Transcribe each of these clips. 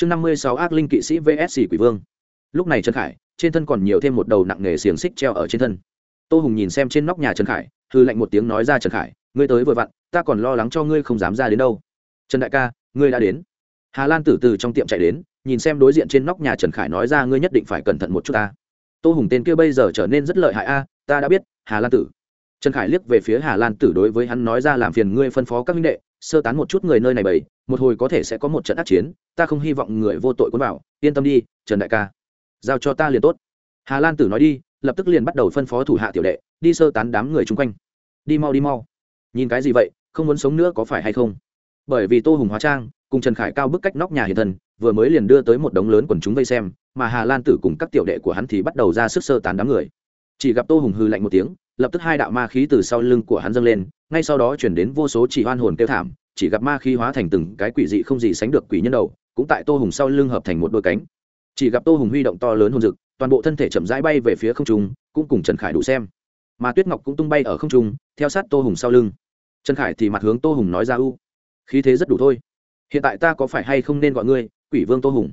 chương năm mươi sáu ác linh kỵ sĩ vsc quỷ vương. Lúc này trần khải, trên thân còn nhiều thêm một đầu nặng nghề xiềng xích treo ở trên thân. Tô hùng nhìn xem trên nóc nhà trần khải hư lạnh một tiếng nói ra trần khải, ngươi tới vội vặn, ta còn lo lắng cho ngươi không dám ra đến đâu. Trần đại ca, ngươi đã đến. Hà lan tử từ trong tiệm chạy đến, nhìn xem đối diện trên nóc nhà trần khải nói ra, ngươi nhất định phải cẩn thận một chút ta. Tô hùng tên kia bây giờ trở nên rất lợi hại a, ta đã biết, hà lan tử. Trần khải liếc về phía hà lan tử đối với hắn nói ra, làm phiền ngươi phân phó các minh đệ sơ tán một chút người nơi này bầy, một hồi có thể sẽ có một trận ác chiến, ta không hy vọng người vô tội quân bảo yên tâm đi, trần đại ca. Giao cho ta liền tốt. Hà lan tử nói đi, lập tức liền bắt đầu phân phó thủ hạ tiểu đệ, đi sơ tán đám người chung quanh. Đi mau đi mau. Nhìn cái gì vậy, không muốn sống nữa có phải hay không? Bởi vì tô hùng hóa trang, cùng trần khải cao bức cách nóc nhà hiện thân, vừa mới liền đưa tới một đống lớn quần chúng vây xem, mà hà lan tử cùng các tiểu đệ của hắn thì bắt đầu ra sức sơ tán đám người. Chỉ gặp tô hùng hư lạnh một tiếng lập tức hai đạo ma khí từ sau lưng của hắn dâng lên, ngay sau đó chuyển đến vô số chỉ hoan hồn kêu thảm, chỉ gặp ma khí hóa thành từng cái quỷ dị không gì sánh được quỷ nhân đầu, cũng tại tô hùng sau lưng hợp thành một đôi cánh. Chỉ gặp tô hùng huy động to lớn hồn rực toàn bộ thân thể chậm rãi bay về phía không trung, cũng cùng trần khải đủ xem. Mà tuyết ngọc cũng tung bay ở không trung, theo sát tô hùng sau lưng. Trần khải thì mặt hướng tô hùng nói ra, u, khí thế rất đủ thôi. Hiện tại ta có phải hay không nên gọi ngươi quỷ vương tô hùng?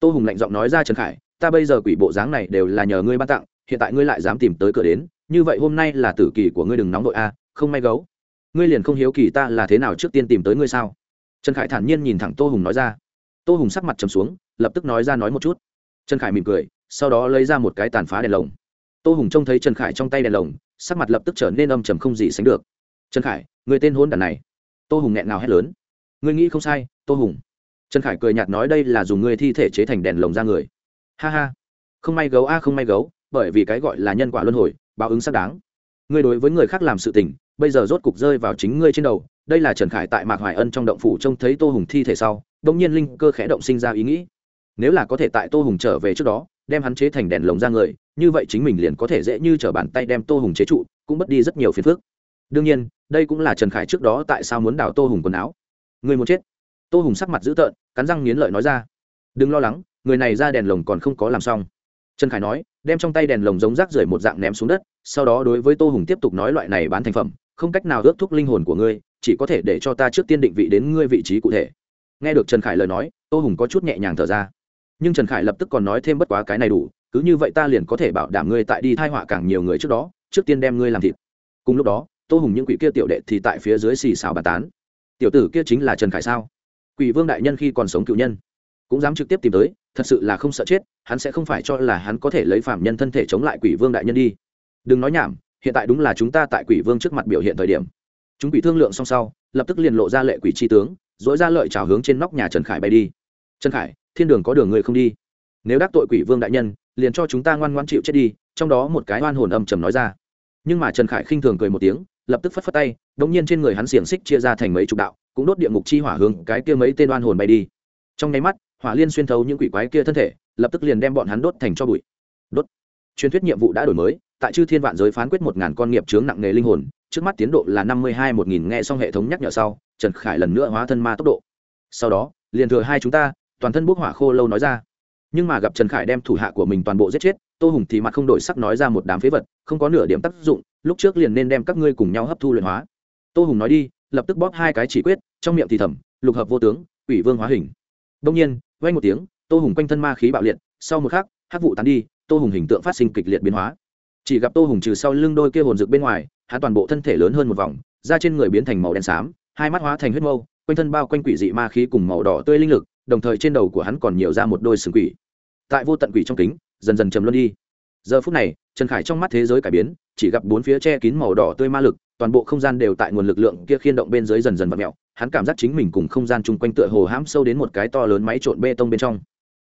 Tô hùng lạnh giọng nói ra, trần khải, ta bây giờ quỷ bộ dáng này đều là nhờ ngươi ban tặng, hiện tại ngươi lại dám tìm tới cửa đến như vậy hôm nay là tử kỳ của ngươi đừng nóng đội a, không may gấu. Ngươi liền không hiếu kỳ ta là thế nào trước tiên tìm tới ngươi sao? Trần khải thản nhiên nhìn thẳng tô hùng nói ra. Tô hùng sắc mặt trầm xuống, lập tức nói ra nói một chút. Trần khải mỉm cười, sau đó lấy ra một cái tàn phá đèn lồng. Tô hùng trông thấy trần khải trong tay đèn lồng, sắc mặt lập tức trở nên âm trầm không gì sánh được. Trần khải, người tên hôn đàn này. Tô hùng nghẹn nào hét lớn. Ngươi nghĩ không sai, tô hùng. Trần khải cười nhạt nói, đây là dùng ngươi thi thể chế thành đèn lồng ra người. Ha ha, không may gấu a, không may gấu, bởi vì cái gọi là nhân quả luân hồi báo ứng xác đáng. Ngươi đối với người khác làm sự tình, bây giờ rốt cục rơi vào chính ngươi trên đầu. Đây là trần khải tại mạc hoài ân trong động phủ trông thấy tô hùng thi thể sau đông nhiên linh cơ khẽ động sinh ra ý nghĩ. Nếu là có thể tại tô hùng trở về trước đó, đem hắn chế thành đèn lồng ra người, như vậy chính mình liền có thể dễ như t r ở bàn tay đem tô hùng chế trụ, cũng mất đi rất nhiều phiền phức. Đương nhiên, đây cũng là trần khải trước đó tại sao muốn đào tô hùng quần áo. Người muốn chết. Tô hùng sắc mặt dữ tợn, cắn răng nghiến lợi nói ra. Đừng lo lắng, người này ra đèn lồng còn không có làm xong. Trần khải nói đem trong tay đèn lồng giống rác rưởi một dạng ném xuống đất, sau đó đối với tô hùng tiếp tục nói loại này bán thành phẩm, không cách nào ước thúc linh hồn của ngươi, chỉ có thể để cho ta trước tiên định vị đến ngươi vị trí cụ thể. Nghe được trần khải lời nói, tô hùng có chút nhẹ nhàng thở ra. Nhưng trần khải lập tức còn nói thêm bất quá cái này đủ, cứ như vậy ta liền có thể bảo đảm ngươi tại đi thai họa càng nhiều người trước đó, trước tiên đem ngươi làm thịt. Cùng lúc đó, tô hùng những quỷ kia tiểu đệ thì tại phía dưới xì xào bàn tán. Tiểu tử kia chính là trần khải sao? Quỷ vương đại nhân khi còn sống cựu nhân cũng dám trực tiếp tìm tới, thật sự là không sợ chết, hắn sẽ không phải cho là hắn có thể lấy phạm nhân thân thể chống lại quỷ vương đại nhân đi. Đừng nói nhảm, hiện tại đúng là chúng ta tại quỷ vương trước mặt biểu hiện thời điểm. Chúng quỷ thương lượng xong sau, lập tức liền lộ ra lệ quỷ tri tướng dỗi ra lợi trào hướng trên nóc nhà trần khải bay đi. Trần khải, thiên đường có đường người không đi. Nếu đắc tội quỷ vương đại nhân, liền cho chúng ta ngoan ngoan chịu chết đi, trong đó một cái oan hồn âm trầm nói ra. Nhưng mà trần khải khinh thường cười một tiếng, lập tức phất phất tay đ ỗ n g nhiên trên người hắn xiềng xích chia ra thành mấy chục đạo, cũng đốt địa ngục chi hỏa hướng cái kia mấy tên oan hồn bay đi. Trong nháy mắt hỏa liên xuyên thấu những quỷ quái kia thân thể, lập tức liền đem bọn hắn đốt thành cho bụi. Đốt. Truyền thuyết nhiệm vụ đã đổi mới, tại chư thiên vạn giới phán quyết một ngàn con nghiệp chướng nặng nghề linh hồn, trước mắt tiến độ là năm mươi hai một nghìn nghe xong hệ thống nhắc nhở sau, trần khải lần nữa hóa thân ma tốc độ. Sau đó, liền thừa hai chúng ta, toàn thân bốc hỏa khô lâu nói ra. Nhưng mà gặp trần khải đem thủ hạ của mình toàn bộ giết chết, tô hùng thì mặt không đổi sắc nói ra một đám phế vật, không có nửa điểm tác dụng, lúc trước liền nên đem các ngươi cùng nhau hấp thu luyện hóa. Tô hùng nói đi, lập tức bóp hai cái chỉ quyết, trong miệng thì thầm, lục hợp vô tướng ủy vương hóa hình. Đông nhiên vay một tiếng, tô hùng quanh thân ma khí bạo liệt, sau một khắc hát vụ tán đi, tô hùng hình tượng phát sinh kịch liệt biến hóa. Chỉ gặp tô hùng trừ sau lưng đôi kia hồn rực bên ngoài, hắn toàn bộ thân thể lớn hơn một vòng, da trên người biến thành màu đen xám, hai mắt hóa thành huyết mâu, quanh thân bao quanh quỷ dị ma khí cùng màu đỏ tươi linh lực, đồng thời trên đầu của hắn còn nhiều ra một đôi sừng quỷ. Tại vô tận quỷ trong kính, dần dần trầm luân đi. Giờ phút này, trần khải trong mắt thế giới cải biến, chỉ gặp bốn phía che kín màu đỏ tươi ma lực, toàn bộ không gian đều tại nguồn lực lượng kia khiên động bên dưới dần dần vặn mẹo hắn cảm giác chính mình cùng không gian chung quanh tựa hồ hãm sâu đến một cái to lớn máy trộn bê tông bên trong.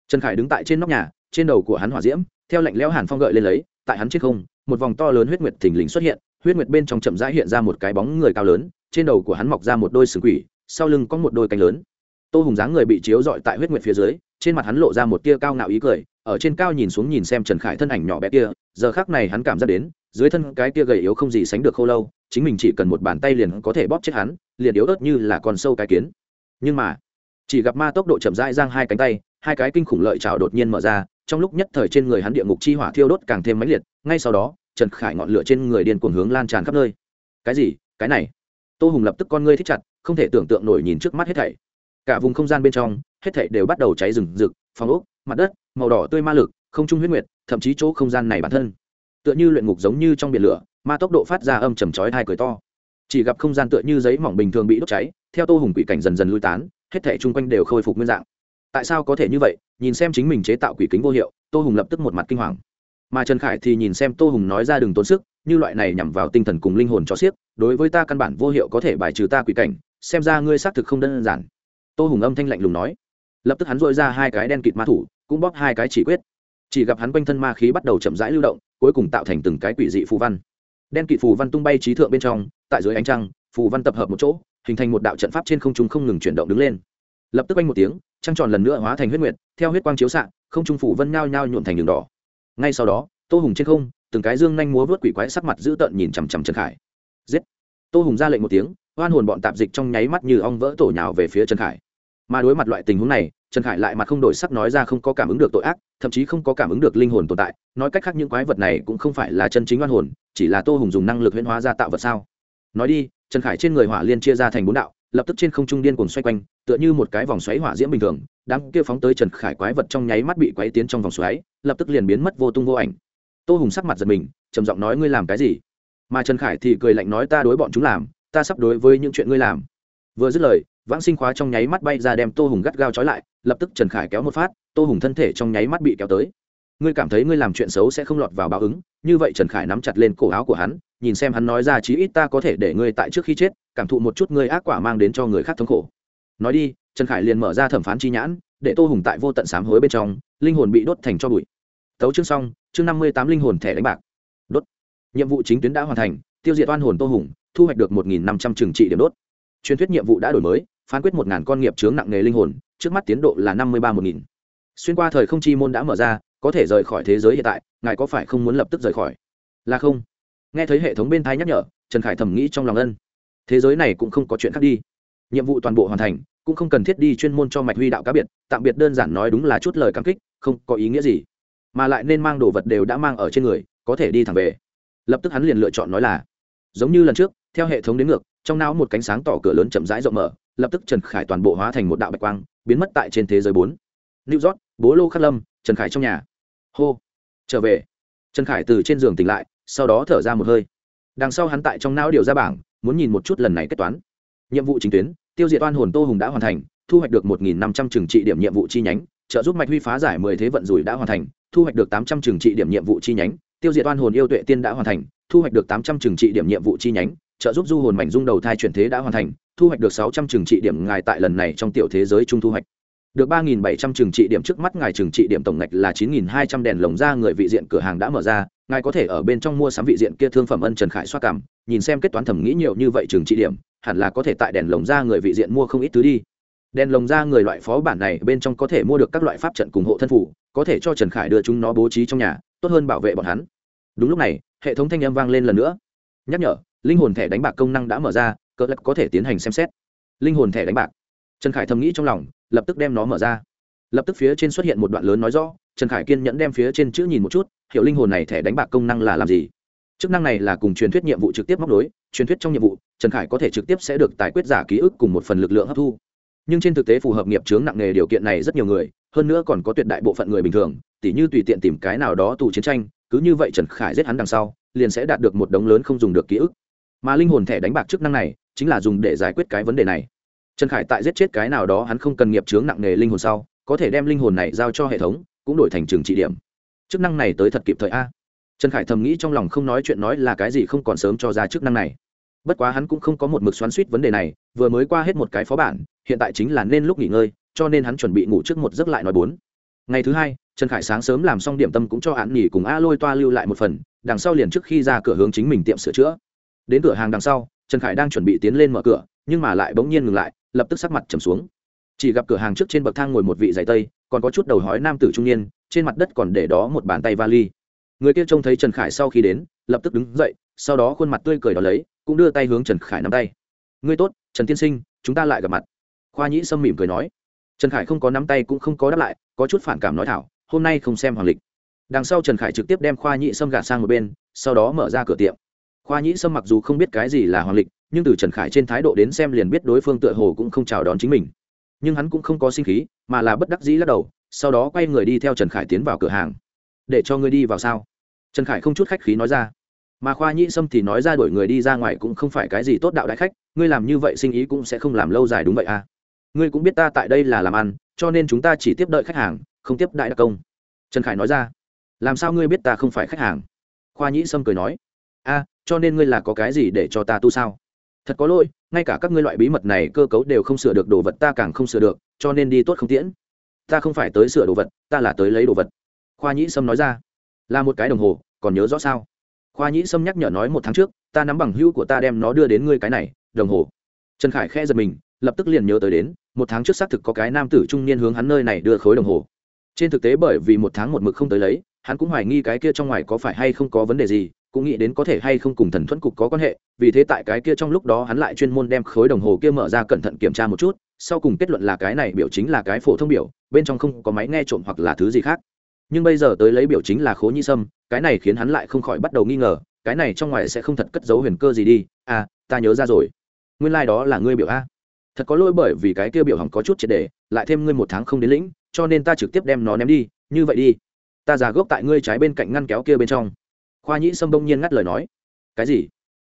Trần khải đứng tại trên nóc nhà, trên đầu của hắn hỏa diễm, theo lạnh lẽo hàn phong gợi lên lấy, tại hắn trên không, một vòng to lớn huyết nguyệt thình lình xuất hiện, huyết nguyệt bên trong chậm rãi hiện ra một cái bóng người cao lớn, trên đầu của hắn mọc ra một đôi sừng quỷ, sau lưng có một đôi cánh lớn. Tô hùng dáng người bị chiếu dọi tại huyết nguyệt phía dưới, trên mặt hắn lộ ra một tia cao ngạo ý cười, ở trên cao nhìn xuống nhìn xem trần khải thân ảnh nhỏ bé kia, giờ khác này hắn cảm giác đến dưới thân cái kia gầy yếu không gì sánh được khô lâu, chính mình chỉ cần một bàn tay liền có thể bóp chết hắn, liền yếu ớt như là con sâu cái kiến. Nhưng mà, chỉ gặp ma tốc độ chậm rãi giang hai cánh tay, hai cái kinh khủng lợi trào đột nhiên mở ra, trong lúc nhất thời trên người hắn địa ngục chi hỏa thiêu đốt càng thêm mãnh liệt, ngay sau đó, trần khải ngọn lửa trên người điên cuồng hướng lan tràn khắp nơi. Cái gì? Cái này? Tô hùng lập tức con ngươi thích chặt, không thể tưởng tượng nổi nhìn trước mắt hết thảy. Cả vùng không gian bên trong, hết thảy đều bắt đầu cháy rừng rực, phòng ốc, mặt đất, màu đỏ tươi ma lực, không trung huyết nguyệt, thậm chí chỗ không gian này bản thân tựa như luyện ngục giống như trong biển lửa, ma tốc độ phát ra âm trầm chói hai cười to. Chỉ gặp không gian tựa như giấy mỏng bình thường bị đốt cháy, theo tô hùng quỷ cảnh dần dần lui tán, hết thảy chung quanh đều khôi phục nguyên dạng. Tại sao có thể như vậy? Nhìn xem chính mình chế tạo quỷ kính vô hiệu, tô hùng lập tức một mặt kinh hoàng. Mà trần khải thì nhìn xem tô hùng nói ra đừng tốn sức, như loại này nhằm vào tinh thần cùng linh hồn cho xiếc đối với ta căn bản vô hiệu có thể bài trừ ta quỷ cảnh, xem ra ngươi xác thực không đơn giản. Tô hùng âm thanh lạnh lùng nói. Lập tức hắn dội ra hai cái đen kịt ma thủ, cũng bóp hai cái chỉ quyết chỉ gặp hắn quanh thân ma khí bắt đầu chậm rãi lưu động, cuối cùng tạo thành từng cái quỷ dị phù văn. Đen kịt phù văn tung bay trí thượng bên trong, tại dưới ánh trăng, phù văn tập hợp một chỗ, hình thành một đạo trận pháp trên không trung không ngừng chuyển động đứng lên. Lập tức quanh một tiếng, trăng tròn lần nữa hóa thành huyết nguyệt, theo huyết quang chiếu xạ, không trung phủ vân nhao nhao nhuộm thành đường đỏ. Ngay sau đó, tô hùng trên không, từng cái dương nhanh múa vớt quỷ quái sắc mặt dữ tợn nhìn chằm chằm trần khải. Giết! Tô hùng ra lệnh một tiếng oan hồn bọn tạp dịch trong nháy mắt như ong vỡ tổ nhào về phía trần khải mà đối mặt loại tình huống này, trần khải lại mặt không đổi sắc nói ra không có cảm ứng được tội ác, thậm chí không có cảm ứng được linh hồn tồn tại. Nói cách khác những quái vật này cũng không phải là chân chính oan hồn, chỉ là tô hùng dùng năng lực huyễn hóa ra tạo vật sao? Nói đi, trần khải trên người hỏa liên chia ra thành bốn đạo, lập tức trên không trung điên cuồng xoay quanh, tựa như một cái vòng xoáy hỏa diễm bình thường. Đám kia phóng tới trần khải quái vật trong nháy mắt bị quấy tiến trong vòng xoáy, lập tức liền biến mất vô tung vô ảnh. Tô hùng sắc mặt giật mình, trầm giọng nói, ngươi làm cái gì? Mà trần khải thì cười lạnh nói, ta đối bọn chúng làm, ta sắp đối với những chuyện ngươi làm. Vừa dứt lời vãng sinh khóa trong nháy mắt bay ra đem tô hùng gắt gao trói lại, lập tức trần khải kéo một phát, tô hùng thân thể trong nháy mắt bị kéo tới. Ngươi cảm thấy ngươi làm chuyện xấu sẽ không lọt vào báo ứng, như vậy trần khải nắm chặt lên cổ áo của hắn, nhìn xem hắn nói ra chí ít ta có thể để ngươi tại trước khi chết, cảm thụ một chút ngươi ác quả mang đến cho người khác thống khổ. Nói đi, trần khải liền mở ra thẩm phán chi nhãn, để tô hùng tại vô tận sám hối bên trong, linh hồn bị đốt thành cho bụi. Tấu chương xong, chương năm mươi tám linh hồn thẻ đánh bạc. Đốt. Nhiệm vụ chính tuyến đã hoàn thành, tiêu diệt oan hồn tô hùng, thu hoạch được một nghìn năm trăm trừng trị điểm đốt. Truyền thuyết nhiệm vụ đã đổi mới phán quyết một ngàn con nghiệp chướng nặng nghề linh hồn, trước mắt tiến độ là năm mươi ba một nghìn. Xuyên qua thời không chi môn đã mở ra, có thể rời khỏi thế giới hiện tại, ngài có phải không muốn lập tức rời khỏi? Là không. Nghe thấy hệ thống bên thai nhắc nhở, trần khải thầm nghĩ trong lòng ân. Thế giới này cũng không có chuyện khác đi. Nhiệm vụ toàn bộ hoàn thành, cũng không cần thiết đi chuyên môn cho mạch huy đạo cá biệt, tạm biệt đơn giản nói đúng là chút lời cảm kích, không có ý nghĩa gì. Mà lại nên mang đồ vật đều đã mang ở trên người, có thể đi thẳng về. Lập tức hắn liền lựa chọn nói là, giống như lần trước, theo hệ thống đến ngược, trong não một cánh sáng tỏ cửa lớn chậm rãi rộng mở lập tức trần khải toàn bộ hóa thành một đạo bạch quang, biến mất tại trên thế giới bốn. New york, bố lô khắc lâm, trần khải trong nhà. Hô. Trở về. Trần khải từ trên giường tỉnh lại, sau đó thở ra một hơi. Đằng sau hắn tại trong não điều ra bảng, muốn nhìn một chút lần này kết toán. Nhiệm vụ chính tuyến, tiêu diệt oan hồn tô hùng đã hoàn thành, thu hoạch được một nghìn năm trăm trừng trị điểm nhiệm vụ chi nhánh, trợ giúp mạch huy phá giải mười thế vận rủi đã hoàn thành, thu hoạch được tám trăm trừng trị điểm nhiệm vụ chi nhánh, tiêu diệt oan hồn yêu tuệ tiên đã hoàn thành, thu hoạch được tám trăm trừng trị điểm nhiệm vụ chi nhánh, trợ giúp du hồn mảnh dung đầu thai chuyển thế đã hoàn thành thu hoạch được sáu trăm trừng trị điểm ngài tại lần này trong tiểu thế giới trung thu hoạch. Được ba nghìn bảy trăm trừng trị điểm trước mắt ngài trừng trị điểm tổng ngạch là chín nghìn hai trăm đèn lồng ra người vị diện cửa hàng đã mở ra, ngài có thể ở bên trong mua sắm vị diện kia thương phẩm ân trần khải xoa cảm, nhìn xem kết toán thẩm nghĩ nhiều như vậy trừng trị điểm, hẳn là có thể tại đèn lồng ra người vị diện mua không ít thứ đi. Đèn lồng ra người loại phó bản này bên trong có thể mua được các loại pháp trận cùng hộ thân phủ, có thể cho trần khải đưa chúng nó bố trí trong nhà, tốt hơn bảo vệ bọn hắn. Đúng lúc này, hệ thống thanh âm vang lên lần nữa. Nhắc nhở, linh hồn thẻ đánh bạc công năng đã mở ra cỡ lắc có thể tiến hành xem xét. Linh hồn thẻ đánh bạc. Trần khải thầm nghĩ trong lòng, lập tức đem nó mở ra. Lập tức phía trên xuất hiện một đoạn lớn nói rõ, trần khải kiên nhẫn đem phía trên chữ nhìn một chút hiệu linh hồn này thẻ đánh bạc công năng là làm gì. Chức năng này là cùng truyền thuyết nhiệm vụ trực tiếp móc nối, truyền thuyết trong nhiệm vụ, trần khải có thể trực tiếp sẽ được tài quyết giả ký ức cùng một phần lực lượng hấp thu. Nhưng trên thực tế phù hợp nghiệp chướng nặng nề điều kiện này rất nhiều người, hơn nữa còn có tuyệt đại bộ phận người bình thường, tỉ như tùy tiện tìm cái nào đó tù chiến tranh, cứ như vậy trần khải giết hắn đằng sau, liền sẽ đạt được một đống lớn không dùng được ký ức. Mà linh hồn thẻ đánh bạc chức năng này chính là dùng để giải quyết cái vấn đề này. Trần khải tại giết chết cái nào đó hắn không cần nghiệp chướng nặng nề linh hồn sau, có thể đem linh hồn này giao cho hệ thống, cũng đổi thành trường trị điểm. Chức năng này tới thật kịp thời a. Trần khải thầm nghĩ trong lòng không nói chuyện nói là cái gì không còn sớm cho ra chức năng này. Bất quá hắn cũng không có một mực xoắn suýt vấn đề này, vừa mới qua hết một cái phó bản, hiện tại chính là nên lúc nghỉ ngơi, cho nên hắn chuẩn bị ngủ trước một giấc lại nói bốn. Ngày thứ hai, trần khải sáng sớm làm xong điểm tâm cũng cho hắn nghỉ cùng a lôi toa lưu lại một phần, đằng sau liền trước khi ra cửa hướng chính mình tiệm sửa chữa. Đến cửa hàng đằng sau trần khải đang chuẩn bị tiến lên mở cửa, nhưng mà lại bỗng nhiên ngừng lại, lập tức sắc mặt trầm xuống. Chỉ gặp cửa hàng trước trên bậc thang ngồi một vị giày tây, còn có chút đầu hói nam tử trung niên, trên mặt đất còn để đó một bàn tay vali. Người kia trông thấy trần khải sau khi đến, lập tức đứng dậy, sau đó khuôn mặt tươi cười đó lấy, cũng đưa tay hướng trần khải nắm tay. Ngươi tốt, trần tiên sinh, chúng ta lại gặp mặt. Khoa nhĩ sâm mỉm cười nói. Trần khải không có nắm tay cũng không có đáp lại, có chút phản cảm nói thảo, hôm nay không xem hoàng lịch. Đằng sau trần khải trực tiếp đem khoa nhĩ sâm gạt sang một bên, sau đó mở ra cửa tiệm khoa nhĩ sâm mặc dù không biết cái gì là hoàng lịch, nhưng từ trần khải trên thái độ đến xem liền biết đối phương tựa hồ cũng không chào đón chính mình. Nhưng hắn cũng không có sinh khí, mà là bất đắc dĩ lắc đầu, sau đó quay người đi theo trần khải tiến vào cửa hàng. Để cho ngươi đi vào sao? Trần khải không chút khách khí nói ra. Mà khoa nhĩ sâm thì nói ra đổi người đi ra ngoài cũng không phải cái gì tốt đạo đại khách, ngươi làm như vậy sinh ý cũng sẽ không làm lâu dài đúng vậy à? Ngươi cũng biết ta tại đây là làm ăn, cho nên chúng ta chỉ tiếp đợi khách hàng, không tiếp đại đặc công. Trần khải nói ra. Làm sao ngươi biết ta không phải khách hàng? Khoa nhĩ sâm cười nói a, cho nên ngươi là có cái gì để cho ta tu sao? Thật có lỗi, ngay cả các ngươi loại bí mật này cơ cấu đều không sửa được đồ vật ta càng không sửa được, cho nên đi tốt không tiễn. Ta không phải tới sửa đồ vật, ta là tới lấy đồ vật. Khoa nhĩ sâm nói ra. Là một cái đồng hồ, còn nhớ rõ sao? Khoa nhĩ sâm nhắc nhở nói, một tháng trước, ta nắm bằng hữu của ta đem nó đưa đến ngươi cái này, đồng hồ. Trần khải khe giật mình, lập tức liền nhớ tới đến, một tháng trước xác thực có cái nam tử trung niên hướng hắn nơi này đưa khối đồng hồ. Trên thực tế bởi vì một tháng một mực không tới lấy, hắn cũng hoài nghi cái kia trong ngoài có phải hay không có vấn đề gì cũng nghĩ đến có thể hay không cùng thần thuẫn cục có quan hệ, vì thế tại cái kia trong lúc đó hắn lại chuyên môn đem khối đồng hồ kia mở ra cẩn thận kiểm tra một chút, sau cùng kết luận là cái này biểu chính là cái phổ thông biểu, bên trong không có máy nghe trộm hoặc là thứ gì khác. Nhưng bây giờ tới lấy biểu chính là khố nhi sâm, cái này khiến hắn lại không khỏi bắt đầu nghi ngờ, cái này trong ngoài sẽ không thật cất giấu huyền cơ gì đi à ta nhớ ra rồi. Nguyên lai、like、đó là ngươi biểu a. Thật có lỗi bởi vì cái kia biểu hỏng có chút triệt đề, lại thêm ngươi một tháng không đến lĩnh, cho nên ta trực tiếp đem nó ném đi, như vậy đi. Ta già gốc tại ngươi trái bên cạnh ngăn kéo kia bên trong khoa nhĩ sâm bỗng nhiên ngắt lời nói. Cái gì?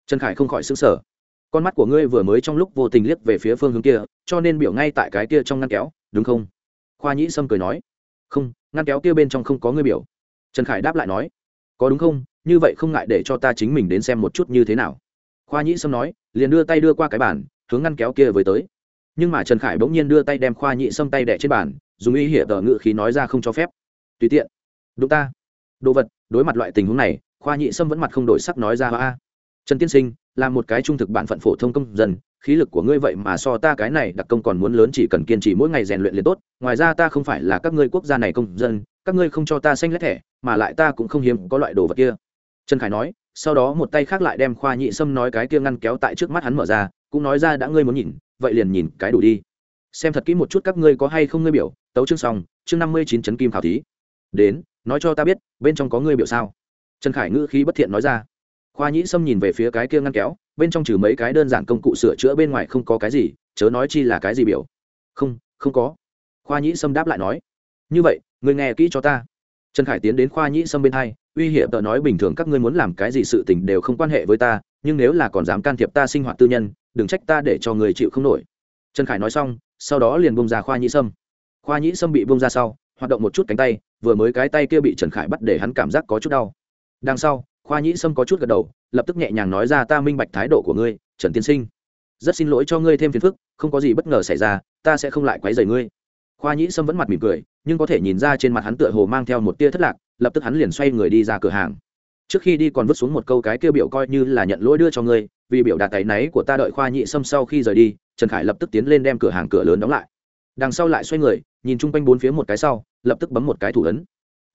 Trần khải không khỏi xứng sở con mắt của ngươi vừa mới trong lúc vô tình liếc về phía phương hướng kia, cho nên biểu ngay tại cái kia trong ngăn kéo, đúng không? Khoa nhĩ sâm cười nói. Không, ngăn kéo kia bên trong không có ngươi biểu. Trần khải đáp lại nói. Có đúng không? Như vậy không ngại để cho ta chính mình đến xem một chút như thế nào. Khoa nhĩ sâm nói, liền đưa tay đưa qua cái bàn, hướng ngăn kéo kia với tới. Nhưng mà trần khải bỗng nhiên đưa tay đem khoa nhĩ sâm tay đẻ trên bàn, dùng ý hiểm tờ ngự khí nói ra không cho phép. Tùy tiện. Đúng ta. Đồ vật, đối mặt loại tình huống này khoa nhị sâm vẫn mặt không đổi sắc nói ra a trần tiên sinh, là một cái trung thực bản phận phổ thông công dân, khí lực của ngươi vậy mà so ta cái này đặc công còn muốn lớn chỉ cần kiên trì mỗi ngày rèn luyện liền tốt. Ngoài ra ta không phải là các ngươi quốc gia này công dân, các ngươi không cho ta xanh lét thẻ, mà lại ta cũng không hiếm có loại đồ vật kia. Trần khải nói, sau đó một tay khác lại đem khoa nhị sâm nói cái kia ngăn kéo tại trước mắt hắn mở ra, cũng nói ra đã ngươi muốn nhìn, vậy liền nhìn cái đủ đi. Xem thật kỹ một chút các ngươi có hay không ngươi biểu, tấu chương xong, chương năm mươi chín trấn kim khảo thí. Đến, nói cho ta biết, bên trong có ngươi biểu sao? Trần khải ngữ khí bất thiện nói ra. Khoa nhĩ sâm nhìn về phía cái kia ngăn kéo, bên trong trừ mấy cái đơn giản công cụ sửa chữa bên ngoài không có cái gì, chớ nói chi là cái gì biểu. Không không có. Khoa nhĩ sâm đáp lại nói. Như vậy người nghe kỹ cho ta. Trần khải tiến đến khoa nhĩ sâm bên hai, uy hiểm tờ nói bình thường các ngươi muốn làm cái gì sự tình đều không quan hệ với ta, nhưng nếu là còn dám can thiệp ta sinh hoạt tư nhân, đừng trách ta để cho người chịu không nổi. Trần khải nói xong, sau đó liền bông ra khoa nhĩ sâm. Khoa nhĩ sâm bị bông ra sau, hoạt động một chút cánh tay, vừa mới cái tay kia bị trần khải bắt để hắn cảm giác có chút đau đằng sau, khoa nhĩ sâm có chút gật đầu, lập tức nhẹ nhàng nói ra, ta minh bạch thái độ của ngươi, trần tiên sinh. Rất xin lỗi cho ngươi thêm phiền phức, không có gì bất ngờ xảy ra, ta sẽ không lại quấy rầy ngươi. Khoa nhĩ sâm vẫn mặt mỉm cười, nhưng có thể nhìn ra trên mặt hắn tựa hồ mang theo một tia thất lạc, lập tức hắn liền xoay người đi ra cửa hàng. Trước khi đi còn vứt xuống một câu cái kêu biểu coi như là nhận lỗi đưa cho ngươi, vì biểu đạt tay náy của ta đợi khoa nhĩ sâm sau khi rời đi, trần khải lập tức tiến lên đem cửa hàng cửa lớn đóng lại. Đằng sau lại xoay người, nhìn chung quanh bốn phía một cái sau, lập tức bấm một cái thủ ấn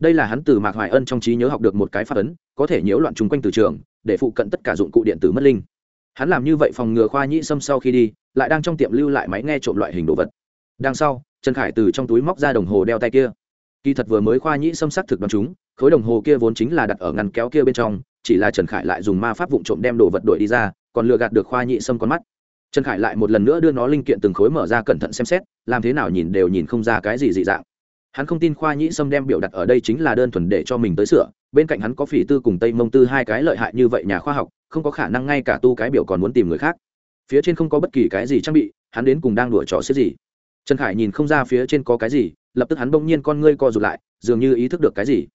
đây là hắn từ mạc hoài ân trong trí nhớ học được một cái phát ấn, có thể nhiễu loạn chung quanh từ trường, để phụ cận tất cả dụng cụ điện tử mất linh. Hắn làm như vậy phòng ngừa khoa nhĩ sâm sau khi đi, lại đang trong tiệm lưu lại máy nghe trộm loại hình đồ vật. Đằng sau, trần khải từ trong túi móc ra đồng hồ đeo tay kia. Kỳ thật vừa mới khoa nhĩ xâm sắc thực đoán chúng, khối đồng hồ kia vốn chính là đặt ở ngăn kéo kia bên trong, chỉ là trần khải lại dùng ma pháp vụ trộm đem đồ vật đổi đi ra, còn lừa gạt được khoa nhĩ xâm con mắt. Trần khải lại một lần nữa đưa nó linh kiện từng khối mở ra cẩn thận xem xét, làm thế nào nhìn đều nhìn không ra cái gì dị dạng hắn không tin khoa nhĩ sâm đem biểu đặt ở đây chính là đơn thuần để cho mình tới sửa, bên cạnh hắn có phỉ tư cùng tây mông tư hai cái lợi hại như vậy nhà khoa học, không có khả năng ngay cả tu cái biểu còn muốn tìm người khác. Phía trên không có bất kỳ cái gì trang bị, hắn đến cùng đang đùa trò xếp gì. Trần khải nhìn không ra phía trên có cái gì, lập tức hắn bỗng nhiên con ngươi co rụt lại, dường như ý thức được cái gì.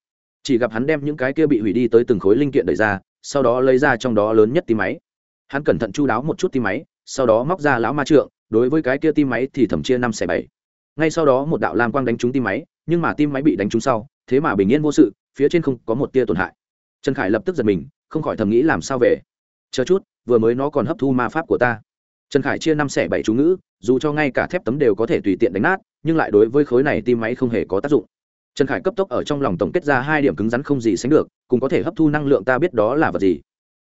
Chỉ gặp hắn đem những cái kia bị hủy đi tới từng khối linh kiện đẩy ra, sau đó lấy ra trong đó lớn nhất tim máy. Hắn cẩn thận chu đáo một chút tim máy, sau đó móc ra lão ma trượng, đối với cái kia tim máy thì thẩm chia năm xẻ bảy ngay sau đó một đạo lam quang đánh trúng tim máy, nhưng mà tim máy bị đánh trúng sau, thế mà bình yên vô sự, phía trên không có một tia tổn hại. Trần khải lập tức giật mình, không khỏi thầm nghĩ làm sao về. Chờ chút, vừa mới nó còn hấp thu ma pháp của ta. Trần khải chia năm xẻ bảy chú ngữ, dù cho ngay cả thép tấm đều có thể tùy tiện đánh nát, nhưng lại đối với khối này tim máy không hề có tác dụng. Trần khải cấp tốc ở trong lòng tổng kết ra hai điểm cứng rắn không gì sánh được, cùng có thể hấp thu năng lượng ta biết đó là vật gì.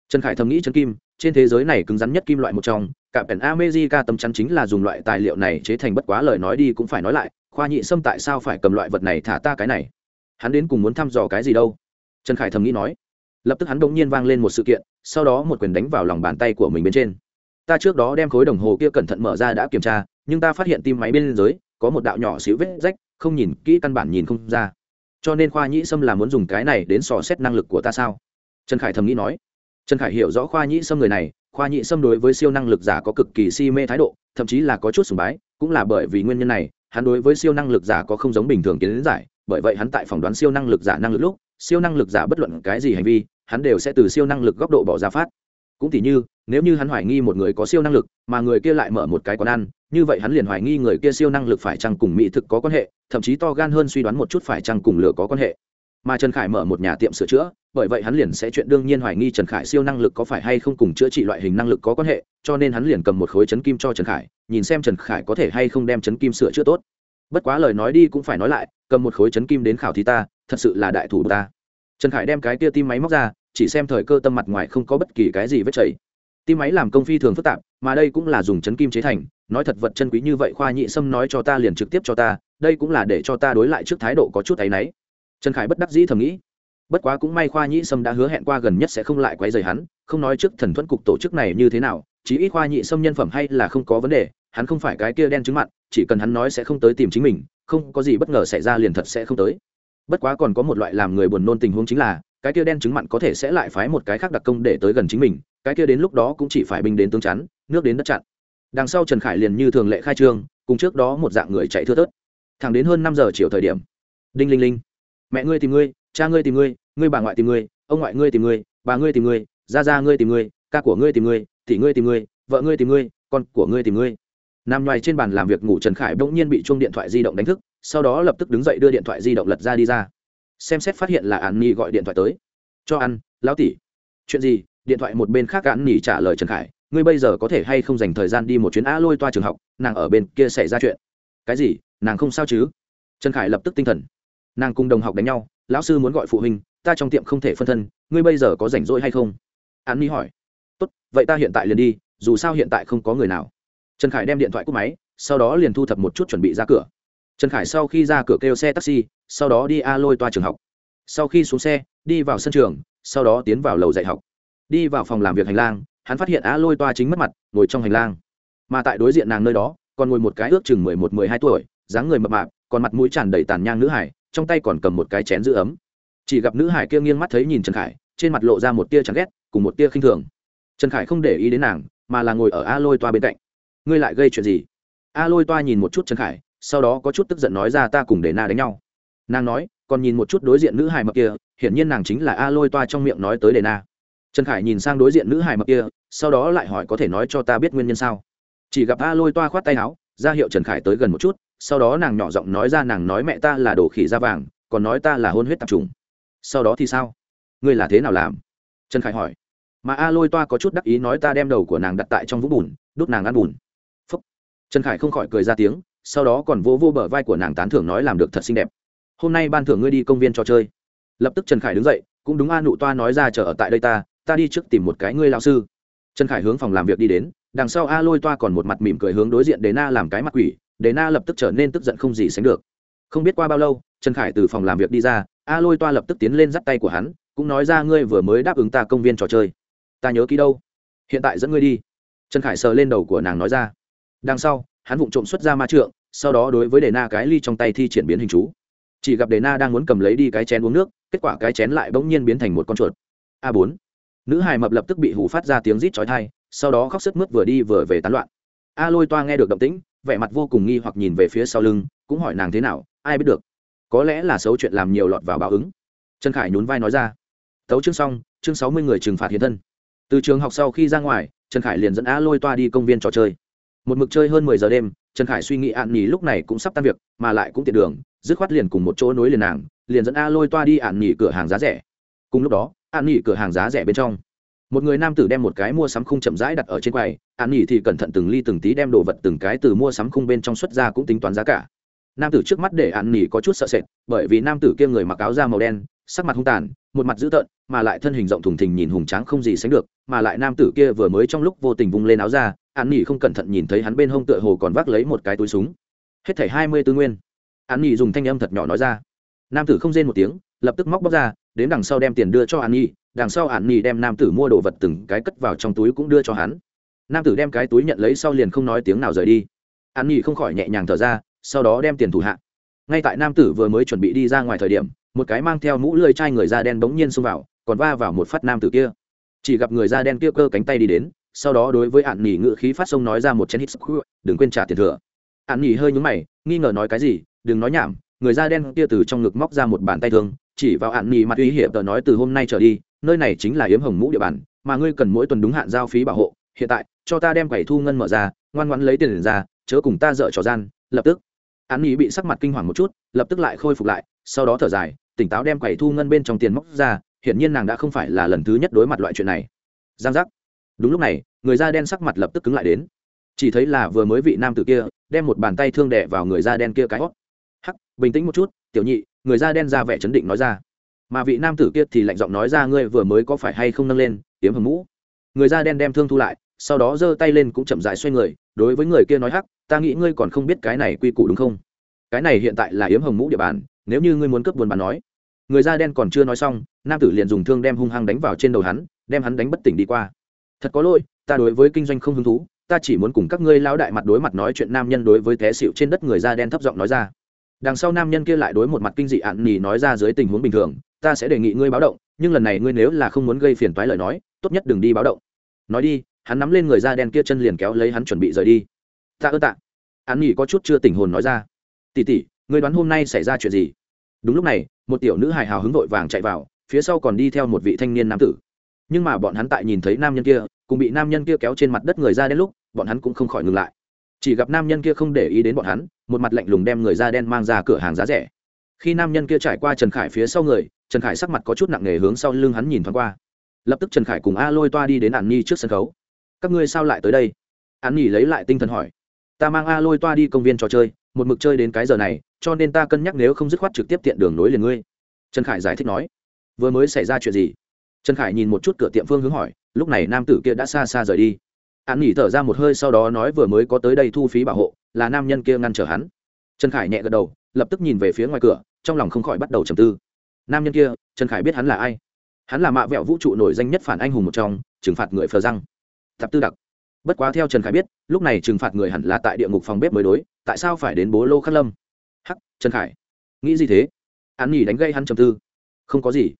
Trần khải thầm nghĩ chân kim, trên thế giới này cứng rắn nhất kim loại một trong cả pèn amejica tấm chắn chính là dùng loại tài liệu này chế thành bất quá lời nói đi cũng phải nói lại, khoa nhị sâm tại sao phải cầm loại vật này thả ta cái này? Hắn đến cùng muốn thăm dò cái gì đâu? Trần khải thầm nghĩ nói. Lập tức hắn bỗng nhiên vang lên một sự kiện, sau đó một quyền đánh vào lòng bàn tay của mình bên trên. Ta trước đó đem khối đồng hồ kia cẩn thận mở ra đã kiểm tra, nhưng ta phát hiện tim máy bên dưới có một đạo nhỏ xíu vết rách, không nhìn kỹ căn bản nhìn không ra. Cho nên khoa nhĩ sâm là muốn dùng cái này đến sò xét năng lực của ta sao? Trần khải thầm nghĩ nói. Trần khải hiểu rõ khoa nhĩ sâm người này khoa nhị sâm đối với siêu năng lực giả có cực kỳ si mê thái độ, thậm chí là có chút sùng bái, cũng là bởi vì nguyên nhân này, hắn đối với siêu năng lực giả có không giống bình thường kiến giải, bởi vậy hắn tại phỏng đoán siêu năng lực giả năng lực lúc, siêu năng lực giả bất luận cái gì hành vi, hắn đều sẽ từ siêu năng lực góc độ bỏ ra phát. Cũng tỉ như, nếu như hắn hoài nghi một người có siêu năng lực, mà người kia lại mở một cái quán ăn, như vậy hắn liền hoài nghi người kia siêu năng lực phải chăng cùng mỹ thực có quan hệ, thậm chí to gan hơn suy đoán một chút phải chăng cùng lửa có quan hệ mà trần khải mở một nhà tiệm sửa chữa, bởi vậy hắn liền sẽ chuyện đương nhiên hoài nghi trần khải siêu năng lực có phải hay không cùng chữa trị loại hình năng lực có quan hệ, cho nên hắn liền cầm một khối chấn kim cho trần khải, nhìn xem trần khải có thể hay không đem chấn kim sửa chữa tốt. Bất quá lời nói đi cũng phải nói lại, cầm một khối chấn kim đến khảo thí ta, thật sự là đại thủ ta. Trần khải đem cái tia tim máy móc ra, chỉ xem thời cơ tâm mặt ngoài không có bất kỳ cái gì vết chảy. Tim máy làm công phi thường phức tạp, mà đây cũng là dùng chấn kim chế thành, nói thật vật chân quý như vậy khoa nhị sâm nói cho ta liền trực tiếp cho ta, đây cũng là để cho ta đối lại trước thái độ có chút áy náy trần khải bất đắc dĩ thầm nghĩ, bất quá cũng may khoa Nhĩ sâm đã hứa hẹn qua gần nhất sẽ không lại quấy rầy hắn, không nói trước thần thuẫn cục tổ chức này như thế nào, chí ít khoa Nhĩ sâm nhân phẩm hay là không có vấn đề, hắn không phải cái kia đen chứng mặn chỉ cần hắn nói sẽ không tới tìm chính mình, không có gì bất ngờ xảy ra liền thật sẽ không tới. Bất quá còn có một loại làm người buồn nôn tình huống chính là, cái kia đen chứng mặn có thể sẽ lại phái một cái khác đặc công để tới gần chính mình, cái kia đến lúc đó cũng chỉ phải binh đến tương chắn, nước đến đất chặn. Đằng sau trần khải liền như thường lệ khai trương, cùng trước đó một dạng người chạy thưa thớt. Thẳng đến hơn năm giờ chiều thời điểm, đinh linh linh mẹ ngươi tìm ngươi, cha ngươi tìm ngươi ngươi bà ngoại tìm ngươi, ông ngoại ngươi tìm ngươi, bà ngươi tìm ngươi, gia gia ngươi tìm ngươi, ca của ngươi tìm ngươi, tỷ ngươi tìm ngươi, vợ ngươi tìm ngươi, con của ngươi tìm ngươi. Nằm ngoài trên bàn làm việc ngủ trần khải bỗng nhiên bị chuông điện thoại di động đánh thức, sau đó lập tức đứng dậy đưa điện thoại di động lật ra đi ra. Xem xét phát hiện là an nhi gọi điện thoại tới. Cho ăn, lão tỷ. Chuyện gì? Điện thoại một bên khác an nhi trả lời trần khải. Ngươi bây giờ có thể hay không dành thời gian đi một chuyến a lôi toa trường học, nàng ở bên kia xảy ra chuyện. Cái gì? Nàng không sao chứ? Trần khải lập tức tinh thần nàng cùng đồng học đánh nhau, lão sư muốn gọi phụ huynh, ta trong tiệm không thể phân thân, ngươi bây giờ có rảnh rỗi hay không? An ni hỏi. Tốt, vậy ta hiện tại liền đi, dù sao hiện tại không có người nào. Trần khải đem điện thoại cúp máy, sau đó liền thu thập một chút chuẩn bị ra cửa. Trần khải sau khi ra cửa kêu xe taxi, sau đó đi a lôi toa trường học. Sau khi xuống xe, đi vào sân trường, sau đó tiến vào lầu dạy học. Đi vào phòng làm việc hành lang, hắn phát hiện a lôi toa chính mất mặt, ngồi trong hành lang. Mà tại đối diện nàng nơi đó, còn ngồi một cái ước chừng mười một, mười hai tuổi, dáng người mập mạp, còn mặt mũi tràn đầy tàn nhang nữ hải trong tay còn cầm một cái chén giữ ấm. Chỉ gặp nữ hải kia nghiêng mắt thấy nhìn trần khải, trên mặt lộ ra một tia chán ghét, cùng một tia khinh thường. Trần khải không để ý đến nàng, mà là ngồi ở a lôi toa bên cạnh. Ngươi lại gây chuyện gì? A lôi toa nhìn một chút trần khải, sau đó có chút tức giận nói ra ta cùng để na đánh nhau. Nàng nói, còn nhìn một chút đối diện nữ hài mập kia, hiển nhiên nàng chính là a lôi toa trong miệng nói tới đề na. Trần khải nhìn sang đối diện nữ hài mập kia, sau đó lại hỏi có thể nói cho ta biết nguyên nhân sao. Chỉ gặp a lôi toa khoát tay áo, ra hiệu trần khải tới gần một chút sau đó nàng nhỏ giọng nói ra nàng nói mẹ ta là đồ khỉ da vàng, còn nói ta là hôn huyết tạp trùng. Sau đó thì sao? Ngươi là thế nào làm? Trần khải hỏi. Mà a lôi toa có chút đắc ý nói ta đem đầu của nàng đặt tại trong vũng bùn, đốt nàng ăn bùn. Phúc. trần khải không khỏi cười ra tiếng, sau đó còn vô vô bờ vai của nàng tán thưởng nói làm được thật xinh đẹp. Hôm nay ban thưởng ngươi đi công viên trò chơi. Lập tức trần khải đứng dậy, cũng đúng a nụ toa nói ra chờ ở tại đây ta ta đi trước tìm một cái ngươi lao sư. Trần khải hướng phòng làm việc đi đến, đằng sau a lôi toa còn một mặt mỉm cười hướng đối diện đến na làm cái mặt quỷ đế na lập tức trở nên tức giận không gì sánh được. Không biết qua bao lâu, trần khải từ phòng làm việc đi ra, a lôi toa lập tức tiến lên dắt tay của hắn, cũng nói ra ngươi vừa mới đáp ứng ta công viên trò chơi. Ta nhớ ký đâu? Hiện tại dẫn ngươi đi. Trần khải sờ lên đầu của nàng nói ra. Đằng sau, hắn vụng trộm xuất ra ma trượng, sau đó đối với đề na cái ly trong tay thi triển biến hình chú. Chỉ gặp đề na đang muốn cầm lấy đi cái chén uống nước, kết quả cái chén lại bỗng nhiên biến thành một con chuột. A bốn. Nữ hài mập lập tức bị hủ phát ra tiếng rít chói thai sau đó khóc sức mướt vừa đi vừa về tán loạn. A lôi toa nghe được động tĩnh vẻ mặt vô cùng nghi hoặc nhìn về phía sau lưng, cũng hỏi nàng thế nào, ai biết được. Có lẽ là xấu chuyện làm nhiều lọt vào báo ứng. Trần khải nhún vai nói ra. Tấu chương xong, chương sáu mươi người trừng phạt hiện thân. Từ trường học sau khi ra ngoài, trần khải liền dẫn a lôi toa đi công viên trò chơi. Một mực chơi hơn mười giờ đêm, trần khải suy nghĩ ạn nhì lúc này cũng sắp tan việc, mà lại cũng tiện đường, dứt khoát liền cùng một chỗ nối liền nàng, liền dẫn a lôi toa đi ạn nhì cửa hàng giá rẻ. Cùng lúc đó ạn nhì cửa hàng giá rẻ bên trong một người nam tử đem một cái mua sắm khung chậm rãi đặt ở trên quầy, an nhỉ thì cẩn thận từng ly từng tí đem đồ vật từng cái từ mua sắm khung bên trong xuất ra cũng tính toán giá cả. Nam tử trước mắt để an nhỉ có chút sợ sệt, bởi vì nam tử kia người mặc áo da màu đen, sắc mặt hung tàn, một mặt dữ tợn, mà lại thân hình rộng thùng thình nhìn hùng tráng không gì sánh được, mà lại nam tử kia vừa mới trong lúc vô tình vung lên áo ra an nhỉ không cẩn thận nhìn thấy hắn bên hông tựa hồ còn vác lấy một cái túi súng. Hết thảy hai mươi tư nguyên. An nhỉ dùng thanh âm thật nhỏ nói ra. Nam tử không rên một tiếng, lập tức móc bóc ra, đến đằng sau đem tiền đưa cho an nhỉ đằng sau ạn nhi đem nam tử mua đồ vật từng cái cất vào trong túi cũng đưa cho hắn. Nam tử đem cái túi nhận lấy sau liền không nói tiếng nào rời đi. Ạn nhi không khỏi nhẹ nhàng thở ra, sau đó đem tiền thủ hạ. Ngay tại nam tử vừa mới chuẩn bị đi ra ngoài thời điểm, một cái mang theo mũ lưỡi chai người da đen bỗng nhiên xông vào, còn va vào một phát nam tử kia. Chỉ gặp người da đen kia cơ cánh tay đi đến, sau đó đối với ạn nỉ ngự khí phát sông nói ra một chén hít đừng quên trả tiền thừa. Ạn nỉ hơi nhúng mày, nghi ngờ nói cái gì, đừng nói nhảm, người da đen kia từ trong ngực móc ra một bàn tay thương, chỉ vào ạn nỉ mặt uy hiểm tờ nói từ hôm nay trở đi nơi này chính là yếm hồng mũ địa bàn, mà ngươi cần mỗi tuần đúng hạn giao phí bảo hộ. Hiện tại, cho ta đem quầy thu ngân mở ra, ngoan ngoãn lấy tiền ra, chớ cùng ta dợ trò gian, lập tức. Ạn ý bị sắc mặt kinh hoàng một chút, lập tức lại khôi phục lại, sau đó thở dài, tỉnh táo đem quầy thu ngân bên trong tiền móc ra, hiển nhiên nàng đã không phải là lần thứ nhất đối mặt loại chuyện này. Giang giác. Đúng lúc này, người da đen sắc mặt lập tức cứng lại đến. Chỉ thấy là vừa mới vị nam tử kia, đem một bàn tay thương đẻ vào người da đen kia cái hót. Hắc, bình tĩnh một chút, tiểu nhị. Người da đen ra vẻ chấn định nói ra mà vị nam tử kia thì lạnh giọng nói ra, ngươi vừa mới có phải hay không nâng lên tiếm hầm mũ? Người da đen đem thương thu lại, sau đó giơ tay lên cũng chậm dài xoay người, đối với người kia nói hắc, ta nghĩ ngươi còn không biết cái này quy củ đúng không? Cái này hiện tại là yếm hồng mũ địa bàn, nếu như ngươi muốn cướp buồn bán nói. Người da đen còn chưa nói xong, nam tử liền dùng thương đem hung hăng đánh vào trên đầu hắn, đem hắn đánh bất tỉnh đi qua. Thật có lỗi, ta đối với kinh doanh không hứng thú, ta chỉ muốn cùng các ngươi lao đại mặt đối mặt nói chuyện nam nhân đối với té xịu trên đất người da đen thấp giọng nói ra. Đằng sau nam nhân kia lại đối một mặt kinh dị ạn nỉ nói ra dưới tình huống bình thường ta sẽ đề nghị ngươi báo động, nhưng lần này ngươi nếu là không muốn gây phiền toái lời nói, tốt nhất đừng đi báo động. Nói đi, hắn nắm lên người da đen kia chân liền kéo lấy hắn chuẩn bị rời đi. Ta ơn tạ. Hắn nghỉ có chút chưa tình hồn nói ra. Tỉ tỉ ngươi đoán hôm nay xảy ra chuyện gì? Đúng lúc này, một tiểu nữ hài hào hứng vội vàng chạy vào, phía sau còn đi theo một vị thanh niên nam tử. Nhưng mà bọn hắn tại nhìn thấy nam nhân kia, cùng bị nam nhân kia kéo trên mặt đất người da đen lúc, bọn hắn cũng không khỏi ngừng lại. Chỉ gặp nam nhân kia không để ý đến bọn hắn, một mặt lạnh lùng đem người da đen mang ra cửa hàng giá rẻ. Khi nam nhân kia trải qua trần khải phía sau người trần khải sắc mặt có chút nặng nề hướng sau lưng hắn nhìn thoáng qua. Lập tức trần khải cùng a lôi toa đi đến ạn nhi trước sân khấu. Các ngươi sao lại tới đây? An nhi lấy lại tinh thần hỏi. Ta mang a lôi toa đi công viên trò chơi, một mực chơi đến cái giờ này, cho nên ta cân nhắc nếu không dứt khoát trực tiếp tiện đường nối liền ngươi. Trần khải giải thích nói. Vừa mới xảy ra chuyện gì? Trần khải nhìn một chút cửa tiệm phương hướng hỏi. Lúc này nam tử kia đã xa xa rời đi. Hắn nghỉ thở ra một hơi sau đó nói vừa mới có tới đây thu phí bảo hộ, là nam nhân kia ngăn trở hắn. Trần khải nhẹ gật đầu, lập tức nhìn về phía ngoài cửa, trong lòng không khỏi bắt đầu trầm tư nam nhân kia, trần khải biết hắn là ai. Hắn là mạ vẹo vũ trụ nổi danh nhất phản anh hùng một trong, trừng phạt người phờ răng. Thập tư đặc. Bất quá theo trần khải biết, lúc này trừng phạt người hẳn là tại địa ngục phòng bếp mới đối, tại sao phải đến bố lô khắc lâm? Hắc, trần khải. Nghĩ gì thế? An nhỉ đánh gây hắn trầm tư. Không có gì.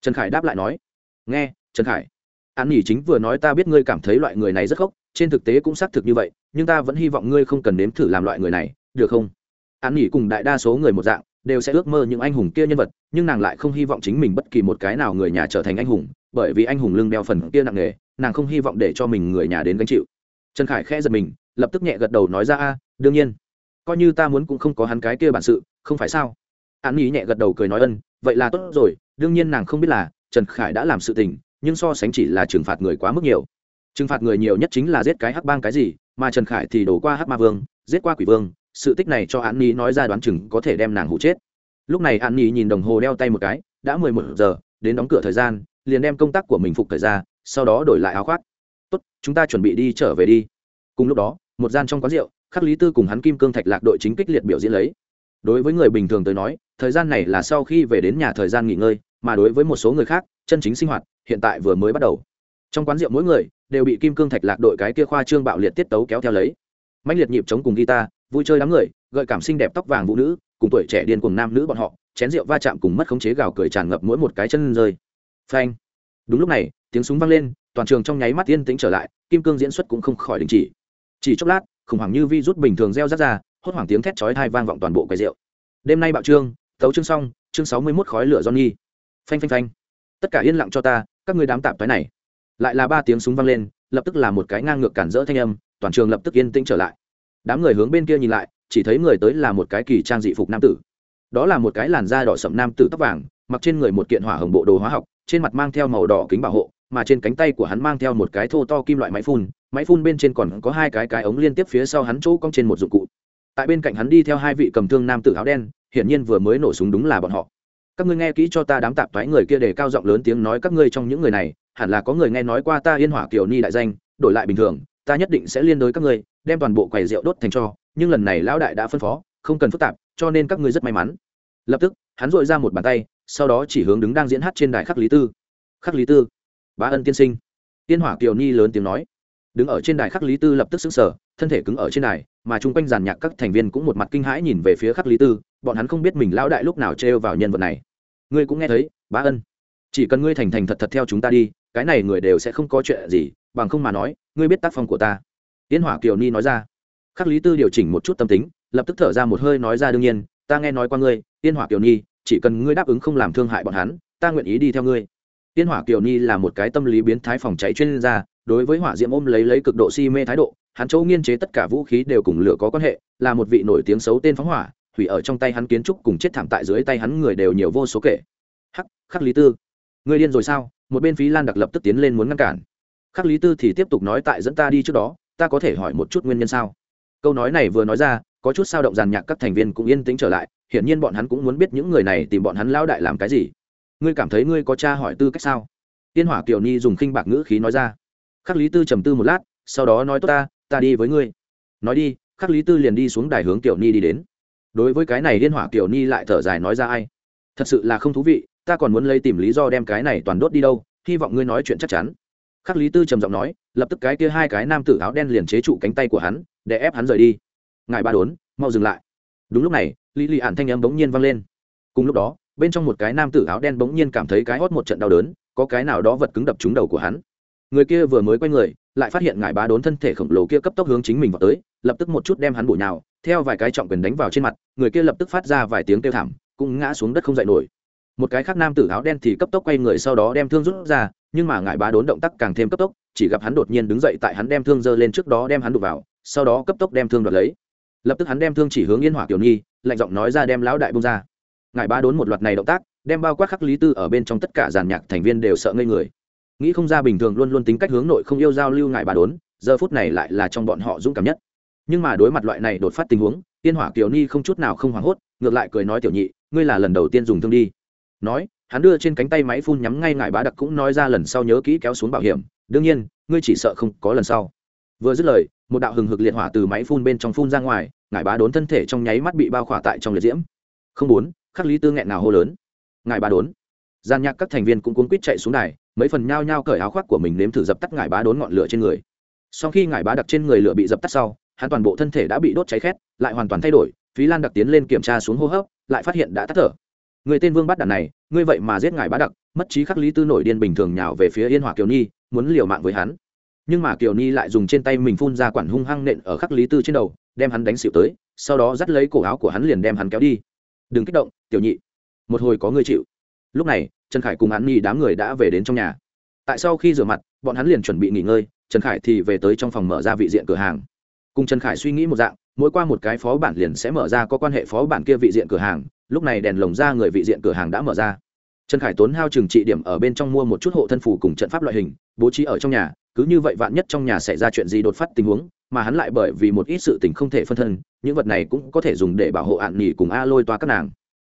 Trần khải đáp lại nói. Nghe, trần khải. An nhỉ chính vừa nói ta biết ngươi cảm thấy loại người này rất khóc trên thực tế cũng xác thực như vậy, nhưng ta vẫn hy vọng ngươi không cần nếm thử làm loại người này, được không? An nhỉ cùng đại đa số người một dạng đều sẽ ước mơ những anh hùng kia nhân vật, nhưng nàng lại không hy vọng chính mình bất kỳ một cái nào người nhà trở thành anh hùng, bởi vì anh hùng lưng đeo phần kia nặng nề, nàng không hy vọng để cho mình người nhà đến gánh chịu. Trần khải khẽ giật mình, lập tức nhẹ gật đầu nói ra, a, đương nhiên. Coi như ta muốn cũng không có hắn cái kia bản sự, không phải sao? An ý nhẹ gật đầu cười nói, ân, vậy là tốt rồi, đương nhiên nàng không biết là trần khải đã làm sự tình, nhưng so sánh chỉ là trừng phạt người quá mức nhiều. Trừng phạt người nhiều nhất chính là giết cái hắc bang cái gì, mà trần khải thì đổ qua hắc ma vương, giết qua quỷ vương sự tích này cho an ni nói ra đoán chừng có thể đem nàng hụ chết. Lúc này an ni nhìn đồng hồ đeo tay một cái, đã mười một giờ, đến đóng cửa thời gian, liền đem công tác của mình phục thời ra, sau đó đổi lại áo khoác. Tốt, chúng ta chuẩn bị đi trở về đi. Cùng lúc đó, một gian trong quán rượu, khắc lý tư cùng hắn kim cương thạch lạc đội chính kích liệt biểu diễn lấy. Đối với người bình thường tới nói, thời gian này là sau khi về đến nhà thời gian nghỉ ngơi, mà đối với một số người khác, chân chính sinh hoạt, hiện tại vừa mới bắt đầu. Trong quán rượu mỗi người đều bị kim cương thạch lạc đội cái kia khoa trương bạo liệt tiết tấu kéo theo lấy. Mạnh liệt nhịp chống cùng guitar vui chơi đám người, gợi cảm xinh đẹp tóc vàng vũ nữ, cùng tuổi trẻ điên cùng nam nữ bọn họ, chén rượu va chạm cùng mất khống chế gào cười tràn ngập mỗi một cái chân rơi. Phanh. Đúng lúc này, tiếng súng vang lên, toàn trường trong nháy mắt yên tĩnh trở lại, kim cương diễn xuất cũng không khỏi đình chỉ. Chỉ chốc lát, khủng hoảng như vi rút bình thường reo rắt ra, hốt hoảng tiếng thét chói thai vang vọng toàn bộ quầy rượu. Đêm nay bạo trương, tấu chương xong, chương sáu mươi mốt khói lửa johnny. Phanh phanh phanh. Tất cả yên lặng cho ta, các ngươi đám tạp cái này. Lại là ba tiếng súng vang lên, lập tức là một cái ngang ngược cản rỡ thanh âm, toàn trường lập tức yên tĩnh trở lại đám người hướng bên kia nhìn lại, chỉ thấy người tới là một cái kỳ trang dị phục nam tử. Đó là một cái làn da đỏ sậm nam tử tóc vàng, mặc trên người một kiện hỏa hồng bộ đồ hóa học, trên mặt mang theo màu đỏ kính bảo hộ, mà trên cánh tay của hắn mang theo một cái thô to kim loại máy phun máy phun bên trên còn có hai cái cái ống liên tiếp phía sau hắn chỗ cong trên một dụng cụ. Tại bên cạnh hắn đi theo hai vị cầm thương nam tử áo đen, hiển nhiên vừa mới nổ súng đúng là bọn họ. Các ngươi nghe kỹ cho ta đám tạp thoái người kia để cao giọng lớn tiếng nói các ngươi trong những người này, hẳn là có người nghe nói qua ta yên hỏa kiều ni đại danh, đổi lại bình thường ta nhất định sẽ liên đối các ngươi, đem toàn bộ quầy rượu đốt thành cho, nhưng lần này lão đại đã phân phó, không cần phức tạp, cho nên các ngươi rất may mắn. Lập tức, hắn dội ra một bàn tay, sau đó chỉ hướng đứng đang diễn hát trên đài khắc lý tư. Khắc lý tư, bá ân tiên sinh. Tiên hỏa kiều ni lớn tiếng nói. Đứng ở trên đài khắc lý tư lập tức xứng sở thân thể cứng ở trên đài, mà chung quanh giàn nhạc các thành viên cũng một mặt kinh hãi nhìn về phía khắc lý tư, bọn hắn không biết mình lão đại lúc nào trêu vào nhân vật này. Ngươi cũng nghe thấy, bá ân. Chỉ cần ngươi thành thành thật thật theo chúng ta đi, cái này người đều sẽ không có chuyện gì bằng không mà nói, ngươi biết tác phong của ta. Yên hỏa kiều ni nói ra. Khắc lý tư điều chỉnh một chút tâm tính, lập tức thở ra một hơi nói ra đương nhiên, ta nghe nói qua ngươi yên hỏa kiều ni, chỉ cần ngươi đáp ứng không làm thương hại bọn hắn, ta nguyện ý đi theo ngươi. Yên hỏa kiều ni là một cái tâm lý biến thái phòng cháy chuyên gia, đối với hỏa diễm ôm lấy lấy cực độ si mê thái độ, hắn Châu nghiên chế tất cả vũ khí đều cùng lửa có quan hệ, là một vị nổi tiếng xấu tên phóng hỏa, hủy ở trong tay hắn kiến trúc cùng chết thảm tại dưới tay hắn người đều nhiều vô số kể. Hắc, khắc lý tư người điên rồi sao? Một bên phí lan đặc lập tức tiến lên muốn ngăn cản khắc lý tư thì tiếp tục nói tại dẫn ta đi trước đó, ta có thể hỏi một chút nguyên nhân sao? Câu nói này vừa nói ra, có chút sao động giàn nhạc các thành viên cũng yên tĩnh trở lại, hiển nhiên bọn hắn cũng muốn biết những người này tìm bọn hắn lao đại làm cái gì. Ngươi cảm thấy ngươi có cha hỏi tư cách sao? Tiên hỏa kiều ni dùng khinh bạc ngữ khí nói ra. Khắc lý tư trầm tư một lát, sau đó nói tốt ta ta đi với ngươi. Nói đi, khắc lý tư liền đi xuống đài hướng kiều ni đi đến. Đối với cái này liên hỏa kiều ni lại thở dài nói ra ai? Thật sự là không thú vị, ta còn muốn lấy tìm lý do đem cái này toàn đốt đi đâu, hy vọng ngươi nói chuyện chắc chắn khắc lý tư trầm giọng nói, lập tức cái kia hai cái nam tử áo đen liền chế trụ cánh tay của hắn, để ép hắn rời đi. Ngài ba đốn, mau dừng lại. Đúng lúc này, lý lì ạn thanh âm bỗng nhiên vang lên. Cùng lúc đó, bên trong một cái nam tử áo đen bỗng nhiên cảm thấy cái hót một trận đau đớn, có cái nào đó vật cứng đập trúng đầu của hắn. Người kia vừa mới quay người, lại phát hiện ngài bá đốn thân thể khổng lồ kia cấp tốc hướng chính mình vào tới, lập tức một chút đem hắn bổ nhào, theo vài cái trọng quyền đánh vào trên mặt, người kia lập tức phát ra vài tiếng kêu thảm, cũng ngã xuống đất không dậy nổi một cái khác nam tử áo đen thì cấp tốc quay người sau đó đem thương rút ra, nhưng mà ngại bá đốn động tác càng thêm cấp tốc, chỉ gặp hắn đột nhiên đứng dậy tại hắn đem thương giơ lên trước đó đem hắn đục vào, sau đó cấp tốc đem thương đoạt lấy. Lập tức hắn đem thương chỉ hướng yên hỏa kiểu nhi, lạnh giọng nói ra đem lão đại bông ra. Ngại bá đốn một loạt này động tác, đem bao quát khắc lý tư ở bên trong tất cả giàn nhạc thành viên đều sợ ngây người. Nghĩ không ra bình thường luôn luôn tính cách hướng nội không yêu giao lưu ngại bá đốn, giờ phút này lại là trong bọn họ dũng cảm nhất. Nhưng mà đối mặt loại này đột phát tình huống, yên hỏa kiều ni không chút nào không hoảng hốt, ngược lại cười nói tiểu nhị, ngươi là lần đầu tiên dùng thương đi nói, hắn đưa trên cánh tay máy phun nhắm ngay ngài bá đặc cũng nói ra lần sau nhớ kỹ kéo xuống bảo hiểm, đương nhiên, ngươi chỉ sợ không có lần sau. Vừa dứt lời, một đạo hừng hực liệt hỏa từ máy phun bên trong phun ra ngoài, ngài bá đốn thân thể trong nháy mắt bị bao khỏa tại trong liệt diễm. Không bốn, khắc lý tư nghẹn nào hô lớn. Ngài bá đốn. Gian nhạc các thành viên cũng cuốn quýt chạy xuống đài, mấy phần nhao nhao cởi áo khoác của mình nếm thử dập tắt ngải bá đốn ngọn lửa trên người. Sau khi ngải bá đặc trên người lửa bị dập tắt sau, hắn toàn bộ thân thể đã bị đốt cháy khét, lại hoàn toàn thay đổi, phí lan đặc tiến lên kiểm tra xuống hô hấp, lại phát hiện đã tắt thở người tên vương bắt đàn này, ngươi vậy mà giết ngài bá đặc, mất trí khắc lý tư nổi điên bình thường nhào về phía yên hòa kiều nhi muốn liều mạng với hắn. Nhưng mà kiều nhi lại dùng trên tay mình phun ra quản hung hăng nện ở khắc lý tư trên đầu, đem hắn đánh xịu tới, sau đó dắt lấy cổ áo của hắn liền đem hắn kéo đi. Đừng kích động, tiểu nhị. Một hồi có người chịu. Lúc này, trần khải cùng hắn nhi đám người đã về đến trong nhà. Tại sau khi rửa mặt, bọn hắn liền chuẩn bị nghỉ ngơi, trần khải thì về tới trong phòng mở ra vị diện cửa hàng. Cùng trần khải suy nghĩ một dạng, mỗi qua một cái phó bản liền sẽ mở ra có quan hệ phó bản kia vị diện cửa hàng lúc này đèn lồng ra người vị diện cửa hàng đã mở ra. Trần khải tốn hao trừng trị điểm ở bên trong mua một chút hộ thân phủ cùng trận pháp loại hình, bố trí ở trong nhà, cứ như vậy vạn nhất trong nhà xảy ra chuyện gì đột phát tình huống, mà hắn lại bởi vì một ít sự tình không thể phân thân, những vật này cũng có thể dùng để bảo hộ ạn nhì cùng a lôi toa các nàng.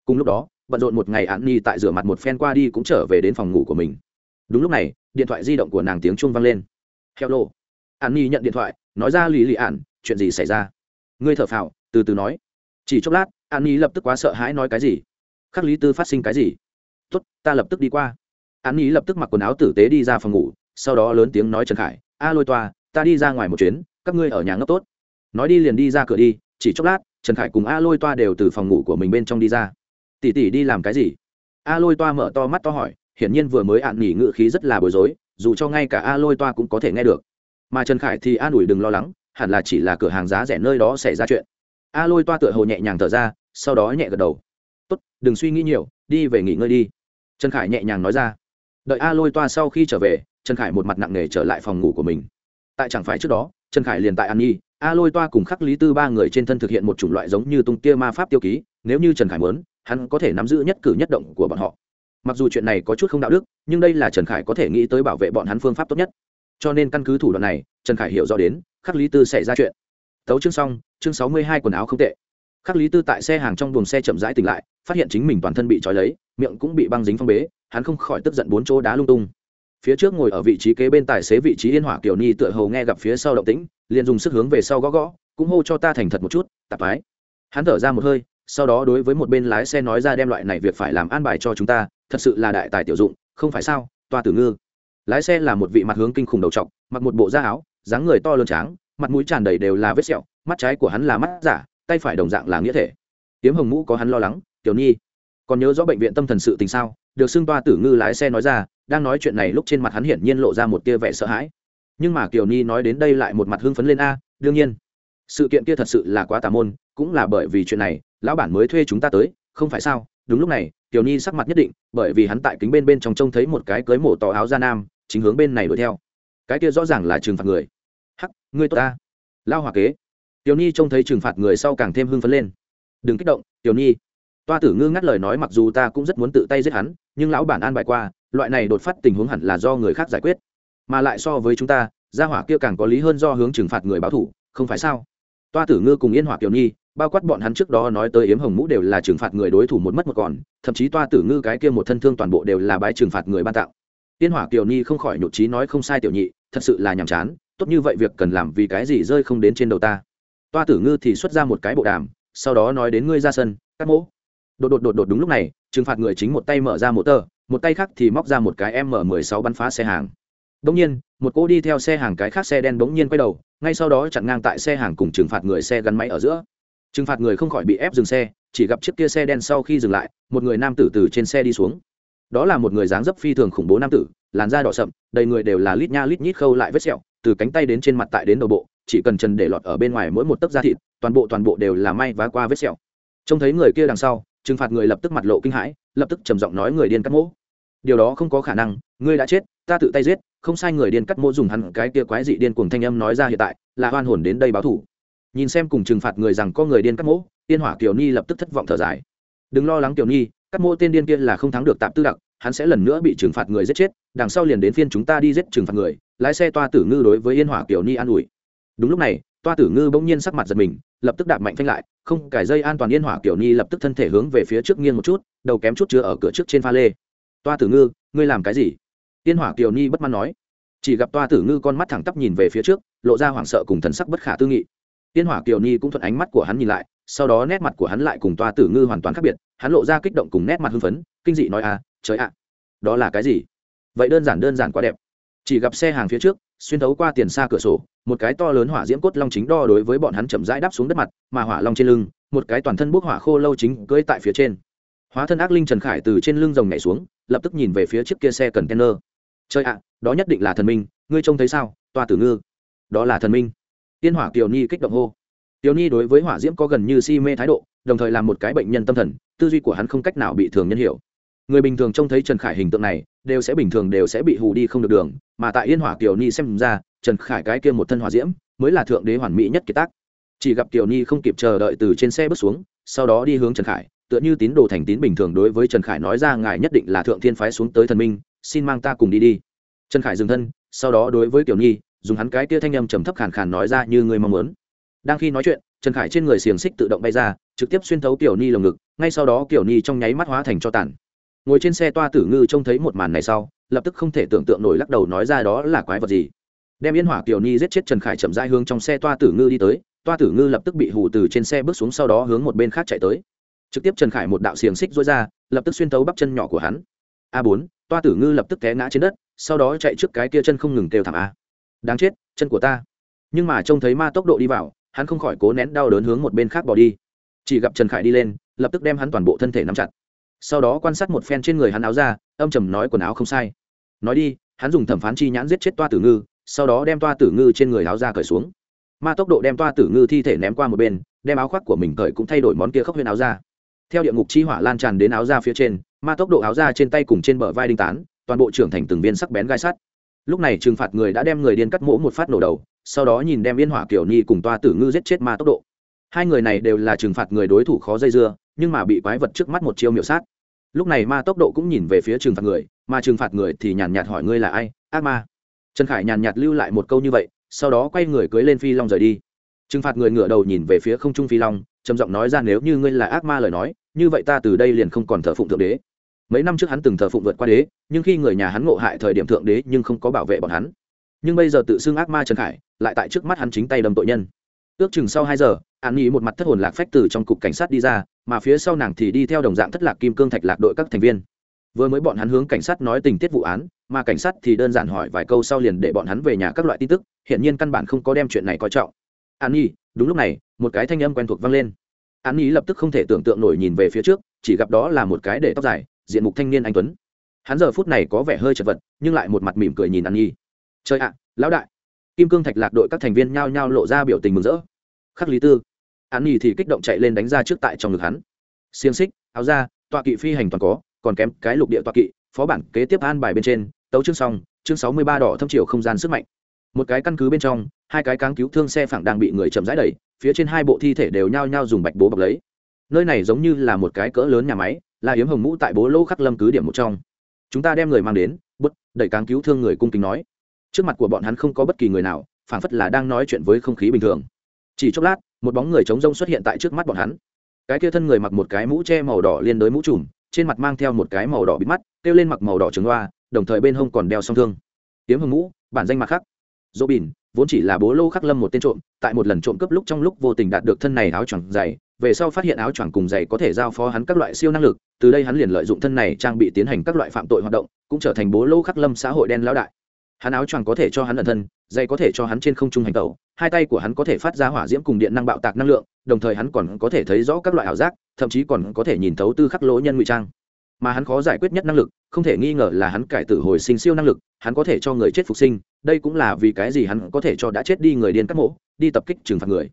Cùng lúc đó, bận rộn một ngày ạn nhì tại rửa mặt một phen qua đi cũng trở về đến phòng ngủ của mình. Đúng lúc này, điện thoại di động của nàng tiếng chuông vang lên. Hello. Ạn nhì nhận điện thoại, nói ra lì lì ạn chuyện gì xảy ra? Ngươi thở phào, từ từ nói. Chỉ chốc lát an nhi lập tức quá sợ hãi nói cái gì? Khắc lý tư phát sinh cái gì? Tốt, ta lập tức đi qua. An nhi lập tức mặc quần áo tử tế đi ra phòng ngủ, sau đó lớn tiếng nói trần khải, a lôi toa, ta đi ra ngoài một chuyến, các ngươi ở nhà ngốc tốt. Nói đi liền đi ra cửa đi, chỉ chốc lát, trần khải cùng a lôi toa đều từ phòng ngủ của mình bên trong đi ra. Tỉ tỉ đi làm cái gì? A lôi toa mở to mắt to hỏi, hiển nhiên vừa mới ạn nghỉ ngự khí rất là bối rối, dù cho ngay cả a lôi toa cũng có thể nghe được. Mà trần khải thì an ủi đừng lo lắng, hẳn là chỉ là cửa hàng giá rẻ nơi đó xảy ra chuyện. A lôi toa tựa hồ nhẹ nhàng thở ra sau đó nhẹ gật đầu. Tốt, đừng suy nghĩ nhiều, đi về nghỉ ngơi đi. Trần khải nhẹ nhàng nói ra. Đợi a lôi toa sau khi trở về, trần khải một mặt nặng nề trở lại phòng ngủ của mình. Tại chẳng phải trước đó, trần khải liền tại an nhi, a lôi toa cùng khắc lý tư ba người trên thân thực hiện một chủng loại giống như tung tia ma pháp tiêu ký, nếu như trần khải muốn, hắn có thể nắm giữ nhất cử nhất động của bọn họ. Mặc dù chuyện này có chút không đạo đức, nhưng đây là trần khải có thể nghĩ tới bảo vệ bọn hắn phương pháp tốt nhất. Cho nên căn cứ thủ đoạn này, trần khải hiểu rõ đến, khắc lý tư xảy ra chuyện. Tấu chương xong, chương sáu mươi hai quần áo không tệ khắc lý tư tại xe hàng trong buồng xe chậm rãi tỉnh lại, phát hiện chính mình toàn thân bị trói lấy, miệng cũng bị băng dính phong bế, hắn không khỏi tức giận bốn chỗ đá lung tung. Phía trước ngồi ở vị trí kế bên tài xế vị trí yên hỏa kiểu ni tựa hầu nghe gặp phía sau động tĩnh, liền dùng sức hướng về sau gõ gõ, cũng hô cho ta thành thật một chút, tạp ái hắn thở ra một hơi, sau đó đối với một bên lái xe nói ra đem loại này việc phải làm an bài cho chúng ta, thật sự là đại tài tiểu dụng, không phải sao, toa tử ngư. Lái xe là một vị mặt hướng kinh khủng đầu trọc, mặc một bộ da áo, dáng người to lớn tráng, mặt mũi tràn đầy đều là vết sẹo, mắt trái của hắn là mắt giả tay phải đồng dạng là nghĩa thể. Tiếm hồng mũ có hắn lo lắng, tiểu nhi, còn nhớ rõ bệnh viện tâm thần sự tình sao? Được xưng toa tử ngư lái xe nói ra, đang nói chuyện này lúc trên mặt hắn hiển nhiên lộ ra một tia vẻ sợ hãi. Nhưng mà kiều nhi nói đến đây lại một mặt hưng phấn lên a, đương nhiên, sự kiện kia thật sự là quá tà môn, cũng là bởi vì chuyện này, lão bản mới thuê chúng ta tới, không phải sao? Đúng lúc này kiều nhi sắc mặt nhất định, bởi vì hắn tại kính bên bên trong trông thấy một cái cưới mổ tỏ áo da nam, chính hướng bên này đuổi theo. Cái kia rõ ràng là trừng phạt người. Hắc, ngươi tốt ta. Lao hòa kế tiểu nhi trông thấy trừng phạt người sau càng thêm hưng phấn lên. Đừng kích động, tiểu nhi. Toa tử ngư ngắt lời nói mặc dù ta cũng rất muốn tự tay giết hắn, nhưng lão bản an bài qua, loại này đột phát tình huống hẳn là do người khác giải quyết. Mà lại so với chúng ta, gia hỏa kia càng có lý hơn do hướng trừng phạt người báo thủ, không phải sao? Toa tử ngư cùng yên hỏa kiều nhi, bao quát bọn hắn trước đó nói tới yếm hồng mũ đều là trừng phạt người đối thủ một mất một còn, thậm chí toa tử ngư cái kia một thân thương toàn bộ đều là bái trừng phạt người ban tạo yên hỏa kiều nhi không khỏi nhụt trí nói không sai tiểu nhị, thật sự là nhàm chán, tốt như vậy việc cần làm vì cái gì rơi không đến trên đầu ta toa tử ngư thì xuất ra một cái bộ đàm, sau đó nói đến ngươi ra sân cắt mỗ. Đột đột đột đột đúng lúc này, trừng phạt người chính một tay mở ra một tờ một tay khác thì móc ra một cái m 16 bắn phá xe hàng. Bỗng nhiên, một cô đi theo xe hàng cái khác xe đen bỗng nhiên quay đầu, ngay sau đó chặn ngang tại xe hàng cùng trừng phạt người xe gắn máy ở giữa. Trừng phạt người không khỏi bị ép dừng xe, chỉ gặp chiếc kia xe đen sau khi dừng lại, một người nam tử từ trên xe đi xuống. Đó là một người dáng dấp phi thường khủng bố nam tử, làn da đỏ sậm, đầy người đều là lít nha lít nhít khâu lại vết sẹo, từ cánh tay đến trên mặt tại đến đầu bộ chỉ cần trần để lọt ở bên ngoài mỗi một tấc da thịt, toàn bộ toàn bộ đều là may vá qua vết sẹo. Trông thấy người kia đằng sau, trừng phạt người lập tức mặt lộ kinh hãi, lập tức trầm giọng nói người điên cắt mỗ. Điều đó không có khả năng, ngươi đã chết, ta tự tay giết, không sai người điên cắt mỗ dùng hẳn cái kia quái dị điên cuồng thanh âm nói ra hiện tại, là oan hồn đến đây báo thủ. Nhìn xem cùng trừng phạt người rằng có người điên cắt mỗ tiên hỏa kiều ni lập tức thất vọng thở dài. Đừng lo lắng kiều ni, cắt mỗ tên điên kia là không thắng được tạm tư đặc, hắn sẽ lần nữa bị trừng phạt người giết chết, đằng sau liền đến phiên chúng ta đi giết trừng phạt người, lái xe toa tử ngư đối với yên hỏa kiều ni an ủi đúng lúc này, toa tử ngư bỗng nhiên sắc mặt giật mình, lập tức đạp mạnh phanh lại, không, cải dây an toàn yên hỏa kiểu ni lập tức thân thể hướng về phía trước nghiêng một chút, đầu kém chút chứa ở cửa trước trên pha lê. Toa tử ngư, ngươi làm cái gì? Yên hỏa kiểu ni bất mãn nói. Chỉ gặp toa tử ngư con mắt thẳng tắp nhìn về phía trước, lộ ra hoảng sợ cùng thần sắc bất khả tư nghị. Yên hỏa kiểu ni cũng thuận ánh mắt của hắn nhìn lại, sau đó nét mặt của hắn lại cùng toa tử ngư hoàn toàn khác biệt, hắn lộ ra kích động cùng nét mặt hưng phấn, kinh dị nói à trời ạ, đó là cái gì? Vậy đơn giản đơn giản quá đẹp. Chỉ gặp xe hàng phía trước xuyên thấu qua tiền xa cửa sổ, một cái to lớn hỏa diễm cốt long chính đo đối với bọn hắn chậm rãi đáp xuống đất mặt, mà hỏa long trên lưng, một cái toàn thân bốc hỏa khô lâu chính cưỡi tại phía trên. Hóa thân ác linh trần khải từ trên lưng rồng nhảy xuống, lập tức nhìn về phía chiếc kia xe cần kenner chơi ạ, đó nhất định là thần minh, ngươi trông thấy sao toa tử ngư? Đó là thần minh. Tiên hỏa kiều ni kích động hô. Kiều ni đối với hỏa diễm có gần như si mê thái độ, đồng thời là một cái bệnh nhân tâm thần, tư duy của hắn không cách nào bị thường nhân hiểu người bình thường trông thấy trần khải hình tượng này, đều sẽ bình thường đều sẽ bị hù đi không được đường, mà tại yên hỏa kiều ni xem ra, trần khải cái kia một thân hỏa diễm, mới là thượng đế hoàn mỹ nhất kiệt tác. Chỉ gặp kiều ni không kịp chờ đợi từ trên xe bước xuống, sau đó đi hướng trần khải, tựa như tín đồ thành tín bình thường đối với trần khải nói ra, ngài nhất định là thượng thiên phái xuống tới thần minh, xin mang ta cùng đi đi. Trần khải dừng thân, sau đó đối với kiều ni, dùng hắn cái kia thanh âm trầm thấp khàn khàn nói ra, như người mong muốn. Đang khi nói chuyện, trần khải trên người xiềng xích tự động bay ra, trực tiếp xuyên thấu kiều ni lồng ngực, ngay sau đó kiều ni trong nháy mắt hóa thành cho tàn ngồi trên xe toa tử ngư trông thấy một màn này sau, lập tức không thể tưởng tượng nổi lắc đầu nói ra đó là quái vật gì. Đem yên hỏa kiều ni giết chết trần khải chậm rãi hướng trong xe toa tử ngư đi tới, toa tử ngư lập tức bị hù từ trên xe bước xuống sau đó hướng một bên khác chạy tới. Trực tiếp trần khải một đạo xiềng xích dối ra, lập tức xuyên tấu bắp chân nhỏ của hắn. A bốn, toa tử ngư lập tức té ngã trên đất, sau đó chạy trước cái kia chân không ngừng kêu thảm a. Đáng chết, chân của ta. Nhưng mà trông thấy ma tốc độ đi vào, hắn không khỏi cố nén đau đớn hướng một bên khác bỏ đi. Chỉ gặp trần khải đi lên, lập tức đem hắn toàn bộ thân thể nắm chặt sau đó quan sát một phen trên người hắn áo ra âm trầm nói quần áo không sai. Nói đi, hắn dùng thẩm phán chi nhãn giết chết toa tử ngư, sau đó đem toa tử ngư trên người áo ra cởi xuống. Ma tốc độ đem toa tử ngư thi thể ném qua một bên, đem áo khoác của mình cởi cũng thay đổi món kia khốc huyên áo ra theo địa ngục chi hỏa lan tràn đến áo ra phía trên, ma tốc độ áo ra trên tay cùng trên bờ vai đinh tán, toàn bộ trưởng thành từng viên sắc bén gai sắt. Lúc này trừng phạt người đã đem người điên cắt mỗ một phát nổ đầu, sau đó nhìn đem yên hỏa kiểu ni cùng toa tử ngư giết chết ma tốc độ. Hai người này đều là trừng phạt người đối thủ khó dây dưa, nhưng mà bị quái vật trước mắt một chiêu miểu sát lúc này ma tốc độ cũng nhìn về phía trừng phạt người, mà trừng phạt người thì nhàn nhạt hỏi ngươi là ai? Ác ma. Trần khải nhàn nhạt lưu lại một câu như vậy, sau đó quay người cưới lên phi long rời đi. Trừng phạt người ngửa đầu nhìn về phía không trung phi long, trầm giọng nói ra nếu như ngươi là ác ma lời nói, như vậy ta từ đây liền không còn thờ phụng thượng đế. Mấy năm trước hắn từng thờ phụng vượt qua đế, nhưng khi người nhà hắn ngộ hại thời điểm thượng đế nhưng không có bảo vệ bọn hắn. Nhưng bây giờ tự xưng ác ma trần khải, lại tại trước mắt hắn chính tay đâm tội nhân ước chừng sau hai giờ, an nhi một mặt thất hồn lạc phách từ trong cục cảnh sát đi ra, mà phía sau nàng thì đi theo đồng dạng thất lạc kim cương thạch lạc đội các thành viên. Vừa mới bọn hắn hướng cảnh sát nói tình tiết vụ án, mà cảnh sát thì đơn giản hỏi vài câu sau liền để bọn hắn về nhà các loại tin tức hiện nhiên căn bản không có đem chuyện này coi trọng. An nhi, đúng lúc này, một cái thanh âm quen thuộc vang lên. An nhi lập tức không thể tưởng tượng nổi nhìn về phía trước, chỉ gặp đó là một cái để tóc dài, diện mục thanh niên anh tuấn. Hắn giờ phút này có vẻ hơi chật vật, nhưng lại một mặt mỉm cười nhìn an nhi. Chơi ạ, lão đại kim cương thạch lạc đội các thành viên nhao nhao lộ ra biểu tình mừng rỡ. Khắc lý tư. An nhì thì kích động chạy lên đánh ra trước tại trong ngực hắn. Xiềng xích, áo da, tọa kỵ phi hành toàn có, còn kém cái lục địa tọa kỵ, phó bản kế tiếp an bài bên trên, tấu chương xong, chương sáu mươi ba đỏ thâm chiều không gian sức mạnh. Một cái căn cứ bên trong, hai cái cáng cứu thương xe phẳng đang bị người chậm rãi đẩy, phía trên hai bộ thi thể đều nhao nhao dùng bạch bố bọc lấy. Nơi này giống như là một cái cỡ lớn nhà máy, là hiếm hồng mũ tại bố lô khắc lâm cứ điểm một trong. Chúng ta đem người mang đến, bút, đẩy cáng cứu thương người cung kính nói trước mặt của bọn hắn không có bất kỳ người nào, phảng phất là đang nói chuyện với không khí bình thường. Chỉ chốc lát, một bóng người trống rông xuất hiện tại trước mắt bọn hắn. Cái kia thân người mặc một cái mũ che màu đỏ liên đối mũ trùm, trên mặt mang theo một cái màu đỏ bịt mắt, kêu lên mặc màu đỏ trứng loa, đồng thời bên hông còn đeo song thương. Tiếm hưng mũ, bản danh mặt khắc. Dỗ bỉn vốn chỉ là bố lô khắc lâm một tên trộm, tại một lần trộm cướp lúc trong lúc vô tình đạt được thân này áo choàng dày, về sau phát hiện áo choàng cùng dày có thể giao phó hắn các loại siêu năng lực, từ đây hắn liền lợi dụng thân này trang bị tiến hành các loại phạm tội hoạt động, cũng trở thành bố lô khắc lâm xã hội đen lão đại hắn áo choàng có thể cho hắn ẩn thân dây có thể cho hắn trên không trung hành tẩu, hai tay của hắn có thể phát ra hỏa diễm cùng điện năng bạo tạc năng lượng, đồng thời hắn còn có thể thấy rõ các loại ảo giác, thậm chí còn có thể nhìn thấu tư khắc lỗ nhân ngụy trang. Mà hắn khó giải quyết nhất năng lực, không thể nghi ngờ là hắn cải tử hồi sinh siêu năng lực, hắn có thể cho người chết phục sinh, đây cũng là vì cái gì hắn có thể cho đã chết đi người điên các mộ đi tập kích trừng phạt người.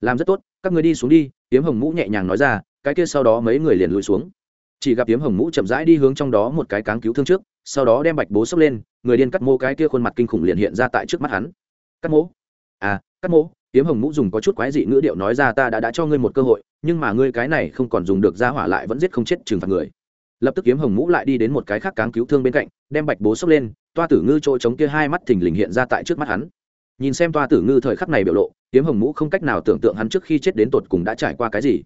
Làm rất tốt, các người đi xuống đi tiếm hồng mũ nhẹ nhàng nói ra, cái kia sau đó mấy người liền lùi xuống chỉ gặp tiếm hồng mũ chậm rãi đi hướng trong đó một cái cáng cứu thương trước, sau đó đem bạch bố sốc lên, người điên cắt mô cái kia khuôn mặt kinh khủng liền hiện ra tại trước mắt hắn. Cắt mỗ à cắt mỗ tiếm hồng mũ dùng có chút quái dị ngữ điệu nói ra, ta đã đã cho ngươi một cơ hội, nhưng mà ngươi cái này không còn dùng được, ra hỏa lại vẫn giết không chết trừng phạt người. Lập tức kiếm hồng mũ lại đi đến một cái khác cáng cứu thương bên cạnh, đem bạch bố sốc lên, toa tử ngư trôi chống kia hai mắt thình lình hiện ra tại trước mắt hắn. Nhìn xem toa tử ngư thời khắc này biểu lộ kiếm hồng mũ không cách nào tưởng tượng hắn trước khi chết đến tột cùng đã trải qua cái gì.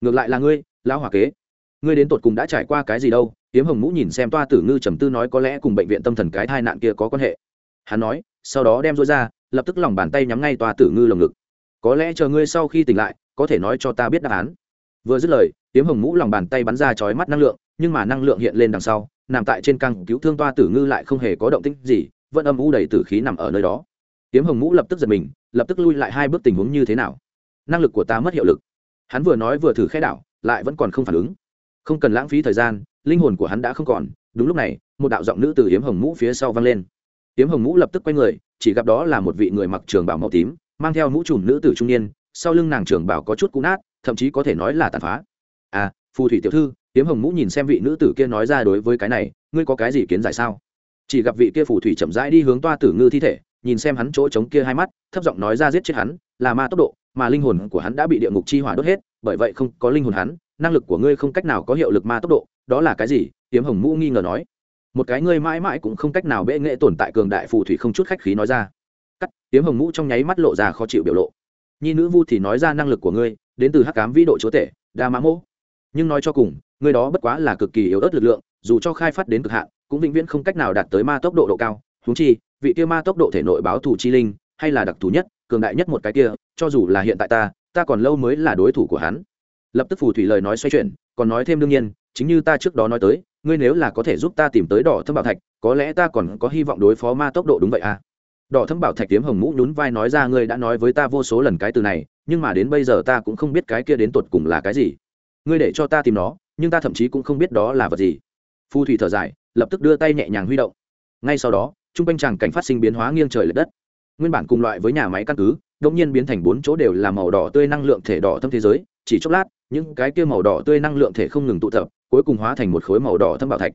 Ngược lại là ngươi, lão hòa kế ngươi đến tột cùng đã trải qua cái gì đâu? Tiếm hồng mũ nhìn xem toa tử ngư trầm tư nói có lẽ cùng bệnh viện tâm thần cái thai nạn kia có quan hệ. Hắn nói, sau đó đem rối ra, lập tức lòng bàn tay nhắm ngay toa tử ngư lồng ngực. Có lẽ chờ ngươi sau khi tỉnh lại, có thể nói cho ta biết đáp án. Vừa dứt lời, Tiếm hồng mũ lòng bàn tay bắn ra chói mắt năng lượng, nhưng mà năng lượng hiện lên đằng sau, nằm tại trên căng cứu thương toa tử ngư lại không hề có động tĩnh gì, vẫn âm u đầy tử khí nằm ở nơi đó. Tiếm hồng mũ lập tức giật mình, lập tức lui lại hai bước tình huống như thế nào? Năng lực của ta mất hiệu lực. Hắn vừa nói vừa thử khẽ đảo, lại vẫn còn không phản ứng không cần lãng phí thời gian, linh hồn của hắn đã không còn. Đúng lúc này, một đạo giọng nữ từ hiếm hồng mũ phía sau vang lên. Hiếm hồng mũ lập tức quay người, chỉ gặp đó là một vị người mặc trường bảo màu tím, mang theo mũ trùm nữ tử trung niên, sau lưng nàng trường bảo có chút cũ nát, thậm chí có thể nói là tàn phá. À phù thủy tiểu thư hiếm hồng mũ nhìn xem vị nữ tử kia nói ra đối với cái này, ngươi có cái gì kiến giải sao? Chỉ gặp vị kia phù thủy chậm rãi đi hướng toa tử ngư thi thể, nhìn xem hắn chỗ trống kia hai mắt, thấp giọng nói ra giết chết hắn, là ma tốc độ, mà linh hồn của hắn đã bị địa ngục chi hỏa đốt hết, bởi vậy không có linh hồn hắn năng lực của ngươi không cách nào có hiệu lực ma tốc độ, đó là cái gì? Tiếm hồng mũ nghi ngờ nói. Một cái ngươi mãi mãi cũng không cách nào bệ nghệ tồn tại cường đại phù thủy không chút khách khí nói ra. Cắt, tiếm hồng mũ trong nháy mắt lộ ra khó chịu biểu lộ. Nhi nữ vu thì nói ra năng lực của ngươi, đến từ hắc cám vĩ độ chúa tể, đa mã mô nhưng nói cho cùng, ngươi đó bất quá là cực kỳ yếu ớt lực lượng, dù cho khai phát đến cực hạn, cũng vĩnh viễn không cách nào đạt tới ma tốc độ độ cao. Húng chi, vị kia ma tốc độ thể nội báo thủ chi linh, hay là đặc thù nhất, cường đại nhất một cái kia, cho dù là hiện tại ta ta còn lâu mới là đối thủ của hắn lập tức phù thủy lời nói xoay chuyển, còn nói thêm đương nhiên, chính như ta trước đó nói tới, ngươi nếu là có thể giúp ta tìm tới đỏ thâm bảo thạch, có lẽ ta còn có hy vọng đối phó ma tốc độ đúng vậy à? Đỏ thâm bảo thạch tiếm hồng mũ nhún vai nói ra, ngươi đã nói với ta vô số lần cái từ này, nhưng mà đến bây giờ ta cũng không biết cái kia đến tột cùng là cái gì. Ngươi để cho ta tìm nó, nhưng ta thậm chí cũng không biết đó là vật gì. Phù thủy thở dài, lập tức đưa tay nhẹ nhàng huy động. Ngay sau đó t r u n g quanh chàng cảnh phát sinh biến hóa nghiêng trời l ệ đất. Nguyên bản cùng loại với nhà máy căn cứ đ ỗ n g nhiên biến thành bốn chỗ đều là màu đỏ tươi năng lượng thể đỏ thâm thế giới, chỉ chốc lát những cái kia màu đỏ tươi năng lượng thể không ngừng tụ tập, cuối cùng hóa thành một khối màu đỏ thâm bảo thạch.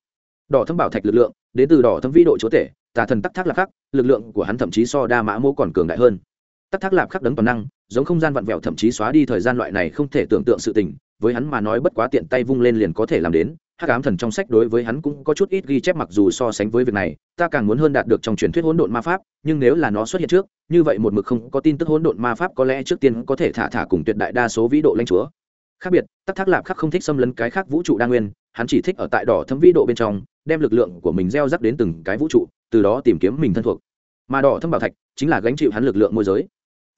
Đỏ thâm bảo thạch lực lượng, đến từ đỏ thâm vĩ độ chúa tể, tà thần tắc thác lạc khắc, lực lượng của hắn thậm chí so đa mã mô còn cường đại hơn. Tắc thác lạc khắc đấng toàn năng, giống không gian vặn vẹo thậm chí xóa đi thời gian loại này không thể tưởng tượng sự tình, với hắn mà nói bất quá tiện tay vung lên liền có thể làm đến, hắc ám thần trong sách đối với hắn cũng có chút ít ghi chép mặc dù so sánh với việc này, ta càng muốn hơn đạt được trong truyền thuyết hỗn độn ma pháp, nhưng nếu là nó xuất hiện trước, như vậy một mực không có tin tức hỗn độn ma pháp có lẽ trước tiên có thể thả thả cùng tuyệt đại đa số vĩ độ lãnh chúa khác biệt, tắc thác lạp khắc không thích xâm lấn cái khác vũ trụ đa nguyên, hắn chỉ thích ở tại đỏ thâm vĩ độ bên trong, đem lực lượng của mình gieo rắc đến từng cái vũ trụ, từ đó tìm kiếm mình thân thuộc. Mà đỏ thâm bảo thạch chính là gánh chịu hắn lực lượng môi giới.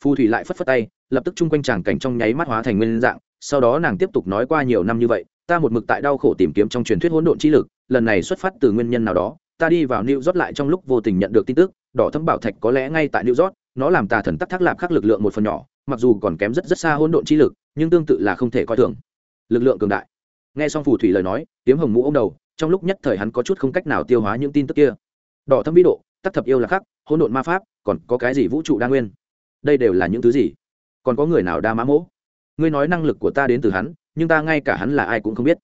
Phù thủy lại phất phất tay, lập tức chung quanh tràng cảnh trong nháy mắt hóa thành nguyên dạng, sau đó nàng tiếp tục nói qua nhiều năm như vậy, ta một mực tại đau khổ tìm kiếm trong truyền thuyết hỗn độn chi lực, lần này xuất phát từ nguyên nhân nào đó, ta đi vào new york lại trong lúc vô tình nhận được tin tức, đỏ thâm bảo thạch có lẽ ngay tại new york, nó làm tà thần tắc thác lạp khắc lực lượng một phần nhỏ mặc dù còn kém rất rất xa hỗn độn chi lực, nhưng tương tự là không thể coi thường. Lực lượng cường đại. Nghe xong phù thủy lời nói tiếm hồng mũ ô m đầu, trong lúc nhất thời hắn có chút không cách nào tiêu hóa những tin tức kia. Đỏ thâm vĩ độ, tắc thập yêu là khắc, hỗn độn ma pháp, còn có cái gì vũ trụ đa nguyên? Đây đều là những thứ gì? Còn có người nào đa mã mỗ? Ngươi nói năng lực của ta đến từ hắn, nhưng ta ngay cả hắn là ai cũng không biết.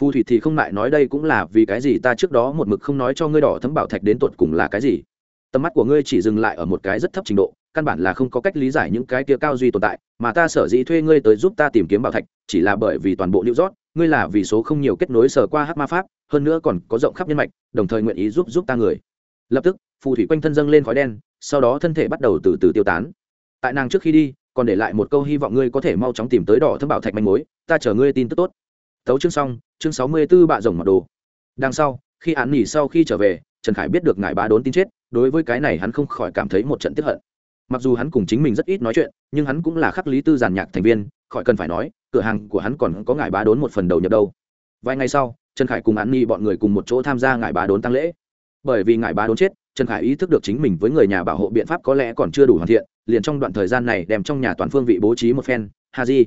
Phù thủy thì không lại nói đây cũng là vì cái gì ta trước đó một mực không nói cho ngươi đỏ thấm bảo thạch đến tột cùng là cái gì. Tầm mắt của ngươi chỉ dừng lại ở một cái rất thấp trình độ căn bản là không có cách lý giải những cái kia cao duy tồn tại, mà ta sở dĩ thuê ngươi tới giúp ta tìm kiếm bảo thạch, chỉ là bởi vì toàn bộ lưu rót ngươi là vì số không nhiều kết nối sở qua hát ma pháp, hơn nữa còn có rộng khắp nhân mạch, đồng thời nguyện ý giúp giúp ta người. Lập tức, phù thủy quanh thân dâng lên khói đen, sau đó thân thể bắt đầu từ từ tiêu tán. Tại nàng trước khi đi, còn để lại một câu hy vọng ngươi có thể mau chóng tìm tới đỏ thâm bảo thạch manh mối, ta chờ ngươi tin tức tốt. Tấu chương xong, chương sáu mươi 64 bạ rồng mặc đồ. Đằng sau, khi án nghỉ sau khi trở về, trần khải biết được ngài bá đốn tin chết, đối với cái này hắn không khỏi cảm thấy một trận tiếp hận mặc dù hắn cùng chính mình rất ít nói chuyện, nhưng hắn cũng là khắc lý tư giàn nhạc thành viên, khỏi cần phải nói, cửa hàng của hắn còn có ngài bá đốn một phần đầu nhập đâu. Vài ngày sau, trần khải cùng án ni bọn người cùng một chỗ tham gia ngài bá đốn tăng lễ. Bởi vì ngài bá đốn chết, trần khải ý thức được chính mình với người nhà bảo hộ biện pháp có lẽ còn chưa đủ hoàn thiện, liền trong đoạn thời gian này đem trong nhà toàn phương vị bố trí một phen, ha di.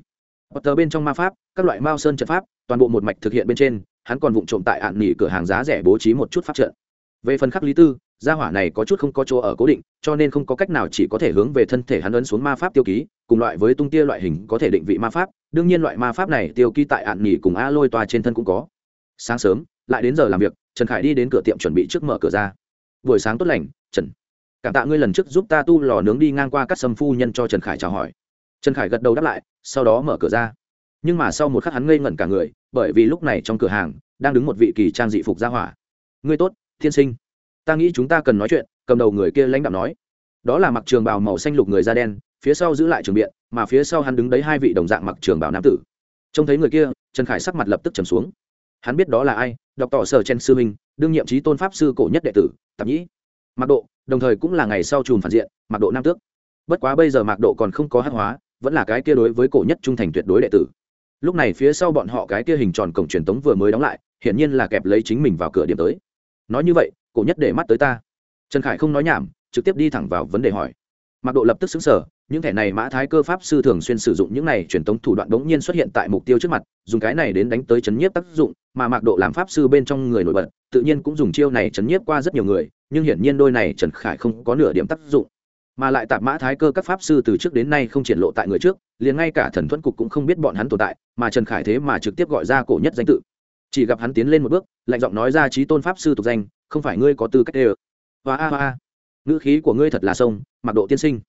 Tờ bên trong ma pháp, các loại mao sơn trận pháp, toàn bộ một mạch thực hiện bên trên, hắn còn vụng trộm tại ạn nỉ cửa hàng giá rẻ bố trí một chút pháp trận về phần khắc lý tư, gia hỏa này có chút không có chỗ ở cố định, cho nên không có cách nào chỉ có thể hướng về thân thể hắn ấn xuống ma pháp tiêu ký, cùng loại với tung tia loại hình có thể định vị ma pháp, đương nhiên loại ma pháp này tiêu ký tại ạn nghỉ cùng a lôi toa trên thân cũng có. Sáng sớm, lại đến giờ làm việc, trần khải đi đến cửa tiệm chuẩn bị trước mở cửa ra. Buổi sáng tốt lành, trần. Cảm tạ ngươi lần trước giúp ta tu lò nướng đi ngang qua các sâm phu nhân cho trần khải chào hỏi. Trần khải gật đầu đáp lại, sau đó mở cửa ra. Nhưng mà sau một khắc hắn ngây ngẩn cả người, bởi vì lúc này trong cửa hàng, đang đứng một vị kỳ trang dị phục gia hỏa. Ngươi tốt thiên sinh, ta nghĩ chúng ta cần nói chuyện, cầm đầu người kia lãnh đạo nói. Đó là mặc trường bào màu xanh lục người da đen, phía sau giữ lại trường biện, mà phía sau hắn đứng đấy hai vị đồng dạng mặc trường bào nam tử. Trông thấy người kia, trần khải sắc mặt lập tức trầm xuống. Hắn biết đó là ai, đọc tỏ sở chen sư minh, đương nhiệm trí tôn pháp sư cổ nhất đệ tử, tạp nhĩ. Mặc độ, đồng thời cũng là ngày sau chùm phản diện mặc độ nam tước. Bất quá bây giờ mặc độ còn không có hát hóa, vẫn là cái kia đối với cổ nhất trung thành tuyệt đối đệ tử. Lúc này phía sau bọn họ cái kia hình tròn cổng truyền tống vừa mới đóng lại, hiển nhiên là kẹp lấy chính mình vào cửa điểm tới nói như vậy, cổ nhất để mắt tới ta. Trần khải không nói nhảm, trực tiếp đi thẳng vào vấn đề hỏi. Mặc độ lập tức xứng sở những thẻ này mã thái cơ pháp sư thường xuyên sử dụng, những này truyền tống thủ đoạn đống nhiên xuất hiện tại mục tiêu trước mặt, dùng cái này đến đánh tới chấn nhiếp tác dụng, mà mạc độ làm pháp sư bên trong người nổi bật, tự nhiên cũng dùng chiêu này chấn nhiếp qua rất nhiều người, nhưng hiển nhiên đôi này trần khải không có nửa điểm tác dụng. Mà lại tạp mã thái cơ các pháp sư từ trước đến nay không triển lộ tại người trước, liền ngay cả thần thuẫn cục cũng không biết bọn hắn tồn tại, mà trần khải thế mà trực tiếp gọi ra cổ nhất danh tự chỉ gặp hắn tiến lên một bước lạnh giọng nói ra trí tôn pháp sư tục danh không phải ngươi có tư cách đê ơ. Hoa a hoa. Ngữ khí của ngươi thật là sông mặc độ tiên sinh.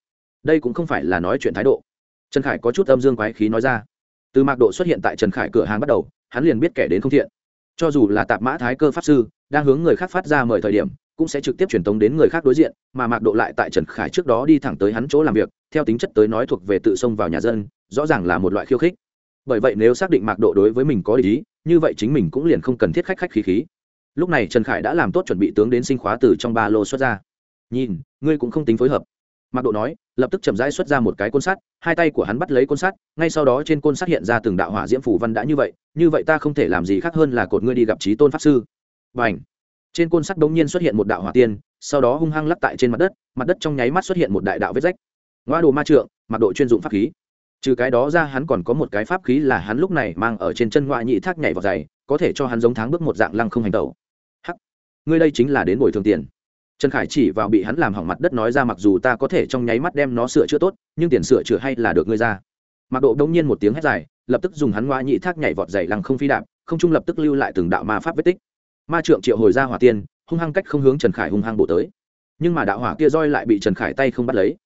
Đây cũng không phải là nói chuyện thái độ. Trần khải có chút âm dương quái khí nói ra. Từ mạc độ xuất hiện tại trần khải cửa hàng bắt đầu hắn liền biết kẻ đến không thiện. Cho dù là tạp mã thái cơ pháp sư đang hướng người khác phát ra mời thời điểm cũng sẽ trực tiếp truyền tống đến người khác đối diện mà mạc độ lại tại trần khải trước đó đi thẳng tới hắn chỗ làm việc theo tính chất tới nói thuộc về tự xông vào nhà dân rõ ràng là một loại khiêu khích. Bởi vậy nếu xác định mạc độ đối với mình có ý, như vậy chính mình cũng liền không cần thiết khách khách khí khí. Lúc này trần khải đã làm tốt chuẩn bị tướng đến sinh khóa từ trong ba lô xuất ra. Nhìn, ngươi cũng không tính phối hợp. Mạc độ nói, lập tức chậm rãi xuất ra một cái côn sắt, hai tay của hắn bắt lấy côn sắt, ngay sau đó trên côn sắt hiện ra từng đạo hỏa diễm phủ văn đã như vậy như vậy ta không thể làm gì khác hơn là cột ngươi đi gặp trí tôn pháp sư. B à n h trên côn sắt bỗng nhiên xuất hiện một đạo hỏa tiên, sau đó hung hăng lắc tại trên mặt đất mặt đất trong nháy mắt xuất hiện một đại đạo vết rách. Ngoa đồ ma trượng mặc độ chuyên dụng pháp khí trừ cái đó ra hắn còn có một cái pháp khí là hắn lúc này mang ở trên chân ngoại nhị thác nhảy vào giày, có thể cho hắn giống tháng bước một dạng lăng không hành tẩu. Hắc. Ngươi đây chính là đến bồi thường tiền. Trần khải chỉ vào bị hắn làm hỏng mặt đất nói ra mặc dù ta có thể trong nháy mắt đem nó sửa chữa tốt, nhưng tiền sửa chữa hay là được ngươi ra. Mặc độ đông nhiên một tiếng hét dài, lập tức dùng hắn ngoại nhị thác nhảy vọt dày lăng không phi đạp, không trung lập tức lưu lại từng đạo ma pháp vết tích. Ma trượng triệu hồi ra hỏa tiên, hung hăng cách không hướng trần khải hung hăng bổ tới. Nhưng mà đạo hỏa kia roi lại bị trần khải tay không bắt lấy.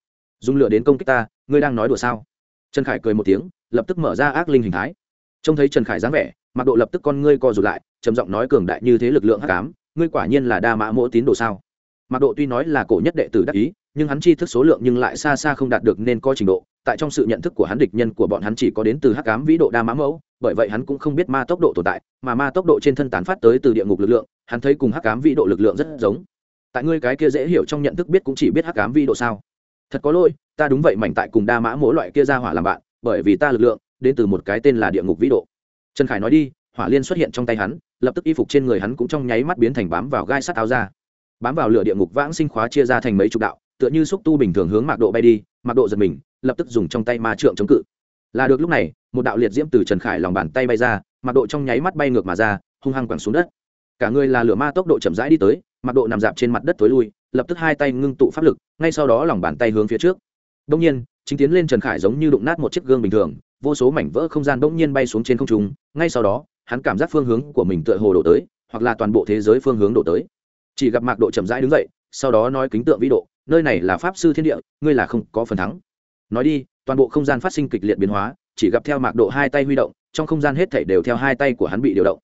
Dùng lửa đến công kích ta, ngươi đang nói đùa sao? Trần khải cười một tiếng, lập tức mở ra ác linh hình thái. Trông thấy trần khải dáng vẻ, mặc độ lập tức con ngươi co rụt lại, trầm giọng nói cường đại như thế lực lượng hắc ám, ngươi quả nhiên là đa mã mỗ tín đồ sao? Mặc độ tuy nói là cổ nhất đệ tử đắc ý, nhưng hắn chi thức số lượng nhưng lại xa xa không đạt được nên coi trình độ, tại trong sự nhận thức của hắn địch nhân của bọn hắn chỉ có đến từ hắc ám vĩ độ đa mã mẫu, bởi vậy hắn cũng không biết ma tốc độ tồn tại, mà ma tốc độ trên thân tán phát tới từ địa ngục lực lượng, hắn thấy cùng hắc ám vĩ độ lực lượng rất giống. Tại ngươi cái kia dễ hiểu trong nhận thức biết cũng chỉ biết hắc ám vĩ độ sao? Thật có lỗi, ta đúng vậy mảnh tại cùng đa mã mỗi loại kia ra hỏa làm bạn, bởi vì ta lực lượng, đến từ một cái tên là địa ngục vĩ độ. Trần khải nói đi, hỏa liên xuất hiện trong tay hắn, lập tức y phục trên người hắn cũng trong nháy mắt biến thành bám vào gai sắt áo ra bám vào lửa địa ngục vãng sinh khóa chia ra thành mấy chục đạo, tựa như xúc tu bình thường hướng mạc độ bay đi, mạc độ giật mình, lập tức dùng trong tay ma trượng chống cự. Là được lúc này, một đạo liệt diễm từ trần khải lòng bàn tay bay ra, mạc độ trong nháy mắt bay ngược mà ra, hung hăng quẳng xuống đất. Cả người là lửa ma tốc độ chậm rãi đi tới, mạc độ nằm dạp trên mặt đất tối lui lập tức hai tay ngưng tụ pháp lực, ngay sau đó lòng bàn tay hướng phía trước. Đông nhiên, chính tiến lên trần khải giống như đụng nát một chiếc gương bình thường, vô số mảnh vỡ không gian đông nhiên bay xuống trên không trung, ngay sau đó, hắn cảm giác phương hướng của mình tựa hồ đổ tới, hoặc là toàn bộ thế giới phương hướng đổ tới. Chỉ gặp mạc độ chậm rãi đứng dậy, sau đó nói kính tượng vĩ độ, nơi này là pháp sư thiên địa, ngươi là không có phần thắng. Nói đi, toàn bộ không gian phát sinh kịch liệt biến hóa, chỉ gặp theo mạc độ hai tay huy động, trong không gian hết thảy đều theo hai tay của hắn bị điều động.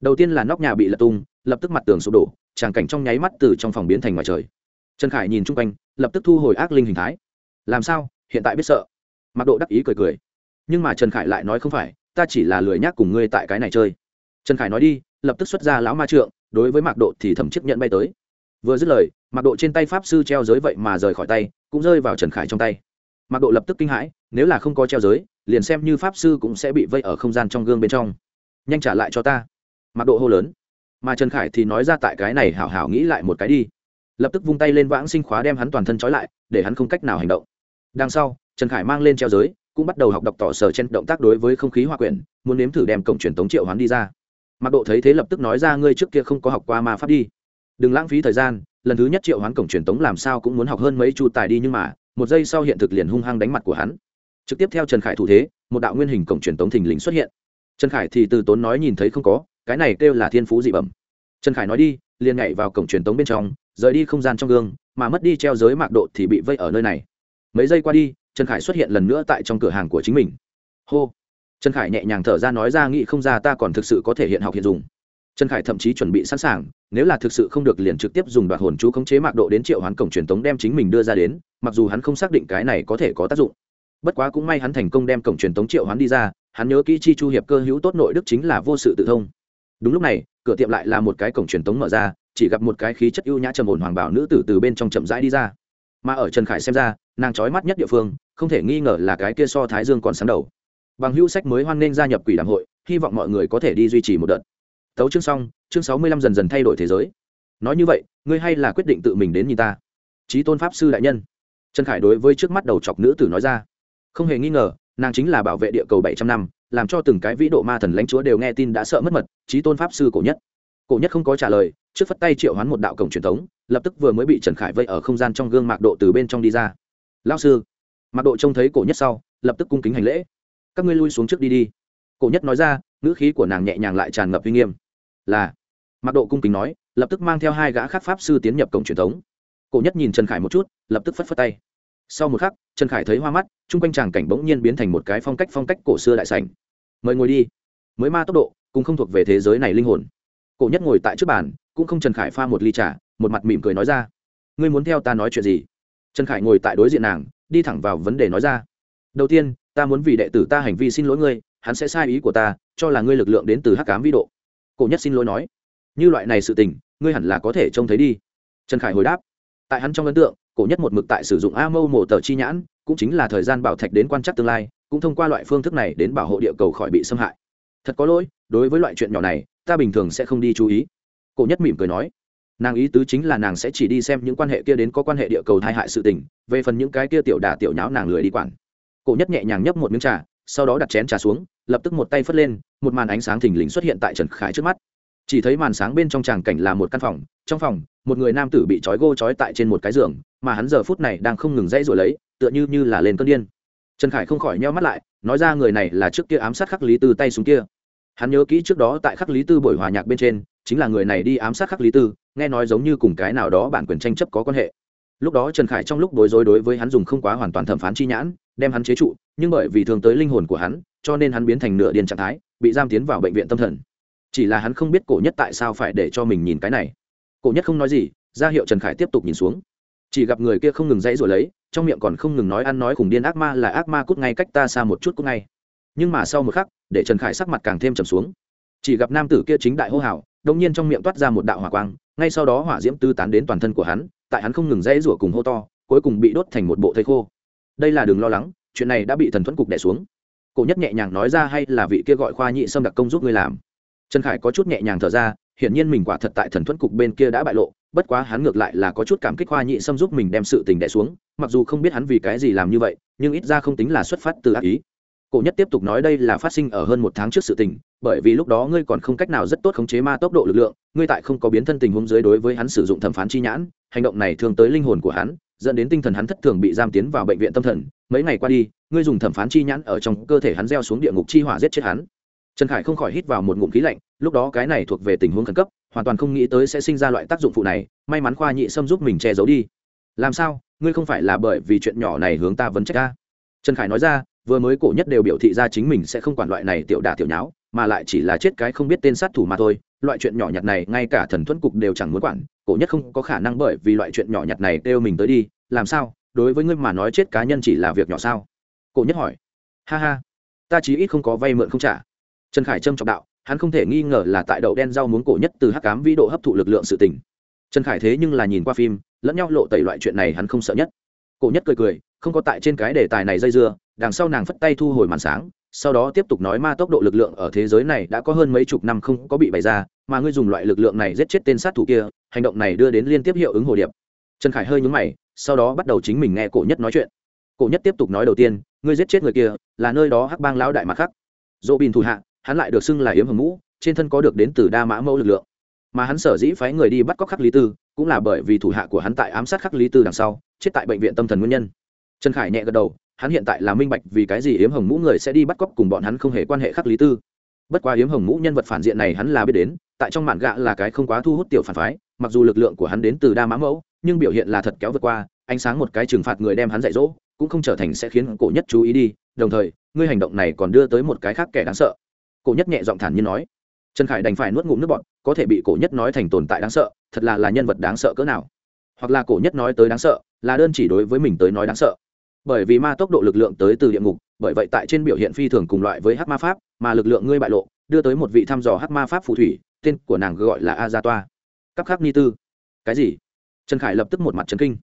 Đầu tiên là nóc nhà bị lật tung lập tức mặt tường sụp đổ, tràng cảnh trong nháy mắt từ trong phòng biến thành ngoài trời. Trần khải nhìn chung quanh, lập tức thu hồi ác linh hình thái. Làm sao? Hiện tại biết sợ. Mặc độ đắc ý cười cười. Nhưng mà trần khải lại nói không phải, ta chỉ là lười nhác cùng ngươi tại cái này chơi. Trần khải nói đi, lập tức xuất ra lão ma trượng, đối với mạc độ thì thẩm chiếc nhận bay tới. Vừa dứt lời, mạc độ trên tay pháp sư treo giới vậy mà rời khỏi tay, cũng rơi vào trần khải trong tay. Mạc độ lập tức kinh hãi, nếu là không có treo giới, liền xem như pháp sư cũng sẽ bị vây ở không gian trong gương bên trong. Nhanh trả lại cho ta. Mạc độ hô lớn mà trần khải thì nói ra tại cái này hảo hảo nghĩ lại một cái đi. Lập tức vung tay lên vãng sinh khóa đem hắn toàn thân trói lại, để hắn không cách nào hành động. Đằng sau, trần khải mang lên treo giới, cũng bắt đầu học đọc tỏ sở trên động tác đối với không khí hòa quyển muốn nếm thử đem cổng truyền tống triệu hắn đi ra. Mặc độ thấy thế lập tức nói ra ngươi trước kia không có học qua ma pháp đi. Đừng lãng phí thời gian, lần thứ nhất triệu hoán cổng truyền tống làm sao cũng muốn học hơn mấy chu tài đi nhưng mà, một giây sau hiện thực liền hung hăng đánh mặt của hắn. Trực tiếp theo trần khải thủ thế, một đạo nguyên hình cổng truyền tống thình lình xuất hiện. Trần khải thì từ tốn nói nhìn thấy không có cái này kêu là thiên phú dị bẩm. Trần khải nói đi, liền nhảy vào cổng truyền tống bên trong, rời đi không gian trong gương, mà mất đi treo giới mạc độ thì bị vây ở nơi này. Mấy giây qua đi, trần khải xuất hiện lần nữa tại trong cửa hàng của chính mình. Hô. Trần khải nhẹ nhàng thở ra nói ra nghĩ không ra ta còn thực sự có thể hiện học hiện dùng. Trần khải thậm chí chuẩn bị sẵn sàng, nếu là thực sự không được liền trực tiếp dùng đoạt hồn chú khống chế mạc độ đến triệu hoán cổng truyền tống đem chính mình đưa ra đến, mặc dù hắn không xác định cái này có thể có tác dụng. Bất quá cũng may hắn thành công đem cổng truyền tống triệu hoán đi ra, hắn nhớ kỹ chi chu hiệp cơ hữu tốt nội đức chính là vô sự tự thông đúng lúc này, cửa tiệm lại là một cái cổng truyền tống mở ra, chỉ gặp một cái khí chất ưu nhã trầm ổn hoàng bảo nữ tử từ bên trong chậm rãi đi ra. Mà ở trần khải xem ra, nàng trói mắt nhất địa phương, không thể nghi ngờ là cái kia so thái dương còn sáng đầu. Bằng hữu sách mới hoan nghênh gia nhập quỷ đảng hội, hy vọng mọi người có thể đi duy trì một đợt. Tấu chương xong, chương sáu mươi lăm dần dần thay đổi thế giới. Nói như vậy, ngươi hay là quyết định tự mình đến nhìn ta. Trí tôn pháp sư đại nhân. Trần khải đối với trước mắt đầu chọc nữ tử nói ra. Không hề nghi ngờ, nàng chính là bảo vệ địa cầu bảy trăm năm làm cho từng cái vĩ độ ma thần lãnh chúa đều nghe tin đã sợ mất mật trí tôn pháp sư cổ nhất. Cổ nhất không có trả lời, trước phất tay triệu hoán một đạo cổng truyền thống, lập tức vừa mới bị trần khải vây ở không gian trong gương mạc độ từ bên trong đi ra. Lao sư. Mạc độ trông thấy cổ nhất sau, lập tức cung kính hành lễ. Các ngươi lui xuống trước đi đi. Cổ nhất nói ra, ngữ khí của nàng nhẹ nhàng lại tràn ngập uy nghiêm. Là. Mạc độ cung kính nói, lập tức mang theo hai gã khác pháp sư tiến nhập cổng truyền thống. Cổ nhất nhìn trần khải một chút, lập tức phất phất tay sau một khắc, trần khải thấy hoa mắt, chung quanh tràng cảnh bỗng nhiên biến thành một cái phong cách phong cách cổ xưa đại sành mời ngồi đi. Mới ma tốc độ, cũng không thuộc về thế giới này linh hồn. Cổ nhất ngồi tại trước bàn, cũng không trần khải pha một ly trà, một mặt mỉm cười nói ra. Ngươi muốn theo ta nói chuyện gì? Trần khải ngồi tại đối diện nàng, đi thẳng vào vấn đề nói ra. Đầu tiên, ta muốn vì đệ tử ta hành vi xin lỗi ngươi, hắn sẽ sai ý của ta, cho là ngươi lực lượng đến từ hắc cám vi độ. Cổ nhất xin lỗi nói. Như loại này sự tình, ngươi hẳn là có thể trông thấy đi. Trần khải hồi đáp. Tại hắn trong ấn tượng cổ nhất một mực tại sử dụng a mâu mổ tờ chi nhãn, cũng chính là thời gian bảo thạch đến quan trắc tương lai, cũng thông qua loại phương thức này đến bảo hộ địa cầu khỏi bị xâm hại. Thật có lỗi, đối với loại chuyện nhỏ này, ta bình thường sẽ không đi chú ý. Cổ nhất mỉm cười nói. Nàng ý tứ chính là nàng sẽ chỉ đi xem những quan hệ kia đến có quan hệ địa cầu thai hại sự tình, về phần những cái kia tiểu đà tiểu nháo nàng lười đi quản. Cổ nhất nhẹ nhàng nhấp một miếng trà, sau đó đặt chén trà xuống, lập tức một tay phất lên, một màn ánh sáng thình lình xuất hiện tại trần khải trước mắt. Chỉ thấy màn sáng bên trong tràng cảnh là một căn phòng, trong phòng, một người nam tử bị trói gô trói tại trên một cái giường mà hắn giờ phút này đang không ngừng dãy rồi lấy, tựa như như là lên cơn điên. Trần khải không khỏi nheo mắt lại, nói ra người này là trước kia ám sát khắc lý tư tay súng kia. Hắn nhớ kỹ trước đó tại khắc lý tư buổi hòa nhạc bên trên, chính là người này đi ám sát khắc lý tư, nghe nói giống như cùng cái nào đó bản quyền tranh chấp có quan hệ. Lúc đó trần khải trong lúc đối rối đối với hắn dùng không quá hoàn toàn thẩm phán chi nhãn, đem hắn chế trụ, nhưng bởi vì thường tới linh hồn của hắn, cho nên hắn biến thành nửa điên trạng thái, bị giam tiến vào bệnh viện tâm thần. Chỉ là hắn không biết cổ nhất tại sao phải để cho mình nhìn cái này. Cổ nhất không nói gì, ra hiệu trần khải tiếp tục nhìn xuống chỉ gặp người kia không ngừng dãy rồi lấy, trong miệng còn không ngừng nói ăn nói khủng điên ác ma là ác ma cút ngay cách ta xa một chút cút ngay. Nhưng mà sau một khắc, để trần khải sắc mặt càng thêm trầm xuống. Chỉ gặp nam tử kia chính đại hô hào đông nhiên trong miệng toát ra một đạo hỏa quang, ngay sau đó hỏa diễm tư tán đến toàn thân của hắn, tại hắn không ngừng dãy rủa cùng hô to, cuối cùng bị đốt thành một bộ thây khô. Đây là đừng lo lắng, chuyện này đã bị thần thuẫn cục đẻ xuống. Cổ nhất nhẹ nhàng nói ra hay là vị kia gọi khoa nhị sâm đặc công giúp ngươi làm. Trần khải có chút nhẹ nhàng thở ra, hiển nhiên mình quả thật tại thần thuẫn cục bên kia đã bại lộ bất quá hắn ngược lại là có chút cảm kích hoa nhị sâm giúp mình đem sự tình đẻ xuống, mặc dù không biết hắn vì cái gì làm như vậy, nhưng ít ra không tính là xuất phát từ ác ý. Cổ nhất tiếp tục nói đây là phát sinh ở hơn một tháng trước sự tình, bởi vì lúc đó ngươi còn không cách nào rất tốt khống chế ma tốc độ lực lượng, ngươi tại không có biến thân tình huống dưới đối với hắn sử dụng thẩm phán chi nhãn, hành động này thường tới linh hồn của hắn, dẫn đến tinh thần hắn thất thường bị giam tiến vào bệnh viện tâm thần. Mấy ngày qua đi, ngươi dùng thẩm phán chi nhãn ở trong cơ thể hắn gieo xuống địa ngục chi hỏa giết chết hắn. Trần khải không khỏi hít vào một ngụm khí lạnh lúc đó cái này thuộc về tình huống khẩn cấp, hoàn toàn không nghĩ tới sẽ sinh ra loại tác dụng phụ này, may mắn khoa nhị sâm giúp mình che giấu đi. Làm sao? Ngươi không phải là bởi vì chuyện nhỏ này hướng ta vấn trách ta? Trần khải nói ra, vừa mới cổ nhất đều biểu thị ra chính mình sẽ không quản loại này tiểu đả tiểu nháo, mà lại chỉ là chết cái không biết tên sát thủ mà thôi. Loại chuyện nhỏ nhặt này ngay cả thần thuẫn cục đều chẳng muốn quản, cổ nhất không có khả năng bởi vì loại chuyện nhỏ nhặt này kêu mình tới đi. Làm sao? Đối với ngươi mà nói chết cá nhân chỉ là việc nhỏ sao? Cổ nhất hỏi. Ha ha. Ta chí ít không có vay mượn không trả. Trần khải trâm trọng đạo hắn không thể nghi ngờ là tại đậu đen rau muốn cổ nhất từ hắc cám vĩ độ hấp thụ lực lượng sự tình. Trần khải thế nhưng là nhìn qua phim, lẫn nhau lộ tẩy loại chuyện này hắn không sợ nhất. Cổ nhất cười cười, không có tại trên cái đề tài này dây dưa, đằng sau nàng phất tay thu hồi màn sáng, sau đó tiếp tục nói ma tốc độ lực lượng ở thế giới này đã có hơn mấy chục năm không có bị bày ra, mà ngươi dùng loại lực lượng này giết chết tên sát thủ kia, hành động này đưa đến liên tiếp hiệu ứng hồ điệp. Trần khải hơi nhúng mày, sau đó bắt đầu chính mình nghe cổ nhất nói chuyện. Cổ nhất tiếp tục nói đầu tiên, ngươi giết chết người kia, là nơi đó hắc bang lão đại mặt khắc. Dỗ bình thủ hạ hắn lại được xưng là yếm hồng mũ trên thân có được đến từ đa mã mẫu lực lượng. Mà hắn sở dĩ phái người đi bắt cóc khắc lý tư, cũng là bởi vì thủ hạ của hắn tại ám sát khắc lý tư đằng sau, chết tại bệnh viện tâm thần nguyên nhân. Trần khải nhẹ gật đầu, hắn hiện tại là minh bạch vì cái gì yếm hồng mũ người sẽ đi bắt cóc cùng bọn hắn không hề quan hệ khắc lý tư. Bất quá yếm hồng mũ nhân vật phản diện này hắn là biết đến, tại trong mạn gạ là cái không quá thu hút tiểu phản phái, mặc dù lực lượng của hắn đến từ đa mã mẫu, nhưng biểu hiện là thật kéo vượt qua, ánh sáng một cái trừng phạt người đem hắn dạy dỗ, cũng không trở thành sẽ khiến cổ nhất chú ý đi, đồng thời, ngươi hành động này còn đưa tới một cái khác kẻ đáng sợ cổ nhất nhẹ giọng thản nhiên nói, trần khải đành phải nuốt ngụm nước bọn có thể bị cổ nhất nói thành tồn tại đáng sợ, thật là là nhân vật đáng sợ cỡ nào. Hoặc là cổ nhất nói tới đáng sợ, là đơn chỉ đối với mình tới nói đáng sợ. Bởi vì ma tốc độ lực lượng tới từ địa ngục, bởi vậy tại trên biểu hiện phi thường cùng loại với hát ma pháp, mà lực lượng ngươi bại lộ, đưa tới một vị thăm dò hát ma pháp phù thủy, tên của nàng gọi là a gia toa cắp khắc ni tư. Cái gì? Trần khải lập tức một mặt trấn kinh.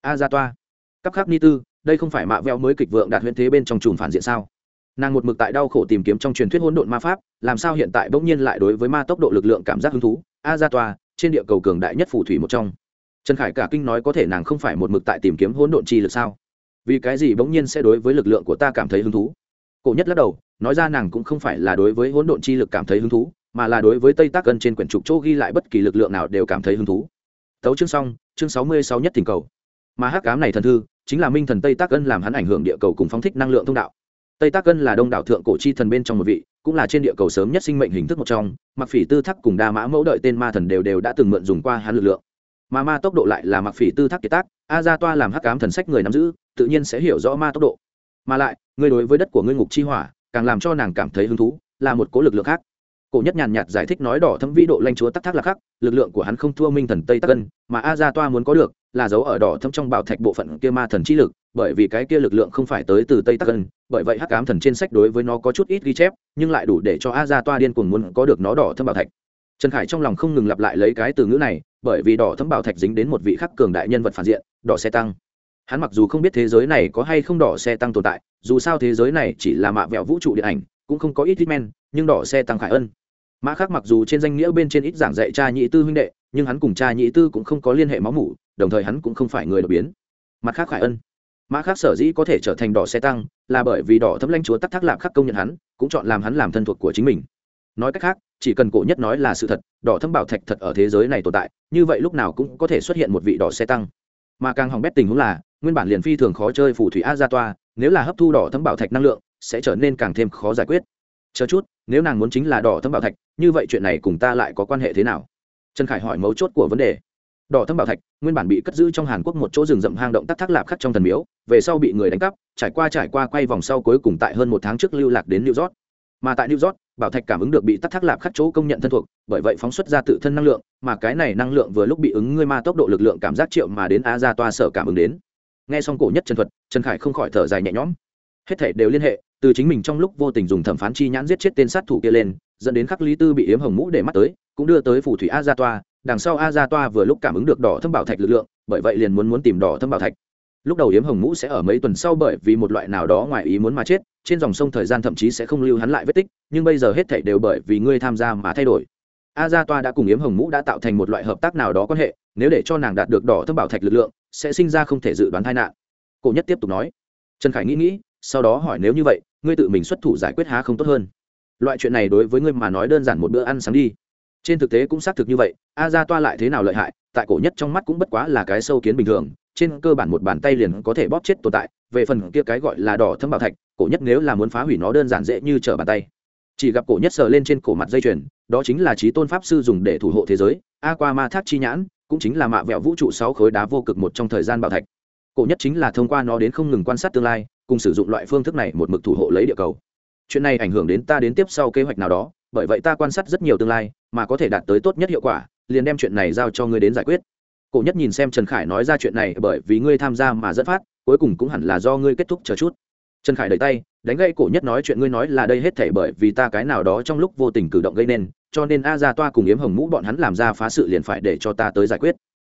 A gia toa cắp khắc ni tư, đây không phải mạ veo mới kịch vượng đạt huyễn thế bên trong chùm phản diện sao? Nàng một mực tại đau khổ tìm kiếm trong truyền thuyết hỗn độn ma pháp làm sao hiện tại bỗng nhiên lại đối với ma tốc độ lực lượng cảm giác hứng thú? A gia tòa, trên địa cầu cường đại nhất phù thủy một trong. Trần khải cả kinh nói có thể nàng không phải một mực tại tìm kiếm hỗn độn chi lực sao? Vì cái gì bỗng nhiên sẽ đối với lực lượng của ta cảm thấy hứng thú? Cổ nhất lắc đầu nói ra nàng cũng không phải là đối với hỗn độn chi lực cảm thấy hứng thú mà là đối với tây tác cân trên quyển trục chỗ ghi lại bất kỳ lực lượng nào đều cảm thấy hứng thú. Tấu chương xong chương sáu mươi sáu nhất tình cầu. Mà hắc cám này thần thư chính là minh thần tây tác cân làm hắn ảnh hưởng địa cầu cùng phóng thích năng lượng thông đạo tây tác cân là đông đảo thượng cổ chi thần bên trong một vị, cũng là trên địa cầu sớm nhất sinh mệnh hình thức một trong mặc phỉ tư thắc cùng đa mã mẫu đợi tên ma thần đều đều đã từng mượn dùng qua hắn lực lượng. Mà ma tốc độ lại là mặc phỉ tư thắc kiệt tác, a ra toa làm hắc cám thần sách người nắm giữ, tự nhiên sẽ hiểu rõ ma tốc độ. Mà lại, người đối với đất của ngươi ngục chi hỏa, càng làm cho nàng cảm thấy hứng thú, là một cố lực lượng khác. Cổ nhất nhàn nhạt giải thích nói đỏ thâm vĩ độ lanh chúa tắc thác là khác, lực lượng của hắn không thua minh thần tây tắc cân, mà a ra toa muốn có được, là dấu ở đỏ thâm trong bảo thạch bộ phận kia ma thần chi lực bởi vì cái kia lực lượng không phải tới từ tây tắc ân, bởi vậy hắc ám thần trên sách đối với nó có chút ít ghi chép, nhưng lại đủ để cho a gia toa điên cuồng muốn có được nó đỏ thâm bảo thạch. Trần khải trong lòng không ngừng lặp lại lấy cái từ ngữ này, bởi vì đỏ thâm bảo thạch dính đến một vị khắc cường đại nhân vật phản diện, đỏ xe tăng. Hắn mặc dù không biết thế giới này có hay không đỏ xe tăng tồn tại, dù sao thế giới này chỉ là mạ vẹo vũ trụ điện ảnh, cũng không có ít hitman, nhưng đỏ xe tăng khải ân. Mã khác mặc dù trên danh nghĩa bên trên ít giảng dạy cha nhị tư huynh đệ, nhưng hắn cùng cha nhị tư cũng không có liên hệ máu mủ, đồng thời hắn cũng không phải người đột biến. Mặt khác khải ân mã khác sở dĩ có thể trở thành đỏ xe tăng là bởi vì đỏ thấm lanh chúa tắc thác lạp khắc công nhận hắn, cũng chọn làm hắn làm thân thuộc của chính mình. Nói cách khác, chỉ cần cổ nhất nói là sự thật, đỏ thâm bảo thạch thật ở thế giới này tồn tại, như vậy lúc nào cũng có thể xuất hiện một vị đỏ xe tăng. Mà càng hỏng bét tình huống là, nguyên bản liền phi thường khó chơi phù thủy a gia toa, nếu là hấp thu đỏ thâm bảo thạch năng lượng, sẽ trở nên càng thêm khó giải quyết. Chờ chút, nếu nàng muốn chính là đỏ thâm bảo thạch, như vậy chuyện này cùng ta lại có quan hệ thế nào? Trần khải hỏi mấu chốt của vấn đề đỏ thâm bảo thạch, nguyên bản bị cất giữ trong hàn quốc một chỗ rừng rậm hang động tắc thác lạp khắc trong thần miếu, về sau bị người đánh cắp, trải qua trải qua quay vòng sau cuối cùng tại hơn một tháng trước lưu lạc đến new york. Mà tại new york, bảo thạch cảm ứng được bị tắc thác lạp khắc chỗ công nhận thân thuộc, bởi vậy phóng xuất ra tự thân năng lượng, mà cái này năng lượng vừa lúc bị ứng ngươi ma tốc độ lực lượng cảm giác triệu mà đến a ra toa sở cảm ứng đến. Nghe xong cổ nhất trần thuật, trần khải không khỏi thở dài nhẹ nhõm. Hết thể đều liên hệ, từ chính mình trong lúc vô tình dùng thẩm phán chi nhãn giết chết tên sát thủ kia lên, dẫn đến khắc lý tư bị yếm hồng mũ để mắt tới, cũng đưa tới phù thủy a ra toa đằng sau a gia toa vừa lúc cảm ứng được đỏ thâm bảo thạch lực lượng, bởi vậy liền muốn muốn tìm đỏ thâm bảo thạch. Lúc đầu yếm hồng mũ sẽ ở mấy tuần sau bởi vì một loại nào đó ngoài ý muốn mà chết, trên dòng sông thời gian thậm chí sẽ không lưu hắn lại vết tích, nhưng bây giờ hết thảy đều bởi vì ngươi tham gia mà thay đổi. A gia toa đã cùng yếm hồng mũ đã tạo thành một loại hợp tác nào đó quan hệ, nếu để cho nàng đạt được đỏ thâm bảo thạch lực lượng, sẽ sinh ra không thể dự đoán tai nạn. Cổ nhất tiếp tục nói. Trần khải nghĩ nghĩ, sau đó hỏi nếu như vậy, ngươi tự mình xuất thủ giải quyết há không tốt hơn. Loại chuyện này đối với ngươi mà nói đơn giản một bữa ăn sáng đi trên thực tế cũng xác thực như vậy, a ra toa lại thế nào lợi hại, tại cổ nhất trong mắt cũng bất quá là cái sâu kiến bình thường, trên cơ bản một bàn tay liền có thể bóp chết tồn tại, về phần kia cái gọi là đỏ thâm bảo thạch, cổ nhất nếu là muốn phá hủy nó đơn giản dễ như trở bàn tay. Chỉ gặp cổ nhất sờ lên trên cổ mặt dây chuyền, đó chính là trí tôn pháp sư dùng để thủ hộ thế giới a qua ma thác chi nhãn, cũng chính là mạ vẹo vũ trụ sáu khối đá vô cực một trong thời gian bảo thạch. Cổ nhất chính là thông qua nó đến không ngừng quan sát tương lai, cùng sử dụng loại phương thức này một mực thủ hộ lấy địa cầu. Chuyện này ảnh hưởng đến ta đến tiếp sau kế hoạch nào đó bởi vậy ta quan sát rất nhiều tương lai, mà có thể đạt tới tốt nhất hiệu quả, liền đem chuyện này giao cho ngươi đến giải quyết. Cổ nhất nhìn xem trần khải nói ra chuyện này, bởi vì ngươi tham gia mà dẫn phát, cuối cùng cũng hẳn là do ngươi kết thúc chờ chút. Trần khải đẩy tay, đánh gây cổ nhất nói chuyện ngươi nói là đây hết thể bởi vì ta cái nào đó trong lúc vô tình cử động gây nên, cho nên a ra toa cùng yếm hồng mũ bọn hắn làm ra phá sự liền phải để cho ta tới giải quyết.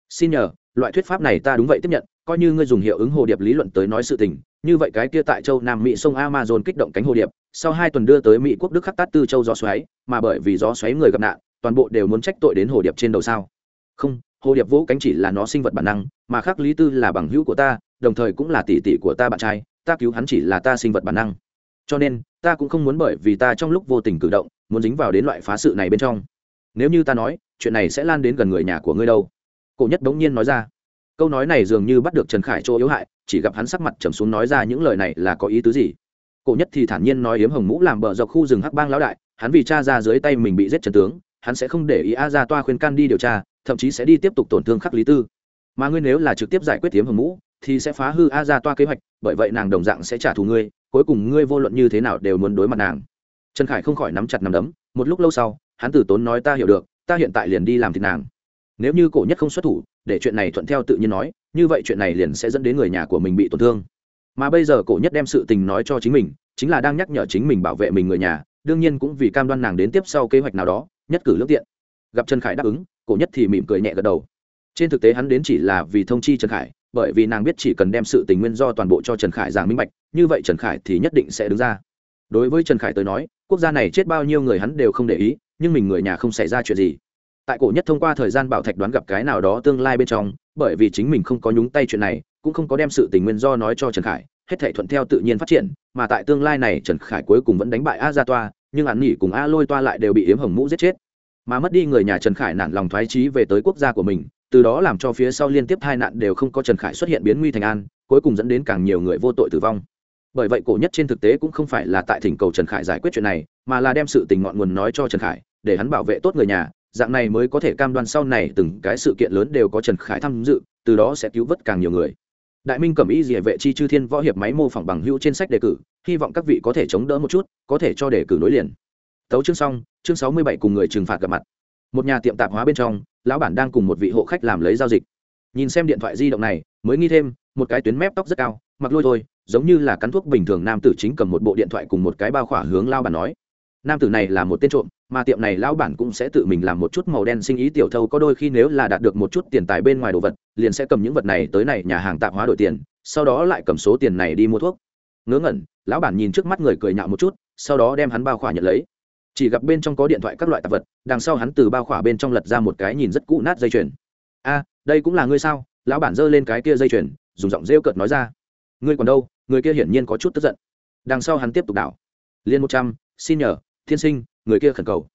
Xin nhờ, loại thuyết pháp này ta đúng vậy tiếp nhận, coi như ngươi dùng hiệu ứng hồ điệp lý luận tới nói sự tình, như vậy cái kia tại châu nam mỹ sông amazon kích động cánh hồ điệp sau hai tuần đưa tới mỹ quốc đức khắc tát tư châu gió xoáy, mà bởi vì gió xoáy người gặp nạn, toàn bộ đều muốn trách tội đến hồ điệp trên đầu sao? Không, hồ điệp vỗ cánh chỉ là nó sinh vật bản năng, mà khắc lý tư là bằng hữu của ta, đồng thời cũng là tỷ tỷ của ta bạn trai, ta cứu hắn chỉ là ta sinh vật bản năng. Cho nên, ta cũng không muốn bởi vì ta trong lúc vô tình cử động, muốn dính vào đến loại phá sự này bên trong. Nếu như ta nói, chuyện này sẽ lan đến gần người nhà của ngươi đâu. Cổ nhất đống nhiên nói ra. Câu nói này dường như bắt được trần khải chỗ yếu hại, chỉ gặp hắn sắc mặt trầm xuống nói ra những lời này là có ý tứ gì? Cổ nhất thì thản nhiên nói yếm hồng mũ làm bờ dọc khu rừng hắc bang lão đại, hắn vì cha ra dưới tay mình bị giết trần tướng, hắn sẽ không để ý a ra toa khuyên can đi điều tra, thậm chí sẽ đi tiếp tục tổn thương khắc lý tư. Mà ngươi nếu là trực tiếp giải quyết yếm hồng mũ, thì sẽ phá hư a ra toa kế hoạch, bởi vậy nàng đồng dạng sẽ trả thù ngươi, cuối cùng ngươi vô luận như thế nào đều muốn đối mặt nàng. Trần khải không khỏi nắm chặt nắm đấm, một lúc lâu sau, hắn tử tốn nói ta hiểu được, ta hiện tại liền đi làm thịt nàng. Nếu như cổ nhất không xuất thủ, để chuyện này thuận theo tự nhiên nói, như vậy chuyện này liền sẽ dẫn đến người nhà của mình bị tổn thương mà bây giờ cổ nhất đem sự tình nói cho chính mình, chính là đang nhắc nhở chính mình bảo vệ mình người nhà, đương nhiên cũng vì cam đoan nàng đến tiếp sau kế hoạch nào đó, nhất cử lương tiện. Gặp trần khải đáp ứng, cổ nhất thì mỉm cười nhẹ gật đầu. Trên thực tế hắn đến chỉ là vì thông chi trần khải, bởi vì nàng biết chỉ cần đem sự tình nguyên do toàn bộ cho trần khải giảng minh bạch, như vậy trần khải thì nhất định sẽ đứng ra. Đối với trần khải tới nói, quốc gia này chết bao nhiêu người hắn đều không để ý, nhưng mình người nhà không xảy ra chuyện gì. Tại cổ nhất thông qua thời gian bảo thạch đoán gặp cái nào đó tương lai bên trong, bởi vì chính mình không có nhúng tay chuyện này cũng không có đem sự tình nguyên do nói cho trần khải, hết thể thuận theo tự nhiên phát triển, mà tại tương lai này trần khải cuối cùng vẫn đánh bại a gia toa, nhưng hắn nghỉ cùng a lôi toa lại đều bị yếm hồng mũ giết chết. Mà mất đi người nhà trần khải nản lòng thoái trí về tới quốc gia của mình, từ đó làm cho phía sau liên tiếp hai nạn đều không có trần khải xuất hiện biến nguy thành an, cuối cùng dẫn đến càng nhiều người vô tội tử vong. Bởi vậy cổ nhất trên thực tế cũng không phải là tại thỉnh cầu trần khải giải quyết chuyện này, mà là đem sự tình ngọn nguồn nói cho trần khải, để hắn bảo vệ tốt người nhà, dạng này mới có thể cam đoan sau này từng cái sự kiện lớn đều có trần khải tham dự, từ đó sẽ cứu vớt càng nhiều người đại minh cẩm ý địa vệ chi chư thiên võ hiệp máy mô phỏng bằng hữu trên sách đề cử, hy vọng các vị có thể chống đỡ một chút, có thể cho đề cử nối liền. Tấu chương xong, chương sáu mươi bảy cùng người trừng phạt gặp mặt. Một nhà tiệm tạp hóa bên trong, lão bản đang cùng một vị hộ khách làm lấy giao dịch. Nhìn xem điện thoại di động này, mới nghi thêm, một cái tuyến mép tóc rất cao, mặc lôi thôi, giống như là cắn thuốc bình thường nam tử chính cầm một bộ điện thoại cùng một cái bao khỏa hướng lao bản nói nam tử này là một tên trộm, mà tiệm này lão bản cũng sẽ tự mình làm một chút màu đen sinh ý tiểu thâu, có đôi khi nếu là đạt được một chút tiền tài bên ngoài đồ vật, liền sẽ cầm những vật này tới này nhà hàng tạp hóa đổi tiền, sau đó lại cầm số tiền này đi mua thuốc. Ngớ ngẩn, lão bản nhìn trước mắt người cười nhạo một chút, sau đó đem hắn bao khỏa nhận lấy. Chỉ gặp bên trong có điện thoại các loại tạp vật, đằng sau hắn từ bao khỏa bên trong lật ra một cái nhìn rất cũ nát dây chuyền. A, đây cũng là ngươi sao? Lão bản giơ lên cái kia dây chuyền, dùng giọng rêu cợt nói ra. Ngươi còn đâu, người kia hiển nhiên có chút tức giận. Đằng sau hắn tiếp tục đảo. Liên một trăm, xin nhờ thiên sinh, người kia khẩn cầu.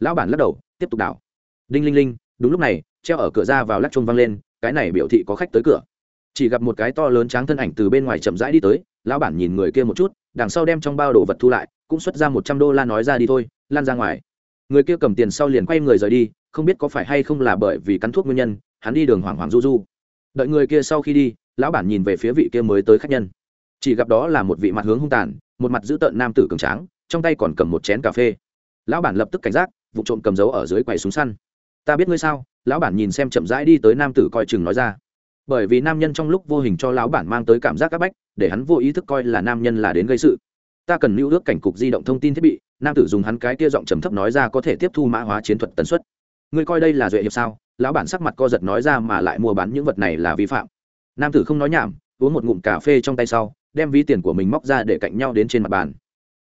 Lão bản lắc đầu, tiếp tục đảo. Đinh linh linh, đúng lúc này, treo ở cửa ra vào lắc chuông văng lên, cái này biểu thị có khách tới cửa. Chỉ gặp một cái to lớn tráng thân ảnh từ bên ngoài chậm rãi đi tới, lão bản nhìn người kia một chút, đằng sau đem trong bao đồ vật thu lại, cũng xuất ra một trăm đô la nói ra đi thôi, lan ra ngoài. Người kia cầm tiền sau liền quay người rời đi, không biết có phải hay không là bởi vì cắn thuốc nguyên nhân, hắn đi đường hoảng hoảng du du. Đợi người kia sau khi đi, lão bản nhìn về phía vị kia mới tới khách nhân. Chỉ gặp đó là một vị mặt hướng hung tàn, một mặt dữ tợn nam tử cường tráng trong tay còn cầm một chén cà phê. Lão bản lập tức cảnh giác, vụ trộm cầm dấu ở dưới quầy súng săn. Ta biết ngươi sao? Lão bản nhìn xem chậm rãi đi tới nam tử coi chừng nói ra. Bởi vì nam nhân trong lúc vô hình cho lão bản mang tới cảm giác áp bách, để hắn vô ý thức coi là nam nhân là đến gây sự. Ta cần lưu ước cảnh cục di động thông tin thiết bị, nam tử dùng hắn cái kia giọng trầm thấp nói ra có thể tiếp thu mã hóa chiến thuật tần suất. Ngươi coi đây là duệ hiệp sao? Lão bản sắc mặt co giật nói ra mà lại mua bán những vật này là vi phạm. Nam tử không nói nhảm, uống một ngụm cà phê trong tay sau, đem ví tiền của mình móc ra để cạnh nhau đến trên mặt bàn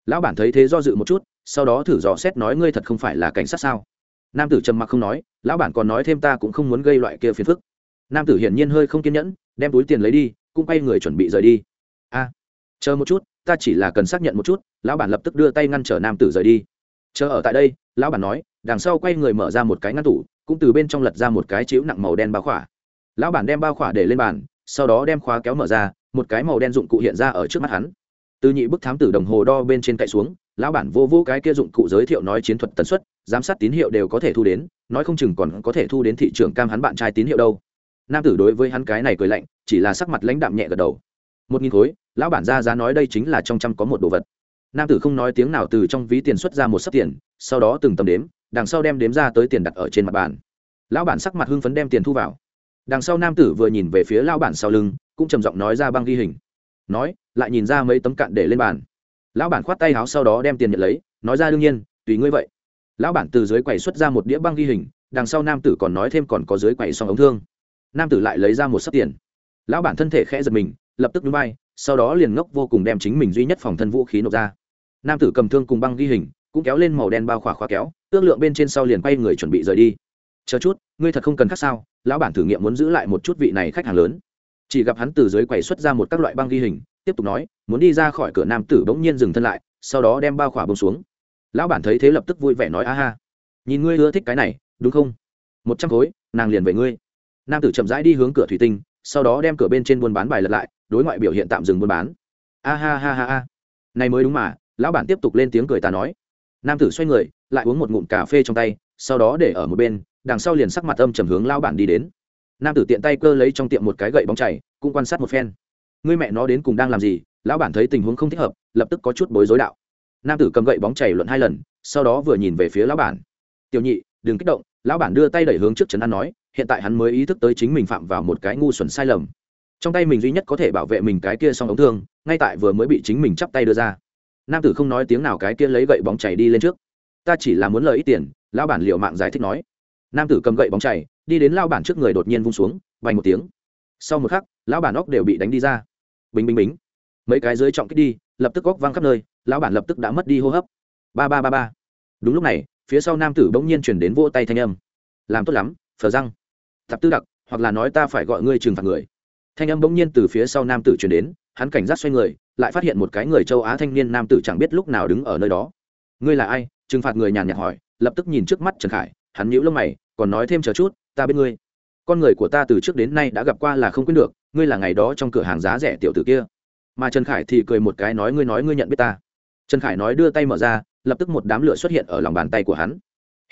lão bản thấy thế do dự một chút, sau đó thử dò xét nói ngươi thật không phải là cảnh sát sao? Nam tử trầm mặc không nói, lão bản còn nói thêm ta cũng không muốn gây loại kia phiền phức. Nam tử hiển nhiên hơi không kiên nhẫn, đem túi tiền lấy đi, cũng quay người chuẩn bị rời đi. A, chờ một chút, ta chỉ là cần xác nhận một chút, lão bản lập tức đưa tay ngăn trở nam tử rời đi. Chờ ở tại đây, lão bản nói, đằng sau quay người mở ra một cái ngăn tủ, cũng từ bên trong lật ra một cái chiếu nặng màu đen bao khỏa. Lão bản đem bao khỏa để lên bàn, sau đó đem khóa kéo mở ra, một cái màu đen dụng cụ hiện ra ở trước mắt hắn từ nhị bức thám tử đồng hồ đo bên trên cậy xuống, lão bản vô vô cái kia dụng cụ giới thiệu nói chiến thuật tần suất, giám sát tín hiệu đều có thể thu đến, nói không chừng còn có thể thu đến thị trường cam hắn bạn trai tín hiệu đâu. Nam tử đối với hắn cái này cười lạnh, chỉ là sắc mặt lãnh đạm nhẹ gật đầu. Một nghìn khối, lão bản ra giá nói đây chính là trong trăm có một đồ vật. Nam tử không nói tiếng nào từ trong ví tiền xuất ra một sấp tiền, sau đó từng tầm đếm, đằng sau đem đếm ra tới tiền đặt ở trên mặt bàn. Lão bản sắc mặt hưng phấn đem tiền thu vào. Đằng sau nam tử vừa nhìn về phía lão bản sau lưng, cũng trầm giọng nói ra băng ghi hình nói, lại nhìn ra mấy tấm cạn để lên bàn. Lão bản khoát tay háo sau đó đem tiền nhận lấy, nói ra đương nhiên, tùy ngươi vậy. Lão bản từ dưới quầy xuất ra một đĩa băng ghi hình, đằng sau nam tử còn nói thêm còn có dưới quầy song ống thương. Nam tử lại lấy ra một sấp tiền. Lão bản thân thể khẽ giật mình, lập tức núi bay sau đó liền ngốc vô cùng đem chính mình duy nhất phòng thân vũ khí nộp ra. Nam tử cầm thương cùng băng ghi hình, cũng kéo lên màu đen bao khỏa khóa kéo, ước lượng bên trên sau liền quay người chuẩn bị rời đi. Chờ chút, ngươi thật không cần khác sao, lão bản thử nghiệm muốn giữ lại một chút vị này khách hàng lớn chỉ gặp hắn từ dưới quầy xuất ra một các loại băng ghi hình, tiếp tục nói, muốn đi ra khỏi cửa nam tử bỗng nhiên dừng thân lại, sau đó đem bao khỏa bông xuống. Lão bản thấy thế lập tức vui vẻ nói, a ha, nhìn ngươi ưa thích cái này, đúng không? Một trăm khối, nàng liền về ngươi. Nam tử chậm rãi đi hướng cửa thủy tinh, sau đó đem cửa bên trên buôn bán bài lật lại, đối ngoại biểu hiện tạm dừng buôn bán. A ha ha ha ha. Này mới đúng mà, lão bản tiếp tục lên tiếng cười ta nói. Nam tử xoay người, lại uống một ngụm cà phê trong tay, sau đó để ở một bên, đằng sau liền sắc mặt âm trầm hướng lão bản đi đến nam tử tiện tay cơ lấy trong tiệm một cái gậy bóng chảy cũng quan sát một phen. Người mẹ nó đến cùng đang làm gì? Lão bản thấy tình huống không thích hợp, lập tức có chút bối rối đạo. Nam tử cầm gậy bóng chảy luận hai lần, sau đó vừa nhìn về phía lão bản. Tiểu nhị, đừng kích động. Lão bản đưa tay đẩy hướng trước trấn an nói, hiện tại hắn mới ý thức tới chính mình phạm vào một cái ngu xuẩn sai lầm. Trong tay mình duy nhất có thể bảo vệ mình cái kia xong ống thương, ngay tại vừa mới bị chính mình chắp tay đưa ra. Nam tử không nói tiếng nào cái kia lấy gậy bóng chảy đi lên trước. Ta chỉ là muốn lời ít tiền. Lão bản liệu mạng giải thích nói. Nam tử cầm gậy bóng chảy đi đến lao bản trước người đột nhiên vung xuống vành một tiếng. Sau một khắc, lão bản óc đều bị đánh đi ra. Bình bình bính mấy cái dưới trọng kích đi, lập tức óc văng khắp nơi, lão bản lập tức đã mất đi hô hấp. Ba ba ba ba. Đúng lúc này, phía sau nam tử bỗng nhiên chuyển đến vỗ tay thanh âm. Làm tốt lắm, phờ răng. Thập tư đặc, hoặc là nói ta phải gọi ngươi trừng phạt người. Thanh âm bỗng nhiên từ phía sau nam tử chuyển đến, hắn cảnh giác xoay người, lại phát hiện một cái người châu á thanh niên nam tử chẳng biết lúc nào đứng ở nơi đó. Ngươi là ai? Trừng phạt người nhàn nhạt hỏi, lập tức nhìn trước mắt trần khải, hắn nhíu lông mày, còn nói thêm chờ chút ta biết ngươi. Con người của ta từ trước đến nay đã gặp qua là không quên được, ngươi là ngày đó trong cửa hàng giá rẻ tiểu tử kia. Mà trần khải thì cười một cái nói ngươi nói ngươi nhận biết ta. Trần khải nói đưa tay mở ra, lập tức một đám lửa xuất hiện ở lòng bàn tay của hắn.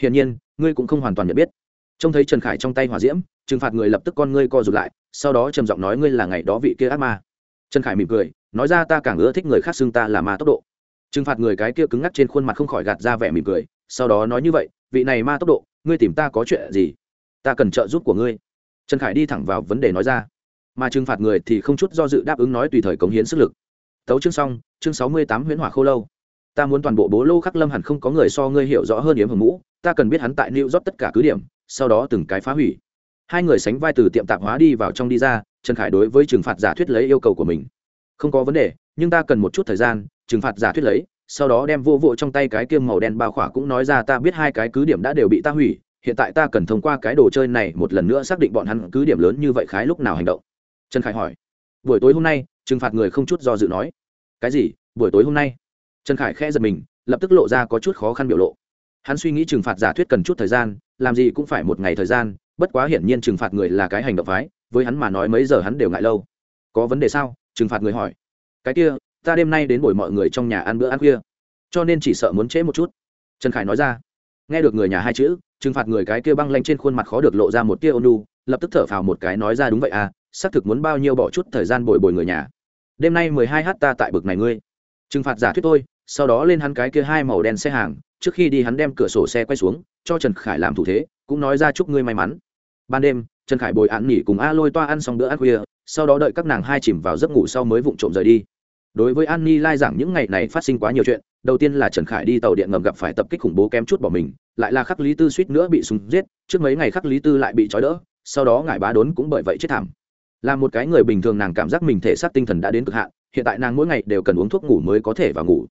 Hiển nhiên, ngươi cũng không hoàn toàn nhận biết. Trông thấy trần khải trong tay hỏa diễm, trừng phạt người lập tức con ngươi co rụt lại, sau đó trầm giọng nói ngươi là ngày đó vị kia ác ma. Trần khải mỉm cười, nói ra ta càng ưa thích người khác xưng ta là ma tốc độ. Trừng phạt người cái kia cứng ngắc trên khuôn mặt không khỏi gạt ra vẻ mỉm cười, sau đó nói như vậy, vị này ma tốc độ, ngươi tìm ta có chuyện gì? Ta cần trợ giúp của ngươi. Trần khải đi thẳng vào vấn đề nói ra. Mà trừng phạt người thì không chút do dự đáp ứng nói tùy thời cống hiến sức lực. Tấu chương xong, chương sáu mươi tám huyễn hỏa khô lâu. Ta muốn toàn bộ bố lô khắc lâm hẳn không có người so ngươi hiểu rõ hơn yếm hồng mũ. Ta cần biết hắn tại new rót tất cả cứ điểm, sau đó từng cái phá hủy. Hai người sánh vai từ tiệm tạp hóa đi vào trong đi ra, trần khải đối với trừng phạt giả thuyết lấy yêu cầu của mình. Không có vấn đề, nhưng ta cần một chút thời gian, trừng phạt giả thuyết lấy, sau đó đem vô vội trong tay cái kiêm màu đen bao khỏa cũng nói ra ta biết hai cái cứ điểm đã đều bị ta hủy hiện tại ta cần thông qua cái đồ chơi này một lần nữa xác định bọn hắn cứ điểm lớn như vậy khái lúc nào hành động. Trần khải hỏi. Buổi tối hôm nay, trừng phạt người không chút do dự nói. Cái gì? Buổi tối hôm nay? Trần khải khẽ giật mình, lập tức lộ ra có chút khó khăn biểu lộ. Hắn suy nghĩ trừng phạt giả thuyết cần chút thời gian, làm gì cũng phải một ngày thời gian, bất quá hiển nhiên trừng phạt người là cái hành động phái, với hắn mà nói mấy giờ hắn đều ngại lâu. Có vấn đề sao? Trừng phạt người hỏi. Cái kia, ta đêm nay đến buổi mọi người trong nhà ăn bữa ăn khuya, cho nên chỉ sợ muốn trễ một chút. Trần khải nói ra. Nghe được người nhà hai chữ trừng phạt người cái kia băng lanh trên khuôn mặt khó được lộ ra một tia ônu lập tức thở phào một cái nói ra đúng vậy à xác thực muốn bao nhiêu bỏ chút thời gian bồi bồi người nhà. Đêm nay mười hai h ta tại bực này ngươi. Trừng phạt giả thuyết tôi sau đó lên hắn cái kia hai màu đen xe hàng, trước khi đi hắn đem cửa sổ xe quay xuống, cho trần khải làm thủ thế, cũng nói ra chúc ngươi may mắn. Ban đêm, trần khải bồi án nghỉ cùng a lôi toa ăn xong bữa ăn khuya, sau đó đợi các nàng hai chìm vào giấc ngủ sau mới vụng trộm rời đi đối với an ni lai giảng những ngày này phát sinh quá nhiều chuyện, đầu tiên là trần khải đi tàu điện ngầm gặp phải tập kích khủng bố kém chút bỏ mình, lại là khắc lý tư suýt nữa bị súng giết, trước mấy ngày khắc lý tư lại bị trói đỡ, sau đó ngài bá đốn cũng bởi vậy chết thảm. Là một cái người bình thường nàng cảm giác mình thể xác tinh thần đã đến cực hạn, hiện tại nàng mỗi ngày đều cần uống thuốc ngủ mới có thể vào ngủ.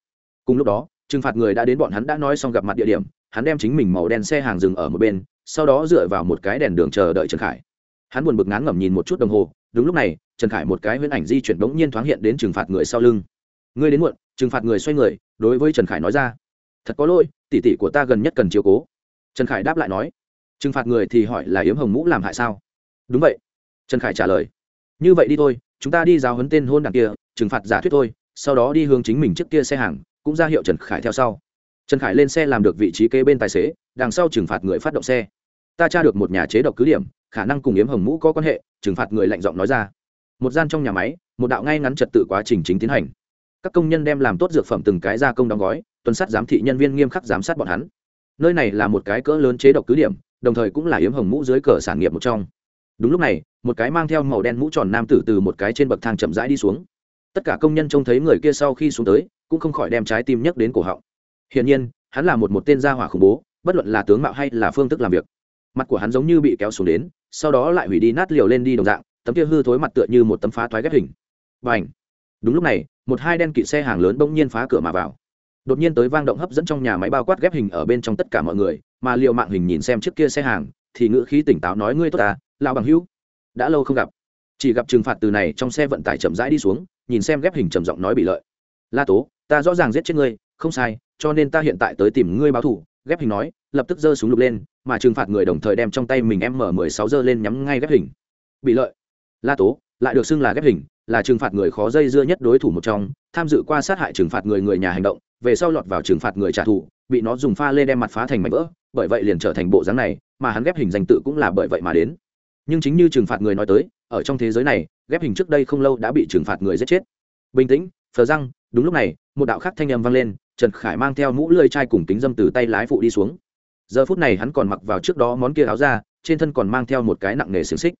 Cùng lúc đó, trừng phạt người đã đến bọn hắn đã nói xong gặp mặt địa điểm, hắn đem chính mình màu đen xe hàng dừng ở một bên, sau đó dựa vào một cái đèn đường chờ đợi trần khải. Hắn buồn bực ngán ngẩm nhìn một chút đồng hồ đúng lúc này, trần khải một cái huyễn ảnh di chuyển bỗng nhiên thoáng hiện đến trừng phạt người sau lưng. Ngươi đến muộn, trừng phạt người xoay người, đối với trần khải nói ra. Thật có lỗi, tỷ tỷ của ta gần nhất cần chiếu cố. Trần khải đáp lại nói. Trừng phạt người thì hỏi là yếm hồng mũ làm hại sao? Đúng vậy. Trần khải trả lời. Như vậy đi thôi, chúng ta đi giáo huấn tên hôn đằng kia, trừng phạt giả thuyết thôi, sau đó đi hướng chính mình trước kia xe hàng, cũng ra hiệu trần khải theo sau. Trần khải lên xe làm được vị trí kế bên tài xế, đằng sau trừng phạt người phát động xe. Ta tra được một nhà chế độc cứ điểm khả năng cùng yếm hồng mũ có quan hệ, trừng phạt người lạnh giọng nói ra. Một gian trong nhà máy, một đạo ngay ngắn trật tự quá trình chính tiến hành. Các công nhân đem làm tốt dược phẩm từng cái gia công đóng gói, tuần sát giám thị nhân viên nghiêm khắc giám sát bọn hắn. Nơi này là một cái cỡ lớn chế độc cứ điểm, đồng thời cũng là yếm hồng mũ dưới cờ sản nghiệp một trong. Đúng lúc này, một cái mang theo màu đen mũ tròn nam tử từ một cái trên bậc thang chậm rãi đi xuống. Tất cả công nhân trông thấy người kia sau khi xuống tới, cũng không khỏi đem trái tim nhấc đến cổ họng. Hiển nhiên, hắn là một một tên gia hỏa khủng bố, bất luận là tướng mạo hay là phương thức làm việc, mặt của hắn giống như bị kéo xuống đến sau đó lại hủy đi nát liều lên đi đồng dạng, tấm kia hư thối mặt tựa như một tấm phá thoái ghép hình. Và h đúng lúc này, một hai đen kỵ xe hàng lớn bỗng nhiên phá cửa mà vào. Đột nhiên tới vang động hấp dẫn trong nhà máy bao quát ghép hình ở bên trong tất cả mọi người, mà liệu mạng hình nhìn xem trước kia xe hàng, thì ngữ khí tỉnh táo nói ngươi tốt à, ta lao bằng hữu. Đã lâu không gặp. Chỉ gặp trừng phạt từ này trong xe vận tải chậm rãi đi xuống, nhìn xem ghép hình trầm giọng nói bị lợi. La tố, ta rõ ràng giết chết ngươi, không sai, cho nên ta hiện tại tới tìm ngươi báo thủ ghép hình nói lập tức giơ súng lục lên, mà trừng phạt người đồng thời đem trong tay mình m mười sáu giơ lên nhắm ngay ghép hình. Bị lợi. La tố, lại được xưng là ghép hình, là trừng phạt người khó dây dưa nhất đối thủ một trong, tham dự qua sát hại trừng phạt người người nhà hành động, về sau lọt vào trừng phạt người trả thù, bị nó dùng pha lê đem mặt phá thành mảnh vỡ, bởi vậy liền trở thành bộ dáng này, mà hắn ghép hình danh tự cũng là bởi vậy mà đến. Nhưng chính như trừng phạt người nói tới, ở trong thế giới này, ghép hình trước đây không lâu đã bị trừng phạt người giết chết. Bình tĩnh, phờ răng, đúng lúc này, một đạo khắc thanh âm vang lên, trần khải mang theo mũ lơi chai cùng kính dâm từ tay lái phụ đi xuống giờ phút này hắn còn mặc vào trước đó món kia áo ra trên thân còn mang theo một cái nặng nề xiềng xích.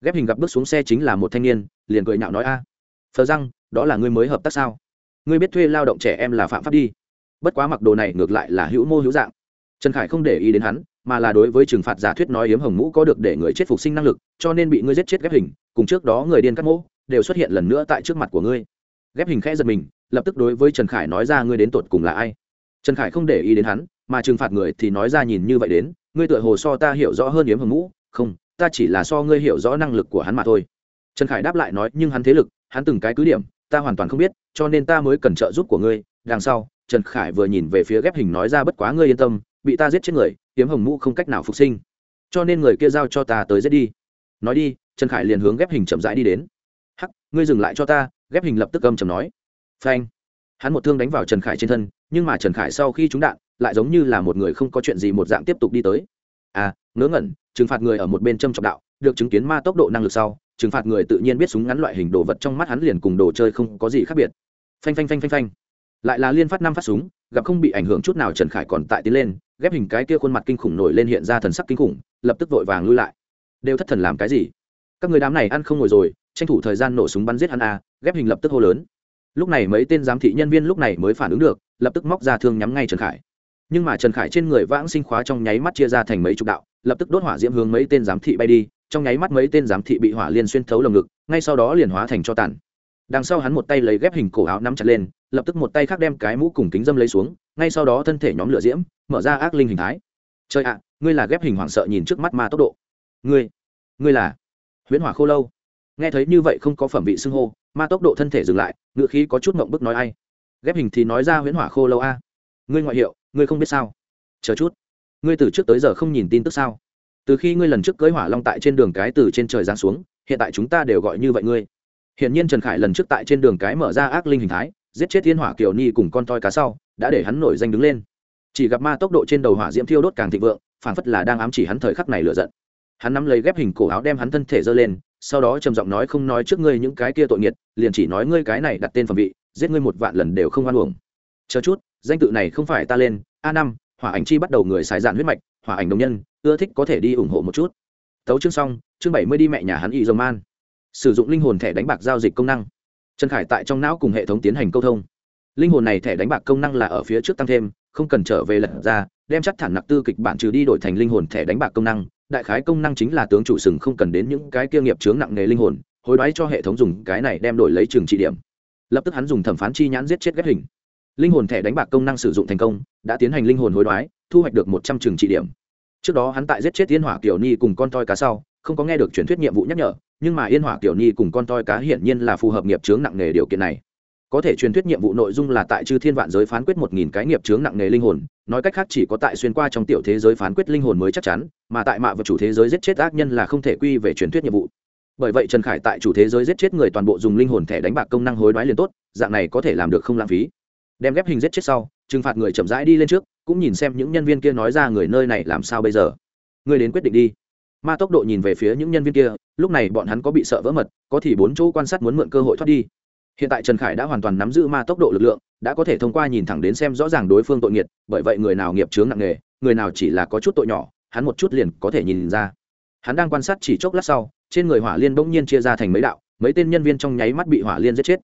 Ghép hình gặp bước xuống xe chính là một thanh niên, liền cười nhạo nói, a, phờ răng, đó là ngươi mới hợp tác sao? Ngươi biết thuê lao động trẻ em là phạm pháp đi. Bất quá mặc đồ này ngược lại là hữu mô hữu dạng. Trần khải không để ý đến hắn, mà là đối với trừng phạt giả thuyết nói yếm hồng mũ có được để người chết phục sinh năng lực, cho nên bị ngươi giết chết ghép hình, cùng trước đó người điên cắt mũ, đều xuất hiện lần nữa tại trước mặt của ngươi. Ghép hình khẽ giật mình, lập tức đối với trần khải nói ra ngươi đến tột cùng là ai? Trần khải không để ý đến hắn mà trừng phạt người thì nói ra nhìn như vậy đến ngươi tựa hồ so ta hiểu rõ hơn yếm hồng Ngũ, không ta chỉ là so ngươi hiểu rõ năng lực của hắn mà thôi. Trần khải đáp lại nói nhưng hắn thế lực hắn từng cái cứ điểm ta hoàn toàn không biết cho nên ta mới cần trợ giúp của ngươi. Đằng sau trần khải vừa nhìn về phía ghép hình nói ra bất quá ngươi yên tâm bị ta giết chết người yếm hồng Ngũ không cách nào phục sinh. Cho nên người kia giao cho ta tới giết đi. Nói đi trần khải liền hướng ghép hình chậm rãi đi đến. Hắc ngươi dừng lại cho ta. Ghép hình lập tức âm chầm nói. Phanh hắn một thương đánh vào trần khải trên thân, nhưng mà trần khải sau khi trúng đạn, lại giống như là một người không có chuyện gì một dạng tiếp tục đi tới. À ngớ ngẩn, trừng phạt người ở một bên châm trọng đạo, được chứng kiến ma tốc độ năng lực sau, trừng phạt người tự nhiên biết súng ngắn loại hình đồ vật trong mắt hắn liền cùng đồ chơi không có gì khác biệt. Phanh phanh phanh phanh phanh. Lại là liên phát năm phát súng, gặp không bị ảnh hưởng chút nào trần khải còn tại tiến lên, ghép hình cái kia khuôn mặt kinh khủng nổi lên hiện ra thần sắc kinh khủng, lập tức vội vàng lui lại. Đều thất thần làm cái gì? Các người đám này ăn không ngồi rồi, tranh thủ thời gian nổ súng bắn giết hắn a, ghép hình lập tức hô lớn lúc này mấy tên giám thị nhân viên lúc này mới phản ứng được, lập tức móc ra thương nhắm ngay trần khải. Nhưng mà trần khải trên người vãng sinh khóa trong nháy mắt chia ra thành mấy chục đạo, lập tức đốt hỏa diễm hướng mấy tên giám thị bay đi, trong nháy mắt mấy tên giám thị bị hỏa liên xuyên thấu lồng ngực, ngay sau đó liền hóa thành cho tàn. Đằng sau hắn một tay lấy ghép hình cổ áo nắm chặt lên, lập tức một tay khác đem cái mũ cùng kính dâm lấy xuống, ngay sau đó thân thể nhóm lửa diễm, mở ra ác linh hình thái. Trời ạ à, ngươi là ghép hình hoảng sợ nhìn trước mắt ma tốc độ. Ngươi ngươi là huyễn hỏa khô lâu. Nghe thấy như vậy không có phẩm vị xưng hô ma tốc độ thân thể dừng lại, ngựa khí có chút mộng bức nói ai. Ghép hình thì nói ra huyễn hỏa khô lâu a. Ngươi ngoại hiệu, ngươi không biết sao? Chờ chút. Ngươi từ trước tới giờ không nhìn tin tức sao? Từ khi ngươi lần trước cưới hỏa long tại trên đường cái từ trên trời giáng xuống, hiện tại chúng ta đều gọi như vậy ngươi. Hiện nhiên trần khải lần trước tại trên đường cái mở ra ác linh hình thái, giết chết thiên hỏa kiều ni cùng con toi cá sau, đã để hắn nổi danh đứng lên. Chỉ gặp ma tốc độ trên đầu hỏa diễm thiêu đốt càng thịnh vượng phản phất là đang ám chỉ hắn thời khắc này lựa giận. Hắn nắm lấy ghép hình cổ áo đem hắn thân thể giơ lên sau đó trầm giọng nói không nói trước ngươi những cái kia tội nghiệt, liền chỉ nói ngươi cái này đặt tên phẩm vị, giết ngươi một vạn lần đều không hoan uổng. Chờ chút, danh tự này không phải ta lên, a năm, hỏa ảnh chi bắt đầu người xài dạn huyết mạch, hỏa ảnh đồng nhân, ưa thích có thể đi ủng hộ một chút. Tấu chương xong, chương bảy mươi đi mẹ nhà hắn y dầu man sử dụng linh hồn thẻ đánh bạc giao dịch công năng. Trần khải tại trong não cùng hệ thống tiến hành câu thông. Linh hồn này thẻ đánh bạc công năng là ở phía trước tăng thêm, không cần trở về lật ra, đem chắc thản nặc tư kịch bản trừ đi đổi thành linh hồn thẻ đánh bạc công năng đại khái công năng chính là tướng chủ sừng không cần đến những cái kia nghiệp chướng nặng nghề linh hồn, hối đoái cho hệ thống dùng cái này đem đổi lấy trường trị điểm. Lập tức hắn dùng thẩm phán chi nhãn giết chết ghép hình. Linh hồn thẻ đánh bạc công năng sử dụng thành công, đã tiến hành linh hồn hối đoái, thu hoạch được một trăm trường trị điểm. Trước đó hắn tại giết chết yên hỏa kiểu ni cùng con toi cá sau, không có nghe được truyền thuyết nhiệm vụ nhắc nhở, nhưng mà yên hỏa tiểu ni cùng con toi cá hiển nhiên là phù hợp nghiệp chướng nặng nề điều kiện này có thể truyền thuyết nhiệm vụ nội dung là tại chư thiên vạn giới phán quyết một nghìn cái nghiệp chướng nặng nề linh hồn, nói cách khác chỉ có tại xuyên qua trong tiểu thế giới phán quyết linh hồn mới chắc chắn, mà tại mạ vật chủ thế giới giết chết ác nhân là không thể quy về truyền thuyết nhiệm vụ. Bởi vậy trần khải tại chủ thế giới giết chết người toàn bộ dùng linh hồn thẻ đánh bạc công năng hối đoái liền tốt, dạng này có thể làm được không lãng phí. Đem ghép hình giết chết sau, trừng phạt người chậm rãi đi lên trước, cũng nhìn xem những nhân viên kia nói ra người nơi này làm sao bây giờ. Người đến quyết định đi. Ma tốc độ nhìn về phía những nhân viên kia, lúc này bọn hắn có bị sợ vỡ mật, có thì bốn chỗ quan sát muốn mượn cơ hội thoát đi hiện tại trần khải đã hoàn toàn nắm giữ ma tốc độ lực lượng, đã có thể thông qua nhìn thẳng đến xem rõ ràng đối phương tội nghiệt, bởi vậy người nào nghiệp chướng nặng nề, người nào chỉ là có chút tội nhỏ, hắn một chút liền có thể nhìn ra. Hắn đang quan sát chỉ chốc lát sau, trên người hỏa liên bỗng nhiên chia ra thành mấy đạo, mấy tên nhân viên trong nháy mắt bị hỏa liên giết chết.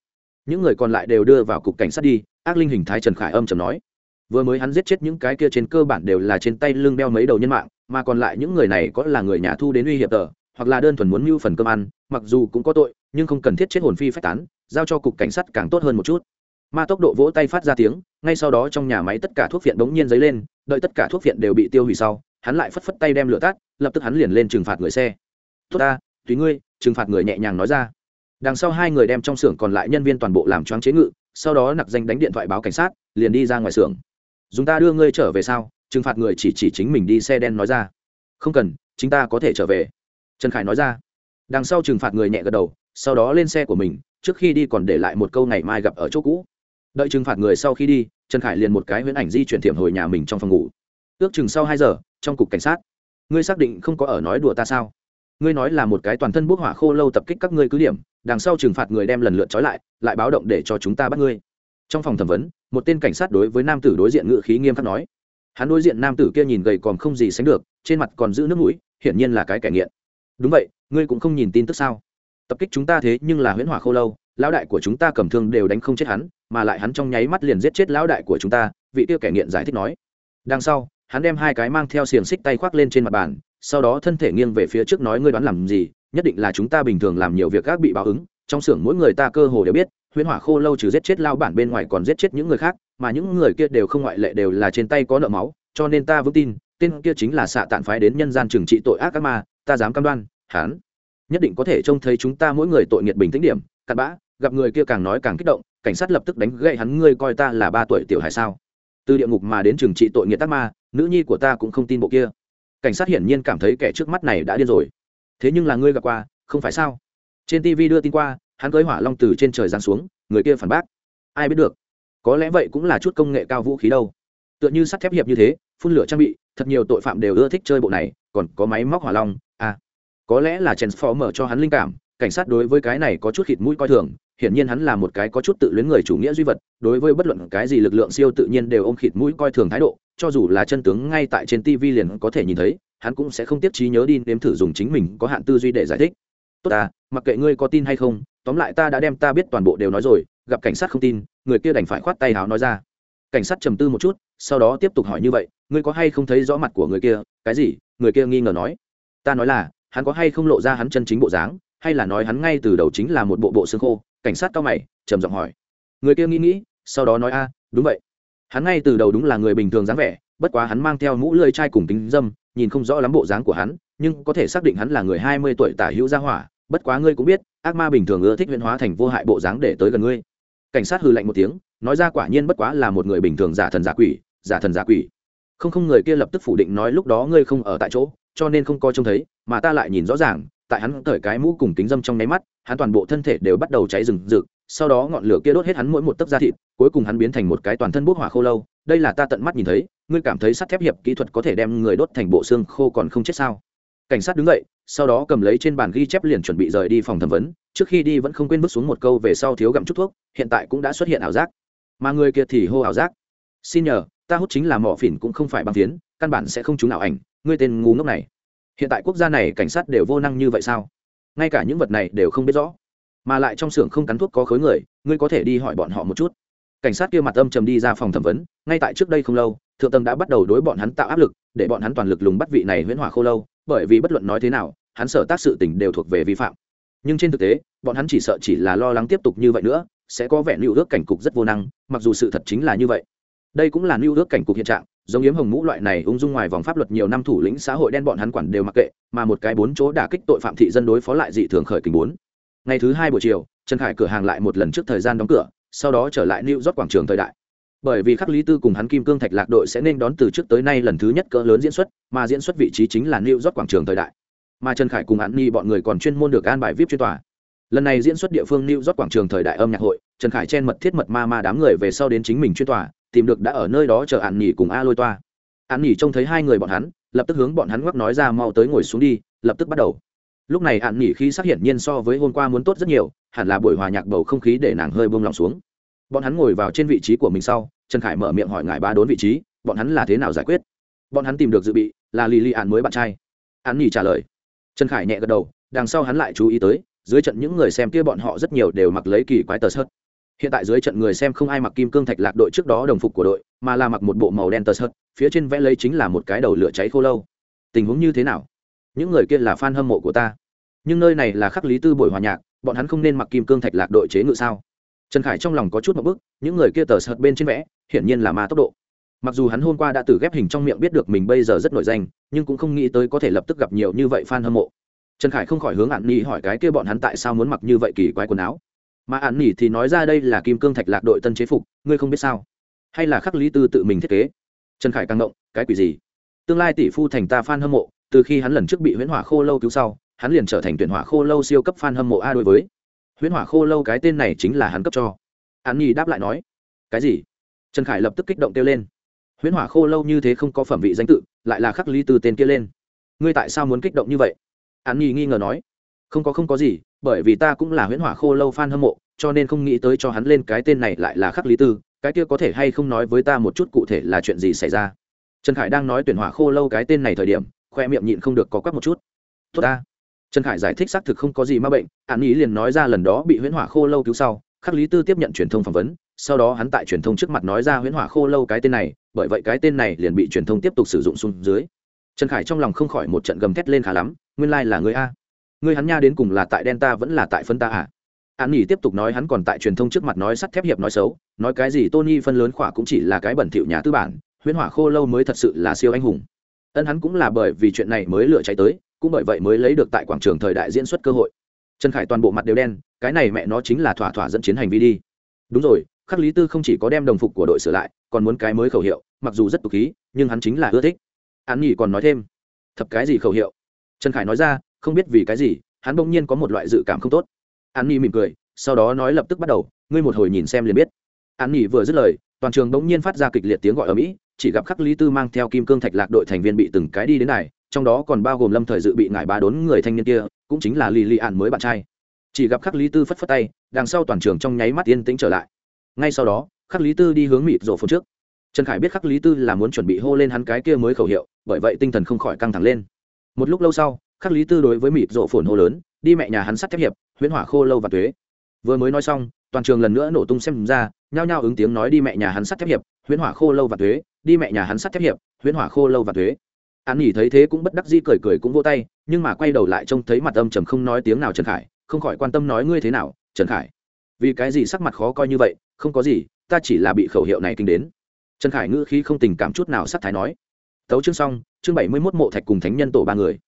Những người còn lại đều đưa vào cục cảnh sát đi, ác linh hình thái trần khải âm chầm nói. Vừa mới hắn giết chết những cái kia trên cơ bản đều là trên tay lưng đeo mấy đầu nhân mạng, mà còn lại những người này có là người nhà thu đến uy hiểm tờ, hoặc là đơn thuần muốn mưu phần cơm ăn, mặc dù cũng có tội, nhưng không cần thiết chết hồn phi phách tán giao cho cục cảnh sát càng tốt hơn một chút. Ma tốc độ vỗ tay phát ra tiếng, ngay sau đó trong nhà máy tất cả thuốc viện bỗng nhiên dấy lên, đợi tất cả thuốc viện đều bị tiêu hủy sau, hắn lại phất phất tay đem lửa tắt, lập tức hắn liền lên trừng phạt người xe. Tốt ta, tùy ngươi, trừng phạt người nhẹ nhàng nói ra. Đằng sau hai người đem trong xưởng còn lại nhân viên toàn bộ làm choáng chế ngự, sau đó nặc danh đánh điện thoại báo cảnh sát, liền đi ra ngoài xưởng. Dùng ta đưa ngươi trở về sau trừng phạt người chỉ chỉ chính mình đi xe đen nói ra. Không cần, chính ta có thể trở về. Trần khải nói ra. Đằng sau trừng phạt người nhẹ gật đầu sau đó lên xe của mình, trước khi đi còn để lại một câu ngày mai gặp ở chỗ cũ. Đợi trừng phạt người sau khi đi, trần khải liền một cái huyễn ảnh di chuyển thiểm hồi nhà mình trong phòng ngủ. Ước chừng sau hai giờ, trong cục cảnh sát. Ngươi xác định không có ở nói đùa ta sao? Ngươi nói là một cái toàn thân bốc hỏa khô lâu tập kích các ngươi cứ điểm, đằng sau trừng phạt người đem lần lượt trói lại lại báo động để cho chúng ta bắt ngươi. Trong phòng thẩm vấn, một tên cảnh sát đối với nam tử đối diện ngự khí nghiêm khắc nói. Hắn đối diện nam tử kia nhìn gầy còn không gì sánh được, trên mặt còn giữ nước mũi, hiển nhiên là cái kẻ nghiện. Đúng vậy, ngươi cũng không nhìn tin tức sao? Tập kích chúng ta thế nhưng là huyễn hỏa khô lâu, lão đại của chúng ta cầm thương đều đánh không chết hắn, mà lại hắn trong nháy mắt liền giết chết lão đại của chúng ta, vị tiêu kẻ nghiện giải thích nói. Đằng sau, hắn đem hai cái mang theo xiềng xích tay khoác lên trên mặt bàn, sau đó thân thể nghiêng về phía trước nói ngươi đoán làm gì, nhất định là chúng ta bình thường làm nhiều việc gác bị báo ứng, trong xưởng mỗi người ta cơ hồ đều biết, huyễn hỏa khô lâu trừ giết chết lao bản bên ngoài còn giết chết những người khác, mà những người kia đều không ngoại lệ đều là trên tay có nợ máu, cho nên ta vững tin, tên kia chính là xạ tạn phái đến nhân gian trừng trị tội ác ác ma, ta dám cam đoan, hắn nhất định có thể trông thấy chúng ta mỗi người tội nghiệt bình tĩnh điểm. Cặn bã, gặp người kia càng nói càng kích động, cảnh sát lập tức đánh gậy hắn, ngươi coi ta là ba tuổi tiểu hải sao? Từ địa ngục mà đến trừng trị tội nghiệt tắc ma, nữ nhi của ta cũng không tin bộ kia. Cảnh sát hiển nhiên cảm thấy kẻ trước mắt này đã điên rồi. Thế nhưng là ngươi gặp qua, không phải sao? Trên tv đưa tin qua, hắn cưới hỏa long từ trên trời giáng xuống, người kia phản bác. Ai biết được? Có lẽ vậy cũng là chút công nghệ cao vũ khí đâu. Tựa như sắt thép hiệp như thế, phun lửa trang bị, thật nhiều tội phạm đều ưa thích chơi bộ này, còn có máy móc hỏa long có lẽ là transformer cho hắn linh cảm, cảnh sát đối với cái này có chút khịt mũi coi thường, hiển nhiên hắn là một cái có chút tự luyến người chủ nghĩa duy vật, đối với bất luận cái gì lực lượng siêu tự nhiên đều ôm khịt mũi coi thường thái độ, cho dù là chân tướng ngay tại trên tv liền có thể nhìn thấy, hắn cũng sẽ không tiếp trí nhớ đi nếm thử dùng chính mình có hạn tư duy để giải thích. Tốt à mặc kệ ngươi có tin hay không, tóm lại ta đã đem ta biết toàn bộ đều nói rồi, gặp cảnh sát không tin, người kia đành phải khoát tay háo nói ra. Cảnh sát trầm tư một chút, sau đó tiếp tục hỏi như vậy, ngươi có hay không thấy rõ mặt của người kia, cái gì? Người kia nghi ngờ nói. Ta nói là hắn có hay không lộ ra hắn chân chính bộ dáng, hay là nói hắn ngay từ đầu chính là một bộ bộ xương khô, cảnh sát cao mày, trầm giọng hỏi. Người kia nghĩ nghĩ, sau đó nói, a, đúng vậy. Hắn ngay từ đầu đúng là người bình thường dáng vẻ, bất quá hắn mang theo mũ lưỡi chai cùng kính dâm, nhìn không rõ lắm bộ dáng của hắn, nhưng có thể xác định hắn là người hai mươi tuổi tả hữu gia hỏa, bất quá ngươi cũng biết, ác ma bình thường ưa thích huyễn hóa thành vô hại bộ dáng để tới gần ngươi. Cảnh sát hừ lạnh một tiếng, nói ra quả nhiên bất quá là một người bình thường giả thần giả quỷ, giả thần giả quỷ. Không không, người kia lập tức phủ định nói lúc đó ngươi không ở tại chỗ cho nên không coi trông thấy, mà ta lại nhìn rõ ràng, tại hắn cởi cái mũ cùng kính dâm trong nháy mắt, hắn toàn bộ thân thể đều bắt đầu cháy rừng rực, sau đó ngọn lửa kia đốt hết hắn mỗi một tấc da thịt, cuối cùng hắn biến thành một cái toàn thân bốc hỏa khô lâu. Đây là ta tận mắt nhìn thấy, ngươi cảm thấy sắt thép hiệp kỹ thuật có thể đem người đốt thành bộ xương khô còn không chết sao? Cảnh sát đứng dậy, sau đó cầm lấy trên bàn ghi chép liền chuẩn bị rời đi phòng thẩm vấn, trước khi đi vẫn không quên bước xuống một câu về sau thiếu gặm chút thuốc, hiện tại cũng đã xuất hiện ảo giác. Mà người kia thì hô ảo giác. Xin nhờ, ta hút chính là mỏ phỉn cũng không phải bằng tiến căn bản sẽ không trúng ảo ảnh ngươi tên ngu ngốc này. Hiện tại quốc gia này cảnh sát đều vô năng như vậy sao? Ngay cả những vật này đều không biết rõ. Mà lại trong xưởng không cắn thuốc có khối người, ngươi có thể đi hỏi bọn họ một chút. Cảnh sát kia mặt âm trầm đi ra phòng thẩm vấn, ngay tại trước đây không lâu, thượng tầng đã bắt đầu đối bọn hắn tạo áp lực, để bọn hắn toàn lực lùng bắt vị này huyễn hỏa khô lâu, bởi vì bất luận nói thế nào, hắn sở tác sự tình đều thuộc về vi phạm. Nhưng trên thực tế, bọn hắn chỉ sợ chỉ là lo lắng tiếp tục như vậy nữa, sẽ có vẻ lưu ước cảnh cục rất vô năng, mặc dù sự thật chính là như vậy. Đây cũng là lưu ước cảnh cục hiện trạng giống yếm hồng mũ loại này ung dung ngoài vòng pháp luật nhiều năm thủ lĩnh xã hội đen bọn hắn quản đều mặc kệ, mà một cái bốn chỗ đả kích tội phạm thị dân đối phó lại dị thường khởi kình bốn. Ngày thứ hai buổi chiều, trần khải cửa hàng lại một lần trước thời gian đóng cửa, sau đó trở lại new york quảng trường thời đại. Bởi vì khắc lý tư cùng hắn kim cương thạch lạc đội sẽ nên đón từ trước tới nay lần thứ nhất cỡ lớn diễn xuất, mà diễn xuất vị trí chính là new york quảng trường thời đại. Mà trần khải cùng hắn ni bọn người còn chuyên môn được an bài vip chuyên tòa. Lần này diễn xuất địa phương new york quảng trường thời đại âm nhạc hội, trần khải chen mật thiết mật ma ma đám người về sau đến chính mình chuyên tòa tìm được đã ở nơi đó chờ ạn nhỉ cùng a lôi toa. Ạn nhỉ trông thấy hai người bọn hắn, lập tức hướng bọn hắn ngoắc nói ra mau tới ngồi xuống đi, lập tức bắt đầu. Lúc này ạn nhỉ khi xác hiển nhiên so với hôm qua muốn tốt rất nhiều, hẳn là buổi hòa nhạc bầu không khí để nàng hơi buông lòng xuống. Bọn hắn ngồi vào trên vị trí của mình sau, trần khải mở miệng hỏi ngài ba đốn vị trí, bọn hắn là thế nào giải quyết? Bọn hắn tìm được dự bị, là lì lì ạn mới bạn trai. Ạn nhỉ trả lời. Trần khải nhẹ gật đầu, đằng sau hắn lại chú ý tới, dưới trận những người xem kia bọn họ rất nhiều đều mặc lấy kỳ quái tờ sớt hiện tại dưới trận người xem không ai mặc kim cương thạch lạc đội trước đó đồng phục của đội, mà là mặc một bộ màu đen tờ sợt phía trên vẽ lấy chính là một cái đầu lửa cháy khô lâu. Tình huống như thế nào? Những người kia là fan hâm mộ của ta. Nhưng nơi này là khắc lý tư buổi hòa nhạc, bọn hắn không nên mặc kim cương thạch lạc đội chế ngự sao? Trần khải trong lòng có chút một bức, những người kia tờ sợt bên trên vẽ, hiển nhiên là ma tốc độ. Mặc dù hắn hôm qua đã từ ghép hình trong miệng biết được mình bây giờ rất nổi danh, nhưng cũng không nghĩ tới có thể lập tức gặp nhiều như vậy fan hâm mộ. Trần khải không khỏi hướng ạn nghi hỏi cái kia bọn hắn tại sao muốn mặc như vậy kỳ quái quần áo mà ạn nỉ thì nói ra đây là kim cương thạch lạc đội tân chế phục, ngươi không biết sao? Hay là khắc lý tư tự mình thiết kế? Trần khải càng động cái quỷ gì? Tương lai tỷ phu thành ta f a n hâm mộ, từ khi hắn lần trước bị huyễn hỏa khô lâu cứu sau, hắn liền trở thành tuyển hỏa khô lâu siêu cấp f a n hâm mộ a đối với. Huyễn hỏa khô lâu cái tên này chính là hắn cấp cho. An nhi đáp lại nói, cái gì? Trần khải lập tức kích động kêu lên, huyễn hỏa khô lâu như thế không có phẩm vị danh tự, lại là khắc lý từ tên kia lên. Ngươi tại sao muốn kích động như vậy? An nhi nghi ngờ nói, không có không có gì bởi vì ta cũng là huyễn hỏa khô lâu fan hâm mộ, cho nên không nghĩ tới cho hắn lên cái tên này lại là khắc lý tư, cái kia có thể hay không nói với ta một chút cụ thể là chuyện gì xảy ra? Trần khải đang nói tuyển hỏa khô lâu cái tên này thời điểm, khoe miệng nhịn không được có quắc một chút. Tốt ta. Trần khải giải thích xác thực không có gì ma bệnh an ý liền nói ra lần đó bị huyễn hỏa khô lâu cứu sau, khắc lý tư tiếp nhận truyền thông phỏng vấn, sau đó hắn tại truyền thông trước mặt nói ra huyễn hỏa khô lâu cái tên này, bởi vậy cái tên này liền bị truyền thông tiếp tục sử dụng xuống dưới. Trần khải trong lòng không khỏi một trận gầm thét lên khá lắm, nguyên lai、like、là người a người hắn nha đến cùng là tại đen ta vẫn là tại phân ta à? An nghỉ tiếp tục nói hắn còn tại truyền thông trước mặt nói sắt thép hiệp nói xấu, nói cái gì tony phân lớn khỏa cũng chỉ là cái bẩn thỉu nhà tư bản, huyễn hỏa khô lâu mới thật sự là siêu anh hùng. Ân hắn cũng là bởi vì chuyện này mới lựa cháy tới, cũng bởi vậy mới lấy được tại quảng trường thời đại diễn xuất cơ hội. Trần khải toàn bộ mặt đều đen, cái này mẹ nó chính là thỏa thỏa dẫn chiến hành vi đi. Đúng rồi, khắc lý tư không chỉ có đem đồng phục của đội sửa lại, còn muốn cái mới khẩu hiệu, mặc dù rất tục khí, nhưng hắn chính là ưa thích. An nghỉ còn nói thêm thập cái gì khẩu hiệu? Trần khải nói ra không biết vì cái gì, hắn bỗng nhiên có một loại dự cảm không tốt. An nhi mỉm cười, sau đó nói lập tức bắt đầu, ngươi một hồi nhìn xem liền biết. An nhi vừa dứt lời, toàn trường bỗng nhiên phát ra kịch liệt tiếng gọi ở mỹ, chỉ gặp khắc lý tư mang theo kim cương thạch lạc đội thành viên bị từng cái đi đến này, trong đó còn bao gồm lâm thời dự bị ngải ba đốn người thanh niên kia, cũng chính là lì lì ạn mới bạn trai. Chỉ gặp khắc lý tư phất phất tay, đằng sau toàn trường trong nháy mắt yên tĩnh trở lại. Ngay sau đó, khắc lý tư đi hướng mịt rổ phun trước. Trần khải biết khắc lý tư là muốn chuẩn bị hô lên hắn cái kia mới khẩu hiệu, bởi vậy tinh thần không khỏi căng thẳng lên. Một lúc lâu sau khắc lý tư đối với mịt rộ phồn hô lớn, đi mẹ nhà hắn sắt thép hiệp, huyễn hỏa khô lâu và thuế vừa mới nói xong, toàn trường lần nữa nổ tung xem ra, nhao nhao ứng tiếng nói đi mẹ nhà hắn sắt thép hiệp, huyễn hỏa khô lâu và thuế đi mẹ nhà hắn sắt thép hiệp, huyễn hỏa khô lâu và thuế an nghỉ thấy thế cũng bất đắc di cười cười cũng vô tay, nhưng mà quay đầu lại trông thấy mặt âm trầm không nói tiếng nào trần khải, không khỏi quan tâm nói ngươi thế nào, trần khải? Vì cái gì sắc mặt khó coi như vậy, không có gì, ta chỉ là bị khẩu hiệu này kinh đến. Trần khải ngữ khí không tình cảm chút nào sắc thái nói. Tấu chương xong, chương bảy mươi mốt mộ thạch cùng thánh nhân tổ ba người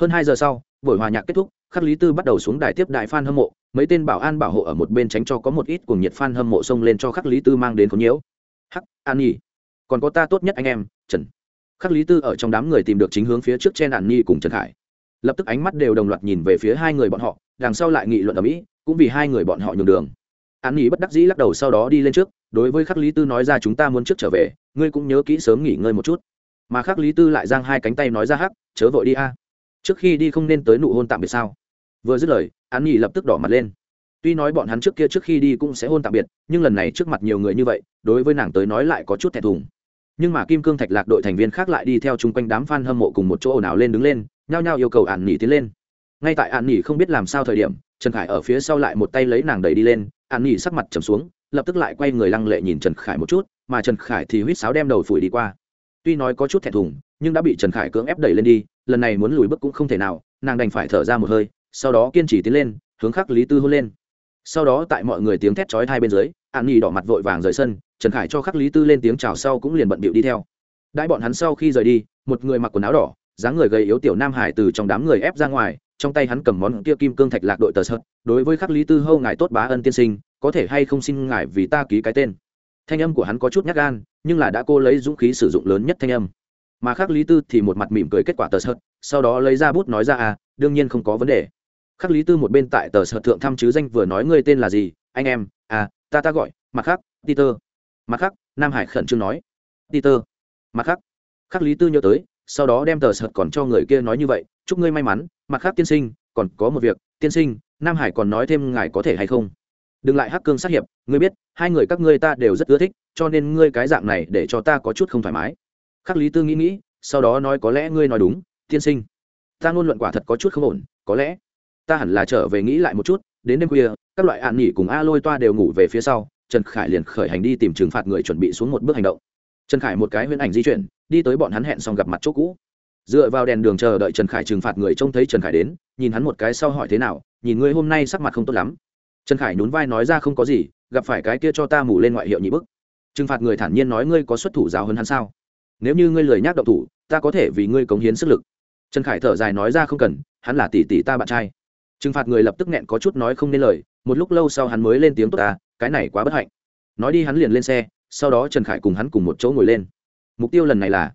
hơn hai giờ sau, buổi hòa nhạc kết thúc, khắc lý tư bắt đầu xuống đài tiếp đại f a n hâm mộ. Mấy tên bảo an bảo hộ ở một bên tránh cho có một ít cuồng nhiệt f a n hâm mộ xông lên cho khắc lý tư mang đến khốn nhiễu. Hắc, an nhi. Còn có ta tốt nhất anh em, trần. Khắc lý tư ở trong đám người tìm được chính hướng phía trước trên an nhi cùng trần khải. Lập tức ánh mắt đều đồng loạt nhìn về phía hai người bọn họ, đằng sau lại nghị luận ở mỹ, cũng vì hai người bọn họ nhường đường. An nhi bất đắc dĩ lắc đầu sau đó đi lên trước, đối với khắc lý tư nói ra chúng ta muốn trước trở về, ngươi cũng nhớ kỹ sớm nghỉ ngơi một chút. Mà khắc lý tư lại giang hai cánh tay nói ra, hắc, chớ vội đi a trước khi đi không nên tới nụ hôn tạm biệt sao? Vừa dứt lời, an nhi lập tức đỏ mặt lên. Tuy nói bọn hắn trước kia trước khi đi cũng sẽ hôn tạm biệt, nhưng lần này trước mặt nhiều người như vậy, đối với nàng tới nói lại có chút thẹn thùng. Nhưng mà kim cương thạch lạc đội thành viên khác lại đi theo chung quanh đám f a n hâm mộ cùng một chỗ ồn ào lên đứng lên, nhao nhao yêu cầu ạn nỉ tiến lên. Ngay tại ạn nỉ không biết làm sao thời điểm, trần khải ở phía sau lại một tay lấy nàng đẩy đi lên ạn nỉ sắc mặt trầm xuống, lập tức lại quay người lăng lệ nhìn trần khải một chút, mà trần khải thì huýt sáo đem đầu phủi đi qua. Tuy nói có chút thẹn thùng, nhưng đã bị trần khải cưỡng ép đẩy lên đi lần này muốn lùi bước cũng không thể nào, nàng đành phải thở ra một hơi, sau đó kiên trì tiến lên, hướng khắc lý tư hôn lên. Sau đó tại mọi người tiếng thét chói hai bên dưới, an nhi đỏ mặt vội vàng rời sân, trần khải cho khắc lý tư lên tiếng chào sau cũng liền bận bịu đi theo. Đãi bọn hắn sau khi rời đi, một người mặc quần áo đỏ, dáng người gầy yếu tiểu nam hải từ trong đám người ép ra ngoài, trong tay hắn cầm món kia kim cương thạch lạc đội tờ sợt, đối với khắc lý tư hâu ngài tốt bá ân tiên sinh, có thể hay không xin ngài vì ta ký cái tên? Thanh âm của hắn có chút nhát gan, nhưng là đã cô lấy dũng khí sử dụng lớn nhất thanh âm mà khắc lý tư thì một mặt mỉm cười kết quả tờ sợt, sau đó lấy ra bút nói ra à đương nhiên không có vấn đề. Khắc lý tư một bên tại tờ sợt thượng thăm chứ danh vừa nói, ngươi tên là gì? Anh em à ta ta gọi, mặt khác, peter. Mặt khác, nam hải khẩn trương nói, peter. Mặt khác khắc lý tư nhớ tới, sau đó đem tờ sợt còn cho người kia nói như vậy, chúc ngươi may mắn, mặt khác tiên sinh, còn có một việc, tiên sinh, nam hải còn nói thêm ngài có thể hay không? Đừng lại hắc cương sát hiệp, ngươi biết, hai người các ngươi ta đều rất ưa thích, cho nên ngươi cái dạng này để cho ta có chút không thoải mái khắc lý tư nghĩ nghĩ, sau đó nói có lẽ ngươi nói đúng, tiên sinh. Ta ngôn luận quả thật có chút không ổn, có lẽ ta hẳn là trở về nghĩ lại một chút, đến đêm khuya, các loại ạn nghỉ cùng a lôi toa đều ngủ về phía sau, trần khải liền khởi hành đi tìm trừng phạt người chuẩn bị xuống một bước hành động. Trần khải một cái huyễn ảnh di chuyển, đi tới bọn hắn hẹn xong gặp mặt chỗ cũ. Dựa vào đèn đường chờ đợi trần khải trừng phạt người trông thấy trần khải đến, nhìn hắn một cái sau hỏi thế nào, nhìn ngươi hôm nay sắc mặt không tốt lắm. Trần khải nhún vai nói ra, không có gì, gặp phải cái kia cho ta mù lên ngoại hiệu nhị bức. Trừng phạt người thản nhiên nói, ngươi có xuất thủ giáo hơn hắn sao? Nếu như ngươi lười nhác động thủ, ta có thể vì ngươi cống hiến sức lực. Trần khải thở dài nói ra không cần, hắn là tỷ tỷ ta bạn trai. Trừng phạt người lập tức nghẹn có chút nói không nên lời, một lúc lâu sau hắn mới lên tiếng tốt ta, cái này quá bất hạnh. Nói đi hắn liền lên xe, sau đó trần khải cùng hắn cùng một chỗ ngồi lên. Mục tiêu lần này là,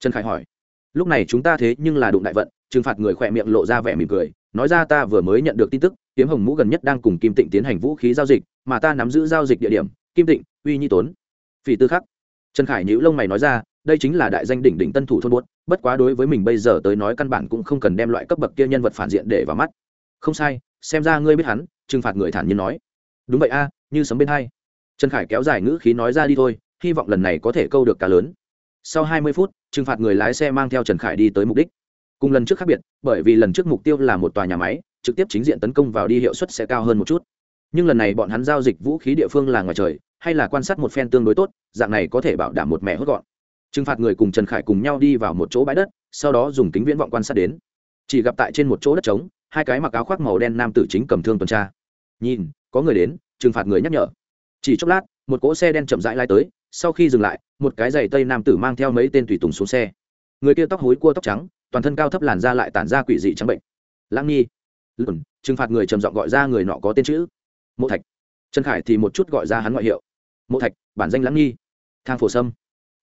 trần khải hỏi, lúc này chúng ta thế nhưng là đụng đại vận. Trừng phạt người khỏe miệng lộ ra vẻ mỉm cười, nói ra ta vừa mới nhận được tin tức, kiếm hồng mũ gần nhất đang cùng kim tịnh tiến hành vũ khí giao dịch, mà ta nắm giữ giao dịch địa điểm, kim tịnh, uy nhi tốn. Phỉ tư khắc. Trần khải nhữ lông mày nói ra đây chính là đại danh đỉnh đỉnh tân thủ thôn buốt, bất quá đối với mình bây giờ tới nói căn bản cũng không cần đem loại cấp bậc kia nhân vật phản diện để vào mắt. Không sai, xem ra ngươi biết hắn, trừng phạt người thản nhiên nói. Đúng vậy a, như sấm bên hai. Trần khải kéo dài ngữ khí nói ra đi thôi, hy vọng lần này có thể câu được cá lớn. Sau hai mươi phút, trừng phạt người lái xe mang theo trần khải đi tới mục đích. Cùng lần trước khác biệt, bởi vì lần trước mục tiêu là một tòa nhà máy, trực tiếp chính diện tấn công vào đi hiệu suất sẽ cao hơn một chút. Nhưng lần này bọn hắn giao dịch vũ khí địa phương là ngoài trời, hay là quan sát một phen tương đối tốt, dạng này có thể bảo đảm một mẻ hốt gọn trừng phạt người cùng trần khải cùng nhau đi vào một chỗ bãi đất, sau đó dùng kính viễn vọng quan sát đến. Chỉ gặp tại trên một chỗ đất trống, hai cái mặc áo khoác màu đen nam tử chính cầm thương tuần tra. Nhìn, có người đến, trừng phạt người nhắc nhở. Chỉ chốc lát, một cỗ xe đen chậm rãi lai tới, sau khi dừng lại, một cái giày tây nam tử mang theo mấy tên tùy tùng xuống xe. Người kia tóc hối cua tóc trắng, toàn thân cao thấp làn da lại tản ra quỷ dị trắng bệnh. Lãng nhi lùn, trừng phạt người trầm giọng gọi ra người nọ có tên chữ. Mộ thạch. Trần khải thì một chút gọi ra hắn ngoại hiệu. Mộ thạch, bản danh lãng nhi thang phổ sâm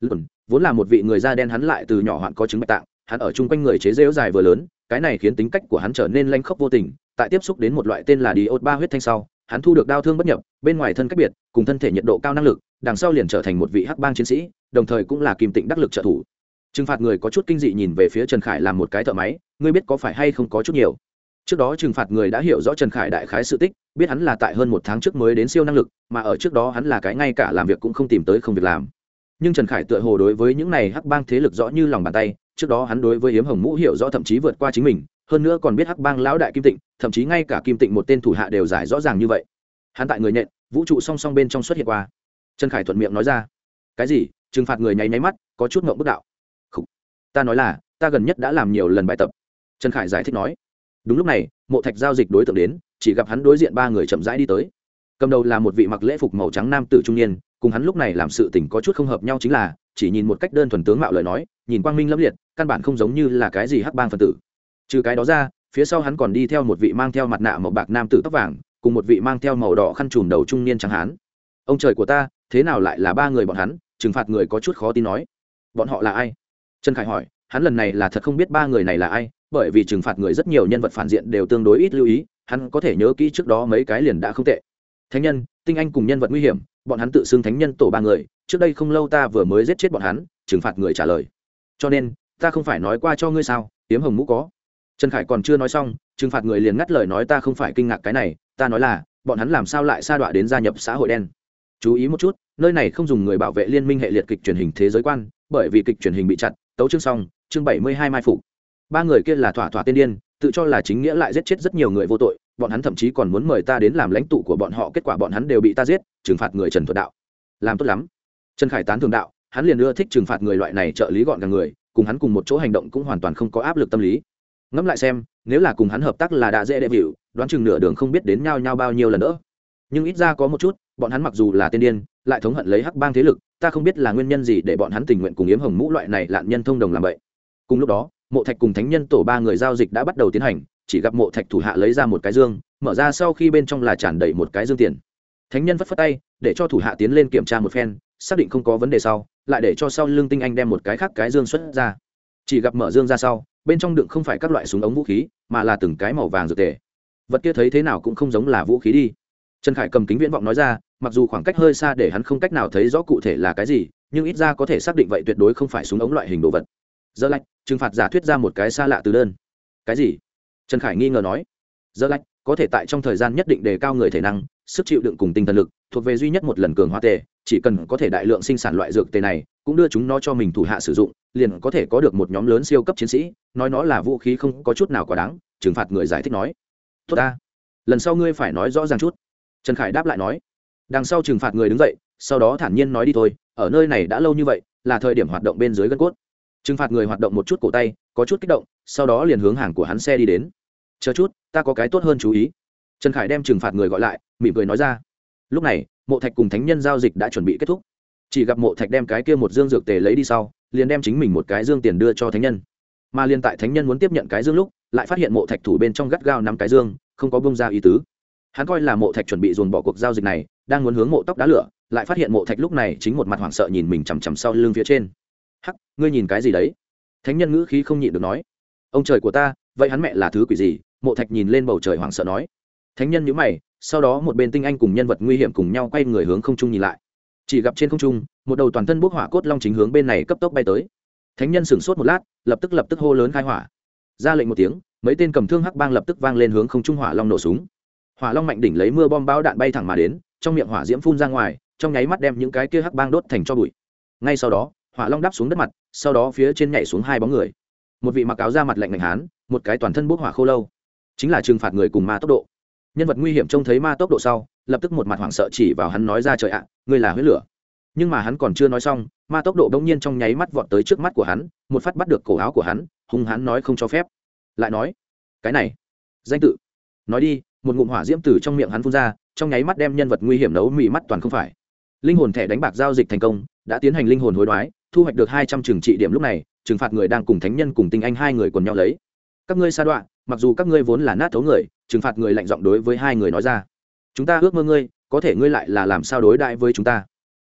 lùn, vốn là một vị người da đen hắn lại từ nhỏ hoạn có chứng bạch tạng, hắn ở chung quanh người chế rễu dài vừa lớn, cái này khiến tính cách của hắn trở nên lanh khốc vô tình, tại tiếp xúc đến một loại tên là đi ba huyết thanh sau, hắn thu được đau thương bất nhập, bên ngoài thân cách biệt, cùng thân thể nhiệt độ cao năng lực, đằng sau liền trở thành một vị hắc bang chiến sĩ, đồng thời cũng là kim tịnh đắc lực trợ thủ. Trừng phạt người có chút kinh dị nhìn về phía trần khải làm một cái thợ máy, ngươi biết có phải hay không có chút nhiều? Trước đó trừng phạt người đã hiểu rõ trần khải đại khái sự tích, biết hắn là tại hơn một tháng trước mới đến siêu năng lực, mà ở trước đó hắn là cái ngay cả làm việc cũng không tìm tới không việc làm nhưng trần khải tựa hồ đối với những này hắc bang thế lực rõ như lòng bàn tay, trước đó hắn đối với hiếm hồng mũ hiểu rõ thậm chí vượt qua chính mình, hơn nữa còn biết hắc bang lão đại kim tịnh, thậm chí ngay cả kim tịnh một tên thủ hạ đều giải rõ ràng như vậy. Hắn tại người nhện, vũ trụ song song bên trong xuất hiện qua. Trần khải thuận miệng nói ra, cái gì? Trừng phạt người nháy nháy mắt, có chút ngộng bức đạo. Khủ. ta nói là, ta gần nhất đã làm nhiều lần bài tập. Trần khải giải thích nói. Đúng lúc này, mộ thạch giao dịch đối tượng đến, chỉ gặp hắn đối diện ba người chậm rãi đi tới. Cầm đầu là một vị mặc lễ phục màu trắng nam tử trung niên cùng hắn lúc này làm sự tình có chút không hợp nhau chính là, chỉ nhìn một cách đơn thuần tướng mạo lời nói, nhìn quang minh lâm liệt, căn bản không giống như là cái gì hắc bang phần tử. Trừ cái đó ra, phía sau hắn còn đi theo một vị mang theo mặt nạ màu bạc nam tử tóc vàng, cùng một vị mang theo màu đỏ khăn trùm đầu trung niên trắng hán. Ông trời của ta, thế nào lại là ba người bọn hắn? Trừng phạt người có chút khó tin nói. Bọn họ là ai? Trần khải hỏi. Hắn lần này là thật không biết ba người này là ai, bởi vì trừng phạt người rất nhiều nhân vật phản diện đều tương đối ít lưu ý, hắn có thể nhớ kỹ trước đó mấy cái liền đã không tệ. Thánh nhân tinh anh cùng nhân vật nguy hiểm, bọn hắn tự xưng thánh nhân tổ ba người, trước đây không lâu ta vừa mới giết chết bọn hắn, trừng phạt người trả lời. Cho nên, ta không phải nói qua cho ngươi sao tiếm hồng mũ có. Trần khải còn chưa nói xong, trừng phạt người liền ngắt lời nói ta không phải kinh ngạc cái này, ta nói là, bọn hắn làm sao lại sa đọa đến gia nhập xã hội đen? Chú ý một chút, nơi này không dùng người bảo vệ liên minh hệ liệt kịch truyền hình thế giới quan, bởi vì kịch truyền hình bị chặt, tấu chương xong, chương bảy mươi hai mai phục. Ba người kia là thỏa thỏa tiên điên, tự cho là chính nghĩa lại giết chết rất nhiều người vô tội bọn hắn thậm chí còn muốn mời ta đến làm lãnh tụ của bọn họ, kết quả bọn hắn đều bị ta giết, trừng phạt người trần thuật đạo. Làm tốt lắm. Trần khải tán thường đạo, hắn liền ưa thích trừng phạt người loại này trợ lý gọn gàng người, cùng hắn cùng một chỗ hành động cũng hoàn toàn không có áp lực tâm lý. Ngẫm lại xem, nếu là cùng hắn hợp tác là đã dễ đệ vịu đoán chừng nửa đường không biết đến nhau nhau bao nhiêu lần nữa. Nhưng ít ra có một chút, bọn hắn mặc dù là tiên điên, lại thống hận lấy hắc bang thế lực, ta không biết là nguyên nhân gì để bọn hắn tình nguyện cùng yếm hồng mũ loại này lạn nhân thông đồng làm vậy. Cùng lúc đó, mộ thạch cùng thánh nhân tổ ba người giao dịch đã bắt đầu tiến hành chỉ gặp mộ thạch thủ hạ lấy ra một cái dương, mở ra sau khi bên trong là tràn đầy một cái dương tiền. Thánh nhân phất phất tay, để cho thủ hạ tiến lên kiểm tra một phen, xác định không có vấn đề sau, lại để cho sau lưng tinh anh đem một cái khác cái dương xuất ra. Chỉ gặp mở dương ra sau, bên trong đựng không phải các loại súng ống vũ khí, mà là từng cái màu vàng dược tề. Vật kia thấy thế nào cũng không giống là vũ khí đi. Trần khải cầm kính viễn vọng nói ra, mặc dù khoảng cách hơi xa để hắn không cách nào thấy rõ cụ thể là cái gì, nhưng ít ra có thể xác định vậy tuyệt đối không phải súng ống loại hình đồ vật. Giờ lạch, trừng phạt giả thuyết ra một cái xa lạ từ đơn. Cái gì? Trần khải nghi ngờ nói, Giờ lạch, có thể tại trong thời gian nhất định đề cao người thể năng, sức chịu đựng cùng tinh thần lực, thuộc về duy nhất một lần cường hóa tề, chỉ cần có thể đại lượng sinh sản loại dược tề này, cũng đưa chúng nó cho mình thủ hạ sử dụng, liền có thể có được một nhóm lớn siêu cấp chiến sĩ, nói nó là vũ khí không có chút nào quá đáng, trừng phạt người giải thích nói. Tốt ta, lần sau ngươi phải nói rõ ràng chút. Trần khải đáp lại nói, đằng sau trừng phạt người đứng dậy, sau đó thản nhiên nói đi thôi, ở nơi này đã lâu như vậy, là thời điểm hoạt động bên dưới gân cốt. Trừng phạt người hoạt động một chút cổ tay, có chút kích động, sau đó liền hướng hàng của hắn xe đi đến chờ chút, ta có cái tốt hơn chú ý. Trần khải đem trừng phạt người gọi lại, mỉm cười nói ra. Lúc này, mộ thạch cùng thánh nhân giao dịch đã chuẩn bị kết thúc. Chỉ gặp mộ thạch đem cái kia một dương dược tề lấy đi sau, liền đem chính mình một cái dương tiền đưa cho thánh nhân. Mà liền tại thánh nhân muốn tiếp nhận cái dương lúc, lại phát hiện mộ thạch thủ bên trong gắt gao năm cái dương, không có bông ra ý tứ. Hắn coi là mộ thạch chuẩn bị dồn bỏ cuộc giao dịch này, đang muốn hướng mộ tóc đá lửa, lại phát hiện mộ thạch lúc này chính một mặt hoảng sợ nhìn mình chằm chằm sau lưng phía trên. Hắc, ngươi nhìn cái gì đấy? Thánh nhân ngữ khí không nhịn được nói. Ông trời của ta, vậy hắn mẹ là thứ quỷ gì? Mộ thạch nhìn lên bầu trời hoảng sợ nói. Thánh nhân nhữ mày, sau đó một bên tinh anh cùng nhân vật nguy hiểm cùng nhau quay người hướng không trung nhìn lại. Chỉ gặp trên không trung, một đầu toàn thân bốc hỏa cốt long chính hướng bên này cấp tốc bay tới. Thánh nhân sửng sốt một lát, lập tức lập tức hô lớn khai hỏa. Ra lệnh một tiếng, mấy tên cầm thương hắc bang lập tức vang lên hướng không trung hỏa long nổ súng. Hỏa long mạnh đỉnh lấy mưa bom bão đạn bay thẳng mà đến, trong miệng hỏa diễm phun ra ngoài, trong nháy mắt đem những cái kia hắc bang đốt thành cho bụi. Ngay sau đó, hỏa long đáp xuống đất mặt, sau đó phía trên nhảy xuống hai bóng người. Một vị mặc áo da mặt lạnh lạnh hán, một cái toàn thân bốc hỏa khô lâu chính là trừng phạt người cùng ma tốc độ. Nhân vật nguy hiểm trông thấy ma tốc độ sau, lập tức một mặt hoảng sợ chỉ vào hắn nói ra trời ạ, ngươi là huyết lửa. Nhưng mà hắn còn chưa nói xong, ma tốc độ đ ỗ n g nhiên trong nháy mắt vọt tới trước mắt của hắn, một phát bắt được cổ áo của hắn, hung hắn nói không cho phép. Lại nói, cái này, danh tự. Nói đi, một ngụm hỏa diễm tử trong miệng hắn phun ra, trong nháy mắt đem nhân vật nguy hiểm nấu mị mắt toàn không phải. Linh hồn thẻ đánh bạc giao dịch thành công, đã tiến hành linh hồn hối đoái, thu hoạch được hai trăm trừng trị điểm lúc này, trừng phạt người đang cùng thánh nhân cùng tinh anh hai người quần nhau lấy. Các ngươi sa đoạn mặc dù các ngươi vốn là nát thấu người, trừng phạt người lạnh giọng đối với hai người nói ra. Chúng ta ước mơ ngươi, có thể ngươi lại là làm sao đối đại với chúng ta?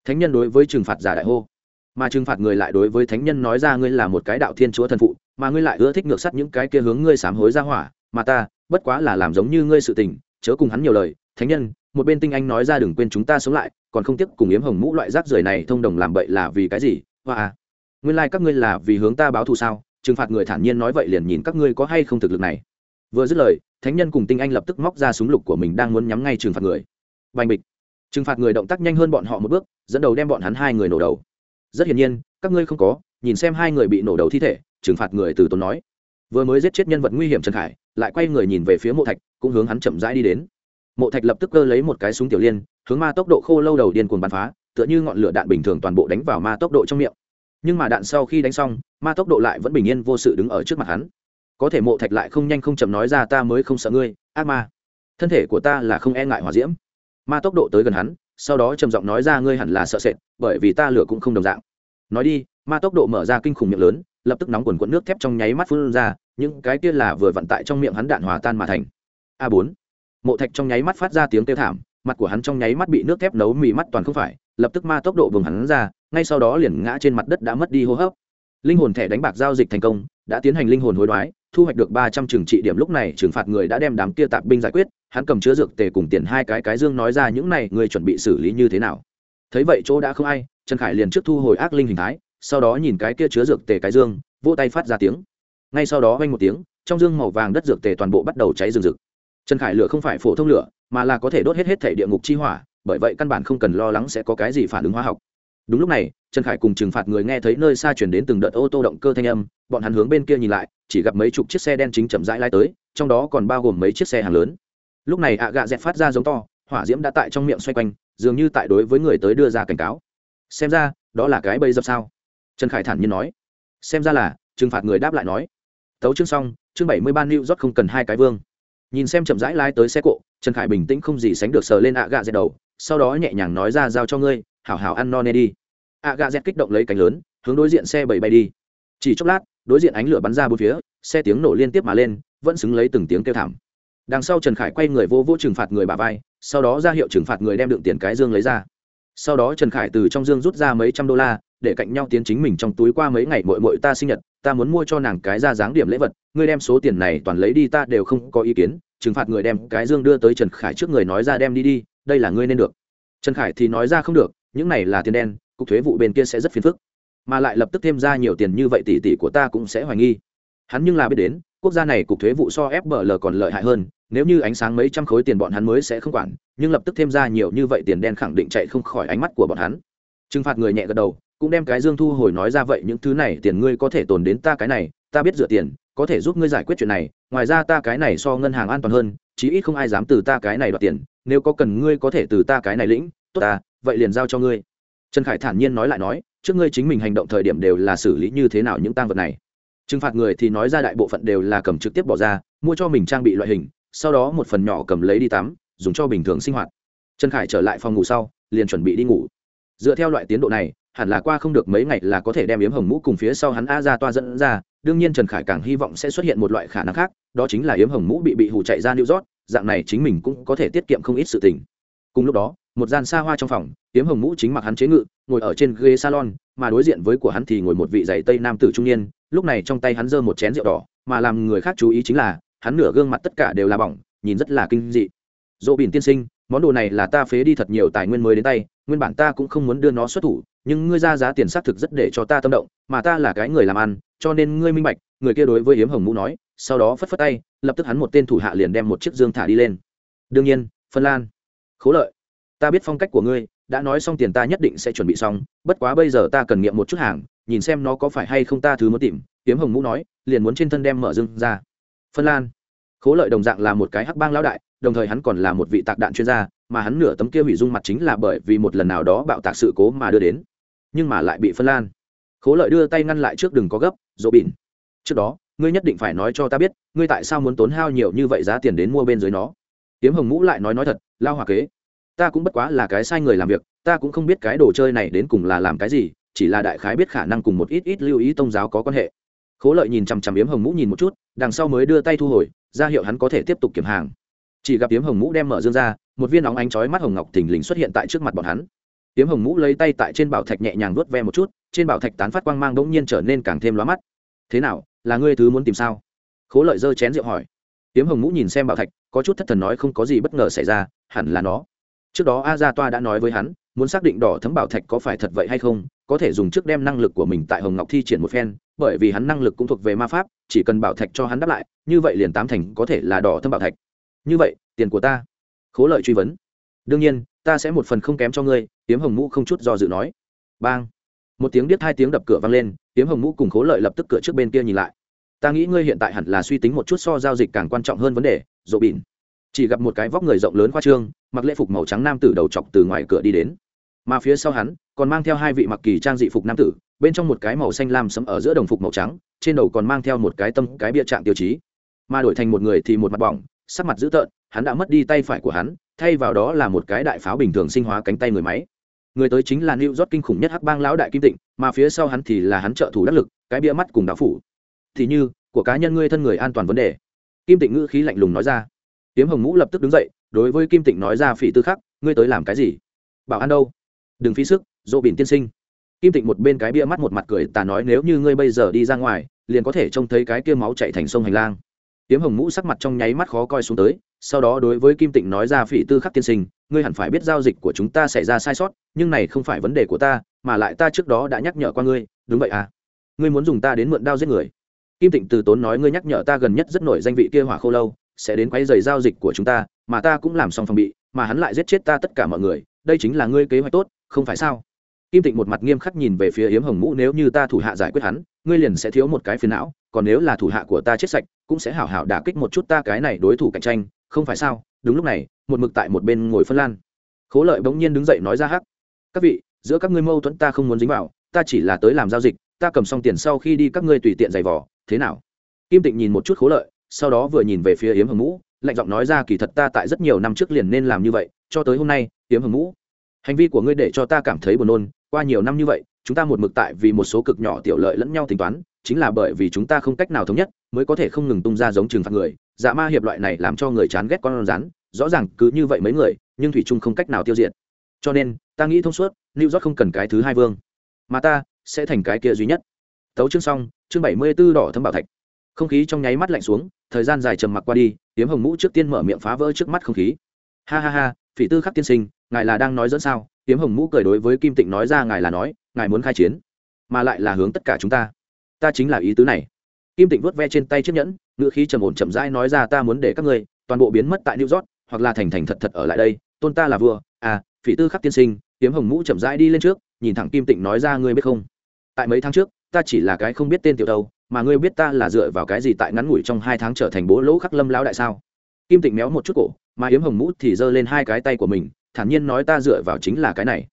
Thánh nhân đối với trừng phạt giả đại hô. Mà trừng phạt người lại đối với thánh nhân nói ra ngươi là một cái đạo thiên chúa thần phụ, mà ngươi lại ưa thích ngược sắt những cái kia hướng ngươi sám hối ra hỏa. Mà ta, bất quá là làm giống như ngươi sự tình, chớ cùng hắn nhiều lời. Thánh nhân, một bên tinh anh nói ra đừng quên chúng ta sống lại, còn không tiếc cùng yếm hồng mũ loại rác rưởi này thông đồng làm bậy là vì cái gì? Hoa à. Nguyên lai、like、các ngươi là vì hướng ta báo thù sao? Trừng phạt người thản nhiên nói vậy liền nhìn các ngươi có hay không thực lực này. Vừa dứt lời, thánh nhân cùng tinh anh lập tức móc ra súng lục của mình đang muốn nhắm ngay trừng phạt người. Bành bịch. Trừng phạt người động tác nhanh hơn bọn họ một bước, dẫn đầu đem bọn hắn hai người nổ đầu. Rất hiển nhiên, các ngươi không có, nhìn xem hai người bị nổ đầu thi thể, trừng phạt người từ tốn nói. Vừa mới giết chết nhân vật nguy hiểm trần khải, lại quay người nhìn về phía mộ thạch, cũng hướng hắn chậm rãi đi đến. Mộ thạch lập tức cơ lấy một cái súng tiểu liên, hướng ma tốc độ khô lâu đầu điên cuồng bắn phá, tựa như ngọn lửa đạn bình thường toàn bộ đánh vào ma tốc độ trong miệng nhưng mà đạn sau khi đánh xong, ma tốc độ lại vẫn bình yên vô sự đứng ở trước mặt hắn. Có thể mộ thạch lại không nhanh không chậm nói ra ta mới không sợ ngươi, ác ma. Thân thể của ta là không e ngại hòa diễm. Ma tốc độ tới gần hắn, sau đó trầm giọng nói ra ngươi hẳn là sợ sệt, bởi vì ta lửa cũng không đồng dạng. Nói đi, ma tốc độ mở ra kinh khủng miệng lớn, lập tức nóng quần quẫn nước thép trong nháy mắt phun ra, những cái kia là vừa vận tại trong miệng hắn đạn hòa tan mà thành. A bốn. Mộ thạch trong nháy mắt phát ra tiếng kêu thảm, mặt của hắn trong nháy mắt bị nước thép nấu mì mắt toàn không phải, lập tức ma tốc độ vùng hắn ra ngay sau đó liền ngã trên mặt đất đã mất đi hô hấp. Linh hồn thẻ đánh bạc giao dịch thành công, đã tiến hành linh hồn hối đoái, thu hoạch được ba trăm trừng trị điểm. Lúc này, trừng phạt người đã đem đám kia tạp binh giải quyết, hắn cầm chứa dược tề cùng tiền hai cái cái dương nói ra những này, người chuẩn bị xử lý như thế nào. Thấy vậy chỗ đã không ai, trần khải liền trước thu hồi ác linh hình thái, sau đó nhìn cái kia chứa dược tề cái dương, vỗ tay phát ra tiếng. Ngay sau đó vang một tiếng, trong dương màu vàng đất dược tề toàn bộ bắt đầu cháy rừng rực. Trần khải lửa không phải phổ thông lửa, mà là có thể đốt hết hết thể địa ngục chi hỏa, bởi vậy căn bản không cần lo lắng sẽ có cái gì phản ứng hóa học đúng lúc này, trần khải cùng trừng phạt người nghe thấy nơi xa chuyển đến từng đợt ô tô động cơ thanh âm, bọn hắn hướng bên kia nhìn lại, chỉ gặp mấy chục chiếc xe đen chính chậm rãi lai tới, trong đó còn bao gồm mấy chiếc xe hàng lớn. Lúc này ạ gạ dẹt phát ra giống to, hỏa diễm đã tại trong miệng xoay quanh, dường như tại đối với người tới đưa ra cảnh cáo. Xem ra, đó là cái bây dập sao? Trần khải thản nhiên nói. Xem ra là, trừng phạt người đáp lại nói. Tấu chương xong, chương bảy mươi ba new rót không cần hai cái vương. Nhìn xem chậm rãi lái tới xe cộ, trần khải bình tĩnh không gì sánh được sờ lên ạ gạ dẹt đầu, sau đó nhẹ nhàng nói ra giao cho ngươi hảo hảo ăn no nê đi. A gà z kích động lấy cánh lớn, hướng đối diện xe bảy bay đi. Chỉ chốc lát, đối diện ánh lửa bắn ra bốn phía, xe tiếng nổ liên tiếp mà lên, vẫn xứng lấy từng tiếng kêu thảm. Đằng sau trần khải quay người vô vô trừng phạt người bà vai, sau đó ra hiệu trừng phạt người đem đựng tiền cái dương lấy ra. Sau đó trần khải từ trong dương rút ra mấy trăm đô la, để cạnh nhau tiến chính mình trong túi qua mấy ngày mội mội ta sinh nhật, ta muốn mua cho nàng cái ra dáng điểm lễ vật, ngươi đem số tiền này toàn lấy đi ta đều không có ý kiến, trừng phạt người đem cái dương đưa tới trần khải trước người nói ra đem đi đi, đây là ngươi nên được. Trần khải thì nói ra không được những này là tiền đen, cục thuế vụ bên kia sẽ rất phiền phức. Mà lại lập tức thêm ra nhiều tiền như vậy tỷ tỷ của ta cũng sẽ hoài nghi. Hắn nhưng là biết đến, quốc gia này cục thuế vụ so fbl còn lợi hại hơn, nếu như ánh sáng mấy trăm khối tiền bọn hắn mới sẽ không quản, nhưng lập tức thêm ra nhiều như vậy tiền đen khẳng định chạy không khỏi ánh mắt của bọn hắn. Trừng phạt người nhẹ gật đầu, cũng đem cái dương thu hồi nói ra vậy, những thứ này tiền ngươi có thể tồn đến ta cái này, ta biết dựa tiền, có thể giúp ngươi giải quyết chuyện này, ngoài ra ta cái này so ngân hàng an toàn hơn, chí ít không ai dám từ ta cái này đoạt tiền, nếu có cần ngươi có thể từ ta cái này lĩnh tốt ta, vậy liền giao cho ngươi. Trần khải thản nhiên nói lại nói, trước ngươi chính mình hành động thời điểm đều là xử lý như thế nào những tăng vật này. Trừng phạt người thì nói ra đại bộ phận đều là cầm trực tiếp bỏ ra, mua cho mình trang bị loại hình, sau đó một phần nhỏ cầm lấy đi tắm, dùng cho bình thường sinh hoạt. Trần khải trở lại phòng ngủ sau, liền chuẩn bị đi ngủ. Dựa theo loại tiến độ này, hẳn là qua không được mấy ngày là có thể đem yếm hồng mũ cùng phía sau hắn a ra toa dẫn ra, đương nhiên trần khải càng hy vọng sẽ xuất hiện một loại khả năng khác, đó chính là yếm hồng mũ bị bị hù chạy ra new york, dạng này chính mình cũng có thể tiết kiệm không ít sự tình cùng lúc đó, một gian xa hoa trong phòng yếm hồng mũ chính mặc hắn chế ngự, ngồi ở trên ghế salon, mà đối diện với của hắn thì ngồi một vị giày tây nam tử trung niên, lúc này trong tay hắn giơ một chén rượu đỏ, mà làm người khác chú ý chính là, hắn nửa gương mặt tất cả đều là bỏng, nhìn rất là kinh dị. Dỗ bỉn tiên sinh, món đồ này là ta phế đi thật nhiều tài nguyên mới đến tay, nguyên bản ta cũng không muốn đưa nó xuất thủ, nhưng ngươi ra giá tiền xác thực rất để cho ta tâm động, mà ta là cái người làm ăn, cho nên ngươi minh bạch. Người kia đối với hiếm hồng mũ nói, sau đó phất phất tay, lập tức hắn một tên thủ hạ liền đem một chiếc dương thả đi lên. Đương nhiên, phân lan khố lợi. Ta biết phong cách của ngươi, đã nói xong tiền ta nhất định sẽ chuẩn bị xong, bất quá bây giờ ta cần nghiệm một chút hàng, nhìn xem nó có phải hay không ta thứ muốn tìm tiếm hồng mũ nói, liền muốn trên thân đem mở rừng ra. Phân lan. Khố lợi đồng dạng là một cái hắc bang lão đại, đồng thời hắn còn là một vị tạc đạn chuyên gia, mà hắn nửa tấm kia hủy dung mặt chính là bởi vì một lần nào đó bạo tạc sự cố mà đưa đến. Nhưng mà lại bị phân lan. Khố lợi đưa tay ngăn lại trước đừng có gấp, dỗ bỉn. Trước đó, ngươi nhất định phải nói cho ta biết, ngươi tại sao muốn tốn hao nhiều như vậy giá tiền đến mua bên dưới nó? Tiếm hồng ngũ lại nói nói thật, lao hòa kế, ta cũng bất quá là cái sai người làm việc, ta cũng không biết cái đồ chơi này đến cùng là làm cái gì, chỉ là đại khái biết khả năng cùng một ít ít lưu ý tôn giáo có quan hệ. Khố lợi nhìn chằm chằm yếm hồng mũ nhìn một chút, đằng sau mới đưa tay thu hồi, ra hiệu hắn có thể tiếp tục kiểm hàng. Chỉ gặp yếm hồng mũ đem mở dương ra, một viên óng ánh chói mắt hồng ngọc thình lình xuất hiện tại trước mặt bọn hắn. Yếm hồng mũ lấy tay tại trên bảo thạch nhẹ nhàng vuốt ve một chút, trên bảo thạch tán phát quang mang đống nhiên trở nên càng thêm lóa mắt. Thế nào, là ngươi thứ muốn tìm sao? Khố lợi giơ chén rượu hỏi. Tiếm hồng mũ nhìn xem bảo thạch, có chút thất thần nói không có gì bất ngờ xảy ra, hẳn là nó. Trước đó a gia toa đã nói với hắn, muốn xác định đỏ thấm bảo thạch có phải thật vậy hay không, có thể dùng trước đem năng lực của mình tại hồng ngọc thi triển một phen, bởi vì hắn năng lực cũng thuộc về ma pháp, chỉ cần bảo thạch cho hắn đáp lại, như vậy liền tám thành có thể là đỏ thâm bảo thạch. Như vậy, tiền của ta. Khố lợi truy vấn. Đương nhiên, ta sẽ một phần không kém cho ngươi, tiếm hồng mũ không chút do dự nói. Bang. Một tiếng biết hai tiếng đập cửa vang lên, tiếm hồng mũ cùng khố lợi lập tức cửa trước bên kia nhìn lại ta nghĩ ngươi hiện tại hẳn là suy tính một chút so giao dịch càng quan trọng hơn vấn đề, dỗ bỉn. Chỉ gặp một cái vóc người rộng lớn khoa trương, mặc lễ phục màu trắng nam tử đầu chọc từ ngoài cửa đi đến. Mà phía sau hắn, còn mang theo hai vị mặc kỳ trang dị phục nam tử, bên trong một cái màu xanh lam sẫm ở giữa đồng phục màu trắng, trên đầu còn mang theo một cái tâm cái bia trạng tiêu chí. Mà đổi thành một người thì một mặt bỏng, sắc mặt dữ tợn, hắn đã mất đi tay phải của hắn, thay vào đó là một cái đại pháo bình thường sinh hóa cánh tay người máy. Người tới chính là New York kinh khủng nhất hắc bang lão đại kim tịnh, mà phía sau hắn thì là hắn trợ thủ đắc lực, cái bia mắt cùng đạo phủ thì như, của cá nhân ngươi thân người an toàn vấn đề. Kim tịnh ngữ khí lạnh lùng nói ra. Tiếm hồng ngũ lập tức đứng dậy, đối với kim tịnh nói ra phỉ tư khắc, ngươi tới làm cái gì? Bảo an đâu? Đừng phí sức, dỗ bỉn tiên sinh. Kim tịnh một bên cái bia mắt một mặt cười, tà nói nếu như ngươi bây giờ đi ra ngoài, liền có thể trông thấy cái kia máu chạy thành sông hành lang. Tiếm hồng mũ sắc mặt trong nháy mắt khó coi xuống tới, sau đó đối với kim tịnh nói ra phỉ tư khắc tiên sinh, ngươi hẳn phải biết giao dịch của chúng ta xảy ra sai sót, nhưng này không phải vấn đề của ta, mà lại ta trước đó đã nhắc nhở qua ngươi, đúng vậy à? Ngươi muốn dùng ta đến mượn đao giết người kim tịnh từ tốn nói ngươi nhắc nhở ta gần nhất rất nổi danh vị kia hỏa khô lâu, sẽ đến quấy giày giao dịch của chúng ta, mà ta cũng làm xong phòng bị, mà hắn lại giết chết ta tất cả mọi người, đây chính là ngươi kế hoạch tốt, không phải sao? Kim tịnh một mặt nghiêm khắc nhìn về phía yếm hồng mũ, nếu như ta thủ hạ giải quyết hắn, ngươi liền sẽ thiếu một cái phiền não, còn nếu là thủ hạ của ta chết sạch, cũng sẽ hảo hảo đả kích một chút ta cái này đối thủ cạnh tranh, không phải sao? Đúng lúc này, một mực tại một bên ngồi phân lan. Khố lợi bỗng nhiên đứng dậy nói ra hắc. Các vị, giữa các ngươi mâu thuẫn ta không muốn dính vào, ta chỉ là tới làm giao dịch, ta cầm xong tiền sau khi đi các ngươi tùy tiện giày vò thế nào? Kim tịnh nhìn một chút khố lợi, sau đó vừa nhìn về phía yếm hồng ngũ lạnh giọng nói ra, kỳ thật ta tại rất nhiều năm trước liền nên làm như vậy, cho tới hôm nay, yếm hồng ngũ hành vi của ngươi để cho ta cảm thấy buồn nôn, qua nhiều năm như vậy, chúng ta một mực tại vì một số cực nhỏ tiểu lợi lẫn nhau tính toán, chính là bởi vì chúng ta không cách nào thống nhất, mới có thể không ngừng tung ra giống trừng phạt người. Dạ ma hiệp loại này làm cho người chán ghét con rắn, rõ ràng cứ như vậy mấy người, nhưng thủy trung không cách nào tiêu diệt. Cho nên, ta nghĩ thông suốt, new york không cần cái thứ hai vương, mà ta sẽ thành cái kia duy nhất. Tấu chương xong chương bảy mươi b ố đỏ thấm bảo thạch. Không khí trong nháy mắt lạnh xuống, thời gian dài trầm mặc qua đi, tiếm hồng mũ trước tiên mở miệng phá vỡ trước mắt không khí. Ha ha ha, phỉ tư khắc tiên sinh, ngài là đang nói dẫn sao? Tiếm hồng mũ cười đối với kim tịnh nói ra, ngài là nói, ngài muốn khai chiến, mà lại là hướng tất cả chúng ta. Ta chính là ý tứ này. Kim tịnh vuốt ve trên tay chiếc nhẫn, ngữ khí trầm ổn chậm rãi nói ra, ta muốn để các ngươi, toàn bộ biến mất tại new york, hoặc là thành thành thật thật ở lại đây. Tôn ta là vua à phỉ tư khắc tiên sinh, tiếm hồng mũ chậm rãi đi lên trước, nhìn thẳng kim tịnh nói ra, ngươi biết không? Tại mấy tháng trước ta chỉ là cái không biết tên tiểu đâu, mà ngươi biết ta là dựa vào cái gì tại ngắn ngủi trong hai tháng trở thành bố lỗ khắc lâm lão đại sao? Kim tịnh méo một chút cổ, mà yếm hồng mũ thì giơ lên hai cái tay của mình, thản nhiên nói ta dựa vào chính là cái này.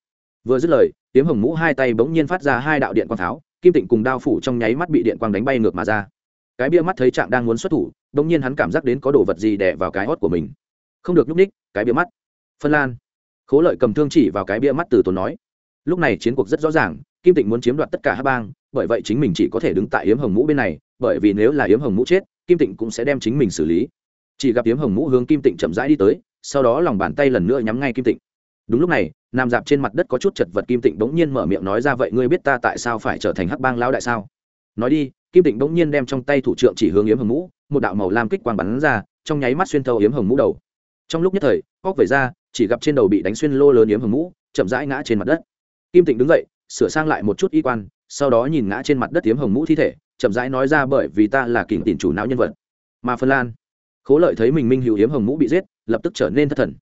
Vừa dứt lời, yếm hồng mũ hai tay bỗng nhiên phát ra hai đạo điện quang tháo, kim tịnh cùng đao phủ trong nháy mắt bị điện quang đánh bay ngược mà ra. Cái bia mắt thấy trạng đang muốn xuất thủ, bỗng nhiên hắn cảm giác đến có đồ vật gì đè vào cái hót của mình. Không được nhúc ních cái bia mắt. Phân lan. Khố lợi cầm thương chỉ vào cái bia mắt từ tốn nói. Lúc này chiến cuộc rất rõ ràng, kim tịnh muốn chiếm đoạt tất cả hát bang bởi vậy chính mình chỉ có thể đứng tại yếm hồng mũ bên này, bởi vì nếu là yếm hồng mũ chết, kim tịnh cũng sẽ đem chính mình xử lý. Chỉ gặp yếm hồng mũ hướng kim tịnh chậm rãi đi tới, sau đó lòng bàn tay lần nữa nhắm ngay kim tịnh. Đúng lúc này, nam dạp trên mặt đất có chút chật vật kim tịnh bỗng nhiên mở miệng nói ra, vậy ngươi biết ta tại sao phải trở thành hắc bang lão đại sao? Nói đi, kim tịnh bỗng nhiên đem trong tay thủ trưởng chỉ hướng yếm hồng mũ, một đạo màu lam kích quang bắn ra, trong nháy mắt xuyên thâu yếm hồng mũ đầu. Trong lúc nhất thời, óc về ra, chỉ gặp trên đầu bị đánh xuyên lô lớn yếm hồng mũ, chậm rãi ngã trên mặt đất. Kim tịnh đứng dậy, sửa sang lại một chút y quan sau đó nhìn ngã trên mặt đất tiếm hồng mũ thi thể, chậm rãi nói ra bởi vì ta là kình tiền chủ não nhân vật. Mà phân lan, khố lợi thấy mình minh hữu hiếm hồng mũ bị giết, lập tức trở nên thất thần.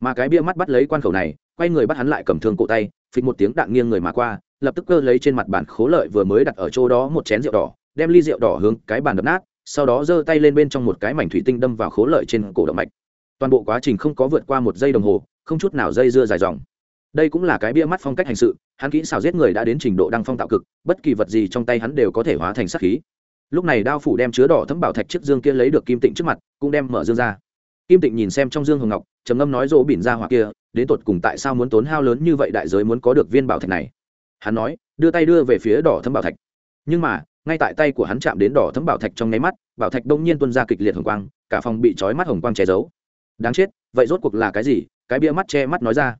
Mà cái bia mắt bắt lấy quan khẩu này, quay người bắt hắn lại cầm thương cổ tay, phịch một tiếng đạn nghiêng người mà qua, lập tức cơ lấy trên mặt bàn khố lợi vừa mới đặt ở chỗ đó một chén rượu đỏ, đem ly rượu đỏ hướng cái bàn đập nát, sau đó giơ tay lên bên trong một cái mảnh thủy tinh đâm vào khố lợi trên cổ động mạch. Toàn bộ quá trình không có vượt qua một giây đồng hồ, không chút nào dây dưa dài dòng đây cũng là cái bia mắt phong cách hành sự, hắn kỹ xảo giết người đã đến trình độ đăng phong tạo cực, bất kỳ vật gì trong tay hắn đều có thể hóa thành sắc khí. Lúc này đao phủ đem chứa đỏ thấm bảo thạch chiếc dương kia lấy được kim tịnh trước mặt, cũng đem mở dương ra. Kim tịnh nhìn xem trong dương hồng ngọc, trầm ngâm nói rỗ bỉn ra hoặc kia, đến tột cùng tại sao muốn tốn hao lớn như vậy đại giới muốn có được viên bảo thạch này? Hắn nói, đưa tay đưa về phía đỏ thấm bảo thạch. Nhưng mà, ngay tại tay của hắn chạm đến đỏ thấm bảo thạch trong nháy mắt, bảo thạch đông nhiên tuân ra kịch liệt hồng quang, cả phòng bị trói mắt hồng quang che giấu. Đáng chết, vậy rốt cuộc là cái gì? Cái bia mắt che mắt nói ra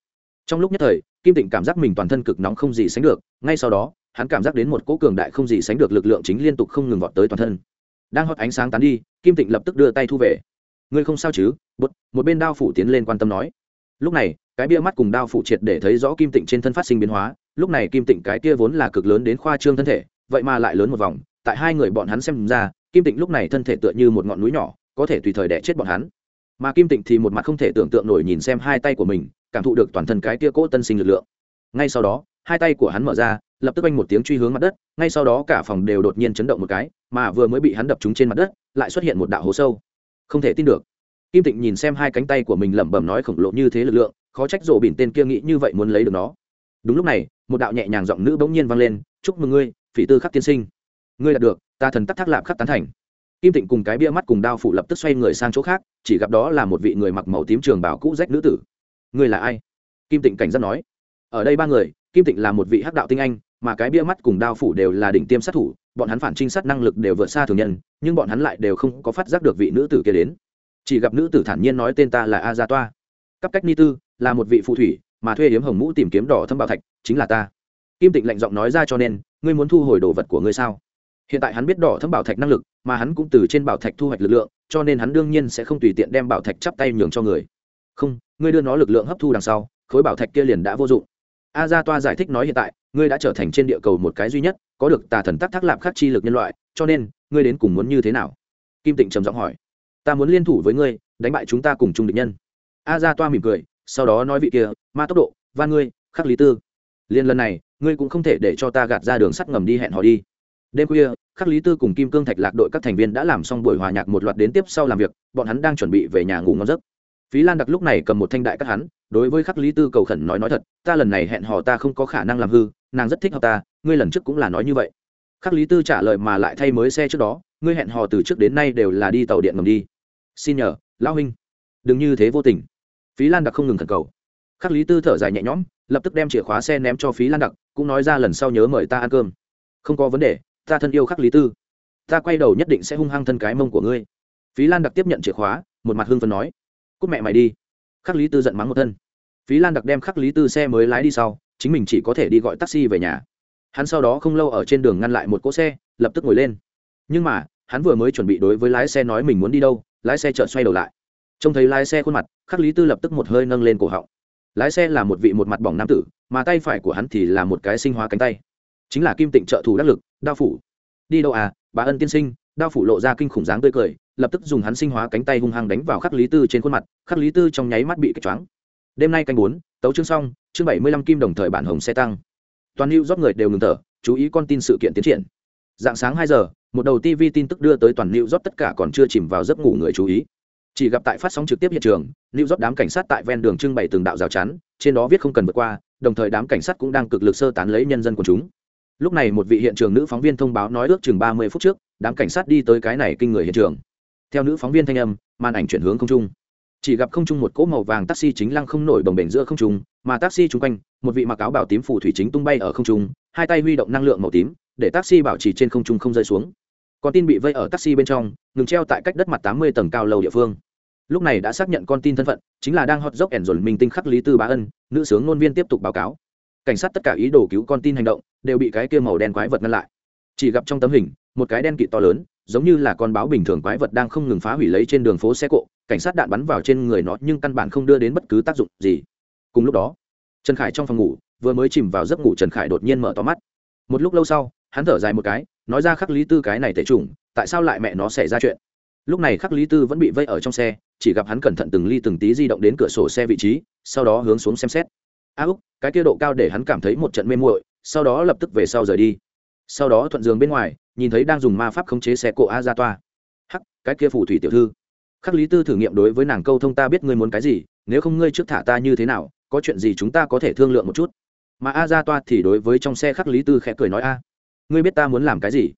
trong lúc nhất thời, kim tịnh cảm giác mình toàn thân cực nóng không gì sánh được, ngay sau đó, hắn cảm giác đến một cỗ cường đại không gì sánh được lực lượng chính liên tục không ngừng vọt tới toàn thân. Đang hót ánh sáng tán đi, kim tịnh lập tức đưa tay thu về. Ngươi không sao chứ? Bút một bên đao phủ tiến lên quan tâm nói. Lúc này, cái bia mắt cùng đao phủ triệt để thấy rõ kim tịnh trên thân phát sinh biến hóa. Lúc này kim tịnh cái kia vốn là cực lớn đến khoa trương thân thể, vậy mà lại lớn một vòng. Tại hai người bọn hắn xem ra, kim tịnh lúc này thân thể tựa như một ngọn núi nhỏ, có thể tùy thời đẻ chết bọn hắn mà kim tịnh thì một mặt không thể tưởng tượng nổi nhìn xem hai tay của mình, cảm thụ được toàn thân cái kia cỗ tân sinh lực lượng. Ngay sau đó, hai tay của hắn mở ra, lập tức anh một tiếng truy hướng mặt đất, ngay sau đó cả phòng đều đột nhiên chấn động một cái, mà vừa mới bị hắn đập trúng trên mặt đất, lại xuất hiện một đạo hố sâu. Không thể tin được. Kim tịnh nhìn xem hai cánh tay của mình lẩm bẩm nói khổng lồ như thế lực lượng, khó trách rộ bỉn tên kia nghĩ như vậy muốn lấy được nó. Đúng lúc này, một đạo nhẹ nhàng giọng nữ bỗng nhiên vang lên, chúc mừng ngươi, phỉ tư khắc tiên sinh. Ngươi đạt được, ta thần tắc thác lạp khắc tán thành kim tịnh cùng cái bia mắt cùng đao phủ lập tức xoay người sang chỗ khác, chỉ gặp đó là một vị người mặc màu tím trường bảo cũ rách nữ tử. Người là ai? Kim tịnh cảnh giác nói. Ở đây ba người, kim tịnh là một vị hắc đạo tinh anh, mà cái bia mắt cùng đao phủ đều là đỉnh tiêm sát thủ, bọn hắn phản trinh sát năng lực đều vượt xa thường nhân, nhưng bọn hắn lại đều không có phát giác được vị nữ tử kia đến. Chỉ gặp nữ tử thản nhiên nói tên ta là a gia toa. Cấp cách ni tư, là một vị phù thủy, mà thuê hiếm hồng mũ tìm kiếm đỏ thâm bảo thạch, chính là ta. Kim tịnh lạnh giọng nói ra cho nên, ngươi muốn thu hồi đồ vật của ngươi sao? Hiện tại hắn biết đỏ thâm bảo thạch năng lực mà hắn cũng từ trên bảo thạch thu hoạch lực lượng, cho nên hắn đương nhiên sẽ không tùy tiện đem bảo thạch chắp tay nhường cho người. Không, ngươi đưa nó lực lượng hấp thu đằng sau, khối bảo thạch kia liền đã vô dụng. A gia toa giải thích nói hiện tại, ngươi đã trở thành trên địa cầu một cái duy nhất, có được tà thần tắc thác lạp khắc chi lực nhân loại, cho nên, ngươi đến cùng muốn như thế nào? Kim tịnh trầm giọng hỏi. Ta muốn liên thủ với ngươi, đánh bại chúng ta cùng chung địch nhân. A gia toa mỉm cười, sau đó nói vị kia, ma tốc độ và ngươi, khắc lý tư. Liên lần này, ngươi cũng không thể để cho ta gạt ra đường sắt ngầm đi hẹn họ đi. Đêm khuya khắc lý tư cùng kim cương thạch lạc đội các thành viên đã làm xong buổi hòa nhạc một loạt đến tiếp sau làm việc, bọn hắn đang chuẩn bị về nhà ngủ ngon giấc. Phí lan đặc lúc này cầm một thanh đại các hắn, đối với khắc lý tư cầu khẩn nói nói thật, ta lần này hẹn hò ta không có khả năng làm hư, nàng rất thích hợp ta, ngươi lần trước cũng là nói như vậy. Khắc lý tư trả lời mà lại thay mới xe trước đó, ngươi hẹn hò từ trước đến nay đều là đi tàu điện ngầm đi. Xin nhờ, lão huynh. Đừng như thế vô tình. Phí lan đặc không ngừng thần cầu. Khắc lý tư thở dài nhẹ nhõm, lập tức đem chìa khóa xe ném cho phí lan đặc, cũng nói ra lần sau nhớ mời ta ăn cơm. Không có vấn đề ta thân yêu khắc lý tư. Ta quay đầu nhất định sẽ hung hăng thân cái mông của ngươi. Phí lan đặc tiếp nhận chìa khóa, một mặt hưng phấn nói cúc mẹ mày đi. Khắc lý tư giận mắng một thân. Phí lan đặc đem khắc lý tư xe mới lái đi sau, chính mình chỉ có thể đi gọi taxi về nhà. Hắn sau đó không lâu ở trên đường ngăn lại một cỗ xe, lập tức ngồi lên. Nhưng mà, hắn vừa mới chuẩn bị đối với lái xe nói mình muốn đi đâu, lái xe chợt xoay đầu lại. Trông thấy lái xe khuôn mặt, khắc lý tư lập tức một hơi nâng lên cổ họng. Lái xe là một vị một mặt bỏng nam tử, mà tay phải của hắn thì là một cái sinh hóa cánh tay chính là kim tịnh trợ thủ đắc lực, đao phủ. Đi đâu à bà ân tiên sinh, đao phủ lộ ra kinh khủng dáng tươi cười, lập tức dùng hắn sinh hóa cánh tay hung hăng đánh vào khắc lý tư trên khuôn mặt, khắc lý tư trong nháy mắt bị kích choáng. Đêm nay canh bốn, tấu chương xong, chương bảy mươi lăm kim đồng thời bản hồng xe tăng. Toàn lưu rót người đều ngừng thở, chú ý con tin sự kiện tiến triển. Dạng sáng hai giờ, một đầu tv tin tức đưa tới toàn lưu rót tất cả còn chưa chìm vào giấc ngủ người chú ý. Chỉ gặp tại phát sóng trực tiếp hiện trường lưu rót đám cảnh sát tại ven đường trưng bày từng đạo rào chắn, trên đó viết không cần vượt qua, đồng thời đám cảnh sát cũng đang cực lực sơ tán lấy nhân dân của chúng lúc này một vị hiện trường nữ phóng viên thông báo nói ước chừng ba mươi phút trước, đám cảnh sát đi tới cái này kinh người hiện trường. Theo nữ phóng viên thanh âm, màn ảnh chuyển hướng không trung. Chỉ gặp không trung một cỗ màu vàng taxi chính lăng không nổi đồng bềnh giữa không trung, mà taxi chung quanh, một vị mặc áo bảo tím phủ thủy chính tung bay ở không trung, hai tay huy động năng lượng màu tím, để taxi bảo trì trên không trung không rơi xuống. Con tin bị vây ở taxi bên trong, ngừng treo tại cách đất mặt tám mươi tầng cao lầu địa phương. Lúc này đã xác nhận con tin thân phận, chính là đang hot dốc ẻn dồn minh tinh khắc lý tư bá ân, nữ sướng ngôn viên tiếp tục báo cáo cảnh sát tất cả ý đồ cứu con tin hành động, đều bị cái kia màu đen quái vật ngăn lại. Chỉ gặp trong tấm hình, một cái đen kịt to lớn, giống như là con báo bình thường quái vật đang không ngừng phá hủy lấy trên đường phố xe cộ, cảnh sát đạn bắn vào trên người nó nhưng căn bản không đưa đến bất cứ tác dụng gì. Cùng lúc đó, trần khải trong phòng ngủ, vừa mới chìm vào giấc ngủ trần khải đột nhiên mở to mắt. Một lúc lâu sau, hắn thở dài một cái, nói ra khắc lý tư cái này tệ trùng tại sao lại mẹ nó xảy ra chuyện? Lúc này khắc lý tư vẫn bị vây ở trong xe, chỉ gặp hắn cẩn thận từng ly từng tí di động đến cửa sổ xe vị trí, sau đó hướng xuống xem xét a úc, cái kia độ cao để hắn cảm thấy một trận mê muội, sau đó lập tức về sau rời đi. Sau đó thuận giường bên ngoài, nhìn thấy đang dùng ma pháp khống chế xe cộ a ra toa hắc, cái kia phù thủy tiểu thư. Khắc lý tư thử nghiệm đối với nàng câu thông ta biết ngươi muốn cái gì, nếu không ngươi trước thả ta như thế nào, có chuyện gì chúng ta có thể thương lượng một chút. Mà a ra toa thì đối với trong xe khắc lý tư khẽ cười nói, a, ngươi biết ta muốn làm cái gì?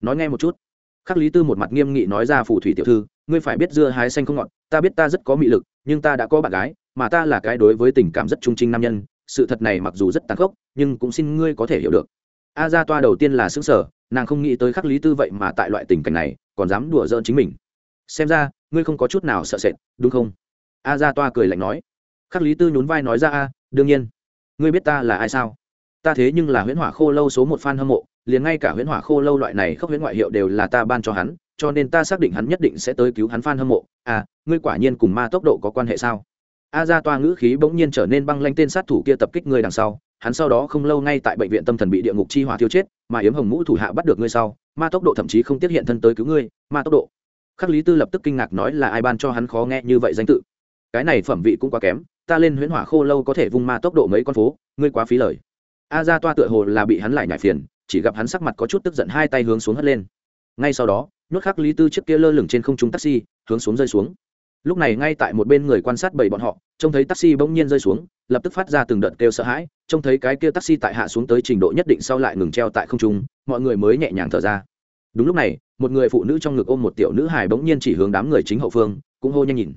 Nói nghe một chút. Khắc lý tư một mặt nghiêm nghị nói ra phù thủy tiểu thư, ngươi phải biết dưa hái xanh không ngọt, ta biết ta rất có mị lực, nhưng ta đã có bạn gái mà ta là cái đối với tình cảm rất trung trinh nam nhân, sự thật này mặc dù rất tàn khốc, nhưng cũng xin ngươi có thể hiểu được. A ra toa đầu tiên là xứng sở nàng không nghĩ tới khắc lý tư vậy mà tại loại tình cảnh này, còn dám đùa giỡn chính mình. Xem ra, ngươi không có chút nào sợ sệt, đúng không? A ra toa cười lạnh nói. Khắc lý tư nhún vai nói ra, a, đương nhiên. Ngươi biết ta là ai sao? Ta thế nhưng là huyễn hỏa khô lâu số một f a n hâm mộ, liền ngay cả huyễn hỏa khô lâu loại này khóc huyễn ngoại hiệu đều là ta ban cho hắn, cho nên ta xác định hắn nhất định sẽ tới cứu hắn f a n hâm mộ. À ngươi quả nhiên cùng ma tốc độ có quan hệ sao? A ra toa ngữ khí bỗng nhiên trở nên băng lanh tên sát thủ kia tập kích ngươi đằng sau, hắn sau đó không lâu ngay tại bệnh viện tâm thần bị địa ngục chi hỏa thiêu chết, mà yếm hồng mũ thủ hạ bắt được ngươi sau, ma tốc độ thậm chí không tiếp hiện thân tới cứu ngươi, ma tốc độ. Khắc lý tư lập tức kinh ngạc nói là ai ban cho hắn khó nghe như vậy danh tự. Cái này phẩm vị cũng quá kém, ta lên huyễn hỏa khô lâu có thể vung ma tốc độ mấy con phố, ngươi quá phí lời. A ra toa tựa hồ là bị hắn lại nhải phiền, chỉ gặp hắn sắc mặt có chút tức giận hai tay hướng xuống hất lên. Ngay sau đó, nhốt khắc lý tư trước kia lơ lửng trên không trung taxi, hướng xuống rơi xuống lúc này ngay tại một bên người quan sát bảy bọn họ, trông thấy taxi bỗng nhiên rơi xuống, lập tức phát ra từng đợt kêu sợ hãi, trông thấy cái kia taxi tại hạ xuống tới trình độ nhất định sau lại ngừng treo tại không trung, mọi người mới nhẹ nhàng thở ra. Đúng lúc này, một người phụ nữ trong ngực ôm một tiểu nữ hài bỗng nhiên chỉ hướng đám người chính hậu phương, cũng hô nhanh nhìn.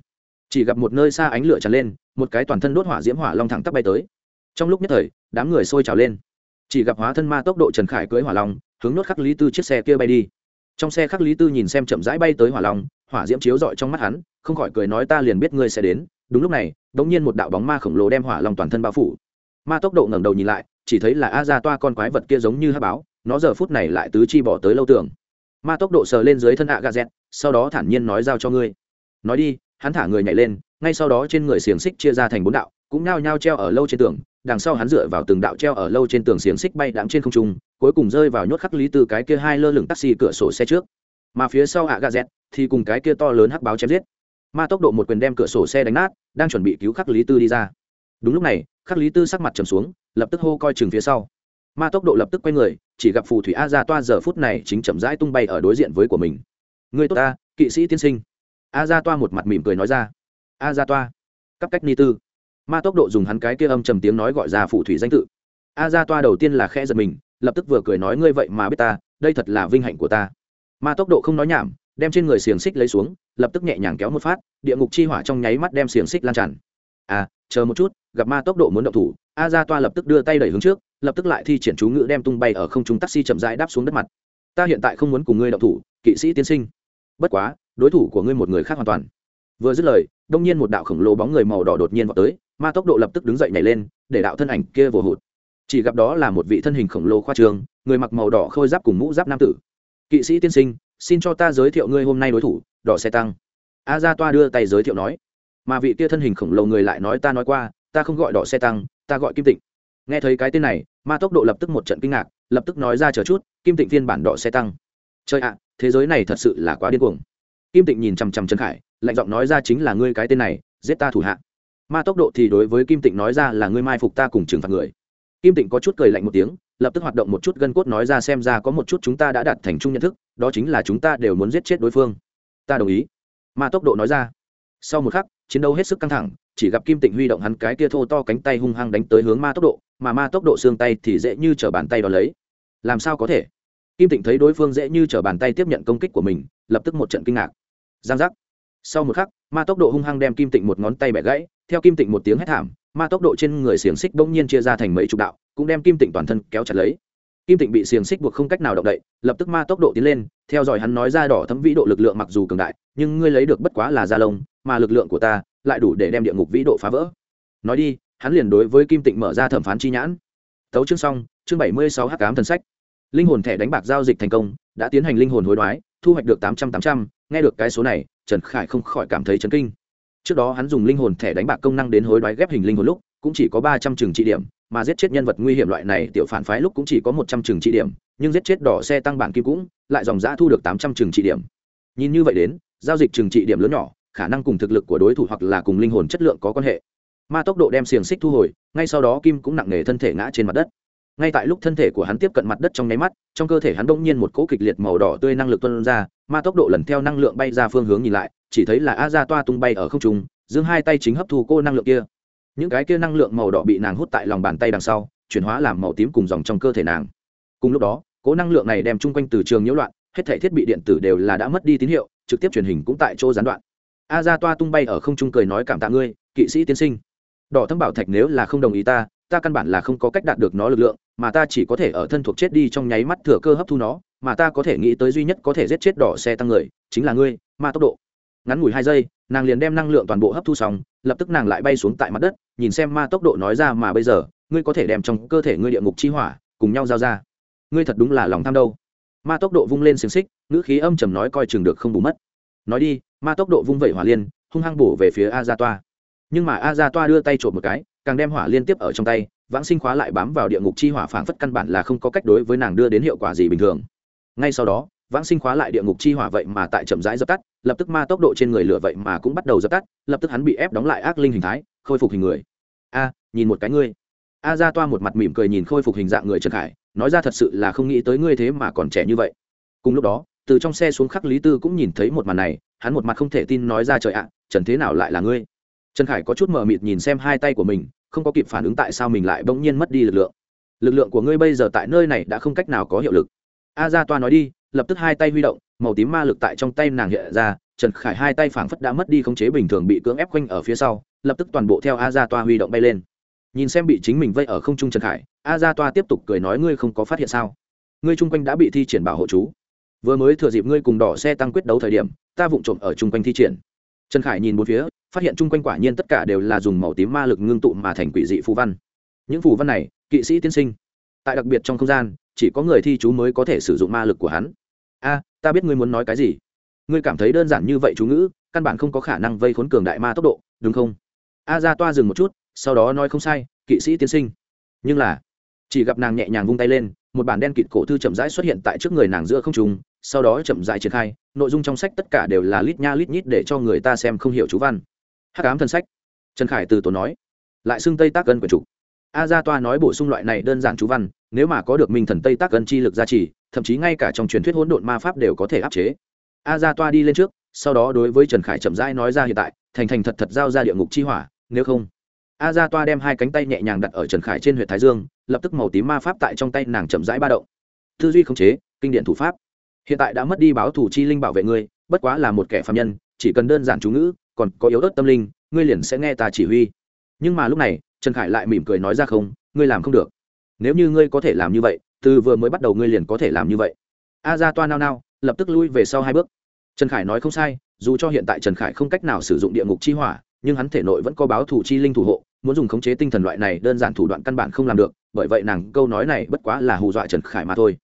Chỉ gặp một nơi xa ánh lửa tràn lên, một cái toàn thân đốt hỏa diễm hỏa long thẳng tắp bay tới. Trong lúc nhất thời, đám người sôi trào lên. Chỉ gặp hóa thân ma tốc độ trần khải cưới hỏa long, hướng nốt khắc lý tư chiếc xe kia bay đi. Trong xe khắc lý tư nhìn xem chậm rãi bay tới hỏa long, hỏa diễm chiếu rọi trong mắt hắn không khỏi cười nói ta liền biết ngươi sẽ đến. Đúng lúc này đ ỗ n g nhiên một đạo bóng ma khổng lồ đem hỏa long toàn thân bao phủ. Ma tốc độ ngẩng đầu nhìn lại, chỉ thấy là a ra toa con quái vật kia giống như hát báo, nó giờ phút này lại tứ chi bỏ tới lâu tường. Ma tốc độ sờ lên dưới thân ạ gà dẹt sau đó thản nhiên nói giao cho ngươi. Nói đi, hắn thả người nhảy lên, ngay sau đó trên người xiềng xích chia ra thành bốn đạo, cũng nao nhao treo ở lâu trên tường, đằng sau hắn dựa vào từng đạo treo ở lâu trên tường xiềng xích bay đạm trên không trung, cuối cùng rơi vào nhốt khắc lý từ cái kia hai lơ lửng taxi cửa sổ xe trước. Mà phía sau ạ gà dẹt thì cùng cái kia to lớn hắc báo chém giết ma tốc độ một quyền đem cửa sổ xe đánh nát, đang chuẩn bị cứu khắc lý tư đi ra. Đúng lúc này, khắc lý tư sắc mặt trầm xuống, lập tức hô coi chừng phía sau. Ma tốc độ lập tức quay người, chỉ gặp phù thủy a ra toa giờ phút này chính chậm rãi tung bay ở đối diện với của mình. Người tốt ta, kỵ sĩ tiên sinh. A ra toa một mặt mỉm cười nói ra. A ra toa cấp cách ni tư. Ma tốc độ dùng hắn cái kia âm trầm tiếng nói gọi ra phù thủy danh tự. A ra toa đầu tiên là khẽ giật mình, lập tức vừa cười nói ngươi vậy mà biết ta, đây thật là vinh hạnh của ta. Ma tốc độ không nói nhảm đem trên người xiềng xích lấy xuống, lập tức nhẹ nhàng kéo một phát, địa ngục chi hỏa trong nháy mắt đem xiềng xích lan tràn. À chờ một chút, gặp ma tốc độ muốn động thủ a ra toa lập tức đưa tay đẩy hướng trước, lập tức lại thi triển chú ngữ đem tung bay ở không trung taxi chậm rãi đáp xuống đất mặt. Ta hiện tại không muốn cùng ngươi động thủ, kỵ sĩ tiên sinh. Bất quá, đối thủ của ngươi một người khác hoàn toàn. Vừa dứt lời, đông nhiên một đạo khổng lồ bóng người màu đỏ đột nhiên vào tới, ma tốc độ lập tức đứng dậy nhảy lên, để đạo thân ảnh kia vồ hụt. Chỉ gặp đó là một vị thân hình khổng lồ khoa trường, người mặc màu đỏ khôi giáp cùng mũ giáp nam tử. Kỵ sĩ tiên sinh xin cho ta giới thiệu ngươi hôm nay đối thủ, đỏ xe tăng. A ra toa đưa tay giới thiệu nói. Mà vị kia thân hình khổng lồ người lại nói ta nói qua, ta không gọi đỏ xe tăng, ta gọi kim tịnh. Nghe thấy cái tên này, ma tốc độ lập tức một trận kinh ngạc, lập tức nói ra chờ chút, kim tịnh phiên bản đỏ xe tăng. Chơi ạ, thế giới này thật sự là quá điên cuồng. Kim tịnh nhìn chằm chằm trần khải, lạnh giọng nói ra chính là ngươi cái tên này, giết ta thủ hạ. Ma tốc độ thì đối với kim tịnh nói ra là ngươi mai phục ta cùng trừng phạt người. Kim tịnh có chút cười lạnh một tiếng lập tức hoạt động một chút gân cốt nói ra xem ra có một chút chúng ta đã đạt thành chung nhận thức, đó chính là chúng ta đều muốn giết chết đối phương. Ta đồng ý. Ma tốc độ nói ra. Sau một khắc, chiến đấu hết sức căng thẳng, chỉ gặp kim tịnh huy động hắn cái kia thô to cánh tay hung hăng đánh tới hướng ma tốc độ, mà ma tốc độ xương tay thì dễ như t bàn tay đ ó lấy. Làm sao có thể? Kim tịnh thấy đối phương dễ như t bàn tay tiếp nhận công kích của mình, lập tức một trận kinh ngạc. Giang giác. Sau một khắc, ma tốc độ hung hăng đem kim tịnh một ngón tay bẻ gãy, theo kim tịnh một tiếng hét thảm, ma tốc độ trên người xiềng xích bỗng nhiên chia ra thành mấy chục đạo cũng đem kim tịnh toàn thân kéo chặt lấy. Kim tịnh bị xiềng xích buộc không cách nào động đậy, lập tức ma tốc độ tiến lên, theo dõi hắn nói ra đỏ thấm vĩ độ lực lượng mặc dù cường đại, nhưng ngươi lấy được bất quá là da lông, mà lực lượng của ta lại đủ để đem địa ngục vĩ độ phá vỡ. Nói đi, hắn liền đối với kim tịnh mở ra thẩm phán chi nhãn. Tấu chương xong, chương bảy mươi sáu h tám thần sách. Linh hồn thẻ đánh bạc giao dịch thành công, đã tiến hành linh hồn hối đoái, thu hoạch được tám trăm tám trăm, nghe được cái số này, trần khải không khỏi cảm thấy chấn kinh. Trước đó hắn dùng linh hồn thẻ đánh bạc công năng đến hối đoái ghép hình linh hồn lúc cũng chỉ có ba trăm trường trị điểm, mà giết chết nhân vật nguy hiểm loại này tiểu phản phái lúc cũng chỉ có một trăm trường trị điểm, nhưng giết chết đỏ xe tăng bản kim cũng, lại dòng giã thu được tám trăm trường trị điểm. Nhìn như vậy đến, giao dịch trường trị điểm lớn nhỏ, khả năng cùng thực lực của đối thủ hoặc là cùng linh hồn chất lượng có quan hệ. Ma tốc độ đem xiềng xích thu hồi, ngay sau đó kim cũng nặng nề thân thể ngã trên mặt đất. Ngay tại lúc thân thể của hắn tiếp cận mặt đất trong nháy mắt, trong cơ thể hắn bỗng nhiên một cỗ kịch liệt màu đỏ tươi năng lực tuân ra, ma tốc độ lần theo năng lượng bay ra phương hướng nhìn lại, chỉ thấy là a ra toa tung bay ở không trung, giương hai tay chính hấp thu cô năng lượng kia những cái kia năng lượng màu đỏ bị nàng hút tại lòng bàn tay đằng sau, chuyển hóa làm màu tím cùng dòng trong cơ thể nàng. Cùng lúc đó, cố năng lượng này đem chung quanh từ trường nhiễu loạn, hết thể thiết bị điện tử đều là đã mất đi tín hiệu, trực tiếp truyền hình cũng tại chỗ gián đoạn. A ra toa tung bay ở không trung cười nói cảm tạ ngươi, kỵ sĩ tiên sinh. Đỏ thâm bảo thạch nếu là không đồng ý ta ta căn bản là không có cách đạt được nó lực lượng, mà ta chỉ có thể ở thân thuộc chết đi trong nháy mắt thừa cơ hấp thu nó, mà ta có thể nghĩ tới duy nhất có thể giết chết đỏ xe tăng người, chính là ngươi, ma tốc độ ngắn ngủi hai giây, nàng liền đem năng lượng toàn bộ hấp thu xong, lập tức nàng lại bay xuống tại mặt đất, nhìn xem ma tốc độ nói ra mà bây giờ, ngươi có thể đem trong cơ thể ngươi địa ngục chi hỏa cùng nhau giao ra. Ngươi thật đúng là lòng tham đâu. Ma tốc độ vung lên xiềng xích, ngữ khí âm trầm nói coi chừng được không bù mất. Nói đi, ma tốc độ vung vẩy hỏa liên, hung hăng bổ về phía a gia toa nhưng mà a gia toa đưa tay trộm một cái, càng đem hỏa liên tiếp ở trong tay, vãng sinh khóa lại bám vào địa ngục chi hỏa phảng phất căn bản là không có cách đối với nàng đưa đến hiệu quả gì bình thường. Ngay sau đó, vãng sinh khóa lại địa ngục chi hỏa vậy mà tại chậm rãi dập tắt lập tức ma tốc độ trên người lửa vậy mà cũng bắt đầu dập tắt, lập tức hắn bị ép đóng lại ác linh hình thái, khôi phục hình người. A, nhìn một cái ngươi. A ra toa một mặt mỉm cười nhìn khôi phục hình dạng người trần khải, nói ra thật sự là không nghĩ tới ngươi thế mà còn trẻ như vậy. Cùng lúc đó, từ trong xe xuống khắc lý tư cũng nhìn thấy một màn này, hắn một mặt không thể tin nói ra trời ạ, trần thế nào lại là ngươi? Trần khải có chút mờ mịt nhìn xem hai tay của mình, không có kịp phản ứng tại sao mình lại bỗng nhiên mất đi lực lượng. Lực lượng của ngươi bây giờ tại nơi này đã không cách nào có hiệu lực. A ra toa nói đi, lập tức hai tay huy động màu tím ma lực tại trong tay nàng hiện ra, trần khải hai tay phảng phất đã mất đi khống chế bình thường bị cưỡng ép quanh ở phía sau, lập tức toàn bộ theo a ra toa huy động bay lên. Nhìn xem bị chính mình vây ở không trung trần khải, a ra toa tiếp tục cười nói ngươi không có phát hiện sao? Ngươi chung quanh đã bị thi triển bảo hộ chú. Vừa mới thừa dịp ngươi cùng đỏ xe tăng quyết đấu thời điểm, ta vụng trộm ở chung quanh thi triển. Trần khải nhìn bốn phía, phát hiện chung quanh quả nhiên tất cả đều là dùng màu tím ma lực ngưng tụ mà thành quỷ dị phù văn. Những phù văn này, kỵ sĩ tiên sinh, tại đặc biệt trong không gian, chỉ có người thi chú mới có thể sử dụng ma lực của hắn. A ta biết ngươi muốn nói cái gì. Ngươi cảm thấy đơn giản như vậy chú ngữ, căn bản không có khả năng vây khốn cường đại ma tốc độ, đúng không? A ra toa dừng một chút, sau đó nói không sai, kỵ sĩ tiên sinh. Nhưng là, chỉ gặp nàng nhẹ nhàng vung tay lên, một bản đen kịt cổ thư chậm rãi xuất hiện tại trước người nàng giữa không trùng sau đó chậm rãi triển khai, nội dung trong sách tất cả đều là lít nha lít nhít để cho người ta xem không hiểu chú văn. Hắc ám thân sách. Trần khải từ tổ nói, lại xưng tây tác cân của chủ. A ra toa nói bổ sung loại này đơn giản chú văn, nếu mà có được minh thần tây tác cân chi lực gia trì thậm chí ngay cả trong truyền thuyết hỗn độn ma pháp đều có thể áp chế. A gia toa đi lên trước, sau đó đối với trần khải chậm rãi nói ra hiện tại, thành thành thật thật giao ra địa ngục chi hỏa, nếu không. A gia toa đem hai cánh tay nhẹ nhàng đặt ở trần khải trên huyện thái dương, lập tức màu tím ma pháp tại trong tay nàng chậm rãi ba động. Tư duy khống chế, kinh điển thủ pháp. Hiện tại đã mất đi báo thủ chi linh bảo vệ ngươi, bất quá là một kẻ phạm nhân, chỉ cần đơn giản chú ngữ, còn có yếu ớt tâm linh, ngươi liền sẽ nghe ta chỉ huy. Nhưng mà lúc này, trần khải lại mỉm cười nói ra không, ngươi làm không được. Nếu như ngươi có thể làm như vậy từ vừa mới bắt đầu ngươi liền có thể làm như vậy. A ra toa nao nao, lập tức lui về sau hai bước. Trần khải nói không sai, dù cho hiện tại trần khải không cách nào sử dụng địa ngục chi hỏa, nhưng hắn thể nội vẫn có báo thủ chi linh thủ hộ, muốn dùng khống chế tinh thần loại này đơn giản thủ đoạn căn bản không làm được, bởi vậy nàng câu nói này bất quá là hù dọa trần khải mà thôi.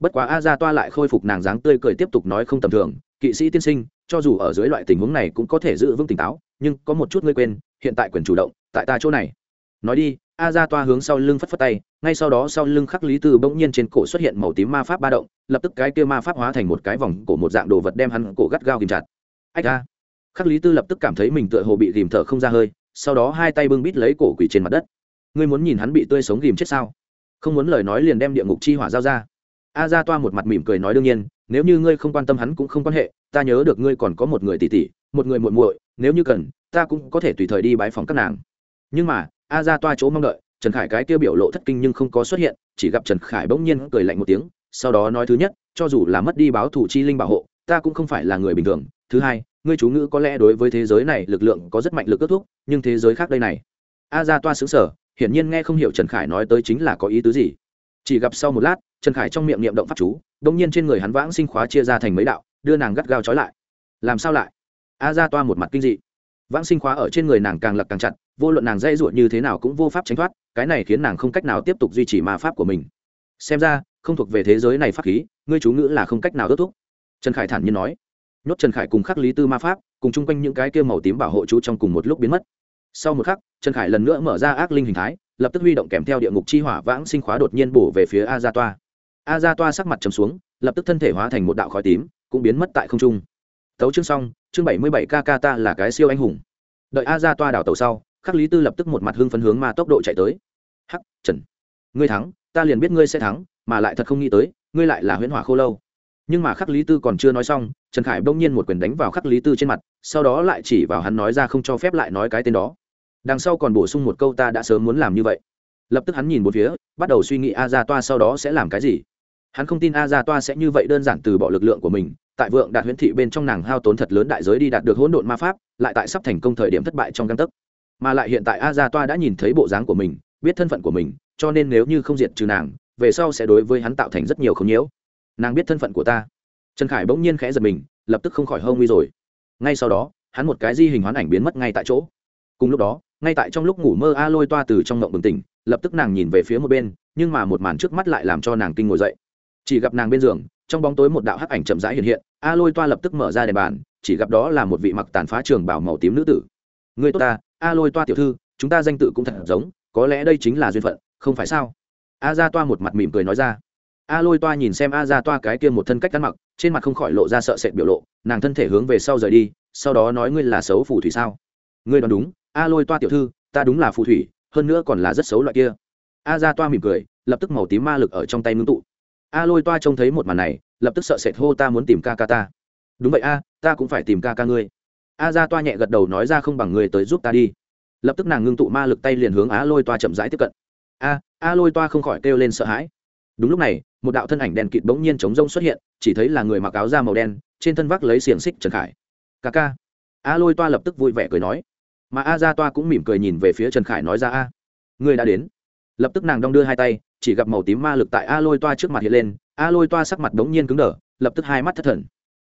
Bất quá a ra toa lại khôi phục nàng dáng tươi cười tiếp tục nói không tầm thường, kỵ sĩ tiên sinh, cho dù ở dưới loại tình huống này cũng có thể giữ vững tỉnh táo, nhưng có một chút ngươi quên, hiện tại quyền chủ động, tại ta chỗ này. Nói đi a ra toa hướng sau lưng phất phất tay, ngay sau đó sau lưng khắc lý tư bỗng nhiên trên cổ xuất hiện màu tím ma pháp ba động, lập tức cái kia ma pháp hóa thành một cái vòng cổ một dạng đồ vật đem hắn cổ gắt gao kìm chặt. Ách a. Khắc lý tư lập tức cảm thấy mình tựa hồ bị ghìm thở không ra hơi, sau đó hai tay bưng bít lấy cổ quỷ trên mặt đất. Ngươi muốn nhìn hắn bị tươi sống ghìm chết sao? Không muốn lời nói liền đem địa ngục chi hỏa giao ra. A ra toa một mặt mỉm cười nói đương nhiên, nếu như ngươi không quan tâm hắn cũng không quan hệ, ta nhớ được ngươi còn có một người tỷ tỷ, một người muội muội, nếu như cần, ta cũng có thể tùy thời đi bái phòng các nàng. Nhưng mà a ra toa chỗ mong đợi, trần khải cái tiêu biểu lộ thất kinh nhưng không có xuất hiện, chỉ gặp trần khải bỗng nhiên cười lạnh một tiếng, sau đó nói thứ nhất, cho dù là mất đi báo thủ chi linh bảo hộ, ta cũng không phải là người bình thường. Thứ hai, ngươi chú ngữ có lẽ đối với thế giới này lực lượng có rất mạnh lực kết thúc, nhưng thế giới khác đây này. A ra toa xứng sở hiển nhiên nghe không hiểu trần khải nói tới chính là có ý tứ gì. Chỉ gặp sau một lát, trần khải trong miệng niệm động pháp chú đ ỗ n g nhiên trên người hắn vãng sinh khóa chia ra thành mấy đạo, đưa nàng gắt gao trói lại. Làm sao lại? A ra toa một mặt kinh dị. Vãng sinh khóa ở trên người nàng càng lập càng chặt vô luận nàng dây ruột như thế nào cũng vô pháp tránh thoát, cái này khiến nàng không cách nào tiếp tục duy trì ma pháp của mình. Xem ra, không thuộc về thế giới này pháp khí, ngươi chú ngữ là không cách nào ước thúc. Trần khải thản nhiên nói. Nhốt trần khải cùng khắc lý tư ma pháp, cùng chung quanh những cái kia màu tím bảo hộ chú trong cùng một lúc biến mất. Sau một khắc, trần khải lần nữa mở ra ác linh hình thái, lập tức huy động kèm theo địa ngục chi hỏa vãng sinh khóa đột nhiên bổ về phía a gia toa a gia toa sắc mặt trầm xuống, lập tức thân thể hóa thành một đạo khói tím, cũng biến mất tại không trung. Tấu chương xong, chương bảy mươi bảy kk ta là cái siêu anh hùng. Đợi a gia toa đảo tàu sau khắc lý tư lập tức một mặt hưng phấn hướng ma tốc độ chạy tới. Hắc, trần, ngươi thắng, ta liền biết ngươi sẽ thắng, mà lại thật không nghĩ tới, ngươi lại là huyễn hỏa khô lâu. Nhưng mà khắc lý tư còn chưa nói xong, trần khải bỗng nhiên một quyền đánh vào khắc lý tư trên mặt, sau đó lại chỉ vào hắn nói ra không cho phép lại nói cái tên đó. Đằng sau còn bổ sung một câu ta đã sớm muốn làm như vậy. Lập tức hắn nhìn một phía, bắt đầu suy nghĩ a ra toa sau đó sẽ làm cái gì. Hắn không tin a ra toa sẽ như vậy đơn giản từ bỏ lực lượng của mình, tại vượng đạt huyễn thị bên trong nàng hao tốn thật lớn đại giới đi đạt được hỗn độn ma pháp, lại tại sắp thành công thời điểm thất bại trong găng tấc mà lại hiện tại a gia toa đã nhìn thấy bộ dáng của mình, biết thân phận của mình, cho nên nếu như không diệt trừ nàng, về sau sẽ đối với hắn tạo thành rất nhiều không nhiễu. Nàng biết thân phận của ta. Trần khải bỗng nhiên khẽ giật mình, lập tức không khỏi hơ nguy rồi. Ngay sau đó, hắn một cái di hình hoán ảnh biến mất ngay tại chỗ. Cùng lúc đó, ngay tại trong lúc ngủ mơ a lôi toa từ trong ngộng bừng tỉnh, lập tức nàng nhìn về phía một bên, nhưng mà một màn trước mắt lại làm cho nàng kinh ngồi dậy. Chỉ gặp nàng bên giường, trong bóng tối một đạo hắc ảnh chậm rãi hiện hiện, a lôi toa lập tức mở ra đèn bàn, chỉ gặp đó là một vị mặc tàn phá trường bảo màu tím nữ tử. Người tốt ta a lôi toa tiểu thư, chúng ta danh tự cũng thật giống, có lẽ đây chính là duyên phận, không phải sao? A ra toa một mặt mỉm cười nói ra. A lôi toa nhìn xem a ra toa cái kia một thân cách ăn mặc, trên mặt không khỏi lộ ra sợ sệt biểu lộ, nàng thân thể hướng về sau rời đi, sau đó nói ngươi là xấu phù thủy sao? Ngươi đoán đúng, a lôi toa tiểu thư, ta đúng là phù thủy, hơn nữa còn là rất xấu loại kia. A ra toa mỉm cười, lập tức màu tím ma lực ở trong tay ngưng tụ. A lôi toa trông thấy một màn này, lập tức sợ sệt hô ta muốn tìm ca ca ta. Đúng vậy a, ta cũng phải tìm ca ca ngươi a ra toa nhẹ gật đầu nói ra không bằng người tới giúp ta đi. Lập tức nàng ngưng tụ ma lực tay liền hướng a lôi toa chậm rãi tiếp cận. A a lôi toa không khỏi kêu lên sợ hãi. Đúng lúc này, một đạo thân ảnh đèn kịt bỗng nhiên chống rông xuất hiện, chỉ thấy là người mặc áo da màu đen, trên thân vác lấy xiềng xích trần khải. Ca ca. A lôi toa lập tức vui vẻ cười nói. Mà a ra toa cũng mỉm cười nhìn về phía trần khải nói ra, a, người đã đến. Lập tức nàng đong đưa hai tay, chỉ gặp màu tím ma lực tại a lôi toa trước mặt hiện lên a lôi toa sắc mặt bỗng nhiên cứng đờ, lập tức hai mắt thất thần.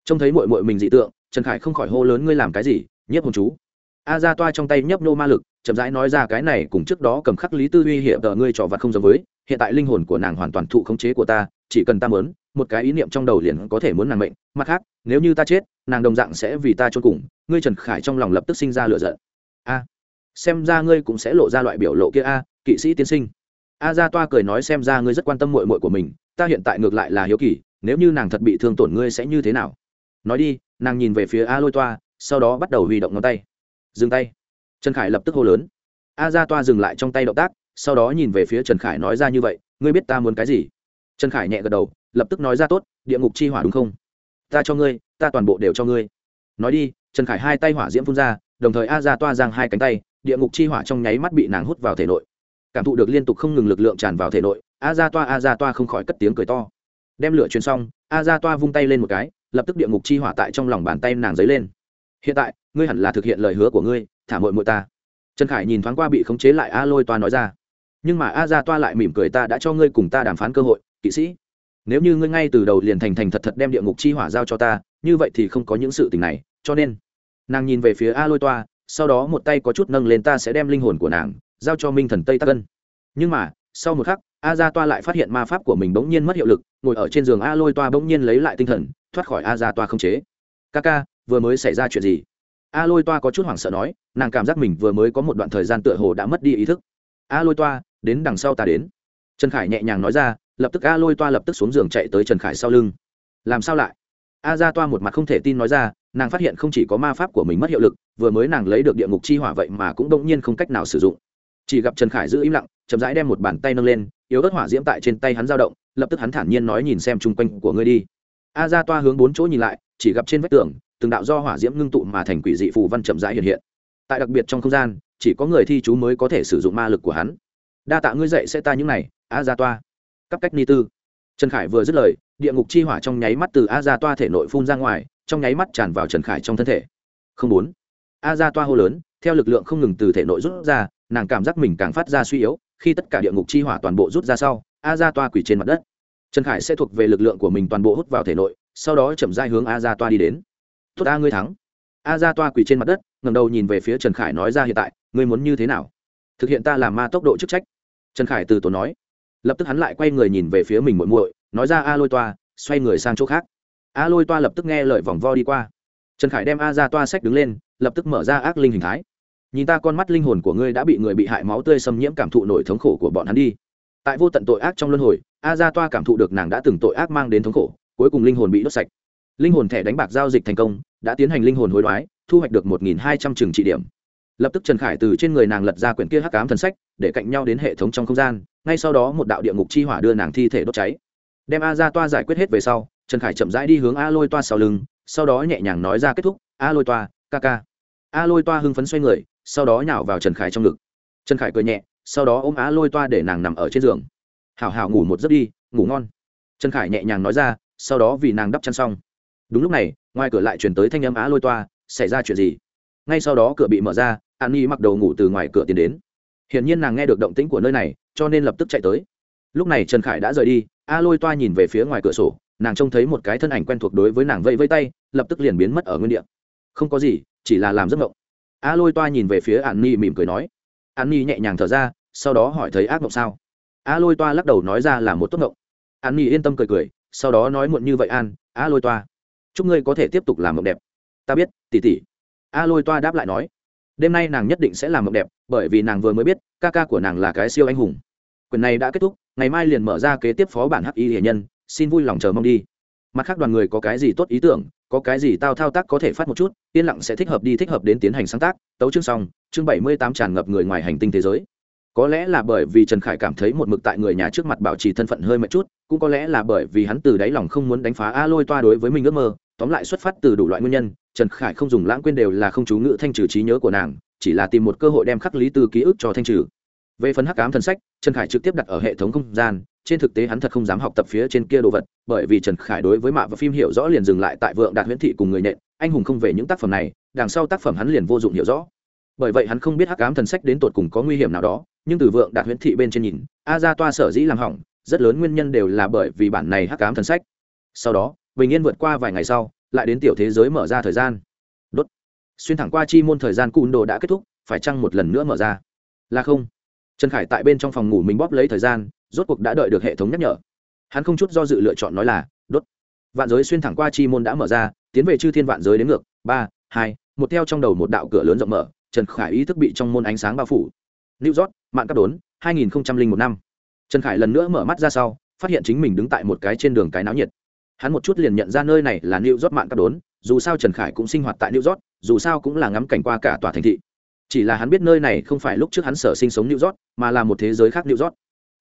Trông thấy mội mội mình dị tượng trần khải không khỏi hô lớn, ngươi làm cái gì? Nhiếp hồn chú. A ra toa trong tay nhấp nô ma lực, chậm rãi nói ra, cái này cùng trước đó cầm khắc lý tư uy hiểm tờ ngươi trò vặt không giống với, hiện tại linh hồn của nàng hoàn toàn thụ khống chế của ta, chỉ cần ta mớn một cái ý niệm trong đầu liền có thể muốn nàng mệnh. Mặt khác, nếu như ta chết, nàng đồng dạng sẽ vì ta trốn cùng. Ngươi trần khải trong lòng lập tức sinh ra lựa giận. A, xem ra ngươi cũng sẽ lộ ra loại biểu lộ kia a, kỵ sĩ tiên sinh. A gia toa cười nói, xem ra ngươi rất quan tâm mội mội của mình, ta hiện tại ngược lại là hiếu kỳ, nếu như nàng thật bị thương tổn ngươi sẽ như thế nào? Nói đi nàng nhìn về phía a lôi toa, sau đó bắt đầu huy động ngón tay. Dừng tay. Trần khải lập tức hô lớn. A Ra toa dừng lại trong tay động tác, sau đó nhìn về phía trần khải nói ra như vậy, ngươi biết ta muốn cái gì? Trần khải nhẹ gật đầu, lập tức nói ra, tốt, địa ngục chi hỏa đúng không? Ta cho ngươi, ta toàn bộ đều cho ngươi. Nói đi, trần khải hai tay hỏa diễm phun ra, đồng thời a ra toa giang hai cánh tay, địa ngục chi hỏa trong nháy mắt bị nàng hút vào thể nội. Cảm thụ được liên tục không ngừng lực lượng tràn vào thể nội, a ra toa, a ra toa không khỏi cất tiếng cười to. Đem lửa truyền xong, a ra toa vung tay lên một cái lập tức địa ngục chi hỏa tại trong lòng bàn tay nàng dấy lên. Hiện tại, ngươi hẳn là thực hiện lời hứa của ngươi, thả mội mội ta. Trần khải nhìn thoáng qua bị khống chế lại a lôi toa nói ra. Nhưng mà a ra toa lại mỉm cười ta đã cho ngươi cùng ta đàm phán cơ hội, kỵ sĩ. Nếu như ngươi ngay từ đầu liền thành thành thật thật đem địa ngục chi hỏa giao cho ta, như vậy thì không có những sự tình này, cho nên. Nàng nhìn về phía a lôi toa, sau đó một tay có chút nâng lên ta sẽ đem linh hồn của nàng giao cho minh thần tây tắc ân. Nhưng mà, sau một khắc, a ra toa lại phát hiện ma pháp của mình bỗng nhiên mất hiệu lực, ngồi ở trên giường a lôi toa bỗng nhiên lấy lại tinh thần thoát khỏi a ra toa không chế. Ca ca vừa mới xảy ra chuyện gì? A lôi toa có chút hoảng sợ nói, nàng cảm giác mình vừa mới có một đoạn thời gian tựa hồ đã mất đi ý thức. A lôi toa, đến đằng sau ta đến. Trần khải nhẹ nhàng nói ra, lập tức a lôi toa lập tức xuống giường chạy tới trần khải sau lưng. Làm sao lại? A ra toa một mặt không thể tin nói ra, nàng phát hiện không chỉ có ma pháp của mình mất hiệu lực, vừa mới nàng lấy được địa ngục chi hỏa vậy mà cũng đông nhiên không cách nào sử dụng. Chỉ gặp trần khải giữ im lặng, chậm rãi đem một bàn tay nâng lên, yếu ớt hỏa diễm tại trên tay hắn dao động, lập tức hắn thản nhiên nói nhìn xem chung quanh của ngươi đi a ra toa hướng bốn chỗ nhìn lại, chỉ gặp trên vách tường, từng đạo do hỏa diễm ngưng tụ mà thành quỷ dị phù văn chậm rãi hiện hiện. Tại đặc biệt trong không gian, chỉ có người thi chú mới có thể sử dụng ma lực của hắn. Đa tạ ngươi dạy sẽ ta những này, a ra toa. Cấp cách ni tư. Trần khải vừa dứt lời, địa ngục chi hỏa trong nháy mắt từ a ra toa thể nội phun ra ngoài, trong nháy mắt tràn vào trần khải trong thân thể. Không bốn. A ra toa hô lớn, theo lực lượng không ngừng từ thể nội rút ra, nàng cảm giác mình càng phát ra suy yếu, khi tất cả địa ngục chi hỏa toàn bộ rút ra sau, a ra toa quỷ trên mặt đất trần khải sẽ thuộc về lực lượng của mình toàn bộ hút vào thể nội, sau đó chậm dai hướng a ra toa đi đến. Tốt a ngươi thắng. A ra toa quỳ trên mặt đất ngầm đầu nhìn về phía trần khải nói ra hiện tại, ngươi muốn như thế nào? Thực hiện ta làm ma tốc độ chức trách. Trần khải từ tốn nói. Lập tức hắn lại quay người nhìn về phía mình muội muội, nói ra, a lôi toa, xoay người sang chỗ khác. A lôi toa lập tức nghe lời vòng vo đi qua. Trần khải đem a ra toa sách đứng lên, lập tức mở ra ác linh hình thái. Nhìn ta con mắt linh hồn của ngươi đã bị người bị hại máu tươi xâm nhiễm cảm thụ nổi thống khổ của bọn hắn đi. Tại vô tận tội ác trong luân hồi a ra toa cảm thụ được nàng đã từng tội ác mang đến thống khổ, cuối cùng linh hồn bị đốt sạch. Linh hồn thẻ đánh bạc giao dịch thành công, đã tiến hành linh hồn hối đoái, thu hoạch được một hai trăm trường trị điểm. Lập tức trần khải từ trên người nàng lật ra quyển kia hắc cám thần sách, để cạnh nhau đến hệ thống trong không gian, ngay sau đó một đạo địa ngục chi hỏa đưa nàng thi thể đốt cháy. Đem a ra toa giải quyết hết về sau, trần khải chậm rãi đi hướng a lôi toa sau lưng, sau đó nhẹ nhàng nói ra kết thúc, a lôi toa, ca ca. A lôi toa hưng phấn xoay người, sau đó nhào vào trần khải trong ngực. Trần khải cười nhẹ, sau đó ôm a lôi toa để nàng nằm ở trên giường hảo hảo ngủ một giấc đi, ngủ ngon. Trần khải nhẹ nhàng nói ra, sau đó vì nàng đắp chăn xong. Đúng lúc này, ngoài cửa lại chuyển tới thanh âm á lôi toa, xảy ra chuyện gì? Ngay sau đó cửa bị mở ra, an nhi mặc đầu ngủ từ ngoài cửa tiến đến. Hiển nhiên nàng nghe được động tĩnh của nơi này, cho nên lập tức chạy tới. Lúc này trần khải đã rời đi a lôi toa nhìn về phía ngoài cửa sổ, nàng trông thấy một cái thân ảnh quen thuộc đối với nàng vây vây tay, lập tức liền biến mất ở nguyên địa. Không có gì, chỉ là làm giấc mộng. A lôi toa nhìn về phía an nhi mỉm cười nói. An nhi nhẹ nhàng thở ra, sau đó hỏi thấy ác mộng sao? A lôi toa lắc đầu nói ra là một tốt ngộng. An nhi yên tâm cười cười, sau đó nói muộn như vậy an, a lôi toa. Chúc ngươi có thể tiếp tục làm mộng đẹp. Ta biết tỉ tỉ a lôi toa đáp lại nói. Đêm nay nàng nhất định sẽ làm mộng đẹp, bởi vì nàng vừa mới biết, ca ca của nàng là cái siêu anh hùng. Quyền này đã kết thúc, ngày mai liền mở ra kế tiếp phó bản hắc y hiền nhân, xin vui lòng chờ mong đi. Mặt khác đoàn người có cái gì tốt ý tưởng, có cái gì tao thao tác có thể phát một chút, yên lặng sẽ thích hợp đi thích hợp đến tiến hành sáng tác. Tấu chương xong, chương bảy mươi tám tràn ngập người ngoài hành tinh thế giới có lẽ là bởi vì trần khải cảm thấy một mực tại người nhà trước mặt bảo trì thân phận hơi mệt chút, cũng có lẽ là bởi vì hắn từ đáy lòng không muốn đánh phá a lôi toa đối với mình ước mơ. Tóm lại xuất phát từ đủ loại nguyên nhân, trần khải không dùng lãng quên đều là không chú ngữ thanh trừ trí nhớ của nàng, chỉ là tìm một cơ hội đem khắc lý từ ký ức cho thanh trừ. Về phần hắc ám thần sách, trần khải trực tiếp đặt ở hệ thống không gian, trên thực tế hắn thật không dám học tập phía trên kia đồ vật, bởi vì trần khải đối với mạ và phim hiểu rõ liền dừng lại tại vượng đạt huyễn thị cùng người nhện anh hùng không về những tác phẩm này, đằng sau tác phẩm hắn liền vô dụng hiểu rõ. Bởi vậy hắn không biết hắc ám thần sách đến tột cùng có nguy hiểm nào đó nhưng từ vượng đạt huyễn thị bên trên nhìn, a ra toa sở dĩ làm hỏng, rất lớn nguyên nhân đều là bởi vì bản này hắc ám thần sách. Sau đó, bình yên vượt qua vài ngày sau, lại đến tiểu thế giới mở ra thời gian. Đốt. Xuyên thẳng qua chi môn thời gian cùn đồ đã kết thúc, phải chăng một lần nữa mở ra? Là không. Trần khải tại bên trong phòng ngủ mình bóp lấy thời gian, rốt cuộc đã đợi được hệ thống nhắc nhở. Hắn không chút do dự lựa chọn nói là, đốt. Vạn giới xuyên thẳng qua chi môn đã mở ra, tiến về chư thiên vạn giới đến ngược. Ba, hai, một theo trong đầu một đạo cửa lớn rộng mở, trần khải ý thức bị trong môn ánh sáng bao phủ new york, mạng cắp đốn, hai nghìn một năm. Trần khải lần nữa mở mắt ra sau, phát hiện chính mình đứng tại một cái trên đường cái náo nhiệt. Hắn một chút liền nhận ra nơi này là new york mạng cắp đốn, dù sao trần khải cũng sinh hoạt tại new york, dù sao cũng là ngắm cảnh qua cả tòa thành thị. Chỉ là hắn biết nơi này không phải lúc trước hắn sở sinh sống new york, mà là một thế giới khác new york.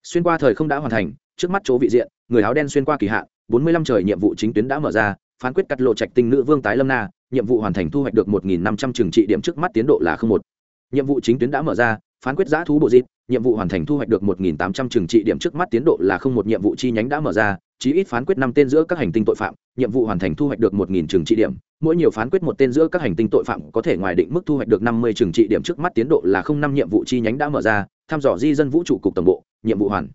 Xuyên qua thời không đã hoàn thành, trước mắt chỗ vị diện, người áo đen xuyên qua kỳ hạn, bốn mươi lăm trời nhiệm vụ chính tuyến đã mở ra, phán quyết cắt lộ trạch tinh nữ vương tái lâm na, nhiệm vụ hoàn thành thu hoạch được một nghìn năm trăm trị điểm trước mắt tiến độ là không một. Nhiệm vụ chính tuyến đã mở ra phán quyết giã thú bộ dịp, nhiệm vụ hoàn thành thu hoạch được một nghìn tám trăm trừng trị điểm trước mắt tiến độ là không một nhiệm vụ chi nhánh đã mở ra, chí ít phán quyết năm tên giữa các hành tinh tội phạm, nhiệm vụ hoàn thành thu hoạch được một nghìn trừng trị điểm, mỗi nhiều phán quyết một tên giữa các hành tinh tội phạm có thể ngoài định mức thu hoạch được năm mươi trừng trị điểm trước mắt tiến độ là không năm nhiệm vụ chi nhánh đã mở ra thăm dò di dân vũ trụ cục tổng bộ, nhiệm vụ hoàn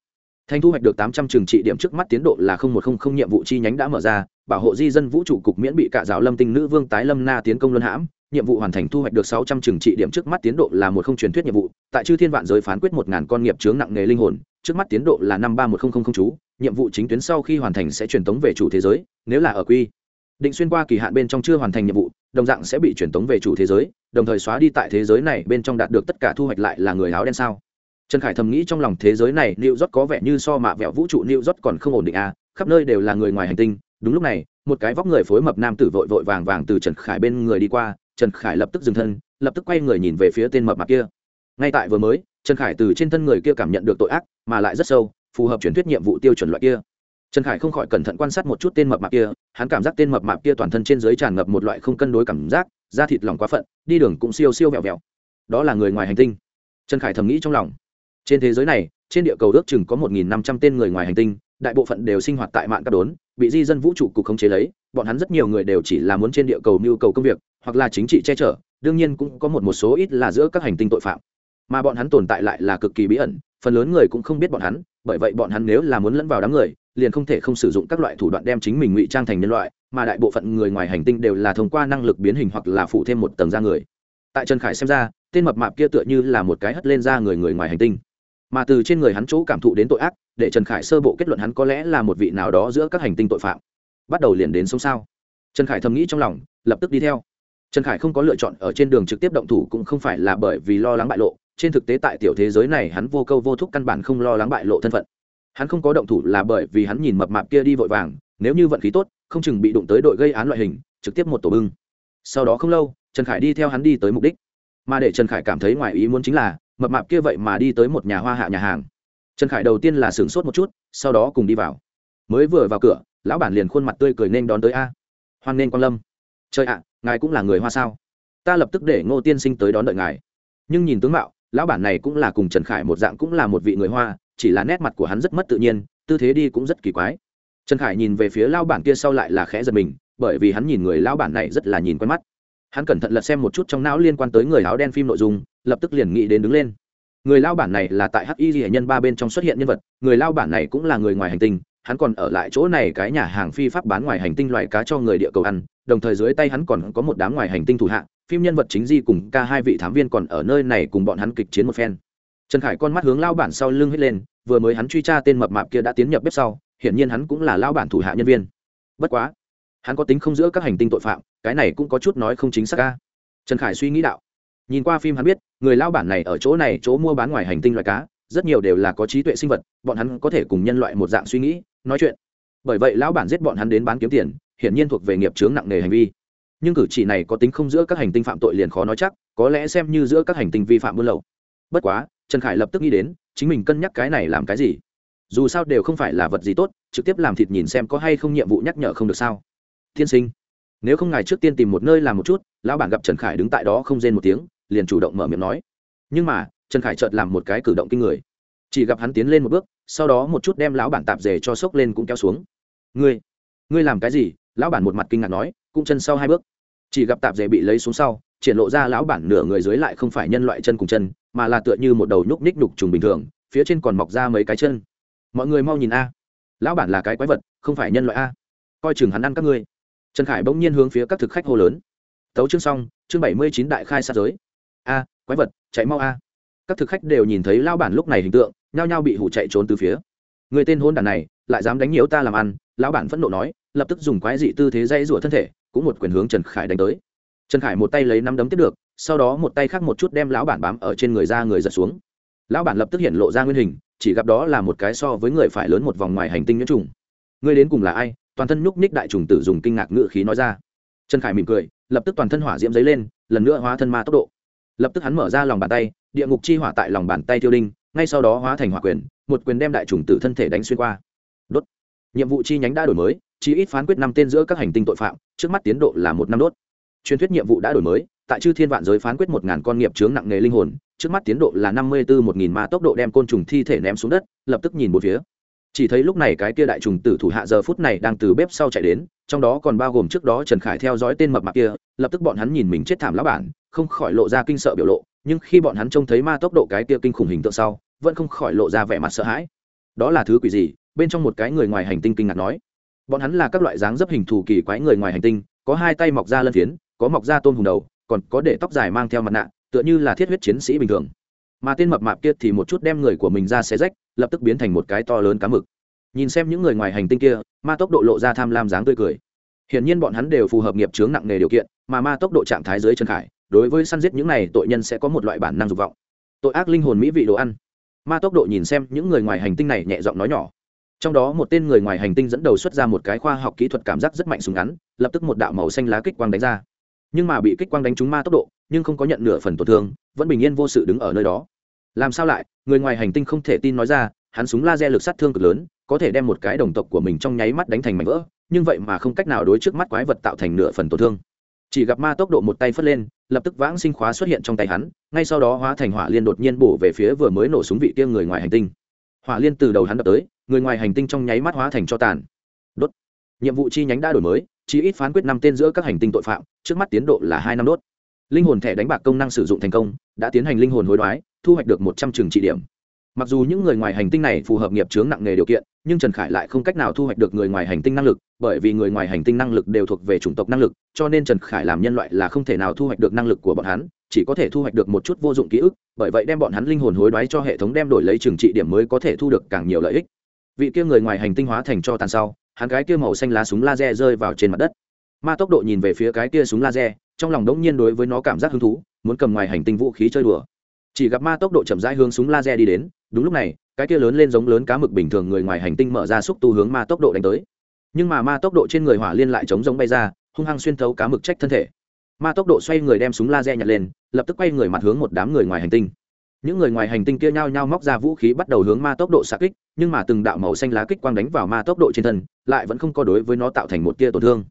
thành thu hoạch được tám trăm trừng trị điểm trước mắt tiến độ là không một không không nhiệm vụ chi nhánh đã mở ra, bảo hộ di dân vũ trụ cục miễn bị cả giáo lâm tinh nữ vương tái lâm na tiến công luân hãm nhiệm vụ hoàn thành thu hoạch được sáu trăm trừng trị điểm trước mắt tiến độ là một không truyền thuyết nhiệm vụ. Tại chư thiên vạn giới phán quyết một ngàn con nghiệp chướng nặng nghề linh hồn, trước mắt tiến độ là năm ba một không không không chú. Nhiệm vụ chính tuyến sau khi hoàn thành sẽ truyền tống về chủ thế giới, nếu là ở quy định xuyên qua kỳ hạn bên trong chưa hoàn thành nhiệm vụ, đồng dạng sẽ bị truyền tống về chủ thế giới, đồng thời xóa đi tại thế giới này bên trong đạt được tất cả thu hoạch lại là người áo đen sao? Trần khải thầm nghĩ trong lòng thế giới này, new york có vẻ như so mạ vẹo vũ trụ new york còn không ổn định à khắp nơi đều là người ngoài hành tinh. Đúng lúc này, một cái vóc người phối mập nam tử vội vội vàng vàng từ trần khải bên người đi qua trần khải lập tức dừng thân, lập tức quay người nhìn về phía tên mập mạp kia. Ngay tại vừa mới, trần khải từ trên thân người kia cảm nhận được tội ác, mà lại rất sâu, phù hợp truyền thuyết nhiệm vụ tiêu chuẩn loại kia. Trần khải không khỏi cẩn thận quan sát một chút tên mập mạp kia, hắn cảm giác tên mập mạp kia toàn thân trên dưới tràn ngập một loại không cân đối cảm giác, da thịt lòng quá phận, đi đường cũng siêu siêu vẹo vẹo. Đó là người ngoài hành tinh. Trần khải thầm nghĩ trong lòng. Trên thế giới này, trên địa cầu ước chừng có một nghìn năm trăm tên người ngoài hành tinh, đại bộ phận đều sinh hoạt tại mạng các đốn bị di dân vũ trụ cục khống chế lấy, bọn hắn rất nhiều người đều chỉ là muốn trên địa cầu nhu cầu công việc, hoặc là chính trị che chở, đương nhiên cũng có một một số ít là giữa các hành tinh tội phạm. Mà bọn hắn tồn tại lại là cực kỳ bí ẩn, phần lớn người cũng không biết bọn hắn, bởi vậy bọn hắn nếu là muốn lẫn vào đám người, liền không thể không sử dụng các loại thủ đoạn đem chính mình ngụy trang thành nhân loại, mà đại bộ phận người ngoài hành tinh đều là thông qua năng lực biến hình hoặc là phụ thêm một tầng da người. Tại trần khải xem ra, tên mập mạp kia tựa như là một cái hất lên da người người ngoài hành tinh mà từ trên người hắn chỗ cảm thụ đến tội ác, để trần khải sơ bộ kết luận hắn có lẽ là một vị nào đó giữa các hành tinh tội phạm. Bắt đầu liền đến sống sao? Trần khải thầm nghĩ trong lòng, lập tức đi theo. Trần khải không có lựa chọn ở trên đường trực tiếp động thủ cũng không phải là bởi vì lo lắng bại lộ, trên thực tế tại tiểu thế giới này hắn vô câu vô thúc căn bản không lo lắng bại lộ thân phận. Hắn không có động thủ là bởi vì hắn nhìn mập mạp kia đi vội vàng, nếu như vận khí tốt, không chừng bị đụng tới đội gây án loại hình, trực tiếp một tổ bưng. Sau đó không lâu, trần khải đi theo hắn đi tới mục đích. Mà để trần khải cảm thấy ngoài ý muốn chính là mập mạp kia vậy mà đi tới một nhà hoa hạ nhà hàng. Trần khải đầu tiên là sửng sốt một chút, sau đó cùng đi vào. Mới vừa vào cửa, lão bản liền khuôn mặt tươi cười nên đón tới a. Hoan nên quan lâm. Trời ạ, ngài cũng là người hoa sao? Ta lập tức để ngô tiên sinh tới đón đợi ngài. Nhưng nhìn tướng mạo, lão bản này cũng là cùng trần khải một dạng cũng là một vị người hoa, chỉ là nét mặt của hắn rất mất tự nhiên, tư thế đi cũng rất kỳ quái. Trần khải nhìn về phía lão bản kia sau lại là khẽ giật mình, bởi vì hắn nhìn người lão bản này rất là nhìn quen mắt hắn cẩn thận lật xem một chút trong não liên quan tới người áo đen phim nội dung, lập tức liền nghĩ đến đứng lên. Người lao bản này là tại hắc y nhân ba bên trong xuất hiện nhân vật, người lao bản này cũng là người ngoài hành tinh, hắn còn ở lại chỗ này cái nhà hàng phi pháp bán ngoài hành tinh loại cá cho người địa cầu ăn, đồng thời dưới tay hắn còn có một đám ngoài hành tinh thủ hạ, phim nhân vật chính di cùng ca hai vị thám viên còn ở nơi này cùng bọn hắn kịch chiến một phen. Trần khải con mắt hướng lao bản sau lưng hết lên, vừa mới hắn truy tra tên mập mạp kia đã tiến nhập bếp sau, hiển nhiên hắn cũng là lao bản thủ hạ nhân viên. Bất quá, hắn có tính không giữa các hành tinh tội phạm cái này cũng có chút nói không chính xác ca trần khải suy nghĩ đạo. Nhìn qua phim hắn biết, người lao bản này ở chỗ này, chỗ mua bán ngoài hành tinh loại cá, rất nhiều đều là có trí tuệ sinh vật, bọn hắn có thể cùng nhân loại một dạng suy nghĩ, nói chuyện. Bởi vậy lão bản giết bọn hắn đến bán kiếm tiền, hiển nhiên thuộc về nghiệp chướng nặng nề hành vi. Nhưng cử chỉ này có tính không giữa các hành tinh phạm tội liền khó nói chắc, có lẽ xem như giữa các hành tinh vi phạm buôn lậu. Bất quá, trần khải lập tức nghĩ đến, chính mình cân nhắc cái này làm cái gì? Dù sao đều không phải là vật gì tốt, trực tiếp làm thịt nhìn xem có hay không nhiệm vụ nhắc nhở không được sao? Tiên sinh nếu không ngài trước tiên tìm một nơi làm một chút, lão bản gặp trần khải đứng tại đó không rên một tiếng, liền chủ động mở miệng nói. Nhưng mà, trần khải chợt làm một cái cử động kinh người. Chỉ gặp hắn tiến lên một bước, sau đó một chút đem lão bản tạp dề cho sốc lên cũng kéo xuống. Ngươi ngươi làm cái gì? Lão bản một mặt kinh ngạc nói, cũng chân sau hai bước. Chỉ gặp tạp dề bị lấy xuống sau, triển lộ ra lão bản nửa người dưới lại không phải nhân loại chân cùng chân, mà là tựa như một đầu nhúc ních đục trùng bình thường, phía trên còn mọc ra mấy cái chân. Mọi người mau nhìn a. Lão bản là cái quái vật, không phải nhân loại a. Coi chừng hắn ăn các ngươi trần khải bỗng nhiên hướng phía các thực khách hô lớn. Tấu chương xong, chương bảy mươi chín đại khai sát giới. A, quái vật, chạy mau a. Các thực khách đều nhìn thấy lao bản lúc này hình tượng, nhao nhao bị hủ chạy trốn từ phía. Người tên hôn đàn này, lại dám đánh nhiễu ta làm ăn, lão bản phẫn nộ nói, lập tức dùng quái dị tư thế dây rủa thân thể, cũng một quyền hướng trần khải đánh tới. Trần khải một tay lấy năm đấm tiếp được, sau đó một tay khác một chút đem lão bản bám ở trên người ra người giật xuống. Lão bản lập tức hiện lộ ra nguyên hình, chỉ gặp đó là một cái so với người phải lớn một vòng ngoài hành tinh nhiễm trùng. Ngươi đến cùng là ai toàn thân nhúc ních đại trùng tử dùng kinh ngạc ngự khí nói ra. Trần khải mỉm cười, lập tức toàn thân hỏa diễm giấy lên, lần nữa hóa thân ma tốc độ. Lập tức hắn mở ra lòng bàn tay, địa ngục chi hỏa tại lòng bàn tay tiêu đinh, ngay sau đó hóa thành hỏa quyền, một quyền đem đại trùng tử thân thể đánh xuyên qua. Đốt. Nhiệm vụ chi nhánh đã đổi mới chỉ ít phán quyết năm tên giữa các hành tinh tội phạm, trước mắt tiến độ là một năm đốt. Truyền thuyết nhiệm vụ đã đổi mới, tại chư thiên vạn giới phán quyết một ngàn con nghiệp chướng nặng nề linh hồn, trước mắt tiến độ là năm mươi bốn một nghìn ma tốc độ đem côn trùng thi thể ném xuống đất, lập tức nhìn một phía chỉ thấy lúc này cái kia đại trùng tử thủ hạ giờ phút này đang từ bếp sau chạy đến, trong đó còn bao gồm trước đó trần khải theo dõi tên mập mạp kia, lập tức bọn hắn nhìn mình chết thảm lá bản, không khỏi lộ ra kinh sợ biểu lộ, nhưng khi bọn hắn trông thấy ma tốc độ cái kia kinh khủng hình tượng sau, vẫn không khỏi lộ ra vẻ mặt sợ hãi. Đó là thứ quỷ gì? Bên trong một cái người ngoài hành tinh kinh ngạc nói. Bọn hắn là các loại dáng dấp hình thù kỳ quái người ngoài hành tinh, có hai tay mọc ra lân phiến, có mọc ra tôn hùng đầu, còn có để tóc dài mang theo mặt nạ, tựa như là thiết huyết chiến sĩ bình thường mà tên mập mạp kia thì một chút đem người của mình ra xé rách, lập tức biến thành một cái to lớn cá mực. Nhìn xem những người ngoài hành tinh kia, ma tốc độ lộ ra tham lam dáng tươi cười. Hiển nhiên bọn hắn đều phù hợp nghiệp chướng nặng nề điều kiện, mà ma tốc độ trạng thái dưới trần khải, đối với săn giết những này tội nhân sẽ có một loại bản năng dục vọng. Tội ác linh hồn mỹ vị đồ ăn. Ma tốc độ nhìn xem những người ngoài hành tinh này nhẹ giọng nói nhỏ. Trong đó một tên người ngoài hành tinh dẫn đầu xuất ra một cái khoa học kỹ thuật cảm giác rất mạnh súng ngắn, lập tức một đạo màu xanh lá kích quang đánh ra. Nhưng mà bị kích quang đánh trúng ma tốc độ, nhưng không có nhận nửa phần tổn thương, vẫn bình yên vô sự đứng ở nơi đó làm sao lại? Người ngoài hành tinh không thể tin nói ra, hắn súng laser lực sát thương cực lớn, có thể đem một cái đồng tộc của mình trong nháy mắt đánh thành mảnh vỡ, nhưng vậy mà không cách nào đối trước mắt quái vật tạo thành nửa phần tổn thương. Chỉ gặp ma tốc độ một tay phất lên, lập tức vãng sinh khóa xuất hiện trong tay hắn, ngay sau đó hóa thành hỏa liên đột nhiên bổ về phía vừa mới nổ súng vị kia người ngoài hành tinh. Hỏa liên từ đầu hắn đập tới, người ngoài hành tinh trong nháy mắt hóa thành cho tàn. Đốt. Nhiệm vụ chi nhánh đã đổi mới chỉ ít phán quyết năm tên giữa các hành tinh tội phạm, trước mắt tiến độ là hai năm đốt. Linh hồn thẻ đánh bạc công năng sử dụng thành công, đã tiến hành linh hồn hối đoái thu hoạch được một trăm trường trị điểm. Mặc dù những người ngoài hành tinh này phù hợp nghiệp chướng nặng nghề điều kiện, nhưng trần khải lại không cách nào thu hoạch được người ngoài hành tinh năng lực, bởi vì người ngoài hành tinh năng lực đều thuộc về chủng tộc năng lực, cho nên trần khải làm nhân loại là không thể nào thu hoạch được năng lực của bọn hắn, chỉ có thể thu hoạch được một chút vô dụng ký ức, bởi vậy đem bọn hắn linh hồn hối đoái cho hệ thống đem đổi lấy trừng trị điểm mới có thể thu được càng nhiều lợi ích. Vị kia người ngoài hành tinh hóa thành cho tàn sau, hắn cái kia màu xanh lá súng laser rơi vào trên mặt đất. Ma tốc độ nhìn về phía cái kia súng laser, trong lòng đống nhiên đối với nó cảm giác hứng thú, muốn cầm ngoài hành tinh vũ khí chơi đùa chỉ gặp ma tốc độ chậm rãi hướng súng laser đi đến, đúng lúc này, cái kia lớn lên giống lớn cá mực bình thường người ngoài hành tinh mở ra xúc tu hướng ma tốc độ đánh tới. Nhưng mà ma tốc độ trên người hỏa liên lại chống giống bay ra, hung hăng xuyên thấu cá mực trách thân thể. Ma tốc độ xoay người đem súng laser nhặt lên, lập tức quay người mặt hướng một đám người ngoài hành tinh. Những người ngoài hành tinh kia nhao nhao móc ra vũ khí bắt đầu hướng ma tốc độ xạ kích, nhưng mà từng đạo màu xanh lá kích quang đánh vào ma tốc độ trên thân, lại vẫn không có đối với nó tạo thành một tia tổn thương.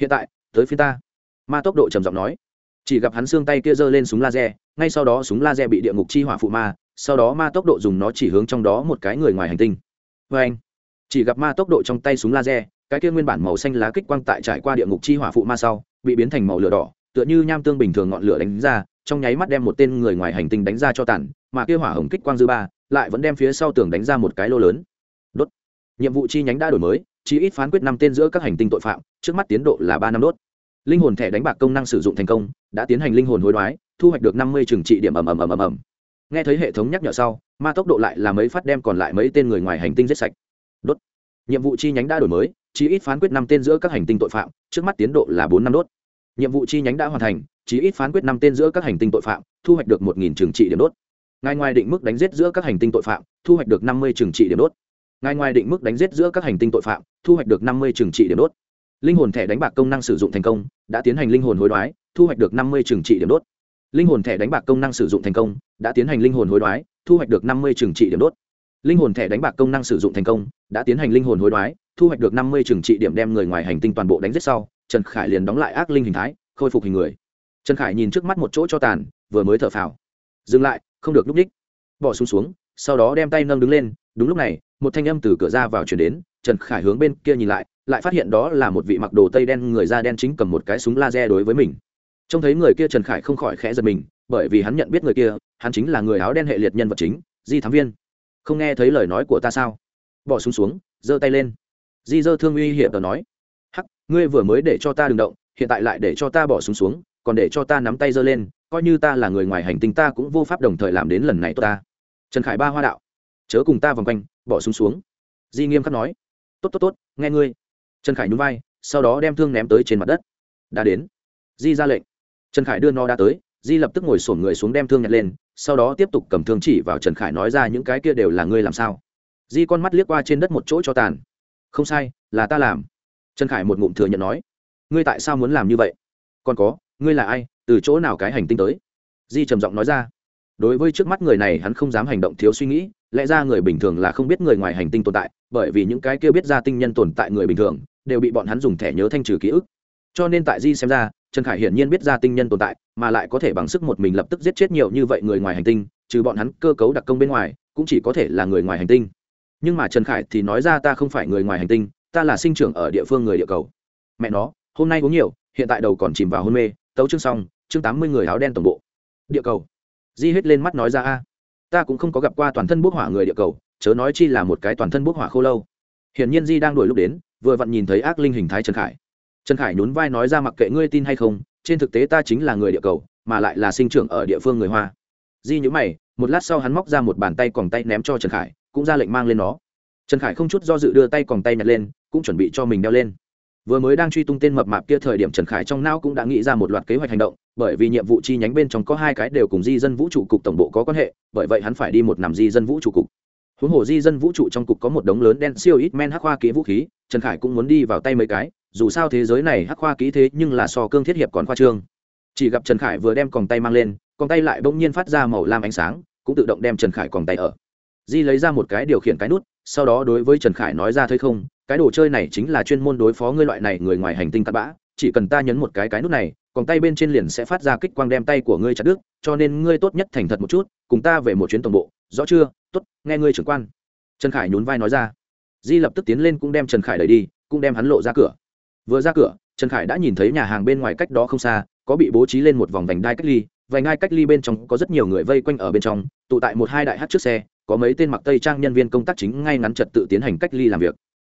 Hiện tại, tới phía ta. Ma tốc độ trầm giọng nói chỉ gặp hắn xương tay kia giơ lên súng laser, ngay sau đó súng laser bị địa ngục chi hỏa phụ ma, sau đó ma tốc độ dùng nó chỉ hướng trong đó một cái người ngoài hành tinh. Vê anh, chỉ gặp ma tốc độ trong tay súng laser, cái kia nguyên bản màu xanh lá kích quang tại trải qua địa ngục chi hỏa phụ ma sau, bị biến thành màu lửa đỏ, tựa như nham tương bình thường ngọn lửa đánh ra, trong nháy mắt đem một tên người ngoài hành tinh đánh ra cho tàn, mà kia hỏa hồng kích quang dư ba lại vẫn đem phía sau tường đánh ra một cái lô lớn. Đốt. Nhiệm vụ chi nhánh đã đổi mới chỉ ít phán quyết năm tên giữa các hành tinh tội phạm, trước mắt tiến độ là ba năm đốt linh hồn thẻ đánh bạc công năng sử dụng thành công, đã tiến hành linh hồn hối đoái, thu hoạch được năm mươi trừng trị điểm ầm ầm ầm ầm ầm. Nghe thấy hệ thống nhắc nhở sau, ma tốc độ lại là mấy phát đem còn lại mấy tên người ngoài hành tinh giết sạch. Đốt. Nhiệm vụ chi nhánh đã đổi mới chỉ ít phán quyết năm tên giữa các hành tinh tội phạm, trước mắt tiến độ là bốn năm đốt. Nhiệm vụ chi nhánh đã hoàn thành chỉ ít phán quyết năm tên giữa các hành tinh tội phạm, thu hoạch được một nghìn trừng trị điểm đốt. Ngài ngoài định mức đánh giết giữa các hành tinh tội phạm, thu hoạch được năm mươi trừng trị điểm đốt. Ngài ngoài định mức đánh giết giữa các hành tinh tội phạm, thu hoạch được năm mươi trừng trị điểm đốt linh hồn thẻ đánh bạc công năng sử dụng thành công, đã tiến hành linh hồn hối đoái, thu hoạch được năm mươi trừng trị điểm đốt. Linh hồn thẻ đánh bạc công năng sử dụng thành công, đã tiến hành linh hồn hối đoái, thu hoạch được năm mươi trừng trị điểm đốt. Linh hồn thẻ đánh bạc công năng sử dụng thành công, đã tiến hành linh hồn hối đoái, thu hoạch được năm mươi trừng trị điểm đem người ngoài hành tinh toàn bộ đánh giết sau, trần khải liền đóng lại ác linh hình thái, khôi phục hình người. Trần khải nhìn trước mắt một chỗ cho tàn, vừa mới thở phào. Dừng lại, không được núp ních bỏ xuống xuống, sau đó đem tay nâng đứng lên, đúng lúc này, một thanh âm từ cửa ra vào chuyển đến, trần khải hướng bên kia nhìn lại lại phát hiện đó là một vị mặc đồ tây đen người da đen chính cầm một cái súng laser đối với mình. Trông thấy người kia trần khải không khỏi khẽ giật mình, bởi vì hắn nhận biết người kia, hắn chính là người áo đen hệ liệt nhân vật chính, di thám viên. Không nghe thấy lời nói của ta sao? Bỏ súng xuống, giơ tay lên. Di dơ thương uy hiểm tờ nói. Hắc, ngươi vừa mới để cho ta đừng động, hiện tại lại để cho ta bỏ súng xuống, còn để cho ta nắm tay giơ lên, coi như ta là người ngoài hành tinh ta cũng vô pháp đồng thời làm đến lần này tốt ta. Trần khải ba hoa đạo. Chớ cùng ta vòng quanh, bỏ súng xuống. Di nghiêm khắc nói. Tốt tốt tốt, nghe ngươi trần khải nhún vai, sau đó đem thương ném tới trên mặt đất. Đã đến. Di ra lệnh. Trần khải đưa nó đã tới, di lập tức ngồi sổn người xuống đem thương nhặt lên, sau đó tiếp tục cầm thương chỉ vào trần khải nói ra những cái kia đều là ngươi làm sao. Di con mắt liếc qua trên đất một chỗ cho tàn. Không sai, là ta làm. Trần khải một ngụm thừa nhận nói. Ngươi tại sao muốn làm như vậy? Còn có, ngươi là ai, từ chỗ nào cái hành tinh tới? Di trầm giọng nói ra. Đối với trước mắt người này hắn không dám hành động thiếu suy nghĩ, lẽ ra người bình thường là không biết người ngoài hành tinh tồn tại, bởi vì những cái kia biết ra tinh nhân tồn tại người bình thường đều bị bọn hắn dùng thẻ nhớ thanh trừ ký ức. Cho nên tại di xem ra, trần khải hiển nhiên biết ra tinh nhân tồn tại, mà lại có thể bằng sức một mình lập tức giết chết nhiều như vậy người ngoài hành tinh, trừ bọn hắn cơ cấu đặc công bên ngoài, cũng chỉ có thể là người ngoài hành tinh. Nhưng mà trần khải thì nói ra ta không phải người ngoài hành tinh, ta là sinh trưởng ở địa phương người địa cầu. Mẹ nó, hôm nay uống nhiều, hiện tại đầu còn chìm vào hôn mê, tấu chương xong, chương tám mươi người áo đen tổng bộ. Địa cầu. Di hết lên mắt nói ra a, ta cũng không có gặp qua toàn thân bốc hỏa người địa cầu, chớ nói chi là một cái toàn thân bốc hỏa khô lâu. Hiển nhiên di đang đuổi lúc đến vừa vặn nhìn thấy ác linh hình thái trần khải. Trần khải nhún vai nói ra mặc kệ ngươi tin hay không, trên thực tế ta chính là người địa cầu, mà lại là sinh trưởng ở địa phương người hoa. Di nhữ mày, một lát sau hắn móc ra một bàn tay còng tay ném cho trần khải, cũng ra lệnh mang lên nó. Trần khải không chút do dự đưa tay còng tay nhặt lên, cũng chuẩn bị cho mình đeo lên. Vừa mới đang truy tung tên mập mạp kia thời điểm trần khải trong não cũng đã nghĩ ra một loạt kế hoạch hành động, bởi vì nhiệm vụ chi nhánh bên trong có hai cái đều cùng di dân vũ trụ cục tổng bộ có quan hệ, bởi vậy hắn phải đi một nằm di dân vũ trụ cục huống hồ di dân vũ trụ trong cục có một đống lớn đen siêu ít men hắc hoa kỹ vũ khí, trần khải cũng muốn đi vào tay mấy cái, dù sao thế giới này hắc hoa kỹ thế nhưng là so cương thiết hiệp còn khoa trương. Chỉ gặp trần khải vừa đem còng tay mang lên, còng tay lại bỗng nhiên phát ra màu lam ánh sáng, cũng tự động đem trần khải còng tay ở. Di lấy ra một cái điều khiển cái nút, sau đó đối với trần khải nói ra thấy không, cái đồ chơi này chính là chuyên môn đối phó ngươi loại này người ngoài hành tinh cắt bã, chỉ cần ta nhấn một cái cái nút này còn tay bên trên liền sẽ phát ra kích quang đem tay của ngươi chặt đứt, cho nên ngươi tốt nhất thành thật một chút, cùng ta về một chuyến tổng bộ, rõ chưa? Tốt, nghe ngươi trưởng quan. Trần khải nhún vai nói ra. Di lập tức tiến lên cũng đem trần khải đẩy đi, cũng đem hắn lộ ra cửa. Vừa ra cửa, trần khải đã nhìn thấy nhà hàng bên ngoài cách đó không xa, có bị bố trí lên một vòng vành đai cách ly. Vành đai cách ly bên trong có rất nhiều người vây quanh ở bên trong, tụ tại một hai đại hát trước xe, có mấy tên mặc tây trang nhân viên công tác chính ngay ngắn trật tự tiến hành cách ly làm việc.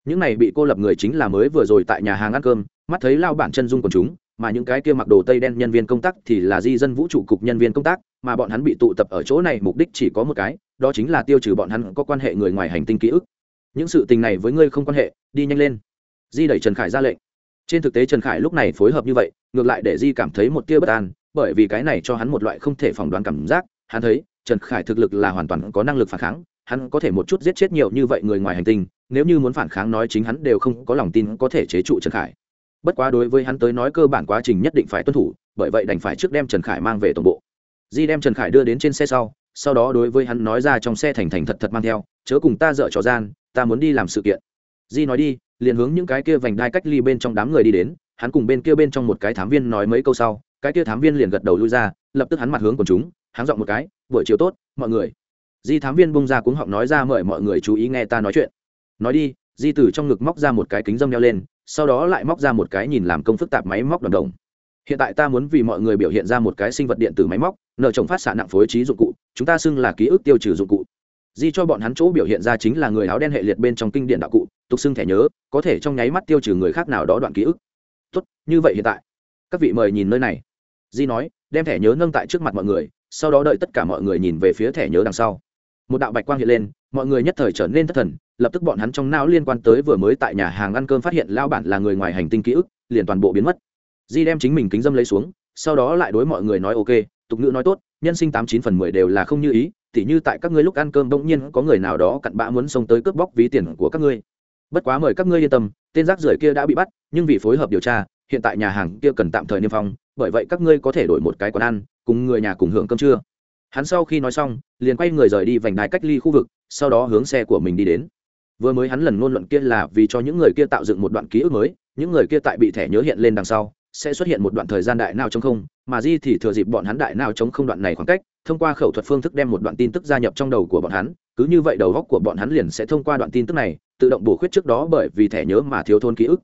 Những này bị cô lập người chính là mới vừa rồi tại nhà hàng ăn cơm, mắt thấy lao bản chân dung của chúng mà những cái kia mặc đồ tây đen nhân viên công tác thì là di dân vũ trụ cục nhân viên công tác, mà bọn hắn bị tụ tập ở chỗ này mục đích chỉ có một cái, đó chính là tiêu trừ bọn hắn có quan hệ người ngoài hành tinh ký ức. Những sự tình này với ngươi không quan hệ, đi nhanh lên. Di đẩy trần khải ra lệnh. Trên thực tế trần khải lúc này phối hợp như vậy, ngược lại để di cảm thấy một tia bất an, bởi vì cái này cho hắn một loại không thể phỏng đoán cảm giác, hắn thấy, trần khải thực lực là hoàn toàn có năng lực phản kháng, hắn có thể một chút giết chết nhiều như vậy người ngoài hành tinh, nếu như muốn phản kháng nói chính hắn đều không có lòng tin có thể chế trụ trần khải bất quá đối với hắn tới nói cơ bản quá trình nhất định phải tuân thủ, bởi vậy đành phải trước đem trần khải mang về tổng bộ. Di đem trần khải đưa đến trên xe sau sau đó đối với hắn nói ra trong xe thành thành thật thật mang theo, chớ cùng ta dở trò gian, ta muốn đi làm sự kiện. Di nói đi, liền hướng những cái kia vành đai cách ly bên trong đám người đi đến, hắn cùng bên kia bên trong một cái thám viên nói mấy câu sau, cái kia thám viên liền gật đầu lui ra, lập tức hắn mặt hướng của chúng, hắn giọng một cái, buổi chiều tốt, mọi người. Di thám viên bung ra cuống họng nói ra mời mọi người chú ý nghe ta nói chuyện. Nói đi, di từ trong ngực móc ra một cái kính dâm đeo lên sau đó lại móc ra một cái nhìn làm công phức tạp máy móc đồng đồng. Hiện tại ta muốn vì mọi người biểu hiện ra một cái sinh vật điện tử máy móc, nợ trồng phát xạ nặng phối trí dụng cụ, chúng ta xưng là ký ức tiêu trừ dụng cụ. Di cho bọn hắn chỗ biểu hiện ra chính là người áo đen hệ liệt bên trong kinh điển đạo cụ, tục xưng thẻ nhớ, có thể trong nháy mắt tiêu trừ người khác nào đó đoạn ký ức. Tốt, như vậy hiện tại, các vị mời nhìn nơi này. Di nói, đem thẻ nhớ nâng tại trước mặt mọi người, sau đó đợi tất cả mọi người nhìn về phía thẻ nhớ đằng sau. Một đạo bạch quang hiện lên mọi người nhất thời trở nên thất thần, lập tức bọn hắn trong não liên quan tới vừa mới tại nhà hàng ăn cơm phát hiện lao bản là người ngoài hành tinh ký ức, liền toàn bộ biến mất. Di đem chính mình kính dâm lấy xuống, sau đó lại đối mọi người nói ok, tục ngữ nói tốt, nhân sinh tám chín phần mười đều là không như ý, tỉ như tại các ngươi lúc ăn cơm bỗng nhiên có người nào đó cặn bã muốn xông tới cướp bóc ví tiền của các ngươi. Bất quá mời các ngươi yên tâm, tên rác rưởi kia đã bị bắt, nhưng vì phối hợp điều tra, hiện tại nhà hàng kia cần tạm thời niêm phong, bởi vậy các ngươi có thể đổi một cái quán ăn, cùng người nhà cùng hưởng cơm trưa hắn sau khi nói xong, liền quay người rời đi vành đai cách ly khu vực, sau đó hướng xe của mình đi đến. Vừa mới hắn lần ngôn luận kia là vì cho những người kia tạo dựng một đoạn ký ức mới, những người kia tại bị thẻ nhớ hiện lên đằng sau, sẽ xuất hiện một đoạn thời gian đại nào chống không, mà di thì thừa dịp bọn hắn đại nào chống không đoạn này khoảng cách, thông qua khẩu thuật phương thức đem một đoạn tin tức gia nhập trong đầu của bọn hắn, cứ như vậy đầu góc của bọn hắn liền sẽ thông qua đoạn tin tức này, tự động bổ khuyết trước đó bởi vì thẻ nhớ mà thiếu thôn ký ức.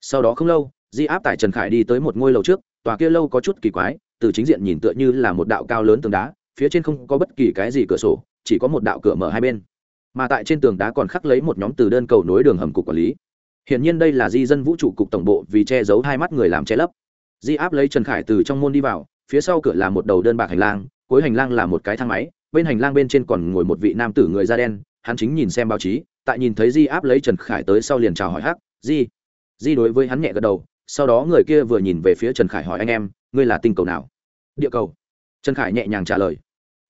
Sau đó không lâu, di áp tại trần khải đi tới một ngôi lầu trước, tòa kia lâu có chút kỳ quái, từ chính diện nhìn tựa như là một đạo cao lớn tường đá phía trên không có bất kỳ cái gì cửa sổ, chỉ có một đạo cửa mở hai bên. Mà tại trên tường đá còn khắc lấy một nhóm từ đơn cầu nối đường hầm cục quản lý. Hiển nhiên đây là di dân vũ trụ cục tổng bộ vì che giấu hai mắt người làm che lấp. Di áp lấy trần khải từ trong môn đi vào, phía sau cửa là một đầu đơn bạc hành lang, cuối hành lang là một cái thang máy, bên hành lang bên trên còn ngồi một vị nam tử người da đen, hắn chính nhìn xem báo chí, tại nhìn thấy di áp lấy trần khải tới sau liền chào hỏi hắc, di di đối với hắn nhẹ gật đầu, sau đó người kia vừa nhìn về phía trần khải hỏi anh em, ngươi là tinh cầu nào? Địa cầu trần khải nhẹ nhàng trả lời.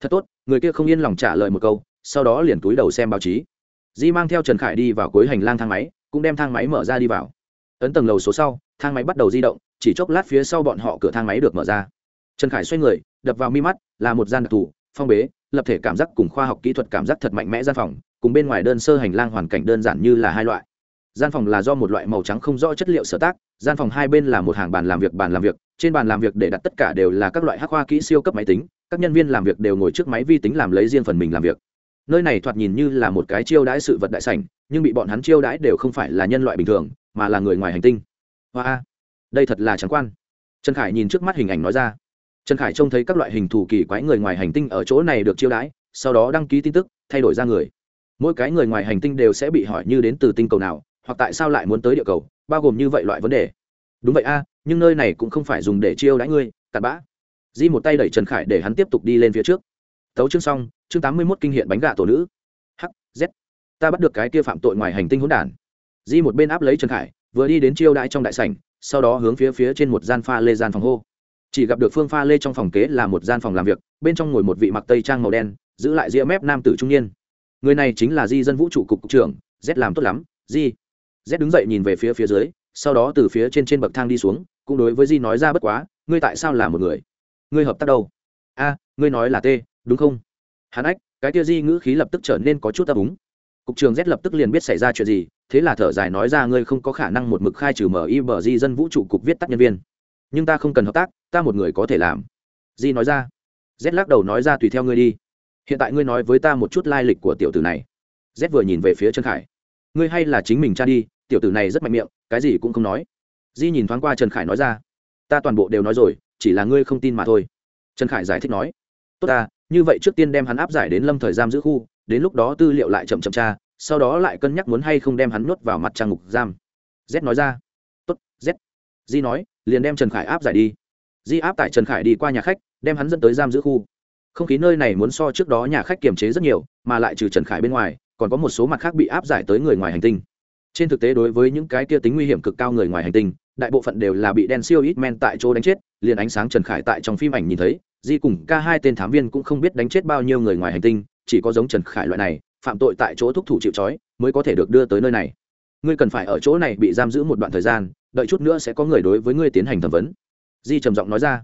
Thật tốt, người kia không yên lòng trả lời một câu, sau đó liền túi đầu xem báo chí. Di mang theo trần khải đi vào cuối hành lang thang máy, cũng đem thang máy mở ra đi vào. Ấn tầng lầu số sau, thang máy bắt đầu di động, chỉ chốc lát phía sau bọn họ cửa thang máy được mở ra. Trần khải xoay người, đập vào mi mắt, là một gian đặc thù, phong bế, lập thể cảm giác cùng khoa học kỹ thuật cảm giác thật mạnh mẽ gian phòng, cùng bên ngoài đơn sơ hành lang hoàn cảnh đơn giản như là hai loại. Gian phòng là do một loại màu trắng không rõ chất liệu sở tác, gian phòng hai bên là một hàng bàn làm việc bàn làm việc trên bàn làm việc để đặt tất cả đều là các loại hắc hoa kỹ siêu cấp máy tính, các nhân viên làm việc đều ngồi trước máy vi tính làm lấy riêng phần mình làm việc. Nơi này thoạt nhìn như là một cái chiêu đãi sự vật đại sảnh, nhưng bị bọn hắn chiêu đãi đều không phải là nhân loại bình thường, mà là người ngoài hành tinh. Hoa đây thật là trắng quan. Trần khải nhìn trước mắt hình ảnh nói ra. Trần khải trông thấy các loại hình thù kỳ quái người ngoài hành tinh ở chỗ này được chiêu đãi, sau đó đăng ký tin tức, thay đổi ra người. Mỗi cái người ngoài hành tinh đều sẽ bị hỏi như đến từ tinh cầu nào, hoặc tại sao lại muốn tới địa cầu, bao gồm như vậy loại vấn đề. Đúng vậy a nhưng nơi này cũng không phải dùng để chiêu đãi ngươi, cặn bã. Di một tay đẩy trần khải để hắn tiếp tục đi lên phía trước. Tấu chương xong, chương tám mươi mốt kinh hiện bánh gà tổ nữ. H, z. Ta bắt được cái kia phạm tội ngoài hành tinh hỗn đản. Di một bên áp lấy trần khải, vừa đi đến chiêu đãi trong đại sảnh, sau đó hướng phía phía trên một gian pha lê gian phòng hô. Chỉ gặp được phương pha lê trong phòng kế là một gian phòng làm việc, bên trong ngồi một vị mặc tây trang màu đen, giữ lại ria mép nam tử trung niên. Người này chính là di dân vũ trụ cục cục trưởng, z làm tốt lắm, di. Z đứng dậy nhìn về phía phía dưới, sau đó từ phía trên trên bậc thang đi xuống cũng đối với di nói ra bất quá, ngươi tại sao là một người? Ngươi hợp tác đâu? A, ngươi nói là t đúng không? Hắn ách, cái tia di ngữ khí lập tức trở nên có chút ấp úng. Cục trường z lập tức liền biết xảy ra chuyện gì, thế là thở dài nói ra ngươi không có khả năng một mực khai trừ mở y bờ di dân vũ trụ cục viết tắt nhân viên. Nhưng ta không cần hợp tác, ta một người có thể làm. Di nói ra. Z lắc đầu nói ra tùy theo ngươi đi. Hiện tại ngươi nói với ta một chút lai lịch của tiểu tử này. Z vừa nhìn về phía trần khải. Ngươi hay là chính mình cha đi, tiểu tử này rất mạnh miệng, cái gì cũng không nói di nhìn thoáng qua trần khải nói ra, ta toàn bộ đều nói rồi, chỉ là ngươi không tin mà thôi. Trần khải giải thích nói, tốt ta, như vậy trước tiên đem hắn áp giải đến lâm thời giam giữ khu, đến lúc đó tư liệu lại chậm chậm tra, sau đó lại cân nhắc muốn hay không đem hắn nuốt vào mặt trang ngục giam. Z nói ra, tốt, z. Di nói, liền đem trần khải áp giải đi. Di áp tại trần khải đi qua nhà khách, đem hắn dẫn tới giam giữ khu. Không khí nơi này muốn so trước đó nhà khách kiềm chế rất nhiều, mà lại trừ trần khải bên ngoài, còn có một số mặt khác bị áp giải tới người ngoài hành tinh trên thực tế đối với những cái kia tính nguy hiểm cực cao người ngoài hành tinh, đại bộ phận đều là bị đen siêu ít men tại chỗ đánh chết, liền ánh sáng trần khải tại trong phim ảnh nhìn thấy, di cùng ca hai tên thám viên cũng không biết đánh chết bao nhiêu người ngoài hành tinh, chỉ có giống trần khải loại này, phạm tội tại chỗ thúc thủ chịu trói, mới có thể được đưa tới nơi này. Ngươi cần phải ở chỗ này bị giam giữ một đoạn thời gian, đợi chút nữa sẽ có người đối với ngươi tiến hành thẩm vấn. Di trầm giọng nói ra.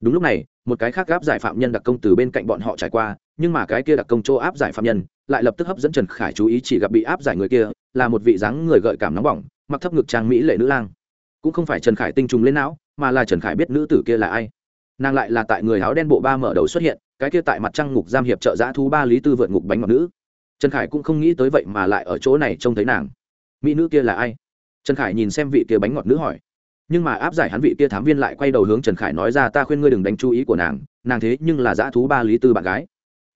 Đúng lúc này, một cái khác gáp giải phạm nhân đặc công từ bên cạnh bọn họ trải qua, nhưng mà cái kia đặc công chỗ áp giải phạm nhân, lại lập tức hấp dẫn trần khải chú ý chỉ gặp bị áp giải người kia là một vị dáng người gợi cảm nóng bỏng, mặc thấp ngực trang mỹ lệ nữ lang. Cũng không phải trần khải tinh trùng lên não, mà là trần khải biết nữ tử kia là ai. Nàng lại là tại người áo đen bộ ba mở đầu xuất hiện, cái kia tại mặt trăng ngục giam hiệp trợ giã thú ba lý tư vượt ngục bánh ngọt nữ. Trần khải cũng không nghĩ tới vậy mà lại ở chỗ này trông thấy nàng. Mỹ nữ kia là ai? Trần khải nhìn xem vị kia bánh ngọt nữ hỏi. Nhưng mà áp giải hắn vị kia thám viên lại quay đầu hướng trần khải nói ra, ta khuyên ngươi đừng đánh chú ý của nàng nàng thế nhưng là dã thú ba lý tư bạn gái.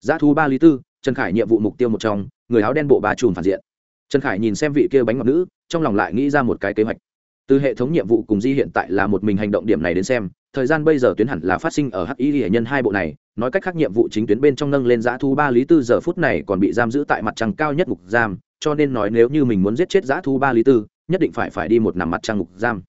Dã thú ba lý tư, trần khải nhiệm vụ mục tiêu một trong, người áo đen bộ ba chùm phản diện trần khải nhìn xem vị kia bánh ngọt nữ, trong lòng lại nghĩ ra một cái kế hoạch. Từ hệ thống nhiệm vụ cùng di hiện tại là một mình hành động điểm này đến xem, thời gian bây giờ tuyến hẳn là phát sinh ở hắc y hệ nhân hai bộ này, nói cách khác nhiệm vụ chính tuyến bên trong nâng lên giã thu ba lý tư giờ phút này còn bị giam giữ tại mặt trăng cao nhất ngục giam, cho nên nói nếu như mình muốn giết chết giã thu ba lý tư, nhất định phải phải đi một nằm mặt trăng ngục giam.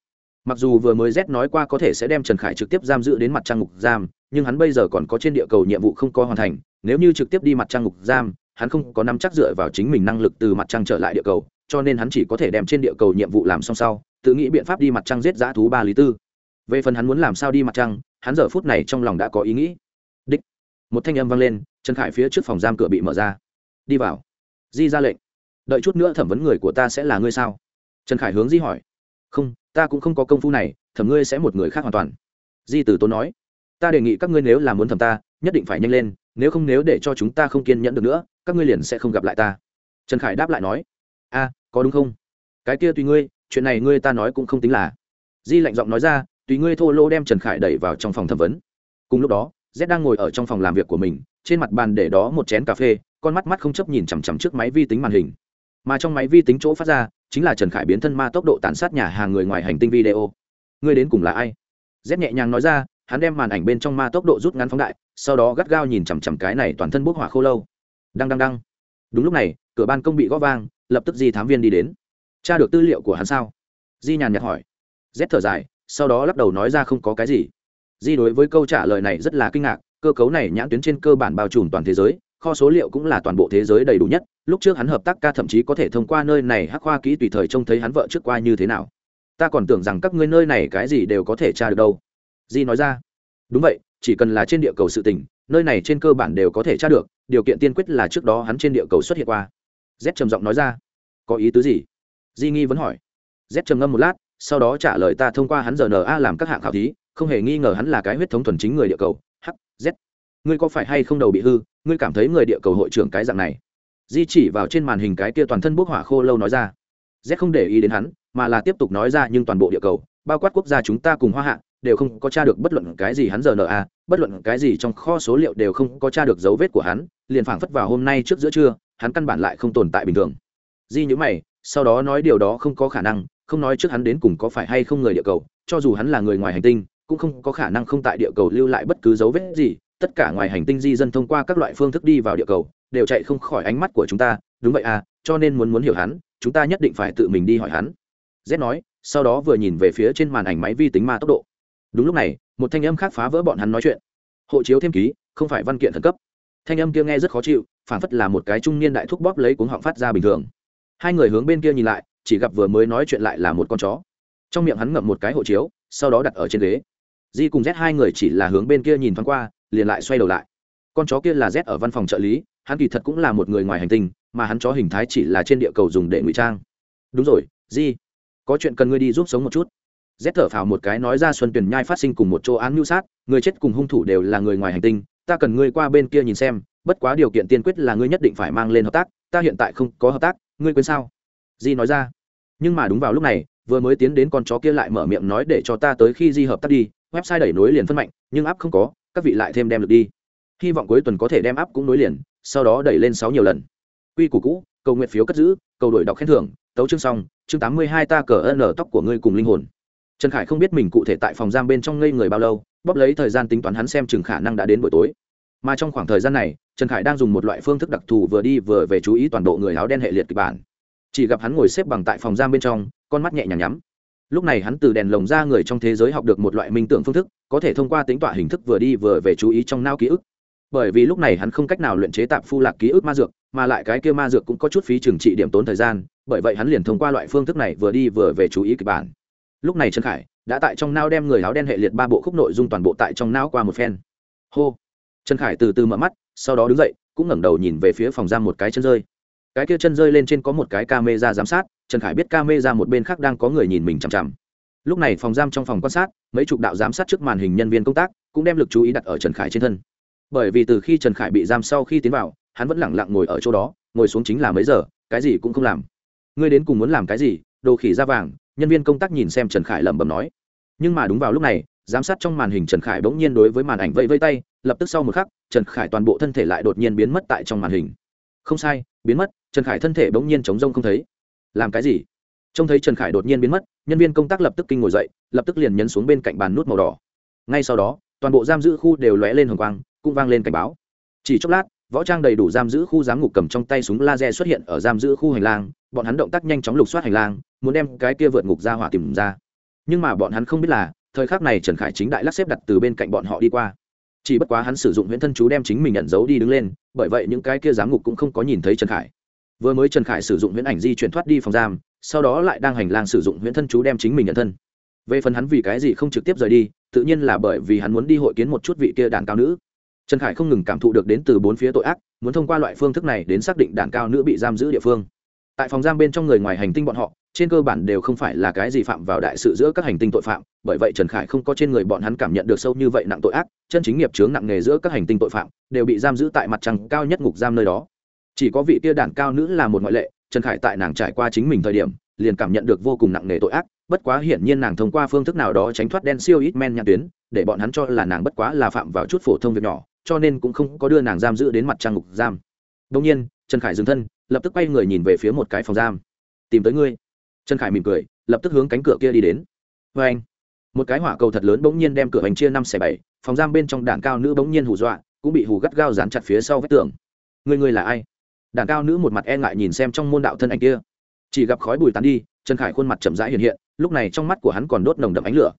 Mặc dù vừa mới z nói qua có thể sẽ đem trần khải trực tiếp giam giữ đến mặt trăng ngục giam, nhưng hắn bây giờ còn có trên địa cầu nhiệm vụ không có hoàn thành, nếu như trực tiếp đi mặt trăng ngục giam hắn không có nắm chắc dựa vào chính mình năng lực từ mặt trăng trở lại địa cầu, cho nên hắn chỉ có thể đem trên địa cầu nhiệm vụ làm xong sau, tự nghĩ biện pháp đi mặt trăng giết giã thú ba lý tư. Về phần hắn muốn làm sao đi mặt trăng, hắn giờ phút này trong lòng đã có ý nghĩ. Đích. Một thanh âm vang lên, trần khải phía trước phòng giam cửa bị mở ra. Đi vào. Di ra lệnh. Đợi chút nữa thẩm vấn người của ta sẽ là ngươi sao? Trần khải hướng di hỏi. Không, ta cũng không có công phu này, thẩm ngươi sẽ một người khác hoàn toàn. Di tử tốn nói. Ta đề nghị các ngươi nếu là muốn thẩm ta nhất định phải nhanh lên, nếu không nếu để cho chúng ta không kiên nhẫn được nữa, các ngươi liền sẽ không gặp lại ta. Trần khải đáp lại nói, a, có đúng không? Cái kia tùy ngươi, chuyện này ngươi ta nói cũng không tính là. Di lạnh giọng nói ra, tùy ngươi thô lô đem trần khải đẩy vào trong phòng thẩm vấn. Cùng lúc đó, z đang ngồi ở trong phòng làm việc của mình, trên mặt bàn để đó một chén cà phê, con mắt mắt không chấp nhìn chằm chằm trước máy vi tính màn hình. Mà trong máy vi tính chỗ phát ra, chính là trần khải biến thân ma tốc độ tàn sát nhà hàng người ngoài hành tinh video. Ngươi đến cùng là ai? Z nhẹ nhàng nói ra, hắn đem màn ảnh bên trong ma tốc độ rút ngắn phóng đại sau đó gắt gao nhìn chằm chằm cái này toàn thân bốc hỏa khô lâu. Đăng đăng đăng. Đúng lúc này, cửa ban công bị gõ vang, lập tức di thám viên đi đến. Tra được tư liệu của hắn sao? Di nhàn nhạt hỏi. Z thở dài, sau đó lắc đầu nói ra không có cái gì. Di đối với câu trả lời này rất là kinh ngạc, cơ cấu này nhãn tuyến trên cơ bản bao trùm toàn thế giới, kho số liệu cũng là toàn bộ thế giới đầy đủ nhất, lúc trước hắn hợp tác ca thậm chí có thể thông qua nơi này hắc khoa kỹ tùy thời trông thấy hắn vợ trước qua như thế nào. Ta còn tưởng rằng các ngươi nơi này cái gì đều có thể tra được đâu. Di nói ra. Đúng vậy chỉ cần là trên địa cầu sự tình, nơi này trên cơ bản đều có thể tra được, điều kiện tiên quyết là trước đó hắn trên địa cầu xuất hiện qua. Z trầm giọng nói ra. Có ý tứ gì? Di nghi vẫn hỏi. Z trầm ngâm một lát, sau đó trả lời ta thông qua hắn giờ na làm các hạng khảo thí, không hề nghi ngờ hắn là cái huyết thống thuần chính người địa cầu. H, z. Ngươi có phải hay không đầu bị hư? Ngươi cảm thấy người địa cầu hội trưởng cái dạng này? Di chỉ vào trên màn hình cái kia toàn thân bốc hỏa khô lâu nói ra. Z không để ý đến hắn, mà là tiếp tục nói ra nhưng toàn bộ địa cầu, bao quát quốc gia chúng ta cùng hoa hạ đều không có tra được bất luận cái gì hắn giờ a, à, bất luận cái gì trong kho số liệu đều không có tra được dấu vết của hắn liền phảng phất vào hôm nay trước giữa trưa hắn căn bản lại không tồn tại bình thường. Di nhữ mày sau đó nói điều đó không có khả năng không nói trước hắn đến cùng có phải hay không người địa cầu cho dù hắn là người ngoài hành tinh cũng không có khả năng không tại địa cầu lưu lại bất cứ dấu vết gì tất cả ngoài hành tinh di dân thông qua các loại phương thức đi vào địa cầu đều chạy không khỏi ánh mắt của chúng ta đúng vậy à cho nên muốn muốn hiểu hắn chúng ta nhất định phải tự mình đi hỏi hắn. Z nói sau đó vừa nhìn về phía trên màn ảnh máy vi tính ma tốc độ đúng lúc này, một thanh âm khác phá vỡ bọn hắn nói chuyện. Hộ chiếu thêm ký, không phải văn kiện khẩn cấp. Thanh âm kia nghe rất khó chịu phản phất là một cái trung niên đại thúc bóp lấy cuống họng phát ra bình thường. Hai người hướng bên kia nhìn lại, chỉ gặp vừa mới nói chuyện lại là một con chó. Trong miệng hắn ngậm một cái hộ chiếu, sau đó đặt ở trên ghế. Di cùng z hai người chỉ là hướng bên kia nhìn thoáng qua, liền lại xoay đầu lại. Con chó kia là z ở văn phòng trợ lý, hắn kỳ thật cũng là một người ngoài hành tinh, mà hắn chó hình thái chỉ là trên địa cầu dùng để ngụy trang. Đúng rồi, di, có chuyện cần ngươi đi giúp sống một chút rét thở phào một cái nói ra xuân tuyển nhai phát sinh cùng một chỗ án mưu sát, người chết cùng hung thủ đều là người ngoài hành tinh, ta cần ngươi qua bên kia nhìn xem, bất quá điều kiện tiên quyết là ngươi nhất định phải mang lên hợp tác, ta hiện tại không có hợp tác, ngươi quên sao? Di nói ra. Nhưng mà đúng vào lúc này, vừa mới tiến đến con chó kia lại mở miệng nói để cho ta tới khi di hợp tác đi, website đẩy nối liền phân mạnh, nhưng áp không có, các vị lại thêm đem được đi. Hy vọng cuối tuần có thể đem áp cũng nối liền, sau đó đẩy lên sáu nhiều lần. Quy củ cũ, cầu nguyện phiếu cất giữ, cầu đổi đọc khen thưởng, tấu chương xong, chương tám mươi hai ta cờ ân tóc của ngươi cùng linh hồn trần khải không biết mình cụ thể tại phòng giam bên trong ngây người bao lâu, bóp lấy thời gian tính toán hắn xem chừng khả năng đã đến buổi tối. Mà trong khoảng thời gian này, trần khải đang dùng một loại phương thức đặc thù vừa đi vừa về chú ý toàn bộ người áo đen hệ liệt kịch bản. Chỉ gặp hắn ngồi xếp bằng tại phòng giam bên trong, con mắt nhẹ nhàng nhắm. Lúc này hắn từ đèn lồng ra người trong thế giới học được một loại minh tưởng phương thức, có thể thông qua tính tọa hình thức vừa đi vừa về chú ý trong nao ký ức. Bởi vì lúc này hắn không cách nào luyện chế tạp phu lạc ký ức ma dược, mà lại cái kia ma dược cũng có chút phí trừng trị điểm tốn thời gian, bởi vậy hắn liền thông qua loại phương thức này vừa đi vừa về chú ý kịch bản lúc này trần khải đã tại trong nao đem người áo đen hệ liệt ba bộ khúc nội dung toàn bộ tại trong não qua một phen. Hô! Trần khải từ từ mở mắt, sau đó đứng dậy, cũng ngẩng đầu nhìn về phía phòng giam một cái chân rơi. Cái kia chân rơi lên trên có một cái ca mê ra giám sát, trần khải biết ca mê ra một bên khác đang có người nhìn mình chằm chằm. Lúc này phòng giam trong phòng quan sát, mấy chục đạo giám sát trước màn hình nhân viên công tác cũng đem lực chú ý đặt ở trần khải trên thân. Bởi vì từ khi trần khải bị giam sau khi tiến vào, hắn vẫn lẳng lặng ngồi ở chỗ đó, ngồi xuống chính là mấy giờ, cái gì cũng không làm. Ngươi đến cùng muốn làm cái gì, đồ khỉ da vàng nhân viên công tác nhìn xem trần khải lẩm bẩm nói. Nhưng mà đúng vào lúc này, giám sát trong màn hình trần khải bỗng nhiên đối với màn ảnh vẫy vây tay, lập tức sau một khắc, trần khải toàn bộ thân thể lại đột nhiên biến mất tại trong màn hình. Không sai, biến mất, trần khải thân thể bỗng nhiên chống rông không thấy. Làm cái gì? Trông thấy trần khải đột nhiên biến mất, nhân viên công tác lập tức kinh ngồi dậy, lập tức liền nhấn xuống bên cạnh bàn nút màu đỏ. Ngay sau đó, toàn bộ giam giữ khu đều lóe lên hồng quang, cũng vang lên cảnh báo. Chỉ chốc lát võ trang đầy đủ giam giữ khu giám ngục cầm trong tay súng laser xuất hiện ở giam giữ khu hành lang, bọn hắn động tác nhanh chóng lục soát hành lang, muốn đem cái kia vượt ngục ra hỏa tìm ra. Nhưng mà bọn hắn không biết là, thời khắc này trần khải chính đại lắc xếp đặt từ bên cạnh bọn họ đi qua. Chỉ bất quá hắn sử dụng huyễn thân chú đem chính mình nhận dấu đi đứng lên, bởi vậy những cái kia giám ngục cũng không có nhìn thấy trần khải. Vừa mới trần khải sử dụng huyễn ảnh di chuyển thoát đi phòng giam, sau đó lại đang hành lang sử dụng huyễn thân chú đem chính mình nhận thân. Về phần hắn vì cái gì không trực tiếp rời đi, tự nhiên là bởi vì hắn muốn đi hội kiến một chút vị kia đàn cao nữ trần khải không ngừng cảm thụ được đến từ bốn phía tội ác, muốn thông qua loại phương thức này đến xác định đàn cao nữ bị giam giữ địa phương. Tại phòng giam bên trong người ngoài hành tinh bọn họ, trên cơ bản đều không phải là cái gì phạm vào đại sự giữa các hành tinh tội phạm, bởi vậy trần khải không có trên người bọn hắn cảm nhận được sâu như vậy nặng tội ác, chân chính nghiệp chướng nặng nề giữa các hành tinh tội phạm, đều bị giam giữ tại mặt trăng cao nhất ngục giam nơi đó. Chỉ có vị tia đảng cao nữ là một ngoại lệ, trần khải tại nàng trải qua chính mình thời điểm, liền cảm nhận được vô cùng nặng nề tội ác, bất quá hiển nhiên nàng thông qua phương thức nào đó tránh thoát đen siêu ít men nhãn tuyến, để bọn hắn cho là nàng bất quá là phạm vào chút phổ thông việc nhỏ cho nên cũng không có đưa nàng giam giữ đến mặt trang ngục giam. Đông nhiên, trần khải dừng thân, lập tức quay người nhìn về phía một cái phòng giam. Tìm tới ngươi. Trần khải mỉm cười, lập tức hướng cánh cửa kia đi đến. Vê anh, một cái hỏa cầu thật lớn bỗng nhiên đem cửa hành chia năm xẻ bảy, phòng giam bên trong đảng cao nữ bỗng nhiên hù dọa, cũng bị hù gắt gao dán chặt phía sau vách tường. Người người là ai? Đảng cao nữ một mặt e ngại nhìn xem trong môn đạo thân ảnh kia. Chỉ gặp khói bùi tán đi, trần khải khuôn mặt chậm rãi hiện hiện, lúc này trong mắt của hắn còn đốt nồng đậm ánh lửa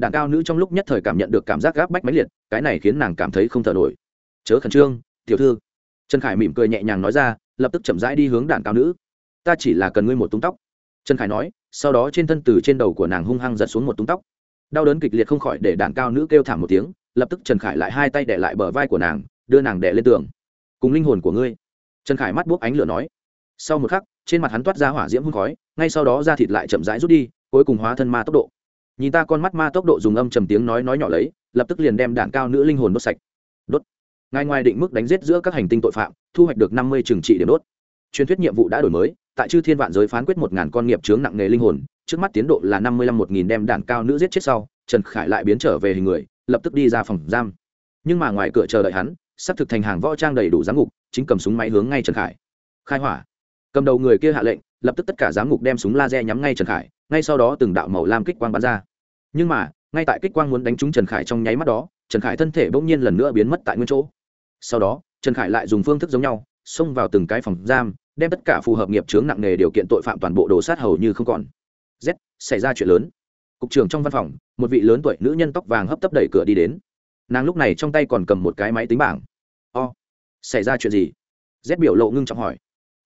đảng cao nữ trong lúc nhất thời cảm nhận được cảm giác gáp bách máy liệt, cái này khiến nàng cảm thấy không thở nổi. Chớ khẩn trương, tiểu thư. Trần khải mỉm cười nhẹ nhàng nói ra, lập tức chậm rãi đi hướng đảng cao nữ. Ta chỉ là cần ngươi một túng tóc. Trần khải nói, sau đó trên thân từ trên đầu của nàng hung hăng giật xuống một túng tóc. Đau đớn kịch liệt không khỏi để đảng cao nữ kêu thảm một tiếng, lập tức trần khải lại hai tay đẻ lại bờ vai của nàng, đưa nàng đẻ lên tường. Cùng linh hồn của ngươi. Trần khải mắt buốc ánh lửa nói. Sau một khắc, trên mặt hắn toát ra hỏa diễm hung khói, ngay sau đó da thịt lại chậm rãi rút đi, cuối cùng hóa thân ma tốc độ nhìn ta con mắt ma tốc độ dùng âm trầm tiếng nói nói nhỏ lấy, lập tức liền đem đạn cao nữ linh hồn đốt sạch. Đốt. Ngài ngoài định mức đánh giết giữa các hành tinh tội phạm, thu hoạch được năm mươi trừng trị điểm đốt. Truyền thuyết nhiệm vụ đã đổi mới, tại chư thiên vạn giới phán quyết một ngàn con nghiệp chướng nặng nghề linh hồn, trước mắt tiến độ là năm mươi lăm một nghìn đem đạn cao nữ giết chết sau, trần khải lại biến trở về hình người, lập tức đi ra phòng giam. Nhưng mà ngoài cửa chờ đợi hắn, sắp thực thành hàng võ trang đầy đủ giám ngục, chính cầm súng máy hướng ngay trần khải. Khai hỏa. Cầm đầu người kia hạ lệnh lập tức tất cả giám ngục đem súng laser nhắm ngay trần khải, ngay sau đó từng đạo màu lam kích quang bắn ra. Nhưng mà, ngay tại kích quang muốn đánh trúng trần khải trong nháy mắt đó, trần khải thân thể bỗng nhiên lần nữa biến mất tại nguyên chỗ. Sau đó, trần khải lại dùng phương thức giống nhau, xông vào từng cái phòng giam, đem tất cả phù hợp nghiệp chướng nặng nề điều kiện tội phạm toàn bộ đồ sát hầu như không còn. Z, xảy ra chuyện lớn. Cục trưởng trong văn phòng, một vị lớn tuổi nữ nhân tóc vàng hấp tấp đẩy cửa đi đến. Nàng lúc này trong tay còn cầm một cái máy tính bảng. O, xảy ra chuyện gì? Z biểu lộ ngưng trọng hỏi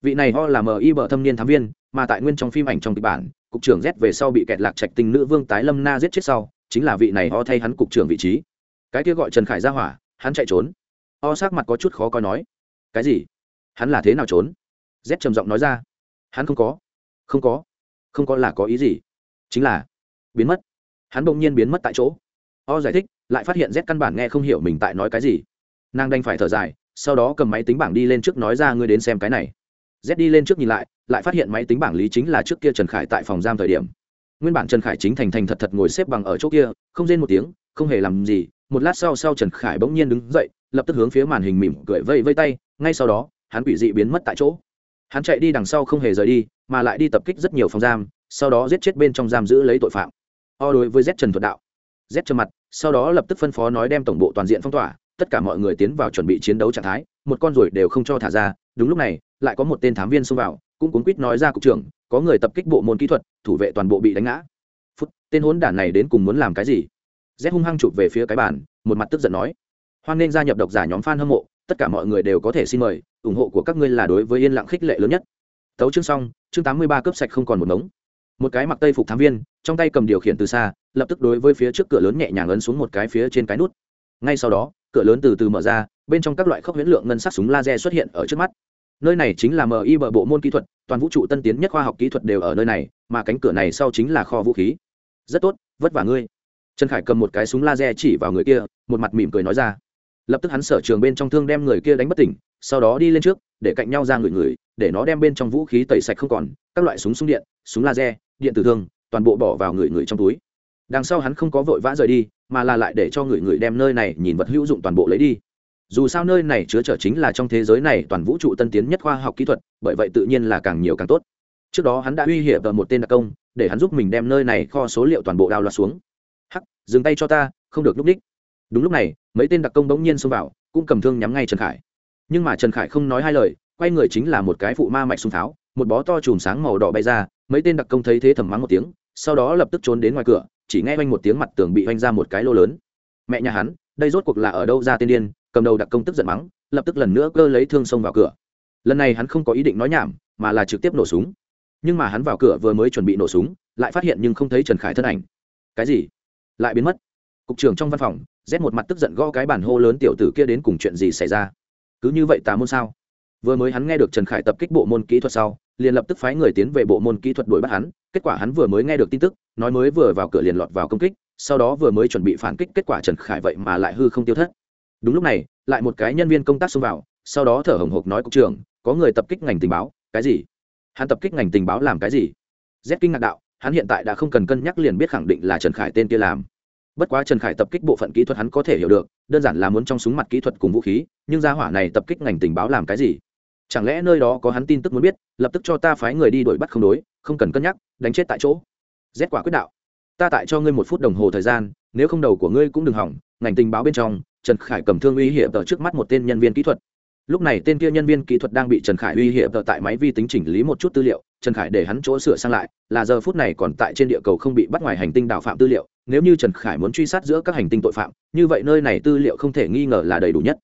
vị này ho là mi bờ thâm niên thám viên, mà tại nguyên trong phim ảnh trong kịch bản, cục trưởng z về sau bị kẹt lạc trạch tình nữ vương tái lâm na giết chết sau, chính là vị này ho thay hắn cục trưởng vị trí. Cái kia gọi trần khải ra hỏa, hắn chạy trốn. Ho sắc mặt có chút khó coi nói, cái gì? Hắn là thế nào trốn? Z trầm giọng nói ra, hắn không có không có không có là có ý gì? Chính là biến mất. Hắn bỗng nhiên biến mất tại chỗ. O giải thích, lại phát hiện z căn bản nghe không hiểu mình tại nói cái gì. Nàng đành phải thở dài, sau đó cầm máy tính bảng đi lên trước nói ra, ngươi đến xem cái này z đi lên trước nhìn lại lại phát hiện máy tính bảng lý chính là trước kia trần khải tại phòng giam thời điểm. Nguyên bản trần khải chính thành thành thật thật ngồi xếp bằng ở chỗ kia, không rên một tiếng, không hề làm gì, một lát sau sau trần khải bỗng nhiên đứng dậy, lập tức hướng phía màn hình mỉm cười vây vây tay, ngay sau đó, hắn quỷ dị biến mất tại chỗ. Hắn chạy đi đằng sau không hề rời đi, mà lại đi tập kích rất nhiều phòng giam, sau đó giết chết bên trong giam giữ lấy tội phạm. O đối với z trần thuật đạo. Z trầm mặt, sau đó lập tức phân phó nói đem tổng bộ toàn diện phong tỏa, tất cả mọi người tiến vào chuẩn bị chiến đấu trạng thái, một con ruồi đều không cho thả ra, đúng lúc này lại có một tên thám viên xông vào, cũng cuốn quýt nói ra cục trưởng, có người tập kích bộ môn kỹ thuật, thủ vệ toàn bộ bị đánh ngã. Phút, tên hốn đản này đến cùng muốn làm cái gì? Z hung hăng chụp về phía cái bàn, một mặt tức giận nói. Hoan nên gia nhập độc giả nhóm f a n hâm mộ, tất cả mọi người đều có thể xin mời, ủng hộ của các ngươi là đối với yên lặng khích lệ lớn nhất. Tấu chương xong, chương tám mươi ba cướp sạch không còn một mống một cái mặc tây phục thám viên, trong tay cầm điều khiển từ xa, lập tức đối với phía trước cửa lớn nhẹ nhàng ấn xuống một cái phía trên cái nút. Ngay sau đó, cửa lớn từ từ mở ra, bên trong các loại khốc huyễn lượng ngân sắc súng laser xuất hiện ở trước mắt nơi này chính là mi bờ bộ môn kỹ thuật, toàn vũ trụ tân tiến nhất khoa học kỹ thuật đều ở nơi này, mà cánh cửa này sau chính là kho vũ khí. Rất tốt, vất vả ngươi. Trần khải cầm một cái súng laser chỉ vào người kia, một mặt mỉm cười nói ra. Lập tức hắn sở trường bên trong thương đem người kia đánh bất tỉnh, sau đó đi lên trước, để cạnh nhau ra người người, để nó đem bên trong vũ khí tẩy sạch không còn, các loại súng súng điện, súng laser, điện tử thương, toàn bộ bỏ vào người người trong túi. Đằng sau hắn không có vội vã rời đi, mà là lại để cho người người đem nơi này nhìn vật hữu dụng toàn bộ lấy đi dù sao nơi này chứa trở chính là trong thế giới này toàn vũ trụ tân tiến nhất khoa học kỹ thuật, bởi vậy tự nhiên là càng nhiều càng tốt. Trước đó hắn đã uy hiểm vào một tên đặc công, để hắn giúp mình đem nơi này kho số liệu toàn bộ đào loạt xuống. Hắc, dừng tay cho ta, không được núp đích. Đúng lúc này, mấy tên đặc công bỗng nhiên xông vào, cũng cầm thương nhắm ngay trần khải. Nhưng mà trần khải không nói hai lời, quay người chính là một cái phụ ma mạch súng tháo, một bó to chùm sáng màu đỏ bay ra, mấy tên đặc công thấy thế thầm mắng một tiếng, sau đó lập tức trốn đến ngoài cửa, chỉ nghe oanh một tiếng mặt tường bị oanh ra một cái lô lớn. Mẹ nhà hắn, đây rốt cuộc là ở đâu ra tên điên cầm đầu đặc công tức giận mắng, lập tức lần nữa cơ lấy thương xông vào cửa. Lần này hắn không có ý định nói nhảm, mà là trực tiếp nổ súng. Nhưng mà hắn vào cửa vừa mới chuẩn bị nổ súng, lại phát hiện nhưng không thấy trần khải thân ảnh. Cái gì? Lại biến mất. Cục trưởng trong văn phòng rét một mặt tức giận gõ cái bản hô lớn tiểu tử kia đến cùng chuyện gì xảy ra? Cứ như vậy tà môn sao? Vừa mới hắn nghe được trần khải tập kích bộ môn kỹ thuật sau, liền lập tức phái người tiến về bộ môn kỹ thuật đuổi bắt hắn. Kết quả hắn vừa mới nghe được tin tức, nói mới vừa vào cửa liền lọt vào công kích, sau đó vừa mới chuẩn bị phản kích, kết quả trần khải vậy mà lại hư không tiêu thất đúng lúc này, lại một cái nhân viên công tác xông vào, sau đó thở hồng hộc nói cục trưởng, có người tập kích ngành tình báo, cái gì? Hắn tập kích ngành tình báo làm cái gì? Z kinh ngạc đạo, hắn hiện tại đã không cần cân nhắc liền biết khẳng định là trần khải tên kia làm. Bất quá trần khải tập kích bộ phận kỹ thuật hắn có thể hiểu được, đơn giản là muốn trong súng mặt kỹ thuật cùng vũ khí, nhưng gia hỏa này tập kích ngành tình báo làm cái gì? Chẳng lẽ nơi đó có hắn tin tức muốn biết, lập tức cho ta phái người đi đuổi bắt không đối, không cần cân nhắc, đánh chết tại chỗ. Rét quả quyết đạo, ta tại cho ngươi một phút đồng hồ thời gian, nếu không đầu của ngươi cũng đừng hỏng, ngành tình báo bên trong trần khải cầm thương uy hiểm tờ trước mắt một tên nhân viên kỹ thuật. Lúc này tên kia nhân viên kỹ thuật đang bị trần khải uy hiểm tờ tại máy vi tính chỉnh lý một chút tư liệu. Trần khải để hắn chỗ sửa sang lại, là giờ phút này còn tại trên địa cầu không bị bắt ngoài hành tinh đào phạm tư liệu. Nếu như trần khải muốn truy sát giữa các hành tinh tội phạm, như vậy nơi này tư liệu không thể nghi ngờ là đầy đủ nhất.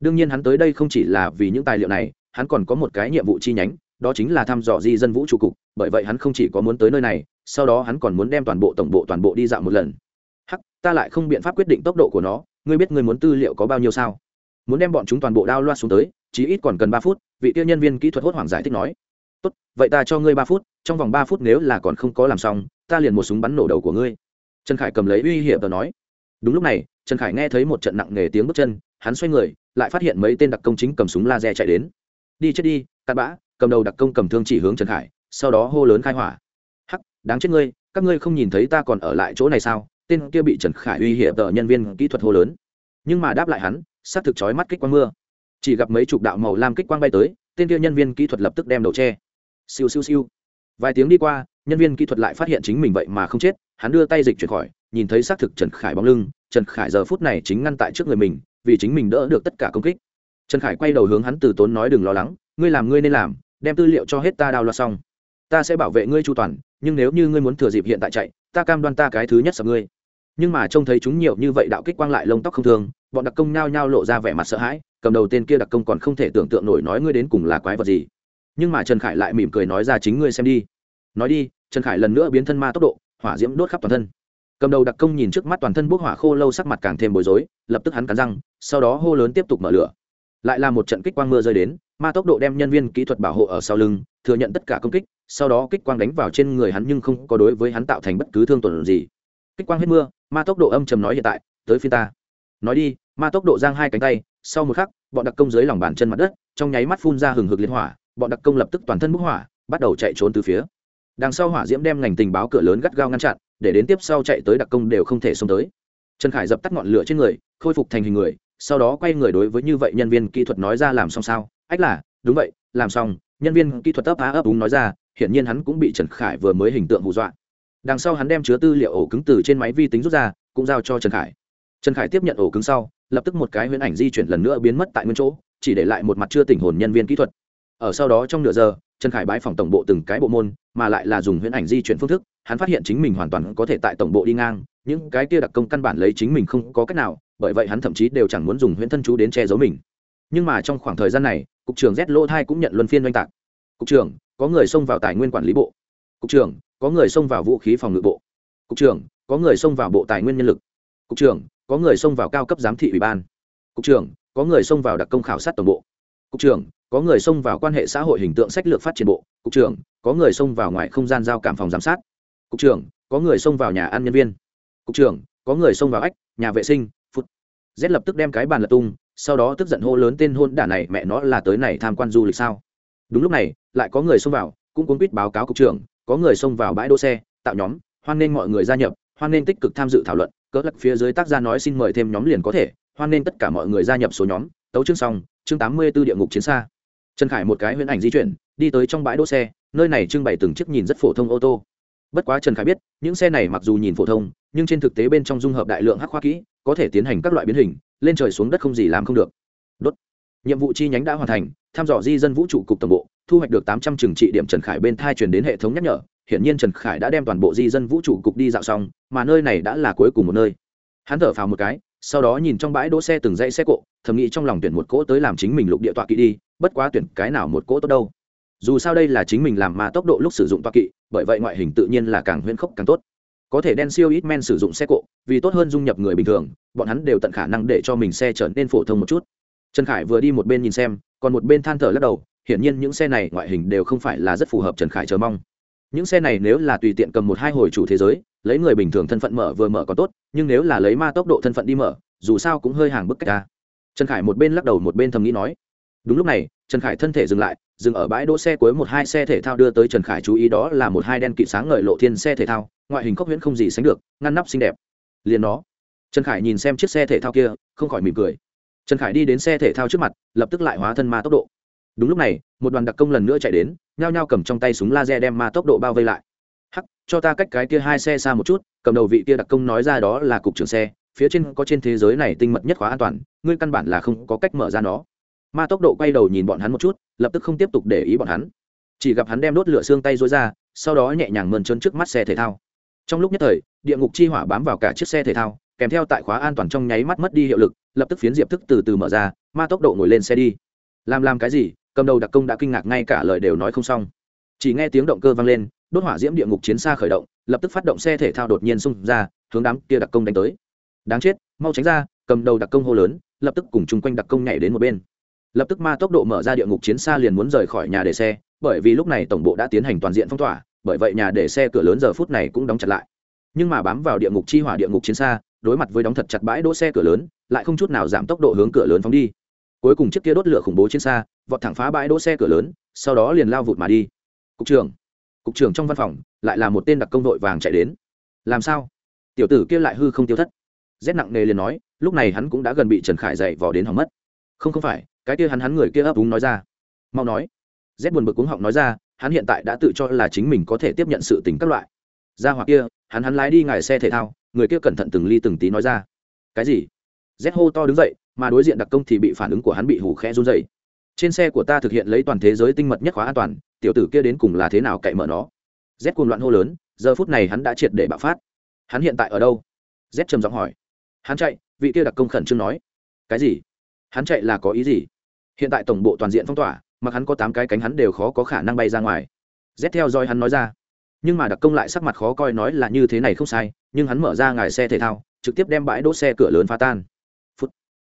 Đương nhiên hắn tới đây không chỉ là vì những tài liệu này, hắn còn có một cái nhiệm vụ chi nhánh, đó chính là thăm dò di dân vũ trụ cục. Bởi vậy hắn không chỉ có muốn tới nơi này, sau đó hắn còn muốn đem toàn bộ tổng bộ toàn bộ đi dạo một lần. Hắc, ta lại không biện pháp quyết định tốc độ của nó ngươi biết ngươi muốn tư liệu có bao nhiêu sao? Muốn đem bọn chúng toàn bộ đao loa xuống tới, chí ít còn cần ba phút, vị tiêu nhân viên kỹ thuật hốt hoảng giải thích nói. Tốt, vậy ta cho ngươi ba phút, trong vòng ba phút nếu là còn không có làm xong, ta liền một súng bắn nổ đầu của ngươi. Trần khải cầm lấy uy hiểm và nói. Đúng lúc này, trần khải nghe thấy một trận nặng nề tiếng bước chân, hắn xoay người, lại phát hiện mấy tên đặc công chính cầm súng laser chạy đến. Đi chết đi, cặn bã, cầm đầu đặc công cầm thương chỉ hướng trần khải, sau đó hô lớn khai hỏa. Hắc, đáng chết ngươi, các ngươi không nhìn thấy ta còn ở lại chỗ này sao? Tên kia bị trần khải uy hiểm tờ nhân viên kỹ thuật hô lớn. Nhưng mà đáp lại hắn s á c thực chói mắt kích quang mưa. Chỉ gặp mấy chục đạo màu lam kích quang bay tới, tên kia nhân viên kỹ thuật lập tức đem đầu tre siêu siêu siêu. Vài tiếng đi qua, nhân viên kỹ thuật lại phát hiện chính mình vậy mà không chết, hắn đưa tay dịch chuyển khỏi, nhìn thấy xác thực trần khải bóng lưng, trần khải giờ phút này chính ngăn tại trước người mình, vì chính mình đỡ được tất cả công kích. Trần khải quay đầu hướng hắn từ tốn nói đừng lo lắng, ngươi làm ngươi nên làm, đem tư liệu cho hết ta đào loa xong. Ta sẽ bảo vệ ngươi chu toàn, nhưng nếu như ngươi muốn thừa dịp hiện tại chạy, ta cam đoan ta cái thứ nhất sợ ngươi nhưng mà trông thấy chúng nhiều như vậy đạo kích quang lại lông tóc không thường, bọn đặc công nhao nhao lộ ra vẻ mặt sợ hãi cầm đầu tên kia đặc công còn không thể tưởng tượng nổi nói ngươi đến cùng là quái vật gì. Nhưng mà trần khải lại mỉm cười nói ra chính ngươi xem đi. Nói đi trần khải lần nữa biến thân ma tốc độ hỏa diễm đốt khắp toàn thân. Cầm đầu đặc công nhìn trước mắt toàn thân bốc hỏa khô lâu sắc mặt càng thêm bối rối lập tức hắn cắn răng sau đó hô lớn tiếp tục mở lửa. Lại là một trận kích quang mưa rơi đến ma tốc độ đem nhân viên kỹ thuật bảo hộ ở sau lưng thừa nhận tất cả công kích sau đó kích quang đánh vào trên người hắn nhưng không có đối với hắn tạo thành bất cứ thương tổn gì. Kích quang hết mưa ma tốc độ âm trầm nói hiện tại, tới phiên ta. Nói đi, ma tốc độ giang hai cánh tay, sau một khắc, bọn đặc công dưới lòng bàn chân mặt đất, trong nháy mắt phun ra hừng hực liên hỏa, bọn đặc công lập tức toàn thân bốc hỏa, bắt đầu chạy trốn từ phía. Đằng sau hỏa diễm đem ngành tình báo cửa lớn gắt gao ngăn chặn, để đến tiếp sau chạy tới đặc công đều không thể xông tới. Trần khải dập tắt ngọn lửa trên người, khôi phục thành hình người, sau đó quay người đối với như vậy nhân viên kỹ thuật nói ra làm xong sao? Ách là, đúng vậy, làm xong, nhân viên kỹ thuật ấp á ấp úng nói ra, hiển nhiên hắn cũng bị trần khải vừa mới hình tượng hù dọa đằng sau hắn đem chứa tư liệu ổ cứng từ trên máy vi tính rút ra, cũng giao cho trần khải. Trần khải tiếp nhận ổ cứng sau, lập tức một cái huyễn ảnh di chuyển lần nữa biến mất tại nguyên chỗ, chỉ để lại một mặt chưa tình hồn nhân viên kỹ thuật. Ở sau đó trong nửa giờ, trần khải bãi phòng tổng bộ từng cái bộ môn, mà lại là dùng huyễn ảnh di chuyển phương thức, hắn phát hiện chính mình hoàn toàn có thể tại tổng bộ đi ngang, những cái kia đặc công căn bản lấy chính mình không có cách nào, bởi vậy hắn thậm chí đều chẳng muốn dùng huyễn thân chú đến che giấu mình. Nhưng mà trong khoảng thời gian này, cục trưởng z lô thai cũng nhận luân phiên oanh tạc. Cục trưởng, có người xông vào tài nguyên quản lý bộ. Cục trưởng có người xông vào vũ khí phòng ngự bộ. Cục trưởng, có người xông vào bộ tài nguyên nhân lực. Cục trưởng, có người xông vào cao cấp giám thị ủy ban. Cục trưởng, có người xông vào đặc công khảo sát tổng bộ. Cục trưởng, có người xông vào quan hệ xã hội hình tượng sách lược phát triển bộ. Cục trưởng, có người xông vào ngoài không gian giao cảm phòng giám sát. Cục trưởng, có người xông vào nhà ăn nhân viên. Cục trưởng, có người xông vào ách, nhà vệ sinh phút z lập tức đem cái bàn lật tung, sau đó tức giận hô lớn tên hôn đả này, mẹ nó là tới này tham quan du lịch sao? Đúng lúc này, lại có người xông vào, cũng cuốn quýt báo cáo cục trưởng có người xông vào bãi đỗ xe, tạo nhóm, hoan nên mọi người gia nhập, hoan nên tích cực tham dự thảo luận, cỡ lắc phía dưới tác gia nói xin mời thêm nhóm liền có thể, hoan nên tất cả mọi người gia nhập số nhóm, tấu chương xong, chương tám mươi b ố địa ngục chiến xa. Trần khải một cái huyễn ảnh di chuyển, đi tới trong bãi đỗ xe, nơi này trưng bày từng chiếc nhìn rất phổ thông ô tô. Bất quá trần khải biết, những xe này mặc dù nhìn phổ thông, nhưng trên thực tế bên trong dung hợp đại lượng hắc khoa kỹ, có thể tiến hành các loại biến hình, lên trời xuống đất không gì làm không được. Đốt. Nhiệm vụ chi nhánh đã hoàn thành thăm dò di dân vũ trụ cục tổng bộ thu hoạch được tám trăm trừng trị điểm trần khải bên thai truyền đến hệ thống nhắc nhở, hiển nhiên trần khải đã đem toàn bộ di dân vũ trụ cục đi dạo xong, mà nơi này đã là cuối cùng một nơi. Hắn thở phào một cái, sau đó nhìn trong bãi đỗ xe từng dãy xe cộ, thầm nghĩ trong lòng tuyển một cỗ tới làm chính mình lục địa tọa kỵ đi, bất quá tuyển cái nào một cỗ tốt đâu. Dù sao đây là chính mình làm mà tốc độ lúc sử dụng tọa kỵ, bởi vậy ngoại hình tự nhiên là càng huyễn khốc càng tốt. Có thể đen siêu ít men sử dụng xe cộ, vì tốt hơn dung nhập người bình thường, bọn hắn đều tận khả năng để cho mình xe trở nên phổ thông một chút. Trần khải vừa đi một bên nhìn xem, còn một bên than thở lắc đầu hiển nhiên những xe này ngoại hình đều không phải là rất phù hợp trần khải chờ mong. Những xe này nếu là tùy tiện cầm một hai hồi chủ thế giới, lấy người bình thường thân phận mở vừa mở có tốt, nhưng nếu là lấy ma tốc độ thân phận đi mở, dù sao cũng hơi hàng bức cách ra trần khải một bên lắc đầu một bên thầm nghĩ nói. Đúng lúc này, trần khải thân thể dừng lại, dừng ở bãi đỗ xe cuối một hai xe thể thao đưa tới trần khải chú ý đó là một hai đen kỵ sáng ngời lộ thiên xe thể thao, ngoại hình khốc huyễn không gì sánh được, ngăn nắp xinh đẹp. Liền nó. Trần khải nhìn xem chiếc xe thể thao kia, không khỏi mỉm cười. Trần khải đi đến xe thể thao trước mặt, lập tức lại hóa thân ma tốc độ đúng lúc này, một đoàn đặc công lần nữa chạy đến, nhao nhao cầm trong tay súng laser đem ma tốc độ bao vây lại. Hắc, cho ta cách cái kia hai xe xa một chút, cầm đầu vị kia đặc công nói ra đó là cục trưởng xe, phía trên có trên thế giới này tinh mật nhất khóa an toàn, ngươi căn bản là không có cách mở ra nó. Ma tốc độ quay đầu nhìn bọn hắn một chút, lập tức không tiếp tục để ý bọn hắn. Chỉ gặp hắn đem đốt lửa xương tay rối ra, sau đó nhẹ nhàng mơn trơn trước mắt xe thể thao. Trong lúc nhất thời, địa ngục chi hỏa bám vào cả chiếc xe thể thao, kèm theo tại khóa an toàn trong nháy mắt mất đi hiệu lực, lập tức phiến diệp thức từ từ mở ra, ma tốc độ ngồi lên xe đi. Làm làm cái gì? Cầm đầu đặc công đã kinh ngạc ngay cả lời đều nói không xong. Chỉ nghe tiếng động cơ vang lên, đốt hỏa diễm địa ngục chiến xa khởi động, lập tức phát động xe thể thao đột nhiên xung ra, hướng đám kia đặc công đánh tới. Đáng chết, mau tránh ra, cầm đầu đặc công hô lớn, lập tức cùng chung quanh đặc công nhảy đến một bên. Lập tức ma tốc độ mở ra địa ngục chiến xa liền muốn rời khỏi nhà để xe, bởi vì lúc này tổng bộ đã tiến hành toàn diện phong tỏa, bởi vậy nhà để xe cửa lớn giờ phút này cũng đóng chặt lại. Nhưng mà bám vào địa ngục chi hỏa địa ngục chiến xa, đối mặt với đóng thật chặt bãi đỗ xe cửa lớn, lại không chút nào giảm tốc độ hướng cửa lớn phóng đi cuối cùng chiếc kia đốt lửa khủng bố trên xa, vọt thẳng phá bãi đỗ xe cửa lớn, sau đó liền lao vụt mà đi. Cục trưởng cục trưởng trong văn phòng lại là một tên đặc công đội vàng chạy đến. Làm sao? Tiểu tử kia lại hư không tiêu thất. Rét nặng nề liền nói, lúc này hắn cũng đã gần bị trần khải dậy vò đến hỏng mất. Không không phải, cái kia hắn hắn người kia ấp úng nói ra. Mau nói. Rét buồn bực cuống họng nói ra, hắn hiện tại đã tự cho là chính mình có thể tiếp nhận sự tình các loại. Ra hoặc kia, hắn hắn lái đi ngài xe thể thao, người kia cẩn thận từng ly từng tí nói ra. Cái gì? Rét hô to đứng dậy mà đối diện đặc công thì bị phản ứng của hắn bị hủ khẽ run dày trên xe của ta thực hiện lấy toàn thế giới tinh mật nhất khóa an toàn, tiểu tử kia đến cùng là thế nào cậy mở nó? Rét cuồng loạn hô lớn, giờ phút này hắn đã triệt để bạo phát. Hắn hiện tại ở đâu? Rét trầm giọng hỏi. Hắn chạy, vị kia đặc công khẩn trương nói. Cái gì? Hắn chạy là có ý gì? Hiện tại tổng bộ toàn diện phong tỏa, mặc hắn có tám cái cánh hắn đều khó có khả năng bay ra ngoài. Rét theo dõi hắn nói ra. Nhưng mà đặc công lại sắc mặt khó coi nói là như thế này không sai, nhưng hắn mở ra ngài xe thể thao, trực tiếp đem bãi đỗ xe cửa lớn phá tan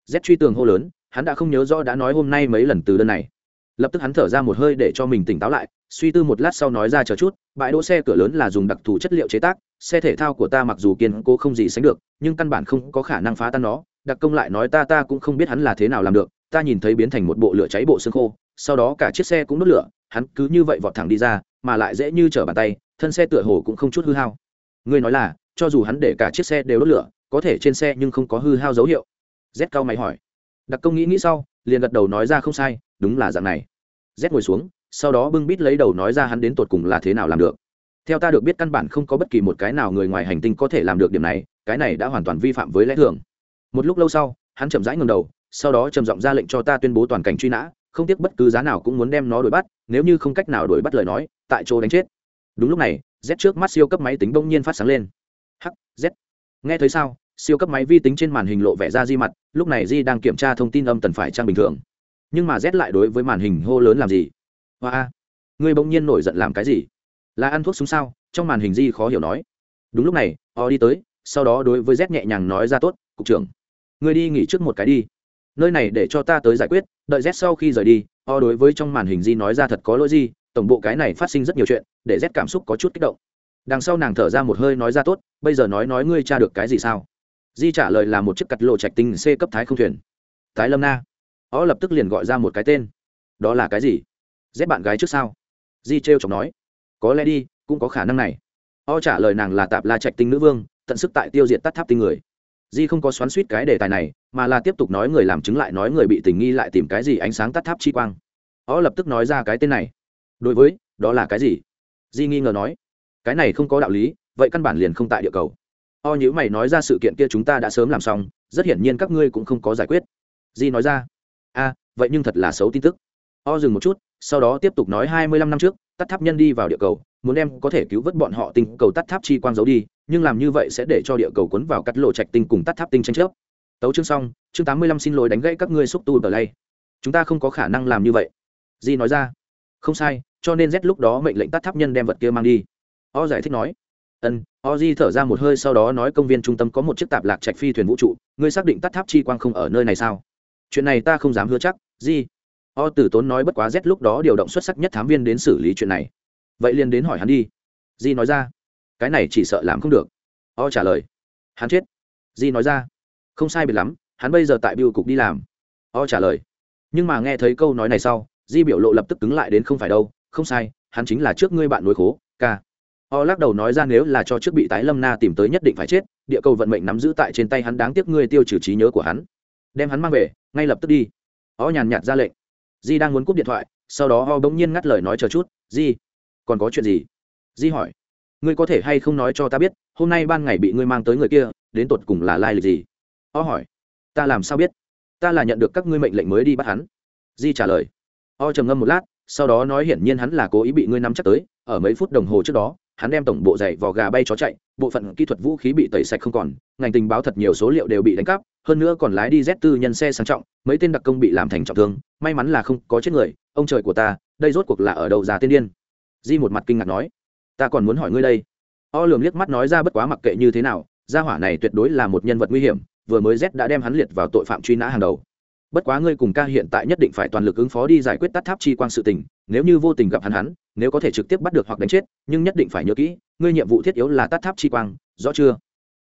z rét truy tường hô lớn, hắn đã không nhớ rõ đã nói hôm nay mấy lần từ đơn này. Lập tức hắn thở ra một hơi để cho mình tỉnh táo lại, suy tư một lát sau nói ra chờ chút, bãi đỗ xe cửa lớn là dùng đặc thù chất liệu chế tác, xe thể thao của ta mặc dù kiên cố không gì sánh được, nhưng căn bản không có khả năng phá tan nó. Đặc công lại nói ta ta cũng không biết hắn là thế nào làm được, ta nhìn thấy biến thành một bộ lửa cháy bộ xương khô, sau đó cả chiếc xe cũng đốt lửa, hắn cứ như vậy vọt thẳng đi ra, mà lại dễ như trở bàn tay, thân xe tựa hồ cũng không chút hư hao. Ngươi nói là, cho dù hắn để cả chiếc xe đều đốt lửa, có thể trên xe nhưng không có hư hao dấu hiệu z cao mày hỏi. Đặc công nghĩ nghĩ sau, liền gật đầu nói ra không sai, đúng là dạng này. Z ngồi xuống, sau đó bưng bít lấy đầu nói ra hắn đến tột cùng là thế nào làm được. Theo ta được biết căn bản không có bất kỳ một cái nào người ngoài hành tinh có thể làm được điểm này, cái này đã hoàn toàn vi phạm với lẽ thường. Một lúc lâu sau, hắn chậm rãi ngầm đầu, sau đó trầm giọng ra lệnh cho ta tuyên bố toàn cảnh truy nã, không tiếc bất cứ giá nào cũng muốn đem nó đuổi bắt, nếu như không cách nào đuổi bắt lời nói, tại chỗ đánh chết. Đúng lúc này, z trước mắt siêu cấp máy tính bỗng nhiên phát sáng lên. Hắc nghe thấy sao siêu cấp máy vi tính trên màn hình lộ vẻ ra di mặt, lúc này di đang kiểm tra thông tin âm tần phải trang bình thường. Nhưng mà z lại đối với màn hình hô lớn làm gì? Hoa a, ngươi bỗng nhiên nổi giận làm cái gì? Là ăn thuốc súng sao? Trong màn hình di khó hiểu nói. Đúng lúc này, o đi tới, sau đó đối với z nhẹ nhàng nói ra tốt, cục trưởng, ngươi đi nghỉ trước một cái đi. Nơi này để cho ta tới giải quyết, đợi z sau khi rời đi. O đối với trong màn hình di nói ra thật có lỗi gì tổng bộ cái này phát sinh rất nhiều chuyện, để z cảm xúc có chút kích động. Đằng sau nàng thở ra một hơi nói ra tốt, bây giờ nói nói ngươi tra được cái gì sao? Di trả lời là một chiếc cặt lộ trạch tinh c cấp thái không thuyền. Tái lâm na. Ó lập tức liền gọi ra một cái tên. Đó là cái gì? Dép bạn gái trước sao? Di t r chọc nói. Có lẽ đi, cũng có khả năng này. O trả lời nàng là tạp la trạch tinh nữ vương, tận sức tại tiêu diệt tắt tháp tinh người. Di không có xoắn suýt cái đề tài này, mà là tiếp tục nói người làm chứng lại nói người bị tình nghi lại tìm cái gì ánh sáng tắt tháp chi quang. O lập tức nói ra cái tên này. Đối với, đó là cái gì? Di nghi ngờ nói. Cái này không có đạo lý, vậy căn bản liền không tại địa cầu o nhữ mày nói ra sự kiện kia chúng ta đã sớm làm xong, rất hiển nhiên các ngươi cũng không có giải quyết. Di nói ra, a, vậy nhưng thật là xấu tin tức. O dừng một chút, sau đó tiếp tục nói, hai mươi lăm năm trước, tắt tháp nhân đi vào địa cầu, muốn đem có thể cứu vớt bọn họ tinh cầu tắt tháp chi quang giấu đi, nhưng làm như vậy sẽ để cho địa cầu cuốn vào cắt lộ trạch tinh cùng tắt tháp tinh tranh chấp. Tấu chương xong, chương tám mươi lăm xin lỗi đánh gãy các ngươi xúc tu ở lay chúng ta không có khả năng làm như vậy. Di nói ra, không sai, cho nên z lúc đó mệnh lệnh tắt tháp nhân đem vật kia mang đi. O giải thích nói ân o di thở ra một hơi sau đó nói công viên trung tâm có một chiếc tạp lạc trạch phi thuyền vũ trụ, ngươi xác định tắt tháp chi quang không ở nơi này sao? Chuyện này ta không dám hứa chắc di o tử tốn nói bất quá z lúc đó điều động xuất sắc nhất thám viên đến xử lý chuyện này. Vậy liền đến hỏi hắn đi. Di nói ra. Cái này chỉ sợ làm không được. O trả lời. Hắn chết. Di nói ra. Không sai biệt lắm, hắn bây giờ tại biêu cục đi làm. O trả lời. Nhưng mà nghe thấy câu nói này sau di biểu lộ lập tức cứng lại đến không phải đâu. Không sai, hắn chính là trước ngươi bạn nối khố, ca o lắc đầu nói ra nếu là cho trước bị tái lâm na tìm tới nhất định phải chết, địa cầu vận mệnh nắm giữ tại trên tay hắn đáng tiếc ngươi tiêu trừ trí nhớ của hắn. Đem hắn mang về, ngay lập tức đi. O nhàn nhạt ra lệnh. Di đang muốn cúp điện thoại, sau đó o bỗng nhiên ngắt lời nói chờ chút. Di, còn có chuyện gì? Di hỏi. Ngươi có thể hay không nói cho ta biết, hôm nay ban ngày bị ngươi mang tới người kia, đến tột cùng là lai lịch gì? O hỏi. Ta làm sao biết? Ta là nhận được các ngươi mệnh lệnh mới đi bắt hắn. Di trả lời. O trầm ngâm một lát, sau đó nói hiển nhiên hắn là cố ý bị ngươi nắm chắc tới, ở mấy phút đồng hồ trước đó hắn đem tổng bộ dày vò gà bay chó chạy, bộ phận kỹ thuật vũ khí bị tẩy sạch không còn, ngành tình báo thật nhiều số liệu đều bị đánh cắp, hơn nữa còn lái đi z tư nhân xe sang trọng, mấy tên đặc công bị làm thành trọng thương, may mắn là không có chết người, ông trời của ta, đây rốt cuộc là ở đầu già tiên điên? Di một mặt kinh ngạc nói. Ta còn muốn hỏi ngươi đây. O lường liếc mắt nói ra bất quá mặc kệ như thế nào, gia hỏa này tuyệt đối là một nhân vật nguy hiểm, vừa mới z đã đem hắn liệt vào tội phạm truy nã hàng đầu. Bất quá ngươi cùng ca hiện tại nhất định phải toàn lực ứng phó đi giải quyết tắt tháp chi quang sự tình, nếu như vô tình gặp hắn hắn nếu có thể trực tiếp bắt được hoặc đánh chết, nhưng nhất định phải nhớ kỹ, ngươi nhiệm vụ thiết yếu là tắt tháp chi quang, rõ chưa?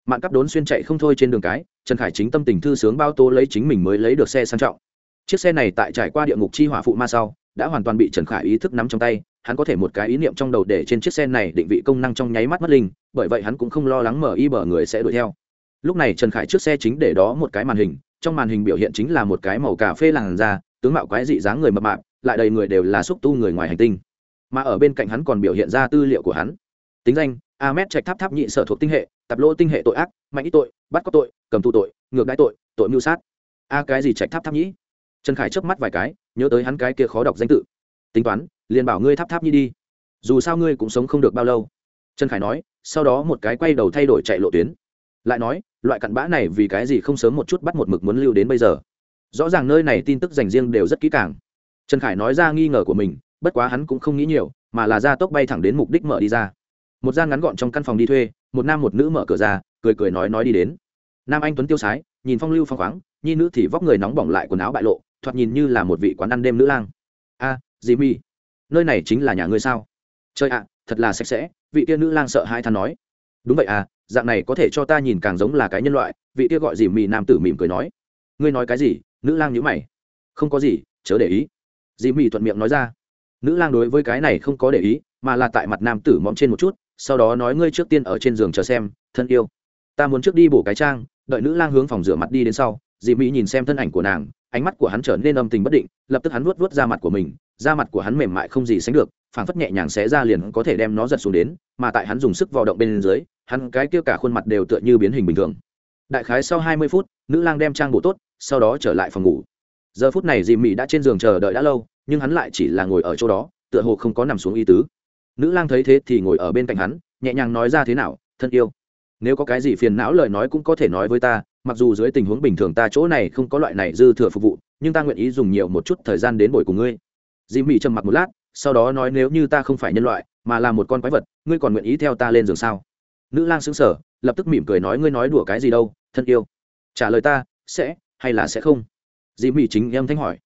Mạng cắp đốn xuyên chạy không thôi trên đường cái, trần khải chính tâm tình thư sướng bao tô lấy chính mình mới lấy được xe sang trọng. Chiếc xe này tại trải qua địa ngục chi hỏa phụ ma sau, đã hoàn toàn bị trần khải ý thức nắm trong tay, hắn có thể một cái ý niệm trong đầu để trên chiếc xe này định vị công năng trong nháy mắt mất linh, bởi vậy hắn cũng không lo lắng mở y bờ người sẽ đuổi theo. Lúc này trần khải trước xe chính để đó một cái màn hình, trong màn hình biểu hiện chính là một cái màu cà phê làn da, tướng mạo quái dị dáng người mập mạp, lại đầy người đều là xúc tu người ngoài hành tinh mà ở bên cạnh hắn còn biểu hiện ra tư liệu của hắn tính danh Ahmed Trạch Tháp Tháp nhị sở thuộc tinh hệ, tập lỗ tinh hệ tội ác, mạnh ít tội, bắt có tội, cầm tù tội, ngược đãi tội, tội mưu sát. A à, cái gì Trạch Tháp Tháp nhĩ? Trần Khải chớp mắt vài cái, nhớ tới hắn cái kia khó đọc danh tự. Tính toán, liền bảo ngươi Tháp Tháp nhĩ đi. Dù sao ngươi cũng sống không được bao lâu. Trần Khải nói, sau đó một cái quay đầu thay đổi chạy lộ tuyến. Lại nói, loại cặn bã này vì cái gì không sớm một chút bắt một mực muốn lưu đến bây giờ? Rõ ràng nơi này tin tức dành riêng đều rất kỹ càng. Trần Khải nói ra nghi ngờ của mình, bất quá hắn cũng không nghĩ nhiều, mà là ra tốc bay thẳng đến mục đích mở đi ra. Một gian ngắn gọn trong căn phòng đi thuê một nam một nữ mở cửa ra cười cười nói nói đi đến. Nam anh tuấn tiêu sái nhìn phong lưu phong khoáng nhi nữ thì vóc người nóng bỏng lại quần áo bại lộ thoạt nhìn như là một vị quán ăn đêm nữ lang. A à, dì mi nơi này chính là nhà ngươi sao? Chơi ạ thật là sạch sẽ vị tia nữ lang sợ hai than nói. Đúng vậy à dạng này có thể cho ta nhìn càng giống là cái nhân loại vị tia gọi dì mì nam tử mỉm cười nói. Ngươi nói cái gì? Nữ lang nhữ mày. Không có gì chớ để ý. Dì mì thuận miệng nói ra nữ lang đối với cái này không có để ý, mà là tại mặt nam tử mõm trên một chút, sau đó nói ngươi trước tiên ở trên giường chờ xem, thân yêu. Ta muốn trước đi bổ cái trang, đợi nữ lang hướng phòng rửa mặt đi đến sau, dì mỹ nhìn xem thân ảnh của nàng, ánh mắt của hắn trở nên âm tình bất định, lập tức hắn vuốt vuốt ra mặt của mình, da mặt của hắn mềm mại không gì sánh được, phảng phất nhẹ nhàng xé ra liền có thể đem nó giật xuống đến, mà tại hắn dùng sức vào động bên dưới, hắn cái kia cả khuôn mặt đều tựa như biến hình bình thường. Đại khái sau hai mươi phút, nữ lang đem trang bộ tốt, sau đó trở lại phòng ngủ. Giờ phút này dì mỹ đã trên giường chờ đợi đã lâu nhưng hắn lại chỉ là ngồi ở chỗ đó, tựa hồ không có nằm xuống y tứ. Nữ lang thấy thế thì ngồi ở bên cạnh hắn, nhẹ nhàng nói ra thế nào, thân yêu, nếu có cái gì phiền não lời nói cũng có thể nói với ta, mặc dù dưới tình huống bình thường ta chỗ này không có loại này dư thừa phục vụ, nhưng ta nguyện ý dùng nhiều một chút thời gian đến buổi cùng ngươi. Dì Mỹ trầm mặc một lát, sau đó nói, nếu như ta không phải nhân loại, mà là một con quái vật, ngươi còn nguyện ý theo ta lên giường sao? Nữ lang xứng sở lập tức mỉm cười nói, ngươi nói đùa cái gì đâu, thân yêu. Trả lời ta, sẽ hay là sẽ không? Dì Mỹ chính em thanh hỏi.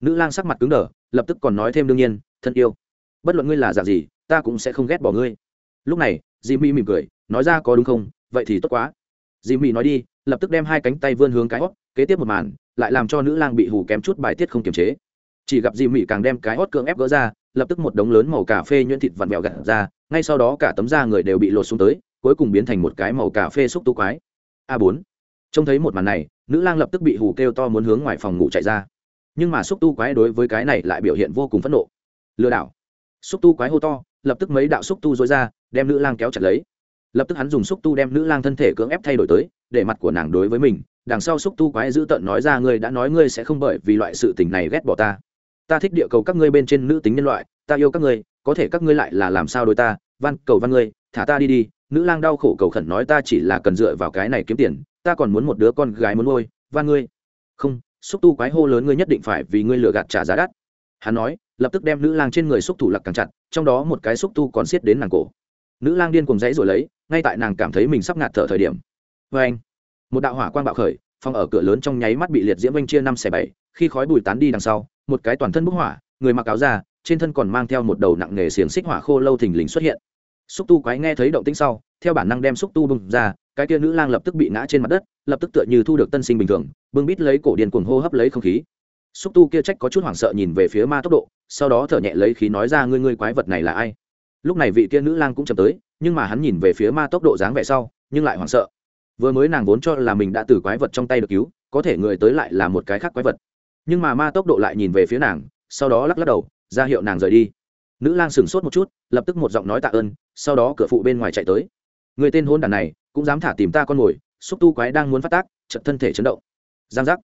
Nữ lang sắc mặt cứng đờ lập tức còn nói thêm đương nhiên, thân yêu, bất luận ngươi là dạng gì, ta cũng sẽ không ghét bỏ ngươi. Lúc này dì mỹ mỉm cười, nói ra có đúng không? Vậy thì tốt quá. Dì mỹ nói đi, lập tức đem hai cánh tay vươn hướng cái hót, kế tiếp một màn, lại làm cho nữ lang bị hù kém chút bài tiết không kiềm chế. Chỉ gặp dì mỹ càng đem cái hót cưỡng ép gỡ ra, lập tức một đống lớn màu cà phê nhuyễn thịt vặn vẹo gặt ra, ngay sau đó cả tấm da người đều bị lột xuống tới, cuối cùng biến thành một cái màu cà phê xúc tu quái. A bốn. Trông thấy một màn này, nữ lang lập tức bị hù kêu to muốn hướng ngoài phòng ngủ chạy ra nhưng mà xúc tu quái đối với cái này lại biểu hiện vô cùng phẫn nộ. Lừa đảo. Xúc tu quái hô to, lập tức mấy đạo xúc tu dối ra, đem nữ lang kéo chặt lấy. Lập tức hắn dùng xúc tu đem nữ lang thân thể cưỡng ép thay đổi tới, để mặt của nàng đối với mình, đằng sau xúc tu quái dữ tợn nói ra ngươi đã nói ngươi sẽ không bởi vì loại sự tình này ghét bỏ ta. Ta thích địa cầu các ngươi bên trên nữ tính nhân loại, ta yêu các ngươi, có thể các ngươi lại là làm sao đối ta? Van, cầu văn ngươi, thả ta đi đi. Nữ lang đau khổ cầu khẩn nói ta chỉ là cần dựa vào cái này kiếm tiền, ta còn muốn một đứa con gái muốn nuôi. Van ngươi. Không xúc tu quái hô lớn ngươi nhất định phải vì ngươi lừa gạt trả giá đắt. Hắn nói, lập tức đem nữ lang trên người xúc thủ lặc càng chặt, trong đó một cái xúc tu còn xiết đến nàng cổ. Nữ lang điên cùng dãy rồi lấy, ngay tại nàng cảm thấy mình sắp ngạt thở thời điểm. Vê anh, một đạo hỏa quang bạo khởi, phong ở cửa lớn trong nháy mắt bị liệt diễm oanh chia năm xẻ bảy, khi khói bùi tán đi đằng sau, một cái toàn thân bức hỏa, người mặc áo ra trên thân còn mang theo một đầu nặng nghề xiềng xích hỏa khô lâu thình lình xuất hiện. Xúc tu quái nghe thấy động tĩnh sau theo bản năng đem xúc tu bung ra, cái kia nữ lang lập tức bị ngã trên mặt đất, lập tức tựa như thu được tân sinh bình thường, bưng bít lấy cổ điền cuồng hô hấp lấy không khí. Xúc tu kia trách có chút hoảng sợ nhìn về phía ma tốc độ, sau đó thở nhẹ lấy khí nói ra, ngươi ngươi quái vật này là ai? Lúc này vị kia nữ lang cũng chậm tới, nhưng mà hắn nhìn về phía ma tốc độ dáng vẻ sau, nhưng lại hoảng sợ. Vừa mới nàng vốn cho là mình đã từ quái vật trong tay được cứu, có thể người tới lại là một cái khác quái vật. Nhưng mà ma tốc độ lại nhìn về phía nàng, sau đó lắc lắc đầu, ra hiệu nàng rời đi. Nữ lang sửng sốt một chút, lập tức một giọng nói tạ ơn, sau đó cửa phụ bên ngoài chạy tới người tên hôn đàn này cũng dám thả tìm ta con mồi, xúc tu quái đang muốn phát tác chật thân thể chấn động. Giang giác.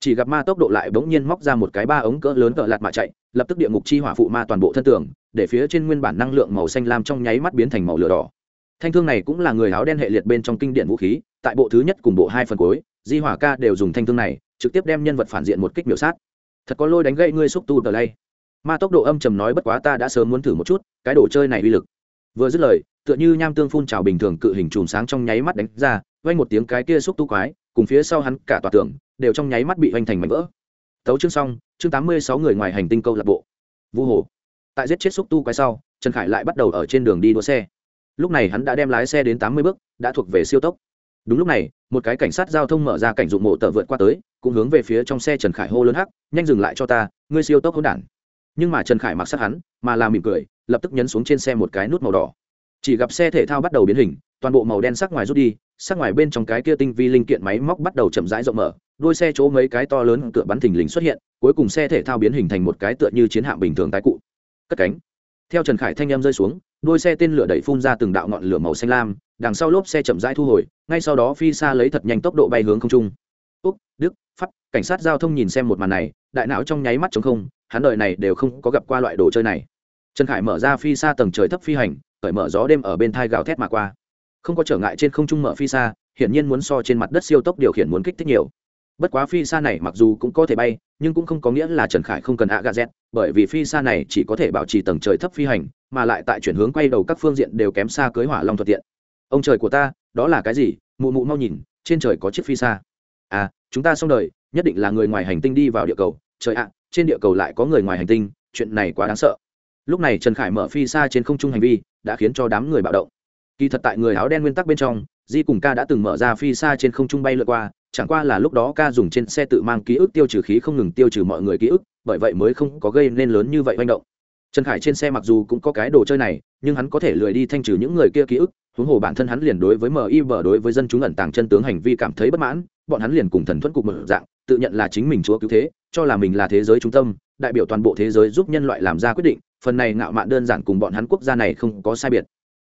Chỉ gặp ma tốc độ lại bỗng nhiên móc ra một cái ba ống cỡ lớn cỡ lạt mạ chạy, lập tức địa ngục chi hỏa phụ ma toàn bộ thân tường, để phía trên nguyên bản năng lượng màu xanh lam trong nháy mắt biến thành màu lửa đỏ. Thanh thương này cũng là người áo đen hệ liệt bên trong kinh điển vũ khí, tại bộ thứ nhất cùng bộ hai phần cuối, di hỏa ca đều dùng thanh thương này, trực tiếp đem nhân vật phản diện một kích biểu sát. Thật có lôi đánh gậy ngươi xúc tu tờ lay. Ma tốc độ âm trầm nói bất quá ta đã sớm muốn thử một chút, cái đồ chơi này uy lực. Vừa dứt lời tựa như nham tương phun trào bình thường cự hình chùm sáng trong nháy mắt đánh ra, vang một tiếng cái kia xúc tu quái, cùng phía sau hắn cả tòa tường, đều trong nháy mắt bị hoành thành mảnh vỡ. Tấu chương xong, chương tám mươi sáu người ngoài hành tinh câu lạc bộ. Vu hồ. Tại giết chết xúc tu quái sau, trần khải lại bắt đầu ở trên đường đi đua xe. Lúc này hắn đã đem lái xe đến tám mươi bước, đã thuộc về siêu tốc. Đúng lúc này, một cái cảnh sát giao thông mở ra cảnh dụng mộ tờ vượt qua tới, cũng hướng về phía trong xe trần khải hô lớn hắc, nhanh dừng lại cho ta, ngươi siêu tốc hỗn đản. Nhưng mà trần khải mặc sắc hắn, mà là mỉm cười, lập tức nhấn xuống trên xe một cái nút màu đỏ chỉ gặp xe thể thao bắt đầu biến hình, toàn bộ màu đen sắc ngoài rút đi, sắc ngoài bên trong cái kia tinh vi linh kiện máy móc bắt đầu chậm rãi rộng mở, đôi xe chỗ mấy cái to lớn cửa bắn thình lình xuất hiện, cuối cùng xe thể thao biến hình thành một cái tựa như chiến hạm bình thường tái cụ. Cất cánh. Theo trần khải thanh em rơi xuống, đôi xe tên lửa đẩy phun ra từng đạo ngọn lửa màu xanh lam, đằng sau lốp xe chậm rãi thu hồi, ngay sau đó phi xa lấy thật nhanh tốc độ bay hướng không trung. Úc, đức, pháp, cảnh sát giao thông nhìn xem một màn này, đại não trong nháy mắt chống không, hắn đời này đều không có gặp qua loại đồ chơi này. Trần khải mở ra phi xa tầng trời thấp phi hành cởi mở gió đêm ở bên thai gào thét mà qua. Không có trở ngại trên không trung mở phi xa, hiển nhiên muốn so trên mặt đất siêu tốc điều khiển muốn kích thích nhiều. Bất quá phi xa này mặc dù cũng có thể bay, nhưng cũng không có nghĩa là trần khải không cần ạ gà z bởi vì phi xa này chỉ có thể bảo trì tầng trời thấp phi hành, mà lại tại chuyển hướng quay đầu các phương diện đều kém xa cưới hỏa long thuận tiện. Ông trời của ta, đó là cái gì? Mụ mụ mau nhìn, trên trời có chiếc phi xa. À chúng ta xong đời, nhất định là người ngoài hành tinh đi vào địa cầu. Trời ạ, trên địa cầu lại có người ngoài hành tinh, chuyện này quá đáng sợ lúc này trần khải mở phi xa trên không trung hành vi, đã khiến cho đám người bạo động. Kỳ thật tại người áo đen nguyên tắc bên trong, di cùng ca đã từng mở ra phi xa trên không trung bay lượt qua, chẳng qua là lúc đó ca dùng trên xe tự mang ký ức tiêu trừ khí không ngừng tiêu trừ mọi người ký ức, bởi vậy mới không có gây nên lớn như vậy manh động. Trần khải trên xe mặc dù cũng có cái đồ chơi này, nhưng hắn có thể lười đi thanh trừ những người kia ký ức, huống hồ bản thân hắn liền đối với mib đối với dân chúng ẩn tàng chân tướng hành vi cảm thấy bất mãn, bọn hắn liền cùng thần thuẫn cục mở dạng, tự nhận là chính mình chúa cứu thế, cho là mình là thế giới trung tâm, đại biểu toàn bộ thế giới giúp nhân loại làm ra quyết định phần này ngạo mạn đơn giản cùng bọn hắn quốc gia này không có sai biệt.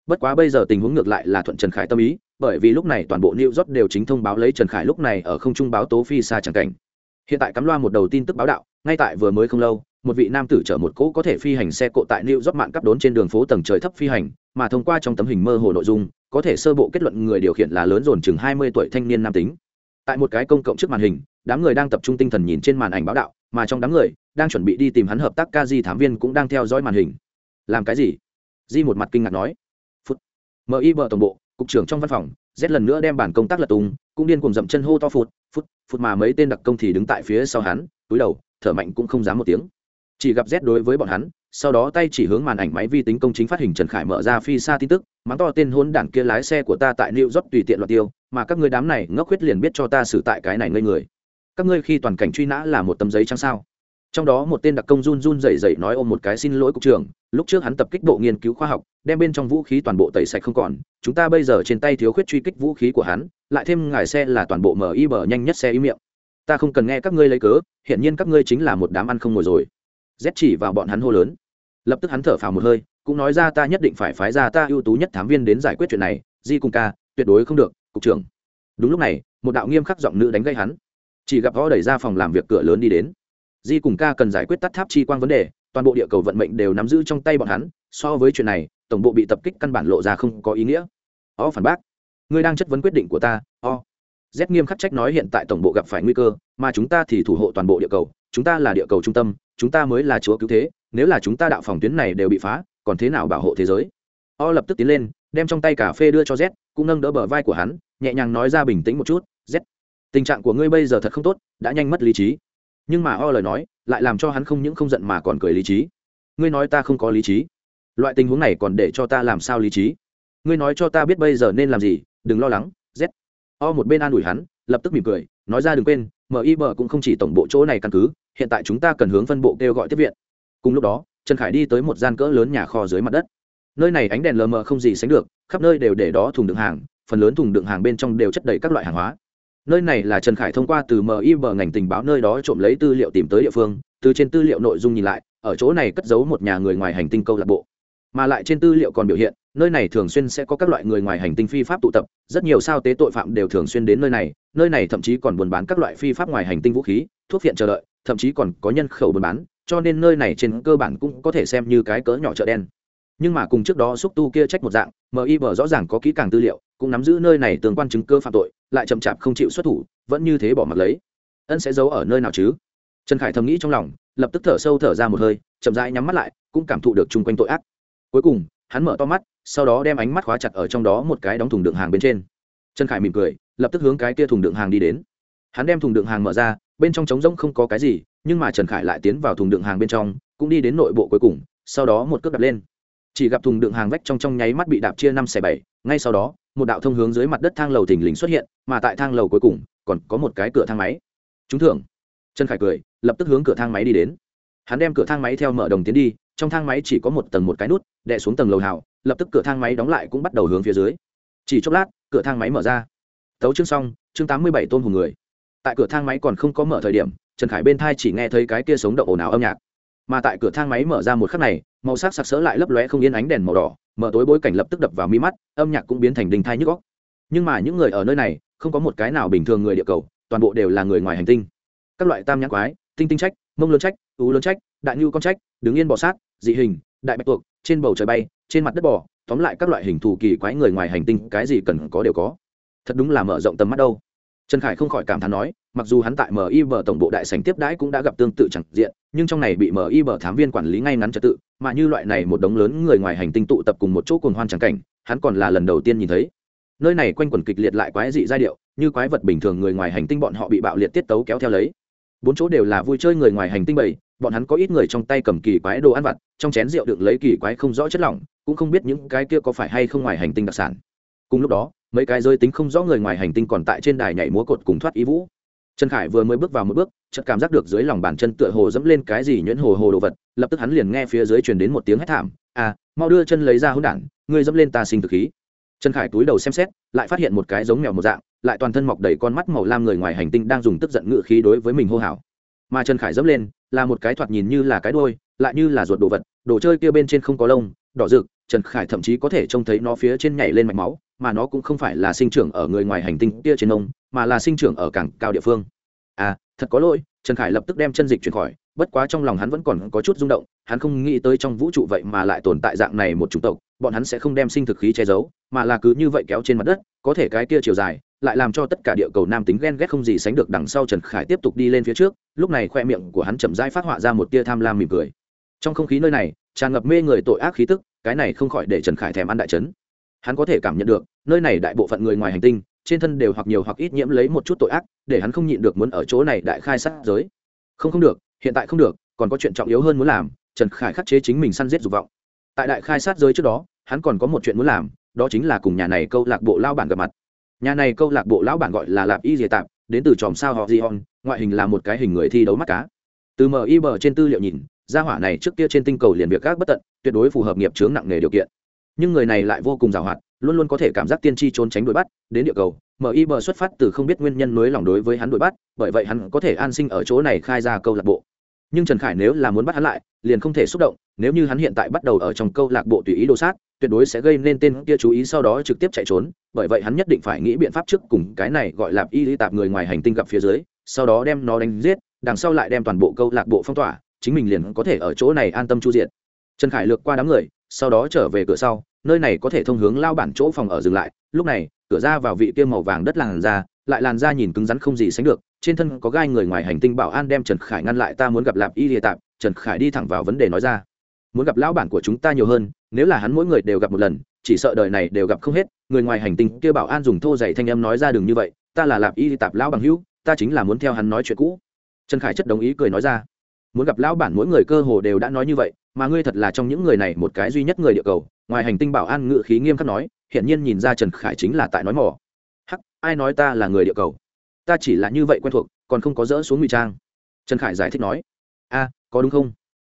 Bất quá bây giờ tình huống ngược lại là thuận trần khải tâm ý, bởi vì lúc này toàn bộ new york đều chính thông báo lấy trần khải lúc này ở không trung báo tố phi xa chẳng cảnh. Hiện tại cắm loa một đầu tin tức báo đạo, ngay tại vừa mới không lâu, một vị nam tử chở một cỗ có thể phi hành xe cộ tại new york mạng cắp đốn trên đường phố tầng trời thấp phi hành, mà thông qua trong tấm hình mơ hồ nội dung, có thể sơ bộ kết luận người điều khiển là lớn dồn chừng hai mươi tuổi thanh niên nam tính. Tại một cái công cộng trước màn hình, đám người đang tập trung tinh thần nhìn trên màn ảnh báo đạo, mà trong đám người đang chuẩn bị đi tìm hắn hợp tác ca di thám viên cũng đang theo dõi màn hình. Làm cái gì? Di một mặt kinh ngạc nói. Phút. Mi bờ tổng bộ, cục trưởng trong văn phòng, z lần nữa đem bản công tác lật tung, cũng điên cùng dậm chân hô to phút phút phút mà mấy tên đặc công thì đứng tại phía sau hắn, túi đầu, thở mạnh cũng không dám một tiếng. Chỉ gặp z đối với bọn hắn, sau đó tay chỉ hướng màn ảnh máy vi tính công chính phát hình trần khải mở ra phi xa tin tức, mắng to tên hôn đảng kia lái xe của ta tại new york tùy tiện loạt tiêu, mà các ngươi đám này ngốc huyết liền biết cho ta xử tại cái này ngây người. Các ngươi khi toàn cảnh truy nã là một tấm giấy trắng sao? Trong đó một tên đặc công run run rẩy rẩy nói ôm một cái xin lỗi cục trưởng, lúc trước hắn tập kích bộ nghiên cứu khoa học, đem bên trong vũ khí toàn bộ tẩy sạch không còn, chúng ta bây giờ trên tay thiếu khuyết truy kích vũ khí của hắn, lại thêm ngài xe là toàn bộ mở y bờ nhanh nhất xe y miệng. Ta không cần nghe các ngươi lấy cớ hiện nhiên các ngươi chính là một đám ăn không ngồi rồi. Rét chỉ vào bọn hắn hô lớn. Lập tức hắn thở phào một hơi, cũng nói ra ta nhất định phải phái ra ta ưu tú nhất thám viên đến giải quyết chuyện này, di cùng ca, tuyệt đối không được, cục trưởng. Đúng lúc này, một đạo nghiêm khắc giọng nữ đánh gây hắn. Chỉ gặp họ đẩy ra phòng làm việc cửa lớn đi đến di cùng ca cần giải quyết tắt tháp chi quang vấn đề, toàn bộ địa cầu vận mệnh đều nắm giữ trong tay bọn hắn, so với chuyện này, tổng bộ bị tập kích căn bản lộ ra không có ý nghĩa. O, phản bác. Ngươi đang chất vấn quyết định của ta, o. Z nghiêm khắc trách nói hiện tại tổng bộ gặp phải nguy cơ, mà chúng ta thì thủ hộ toàn bộ địa cầu, chúng ta là địa cầu trung tâm, chúng ta mới là chúa cứu thế, nếu là chúng ta đạo phòng tuyến này đều bị phá, còn thế nào bảo hộ thế giới? O lập tức tiến lên, đem trong tay cà phê đưa cho z, cũng nâng đỡ bờ vai của hắn, nhẹ nhàng nói ra bình tĩnh một chút, z, tình trạng của ngươi bây giờ thật không tốt, đã nhanh mất lý trí nhưng mà o lời nói lại làm cho hắn không những không giận mà còn cười lý trí. Ngươi nói ta không có lý trí. Loại tình huống này còn để cho ta làm sao lý trí? Ngươi nói cho ta biết bây giờ nên làm gì, đừng lo lắng, z. O một bên an ủi hắn, lập tức mỉm cười, nói ra đừng quên mib cũng không chỉ tổng bộ chỗ này căn cứ, hiện tại chúng ta cần hướng phân bộ kêu gọi tiếp viện. Cùng lúc đó, trần khải đi tới một gian cỡ lớn nhà kho dưới mặt đất. Nơi này ánh đèn lờ mờ không gì sánh được, khắp nơi đều để đó thùng đựng hàng, phần lớn thùng đựng hàng bên trong đều chất đầy các loại hàng hóa nơi này là trần khải thông qua từ mib ngành tình báo nơi đó trộm lấy tư liệu tìm tới địa phương, từ trên tư liệu nội dung nhìn lại, ở chỗ này cất giấu một nhà người ngoài hành tinh câu lạc bộ. Mà lại trên tư liệu còn biểu hiện, nơi này thường xuyên sẽ có các loại người ngoài hành tinh phi pháp tụ tập, rất nhiều sao tế tội phạm đều thường xuyên đến nơi này nơi này thậm chí còn buôn bán các loại phi pháp ngoài hành tinh vũ khí, thuốc viện chờ đợi, thậm chí còn có nhân khẩu buôn bán, cho nên nơi này trên cơ bản cũng có thể xem như cái cỡ nhỏ chợ đen nhưng mà cùng trước đó xúc tu kia trách một dạng mib rõ ràng có kỹ càng tư liệu, cũng nắm giữ nơi này tương quan chứng cơ phạm tội, lại chậm chạp không chịu xuất thủ, vẫn như thế bỏ mặt lấy. Ân sẽ giấu ở nơi nào chứ? Trần khải thầm nghĩ trong lòng, lập tức thở sâu thở ra một hơi, chậm rãi nhắm mắt lại, cũng cảm thụ được chung quanh tội ác. Cuối cùng, hắn mở to mắt, sau đó đem ánh mắt khóa chặt ở trong đó một cái đóng thùng đựng hàng bên trên. Trần khải mỉm cười, lập tức hướng cái kia thùng đựng hàng đi đến. Hắn đem thùng đựng hàng mở ra, bên trong trống rỗng không có cái gì, nhưng mà trần khải lại tiến vào thùng đựng hàng bên trong, cũng đi đến nội bộ cuối cùng, sau đó một cước đặt lên chỉ gặp thùng đựng hàng vách trong trong nháy mắt bị đạp chia năm xẻ bảy, ngay sau đó, một đạo thông hướng dưới mặt đất thang lầu thình lình xuất hiện, mà tại thang lầu cuối cùng, còn có một cái cửa thang máy. Trúng thưởng trần khải cười, lập tức hướng cửa thang máy đi đến. Hắn đem cửa thang máy theo mở đồng tiến đi, trong thang máy chỉ có một tầng một cái nút, đè xuống tầng lầu hào, lập tức cửa thang máy đóng lại cũng bắt đầu hướng phía dưới. Chỉ chốc lát, cửa thang máy mở ra. Tấu chương xong, chương tám mươi bảy tôn hùng người. Tại cửa thang máy còn không có mở thời điểm, trần khải bên thai chỉ nghe thấy cái kia sống động ồn ào âm nhạc mà tại cửa thang máy mở ra một khắc này, màu sắc sặc sỡ lại lấp lóe không yên ánh đèn màu đỏ, mở tối bối cảnh lập tức đập vào mi mắt, âm nhạc cũng biến thành đình thai nhức góc nhưng mà những người ở nơi này, không có một cái nào bình thường người địa cầu, toàn bộ đều là người ngoài hành tinh. Các loại tam nhãn quái, tinh tinh trách, mông lớn trách, ú lớn trách, đại ngưu con trách, đứng yên bò sát, dị hình, đại bạch tuộc, trên bầu trời bay, trên mặt đất bò, tóm lại các loại hình thù kỳ quái người ngoài hành tinh, cái gì cần có đều có. Thật đúng là mở rộng tầm mắt đâu trần khải không khỏi cảm thán nói, mặc dù hắn tại mib tổng bộ đại sành tiếp đãi cũng đã gặp tương tự chẳng diện, nhưng trong này bị mib thám viên quản lý ngay ngắn trật tự, mà như loại này một đống lớn người ngoài hành tinh tụ tập cùng một chỗ cồn hoan chẳng cảnh, hắn còn là lần đầu tiên nhìn thấy. Nơi này quanh quẩn kịch liệt lại quái dị giai điệu, như quái vật bình thường người ngoài hành tinh bọn họ bị bạo liệt tiết tấu kéo theo lấy. Bốn chỗ đều là vui chơi người ngoài hành tinh bảy bọn hắn có ít người trong tay cầm kỳ quái đồ ăn vặt, trong chén rượu đựng lấy kỳ quái không rõ chất lỏng, cũng không biết những cái kia có phải hay không ngoài hành tinh đặc sản cùng lúc đó, mấy cái rơi tính không rõ người ngoài hành tinh còn tại trên đài nhảy múa cột cùng thoát ý vũ. Trần khải vừa mới bước vào một bước, chợt cảm giác được dưới lòng bàn chân tựa hồ dẫm lên cái gì nhuyễn hồ hồ đồ vật, lập tức hắn liền nghe phía dưới truyền đến một tiếng hét thảm à mau đưa chân lấy ra hỗn đản, ngươi dẫm lên ta sinh thực khí. Trần khải túi đầu xem xét, lại phát hiện một cái giống mèo một dạng, lại toàn thân mọc đầy con mắt màu lam người ngoài hành tinh đang dùng tức giận ngự khí đối với mình hô hào. Mà trần khải dẫm lên, là một cái thoạt nhìn như là cái đôi lại như là ruột đồ vật, đồ chơi kia bên trên không có lông, đỏ rực, trần khải thậm chí có thể trông thấy nó phía trên nhảy lên mạch máu mà nó cũng không phải là sinh trưởng ở người ngoài hành tinh kia trên nông mà là sinh trưởng ở cảng cao địa phương. À thật có lỗi, trần khải lập tức đem chân dịch chuyển khỏi, bất quá trong lòng hắn vẫn còn có chút rung động, hắn không nghĩ tới trong vũ trụ vậy mà lại tồn tại dạng này một chủng tộc, bọn hắn sẽ không đem sinh thực khí che giấu, mà là cứ như vậy kéo trên mặt đất, có thể cái kia chiều dài, lại làm cho tất cả địa cầu nam tính ghen ghét không gì sánh được đằng sau trần khải tiếp tục đi lên phía trước, lúc này khoe miệng của hắn chậm rãi phát họa ra một tia tham lam mỉm cười. Trong không khí nơi này, tràn ngập mê người tội ác khí tức, cái này không khỏi để trần khải thèm ăn đại trấn hắn có thể cảm nhận được, nơi này đại bộ phận người ngoài hành tinh, trên thân đều hoặc nhiều hoặc ít nhiễm lấy một chút tội ác, để hắn không nhịn được muốn ở chỗ này đại khai sát giới. Không không được, hiện tại không được, còn có chuyện trọng yếu hơn muốn làm, trần khải khắc chế chính mình săn giết dục vọng. Tại đại khai sát giới trước đó, hắn còn có một chuyện muốn làm, đó chính là cùng nhà này câu lạc bộ lao bản gặp mặt. Nhà này câu lạc bộ lão bản gọi là lạp y dìa tạp, đến từ chòm sao họ di hon, ngoại hình là một cái hình người thi đấu mắt cá. Từ mib trên tư liệu nhìn, gia hỏa này trước kia trên tinh cầu liền việc các bất tận, tuyệt đối phù hợp nghiệp chướng nặng nề điều kiện nhưng người này lại vô cùng giàu hoạt, luôn luôn có thể cảm giác tiên tri trốn tránh đuổi bắt, đến địa cầu mib xuất phát từ không biết nguyên nhân nối lòng đối với hắn đuổi bắt, bởi vậy hắn có thể an sinh ở chỗ này khai ra câu lạc bộ. Nhưng trần khải nếu là muốn bắt hắn lại, liền không thể xúc động, nếu như hắn hiện tại bắt đầu ở trong câu lạc bộ tùy ý đồ sát, tuyệt đối sẽ gây nên tên kia chú ý sau đó trực tiếp chạy trốn, bởi vậy hắn nhất định phải nghĩ biện pháp trước cùng cái này gọi là y lý tạp người ngoài hành tinh gặp phía dưới, sau đó đem nó đánh giết, đằng sau lại đem toàn bộ câu lạc bộ phong tỏa, chính mình liền có thể ở chỗ này an tâm chu diện. Trần khải lược qua đám người sau đó trở về cửa sau, nơi này có thể thông hướng lao bản chỗ phòng ở dừng lại. Lúc này, cửa ra vào vị kia màu vàng đất làn da, lại làn da nhìn cứng rắn không gì sánh được, trên thân có gai người ngoài hành tinh bảo an đem trần khải ngăn lại, ta muốn gặp lạp y địa tạp. Trần khải đi thẳng vào vấn đề nói ra. Muốn gặp lão bản của chúng ta nhiều hơn, nếu là hắn mỗi người đều gặp một lần, chỉ sợ đời này đều gặp không hết. Người ngoài hành tinh kia bảo an dùng thô dày thanh âm nói ra đường như vậy, ta là lạp y tạp lão bằng hữu, ta chính là muốn theo hắn nói chuyện cũ. Trần khải chất đồng ý cười nói ra muốn gặp lão bản mỗi người cơ hồ đều đã nói như vậy, mà ngươi thật là trong những người này một cái duy nhất người địa cầu, ngoài hành tinh bảo an ngự khí nghiêm khắc nói hiện nhiên nhìn ra trần khải chính là tại nói mỏ. Hắc, ai nói ta là người địa cầu? Ta chỉ là như vậy quen thuộc, còn không có dỡ xuống ngụy trang. Trần khải giải thích nói. A, có đúng không?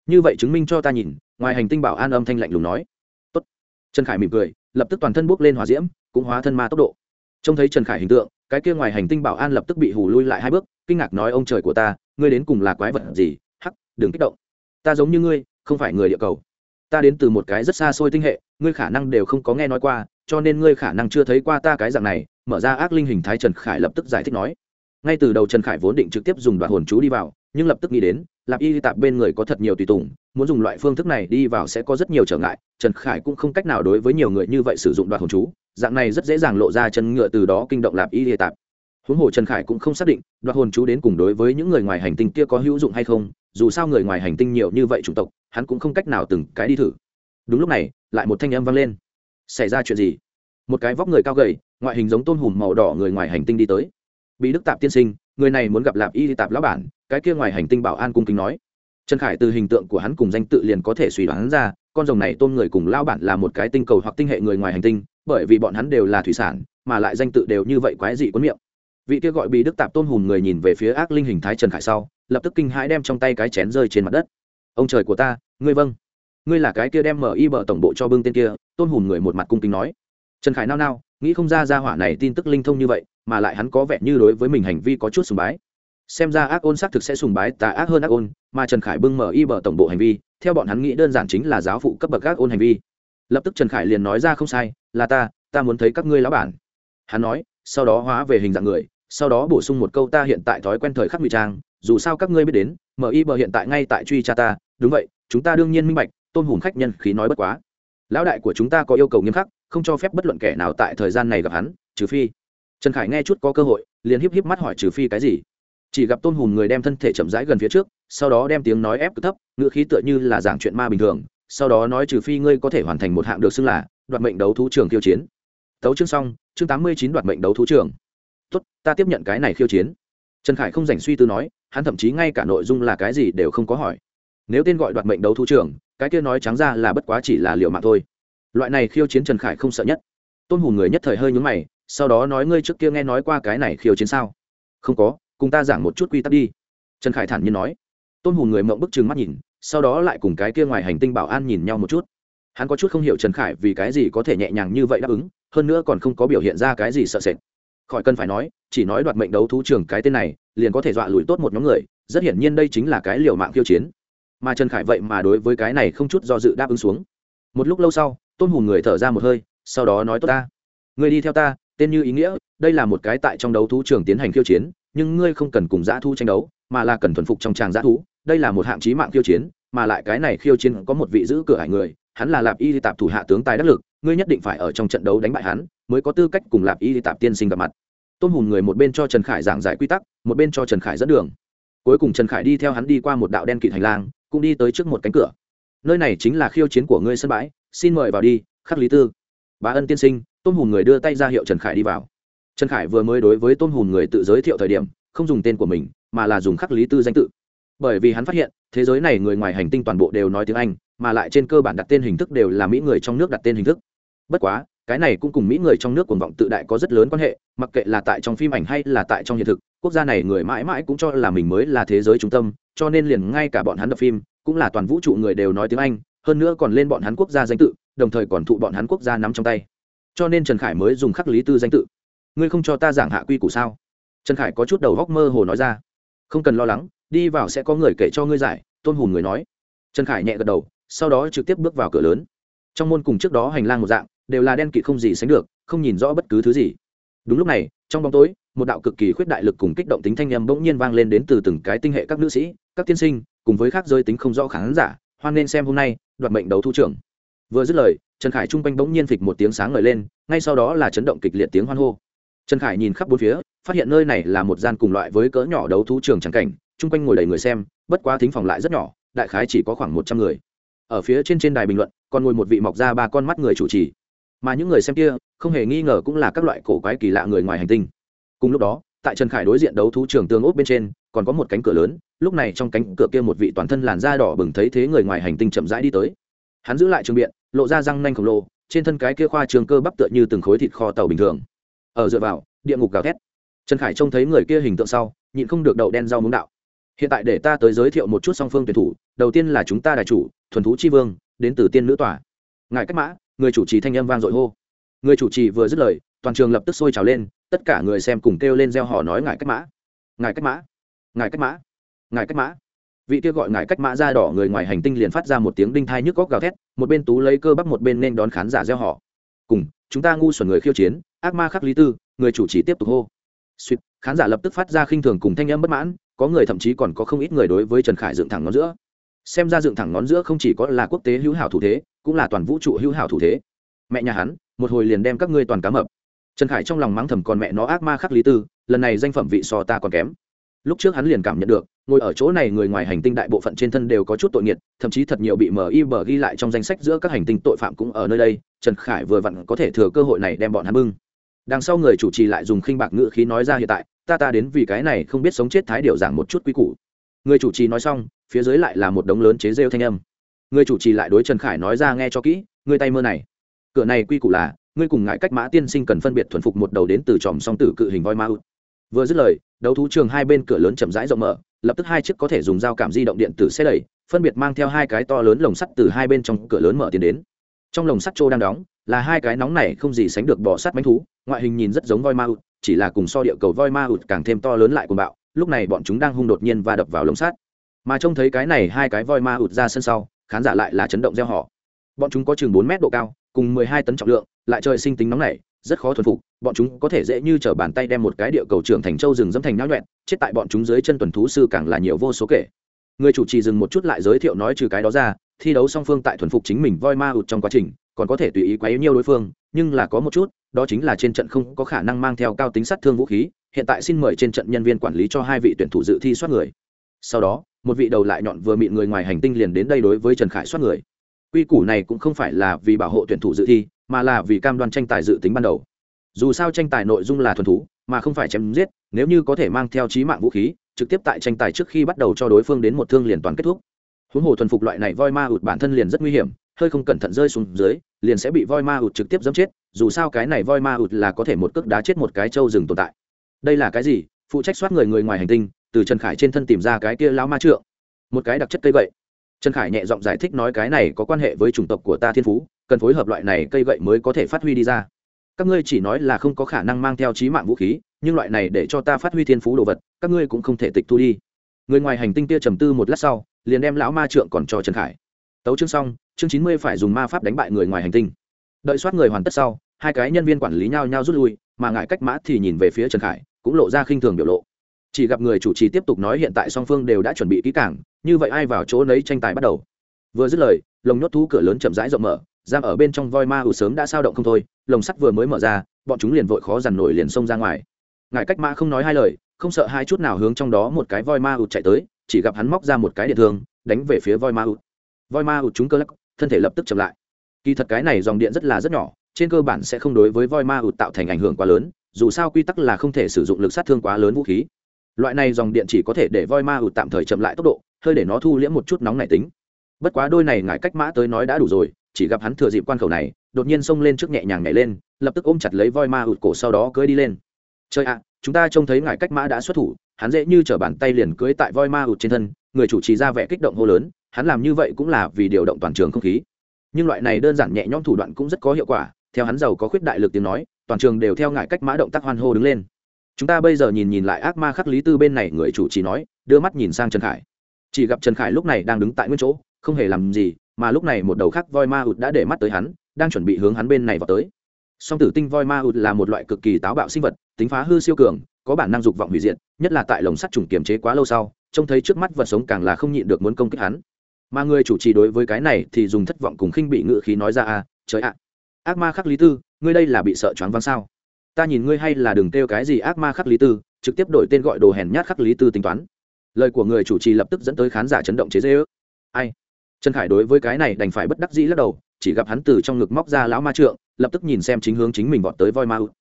Như vậy chứng minh cho ta nhìn, ngoài hành tinh bảo an âm thanh lạnh lùng nói. Tốt. trần khải mỉm cười, lập tức toàn thân bước lên hòa diễm, cũng hóa thân ma tốc độ. Trông thấy trần khải hình tượng, cái kia ngoài hành tinh bảo an lập tức bị hù lui lại hai bước, kinh ngạc nói, ông trời của ta, ngươi đến cùng là quái vật gì? Đừng kích động. Ta giống như ngươi, không phải người địa cầu. Ta đến từ một cái rất xa xôi tinh hệ, ngươi khả năng đều không có nghe nói qua, cho nên ngươi khả năng chưa thấy qua ta cái dạng này, mở ra ác linh hình thái trần khải lập tức giải thích nói. Ngay từ đầu trần khải vốn định trực tiếp dùng đoạn hồn chú đi vào, nhưng lập tức nghĩ đến, lạp y tạp bên người có thật nhiều tùy tùng, muốn dùng loại phương thức này đi vào sẽ có rất nhiều trở ngại, trần khải cũng không cách nào đối với nhiều người như vậy sử dụng đoạn hồn chú, dạng này rất dễ dàng lộ ra chân ngựa từ đó kinh động lạp y tạp. Huống hồ trần khải cũng không xác định, đoạn hồn chú đến cùng đối với những người ngoài hành tinh kia có hữu dụng hay không dù sao người ngoài hành tinh nhiều như vậy chủng tộc, hắn cũng không cách nào từng cái đi thử. Đúng lúc này, lại một thanh âm vang lên. Xảy ra chuyện gì? Một cái vóc người cao gầy, ngoại hình giống tôn hùm màu đỏ người ngoài hành tinh đi tới. Bị đức tạp tiên sinh, người này muốn gặp lạp y tạp lão bản, cái kia ngoài hành tinh bảo an cung kính nói. Trần khải từ hình tượng của hắn cùng danh tự liền có thể suy đoán ra, con rồng này tôn người cùng lao bản là một cái tinh cầu hoặc tinh hệ người ngoài hành tinh, bởi vì bọn hắn đều là thủy sản, mà lại danh tự đều như vậy quái dị quấn miệng vị kia gọi bị đức tạp tôn hùm người nhìn về phía ác linh hình thái trần khải sau, lập tức kinh hãi đem trong tay cái chén rơi trên mặt đất. Ông trời của ta, ngươi vâng. Ngươi là cái kia đem mở y bờ tổng bộ cho bưng tên kia, tôn hùm người một mặt cung kính nói. Trần khải nao nao, nghĩ không ra ra hỏa này tin tức linh thông như vậy, mà lại hắn có vẻ như đối với mình hành vi có chút sùng bái. Xem ra ác ôn xác thực sẽ sùng bái, tà ác hơn ác ôn, mà trần khải bưng mở y bờ tổng bộ hành vi, theo bọn hắn nghĩ đơn giản chính là giáo phụ cấp bậc ác ôn hành vi. Lập tức trần khải liền nói ra không sai, là ta ta muốn thấy các ngươi lão bản. Hắn nói, sau đó hóa về hình dạng người sau đó bổ sung một câu ta hiện tại thói quen thời khắc ngụy trang, dù sao các ngươi biết đến mở y bờ hiện tại ngay tại truy cha ta, đúng vậy, chúng ta đương nhiên minh bạch, tôn hùng khách nhân khí nói bất quá. Lão đại của chúng ta có yêu cầu nghiêm khắc, không cho phép bất luận kẻ nào tại thời gian này gặp hắn, trừ phi. Trần khải nghe chút có cơ hội, liền híp híp mắt hỏi trừ phi cái gì. Chỉ gặp tôn hùng người đem thân thể chậm rãi gần phía trước, sau đó đem tiếng nói ép cực thấp, ngữ khí tựa như là giảng chuyện ma bình thường, sau đó nói trừ phi ngươi có thể hoàn thành một hạng được xưng là đoạt mệnh đấu thú trường tiêu chiến. Tấu chương xong, chương tám mươi chín đoạt mệnh đấu thú trường tốt, ta tiếp nhận cái này khiêu chiến. Trần khải không dành suy tư nói, hắn thậm chí ngay cả nội dung là cái gì đều không có hỏi. Nếu tên gọi đoạt mệnh đấu thu trường cái kia nói trắng ra là bất quá chỉ là liệu mạng thôi. Loại này khiêu chiến trần khải không sợ nhất. Tôn Hùng người nhất thời hơi nhúng mày, sau đó nói ngươi trước kia nghe nói qua cái này khiêu chiến sao? Không có, cùng ta giảng một chút quy tắc đi. Trần khải thản nhiên nói. Tôn Hùng người mộng bức chừng mắt nhìn, sau đó lại cùng cái kia ngoài hành tinh bảo an nhìn nhau một chút. Hắn có chút không hiểu trần khải vì cái gì có thể nhẹ nhàng như vậy đáp ứng, hơn nữa còn không có biểu hiện ra cái gì sợ sệt khỏi cần phải nói, chỉ nói đoạt mệnh đấu thú trường cái tên này, liền có thể dọa lùi tốt một nhóm người, rất hiển nhiên đây chính là cái liều mạng khiêu chiến. Mà trần khải vậy mà đối với cái này không chút do dự đáp ứng xuống. Một lúc lâu sau, tôn hùng người thở ra một hơi, sau đó nói tốt ta. Người đi theo ta, tên như ý nghĩa, đây là một cái tại trong đấu thú trường tiến hành khiêu chiến, nhưng ngươi không cần cùng dã thu tranh đấu, mà là cần thuần phục trong tràng dã thú. Đây là một hạng trí mạng khiêu chiến, mà lại cái này khiêu chiến có một vị giữ cửa hải người hắn là lạp y di tạp thủ hạ tướng tài đắc lực, ngươi nhất định phải ở trong trận đấu đánh bại hắn, mới có tư cách cùng lạp y di tạp tiên sinh gặp mặt. Tôn hùng người một bên cho trần khải giảng giải quy tắc, một bên cho trần khải dẫn đường. Cuối cùng trần khải đi theo hắn đi qua một đạo đen kịt hành lang, cũng đi tới trước một cánh cửa. Nơi này chính là khiêu chiến của ngươi sân bãi, xin mời vào đi, khắc lý tư. Bá ân tiên sinh, tôn hùng người đưa tay ra hiệu trần khải đi vào. Trần khải vừa mới đối với tôn hùng người tự giới thiệu thời điểm, không dùng tên của mình, mà là dùng khắc lý tư danh tự. Bởi vì hắn phát hiện, thế giới này người ngoài hành tinh toàn bộ đều nói tiếng anh mà lại trên cơ bản đặt tên hình thức đều là mỹ người trong nước đặt tên hình thức. Bất quá, cái này cũng cùng mỹ người trong nước cuồng vọng tự đại có rất lớn quan hệ, mặc kệ là tại trong phim ảnh hay là tại trong hiện thực, quốc gia này người mãi mãi cũng cho là mình mới là thế giới trung tâm, cho nên liền ngay cả bọn hắn đập phim, cũng là toàn vũ trụ người đều nói tiếng anh, hơn nữa còn lên bọn hắn quốc gia danh tự, đồng thời còn thụ bọn hắn quốc gia nắm trong tay. Cho nên trần khải mới dùng khắc lý tư danh tự. Ngươi không cho ta giảng hạ quy củ sao? Trần khải có chút đầu góc mơ hồ nói ra. Không cần lo lắng, đi vào sẽ có người kể cho ngươi giải, tôn hùn người nói. Trần khải nhẹ gật đầu sau đó trực tiếp bước vào cửa lớn. Trong môn cùng trước đó hành lang một dạng, đều là đen kịt không gì sánh được, không nhìn rõ bất cứ thứ gì. Đúng lúc này, trong bóng tối, một đạo cực kỳ khuyết đại lực cùng kích động tính thanh âm bỗng nhiên vang lên đến từ từng cái tinh hệ các nữ sĩ, các tiên sinh, cùng với khác giới tính không rõ khán giả, hoan nên xem hôm nay, đoạt mệnh đấu thu trưởng. Vừa dứt lời, trần khải trung quanh bỗng nhiên phịch một tiếng sáng ngời lên, ngay sau đó là chấn động kịch liệt tiếng hoan hô. Trần khải nhìn khắp bốn phía, phát hiện nơi này là một gian cùng loại với cỡ nhỏ đấu thú trường trắng cảnh, chung quanh ngồi đầy người xem, bất quá thính phòng lại rất nhỏ, đại khái chỉ có khoảng một trăm người ở phía trên trên đài bình luận, còn ngồi một vị mọc ra ba con mắt người chủ trì. Mà những người xem kia, không hề nghi ngờ cũng là các loại cổ quái kỳ lạ người ngoài hành tinh. Cùng lúc đó, tại trần khải đối diện đấu thú trường tương ốt bên trên, còn có một cánh cửa lớn, lúc này trong cánh cửa kia một vị toàn thân làn da đỏ bừng thấy thế người ngoài hành tinh chậm rãi đi tới. Hắn giữ lại trường biện, lộ ra răng nanh khổng lồ, trên thân cái kia khoa trường cơ bắp tựa như từng khối thịt kho tàu bình thường. Ở dựa vào, địa ngục gào thét. Trần khải trông thấy người kia hình tượng sau, nhịn không được đậu đen rau muống đạo hiện tại để ta tới giới thiệu một chút song phương tuyển thủ, đầu tiên là chúng ta đại chủ, thuần thú chi vương, đến từ tiên nữ tòa. Ngài cách mã, người chủ trì thanh âm vang dội hô. Người chủ trì vừa dứt lời, toàn trường lập tức sôi trào lên, tất cả người xem cùng kêu lên gieo họ nói ngài cách mã. Ngài cách mã. Ngài cách mã. Ngài cách mã. Vị kia gọi ngài cách mã ra đỏ người ngoài hành tinh liền phát ra một tiếng đinh thai nhức góc gào thét, một bên tú lấy cơ bắp một bên nên đón khán giả gieo họ cùng, chúng ta ngu xuẩn người khiêu chiến, ác ma khắc lý tư, người chủ trì tiếp tục hô. Suýt, khán giả lập tức phát ra khinh thường cùng thanh âm bất mãn có người thậm chí còn có không ít người đối với trần khải dựng thẳng ngón giữa. Xem ra dựng thẳng ngón giữa không chỉ có là quốc tế hữu hảo thủ thế, cũng là toàn vũ trụ hữu hảo thủ thế. Mẹ nhà hắn, một hồi liền đem các ngươi toàn cá mập. Trần khải trong lòng mắng thầm còn mẹ nó ác ma khắc lý tư, lần này danh phẩm vị so ta còn kém. Lúc trước hắn liền cảm nhận được, ngồi ở chỗ này người ngoài hành tinh đại bộ phận trên thân đều có chút tội nghiệt, thậm chí thật nhiều bị mib ghi lại trong danh sách giữa các hành tinh tội phạm cũng ở nơi đây, trần khải vừa vặn có thể thừa cơ hội này đem bọn hắn bưng. Đằng sau người chủ trì lại dùng khinh bạc ngữ khí nói ra hiện tại ta ta đến vì cái này không biết sống chết thái điều giảng một chút quy củ. Người chủ trì nói xong, phía dưới lại là một đống lớn chế rêu thanh âm. Người chủ trì lại đối trần khải nói ra nghe cho kỹ người tay mơ này. Cửa này quy củ là, ngươi cùng ngại cách mã tiên sinh cần phân biệt thuần phục một đầu đến từ tròm song tử cự hình voi ma út. Vừa dứt lời, đấu thú trường hai bên cửa lớn chậm rãi rộng mở, lập tức hai chiếc có thể dùng dao cảm di động điện tử xe đẩy, phân biệt mang theo hai cái to lớn lồng sắt từ hai bên trong cửa lớn mở tiến đến. Trong lồng sắt trô đang đóng, là hai cái nóng này không gì sánh được bỏ sắt bánh thú, ngoại hình nhìn rất giống voi ma út chỉ là cùng so địa cầu voi ma ụt càng thêm to lớn lại cùng bạo, lúc này bọn chúng đang hung đột nhiên và đập vào lồng sắt. Mà trông thấy cái này hai cái voi ma ụt ra sân sau, khán giả lại là chấn động gieo họ bọn chúng có chừng bốn mét độ cao, cùng mười hai tấn trọng lượng, lại trời sinh tính nóng này rất khó thuần phục, bọn chúng có thể dễ như t bàn tay đem một cái địa cầu trưởng thành châu rừng dẫm thành náo nhuẹn chết tại bọn chúng dưới chân tuần thú sư càng là nhiều vô số kể. Người chủ trì dừng một chút lại giới thiệu nói trừ cái đó ra thi đấu song phương tại thuần phục chính mình voi ma ụt trong quá trình, còn có thể tùy ý quấy nhiêu đối phương, nhưng là có một chút, đó chính là trên trận không có khả năng mang theo cao tính sát thương vũ khí, hiện tại xin mời trên trận nhân viên quản lý cho hai vị tuyển thủ dự thi soát người. Sau đó, một vị đầu lại nhọn vừa mịn người ngoài hành tinh liền đến đây đối với trần khải soát người. Quy củ này cũng không phải là vì bảo hộ tuyển thủ dự thi, mà là vì cam đoan tranh tài dự tính ban đầu. Dù sao tranh tài nội dung là thuần thú, mà không phải chém giết, nếu như có thể mang theo trí mạng vũ khí, trực tiếp tại tranh tài trước khi bắt đầu cho đối phương đến một thương liền toàn kết thúc huống hồ thuần phục loại này voi ma ụt bản thân liền rất nguy hiểm, hơi không cẩn thận rơi xuống dưới, liền sẽ bị voi ma ụt trực tiếp dẫm chết, dù sao cái này voi ma ụt là có thể một cước đá chết một cái trâu rừng tồn tại. Đây là cái gì? Phụ trách soát người người ngoài hành tinh, từ trần khải trên thân tìm ra cái kia lão ma trượng. Một cái đặc chất cây gậy. Trần khải nhẹ giọng giải thích nói cái này có quan hệ với chủng tộc của ta thiên phú, cần phối hợp loại này cây gậy mới có thể phát huy đi ra. Các ngươi chỉ nói là không có khả năng mang theo trí mạng vũ khí, nhưng loại này để cho ta phát huy thiên phú đồ vật, các ngươi cũng không thể tịch thu đi. Người ngoài hành tinh kia trầm tư một lát sau liền đem lão ma trượng còn cho trần khải. Tấu chương xong, chương chín mươi phải dùng ma pháp đánh bại người ngoài hành tinh. Đợi soát người hoàn tất sau, hai cái nhân viên quản lý nhau nhau rút lui, mà ngại cách mã thì nhìn về phía trần khải, cũng lộ ra khinh thường biểu lộ. Chỉ gặp người chủ trì tiếp tục nói hiện tại song phương đều đã chuẩn bị kỹ cảng như vậy ai vào chỗ nấy tranh tài bắt đầu. Vừa dứt lời, lồng nhốt thú cửa lớn chậm rãi rộng mở, giam ở bên trong voi ma ủ sớm đã sao động không thôi, lồng sắt vừa mới mở ra, bọn chúng liền vội khó dằn nổi liền xông ra ngoài. Ngài cách mã không nói hai lời, không sợ hai chút nào hướng trong đó một cái voi ma ụt chạy tới chỉ gặp hắn móc ra một cái điện thương, đánh về phía voi ma ụt voi ma ụt chúng cơ lắc, thân thể lập tức chậm lại. Kỳ thật cái này dòng điện rất là rất nhỏ, trên cơ bản sẽ không đối với voi ma ụt tạo thành ảnh hưởng quá lớn, dù sao quy tắc là không thể sử dụng lực sát thương quá lớn vũ khí. Loại này dòng điện chỉ có thể để voi ma ụt tạm thời chậm lại tốc độ, hơi để nó thu liễm một chút nóng nảy tính. Bất quá đôi này ngài cách mã tới nói đã đủ rồi, chỉ gặp hắn thừa dịp quan khẩu này, đột nhiên xông lên trước nhẹ nhàng nhảy lên, lập tức ôm chặt lấy voi ma ụt cổ sau đó cưới đi lên. Chơi ạ, chúng ta trông thấy ngài cách mã đã xuất thủ hắn dễ như t r ở bàn tay liền cưới tại voi ma ụt trên thân, người chủ trì ra vẻ kích động hô lớn, hắn làm như vậy cũng là vì điều động toàn trường không khí. Nhưng loại này đơn giản nhẹ nhõm thủ đoạn cũng rất có hiệu quả, theo hắn giàu có khuyết đại lực tiếng nói, toàn trường đều theo ngại cách mã động tác hoan hô đứng lên. Chúng ta bây giờ nhìn nhìn lại ác ma khắc lý tư bên này, người chủ trì nói, đưa mắt nhìn sang trần khải. Chỉ gặp trần khải lúc này đang đứng tại nguyên chỗ, không hề làm gì, mà lúc này một đầu khác voi ma ụt đã để mắt tới hắn, đang chuẩn bị hướng hắn bên này vào tới. Song tử tinh voi ma ụt là một loại cực kỳ táo bạo sinh vật, tính phá hư siêu cường có bản năng dục vọng hủy diệt, nhất là tại lồng sắt trùng kiềm chế quá lâu sau, trông thấy trước mắt vật sống càng là không nhịn được muốn công kích hắn. Mà người chủ trì đối với cái này thì dùng thất vọng cùng khinh bị ngự khí nói ra a trời ạ, ác ma khắc lý tư, ngươi đây là bị sợ choáng váng sao? Ta nhìn ngươi hay là đừng kêu cái gì ác ma khắc lý tư, trực tiếp đổi tên gọi đồ hèn nhát khắc lý tư tính toán. Lời của người chủ trì lập tức dẫn tới khán giả chấn động chế dễ ước ai? Trần khải đối với cái này đành phải bất đắc dĩ lắc đầu, chỉ gặp hắn từ trong ngực móc ra lão ma trượng, lập tức nhìn xem chính hướng chính mình vọt tới voi ma ụt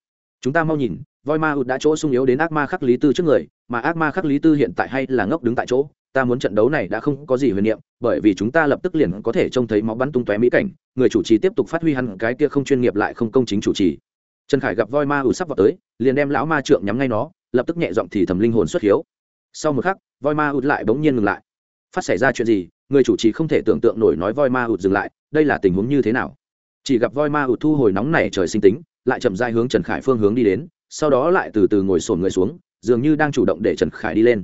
chúng ta mau nhìn, voi ma ụt đã chỗ sung yếu đến ác ma khắc lý tư trước người, mà ác ma khắc lý tư hiện tại hay là ngốc đứng tại chỗ. Ta muốn trận đấu này đã không có gì huyền niệm, bởi vì chúng ta lập tức liền có thể trông thấy máu bắn tung tóe mỹ cảnh. Người chủ trì tiếp tục phát huy hẳn cái kia không chuyên nghiệp lại không công chính chủ trì. Trần khải gặp voi ma ụt sắp vào tới, liền đem lão ma trượng nhắm ngay nó, lập tức nhẹ giọng thì thầm linh hồn xuất hiếu. Sau một khắc, voi ma ụt lại bỗng nhiên ngừng lại. Phát xảy ra chuyện gì, người chủ trì không thể tưởng tượng nổi nói voi ma ụt dừng lại, đây là tình huống như thế nào? Chỉ gặp voi ma ụt thu hồi nóng này trời sinh tính lại chậm dai hướng trần khải phương hướng đi đến, sau đó lại từ từ ngồi sổn người xuống, dường như đang chủ động để trần khải đi lên.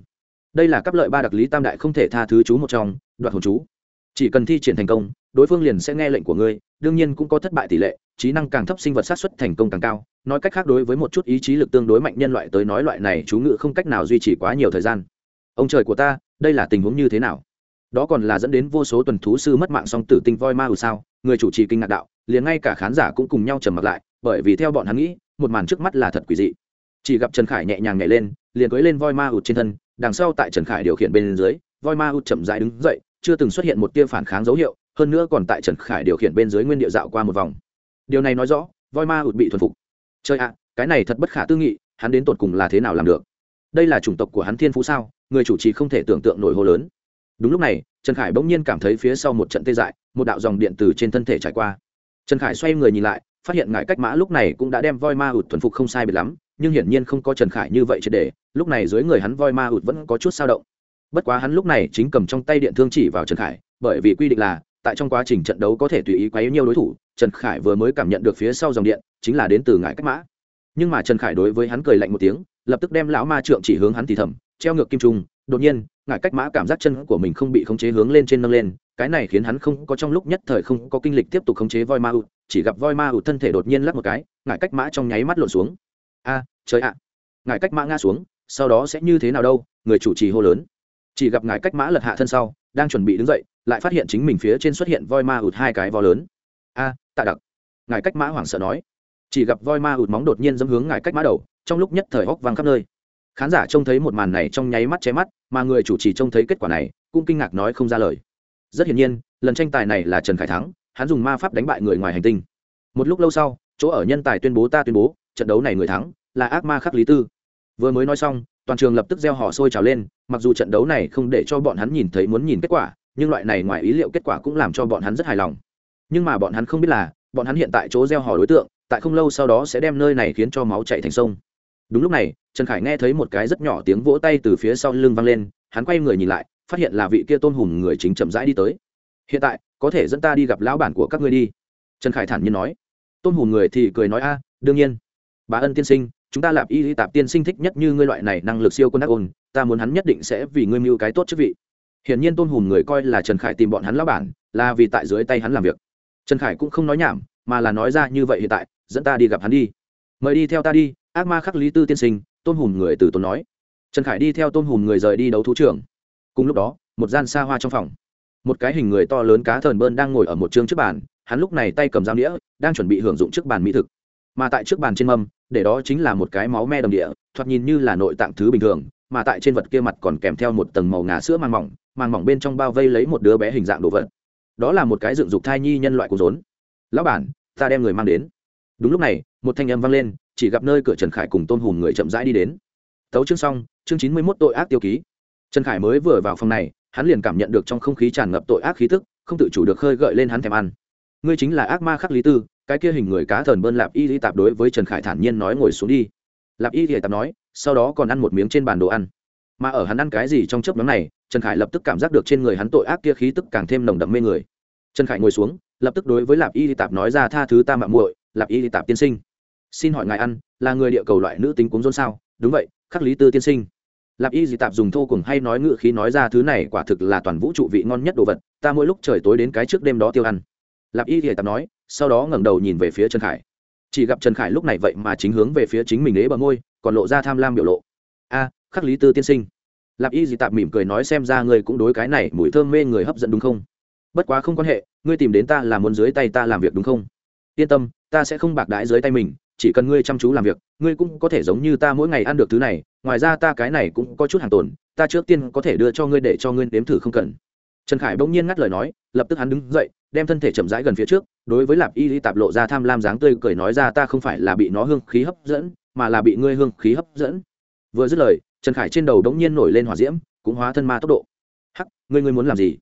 Đây là cấp lợi ba đặc lý tam đại không thể tha thứ chú một trong, đoạt hồn chú. Chỉ cần thi triển thành công, đối phương liền sẽ nghe lệnh của ngươi, đương nhiên cũng có thất bại tỷ lệ, trí năng càng thấp sinh vật sát xuất thành công càng cao. Nói cách khác đối với một chút ý chí lực tương đối mạnh nhân loại tới nói loại này chú ngự không cách nào duy trì quá nhiều thời gian. Ông trời của ta, đây là tình huống như thế nào? Đó còn là dẫn đến vô số tuần thú sư mất mạng song tử tinh voi ma ù sao? Người chủ trì kinh ngạc đạo, liền ngay cả khán giả cũng cùng nhau trầm mặc lại bởi vì theo bọn hắn nghĩ, một màn trước mắt là thật quỷ dị. Chỉ gặp trần khải nhẹ nhàng nhảy lên, liền cưới lên voi ma ụt trên thân, đằng sau tại trần khải điều khiển bên dưới, voi ma ụt chậm rãi đứng dậy, chưa từng xuất hiện một tia phản kháng dấu hiệu, hơn nữa còn tại trần khải điều khiển bên dưới nguyên địa dạo qua một vòng. Điều này nói rõ, voi ma ụt bị thuần phục. Chơi ạ, cái này thật bất khả tư nghị, hắn đến tột cùng là thế nào làm được? Đây là chủng tộc của hắn thiên phú sao? Người chủ trì không thể tưởng tượng nổi hô lớn. Đúng lúc này, trần khải bỗng nhiên cảm thấy phía sau một trận tê dại, một đạo dòng điện từ trên thân thể trải qua. Trần khải xoay người nhìn lại phát hiện ngài cách mã lúc này cũng đã đem voi ma ụt thuần phục không sai biệt lắm, nhưng hiển nhiên không có trần khải như vậy triệt để, lúc này dưới người hắn voi ma ụt vẫn có chút sao động. Bất quá hắn lúc này chính cầm trong tay điện thương chỉ vào trần khải, bởi vì quy định là, tại trong quá trình trận đấu có thể tùy ý quấy nhiều đối thủ, trần khải vừa mới cảm nhận được phía sau dòng điện, chính là đến từ ngải cách mã. Nhưng mà trần khải đối với hắn cười lạnh một tiếng, lập tức đem lão ma trượng chỉ hướng hắn thì thầm, treo ngược kim trung, đột nhiên ngải cách mã cảm giác chân của mình không bị khống chế hướng lên trên nâng lên cái này khiến hắn không có trong lúc nhất thời không có kinh lịch tiếp tục khống chế voi ma ụt chỉ gặp voi ma ụt thân thể đột nhiên lắc một cái, ngải cách mã trong nháy mắt lộn xuống. A, trời ạ. Ngải cách mã ngã xuống, sau đó sẽ như thế nào đâu, người chủ trì hô lớn. Chỉ gặp ngải cách mã lật hạ thân sau, đang chuẩn bị đứng dậy, lại phát hiện chính mình phía trên xuất hiện voi ma ụt hai cái vo lớn. A, tạ đặc. Ngải cách mã hoảng sợ nói. Chỉ gặp voi ma ụt móng đột nhiên dẫm hướng ngải cách mã đầu, trong lúc nhất thời hóc vang khắp nơi. Khán giả trông thấy một màn này trong nháy mắt che mắt, mà người chủ trì trông thấy kết quả này, cũng kinh ngạc nói không ra lời rất hiển nhiên, lần tranh tài này là trần khải thắng, hắn dùng ma pháp đánh bại người ngoài hành tinh. Một lúc lâu sau, chỗ ở nhân tài tuyên bố ta tuyên bố, trận đấu này người thắng là ác ma khắc lý tư. Vừa mới nói xong, toàn trường lập tức gieo họ sôi trào lên, mặc dù trận đấu này không để cho bọn hắn nhìn thấy muốn nhìn kết quả, nhưng loại này ngoài ý liệu kết quả cũng làm cho bọn hắn rất hài lòng. Nhưng mà bọn hắn không biết là, bọn hắn hiện tại chỗ gieo họ đối tượng, tại không lâu sau đó sẽ đem nơi này khiến cho máu chạy thành sông. Đúng lúc này, trần khải nghe thấy một cái rất nhỏ tiếng vỗ tay từ phía sau lưng vang lên, hắn quay người nhìn lại phát hiện là vị kia tôn hùng người chính chậm rãi đi tới. Hiện tại, có thể dẫn ta đi gặp lão bản của các ngươi đi. Trần khải thản nhiên nói. Tôn hùng người thì cười nói, a, đương nhiên. Bà ân tiên sinh, chúng ta lạp y tạp tiên sinh thích nhất như ngươi loại này năng lực siêu quân đắc ôn, ta muốn hắn nhất định sẽ vì ngươi mưu cái tốt chức vị. Hiển nhiên tôn hùng người coi là trần khải tìm bọn hắn lão bản, là vì tại dưới tay hắn làm việc. Trần khải cũng không nói nhảm, mà là nói ra như vậy hiện tại, dẫn ta đi gặp hắn đi. Mời đi theo ta đi. Ác ma khắc lý tư tiên sinh, tôn hùng người từ tôn nói. Trần khải đi theo tôn hùng người rời đi đấu thú trưởng cùng lúc đó, một gian xa hoa trong phòng. Một cái hình người to lớn cá thờn bơn đang ngồi ở một chương trước bàn, hắn lúc này tay cầm dao đĩa đang chuẩn bị hưởng dụng trước bàn mỹ thực. Mà tại trước bàn trên mâm, để đó chính là một cái máu me đầm địa, thoạt nhìn như là nội tạng thứ bình thường, mà tại trên vật kia mặt còn kèm theo một tầng màu ngà sữa màng mỏng màng mỏng bên trong bao vây lấy một đứa bé hình dạng đồ vật. Đó là một cái dựng dục thai nhi nhân loại của rốn. Lão bản, ta đem người mang đến. Đúng lúc này, một thanh âm vang lên, chỉ gặp nơi cửa trần khải cùng tôn hùm người chậm rãi đi đến. Tấu chương xong, chương chín mươi mốt tội ác tiêu ký trần khải mới vừa vào phòng này, hắn liền cảm nhận được trong không khí tràn ngập tội ác khí tức, không tự chủ được khơi gợi lên hắn thèm ăn. Ngươi chính là ác ma khắc lý tư, cái kia hình người cá thần bơn lạp y lý tạp đối với trần khải thản nhiên nói ngồi xuống đi. Lạp y lý tạp nói, sau đó còn ăn một miếng trên bàn đồ ăn. Mà ở hắn ăn cái gì trong chớp nhóm này, trần khải lập tức cảm giác được trên người hắn tội ác kia khí tức càng thêm nồng đậm mê người. Trần khải ngồi xuống, lập tức đối với lạp y lý tạp nói ra tha thứ ta mạng muội, lạp y lý tạp tiên sinh. Xin hỏi ngài ăn, là người địa cầu loại nữ tính cuốn rôn sao? Đúng vậy, khắc lý tư tiên sinh lạp y dị tạp dùng thô cùng hay nói ngự khí nói ra thứ này quả thực là toàn vũ trụ vị ngon nhất đồ vật, ta mỗi lúc trời tối đến cái trước đêm đó tiêu ăn. Lạp y dị tạp nói, sau đó ngẩng đầu nhìn về phía trần khải. Chỉ gặp trần khải lúc này vậy mà chính hướng về phía chính mình ế bờ môi, còn lộ ra tham lam biểu lộ. A, khắc lý tư tiên sinh. Lạp y dị tạp mỉm cười nói xem ra ngươi cũng đối cái này mùi thơm mê người hấp dẫn đúng không? Bất quá không quan hệ, ngươi tìm đến ta là muốn dưới tay ta làm việc đúng không? Yên tâm, ta sẽ không bạc đãi dưới tay mình chỉ cần ngươi chăm chú làm việc, ngươi cũng có thể giống như ta mỗi ngày ăn được thứ này, ngoài ra ta cái này cũng có chút hàng tồn, ta trước tiên có thể đưa cho ngươi để cho ngươi nếm thử không cần. Trần khải bỗng nhiên ngắt lời nói, lập tức hắn đứng dậy, đem thân thể chậm rãi gần phía trước, đối với lạp y lý tạp lộ ra tham lam dáng tươi cười nói ra, ta không phải là bị nó hương khí hấp dẫn, mà là bị ngươi hương khí hấp dẫn. Vừa dứt lời, trần khải trên đầu đống nhiên nổi lên hỏa diễm, cũng hóa thân ma tốc độ. Hắc, ngươi ngươi muốn làm gì?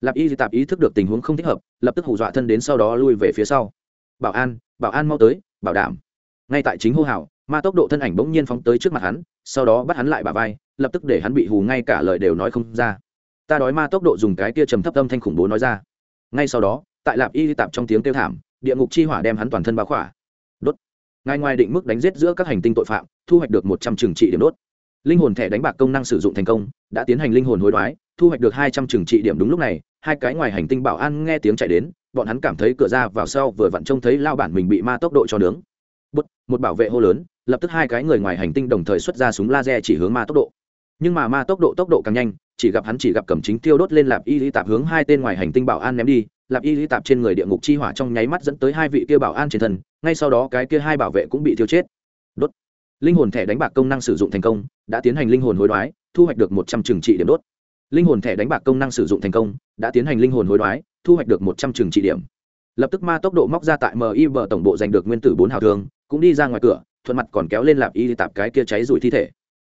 Lạp y lý tạp ý thức được tình huống không thích hợp, lập tức hù dọa thân đến sau đó lui về phía sau. Bảo an bảo an mau tới, bảo đảm ngay tại chính hô hào, ma tốc độ thân ảnh bỗng nhiên phóng tới trước mặt hắn, sau đó bắt hắn lại bà vai, lập tức để hắn bị hù ngay cả lời đều nói không ra. Ta đói ma tốc độ dùng cái kia trầm thấp âm thanh khủng bố nói ra. Ngay sau đó, tại lạp y tạp trong tiếng kêu thảm, địa ngục chi hỏa đem hắn toàn thân báo khỏa. Đốt. Ngay ngoài định mức đánh giết giữa các hành tinh tội phạm, thu hoạch được một trăm trừng trị điểm đốt. Linh hồn thẻ đánh bạc công năng sử dụng thành công, đã tiến hành linh hồn hối đoái, thu hoạch được hai trăm trừng trị điểm đúng lúc này, hai cái ngoài hành tinh bảo an nghe tiếng chạy đến, bọn hắn cảm thấy cửa ra vào sau vừa vặn trông thấy lao bản mình bị ma tốc độ cho nướng. Bút, một bảo vệ hô lớn lập tức hai cái người ngoài hành tinh đồng thời xuất ra súng laser chỉ hướng ma tốc độ. Nhưng mà ma tốc độ tốc độ càng nhanh chỉ gặp hắn chỉ gặp cầm chính tiêu đốt lên lạp y lý tạp hướng hai tên ngoài hành tinh bảo an ném đi lạp y lý tạp trên người địa ngục chi hỏa trong nháy mắt dẫn tới hai vị kia bảo an trên thân ngay sau đó cái kia hai bảo vệ cũng bị thiêu chết. Đốt. Linh hồn thẻ đánh bạc công năng sử dụng thành công đã tiến hành linh hồn hối đoái thu hoạch được một trăm trừng trị điểm đốt. Linh hồn thẻ đánh bạc công năng sử dụng thành công đã tiến hành linh hồn hối đoái thu hoạch được một trăm trừng trị điểm. Lập tức ma tốc độ móc ra tại mib tổng bộ giành được nguyên tử bốn hào thương cũng đi ra ngoài cửa, thuận mặt còn kéo lên lạp y tạp cái kia cháy rủi thi thể.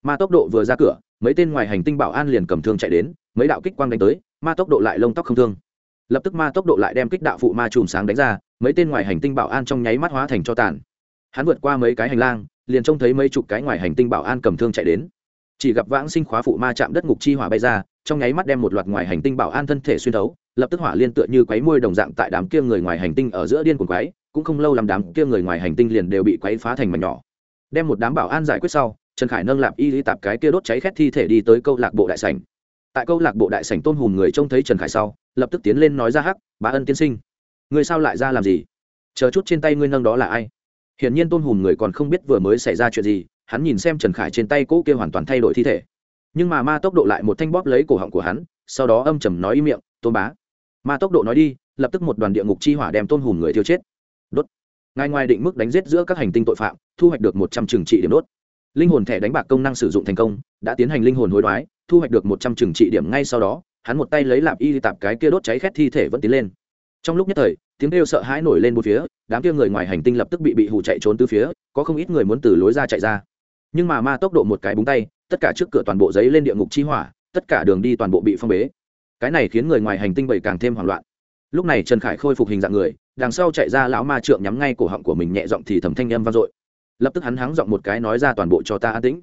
Ma tốc độ vừa ra cửa, mấy tên ngoài hành tinh bảo an liền cầm thương chạy đến, mấy đạo kích quang đánh tới, ma tốc độ lại lông tóc không thương. Lập tức ma tốc độ lại đem kích đạo phụ ma chùm sáng đánh ra, mấy tên ngoài hành tinh bảo an trong nháy mắt hóa thành cho tàn. Hắn vượt qua mấy cái hành lang, liền trông thấy mấy chục cái ngoài hành tinh bảo an cầm thương chạy đến. Chỉ gặp vãng sinh khóa phụ ma chạm đất ngục chi hỏa bay ra, trong nháy mắt đem một loạt ngoài hành tinh bảo an thân thể xuyên thấu, lập tức hỏa liên tựa như quấy môi đồng dạng tại đám kia người ngoài hành tinh ở giữa điên cuồng quấy cũng không lâu làm đám kia người ngoài hành tinh liền đều bị quấy phá thành mảnh nhỏ. Đem một đám bảo an giải quyết sau, trần khải nâng lạp y lý tạp cái kia đốt cháy khét thi thể đi tới câu lạc bộ đại sảnh. Tại câu lạc bộ đại sảnh tôn hùm người trông thấy trần khải sau, lập tức tiến lên nói ra hắc, bá ân tiên sinh người sao lại ra làm gì? Chờ chút trên tay ngươi nâng đó là ai? Hiển nhiên tôn hùm người còn không biết vừa mới xảy ra chuyện gì, hắn nhìn xem trần khải trên tay cỗ kia hoàn toàn thay đổi thi thể. Nhưng mà ma tốc độ lại một thanh bóp lấy cổ họng của hắn, sau đó âm trầm nói im miệng, tôn bá. Ma tốc độ nói đi, lập tức một đoàn địa ngục chi hỏa đem tôn hùm người thiêu chết đốt. Ngài ngoài định mức đánh giết giữa các hành tinh tội phạm, thu hoạch được một trăm trừng trị điểm đốt. Linh hồn thẻ đánh bạc công năng sử dụng thành công, đã tiến hành linh hồn hối đoái, thu hoạch được một trăm trừng trị điểm ngay sau đó, hắn một tay lấy lạp y tạp cái kia đốt cháy khét thi thể vẫn tiến lên. Trong lúc nhất thời, tiếng kêu sợ hãi nổi lên một phía, đám kia người ngoài hành tinh lập tức bị bị hù chạy trốn từ phía, có không ít người muốn từ lối ra chạy ra. Nhưng mà ma tốc độ một cái búng tay, tất cả trước cửa toàn bộ giấy lên địa ngục chi hỏa, tất cả đường đi toàn bộ bị phong bế. Cái này khiến người ngoài hành tinh bầy càng thêm hoảng loạn. Lúc này trần khải khôi phục hình dạng người đằng sau chạy ra lão ma trượng nhắm ngay cổ họng của mình nhẹ giọng thì thầm thanh âm vang dội. Lập tức hắn hắng giọng một cái nói ra toàn bộ cho ta an tĩnh.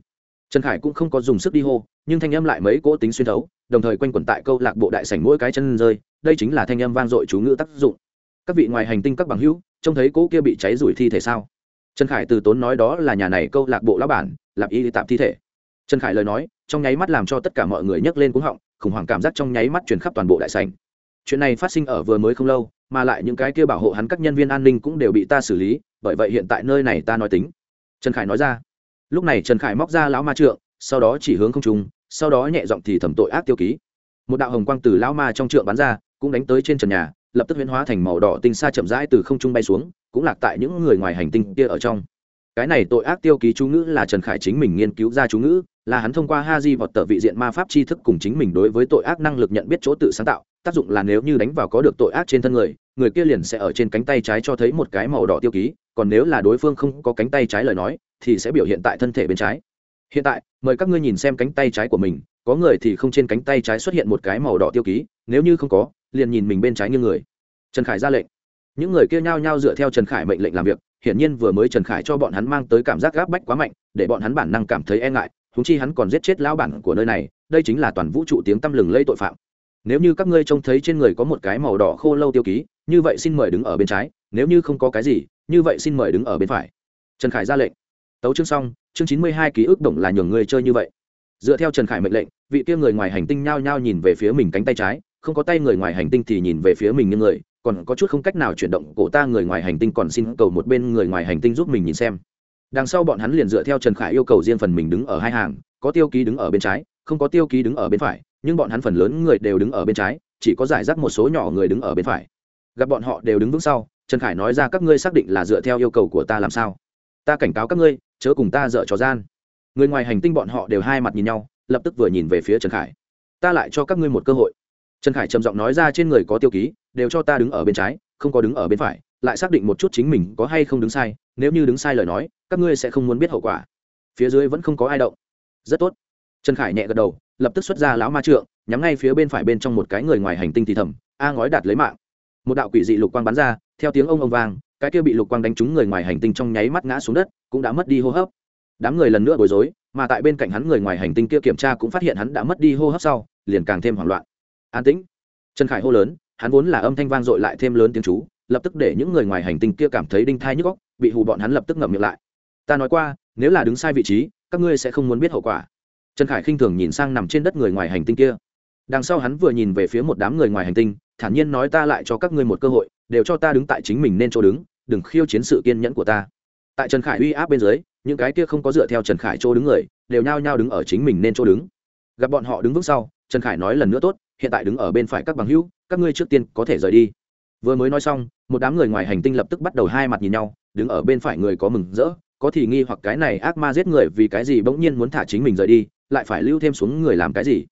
Trần khải cũng không có dùng sức đi hô, nhưng thanh âm lại mấy cỗ tính xuyên thấu, đồng thời quanh quẩn tại câu lạc bộ đại sảnh mỗi cái chân rơi, đây chính là thanh âm vang dội chú ngữ tác dụng. Các vị ngoài hành tinh các bằng hữu, trông thấy cỗ kia bị cháy rủi thi thể sao? Trần khải từ tốn nói đó là nhà này câu lạc bộ lão bản, lạp y tạp thi thể. Trần khải lời nói, trong nháy mắt làm cho tất cả mọi người nhấc lên cuống họng, khủng hoảng cảm giác trong nháy mắt truyền khắp toàn bộ đại sảnh. Chuyện này phát sinh ở vừa mới không lâu mà lại những cái kia bảo hộ hắn các nhân viên an ninh cũng đều bị ta xử lý, bởi vậy hiện tại nơi này ta nói tính. Trần khải nói ra. Lúc này trần khải móc ra lão ma trượng, sau đó chỉ hướng không trung, sau đó nhẹ giọng thì thẩm tội ác tiêu ký. Một đạo hồng quang từ lão ma trong trượng bắn ra, cũng đánh tới trên trần nhà, lập tức huyễn hóa thành màu đỏ tinh xa chậm rãi từ không trung bay xuống, cũng lạc tại những người ngoài hành tinh kia ở trong cái này tội ác tiêu ký chú ngữ là trần khải chính mình nghiên cứu ra chú ngữ, là hắn thông qua ha di vọt tờ vị diện ma pháp tri thức cùng chính mình đối với tội ác năng lực nhận biết chỗ tự sáng tạo, tác dụng là nếu như đánh vào có được tội ác trên thân người người kia liền sẽ ở trên cánh tay trái cho thấy một cái màu đỏ tiêu ký, còn nếu là đối phương không có cánh tay trái lời nói, thì sẽ biểu hiện tại thân thể bên trái. Hiện tại, mời các ngươi nhìn xem cánh tay trái của mình, có người thì không trên cánh tay trái xuất hiện một cái màu đỏ tiêu ký, nếu như không có, liền nhìn mình bên trái như người. Trần khải ra lệnh. Những người kia nhao nhao dựa theo trần khải mệnh lệnh làm việc hiển nhiên vừa mới trần khải cho bọn hắn mang tới cảm giác gáp bách quá mạnh, để bọn hắn bản năng cảm thấy e ngại húng chi hắn còn giết chết lão bản của nơi này, đây chính là toàn vũ trụ tiếng tăm lừng lây tội phạm. Nếu như các ngươi trông thấy trên người có một cái màu đỏ khô lâu tiêu ký, như vậy xin mời đứng ở bên trái, nếu như không có cái gì, như vậy xin mời đứng ở bên phải. Trần khải ra lệnh. Tấu chương xong, chương chín mươi hai ký ức động là nhường người chơi như vậy. Dựa theo trần khải mệnh lệnh, vị kia người ngoài hành tinh nhao nhao nhìn về phía mình cánh tay trái, không có tay người ngoài hành tinh thì nhìn về phía mình như người còn có chút không cách nào chuyển động, cổ ta người ngoài hành tinh còn xin cầu một bên người ngoài hành tinh giúp mình nhìn xem. Đằng sau bọn hắn liền dựa theo trần khải yêu cầu riêng phần mình đứng ở hai hàng, có tiêu ký đứng ở bên trái, không có tiêu ký đứng ở bên phải, nhưng bọn hắn phần lớn người đều đứng ở bên trái, chỉ có giải rác một số nhỏ người đứng ở bên phải. Gặp bọn họ đều đứng vững sau, trần khải nói ra các ngươi xác định là dựa theo yêu cầu của ta làm sao? Ta cảnh cáo các ngươi, chớ cùng ta dợ trò gian. Người ngoài hành tinh bọn họ đều hai mặt nhìn nhau, lập tức vừa nhìn về phía trần khải. Ta lại cho các ngươi một cơ hội trần khải trầm giọng nói ra trên người có tiêu ký, đều cho ta đứng ở bên trái, không có đứng ở bên phải, lại xác định một chút chính mình có hay không đứng sai, nếu như đứng sai lời nói, các ngươi sẽ không muốn biết hậu quả. Phía dưới vẫn không có ai động. Rất tốt. Trần khải nhẹ gật đầu, lập tức xuất ra lão ma trượng, nhắm ngay phía bên phải bên trong một cái người ngoài hành tinh thì thầm, a ngói đạt lấy mạng. Một đạo quỷ dị lục quang bắn ra, theo tiếng ông ông vang, cái kia bị lục quang đánh trúng người ngoài hành tinh trong nháy mắt ngã xuống đất, cũng đã mất đi hô hấp. Đám người lần nữa bối rối, mà tại bên cạnh hắn người ngoài hành tinh kia kiểm tra cũng phát hiện hắn đã mất đi hô hấp sau, liền càng thêm hoảng loạn an tĩnh. Trần khải hô lớn, hắn vốn là âm thanh vang dội lại thêm lớn tiếng chú, lập tức để những người ngoài hành tinh kia cảm thấy đinh thai nhức góc bị hù bọn hắn lập tức ngậm miệng lại. Ta nói qua, nếu là đứng sai vị trí, các ngươi sẽ không muốn biết hậu quả. Trần khải khinh thường nhìn sang nằm trên đất người ngoài hành tinh kia. Đằng sau hắn vừa nhìn về phía một đám người ngoài hành tinh, thản nhiên nói ta lại cho các ngươi một cơ hội, đều cho ta đứng tại chính mình nên chỗ đứng, đừng khiêu chiến sự kiên nhẫn của ta. Tại trần khải uy áp bên dưới, những cái kia không có dựa theo trần khải chỗ đứng người, đều nhao nhao đứng ở chính mình nên chỗ đứng. Gặp bọn họ đứng vững sau, trần khải nói lần nữa tốt hiện tại đứng ở bên phải các bằng hữu, các ngươi trước tiên có thể rời đi. Vừa mới nói xong, một đám người ngoài hành tinh lập tức bắt đầu hai mặt nhìn nhau, đứng ở bên phải người có mừng rỡ, có thì nghi hoặc cái này ác ma giết người vì cái gì bỗng nhiên muốn thả chính mình rời đi, lại phải lưu thêm xuống người làm cái gì?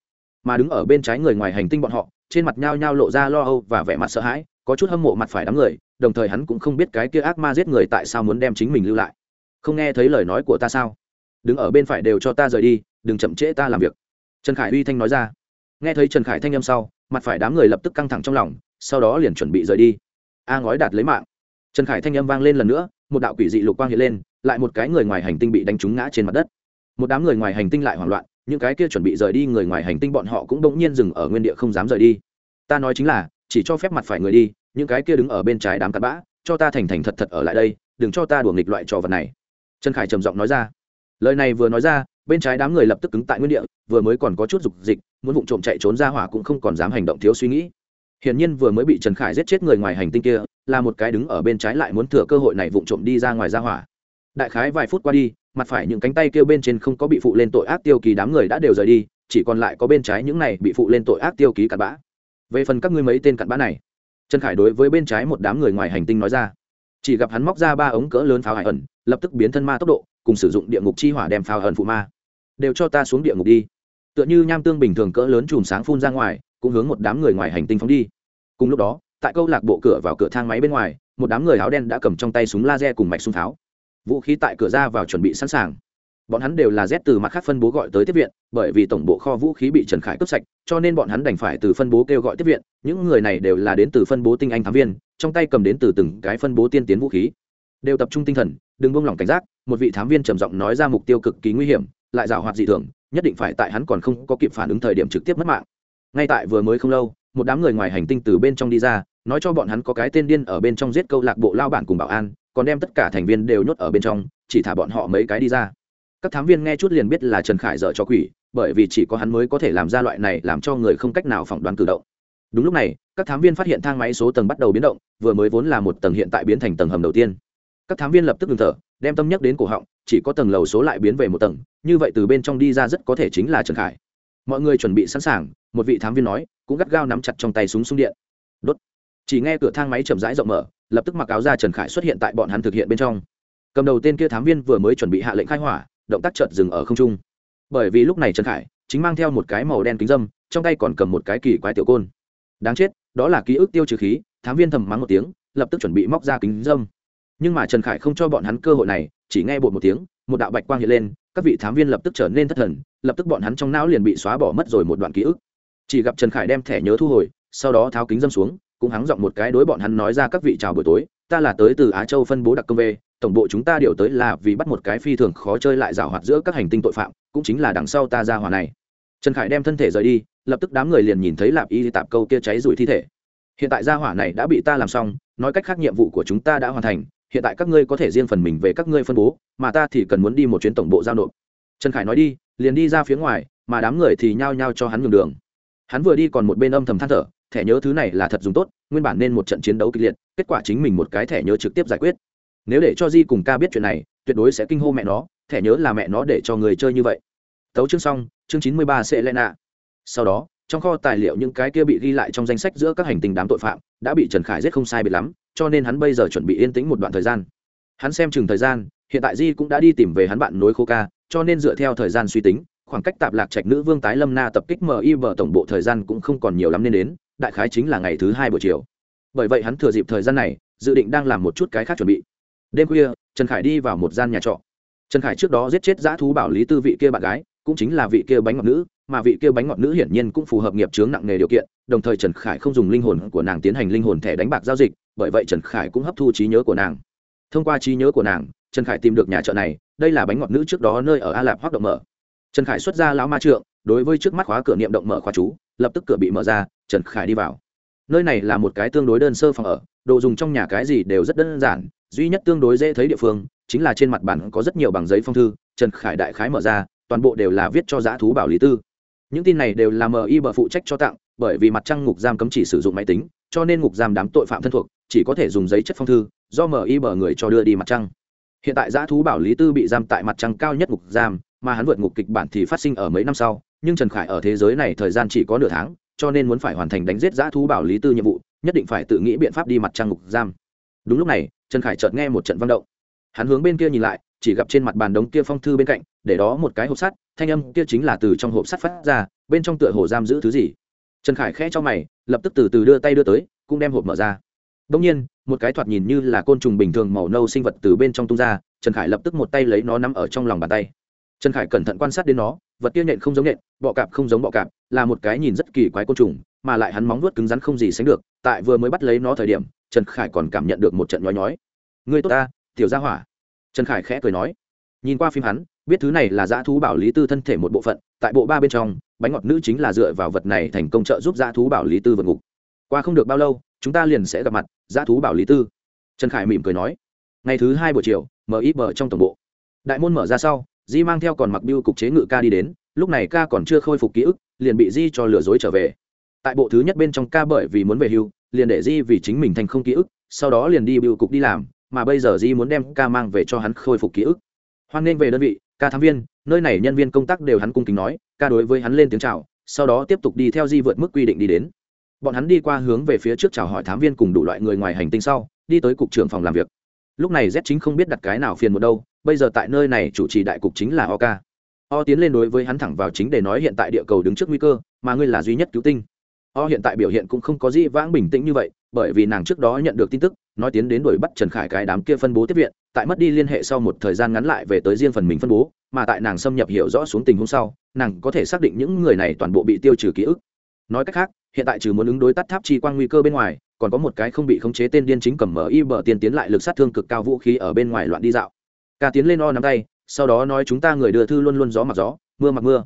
Mà đứng ở bên trái người ngoài hành tinh bọn họ, trên mặt nhao nhao lộ ra lo âu và vẻ mặt sợ hãi, có chút hâm mộ mặt phải đám người, đồng thời hắn cũng không biết cái kia ác ma giết người tại sao muốn đem chính mình lưu lại. Không nghe thấy lời nói của ta sao? Đứng ở bên phải đều cho ta rời đi, đừng chậm trễ ta làm việc. Trần khải uy thanh nói ra nghe thấy trần khải thanh âm sau, mặt phải đám người lập tức căng thẳng trong lòng, sau đó liền chuẩn bị rời đi. A ngói đạt lấy mạng. Trần khải thanh âm vang lên lần nữa, một đạo quỷ dị lục quang hiện lên, lại một cái người ngoài hành tinh bị đánh trúng ngã trên mặt đất. Một đám người ngoài hành tinh lại hoảng loạn, những cái kia chuẩn bị rời đi người ngoài hành tinh bọn họ cũng đ ỗ n g nhiên dừng ở nguyên địa không dám rời đi. Ta nói chính là, chỉ cho phép mặt phải người đi, những cái kia đứng ở bên trái đám cặn bã, cho ta thành thành thật thật ở lại đây, đừng cho ta đùa nghịch loại trò vật này. Trần khải trầm giọng nói ra. Lời này vừa nói ra bên trái đám người lập tức cứng tại nguyên địa, vừa mới còn có chút dục dịch, muốn vụ trộm chạy trốn ra hỏa cũng không còn dám hành động thiếu suy nghĩ. Hiển nhiên vừa mới bị trần khải giết chết người ngoài hành tinh kia, là một cái đứng ở bên trái lại muốn thừa cơ hội này vụ trộm đi ra ngoài ra hỏa. Đại khái vài phút qua đi, mặt phải những cánh tay kêu bên trên không có bị phụ lên tội ác tiêu kỳ đám người đã đều rời đi, chỉ còn lại có bên trái những này bị phụ lên tội ác tiêu ký cặn bã. Về phần các ngươi mấy tên cặn bã này, trần khải đối với bên trái một đám người ngoài hành tinh nói ra. Chỉ gặp hắn móc ra ba ống cỡ lớn pháo hải ẩn, lập tức biến thân ma tốc độ, cùng sử dụng địa ngục chi hỏa đem pháo ẩn phụ ma đều cho ta xuống địa ngục đi. Tựa như nham tương bình thường cỡ lớn chùm sáng phun ra ngoài, cũng hướng một đám người ngoài hành tinh phóng đi. Cùng lúc đó, tại câu lạc bộ cửa vào cửa thang máy bên ngoài, một đám người áo đen đã cầm trong tay súng laser cùng mạch súng tháo. Vũ khí tại cửa ra vào chuẩn bị sẵn sàng. Bọn hắn đều là z từ mặt khác phân bố gọi tới tiếp viện, bởi vì tổng bộ kho vũ khí bị trần khải cướp sạch, cho nên bọn hắn đành phải từ phân bố kêu gọi tiếp viện. Những người này đều là đến từ phân bố tinh anh thám viên, trong tay cầm đến từ từng cái phân bố tiên tiến vũ khí. Đều tập trung tinh thần, đừng buông lỏng cảnh giác, một vị thám viên trầm giọng nói ra mục tiêu cực kỳ nguy hiểm lại rào hoạt dị thường, nhất định phải tại hắn còn không có kịp phản ứng thời điểm trực tiếp mất mạng. Ngay tại vừa mới không lâu, một đám người ngoài hành tinh từ bên trong đi ra, nói cho bọn hắn có cái tên điên ở bên trong giết câu lạc bộ lao bản cùng bảo an, còn đem tất cả thành viên đều nhốt ở bên trong, chỉ thả bọn họ mấy cái đi ra. Các thám viên nghe chút liền biết là trần khải dở cho quỷ, bởi vì chỉ có hắn mới có thể làm ra loại này làm cho người không cách nào phỏng đoán cử động. Đúng lúc này, các thám viên phát hiện thang máy số tầng bắt đầu biến động, vừa mới vốn là một tầng hiện tại biến thành tầng hầm đầu tiên. Các thám viên lập tức ngừng thở, đem tâm nhắc đến cổ họng chỉ có tầng lầu số lại biến về một tầng, như vậy từ bên trong đi ra rất có thể chính là trần khải. Mọi người chuẩn bị sẵn sàng, một vị thám viên nói, cũng gắt gao nắm chặt trong tay súng súng điện. Đốt. Chỉ nghe cửa thang máy chậm rãi rộng mở, lập tức mặc áo ra trần khải xuất hiện tại bọn hắn thực hiện bên trong. Cầm đầu tên kia thám viên vừa mới chuẩn bị hạ lệnh khai hỏa, động tác chợt dừng ở không trung. Bởi vì lúc này trần khải chính mang theo một cái màu đen kính dâm, trong tay còn cầm một cái kỳ quái tiểu côn. Đáng chết, đó là ký ức tiêu trừ khí, thám viên thầm mắng một tiếng, lập tức chuẩn bị móc ra kính dâm nhưng mà trần khải không cho bọn hắn cơ hội này, chỉ nghe bột một tiếng, một đạo bạch quang hiện lên, các vị thám viên lập tức trở nên thất thần, lập tức bọn hắn trong não liền bị xóa bỏ mất rồi một đoạn ký ức. Chỉ gặp trần khải đem thẻ nhớ thu hồi, sau đó tháo kính dâm xuống, cũng hắng giọng một cái đối bọn hắn nói ra các vị chào buổi tối, ta là tới từ á châu phân bố đặc công về, tổng bộ chúng ta điều tới là vì bắt một cái phi thường khó chơi lại rào hoạt giữa các hành tinh tội phạm, cũng chính là đằng sau ta ra hòa này. Trần khải đem thân thể rời đi, lập tức đám người liền nhìn thấy lạp y tạp câu kia cháy rụi thi thể. Hiện tại gia hỏa này đã bị ta làm xong, nói cách khác nhiệm vụ của chúng ta đã hoàn thành hiện tại các ngươi có thể riêng phần mình về các ngươi phân bố, mà ta thì cần muốn đi một chuyến tổng bộ giao nộp. Trần khải nói đi, liền đi ra phía ngoài, mà đám người thì nhao nhao cho hắn nhường đường. Hắn vừa đi còn một bên âm thầm than thở, thẻ nhớ thứ này là thật dùng tốt, nguyên bản nên một trận chiến đấu kịch liệt, kết quả chính mình một cái thẻ nhớ trực tiếp giải quyết. Nếu để cho di cùng ca biết chuyện này, tuyệt đối sẽ kinh hô mẹ nó, thẻ nhớ là mẹ nó để cho người chơi như vậy. Tấu chương xong, chương chín mươi ba sẽ lên ạ sau đó trong kho tài liệu những cái kia bị ghi lại trong danh sách giữa các hành tinh đám tội phạm đã bị trần khải giết không sai biệt lắm cho nên hắn bây giờ chuẩn bị yên tĩnh một đoạn thời gian hắn xem chừng thời gian hiện tại di cũng đã đi tìm về hắn bạn nối khô ca cho nên dựa theo thời gian suy tính khoảng cách tạp lạc trạch nữ vương tái lâm na tập kích MIV tổng bộ thời gian cũng không còn nhiều lắm nên đến, đại khái chính là ngày thứ hai buổi chiều. Bởi vậy hắn thừa dịp thời gian này, dự định đang làm một chút cái khác chuẩn bị. Đêm khuya, Trần Khải đi vào một gian nhà trọ. Trần Khải trước đó giết chết dã thú bảo lý tư vị kia bạn gái, cũng chính là vị kia bánh ngọt nữ, mà vị kia bánh ngọt nữ hiển nhiên cũng phù hợp nghiệp chướng nặng nghề điều kiện, đồng thời Trần Khải không dùng linh hồn của nàng tiến hành linh hồn thẻ đánh bạc giao dịch, bởi vậy Trần Khải cũng hấp thu trí nhớ của nàng. Thông qua trí nhớ của nàng, Trần Khải tìm được nhà chợ này, đây là bánh ngọt nữ trước đó nơi ở A Lạp hoạt động mở trần khải xuất ra lão ma trượng đối với trước mắt khóa cửa niệm động mở khóa chú lập tức cửa bị mở ra trần khải đi vào nơi này là một cái tương đối đơn sơ phòng ở đồ dùng trong nhà cái gì đều rất đơn giản duy nhất tương đối dễ thấy địa phương chính là trên mặt bản có rất nhiều bằng giấy phong thư trần khải đại khái mở ra toàn bộ đều là viết cho Giá thú bảo lý tư. Những tin này đều là mi bờ phụ trách cho tặng, bởi vì mặt trăng ngục giam cấm chỉ sử dụng máy tính, cho nên ngục giam đám tội phạm thân thuộc, chỉ có thể dùng giấy chất phong thư, do mi bờ người cho đưa đi mặt trăng. Hiện tại Giá thú bảo lý tư bị giam tại mặt trăng cao nhất ngục giam, mà hắn vượt ngục kịch bản thì phát sinh ở mấy năm sau, nhưng trần khải ở thế giới này thời gian chỉ có nửa tháng, cho nên muốn phải hoàn thành đánh giết Giá thú bảo lý tư nhiệm vụ, nhất định phải tự nghĩ biện pháp đi mặt trăng ngục giam. Đúng lúc này, trần khải chợt nghe một trận văn động. Hắn hướng bên kia nhìn lại, chỉ gặp trên mặt bàn đống kia phong thư bên cạnh để đó một cái hộp sắt, thanh âm kia chính là từ trong hộp sắt phát ra, bên trong tựa hồ giam giữ thứ gì. Trần khải khẽ cho mày, lập tức từ từ đưa tay đưa tới, cũng đem hộp mở ra. Đông nhiên, một cái thoạt nhìn như là côn trùng bình thường màu nâu sinh vật từ bên trong tung ra, trần khải lập tức một tay lấy nó nắm ở trong lòng bàn tay. Trần khải cẩn thận quan sát đến nó, vật kia nhện không giống nhện, bọ cạp không giống bọ cạp, là một cái nhìn rất kỳ quái côn trùng, mà lại hắn móng vuốt cứng rắn không gì sánh được, tại vừa mới bắt lấy nó thời điểm, trần khải còn cảm nhận được một trận nhói nhói. Người tốt ta, tiểu gia hỏa. Trần khải khẽ cười nói. Nhìn qua phim hắn biết thứ này là dã thú bảo lý tư thân thể một bộ phận, tại bộ ba bên trong, bánh ngọt nữ chính là dựa vào vật này thành công trợ giúp dã thú bảo lý tư vượt ngục. Qua không được bao lâu, chúng ta liền sẽ gặp mặt, dã thú bảo lý tư. Trần khải mỉm cười nói. Ngày thứ hai buổi chiều, mở ít bờ trong tổng bộ. Đại môn mở ra sau, di mang theo còn mặc biêu cục chế ngự ca đi đến, lúc này ca còn chưa khôi phục ký ức, liền bị di cho lừa dối trở về. Tại bộ thứ nhất bên trong ca bởi vì muốn về hưu, liền để di vì chính mình thành không ký ức, sau đó liền đi biêu cục đi làm, mà bây giờ di muốn đem ca mang về cho hắn khôi phục ký ức. Hoan nghênh về đơn vị ca thám viên, nơi này nhân viên công tác đều hắn cung kính nói, ca đối với hắn lên tiếng chào, sau đó tiếp tục đi theo di vượt mức quy định đi đến. Bọn hắn đi qua hướng về phía trước chào hỏi thám viên cùng đủ loại người ngoài hành tinh sau, đi tới cục trưởng phòng làm việc. Lúc này z chính không biết đặt cái nào phiền một đâu, bây giờ tại nơi này chủ trì đại cục chính là o ca o tiến lên đối với hắn thẳng vào chính để nói hiện tại địa cầu đứng trước nguy cơ, mà ngươi là duy nhất cứu tinh. O hiện tại biểu hiện cũng không có gì vãng bình tĩnh như vậy, bởi vì nàng trước đó nhận được tin tức nói tiến đến đuổi bắt trần khải cái đám kia phân bố tiếp viện, tại mất đi liên hệ sau một thời gian ngắn lại về tới riêng phần mình phân bố, mà tại nàng xâm nhập hiểu rõ xuống tình huống sau, nàng có thể xác định những người này toàn bộ bị tiêu trừ ký ức. Nói cách khác, hiện tại trừ muốn ứng đối tắt tháp chi quang nguy cơ bên ngoài, còn có một cái không bị khống chế tên điên chính cầm mở y bờ tiền tiến lại lực sát thương cực cao vũ khí ở bên ngoài loạn đi dạo. Ca tiến lên o nắm tay, sau đó nói chúng ta người đưa thư luôn luôn gió mặc gió, mưa mặc mưa.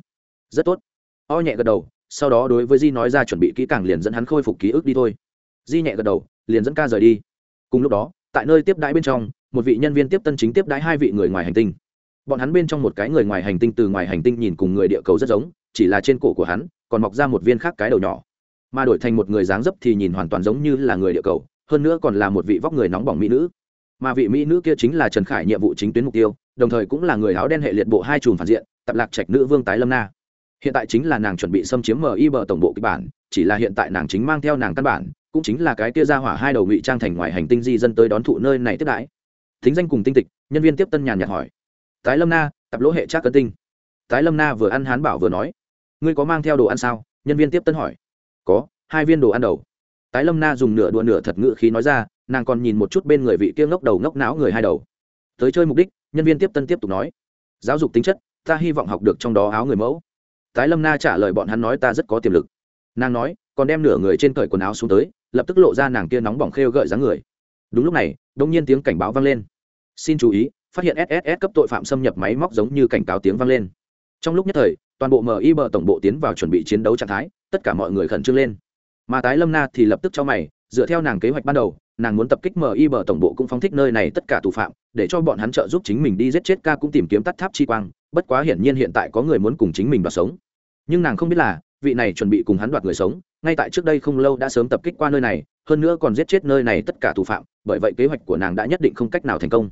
Rất tốt. O nhẹ gật đầu, sau đó đối với di nói ra chuẩn bị kỹ càng liền dẫn hắn khôi phục ký ức đi thôi. Di nhẹ gật đầu, liền dẫn ca rời đi cùng lúc đó, tại nơi tiếp đãi bên trong, một vị nhân viên tiếp tân chính tiếp đãi hai vị người ngoài hành tinh. Bọn hắn bên trong một cái người ngoài hành tinh từ ngoài hành tinh nhìn cùng người địa cầu rất giống, chỉ là trên cổ của hắn, còn mọc ra một viên khác cái đầu nhỏ. Mà đổi thành một người dáng dấp thì nhìn hoàn toàn giống như là người địa cầu, hơn nữa còn là một vị vóc người nóng bỏng mỹ nữ. Mà vị mỹ nữ kia chính là trần khải nhiệm vụ chính tuyến mục tiêu, đồng thời cũng là người áo đen hệ liệt bộ hai chùm phản diện, tập lạc trạch nữ vương tái lâm na. Hiện tại chính là nàng chuẩn bị xâm chiếm mi bờ tổng bộ kịch bản, chỉ là hiện tại nàng chính mang theo nàng căn bản cũng chính là cái kia ra hỏa hai đầu ngụy trang thành ngoài hành tinh di dân tới đón thụ nơi này tiếp đãi. Thính danh cùng tinh tịch, nhân viên tiếp tân nhàn nhạt hỏi. Tái lâm na, tập lỗ hệ trác cân tinh. Tái lâm na vừa ăn hán bảo vừa nói. Ngươi có mang theo đồ ăn sao? Nhân viên tiếp tân hỏi. Có, hai viên đồ ăn đầu. Tái lâm na dùng nửa đùa nửa thật ngự khí nói ra, nàng còn nhìn một chút bên người vị kia ngốc đầu ngốc não người hai đầu. Tới chơi mục đích, nhân viên tiếp tân tiếp tục nói. Giáo dục tính chất, ta hy vọng học được trong đó áo người mẫu. Tái lâm na trả lời bọn hắn nói ta rất có tiềm lực. Nàng nói, còn đem nửa người trên cởi quần áo xuống tới lập tức lộ ra nàng kia nóng bỏng khêu gợi dáng người. Đúng lúc này, đông nhiên tiếng cảnh báo vang lên. Xin chú ý, phát hiện sss cấp tội phạm xâm nhập máy móc giống như cảnh cáo tiếng vang lên. Trong lúc nhất thời, toàn bộ mib tổng bộ tiến vào chuẩn bị chiến đấu trạng thái, tất cả mọi người khẩn trương lên. Mà tái lâm na thì lập tức cho mày, dựa theo nàng kế hoạch ban đầu, nàng muốn tập kích mib tổng bộ cũng phóng thích nơi này tất cả tù phạm, để cho bọn hắn trợ giúp chính mình đi giết chết ca cũng tìm kiếm tắt tháp chi quang, bất quá hiển nhiên hiện tại có người muốn cùng chính mình đoạt sống. Nhưng nàng không biết là, vị này chuẩn bị cùng hắn đoạt người sống ngay tại trước đây không lâu đã sớm tập kích qua nơi này, hơn nữa còn giết chết nơi này tất cả thủ phạm, bởi vậy kế hoạch của nàng đã nhất định không cách nào thành công.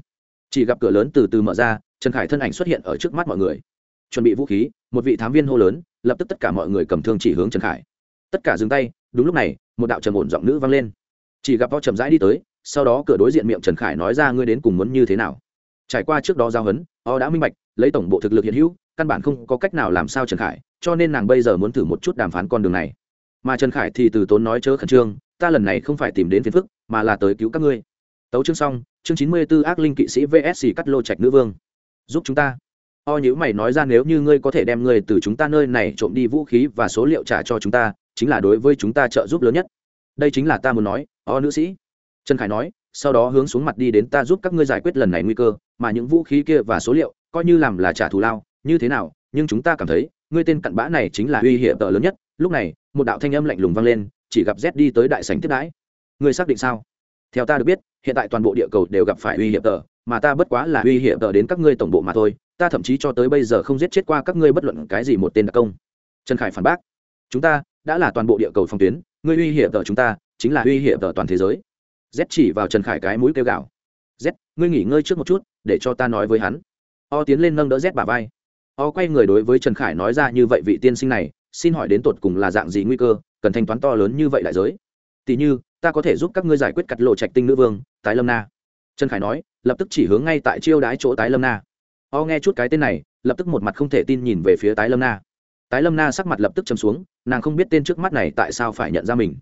Chỉ gặp cửa lớn từ từ mở ra, trần khải thân ảnh xuất hiện ở trước mắt mọi người. Chuẩn bị vũ khí, một vị thám viên hô lớn, lập tức tất cả mọi người cầm thương chỉ hướng trần khải. Tất cả dừng tay, đúng lúc này, một đạo trầm ổn giọng nữ vang lên. Chỉ gặp võ chậm rãi đi tới, sau đó cửa đối diện miệng trần khải nói ra ngươi đến cùng muốn như thế nào. Trải qua trước đó giao hấn, o đã minh bạch, lấy tổng bộ thực lực hiện hữu, căn bản không có cách nào làm sao trần khải, cho nên nàng bây giờ muốn thử một chút đàm phán con đường này mà trần khải thì từ tốn nói chớ khẩn trương, ta lần này không phải tìm đến phiền phức, mà là tới cứu các ngươi. Tấu chương xong, chương chín mươi b ố ác linh kỵ sĩ vsc cắt lô trạch nữ vương. Giúp chúng ta. O nhữ mày nói ra nếu như ngươi có thể đem ngươi từ chúng ta nơi này trộm đi vũ khí và số liệu trả cho chúng ta, chính là đối với chúng ta trợ giúp lớn nhất. Đây chính là ta muốn nói, o nữ sĩ. Trần khải nói, sau đó hướng xuống mặt đi đến ta giúp các ngươi giải quyết lần này nguy cơ, mà những vũ khí kia và số liệu coi như làm là trả thù lao, như thế nào nhưng chúng ta cảm thấy, ngươi tên cặn bã này chính là uy hiểm tờ lớn nhất. Lúc này, một đạo thanh âm lạnh lùng vang lên, chỉ gặp z đi tới đại sảnh tiếp đãi. Ngươi xác định sao? Theo ta được biết, hiện tại toàn bộ địa cầu đều gặp phải uy hiểm tờ mà ta bất quá là uy hiểm tờ đến các ngươi tổng bộ mà thôi. Ta thậm chí cho tới bây giờ không giết chết qua các ngươi bất luận cái gì một tên đặc công. Trần khải phản bác. Chúng ta đã là toàn bộ địa cầu phong tuyến, ngươi uy hiểm tờ chúng ta chính là uy hiểm tờ toàn thế giới. Z chỉ vào trần khải cái mũi kêu gạo z, ngươi nghỉ ngơi trước một chút, để cho ta nói với hắn. O tiến lên nâng đỡ z bà vai o quay người đối với trần khải nói ra như vậy vị tiên sinh này, xin hỏi đến tột cùng là dạng gì nguy cơ, cần thanh toán to lớn như vậy đại giới? Tỷ như, ta có thể giúp các ngươi giải quyết cắt lộ trạch tinh nữ vương, tái lâm na. Trần khải nói, lập tức chỉ hướng ngay tại chiêu đái chỗ tái lâm na. O nghe chút cái tên này, lập tức một mặt không thể tin nhìn về phía tái lâm na. Tái lâm na sắc mặt lập tức chấm xuống, nàng không biết tên trước mắt này tại sao phải nhận ra mình.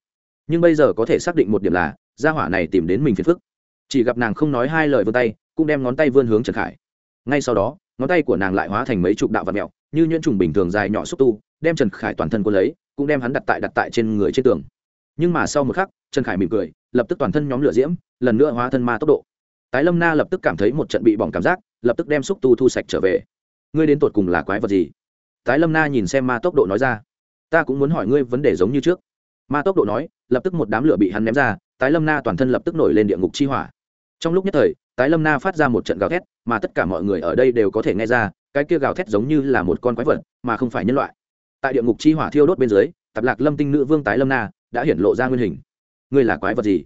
Nhưng bây giờ có thể xác định một điểm là, gia hỏa này tìm đến mình phiền phức. Chỉ gặp nàng không nói hai lời vươn tay, cũng đem ngón tay vươn hướng trần khải. Ngay sau đó ngón tay của nàng lại hóa thành mấy chục đạo vật mẹo, như nhuyễn trùng bình thường dài nhỏ xúc tu, đem trần khải toàn thân cuốn lấy, cũng đem hắn đặt tại đặt tại trên người trên tường. Nhưng mà sau một khắc, trần khải mỉm cười, lập tức toàn thân nhóm lửa diễm, lần nữa hóa thân ma tốc độ. Tái lâm na lập tức cảm thấy một trận bị bỏng cảm giác, lập tức đem xúc tu thu sạch trở về. Ngươi đến tột cùng là quái vật gì? Tái lâm na nhìn xem ma tốc độ nói ra. Ta cũng muốn hỏi ngươi vấn đề giống như trước. Ma tốc độ nói, lập tức một đám lửa bị hắn ném ra, tái lâm na toàn thân lập tức nổi lên địa ngục chi hỏa trong lúc nhất thời, tái lâm na phát ra một trận gào thét, mà tất cả mọi người ở đây đều có thể nghe ra, cái kia gào thét giống như là một con quái vật, mà không phải nhân loại. Tại địa ngục chi hỏa thiêu đốt bên dưới, tạp lạc lâm tinh nữ vương tái lâm na đã hiển lộ ra nguyên hình. Ngươi là quái vật gì?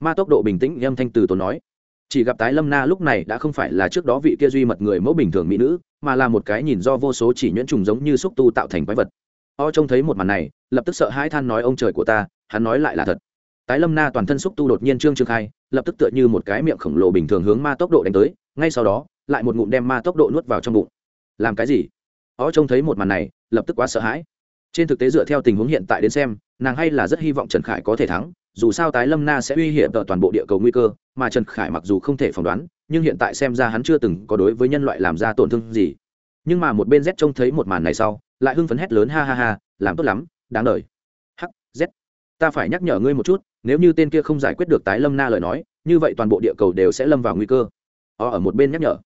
Ma tốc độ bình tĩnh âm thanh từ tốn nói. Chỉ gặp tái lâm na lúc này đã không phải là trước đó vị kia duy mật người mẫu bình thường mỹ nữ, mà là một cái nhìn do vô số chỉ nhuyễn trùng giống như xúc tu tạo thành quái vật. O trông thấy một màn này, lập tức sợ hãi than nói, ông trời của ta, hắn nói lại là thật tái lâm na toàn thân xúc tu đột nhiên trương trương khai, lập tức tựa như một cái miệng khổng lồ bình thường hướng ma tốc độ đánh tới, ngay sau đó, lại một ngụm đem ma tốc độ nuốt vào trong bụng. Làm cái gì? Ó trông thấy một màn này, lập tức quá sợ hãi. Trên thực tế dựa theo tình huống hiện tại đến xem, nàng hay là rất hy vọng trần khải có thể thắng, dù sao tái lâm na sẽ uy hiểm ở toàn bộ địa cầu nguy cơ, mà trần khải mặc dù không thể phỏng đoán, nhưng hiện tại xem ra hắn chưa từng có đối với nhân loại làm ra tổn thương gì. Nhưng mà một bên z trông thấy một màn này sau, lại hưng phấn hét lớn, ha ha ha, làm tốt lắm, đáng đời. Hắc, z ta phải nhắc nhở ngươi một chút, nếu như tên kia không giải quyết được tái lâm na lời nói, như vậy toàn bộ địa cầu đều sẽ lâm vào nguy cơ. O ở một bên nhắc nhở.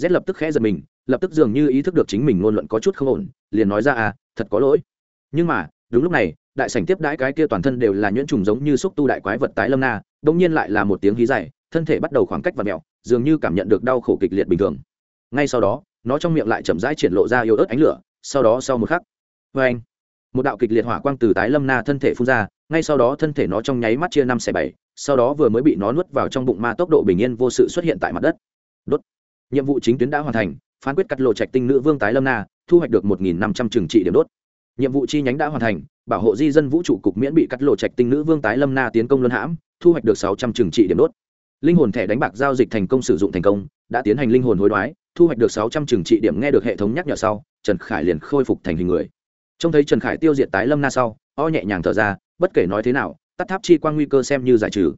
Z lập tức khẽ giật mình, lập tức dường như ý thức được chính mình ngôn luận có chút không ổn, liền nói ra à thật có lỗi. Nhưng mà, đúng lúc này, đại sảnh tiếp đãi cái kia toàn thân đều là nhuyễn trùng giống như xúc tu đại quái vật tái lâm na đông nhiên lại là một tiếng hí dài, thân thể bắt đầu khoảng cách và mẹo dường như cảm nhận được đau khổ kịch liệt bình thường. Ngay sau đó, nó trong miệng lại chậm rãi triển lộ ra yếu ớt ánh lửa, sau đó sau một khắc vê anh một đạo kịch liệt hỏa quang từ tái lâm na thân thể phun ra ngay sau đó thân thể nó trong nháy mắt chia năm xẻ bảy, sau đó vừa mới bị nó nuốt vào trong bụng ma tốc độ bình yên vô sự xuất hiện tại mặt đất. Đốt. Nhiệm vụ chính tuyến đã hoàn thành, phán quyết cắt lộ trạch tinh nữ vương tái lâm na, thu hoạch được một nghìn năm trăm trừng trị điểm đốt. Nhiệm vụ chi nhánh đã hoàn thành, bảo hộ di dân vũ trụ cục miễn bị cắt lộ trạch tinh nữ vương tái lâm na tiến công luân hãm, thu hoạch được sáu trăm trừng trị điểm đốt. Linh hồn thẻ đánh bạc giao dịch thành công sử dụng thành công, đã tiến hành linh hồn hối đoái, thu hoạch được sáu trăm trừng trị điểm nghe được hệ thống nhắc nhở sau, trần khải liền khôi phục thành hình người. Trông thấy trần khải tiêu diệt tái lâm na sau, o nhẹ nhàng thở ra bất kể nói thế nào, tắt tháp chi quang nguy cơ xem như giải trừ.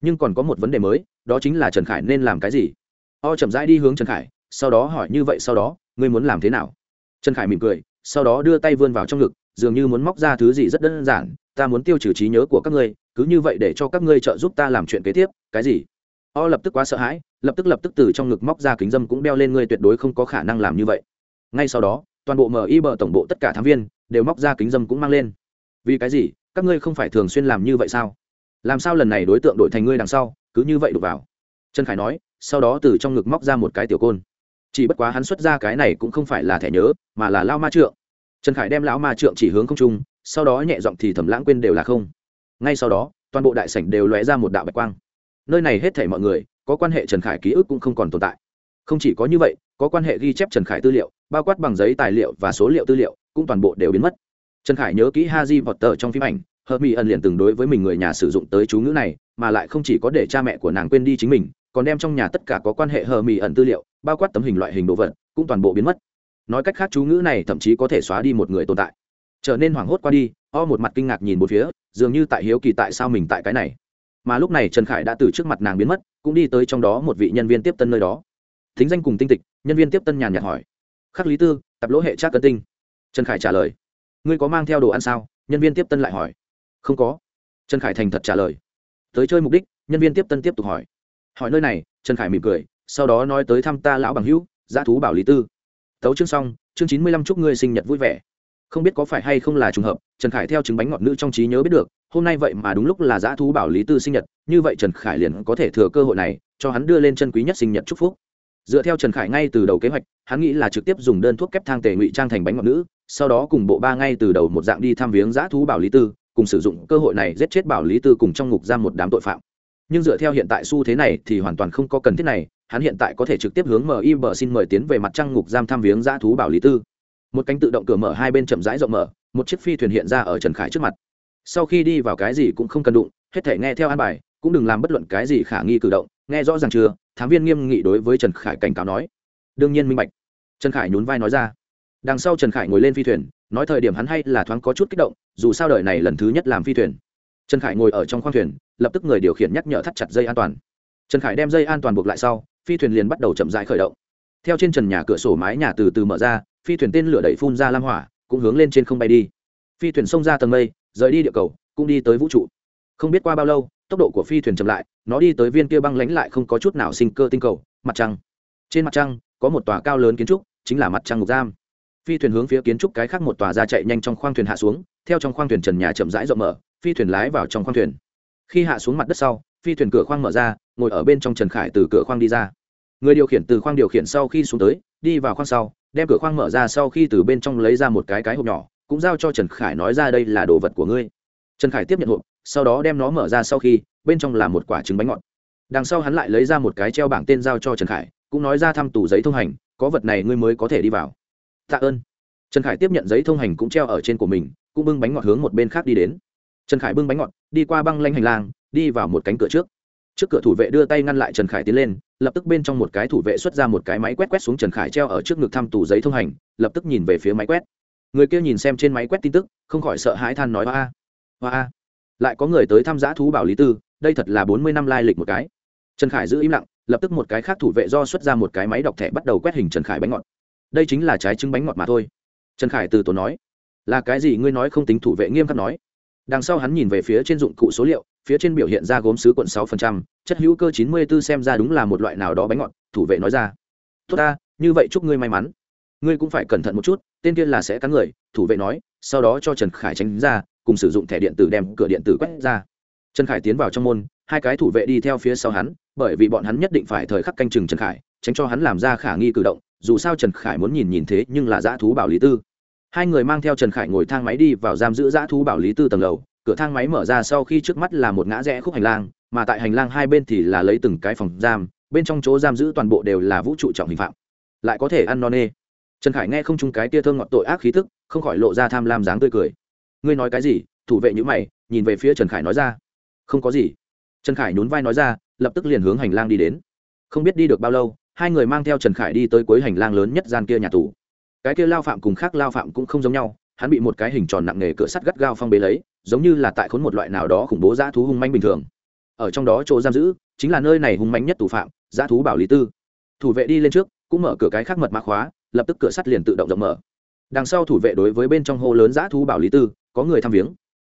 Nhưng còn có một vấn đề mới, đó chính là trần khải nên làm cái gì? O chậm rãi đi hướng trần khải, sau đó hỏi như vậy sau đó, ngươi muốn làm thế nào? Trần khải mỉm cười, sau đó đưa tay vươn vào trong ngực, dường như muốn móc ra thứ gì rất đơn giản, ta muốn tiêu trừ trí nhớ của các ngươi, cứ như vậy để cho các ngươi trợ giúp ta làm chuyện kế tiếp, cái gì? O lập tức quá sợ hãi, lập tức lập tức từ trong ngực móc ra kính dâm cũng đeo lên ngươi tuyệt đối không có khả năng làm như vậy. Ngay sau đó, toàn bộ mi bờ tổng bộ tất cả thám viên đều móc ra kính dâm cũng mang lên. Vì cái gì? Các ngươi không phải thường xuyên làm như vậy sao? Làm sao lần này đối tượng đổi thành ngươi đằng sau, cứ như vậy đục vào? Trần khải nói, sau đó từ trong ngực móc ra một cái tiểu côn. Chỉ bất quá hắn xuất ra cái này cũng không phải là thẻ nhớ, mà là lao ma trượng. Trần khải đem lão ma trượng chỉ hướng không trung, sau đó nhẹ giọng thì thầm lãng quên đều là không. Ngay sau đó, toàn bộ đại sảnh đều lóe ra một đạo bạch quang. Nơi này hết thảy mọi người, có quan hệ trần khải ký ức cũng không còn tồn tại. Không chỉ có như vậy, có quan hệ ghi chép trần khải tư liệu, bao quát bằng giấy tài liệu và số liệu tư liệu, cũng toàn bộ đều biến mất trần khải nhớ kỹ ha di vọt tờ trong phim ảnh hờ mỹ ẩn liền từng đối với mình người nhà sử dụng tới chú ngữ này, mà lại không chỉ có để cha mẹ của nàng quên đi chính mình, còn đem trong nhà tất cả có quan hệ hờ mỹ ẩn tư liệu, bao quát tấm hình loại hình đồ vật, cũng toàn bộ biến mất. Nói cách khác chú ngữ này thậm chí có thể xóa đi một người tồn tại. Trở nên hoảng hốt qua đi, o một mặt kinh ngạc nhìn một phía, dường như tại hiếu kỳ tại sao mình tại cái này. Mà lúc này trần khải đã từ trước mặt nàng biến mất, cũng đi tới trong đó một vị nhân viên tiếp tân nơi đó. Thính danh cùng tinh tịch, nhân viên tiếp tân nhàn nhạt hỏi. Khắc lý tư, tập lỗ hệ trác cân tinh. Trần khải trả lời ngươi có mang theo đồ ăn sao? Nhân viên tiếp tân lại hỏi. Không có. Trần khải thành thật trả lời. Tới chơi mục đích, nhân viên tiếp tân tiếp tục hỏi. Hỏi nơi này, trần khải mỉm cười, sau đó nói tới thăm ta lão bằng hữu giá thú bảo lý tư. Tấu chương xong, chương chín mươi lăm chúc ngươi sinh nhật vui vẻ. Không biết có phải hay không là trùng hợp, trần khải theo chứng bánh ngọt nữ trong trí nhớ biết được, hôm nay vậy mà đúng lúc là giá thú bảo lý tư sinh nhật, như vậy trần khải liền có thể thừa cơ hội này, cho hắn đưa lên chân quý nhất sinh nhật chúc phúc dựa theo trần khải ngay từ đầu kế hoạch, hắn nghĩ là trực tiếp dùng đơn thuốc kép thang tề ngụy trang thành bánh ngọt nữ, sau đó cùng bộ ba ngay từ đầu một dạng đi thăm viếng giá thú bảo lý tư, cùng sử dụng cơ hội này giết chết bảo lý tư cùng trong ngục giam một đám tội phạm. Nhưng dựa theo hiện tại xu thế này thì hoàn toàn không có cần thiết này, hắn hiện tại có thể trực tiếp hướng mi bờ xin mời tiến về mặt trăng ngục giam thăm viếng giá thú bảo lý tư. Một cánh tự động cửa mở, hai bên chậm rãi rộng mở, một chiếc phi thuyền hiện ra ở trần khải trước mặt. Sau khi đi vào cái gì cũng không cần đụng, hết thể nghe theo an bài, cũng đừng làm bất luận cái gì khả nghi cử động nghe rõ ràng chưa? Thám viên nghiêm nghị đối với trần khải cảnh cáo nói. Đương nhiên minh bạch. Trần khải nhún vai nói ra. Đằng sau trần khải ngồi lên phi thuyền, nói thời điểm hắn hay là thoáng có chút kích động, dù sao đời này lần thứ nhất làm phi thuyền. Trần khải ngồi ở trong khoang thuyền, lập tức người điều khiển nhắc nhở thắt chặt dây an toàn. Trần khải đem dây an toàn buộc lại sau, phi thuyền liền bắt đầu chậm dại khởi động. Theo trên trần nhà cửa sổ mái nhà từ từ mở ra, phi thuyền tên lửa đẩy phun ra lam hỏa, cũng hướng lên trên không bay đi. Phi thuyền xông ra tầng mây, rời đi địa cầu, cũng đi tới vũ trụ. Không biết qua bao lâu tốc độ của phi thuyền chậm lại, nó đi tới viên kia băng lánh lại không có chút nào sinh cơ tinh cầu, mặt trăng. Trên mặt trăng, có một tòa cao lớn kiến trúc, chính là mặt trăng ngục giam. Phi thuyền hướng phía kiến trúc cái khác một tòa ra chạy nhanh trong khoang thuyền hạ xuống, theo trong khoang thuyền trần nhà chậm rãi rộng mở, phi thuyền lái vào trong khoang thuyền. Khi hạ xuống mặt đất sau, phi thuyền cửa khoang mở ra, ngồi ở bên trong trần khải từ cửa khoang đi ra. Người điều khiển từ khoang điều khiển sau khi xuống tới, đi vào khoang sau, đem cửa khoang mở ra sau khi từ bên trong lấy ra một cái cái hộp nhỏ, cũng giao cho trần khải nói ra đây là đồ vật của ngươi trần khải tiếp nhận hộp, sau đó đem nó mở ra sau khi, bên trong là một quả trứng bánh ngọt. Đằng sau hắn lại lấy ra một cái treo bảng tên giao cho trần khải, cũng nói ra thăm tủ giấy thông hành, có vật này ngươi mới có thể đi vào. Tạ ơn. Trần khải tiếp nhận giấy thông hành cũng treo ở trên của mình, cũng bưng bánh ngọt hướng một bên khác đi đến. Trần khải bưng bánh ngọt, đi qua băng lanh hành lang, đi vào một cánh cửa trước. Trước cửa thủ vệ đưa tay ngăn lại trần khải tiến lên, lập tức bên trong một cái thủ vệ xuất ra một cái máy quét quét xuống trần khải treo ở trước ngực thăm tủ giấy thông hành, lập tức nhìn về phía máy quét. Người kia nhìn xem trên máy quét tin tức, không khỏi sợ hãi than nói ba. a hoa lại có người tới thăm giã thú bảo lý tư, đây thật là bốn mươi năm lai lịch một cái. Trần khải giữ im lặng, lập tức một cái khác thủ vệ do xuất ra một cái máy đọc thẻ bắt đầu quét hình trần khải bánh ngọt. Đây chính là trái trứng bánh ngọt mà thôi. Trần khải từ tốn nói, là cái gì ngươi nói không tính thủ vệ nghiêm khắc nói? Đằng sau hắn nhìn về phía trên dụng cụ số liệu, phía trên biểu hiện ra gốm sứ quận sáu phần trăm, chất hữu cơ chín mươi b ố xem ra đúng là một loại nào đó bánh ngọt, thủ vệ nói ra. Tốt ta, như vậy chúc ngươi may mắn. Ngươi cũng phải cẩn thận một chút, tên kia là sẽ cắn người, thủ vệ nói, sau đó cho trần khải tránh ra cùng sử dụng thẻ điện tử đem cửa điện tử quét ra. Trần khải tiến vào trong môn, hai cái thủ vệ đi theo phía sau hắn, bởi vì bọn hắn nhất định phải thời khắc canh chừng trần khải, tránh cho hắn làm ra khả nghi cử động, dù sao trần khải muốn nhìn nhìn thế nhưng là dã thú bảo lý tư. Hai người mang theo trần khải ngồi thang máy đi vào giam giữ dã thú bảo lý tư tầng lầu, cửa thang máy mở ra sau khi trước mắt là một ngã rẽ khúc hành lang, mà tại hành lang hai bên thì là lấy từng cái phòng giam, bên trong chỗ giam giữ toàn bộ đều là vũ trụ trọng hình phạm. Lại có thể ăn no nê. Trần khải nghe không chung cái tia thơ ngọt tội ác khí thức không khỏi lộ ra tham lam dáng tươi cười ngươi nói cái gì? Thủ vệ nhữ mày, nhìn về phía trần khải nói ra. Không có gì. Trần khải nhún vai nói ra, lập tức liền hướng hành lang đi đến. Không biết đi được bao lâu, hai người mang theo trần khải đi tới cuối hành lang lớn nhất gian kia nhà tù. Cái kia lao phạm cùng khác lao phạm cũng không giống nhau, hắn bị một cái hình tròn nặng nề cửa sắt gắt gao phong bế lấy, giống như là tại khốn một loại nào đó khủng bố dã thú hung manh bình thường. Ở trong đó chỗ giam giữ, chính là nơi này hung manh nhất tù phạm, dã thú bảo lý tư. Thủ vệ đi lên trước, cũng mở cửa cái khác mật mã khóa, lập tức cửa sắt liền tự động rộng mở. Đằng sau thủ vệ đối với bên trong hô lớn dã thú bảo lý tư có người thăm viếng.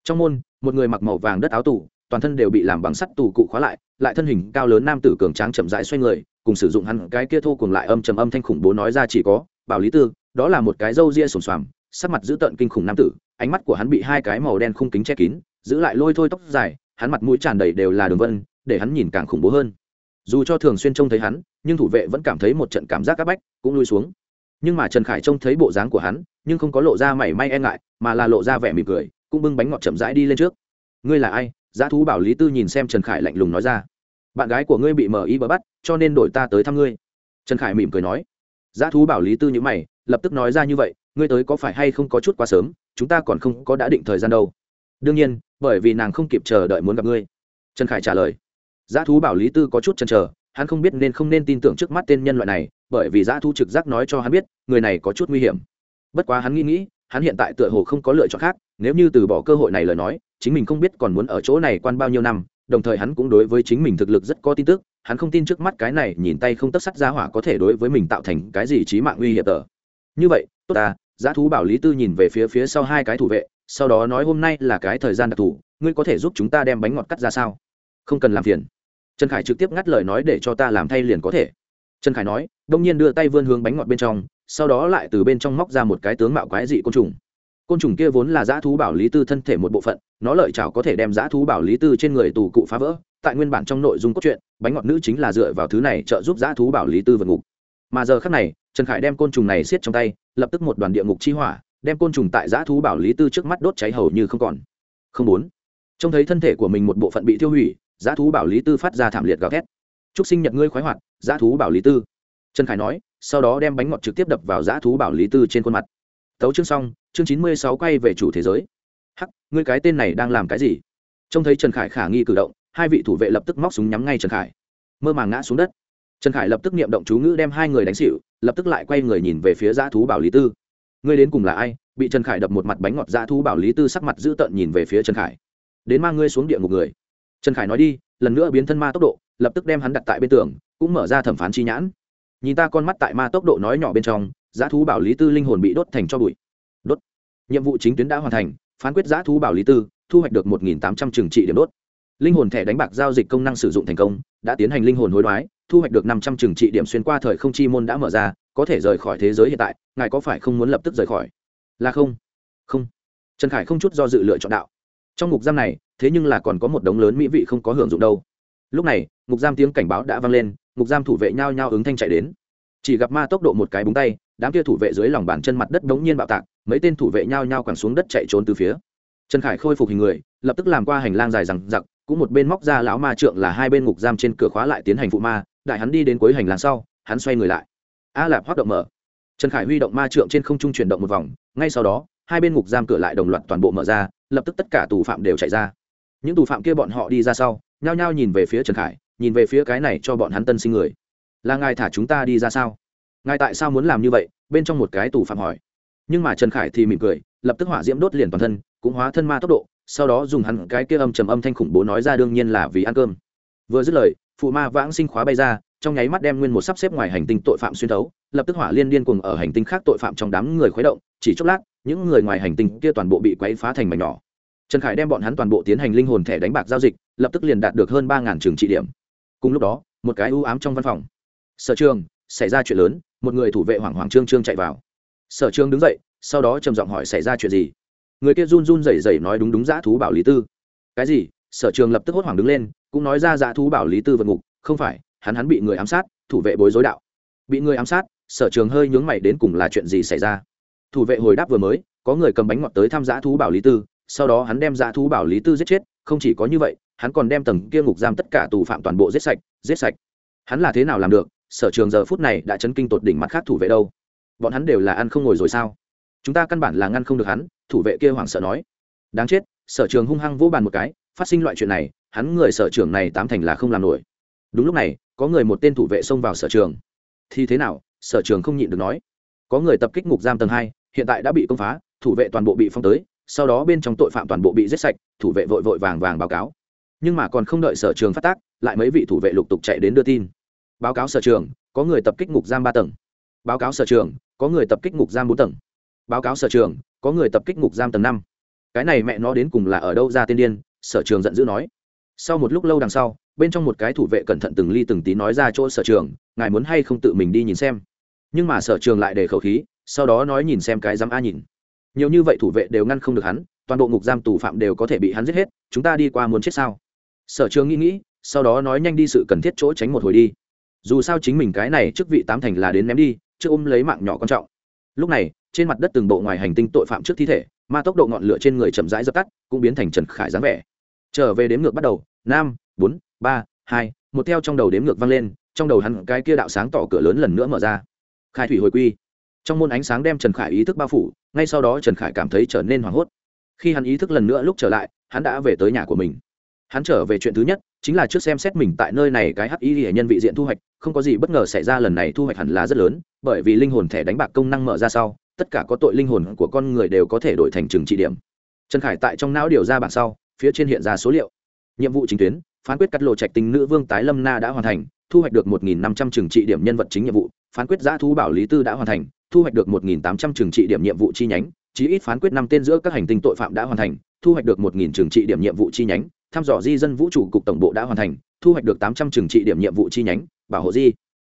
Trong môn, một người mặc màu vàng đất áo tù, toàn thân đều bị làm bằng sắt tù cụ khóa lại lại thân hình cao lớn nam tử cường tráng chậm rãi xoay người, cùng sử dụng hắn cái kia thô cùng lại âm trầm âm thanh khủng bố nói ra chỉ có, bảo lý tư, đó là một cái râu ria sồn xoàm, sắc mặt dữ tợn kinh khủng nam tử, ánh mắt của hắn bị hai cái màu đen khung kính che kín, giữ lại lôi thôi tóc dài, hắn mặt mũi tràn đầy đều là đường vân, để hắn nhìn càng khủng bố hơn. Dù cho thường xuyên trông thấy hắn, nhưng thủ vệ vẫn cảm thấy một trận cảm giác áp bách, cũng lui xuống nhưng mà trần khải trông thấy bộ dáng của hắn, nhưng không có lộ ra mảy may e ngại, mà là lộ ra vẻ mỉm cười, cũng bưng bánh ngọt chậm rãi đi lên trước. Ngươi là ai? Giá thú bảo lý tư nhìn xem trần khải lạnh lùng nói ra. Bạn gái của ngươi bị mờ ý bờ bắt, cho nên đổi ta tới thăm ngươi. Trần khải mỉm cười nói. Giá thú bảo lý tư nhữ mày, lập tức nói ra như vậy, ngươi tới có phải hay không có chút quá sớm, chúng ta còn không có đã định thời gian đâu. Đương nhiên, bởi vì nàng không kịp chờ đợi muốn gặp ngươi. Trần khải trả lời. Giá thú bảo lý tư có chút chần chờ, hắn không biết nên không nên tin tưởng trước mắt tên nhân loại này bởi vì giá Thu trực giác nói cho hắn biết, người này có chút nguy hiểm. Bất quá hắn nghĩ nghĩ, hắn hiện tại tựa hồ không có lựa chọn khác, nếu như từ bỏ cơ hội này lời nói, chính mình không biết còn muốn ở chỗ này quan bao nhiêu năm, đồng thời hắn cũng đối với chính mình thực lực rất có tin tức, hắn không tin trước mắt cái này, nhìn tay không tất sắt ra hỏa có thể đối với mình tạo thành cái gì trí mạng nguy hiểm tờ. Như vậy, tốt ta giá thú bảo lý tư nhìn về phía phía sau hai cái thủ vệ, sau đó nói hôm nay là cái thời gian đặc thù, ngươi có thể giúp chúng ta đem bánh ngọt cắt ra sao? Không cần làm phiền. Trần khải trực tiếp ngắt lời nói để cho ta làm thay liền có thể trần khải nói, đông nhiên đưa tay vươn hướng bánh ngọt bên trong, sau đó lại từ bên trong móc ra một cái tướng mạo quái dị côn trùng. Côn trùng kia vốn là dã thú bảo lý tư thân thể một bộ phận, nó lợi chảo có thể đem dã thú bảo lý tư trên người tù cụ phá vỡ, tại nguyên bản trong nội dung cốt truyện, bánh ngọt nữ chính là dựa vào thứ này trợ giúp dã thú bảo lý tư vượt ngục. Mà giờ khác này, trần khải đem côn trùng này siết trong tay, lập tức một đoàn địa ngục chi hỏa, đem côn trùng tại dã thú bảo lý tư trước mắt đốt cháy hầu như không còn. Không bốn trông thấy thân thể của mình một bộ phận bị tiêu hủy dã thú bảo lý tư phát ra thảm liệt gào thét chúc sinh nhật ngươi khoái hoạt, dã thú bảo lý tư. Trần khải nói, sau đó đem bánh ngọt trực tiếp đập vào dã thú bảo lý tư trên khuôn mặt. Tấu chương xong, chương chín mươi sáu quay về chủ thế giới. Hắc, ngươi cái tên này đang làm cái gì? Trông thấy trần khải khả nghi cử động, hai vị thủ vệ lập tức móc súng nhắm ngay trần khải. Mơ màng ngã xuống đất. Trần khải lập tức niệm động chú ngữ đem hai người đánh xịu lập tức lại quay người nhìn về phía dã thú bảo lý tư. Ngươi đến cùng là ai? Bị trần khải đập một mặt bánh ngọt, dã thú bảo lý tư sắc mặt dữ tợn nhìn về phía trần khải. Đến mang ngươi xuống địa ngục người. Trần khải nói đi, lần nữa biến thân ma tốc độ lập tức đem hắn đặt tại bên tường, cũng mở ra thẩm phán chi nhãn. Nhìn ta con mắt tại ma tốc độ nói nhỏ bên trong, giá thú bảo lý tư linh hồn bị đốt thành cho bụi. Đốt. Nhiệm vụ chính tuyến đã hoàn thành, phán quyết giá thú bảo lý tư, thu hoạch được một tám trăm trừng trị điểm đốt. Linh hồn thẻ đánh bạc giao dịch công năng sử dụng thành công, đã tiến hành linh hồn hối đoái, thu hoạch được năm trăm trừng trị điểm xuyên qua thời không chi môn đã mở ra, có thể rời khỏi thế giới hiện tại, ngài có phải không muốn lập tức rời khỏi? Là không. Không. Trần khải không chút do dự lựa chọn đạo. Trong ngục giam này, thế nhưng là còn có một đống lớn mỹ vị không có hưởng dụng đâu. Lúc này ngục giam tiếng cảnh báo đã vang lên, ngục giam thủ vệ nhao nhao ứng thanh chạy đến. Chỉ gặp ma tốc độ một cái búng tay, đám kia thủ vệ dưới lòng bàn chân mặt đất đống nhiên bạo tạc, mấy tên thủ vệ nhao nhao quẳng xuống đất chạy trốn từ phía. Trần khải khôi phục hình người, lập tức làm qua hành lang dài rằng giặc cũng một bên móc ra lão ma trượng là hai bên ngục giam trên cửa khóa lại tiến hành phụ ma, đại hắn đi đến cuối hành lang sau, hắn xoay người lại. A lạp hoạt động mở. Trần khải huy động ma trượng trên không trung chuyển động một vòng, ngay sau đó, hai bên ngục giam cửa lại đồng loạt toàn bộ mở ra, lập tức tất cả tù phạm đều chạy ra. Những tù phạm kia bọn họ đi ra sau, nhao nhao nhìn về phía trần khải nhìn về phía cái này cho bọn hắn tân sinh người. Là ngài thả chúng ta đi ra sao? Ngài tại sao muốn làm như vậy? Bên trong một cái tù phạm hỏi. Nhưng mà trần khải thì mỉm cười, lập tức hỏa diễm đốt liền toàn thân, cũng hóa thân ma tốc độ, sau đó dùng hắn cái kia âm trầm âm thanh khủng bố nói ra đương nhiên là vì ăn cơm. Vừa dứt lời, phụ ma vãng sinh khóa bay ra, trong nháy mắt đem nguyên một sắp xếp ngoài hành tinh tội phạm xuyên thấu, lập tức hỏa liên điên cùng ở hành tinh khác tội phạm trong đám người khuấy động, chỉ chốc lát, những người ngoài hành tinh kia toàn bộ bị quấy phá thành mảnh nhỏ. Trần khải đem bọn hắn toàn bộ tiến hành linh hồn thẻ đánh bạc giao dịch, lập tức liền đạt được hơn ba trường trị điểm cùng lúc đó, một cái ưu ám trong văn phòng. Sở trường, xảy ra chuyện lớn, một người thủ vệ hoảng hoảng trương trương chạy vào. Sở trường đứng dậy, sau đó trầm giọng hỏi xảy ra chuyện gì. Người kia run run rẩy rẩy nói đúng đúng dã thú bảo lý tư. Cái gì? Sở trường lập tức hốt hoảng đứng lên, cũng nói ra dã thú bảo lý tư vượt ngục, không phải, hắn hắn bị người ám sát, thủ vệ bối rối đạo. Bị người ám sát, sở trường hơi nhướng mày đến cùng là chuyện gì xảy ra. Thủ vệ hồi đáp vừa mới, có người cầm bánh ngọt tới thăm dã thú bảo lý tư, sau đó hắn đem dã thú bảo lý tư giết chết, không chỉ có như vậy hắn còn đem tầng kia ngục giam tất cả tù phạm toàn bộ giết sạch giết sạch. Hắn là thế nào làm được? Sở trường giờ phút này đã chấn kinh tột đỉnh mặt khác thủ vệ đâu? Bọn hắn đều là ăn không ngồi rồi sao? Chúng ta căn bản là ngăn không được hắn, thủ vệ kia hoảng sợ nói. Đáng chết, sở trường hung hăng vỗ bàn một cái, phát sinh loại chuyện này, hắn người sở trường này tám thành là không làm nổi. Đúng lúc này, có người một tên thủ vệ xông vào sở trường. Thì thế nào? Sở trường không nhịn được nói. Có người tập kích ngục giam tầng hai, hiện tại đã bị công phá, thủ vệ toàn bộ bị phong tới, sau đó bên trong tội phạm toàn bộ bị giết sạch, thủ vệ vội vội vàng vàng báo cáo nhưng mà còn không đợi sở trường phát tác, lại mấy vị thủ vệ lục tục chạy đến đưa tin. Báo cáo sở trường, có người tập kích ngục giam ba tầng. Báo cáo sở trường, có người tập kích ngục giam bốn tầng. Báo cáo sở trường, có người tập kích ngục giam tầng năm. Cái này mẹ nó đến cùng là ở đâu ra tiên điên, sở trường giận dữ nói. Sau một lúc lâu đằng sau, bên trong một cái thủ vệ cẩn thận từng ly từng tí nói ra chỗ sở trường, ngài muốn hay không tự mình đi nhìn xem. Nhưng mà sở trường lại để khẩu khí, sau đó nói nhìn xem cái dám a nhìn. Nhiều như vậy thủ vệ đều ngăn không được hắn, toàn bộ ngục giam tù phạm đều có thể bị hắn giết hết, chúng ta đi qua muốn chết sao? Sở trường nghĩ nghĩ, sau đó nói nhanh đi sự cần thiết chỗ tránh một hồi đi. Dù sao chính mình cái này chức vị tám thành là đến ném đi, chứ ôm lấy mạng nhỏ quan trọng. Lúc này, trên mặt đất từng bộ ngoài hành tinh tội phạm trước thi thể, ma tốc độ ngọn lửa trên người chậm rãi dập tắt, cũng biến thành trần khải dáng vẻ. Trở về đếm ngược bắt đầu, năm, bốn, ba, hai, một theo trong đầu đếm ngược vang lên, trong đầu hắn cái kia đạo sáng tỏ cửa lớn lần nữa mở ra. Khai thủy hồi quy. Trong môn ánh sáng đem trần khải ý thức bao phủ, ngay sau đó trần khải cảm thấy trở nên hoảng hốt. Khi hắn ý thức lần nữa lúc trở lại, hắn đã về tới nhà của mình hắn trở về chuyện thứ nhất, chính là trước xem xét mình tại nơi này cái hắc y hệ nhân vị diện thu hoạch, không có gì bất ngờ xảy ra lần này thu hoạch hẳn là rất lớn, bởi vì linh hồn thẻ đánh bạc công năng mở ra sau, tất cả có tội linh hồn của con người đều có thể đổi thành trừng trị điểm. Trần khải tại trong não điều ra bảng sau, phía trên hiện ra số liệu. Nhiệm vụ chính tuyến, phán quyết cắt lộ trạch tình nữ vương tái lâm na đã hoàn thành, thu hoạch được một năm trăm trừng trị điểm nhân vật chính nhiệm vụ, phán quyết giã thu bảo lý tư đã hoàn thành, thu hoạch được một tám trăm trừng trị điểm nhiệm vụ chi nhánh, chí ít phán quyết năm tên giữa các hành tinh tội phạm đã hoàn thành, thu hoạch được một trừng trị điểm nhiệm vụ chi nhánh thăm dò di dân vũ trụ cục tổng bộ đã hoàn thành, thu hoạch được tám trăm trừng trị điểm nhiệm vụ chi nhánh, bảo hộ di.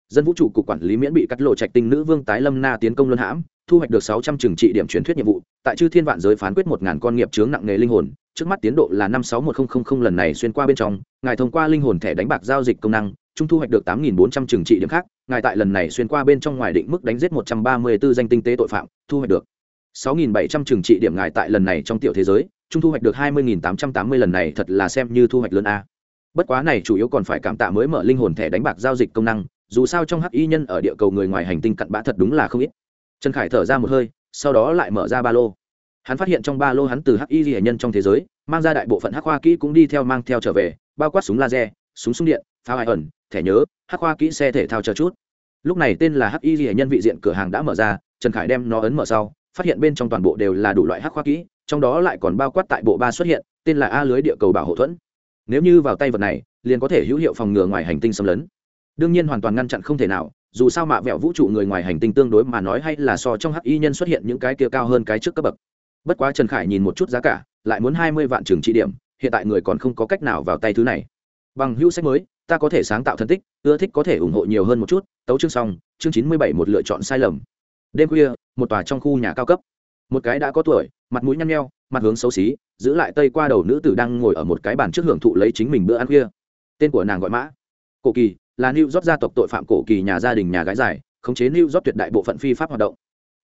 Dân vũ trụ cục quản lý miễn bị cắt lộ trạch tinh nữ vương tái lâm na tiến công luân hãm, thu hoạch được sáu trăm trừng trị điểm truyền thuyết nhiệm vụ. Tại chư thiên vạn giới phán quyết một ngàn con nghiệp chướng nặng nghề linh hồn, trước mắt tiến độ là năm sáu một nghìn lần này xuyên qua bên trong, ngài thông qua linh hồn thẻ đánh bạc giao dịch công năng, trung thu hoạch được tám nghìn bốn trăm trừng trị điểm khác, ngài tại lần này xuyên qua bên trong ngoài định mức đánh giết một trăm ba mươi 134 danh tinh tế tội phạm, thu hoạch được sáu nghìn bảy trăm trừng trị điểm ngài tại lần này trong tiểu thế giới trung thu hoạch được hai mươi nghìn tám trăm tám mươi lần này thật là xem như thu hoạch lớn a. Bất quá này chủ yếu còn phải cảm tạ mới mở linh hồn thẻ đánh bạc giao dịch công năng, dù sao trong hắc y nhân ở địa cầu người ngoài hành tinh cặn bã thật đúng là không ít. Trần khải thở ra một hơi, sau đó lại mở ra ba lô. Hắn phát hiện trong ba lô hắn từ hắc y ghi nhân trong thế giới, mang ra đại bộ phận hắc hoa kỹ cũng đi theo mang theo trở về, bao quát súng laser, súng súng điện, pháo hải ẩn thẻ nhớ, hắc hoa kỹ xe thể thao chờ chút. Lúc này tên là hắc y ghi nhân vị diện cửa hàng đã mở ra, trần khải đem nó ấn mở sau, phát hiện bên trong toàn bộ đều là đủ loại hắc hoa kỹ trong đó lại còn bao quát tại bộ ba xuất hiện, tên là a lưới địa cầu bảo hộ thuẫn. Nếu như vào tay vật này, liền có thể hữu hiệu phòng ngừa ngoài hành tinh xâm lấn. Đương nhiên hoàn toàn ngăn chặn không thể nào, dù sao mạ vẹo vũ trụ người ngoài hành tinh tương đối mà nói hay là so trong hắc y nhân xuất hiện những cái kia cao hơn cái trước cấp bậc. Bất quá trần khải nhìn một chút giá cả, lại muốn hai mươi vạn trường trị điểm, hiện tại người còn không có cách nào vào tay thứ này. Bằng hữu sách mới, ta có thể sáng tạo thân tích, ưa thích có thể ủng hộ nhiều hơn một chút, tấu chương xong, chương chín mươi bảy một lựa chọn sai lầm. Đêm khuya, một tòa trong khu nhà cao cấp. Một cái đã có tuổi mặt mũi nhăn nheo, mặt hướng xấu xí, giữ lại tây qua đầu nữ tử đang ngồi ở một cái bàn trước hưởng thụ lấy chính mình bữa ăn khuya. Tên của nàng gọi mã. Cổ kỳ, là new york gia tộc tội phạm cổ kỳ nhà gia đình nhà gái dài, khống chế new york tuyệt đại bộ phận phi pháp hoạt động.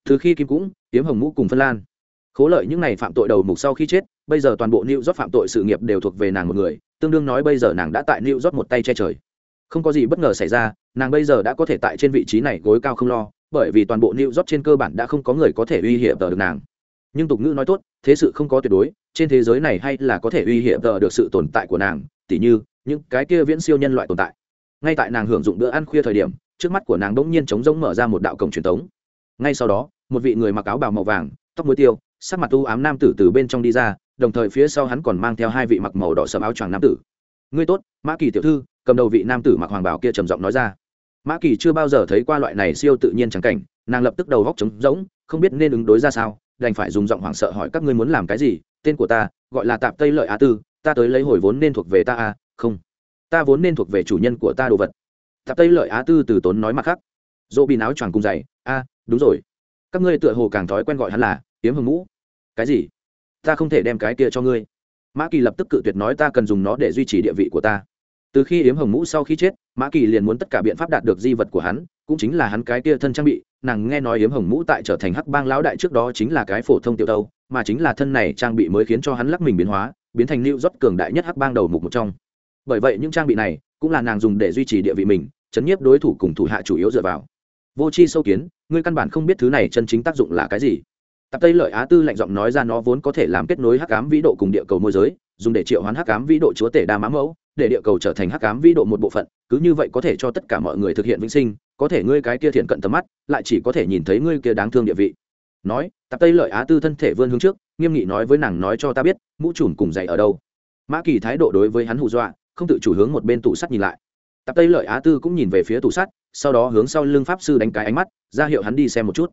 Từ khi kim cũng tiếm hồng mũ cùng phân lan. Khố lợi những này phạm tội đầu mục sau khi chết, bây giờ toàn bộ new york phạm tội sự nghiệp đều thuộc về nàng một người, tương đương nói bây giờ nàng đã tại new york một tay che trời. Không có gì bất ngờ xảy ra, nàng bây giờ đã có thể tại trên vị trí này gối cao không lo, bởi vì toàn bộ new york trên cơ bản đã không có người có thể uy hiểm tờ được nàng nhưng tục ngữ nói tốt, thế sự không có tuyệt đối, trên thế giới này hay là có thể uy hiểm tờ được sự tồn tại của nàng, tỉ như, những cái kia viễn siêu nhân loại tồn tại. Ngay tại nàng hưởng dụng bữa ăn khuya thời điểm, trước mắt của nàng đỗng nhiên trống rỗng mở ra một đạo cổng truyền thống ngay sau đó, một vị người mặc áo bào màu vàng, tóc muối tiêu, sắc mặt u ám nam tử từ bên trong đi ra, đồng thời phía sau hắn còn mang theo hai vị mặc màu đỏ sầm áo choàng nam tử. Ngươi tốt, mã kỳ tiểu thư, cầm đầu vị nam tử mặc hoàng bảo kia trầm giọng nói ra. Mã kỳ chưa bao giờ thấy qua loại này siêu tự nhiên trắng cảnh, nàng lập tức đầu góc trống rỗng, không biết nên ứng đối ra sao đành phải dùng giọng hoảng sợ hỏi các ngươi muốn làm cái gì, tên của ta gọi là tạp tây lợi á tư, ta tới lấy hồi vốn nên thuộc về ta à không, ta vốn nên thuộc về chủ nhân của ta đồ vật. Tạp tây lợi á tư từ tốn nói mặt khác, dỗ bị náo choàng cùng dày a, đúng rồi, các ngươi tựa hồ càng thói quen gọi hắn là yếm hồng mũ cái gì? Ta không thể đem cái kia cho ngươi. Mã kỳ lập tức cự tuyệt nói ta cần dùng nó để duy trì địa vị của ta. Từ khi yếm hồng mũ sau khi chết, mã kỳ liền muốn tất cả biện pháp đạt được di vật của hắn cũng chính là hắn cái kia thân trang bị, nàng nghe nói yếm hồng mũ tại trở thành hắc bang lão đại trước đó chính là cái phổ thông tiểu tâu, mà chính là thân này trang bị mới khiến cho hắn lắc mình biến hóa, biến thành lưu rót cường đại nhất hắc bang đầu mục một trong. Bởi vậy những trang bị này cũng là nàng dùng để duy trì địa vị mình, chấn nhiếp đối thủ cùng thủ hạ chủ yếu dựa vào. Vô c h i sâu kiến, ngươi căn bản không biết thứ này chân chính tác dụng là cái gì. Tạp tây lợi á tư lạnh giọng nói ra nó vốn có thể làm kết nối hắc cám vĩ độ cùng địa cầu môi giới, dùng để triệu hoán hắc cám vĩ độ chúa tể đa mã mẫu để địa cầu trở thành hắc ám vĩ độ một bộ phận, cứ như vậy có thể cho tất cả mọi người thực hiện vĩnh sinh, có thể ngươi cái kia thiện cận tầm mắt, lại chỉ có thể nhìn thấy ngươi kia đáng thương địa vị. Nói tạp tây lợi á tư thân thể vươn hướng trước, nghiêm nghị nói với nàng nói cho ta biết, mũ trùm cùng dậy ở đâu? Mã kỳ thái độ đối với hắn hù dọa, không tự chủ hướng một bên tủ sắt nhìn lại. Tạp tây lợi á tư cũng nhìn về phía tủ sắt, sau đó hướng sau lưng pháp sư đánh cái ánh mắt, ra hiệu hắn đi xem một chút.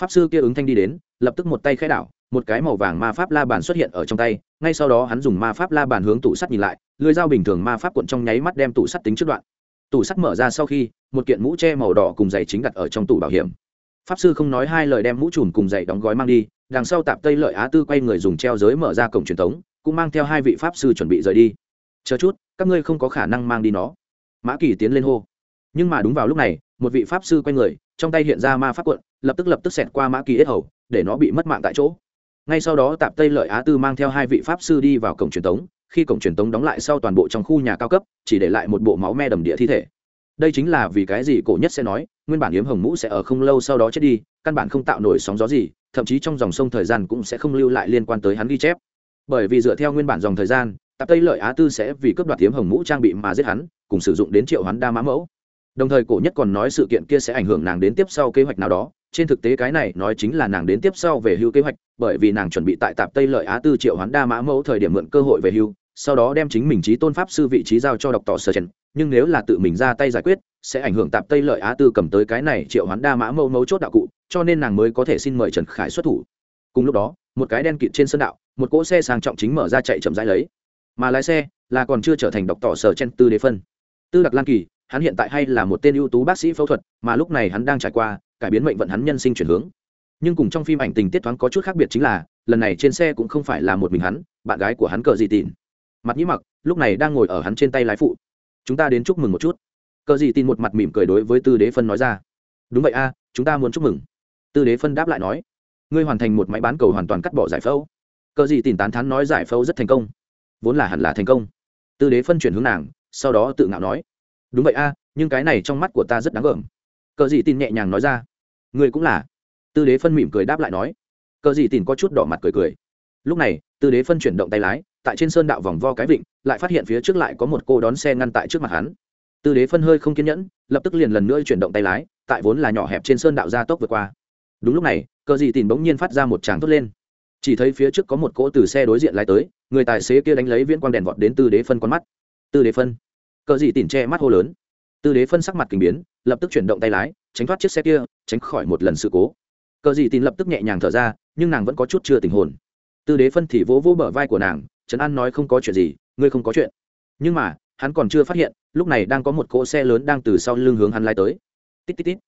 Pháp sư kia ứng thanh đi đến, lập tức một tay khai đảo, một cái màu vàng ma pháp la bàn xuất hiện ở trong tay, ngay sau đó hắn dùng ma pháp la bàn hướng tủ sắt nhìn lại lưới dao bình thường ma pháp cuộn trong nháy mắt đem tủ sắt tính trước đoạn. Tủ sắt mở ra sau khi, một kiện mũ che màu đỏ cùng giày chính đặt ở trong tủ bảo hiểm. Pháp sư không nói hai lời đem mũ trùm cùng giày đóng gói mang đi, đằng sau tạp tây lợi á tư quay người dùng treo giới mở ra cổng truyền thống, cũng mang theo hai vị pháp sư chuẩn bị rời đi. Chờ chút, các ngươi không có khả năng mang đi nó. Mã kỳ tiến lên hô. Nhưng mà đúng vào lúc này, một vị pháp sư quay người, trong tay hiện ra ma pháp cuộn, lập tức lập tức xẹt qua mã kỳ ít hầu, để nó bị mất mạng tại chỗ. Ngay sau đó tạp tây lợi á tư mang theo hai vị pháp sư đi vào cổng truyền tống khi cổng truyền tống đóng lại sau toàn bộ trong khu nhà cao cấp, chỉ để lại một bộ máu me đầm địa thi thể. Đây chính là vì cái gì cổ nhất sẽ nói, nguyên bản yếm hồng mũ sẽ ở không lâu sau đó chết đi, căn bản không tạo nổi sóng gió gì, thậm chí trong dòng sông thời gian cũng sẽ không lưu lại liên quan tới hắn ghi chép. Bởi vì dựa theo nguyên bản dòng thời gian, tạp tây lợi á tư sẽ vì cướp đoạt yếm hồng mũ trang bị mà giết hắn, cùng sử dụng đến triệu hắn đa mã mẫu. Đồng thời cổ nhất còn nói sự kiện kia sẽ ảnh hưởng nàng đến tiếp sau kế hoạch nào đó trên thực tế cái này nói chính là nàng đến tiếp sau về hưu kế hoạch, bởi vì nàng chuẩn bị tại tạp tây lợi á tư triệu hoán đa mã mẫu thời điểm mượn cơ hội về hưu, sau đó đem chính mình trí tôn pháp sư vị trí giao cho đọc tỏ sở trần, nhưng nếu là tự mình ra tay giải quyết, sẽ ảnh hưởng tạp tây lợi á tư cầm tới cái này triệu hoán đa mã mẫu mấu chốt đạo cụ, cho nên nàng mới có thể xin mời trần khải xuất thủ. Cùng lúc đó, một cái đen kịt trên sân đạo, một cỗ xe sang trọng chính mở ra chạy chậm rãi lấy. Mà lái xe là còn chưa trở thành đọc tỏ sở chen tư đế phân. Tư đặc lan kỳ, hắn hiện tại hay là một tên ưu tú bác sĩ phẫu thuật, mà lúc này hắn đang trải qua cải biến mệnh vận hắn nhân sinh chuyển hướng. Nhưng cùng trong phim ảnh tình tiết thoáng có chút khác biệt chính là, lần này trên xe cũng không phải là một mình hắn, bạn gái của hắn cờ gì tìn mặt nhĩ mặc, lúc này đang ngồi ở hắn trên tay lái phụ. Chúng ta đến chúc mừng một chút. Cờ gì tin một mặt mỉm cười đối với tư đế phân nói ra. Đúng vậy a, chúng ta muốn chúc mừng. Tư đế phân đáp lại nói. Ngươi hoàn thành một máy bán cầu hoàn toàn cắt bỏ giải phẫu. Cờ gì tin tán thán nói giải phẫu rất thành công. Vốn là hẳn là thành công. Tư đế phân chuyển hướng nàng, sau đó tự ngạo nói. Đúng vậy a, nhưng cái này trong mắt của ta rất đáng gờm cờ gì tin nhẹ nhàng nói ra. Người cũng là. Tư đế phân mỉm cười đáp lại nói. Cờ gì tin có chút đỏ mặt cười cười. Lúc này, tư đế phân chuyển động tay lái, tại trên sơn đạo vòng vo cái vịnh, lại phát hiện phía trước lại có một cô đón xe ngăn tại trước mặt hắn. Tư đế phân hơi không kiên nhẫn, lập tức liền lần nữa chuyển động tay lái, tại vốn là nhỏ hẹp trên sơn đạo gia tốc vượt qua. Đúng lúc này, cờ gì tin bỗng nhiên phát ra một tràng thốt lên. Chỉ thấy phía trước có một cỗ từ xe đối diện lái tới, người tài xế kia đánh lấy viễn quang đèn vọt đến tư đế phân con mắt. Tư đế phân. Cờ gì tìm che mắt hô lớn tư đế phân sắc mặt kinh biến, lập tức chuyển động tay lái, tránh thoát chiếc xe kia, tránh khỏi một lần sự cố. Cờ dị tin lập tức nhẹ nhàng thở ra, nhưng nàng vẫn có chút chưa tình hồn. Tư đế phân thì vỗ vỗ bờ vai của nàng, trấn an nói không có chuyện gì, ngươi không có chuyện. Nhưng mà, hắn còn chưa phát hiện, lúc này đang có một cỗ xe lớn đang từ sau lưng hướng hắn lái tới. Tít tít tít.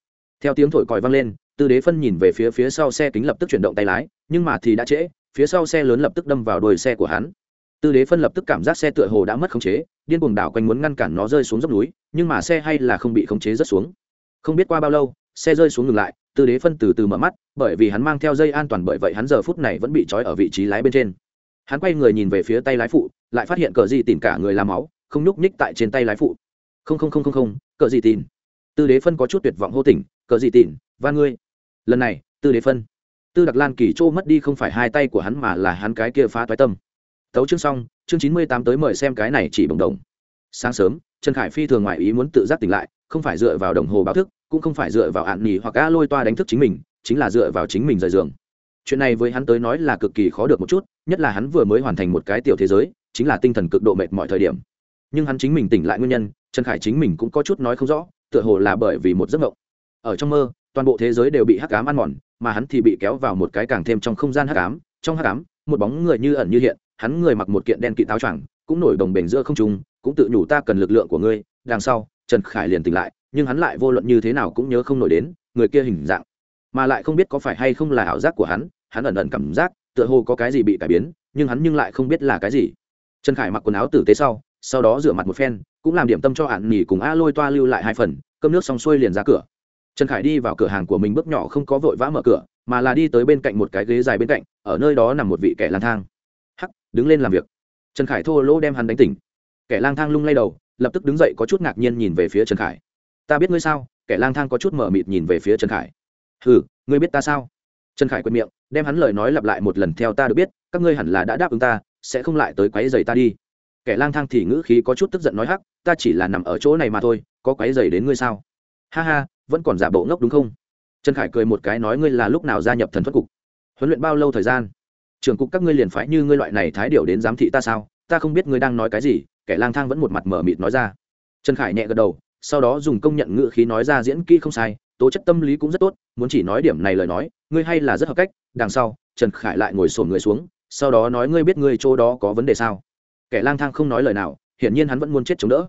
Theo tiếng thổi còi vang lên, tư đế phân nhìn về phía phía sau xe kính lập tức chuyển động tay lái, nhưng mà thì đã trễ, phía sau xe lớn lập tức đâm vào đuôi xe của hắn tư đế phân lập tức cảm giác xe tựa hồ đã mất khống chế, điên cuồng đảo quanh muốn ngăn cản nó rơi xuống dốc núi, nhưng mà xe hay là không bị khống chế rất xuống. Không biết qua bao lâu, xe rơi xuống ngừng lại, tư đế phân từ từ mở mắt, bởi vì hắn mang theo dây an toàn bởi vậy hắn giờ phút này vẫn bị trói ở vị trí lái bên trên. Hắn quay người nhìn về phía tay lái phụ, lại phát hiện cờ gì tìm cả người làm máu, không nhúc nhích tại trên tay lái phụ. Không không không không không, cờ gì tìm tư đế phân có chút tuyệt vọng hô tỉnh, cờ gì tìm và ngươi. Lần này, tư đế phân. Tư đặc lan kỳ trô mất đi không phải hai tay của hắn mà là hắn cái kia phá toái tâm tấu chương xong, chương chín mươi tám tới mời xem cái này chỉ bồng đồng. Sáng sớm, trần khải phi thường ngoại ý muốn tự giác tỉnh lại, không phải dựa vào đồng hồ báo thức, cũng không phải dựa vào hạn nghỉ hoặc a lôi toa đánh thức chính mình, chính là dựa vào chính mình rời giường. Chuyện này với hắn tới nói là cực kỳ khó được một chút, nhất là hắn vừa mới hoàn thành một cái tiểu thế giới, chính là tinh thần cực độ mệt mọi thời điểm. Nhưng hắn chính mình tỉnh lại nguyên nhân, trần khải chính mình cũng có chút nói không rõ, tựa hồ là bởi vì một giấc mộng. Ở trong mơ, toàn bộ thế giới đều bị hắc ám ăn mòn, mà hắn thì bị kéo vào một cái càng thêm trong không gian hắc ám, trong hắc ám, một bóng người như ẩn như hiện hắn người mặc một kiện đen kỵ táo choàng, cũng nổi đồng bền giữa không trung, cũng tự nhủ ta cần lực lượng của ngươi, đằng sau, trần khải liền tỉnh lại, nhưng hắn lại vô luận như thế nào cũng nhớ không nổi đến, người kia hình dạng. Mà lại không biết có phải hay không là ảo giác của hắn hắn ẩn ẩn cảm giác, tựa hồ có cái gì bị cải biến, nhưng hắn nhưng lại không biết là cái gì. Trần khải mặc quần áo tử tế sau sau đó rửa mặt một phen, cũng làm điểm tâm cho hạn nghỉ cùng a lôi toa lưu lại hai phần, cơm nước xong xuôi liền ra cửa. Trần khải đi vào cửa hàng của mình bước nhỏ không có vội vã mở cửa, mà là đi tới bên cạnh một cái ghế dài bên cạnh, ở nơi đó nằm một vị kẻ lang thang đứng lên làm việc. Trần khải thô lỗ đem hắn đánh tỉnh. Kẻ lang thang lung lay đầu, lập tức đứng dậy có chút ngạc nhiên nhìn về phía trần khải. Ta biết ngươi sao? Kẻ lang thang có chút mở mịt nhìn về phía trần khải. Hừ, ngươi biết ta sao? Trần khải quên miệng, đem hắn lời nói lặp lại một lần theo ta được biết, các ngươi hẳn là đã đáp ứng ta, sẽ không lại tới quấy giày ta đi. Kẻ lang thang thì ngữ khí có chút tức giận nói hắc, ta chỉ là nằm ở chỗ này mà thôi, có quấy giày đến ngươi sao? Ha ha, vẫn còn giả bộ ngốc đúng không? Trần khải cười một cái nói ngươi là lúc nào gia nhập thần thất cục? Huấn luyện bao lâu thời gian? Trưởng cục các ngươi liền phái như ngươi loại này thái điều đến giám thị ta sao? Ta không biết ngươi đang nói cái gì, kẻ lang thang vẫn một mặt mở mịt nói ra. Trần khải nhẹ gật đầu, sau đó dùng công nhận ngữ khí nói ra diễn kỹ không sai, tố chất tâm lý cũng rất tốt, muốn chỉ nói điểm này lời nói, ngươi hay là rất hợp cách, đằng sau, trần khải lại ngồi sổn người xuống, sau đó nói ngươi biết ngươi chỗ đó có vấn đề sao? Kẻ lang thang không nói lời nào, hiển nhiên hắn vẫn muốn chết chống đỡ.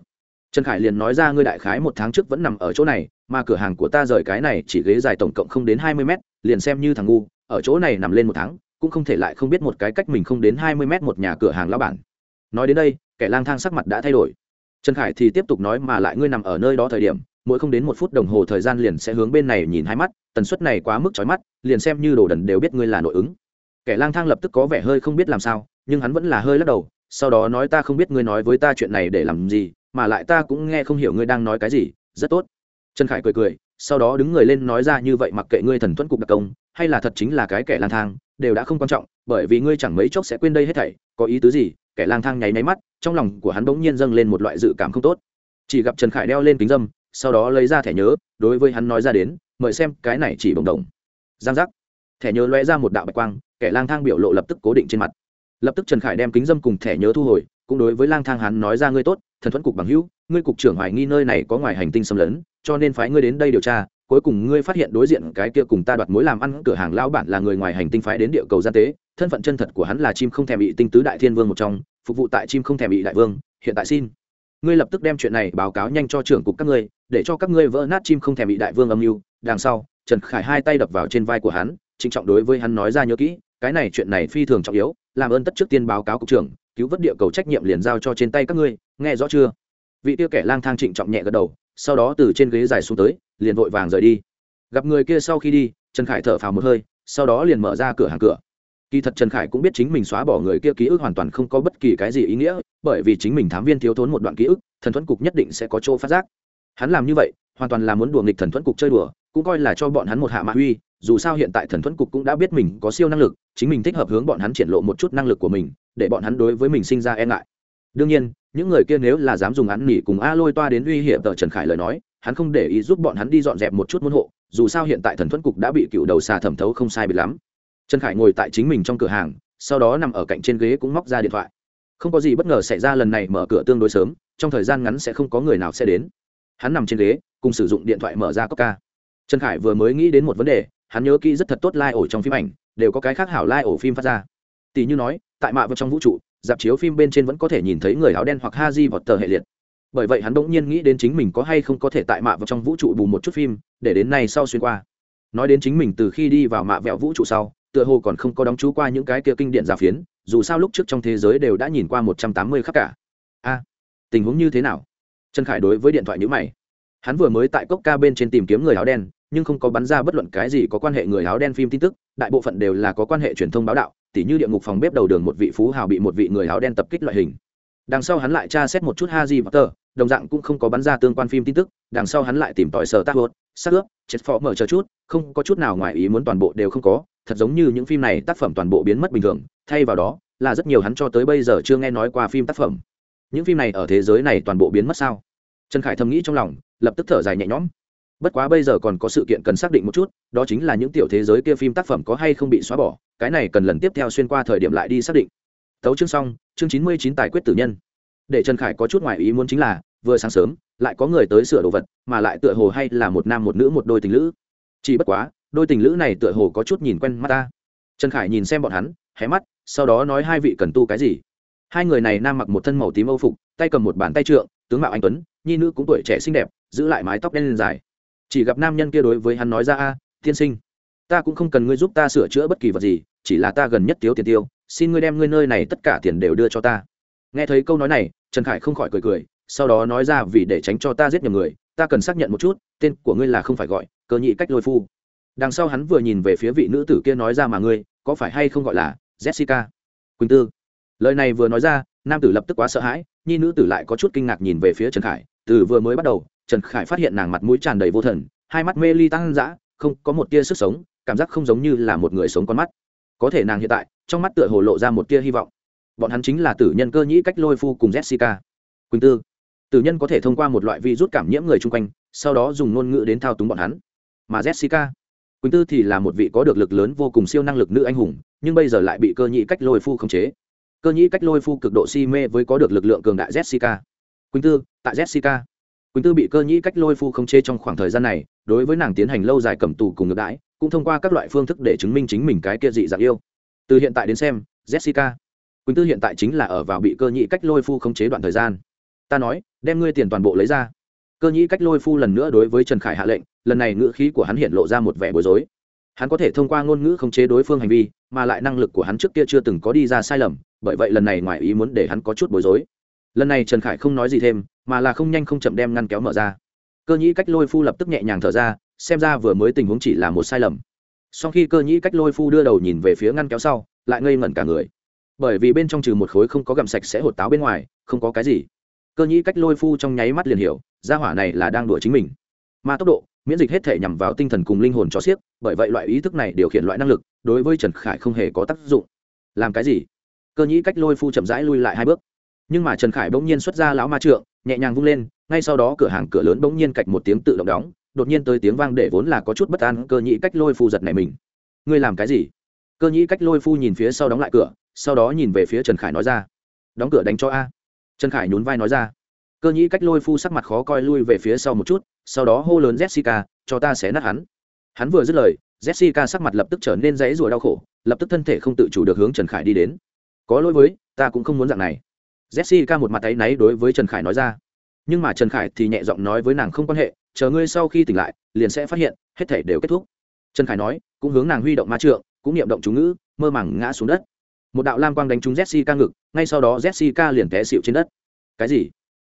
Trần khải liền nói ra ngươi đại khái một tháng trước vẫn nằm ở chỗ này, mà cửa hàng của ta rời cái này chỉ ghế dài tổng cộng không đến hai mươi mét, liền xem như thằng ngu, ở chỗ này nằm lên một tháng cũng không thể lại không biết một cái cách mình không đến hai mươi mét một nhà cửa hàng lão bản. Nói đến đây, kẻ lang thang sắc mặt đã thay đổi. Trần khải thì tiếp tục nói mà lại ngươi nằm ở nơi đó thời điểm, mỗi không đến một phút đồng hồ thời gian liền sẽ hướng bên này nhìn hai mắt, tần suất này quá mức trói mắt, liền xem như đồ đần đều biết ngươi là nội ứng. Kẻ lang thang lập tức có vẻ hơi không biết làm sao, nhưng hắn vẫn là hơi lắc đầu, sau đó nói ta không biết ngươi nói với ta chuyện này để làm gì, mà lại ta cũng nghe không hiểu ngươi đang nói cái gì, rất tốt. Trần khải cười cười, sau đó đứng người lên nói ra như vậy mặc kệ ngươi thần thuẫn cục đặc công, hay là thật chính là cái kẻ lang thang đều đã không quan trọng, bởi vì ngươi chẳng mấy chốc sẽ quên đây hết thảy, có ý tứ gì? Kẻ lang thang nháy máy mắt, trong lòng của hắn bỗng nhiên dâng lên một loại dự cảm không tốt. Chỉ gặp trần khải đeo lên kính dâm, sau đó lấy ra thẻ nhớ, đối với hắn nói ra đến, mời xem, cái này chỉ bồng đồng. Giang giác. Thẻ nhớ lóe ra một đạo bạch quang, kẻ lang thang biểu lộ lập tức cố định trên mặt. Lập tức trần khải đem kính dâm cùng thẻ nhớ thu hồi, cũng đối với lang thang hắn nói ra, ngươi tốt, thần thuẫn cục bằng hữu, ngươi cục trưởng hoài nghi nơi này có ngoài hành tinh xâm lấn, cho nên phái ngươi đến đây điều tra cuối cùng ngươi phát hiện đối diện cái kia cùng ta đoạt mối làm ăn, cửa hàng lao bản là người ngoài hành tinh phái đến địa cầu gian tế, thân phận chân thật của hắn là chim không thèm bị tinh tứ đại thiên vương một trong, phục vụ tại chim không thèm bị đại vương, hiện tại xin. Ngươi lập tức đem chuyện này báo cáo nhanh cho trưởng cục các ngươi, để cho các ngươi vỡ nát chim không thèm bị đại vương âm mưu. Đằng sau, trần khải hai tay đập vào trên vai của hắn, trịnh trọng đối với hắn nói ra nhớ kỹ, cái này chuyện này phi thường trọng yếu, làm ơn tất trước tiên báo cáo cục trưởng, cứu vớt địa cầu trách nhiệm liền giao cho trên tay các ngươi, nghe rõ chưa? Vị tiêu kẻ lang thang trịnh trọng nhẹ gật đầu sau đó từ trên ghế dài xuống tới, liền vội vàng rời đi. Gặp người kia sau khi đi, trần khải thở phào một hơi, sau đó liền mở ra cửa hàng cửa. Kỳ thật trần khải cũng biết chính mình xóa bỏ người kia ký ức hoàn toàn không có bất kỳ cái gì ý nghĩa, bởi vì chính mình thám viên thiếu thốn một đoạn ký ức, thần thuẫn cục nhất định sẽ có chỗ phát giác. Hắn làm như vậy, hoàn toàn là muốn đùa nghịch thần thuẫn cục chơi đùa, cũng coi là cho bọn hắn một hạ mạ uy, dù sao hiện tại thần thuẫn cục cũng đã biết mình có siêu năng lực, chính mình thích hợp hướng bọn hắn triển lộ một chút năng lực của mình, để bọn hắn đối với mình sinh ra e ngại đương nhiên, những người kia nếu là dám dùng án nỉ cùng a lôi toa đến uy hiểm tờ trần khải lời nói, hắn không để ý giúp bọn hắn đi dọn dẹp một chút môn hộ, dù sao hiện tại thần thuẫn cục đã bị cựu đầu xà thẩm thấu không sai biệt lắm. Trần khải ngồi tại chính mình trong cửa hàng, sau đó nằm ở cạnh trên ghế cũng móc ra điện thoại. Không có gì bất ngờ xảy ra lần này mở cửa tương đối sớm, trong thời gian ngắn sẽ không có người nào sẽ đến. Hắn nằm trên ghế, cùng sử dụng điện thoại mở ra cốc ca trần khải vừa mới nghĩ đến một vấn đề, hắn nhớ kỹ rất thật tốt lai、like、ổ trong phim ảnh, đều có cái khác hảo lai、like、ổ phim phát ra. Tỷ như nói, tại mạ vật trong vũ trụ dạp chiếu phim bên trên vẫn có thể nhìn thấy người áo đen hoặc ha di vọt tờ hệ liệt. Bởi vậy hắn bỗng nhiên nghĩ đến chính mình có hay không có thể tại mạ vào trong vũ trụ bù một chút phim, để đến nay sau xuyên qua. Nói đến chính mình từ khi đi vào mạ vẹo vũ trụ sau, tựa hồ còn không có đóng chú qua những cái kia kinh điển giả phiến, dù sao lúc trước trong thế giới đều đã nhìn qua một trăm tám mươi khắc cả. A à, tình huống như thế nào? Trần khải đối với điện thoại nhữ mày. Hắn vừa mới tại cốc ca bên trên tìm kiếm người áo đen, nhưng không có bắn ra bất luận cái gì có quan hệ người áo đen phim tin tức, đại bộ phận đều là có quan hệ truyền thông báo đạo tỉ như địa ngục phòng bếp đầu đường một vị phú hào bị một vị người áo đen tập kích loại hình. Đằng sau hắn lại tra xét một chút haji và tờ đồng dạng cũng không có bắn ra tương quan phim tin tức, đằng sau hắn lại tìm tòi sở tác hốt sắc ướp, chết phó mở chờ chút, không có chút nào ngoài ý muốn toàn bộ đều không có, thật giống như những phim này tác phẩm toàn bộ biến mất bình thường, thay vào đó là rất nhiều hắn cho tới bây giờ chưa nghe nói qua phim tác phẩm. Những phim này ở thế giới này toàn bộ biến mất sao? Trần khải thầm nghĩ trong lòng, lập tức thở dài nhẹ nhõm. Bất quá bây giờ còn có sự kiện cần xác định một chút, đó chính là những tiểu thế giới kia phim tác phẩm có hay không bị xóa bỏ cái này cần lần tiếp theo xuyên qua thời điểm lại đi xác định. Tấu chương xong, chương chín mươi chín tài quyết tử nhân. Để trần khải có chút ngoài ý muốn chính là, vừa sáng sớm, lại có người tới sửa đồ vật, mà lại tựa hồ hay là một nam một nữ một đôi tình lữ. Chỉ bất quá, đôi tình lữ này tựa hồ có chút nhìn quen mắt ta. Trần khải nhìn xem bọn hắn, hé mắt, sau đó nói hai vị cần tu cái gì? Hai người này nam mặc một thân màu tím âu phục, tay cầm một bàn tay trượng, tướng mạo anh tuấn, nhi nữ cũng tuổi trẻ xinh đẹp, giữ lại mái tóc đen lên dài. Chỉ gặp nam nhân kia đối với hắn nói ra, a, tiên sinh, ta cũng không cần ngươi giúp ta sửa chữa bất kỳ vật gì chỉ là ta gần nhất thiếu tiền tiêu, xin ngươi đem ngươi nơi này tất cả tiền đều đưa cho ta. Nghe thấy câu nói này, trần khải không khỏi cười cười, sau đó nói ra vì để tránh cho ta giết nhầm người, ta cần xác nhận một chút, tên của ngươi là không phải gọi, cơ nhị cách lôi phu. Đằng sau hắn vừa nhìn về phía vị nữ tử kia nói ra mà ngươi, có phải hay không gọi là jessica? Quỳnh tư. Lời này vừa nói ra, nam tử lập tức quá sợ hãi, nhi nữ tử lại có chút kinh ngạc nhìn về phía trần khải. Từ vừa mới bắt đầu, trần khải phát hiện nàng mặt mũi tràn đầy vô thần, hai mắt mê ly tăng dã, không có một tia sức sống, cảm giác không giống như là một người sống con mắt có thể nàng hiện tại, trong mắt tựa hồ lộ ra một tia hy vọng. Bọn hắn chính là tử nhân cơ nhĩ cách lôi phu cùng jessica. Quỳnh tư, tử nhân có thể thông qua một loại vi rút cảm nhiễm người chung quanh, sau đó dùng ngôn ngữ đến thao túng bọn hắn. Mà jessica, quỳnh tư thì là một vị có được lực lớn vô cùng siêu năng lực nữ anh hùng, nhưng bây giờ lại bị cơ nhĩ cách lôi phu khống chế. Cơ nhĩ cách lôi phu cực độ si mê với có được lực lượng cường đại jessica. Quỳnh tư, tại jessica, quỳnh tư bị cơ nhĩ cách lôi phu khống chế trong khoảng thời gian này, đối với nàng tiến hành lâu dài cầm tù cùng ngược đãi cũng thông qua các loại phương thức để chứng minh chính mình cái kia dị dạng yêu. Từ hiện tại đến xem, jessica, quỳnh tư hiện tại chính là ở vào bị cơ nhĩ cách lôi phu khống chế đoạn thời gian. Ta nói, đem ngươi tiền toàn bộ lấy ra. Cơ nhĩ cách lôi phu lần nữa đối với trần khải hạ lệnh, lần này ngữ khí của hắn hiện lộ ra một vẻ bối rối. Hắn có thể thông qua ngôn ngữ khống chế đối phương hành vi, mà lại năng lực của hắn trước kia chưa từng có đi ra sai lầm, bởi vậy lần này ngoài ý muốn để hắn có chút bối rối. Lần này trần khải không nói gì thêm, mà là không nhanh không chậm đem ngăn kéo mở ra. Cơ nhĩ cách lôi phu lập tức nhẹ nhàng thở ra xem ra vừa mới tình huống chỉ là một sai lầm. Sau khi cơ nhĩ cách lôi phu đưa đầu nhìn về phía ngăn kéo sau, lại ngây ngẩn cả người. Bởi vì bên trong trừ một khối không có gặm sạch sẽ hột táo bên ngoài, không có cái gì. Cơ nhĩ cách lôi phu trong nháy mắt liền hiểu ra hỏa này là đang đùa chính mình. Mà tốc độ, miễn dịch hết thể nhằm vào tinh thần cùng linh hồn cho xiếc bởi vậy loại ý thức này điều khiển loại năng lực, đối với trần khải không hề có tác dụng. Làm cái gì? Cơ nhĩ cách lôi phu chậm rãi lui lại hai bước. Nhưng mà trần khải bỗng nhiên xuất ra lão ma trượng, nhẹ nhàng vung lên, ngay sau đó cửa hàng cửa lớn bỗng nhiên cạch một tiếng tự động đóng đột nhiên tới tiếng vang để vốn là có chút bất an, cơ nhĩ cách lôi phu giật này mình. Ngươi làm cái gì? Cơ nhĩ cách lôi phu nhìn phía sau đóng lại cửa, sau đó nhìn về phía trần khải nói ra. Đóng cửa đánh cho a. Trần khải nhún vai nói ra. Cơ nhĩ cách lôi phu sắc mặt khó coi lui về phía sau một chút, sau đó hô lớn jessica, cho ta sẽ nát hắn. Hắn vừa dứt lời, jessica sắc mặt lập tức trở nên dãy rùa đau khổ, lập tức thân thể không tự chủ được hướng trần khải đi đến. Có lỗi với, ta cũng không muốn dạng này. Jessica một mặt áy náy đối với trần khải nói ra. Nhưng mà trần khải thì nhẹ giọng nói với nàng không quan hệ chờ ngươi sau khi tỉnh lại, liền sẽ phát hiện, hết thể đều kết thúc. Trần khải nói, cũng hướng nàng huy động ma trượng, cũng niệm động chú ngữ, mơ màng ngã xuống đất. Một đạo lam quang đánh trúng jessica ngực, ngay sau đó jessica liền té xịu trên đất. Cái gì?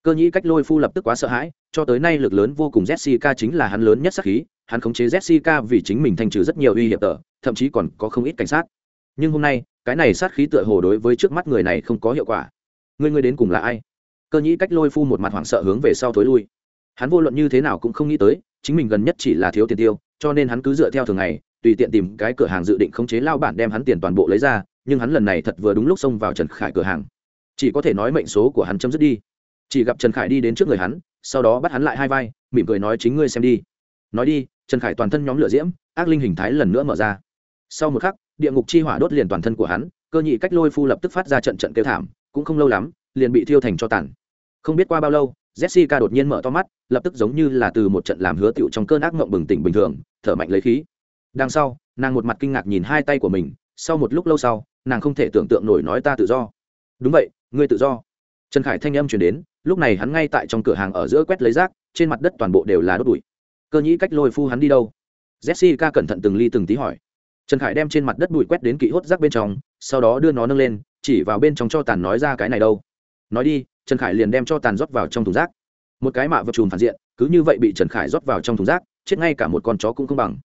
Cơ nhĩ cách lôi phu lập tức quá sợ hãi, cho tới nay lực lớn vô cùng jessica chính là hắn lớn nhất sắc khí, hắn khống chế jessica vì chính mình thanh trừ rất nhiều uy hiểm tờ, thậm chí còn có không ít cảnh sát. Nhưng hôm nay, cái này sát khí tựa hồ đối với trước mắt người này không có hiệu quả. Người người đến cùng là ai? Cơ nhĩ cách lôi phu một mặt hoảng sợ hướng về sau thối lui hắn vô luận như thế nào cũng không nghĩ tới, chính mình gần nhất chỉ là thiếu tiền tiêu, cho nên hắn cứ dựa theo thường ngày, tùy tiện tìm cái cửa hàng dự định khống chế lao bản đem hắn tiền toàn bộ lấy ra, nhưng hắn lần này thật vừa đúng lúc xông vào trần khải cửa hàng. Chỉ có thể nói mệnh số của hắn chấm dứt đi. Chỉ gặp trần khải đi đến trước người hắn, sau đó bắt hắn lại hai vai, mỉm cười nói, chính ngươi xem đi. Nói đi, trần khải toàn thân nhóm lửa diễm, ác linh hình thái lần nữa mở ra. Sau một khắc, địa ngục chi hỏa đốt liền toàn thân của hắn, cơ nhị cách lôi phu lập tức phát ra trận trận kêu thảm, cũng không lâu lắm, liền bị thiêu thành cho tàn. Không biết qua bao lâu jessica đột nhiên mở to mắt, lập tức giống như là từ một trận làm hứa tựu trong cơn ác mộng bừng tỉnh bình thường, thở mạnh lấy khí. Đằng sau, nàng một mặt kinh ngạc nhìn hai tay của mình, sau một lúc lâu sau, nàng không thể tưởng tượng nổi nói ta tự do. Đúng vậy, ngươi tự do. Trần khải thanh âm chuyển đến, lúc này hắn ngay tại trong cửa hàng ở giữa quét lấy rác, trên mặt đất toàn bộ đều là đốt bụi. Cơ nhĩ cách lôi phu hắn đi đâu? Jessica cẩn thận từng ly từng tí hỏi. Trần khải đem trên mặt đất bụi quét đến kỹ hốt rác bên trong, sau đó đưa nó nâng lên, chỉ vào bên trong cho tàn nói ra cái này đâu. Nói đi trần khải liền đem cho tàn rót vào trong thùng rác. Một cái mạ vật chùm phản diện, cứ như vậy bị trần khải rót vào trong thùng rác, chết ngay cả một con chó cũng không bằng.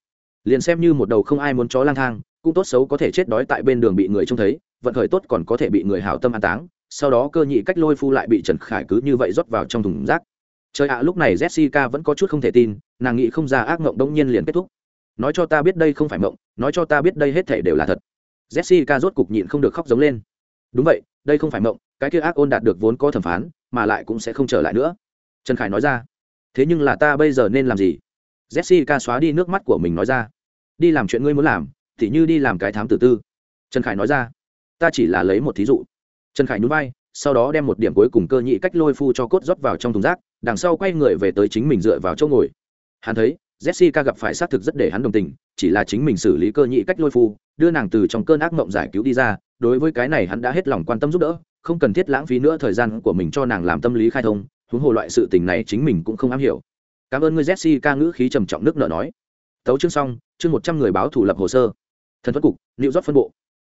Liền xem như một đầu không ai muốn chó lang thang, cũng tốt xấu có thể chết đói tại bên đường bị người trông thấy, vận khởi tốt còn có thể bị người hảo tâm an táng, sau đó cơ nhị cách lôi phu lại bị trần khải cứ như vậy rót vào trong thùng rác. Trời ạ, lúc này jessica vẫn có chút không thể tin, nàng nghĩ không ra ác mộng đông nhiên liền kết thúc. Nói cho ta biết đây không phải mộng, nói cho ta biết đây hết thể đều là thật. Jessica rốt cục nhịn không được khóc giống lên. Đúng vậy, đây không phải mộng cái kia ác ôn đạt được vốn có thẩm phán, mà lại cũng sẽ không trở lại nữa. Trần khải nói ra, thế nhưng là ta bây giờ nên làm gì? Jessica xóa đi nước mắt của mình nói ra, đi làm chuyện ngươi muốn làm thì như đi làm cái thám tử tư. Trần khải nói ra, ta chỉ là lấy một thí dụ. Trần khải nhún vai, sau đó đem một điểm cuối cùng cơ nhị cách lôi phu cho cốt rót vào trong thùng rác, đằng sau quay người về tới chính mình dựa vào chỗ ngồi. Hắn thấy, jessica gặp phải xác thực rất để hắn đồng tình, chỉ là chính mình xử lý cơ nhị cách lôi phu, đưa nàng từ trong cơn ác mộng giải cứu đi ra, đối với cái này hắn đã hết lòng quan tâm giúp đỡ không cần thiết lãng phí nữa thời gian của mình cho nàng làm tâm lý khai thông, huống hồ loại sự tình này chính mình cũng không am hiểu. Cảm ơn ngươi, jessica ngữ khí trầm trọng nước nợ nói. Tấu chương xong, chương một trăm người báo thủ lập hồ sơ. Thần thuật cục liệu rót phân bộ.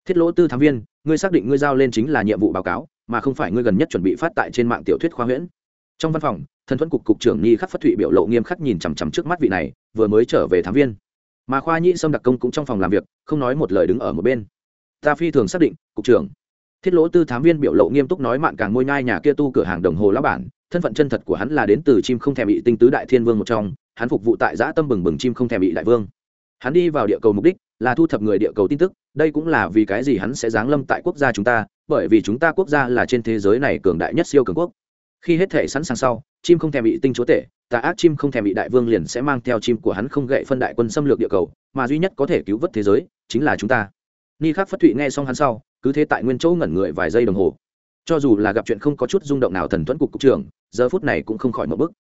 Thiết lỗ tư thám viên, ngươi xác định ngươi giao lên chính là nhiệm vụ báo cáo, mà không phải ngươi gần nhất chuẩn bị phát tại trên mạng tiểu thuyết khoa huyễn. Trong văn phòng, thần thuẫn cục cục trưởng Nhi khắc phát thụy biểu lộ nghiêm khắc nhìn chằm chằm trước mắt vị này, vừa mới trở về thám viên. Mà khoa nhĩ sâm đặc công cũng trong phòng làm việc, không nói một lời đứng ở một bên. Ta phi thường xác định, cục trưởng thiết lỗ tư thám viên biểu lộ nghiêm túc nói mạn càng môi nhai nhà kia tu cửa hàng đồng hồ lá bản, thân phận chân thật của hắn là đến từ chim không thèm bị tinh tứ đại thiên vương một trong, hắn phục vụ tại giã tâm bừng bừng chim không thèm bị đại vương. Hắn đi vào địa cầu mục đích là thu thập người địa cầu tin tức, đây cũng là vì cái gì hắn sẽ giáng lâm tại quốc gia chúng ta, bởi vì chúng ta quốc gia là trên thế giới này cường đại nhất siêu cường quốc. Khi hết thể sẵn sàng sau, chim không thèm bị tinh chúa tể, tà ác chim không thèm bị đại vương liền sẽ mang theo chim của hắn không gậy phân đại quân xâm lược địa cầu, mà duy nhất có thể cứu vớt thế giới chính là chúng ta. Ni khắc phất thụy nghe xong hắn sau cứ thế tại nguyên chỗ ngẩn người vài giây đồng hồ. Cho dù là gặp chuyện không có chút rung động nào thần thuẫn cục cục trưởng, giờ phút này cũng không khỏi một bức.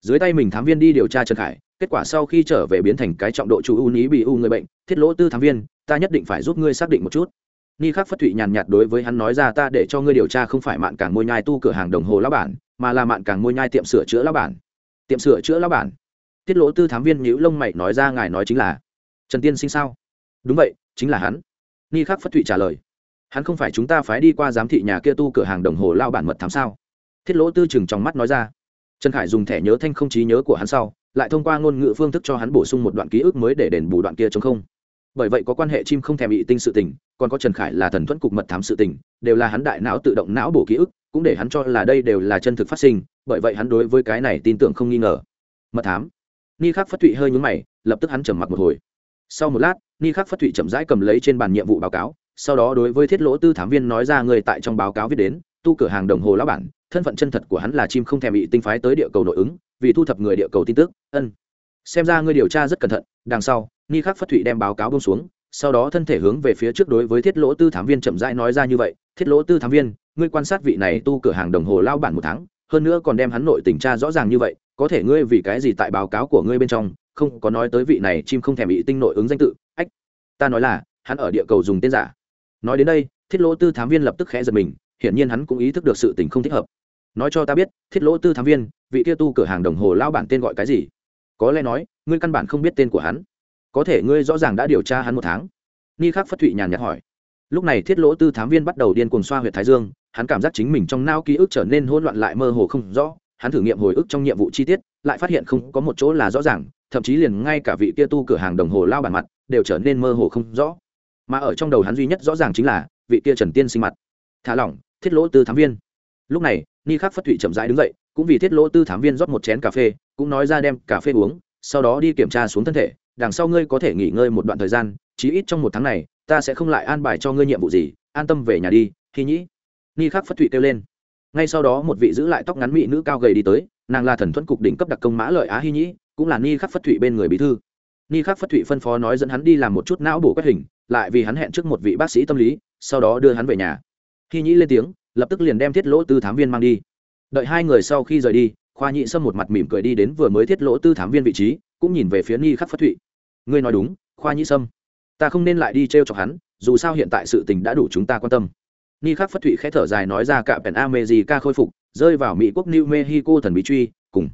Dưới tay mình thám viên đi điều tra trần khải, kết quả sau khi trở về biến thành cái trọng độ chú u ní bị u người bệnh, thiết lỗ tư thám viên, ta nhất định phải giúp ngươi xác định một chút. Ni khắc phất thụy nhàn nhạt đối với hắn nói ra ta để cho ngươi điều tra không phải mạn càng môi nhai tu cửa hàng đồng hồ lao bản, mà là mạn càng môi nhai tiệm sửa chữa lao bản. Tiệm sửa chữa lao bản. Tiết lỗ tư thám viên nhữ lông mày nói ra ngài nói chính là, trần tiên sinh sao? Đúng vậy, chính là hắn. Ni khắc phất thụy trả lời hắn không phải chúng ta phái đi qua giám thị nhà kia tu cửa hàng đồng hồ lao bản mật thám sao? Thiết lỗ tư chừng trong mắt nói ra. Trần khải dùng thẻ nhớ thanh không trí nhớ của hắn sau, lại thông qua ngôn ngữ phương thức cho hắn bổ sung một đoạn ký ức mới để đền bù đoạn kia chống không. Bởi vậy có quan hệ chim không thèm bị tinh sự tình, còn có trần khải là thần thuẫn cục mật thám sự tình, đều là hắn đại não tự động não bổ ký ức, cũng để hắn cho là đây đều là chân thực phát sinh, bởi vậy hắn đối với cái này tin tưởng không nghi ngờ. Mật thám. Ni khắc phất thụy hơi nhúng mày, lập tức hắn trầm mặc một hồi. Sau một lát, ni khắc phất thụy chậm rãi cầm lấy trên bàn nhiệm vụ báo cáo sau đó đối với thiết lỗ tư thám viên nói ra người tại trong báo cáo viết đến, tu cửa hàng đồng hồ lão bản, thân phận chân thật của hắn là chim không thèm bị tinh phái tới địa cầu nội ứng, vì thu thập người địa cầu tin tức, ân. Xem ra ngươi điều tra rất cẩn thận, đằng sau, ni khắc phất thụy đem báo cáo bông xuống, sau đó thân thể hướng về phía trước đối với thiết lỗ tư thám viên chậm rãi nói ra như vậy, thiết lỗ tư thám viên, ngươi quan sát vị này tu cửa hàng đồng hồ lao bản một tháng, hơn nữa còn đem hắn nội tình tra rõ ràng như vậy, có thể ngươi vì cái gì tại báo cáo của ngươi bên trong, không có nói tới vị này chim không thèm bị tinh nội ứng danh tự, ách. Ta nói là, hắn ở địa cầu dùng tên giả nói đến đây, thiết lỗ tư thám viên lập tức khẽ giật mình, hiển nhiên hắn cũng ý thức được sự tình không thích hợp. Nói cho ta biết, thiết lỗ tư thám viên, vị kia tu cửa hàng đồng hồ lao bản tên gọi cái gì? Có lẽ nói, ngươi căn bản không biết tên của hắn. Có thể ngươi rõ ràng đã điều tra hắn một tháng. Ni khắc phất thụy nhàn nhạt hỏi. Lúc này thiết lỗ tư thám viên bắt đầu điên cuồng xoa h u y ệ t thái dương, hắn cảm giác chính mình trong nao ký ức trở nên hỗn loạn lại mơ hồ không rõ, hắn thử nghiệm hồi ức trong nhiệm vụ chi tiết, lại phát hiện không có một chỗ là rõ ràng, thậm chí liền ngay cả vị kia tu cửa hàng đồng hồ lao bản mặt, đều trở nên mơ hồ không rõ mà ở trong đầu hắn duy nhất rõ ràng chính là vị kia trần tiên sinh mặt. Thả lỏng, thiết lỗ tư thám viên. Lúc này, ni khắc phất thụy chậm rãi đứng dậy, cũng vì thiết lỗ tư thám viên rót một chén cà phê, cũng nói ra đem cà phê uống, sau đó đi kiểm tra xuống thân thể, đằng sau ngươi có thể nghỉ ngơi một đoạn thời gian, chí ít trong một tháng này, ta sẽ không lại an bài cho ngươi nhiệm vụ gì, an tâm về nhà đi, khi nhĩ. Ni khắc phất thụy kêu lên. Ngay sau đó một vị giữ lại tóc ngắn mỹ nữ cao gầy đi tới, nàng là thần thuẫn cục đỉnh cấp đặc công mã lợi á hy nhĩ, cũng là ni khắc phất thụy bên người bí thư ni khắc phất thụy phân phó nói dẫn hắn đi làm một chút não bổ quét hình, lại vì hắn hẹn trước một vị bác sĩ tâm lý, sau đó đưa hắn về nhà. Khi nhĩ lên tiếng, lập tức liền đem thiết lỗ tư thám viên mang đi. Đợi hai người sau khi rời đi, khoa nhị sâm một mặt mỉm cười đi đến vừa mới thiết lỗ tư thám viên vị trí, cũng nhìn về phía ni khắc phất thụy. Ngươi nói đúng, khoa nhị sâm. Ta không nên lại đi t r e o chọc hắn, dù sao hiện tại sự tình đã đủ chúng ta quan tâm. Ni khắc phất thụy k h ẽ thở dài nói ra cả pèn a mê gì ca khôi phục, rơi vào mỹ quốc new mexico thần bí truy, cùng.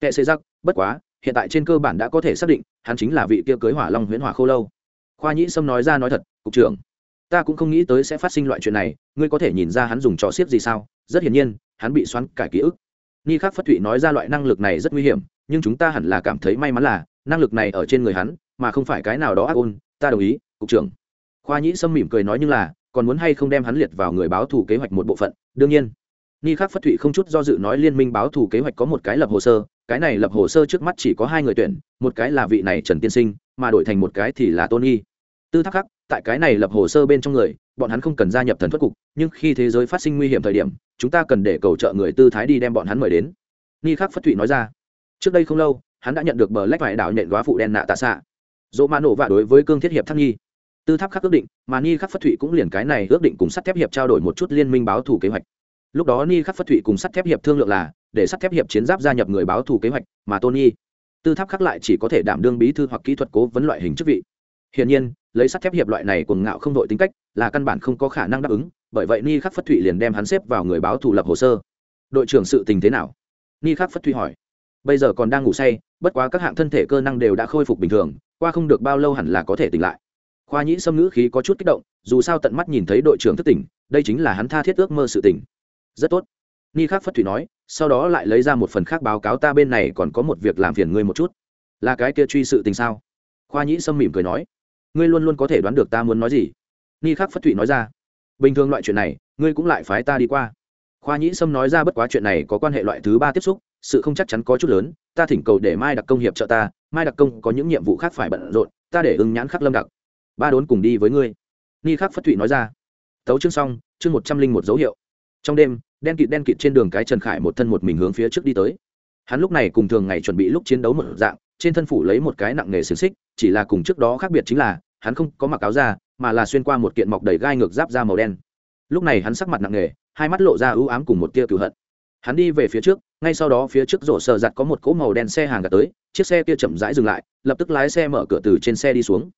Kệ xê giặc bất quá hiện tại trên cơ bản đã có thể xác định, hắn chính là vị kia cưới hỏa long huyễn hỏa khô lâu. Khoa nhĩ sâm nói ra nói thật, cục trưởng, ta cũng không nghĩ tới sẽ phát sinh loại chuyện này, ngươi có thể nhìn ra hắn dùng trò xiếc gì sao? Rất hiển nhiên, hắn bị xoắn cải ký ức. Ni khắc phất thụy nói ra loại năng lực này rất nguy hiểm, nhưng chúng ta hẳn là cảm thấy may mắn là, năng lực này ở trên người hắn, mà không phải cái nào đó ác ôn. Ta đồng ý, cục trưởng. Khoa nhĩ sâm mỉm cười nói nhưng là, còn muốn hay không đem hắn liệt vào người báo thù kế hoạch một bộ phận? Đương nhiên. Ni khắc phất thụy không chút do dự nói liên minh báo thù kế hoạch có một cái lập hồ sơ cái này lập hồ sơ trước mắt chỉ có hai người tuyển, một cái là vị này trần tiên sinh, mà đổi thành một cái thì là tôn nghi. Tư thắc khắc, tại cái này lập hồ sơ bên trong người, bọn hắn không cần gia nhập thần thuật cục, nhưng khi thế giới phát sinh nguy hiểm thời điểm, chúng ta cần để cầu trợ người tư thái đi đem bọn hắn mời đến. Ni khắc phất thụy nói ra. Trước đây không lâu, hắn đã nhận được bờ lách vải đảo nhện góa phụ đen nạ tạ xạ. Dỗ mã nổ vạ đối với cương thiết hiệp thăng nhi tư tháp khắc ước định, mà ni khắc phất thụy cũng liền cái này ước định cùng sắt thép hiệp trao đổi một chút liên minh báo thủ kế hoạch. Lúc đó ni khắc phất thụy cùng sắt thép hiệp thương lượng là để sắt thép hiệp chiến giáp gia nhập người báo thù kế hoạch, mà tony, tư tháp khắc lại chỉ có thể đảm đương bí thư hoặc kỹ thuật cố vấn loại hình chức vị. Hiển nhiên, lấy sắt thép hiệp loại này cuồng ngạo không đội tính cách là căn bản không có khả năng đáp ứng, bởi vậy ni khắc phất thụy liền đem hắn xếp vào người báo thù lập hồ sơ. Đội trưởng sự tình thế nào? Ni khắc phất thụy hỏi. Bây giờ còn đang ngủ say, bất quá các hạng thân thể cơ năng đều đã khôi phục bình thường, qua không được bao lâu hẳn là có thể tỉnh lại. Khoa nhĩ xâm ngữ khí có chút kích động, dù sao tận mắt nhìn thấy đội trưởng thất tỉnh, đây chính là hắn tha thiết ước mơ sự tỉnh. Rất tốt ni khắc phất thủy nói, sau đó lại lấy ra một phần khác báo cáo ta bên này còn có một việc làm phiền ngươi một chút. Là cái kia truy sự tình sao? Khoa nhĩ sâm mỉm cười nói, ngươi luôn luôn có thể đoán được ta muốn nói gì? Ni khắc phất thụy nói ra, bình thường loại chuyện này, ngươi cũng lại phái ta đi qua. Khoa nhĩ sâm nói ra bất quá chuyện này có quan hệ loại thứ ba tiếp xúc, sự không chắc chắn có chút lớn, ta thỉnh cầu để mai đặc công hiệp trợ ta, mai đặc công có những nhiệm vụ khác phải bận rộn, ta để ứng nhãn khắc lâm đặc. Ba đốn cùng đi với ngươi. Ni khắc phất thụy nói ra, tấu chương xong, chương một trăm linh một dấu hiệu. Trong đêm đen kịt đen kịt trên đường cái trần khải một thân một mình hướng phía trước đi tới. Hắn lúc này cùng thường ngày chuẩn bị lúc chiến đấu một dạng, trên thân phủ lấy một cái nặng nghề xiềng xích, chỉ là cùng trước đó khác biệt chính là, hắn không có mặc áo da, mà là xuyên qua một kiện mọc đầy gai ngược giáp da màu đen. Lúc này hắn sắc mặt nặng nghề hai mắt lộ ra ưu ám cùng một tia cựu hận. Hắn đi về phía trước, ngay sau đó phía trước rổ sờ giặt có một cỗ màu đen xe hàng gạt tới, chiếc xe kia chậm rãi dừng lại, lập tức lái xe mở cửa từ trên xe đi xuống.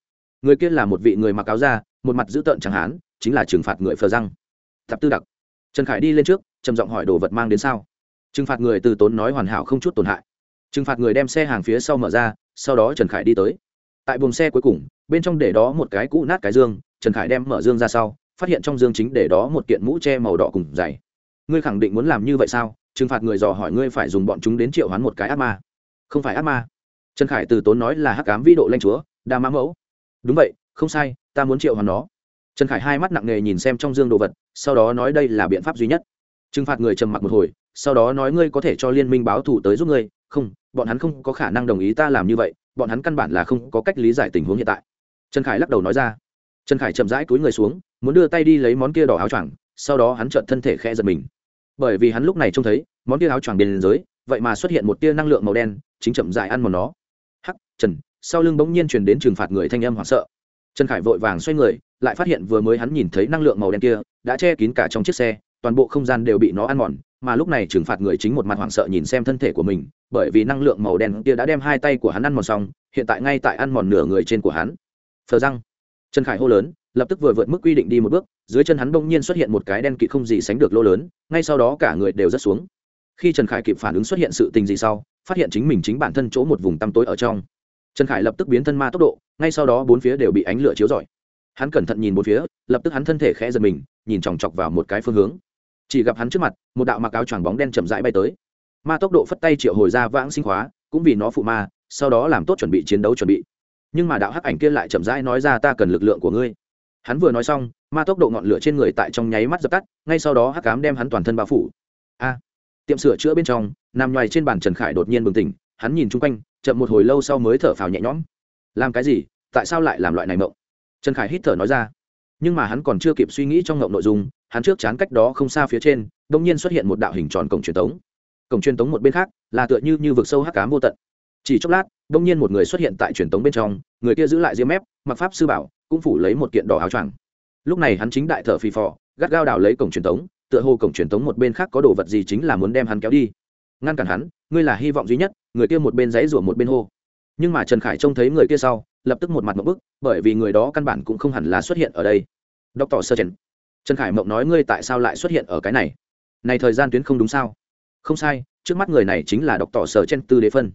Người kia là một vị người mặc áo da, một mặt dữ tợn chẳng hán, chính là trừng phạt người phờ răng. Thập tư đặc. Trần khải đi lên trước trầm giọng hỏi đồ vật mang đến sao? Trừng phạt người từ tốn nói hoàn hảo không chút tổn hại. Trừng phạt người đem xe hàng phía sau mở ra, sau đó trần khải đi tới. Tại buồng xe cuối cùng, bên trong để đó một cái cũ nát cái dương, trần khải đem mở dương ra sau, phát hiện trong dương chính để đó một kiện mũ che màu đỏ cùng dày ngươi khẳng định muốn làm như vậy sao? Trừng phạt người dò hỏi ngươi phải dùng bọn chúng đến triệu hoán một cái ác ma. Không phải ác ma. Trần khải từ tốn nói là hắc cám vĩ độ lanh chúa, đa mã mẫu. Đúng vậy, không sai, ta muốn triệu hoán nó. Trần khải hai mắt nặng nề nhìn xem trong dương đồ vật, sau đó nói đây là biện pháp duy nhất trừng phạt người trầm mặc một hồi, sau đó nói ngươi có thể cho liên minh báo thù tới giúp ngươi. Không, bọn hắn không có khả năng đồng ý ta làm như vậy, bọn hắn căn bản là không có cách lý giải tình huống hiện tại. Trần khải lắc đầu nói ra. Trần khải chậm rãi cúi người xuống, muốn đưa tay đi lấy món kia đỏ áo choàng, sau đó hắn trợn thân thể khẽ giật mình. Bởi vì hắn lúc này trông thấy, món kia áo choàng bên dưới, vậy mà xuất hiện một tia năng lượng màu đen, chính chậm dại ăn một nó. Hắc, trần, sau lưng bỗng nhiên truyền đến trừng phạt người thanh âm hoảng sợ. Trần khải vội vàng xoay người, lại phát hiện vừa mới hắn nhìn thấy năng lượng màu đen kia, đã che kín cả trong chiếc xe toàn bộ không gian đều bị nó ăn mòn, mà lúc này trừng phạt người chính một mặt hoảng sợ nhìn xem thân thể của mình, bởi vì năng lượng màu đen kia đã đem hai tay của hắn ăn mòn xong, hiện tại ngay tại ăn mòn nửa người trên của hắn. Thờ răng. Trần khải hô lớn, lập tức vừa vượt mức quy định đi một bước, dưới chân hắn bỗng nhiên xuất hiện một cái đen kịt không gì sánh được lô lớn, ngay sau đó cả người đều rất xuống. Khi trần khải kịp phản ứng xuất hiện sự tình gì sau, phát hiện chính mình chính bản thân chỗ một vùng tăm tối ở trong. Trần khải lập tức biến thân ma tốc độ, ngay sau đó bốn phía đều bị ánh lửa chiếu rọi. Hắn cẩn thận nhìn bốn phía, lập tức hắn thân thể khẽ giật mình, nhìn chòng chọc vào một cái phương hướng chỉ gặp hắn trước mặt, một đạo mặc áo choàng bóng đen chậm rãi bay tới. Ma tốc độ phất tay triệu hồi ra vãng sinh khóa cũng vì nó phụ ma, sau đó làm tốt chuẩn bị chiến đấu chuẩn bị. Nhưng mà đạo hắc ảnh kia lại chậm rãi nói ra ta cần lực lượng của ngươi. Hắn vừa nói xong, ma tốc độ ngọn lửa trên người tại trong nháy mắt dập tắt, ngay sau đó hắc cám đem hắn toàn thân bao phủ. A! Tiệm sửa chữa bên trong, nằm ngoài trên bàn trần khải đột nhiên bừng tỉnh, hắn nhìn chung quanh, chậm một hồi lâu sau mới thở phào nhẹ nhõm. Làm cái gì? Tại sao lại làm loại này mộng? Trần khải hít thở nói ra. Nhưng mà hắn còn chưa kịp suy nghĩ trong ngộng nội dung hắn trước chán cách đó không xa phía trên đ ỗ n g nhiên xuất hiện một đạo hình tròn cổng truyền tống. Cổng truyền tống một bên khác là tựa như như vực sâu hắc cám vô tận. Chỉ chốc lát đ ỗ n g nhiên một người xuất hiện tại truyền tống bên trong, người kia giữ lại diêm mép, mặc pháp sư bảo, cũng phủ lấy một kiện đỏ áo choàng. Lúc này hắn chính đại thở phì phò, gắt gao đào lấy cổng truyền tống, tựa hồ cổng truyền tống một bên khác có đồ vật gì chính là muốn đem hắn kéo đi. Ngăn cản hắn, ngươi là hy vọng duy nhất, người kia một bên dãy rủa một bên hô. Nhưng mà trần khải trông thấy người kia sau, lập tức một mặt một bức, bởi vì người đó căn bản cũng không hẳn là xuất hiện ở đây. Đọc tỏ sơ trần trần khải mộng nói ngươi tại sao lại xuất hiện ở cái này? Này thời gian tuyến không đúng sao? Không sai, trước mắt người này chính là đọc tỏ sở chen tư đế phân.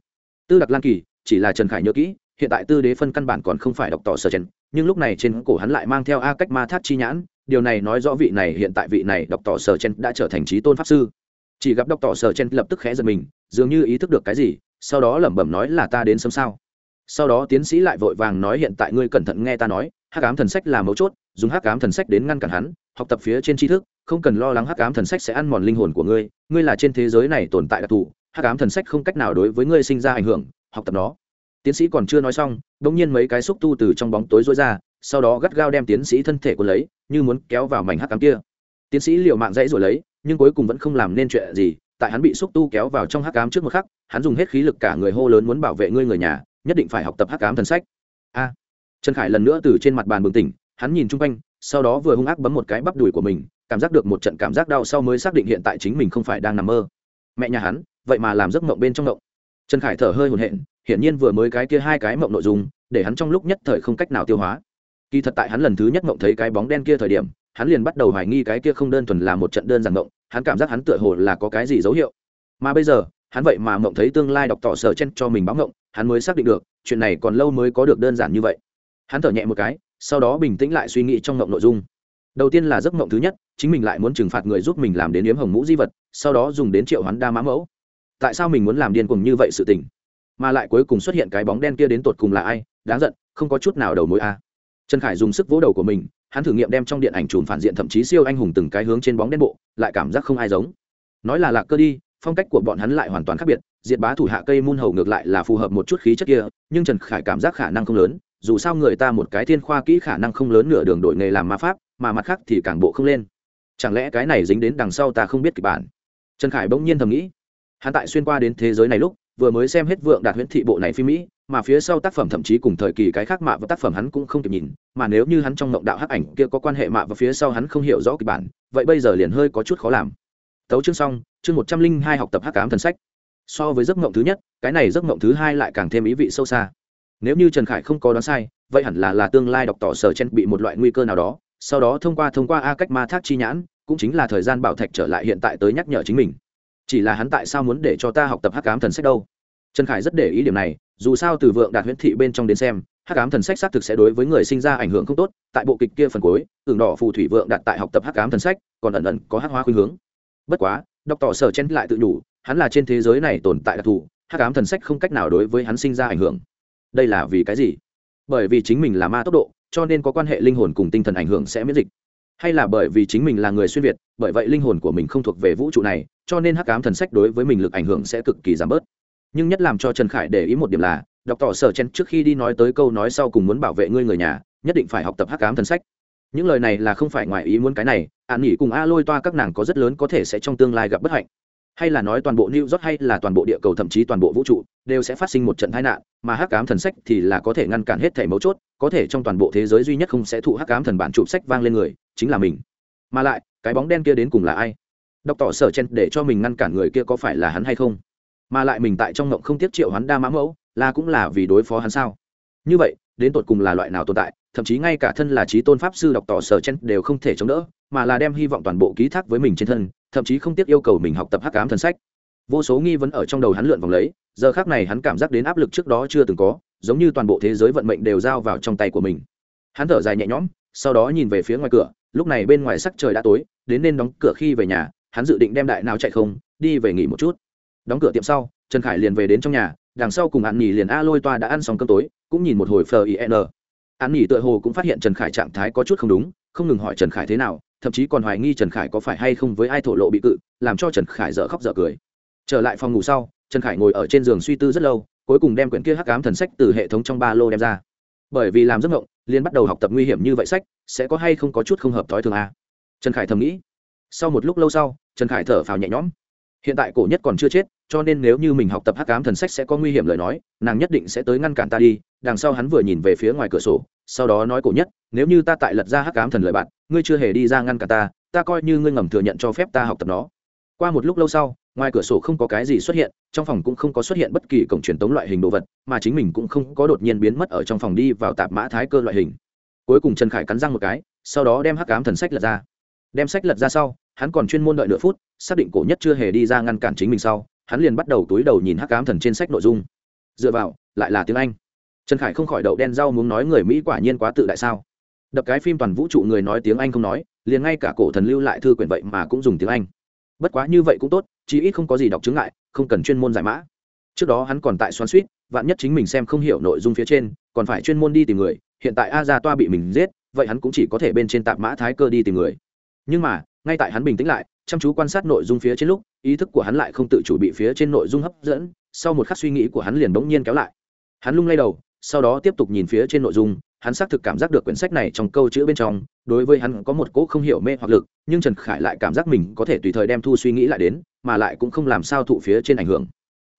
Tư đặc lan kỳ, chỉ là trần khải nhớ kỹ, hiện tại tư đế phân căn bản còn không phải đọc tỏ sở chen nhưng lúc này trên cổ hắn lại mang theo a cách ma tháp chi nhãn, điều này nói rõ vị này hiện tại vị này đọc tỏ sở chen đã trở thành trí tôn pháp sư. Chỉ gặp đọc tỏ sở chen lập tức khẽ giật mình, dường như ý thức được cái gì, sau đó lẩm bẩm nói là ta đến sớm sao? Sau đó tiến sĩ lại vội vàng nói hiện tại ngươi cẩn thận nghe ta nói, hắc ám thần sách là mấu chốt, dùng hắc ám thần sách đến ngăn cản hắn học tập phía trên tri thức, không cần lo lắng hắc ám thần sách sẽ ăn mòn linh hồn của ngươi ngươi là trên thế giới này tồn tại đặc thù, hắc ám thần sách không cách nào đối với ngươi sinh ra ảnh hưởng, học tập nó. Tiến sĩ còn chưa nói xong đ ỗ n g nhiên mấy cái xúc tu từ trong bóng tối rối ra, sau đó gắt gao đem tiến sĩ thân thể của lấy, như muốn kéo vào mảnh hắc ám kia. Tiến sĩ liệu mạng dãy rồi lấy, nhưng cuối cùng vẫn không làm nên chuyện gì, tại hắn bị xúc tu kéo vào trong hắc ám trước một khắc, hắn dùng hết khí lực cả người hô lớn muốn bảo vệ ngươi người nhà, nhất định phải học tập hắc ám thần sách. A! Trần khải lần nữa từ trên mặt bàn bừng tỉnh hắn nhìn chung quanh, sau đó vừa hung ác bấm một cái bắp đùi của mình, cảm giác được một trận cảm giác đau sau mới xác định hiện tại chính mình không phải đang nằm mơ. Mẹ nhà hắn, vậy mà làm giấc mộng bên trong mộng. Trần khải thở hơi hồn hện hiển nhiên vừa mới cái kia hai cái mộng nội dung, để hắn trong lúc nhất thời không cách nào tiêu hóa. Kỳ thật tại hắn lần thứ nhất mộng thấy cái bóng đen kia thời điểm, hắn liền bắt đầu hoài nghi cái kia không đơn thuần là một trận đơn giản mộng, hắn cảm giác hắn tựa hồ là có cái gì dấu hiệu. Mà bây giờ, hắn vậy mà mộng thấy tương lai đọc tỏ sở chen cho mình báo mộng, hắn mới xác định được, chuyện này còn lâu mới có được đơn giản như vậy. Hắn thở nhẹ một cái sau đó bình tĩnh lại suy nghĩ trong ngộng nội dung. Đầu tiên là giấc ngộng thứ nhất, chính mình lại muốn trừng phạt người giúp mình làm đến yếm hồng mũ di vật, sau đó dùng đến triệu hoán đa mã mẫu. Tại sao mình muốn làm điên cùng như vậy sự tình? Mà lại cuối cùng xuất hiện cái bóng đen kia đến tột cùng là ai? Đáng giận, không có chút nào đầu mối a. À. Trần khải dùng sức vỗ đầu của mình, hắn thử nghiệm đem trong điện ảnh chùm phản diện thậm chí siêu anh hùng từng cái hướng trên bóng đen bộ, lại cảm giác không ai giống. Nói là lạc cơ đi, phong cách của bọn hắn lại hoàn toàn khác biệt, diệt bá thủ hạ cây môn hầu ngược lại là phù hợp một chút khí chất kia, nhưng trần khải cảm giác khả năng không lớn dù sao người ta một cái thiên khoa kỹ khả năng không lớn nửa đường đổi nghề làm ma pháp, mà mặt khác thì càng bộ không lên. Chẳng lẽ cái này dính đến đằng sau ta không biết kịch bản? Trần khải bỗng nhiên thầm nghĩ. Hắn tại xuyên qua đến thế giới này lúc, vừa mới xem hết vượng đạt huyễn thị bộ này phim mỹ, mà phía sau tác phẩm thậm chí cùng thời kỳ cái khác mạ và tác phẩm hắn cũng không kịp nhìn, mà nếu như hắn trong mộng đạo hắc ảnh kia có quan hệ mạ và phía sau hắn không hiểu rõ kịch bản, vậy bây giờ liền hơi có chút khó làm. Tấu chương xong, chương một trăm linh hai học tập hắc cám thần sách. So với giấc mộng thứ nhất, cái này giấc mộng thứ hai lại càng thêm ý vị sâu xa nếu như trần khải không có đoán sai vậy hẳn là là tương lai đọc tỏ sở chen bị một loại nguy cơ nào đó sau đó thông qua thông qua a cách ma thác chi nhãn cũng chính là thời gian bảo thạch trở lại hiện tại tới nhắc nhở chính mình. Chỉ là hắn tại sao muốn để cho ta học tập hắc ám thần sách đâu? Trần khải rất để ý điểm này dù sao từ vượng đạt huyễn thị bên trong đến xem hắc ám thần sách xác thực sẽ đối với người sinh ra ảnh hưởng không tốt tại bộ kịch kia phần cuối tường đỏ phù thủy vượng đạt tại học tập hắc ám thần sách còn ẩn ẩn có hắc hóa khuynh hướng. Bất quá đọc tỏ sở chen lại tự nhủ, hắn là trên thế giới này tồn tại đặc thù hắc ám thần sách không cách nào đối với hắn sinh ra ảnh hưởng đây là vì cái gì? Bởi vì chính mình là ma tốc độ, cho nên có quan hệ linh hồn cùng tinh thần ảnh hưởng sẽ miễn dịch. Hay là bởi vì chính mình là người xuyên việt, bởi vậy linh hồn của mình không thuộc về vũ trụ này, cho nên hắc ám thần sách đối với mình lực ảnh hưởng sẽ cực kỳ giảm bớt. Nhưng nhất làm cho trần khải để ý một điểm là đọc tỏ sở chen trước khi đi nói tới câu nói sau cùng muốn bảo vệ ngươi người nhà, nhất định phải học tập hắc ám thần sách. Những lời này là không phải ngoài ý muốn cái này ạn nghỉ cùng a lôi toa các nàng có rất lớn có thể sẽ trong tương lai gặp bất hạnh hay là nói toàn bộ New York hay là toàn bộ địa cầu thậm chí toàn bộ vũ trụ đều sẽ phát sinh một trận tai nạn, mà Hắc ám thần sách thì là có thể ngăn cản hết thảy mấu chốt, có thể trong toàn bộ thế giới duy nhất không sẽ thụ Hắc ám thần bản chụp sách vang lên người, chính là mình. Mà lại, cái bóng đen kia đến cùng là ai? Đọc tỏ sở chen để cho mình ngăn cản người kia có phải là hắn hay không? Mà lại mình tại trong ngộng không tiếp triệu hắn đa mã mẫu, là cũng là vì đối phó hắn sao? Như vậy, đến tột cùng là loại nào tồn tại, thậm chí ngay cả thân là trí tôn pháp sư đọc tỏ sở chen đều không thể chống đỡ, mà là đem hy vọng toàn bộ ký thác với mình trên thân, thậm chí không tiếc yêu cầu mình học tập hắc ám thần sách. Vô số nghi vấn ở trong đầu hắn lượn vòng lấy, giờ khác này hắn cảm giác đến áp lực trước đó chưa từng có, giống như toàn bộ thế giới vận mệnh đều giao vào trong tay của mình. Hắn thở dài nhẹ nhõm, sau đó nhìn về phía ngoài cửa, lúc này bên ngoài sắc trời đã tối, đến nên đóng cửa khi về nhà, hắn dự định đem đại nào chạy không, đi về nghỉ một chút. Đóng cửa tiệm sau, trần khải liền về đến trong nhà, đằng sau cùng ăn nghỉ liền a lôi toa đã ăn xong cơm tối, cũng nhìn một hồi fin ăn nghỉ tựa hồ cũng phát hiện trần khải trạng thái có chút không đúng, không ngừng hỏi trần khải thế nào thậm chí còn hoài nghi trần khải có phải hay không với ai thổ lộ bị cự, làm cho trần khải dở khóc dở cười. Trở lại phòng ngủ sau, trần khải ngồi ở trên giường suy tư rất lâu, cuối cùng đem quyển kia hắc ám thần sách từ hệ thống trong ba lô đem ra. Bởi vì làm giấc ngộng liên bắt đầu học tập nguy hiểm như vậy sách, sẽ có hay không có chút không hợp thói thường à? trần khải thầm nghĩ. Sau một lúc lâu sau, trần khải thở phào nhẹ nhõm. Hiện tại cổ nhất còn chưa chết, cho nên nếu như mình học tập hắc ám thần sách sẽ có nguy hiểm lời nói, nàng nhất định sẽ tới ngăn cản ta đi, đằng sau hắn vừa nhìn về phía ngoài cửa sổ, sau đó nói cổ nhất nếu như ta tại lật ra hắc ám thần lời bạn, ngươi chưa hề đi ra ngăn cản ta ta coi như ngươi ngầm thừa nhận cho phép ta học tập nó. Qua một lúc lâu sau, ngoài cửa sổ không có cái gì xuất hiện, trong phòng cũng không có xuất hiện bất kỳ cổng truyền tống loại hình đồ vật, mà chính mình cũng không có đột nhiên biến mất ở trong phòng đi vào tạp mã thái cơ loại hình. Cuối cùng trần khải cắn răng một cái, sau đó đem hắc ám thần sách lật ra. Đem sách lật ra sau, hắn còn chuyên môn đợi nửa phút, xác định cổ nhất chưa hề đi ra ngăn cản chính mình sau, hắn liền bắt đầu túi đầu nhìn hắc ám thần trên sách nội dung. Dựa vào, lại là tiếng anh. Trần khải không khỏi đậu đen rau muốn nói người mỹ quả nhiên quá tự đại sao? Đập cái phim toàn vũ trụ người nói tiếng anh không nói, liền ngay cả cổ thần lưu lại thư quyển vậy mà cũng dùng tiếng anh. Bất quá như vậy cũng tốt, chí ít không có gì đọc chứng ngại, không cần chuyên môn giải mã. Trước đó hắn còn tại xoắn suýt, vạn nhất chính mình xem không hiểu nội dung phía trên, còn phải chuyên môn đi tìm người, hiện tại a ra toa bị mình giết, vậy hắn cũng chỉ có thể bên trên tạp mã thái cơ đi tìm người. Nhưng mà, ngay tại hắn bình tĩnh lại, chăm chú quan sát nội dung phía trên lúc, ý thức của hắn lại không tự chủ bị phía trên nội dung hấp dẫn, sau một khắc suy nghĩ của hắn liền bỗng nhiên kéo lại. Hắn lung lay đầu, sau đó tiếp tục nhìn phía trên nội dung hắn xác thực cảm giác được quyển sách này trong câu chữ bên trong, đối với hắn có một cỗ không hiểu mê hoặc lực, nhưng trần khải lại cảm giác mình có thể tùy thời đem thu suy nghĩ lại đến, mà lại cũng không làm sao thụ phía trên ảnh hưởng.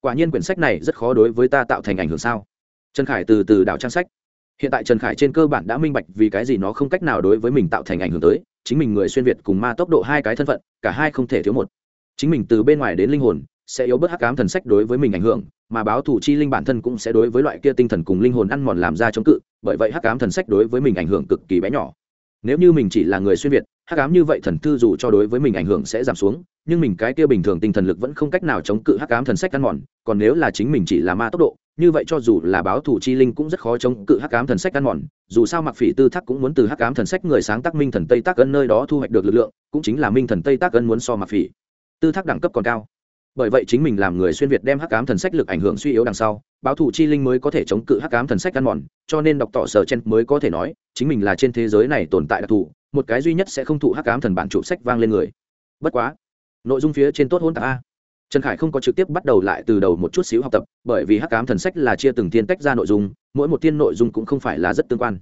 Quả nhiên quyển sách này rất khó đối với ta tạo thành ảnh hưởng sao? Trần khải từ từ đảo trang sách. Hiện tại trần khải trên cơ bản đã minh bạch vì cái gì nó không cách nào đối với mình tạo thành ảnh hưởng tới, chính mình người xuyên việt cùng ma tốc độ hai cái thân phận, cả hai không thể thiếu một. Chính mình từ bên ngoài đến linh hồn, sẽ yếu bớt hắc ám thần sách đối với mình ảnh hưởng, mà báo thủ chi linh bản thân cũng sẽ đối với loại kia tinh thần cùng linh hồn ăn mòn làm ra chống cự bởi vậy hắc ám thần sách đối với mình ảnh hưởng cực kỳ bé nhỏ. Nếu như mình chỉ là người xuyên việt, hắc ám như vậy thần thư dù cho đối với mình ảnh hưởng sẽ giảm xuống, nhưng mình cái kia bình thường tinh thần lực vẫn không cách nào chống cự hắc ám thần sách ăn mòn, còn nếu là chính mình chỉ là ma tốc độ, như vậy cho dù là báo thủ chi linh cũng rất khó chống cự hắc ám thần sách ăn mòn, dù sao mặc phỉ tư thác cũng muốn từ hắc ám thần sách người sáng tác minh thần tây tác ân nơi đó thu hoạch được lực lượng, cũng chính là minh thần tây tác ân muốn so mặc phỉ tư thác đẳng cấp còn cao bởi vậy chính mình làm người xuyên việt đem hắc ám thần sách lực ảnh hưởng suy yếu đằng sau, báo thủ chi linh mới có thể chống cự hắc ám thần sách ăn mòn, cho nên đọc tỏ sở chen mới có thể nói, chính mình là trên thế giới này tồn tại đặc thù, một cái duy nhất sẽ không thụ hắc ám thần bản chủ sách vang lên người. Bất quá, nội dung phía trên tốt hôn tạp a. Trần khải không có trực tiếp bắt đầu lại từ đầu một chút xíu học tập, bởi vì hắc ám thần sách là chia từng tiên tách ra nội dung, mỗi một tiên nội dung cũng không phải là rất tương quan.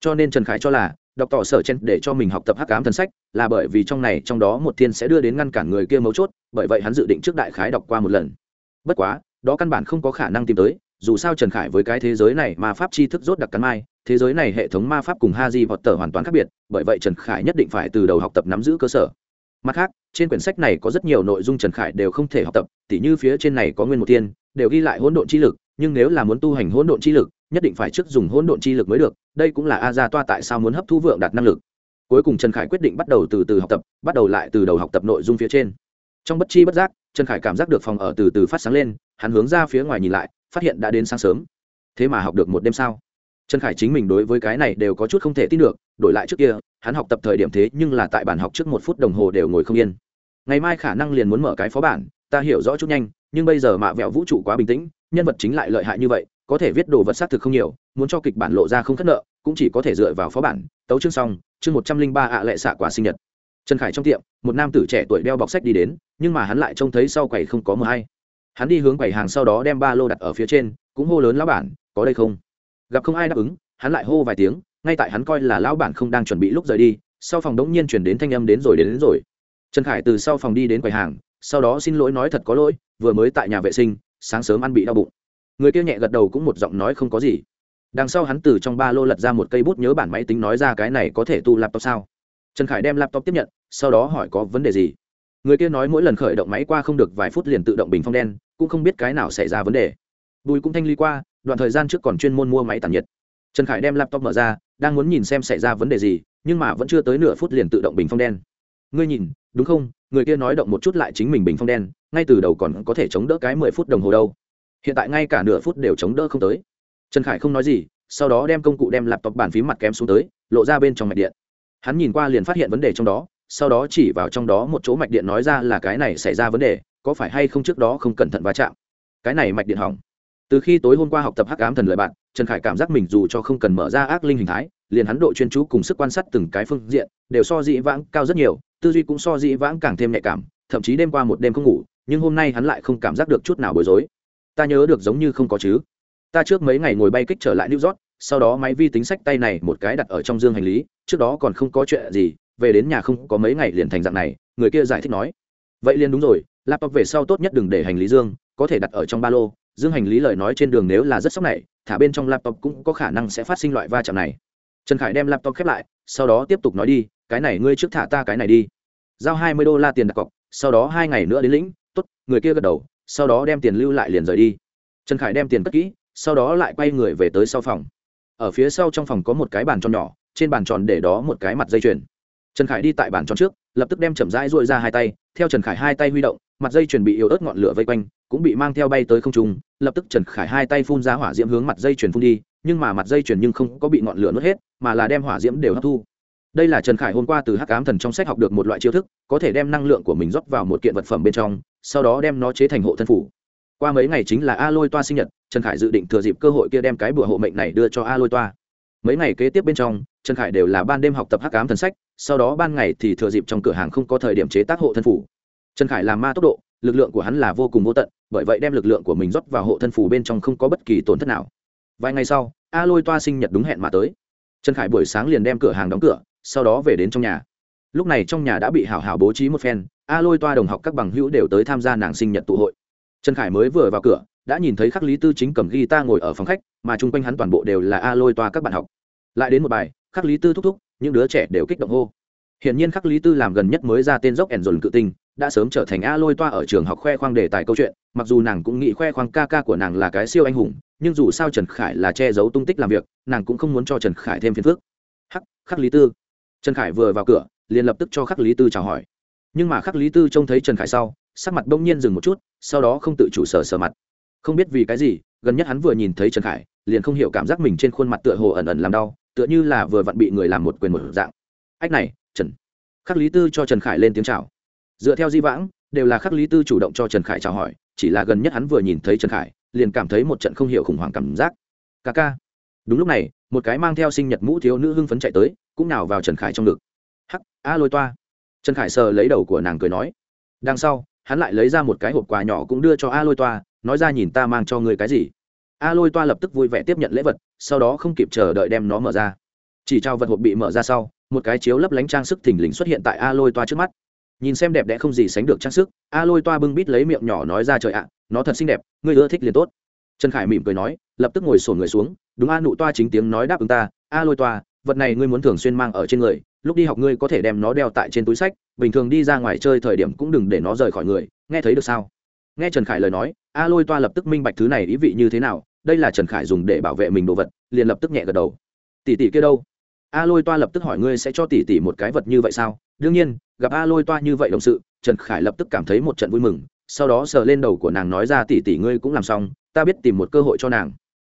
Cho nên trần khải cho là, đọc tỏ sở chen để cho mình học tập hắc ám thần sách, là bởi vì trong này, trong đó một thiên sẽ đưa đến ngăn cản người kia mấu chốt bởi vậy hắn dự định trước đại khái đọc qua một lần. Bất quá, đó căn bản không có khả năng tìm tới, dù sao trần khải với cái thế giới này mà pháp tri thức rốt đặc cắn mai, thế giới này hệ thống ma pháp cùng ha di vọt tờ hoàn toàn khác biệt, bởi vậy trần khải nhất định phải từ đầu học tập nắm giữ cơ sở. Mặt khác, trên quyển sách này có rất nhiều nội dung trần khải đều không thể học tập, tỉ như phía trên này có nguyên một tiên, đều ghi lại hỗn độn chi lực, nhưng nếu là muốn tu hành hỗn độn chi lực, nhất định phải trước dùng hỗn độn chi lực mới được, đây cũng là a gia toa tại sao muốn hấp thu vượng đạt năng lực. Cuối cùng trần khải quyết định bắt đầu từ từ học tập, bắt đầu lại từ đầu học tập nội dung phía trên trong bất chi bất giác, trần khải cảm giác được phòng ở từ từ phát sáng lên, hắn hướng ra phía ngoài nhìn lại, phát hiện đã đến sáng sớm. Thế mà học được một đêm sao? Trần khải chính mình đối với cái này đều có chút không thể tin được, đổi lại trước kia, hắn học tập thời điểm thế nhưng là tại bản học trước một phút đồng hồ đều ngồi không yên. Ngày mai khả năng liền muốn mở cái phó bản, ta hiểu rõ chút nhanh, nhưng bây giờ mạ vẹo vũ trụ quá bình tĩnh, nhân vật chính lại lợi hại như vậy, có thể viết đồ vật xác thực không nhiều, muốn cho kịch bản lộ ra không khất nợ, cũng chỉ có thể dựa vào phó bản. Tấu chương xong, chương một trăm linh ba ạ lệ xạ quả sinh nhật trần khải trong tiệm một nam tử trẻ tuổi đeo bọc sách đi đến nhưng mà hắn lại trông thấy sau quầy không có mờ hay. Hắn đi hướng quầy hàng sau đó đem ba lô đặt ở phía trên cũng hô lớn lão bản có đây không? Gặp không ai đáp ứng hắn lại hô vài tiếng ngay tại hắn coi là lão bản không đang chuẩn bị lúc rời đi sau phòng đống nhiên chuyển đến thanh âm đến rồi đến, đến rồi. Trần khải từ sau phòng đi đến quầy hàng sau đó xin lỗi nói thật có lỗi vừa mới tại nhà vệ sinh sáng sớm ăn bị đau bụng. Người kia nhẹ gật đầu cũng một giọng nói không có gì. Đằng sau hắn từ trong ba lô lật ra một cây bút nhớ bản máy tính nói ra cái này có thể tu laptop sao? Trần khải đem laptop tiếp nhận, sau đó hỏi có vấn đề gì. Người kia nói mỗi lần khởi động máy qua không được vài phút liền tự động bình phong đen, cũng không biết cái nào xảy ra vấn đề. Bùi cũng thanh ly qua, đoạn thời gian trước còn chuyên môn mua máy tản nhiệt. Trần khải đem laptop mở ra, đang muốn nhìn xem xảy ra vấn đề gì, nhưng mà vẫn chưa tới nửa phút liền tự động bình phong đen. Ngươi nhìn, đúng không? Người kia nói động một chút lại chính mình bình phong đen, ngay từ đầu còn có thể chống đỡ cái mười phút đồng hồ đâu. Hiện tại ngay cả nửa phút đều chống đỡ không tới. Trần khải không nói gì, sau đó đem công cụ đem laptop bàn phím mặt kém xuống tới, lộ ra bên trong mạch điện hắn nhìn qua liền phát hiện vấn đề trong đó, sau đó chỉ vào trong đó một chỗ mạch điện nói ra là cái này xảy ra vấn đề, có phải hay không trước đó không cẩn thận va chạm? Cái này mạch điện hỏng. Từ khi tối hôm qua học tập hắc ám thần lợi bạn, trần khải cảm giác mình dù cho không cần mở ra ác linh hình thái, liền hắn độ chuyên chú cùng sức quan sát từng cái phương diện, đều so dĩ vãng cao rất nhiều, tư duy cũng so dĩ vãng càng thêm nhạy cảm, thậm chí đêm qua một đêm không ngủ, nhưng hôm nay hắn lại không cảm giác được chút nào bối rối. Ta nhớ được giống như không có chứ. Ta trước mấy ngày ngồi bay kích trở lại new york, sau đó máy vi tính sách tay này một cái đặt ở trong dương hành lý trước đó còn không có chuyện gì, về đến nhà không có mấy ngày liền thành dạng này, người kia giải thích nói. Vậy liền đúng rồi, laptop về sau tốt nhất đừng để hành lý dương, có thể đặt ở trong ba lô, dương hành lý lời nói trên đường nếu là rất sốc này, thả bên trong laptop cũng có khả năng sẽ phát sinh loại va chạm này. Trần khải đem laptop khép lại, sau đó tiếp tục nói đi, cái này ngươi trước thả ta cái này đi. Giao hai mươi đô la tiền đặt cọc, sau đó hai ngày nữa đến lĩnh t ố t người kia gật đầu, sau đó đem tiền lưu lại liền rời đi. Trần khải đem tiền cất kỹ, sau đó lại quay người về tới sau phòng. Ở phía sau trong phòng có một cái bàn tròn nhỏ trên bàn tròn để đó một cái mặt dây chuyền. Trần khải đi tại bàn tròn trước, lập tức đem chậm rãi dội ra hai tay, theo trần khải hai tay huy động, mặt dây chuyền bị yếu ớt ngọn lửa vây quanh, cũng bị mang theo bay tới không trung, lập tức trần khải hai tay phun ra hỏa diễm hướng mặt dây chuyền phun đi, nhưng mà mặt dây chuyền nhưng không có bị ngọn lửa nuốt hết, mà là đem hỏa diễm đều hấp thu. Đây là trần khải hôm qua từ hắc ám thần trong sách học được một loại chiêu thức, có thể đem năng lượng của mình rót vào một kiện vật phẩm bên trong, sau đó đem nó chế thành hộ thân phủ. Qua mấy ngày chính là a lôi toa sinh nhật, trần khải dự định thừa dịp cơ hội kia đem cái bữa hộ mệnh này đưa cho a lôi toa. Mấy ngày kế tiếp bên trong trần khải đều là ban đêm học tập hắc ám thần sách, sau đó ban ngày thì thừa dịp trong cửa hàng không có thời điểm chế tác hộ thân phủ. Trần khải làm ma tốc độ, lực lượng của hắn là vô cùng vô tận, bởi vậy đem lực lượng của mình rót vào hộ thân phủ bên trong không có bất kỳ tổn thất nào. Vài ngày sau, a lôi toa sinh nhật đúng hẹn mà tới. Trần khải buổi sáng liền đem cửa hàng đóng cửa, sau đó về đến trong nhà. Lúc này trong nhà đã bị hảo hảo bố trí một phen, a lôi toa đồng học các bằng hữu đều tới tham gia nàng sinh nhật tụ hội. Trần khải mới vừa vào cửa, đã nhìn thấy khắc lý tư chính cầm ghi ta ngồi ở phòng khách, mà chung quanh hắn toàn bộ đều là a lôi toa các bạn học. Lại đến một bài khắc lý tư thúc thúc, những đứa trẻ đều kích động hô. Hiển nhiên khắc lý tư làm gần nhất mới ra tên dốc ẻn dồn cự tinh, đã sớm trở thành a lôi toa ở trường học khoe khoang đề tài câu chuyện, mặc dù nàng cũng nghĩ khoe khoang ca ca của nàng là cái siêu anh hùng, nhưng dù sao trần khải là che giấu tung tích làm việc, nàng cũng không muốn cho trần khải thêm phiền phức. Hắc, khắc lý tư. Trần khải vừa vào cửa, liền lập tức cho khắc lý tư chào hỏi. Nhưng mà khắc lý tư trông thấy trần khải sau, sắc mặt bỗng nhiên dừng một chút, sau đó không tự chủ sở sở mặt. Không biết vì cái gì, gần nhất hắn vừa nhìn thấy trần khải, liền không hiểu cảm giác mình trên khuôn mặt tựa hồ ẩn ẩn làm đau tựa như là vừa vặn bị người làm một quyền một dạng. Ách này, trần. Khắc lý tư cho trần khải lên tiếng chào. Dựa theo di vãng, đều là khắc lý tư chủ động cho trần khải chào hỏi, chỉ là gần nhất hắn vừa nhìn thấy trần khải, liền cảm thấy một trận không hiểu khủng hoảng cảm giác. Ca ca. Đúng lúc này, một cái mang theo sinh nhật mũ thiếu nữ hưng phấn chạy tới, cũng nào vào trần khải trong ngực. Hắc, a lôi toa. Trần khải sờ lấy đầu của nàng cười nói. Đằng sau, hắn lại lấy ra một cái hộp quà nhỏ cũng đưa cho a lôi toa, nói ra nhìn ta mang cho người cái gì a lôi toa lập tức vui vẻ tiếp nhận lễ vật, sau đó không kịp chờ đợi đem nó mở ra. Chỉ trao vật hộp bị mở ra sau, một cái chiếu lấp lánh trang sức thình lình xuất hiện tại a lôi toa trước mắt. Nhìn xem đẹp đẽ không gì sánh được trang sức, a lôi toa bưng bít lấy miệng nhỏ nói ra, trời ạ, nó thật xinh đẹp, ngươi ưa thích liền tốt. Trần khải mỉm cười nói, lập tức ngồi sổn người xuống, đúng a nụ toa chính tiếng nói đáp ứng ta, a lôi toa, vật này ngươi muốn thường xuyên mang ở trên người, lúc đi học ngươi có thể đem nó đeo tại trên túi sách, bình thường đi ra ngoài chơi thời điểm cũng đừng để nó rời khỏi người, nghe thấy được sao? Nghe trần khải lời nói, a lôi toa lập tức minh bạch thứ này ý vị như thế nào đây là trần khải dùng để bảo vệ mình đồ vật, liền lập tức nhẹ gật đầu. Tỷ tỷ kia đâu? A lôi toa lập tức hỏi ngươi sẽ cho tỷ tỷ một cái vật như vậy sao? Đương nhiên, gặp a lôi toa như vậy đồng sự, trần khải lập tức cảm thấy một trận vui mừng, sau đó sờ lên đầu của nàng nói ra tỷ tỷ ngươi cũng làm xong, ta biết tìm một cơ hội cho nàng.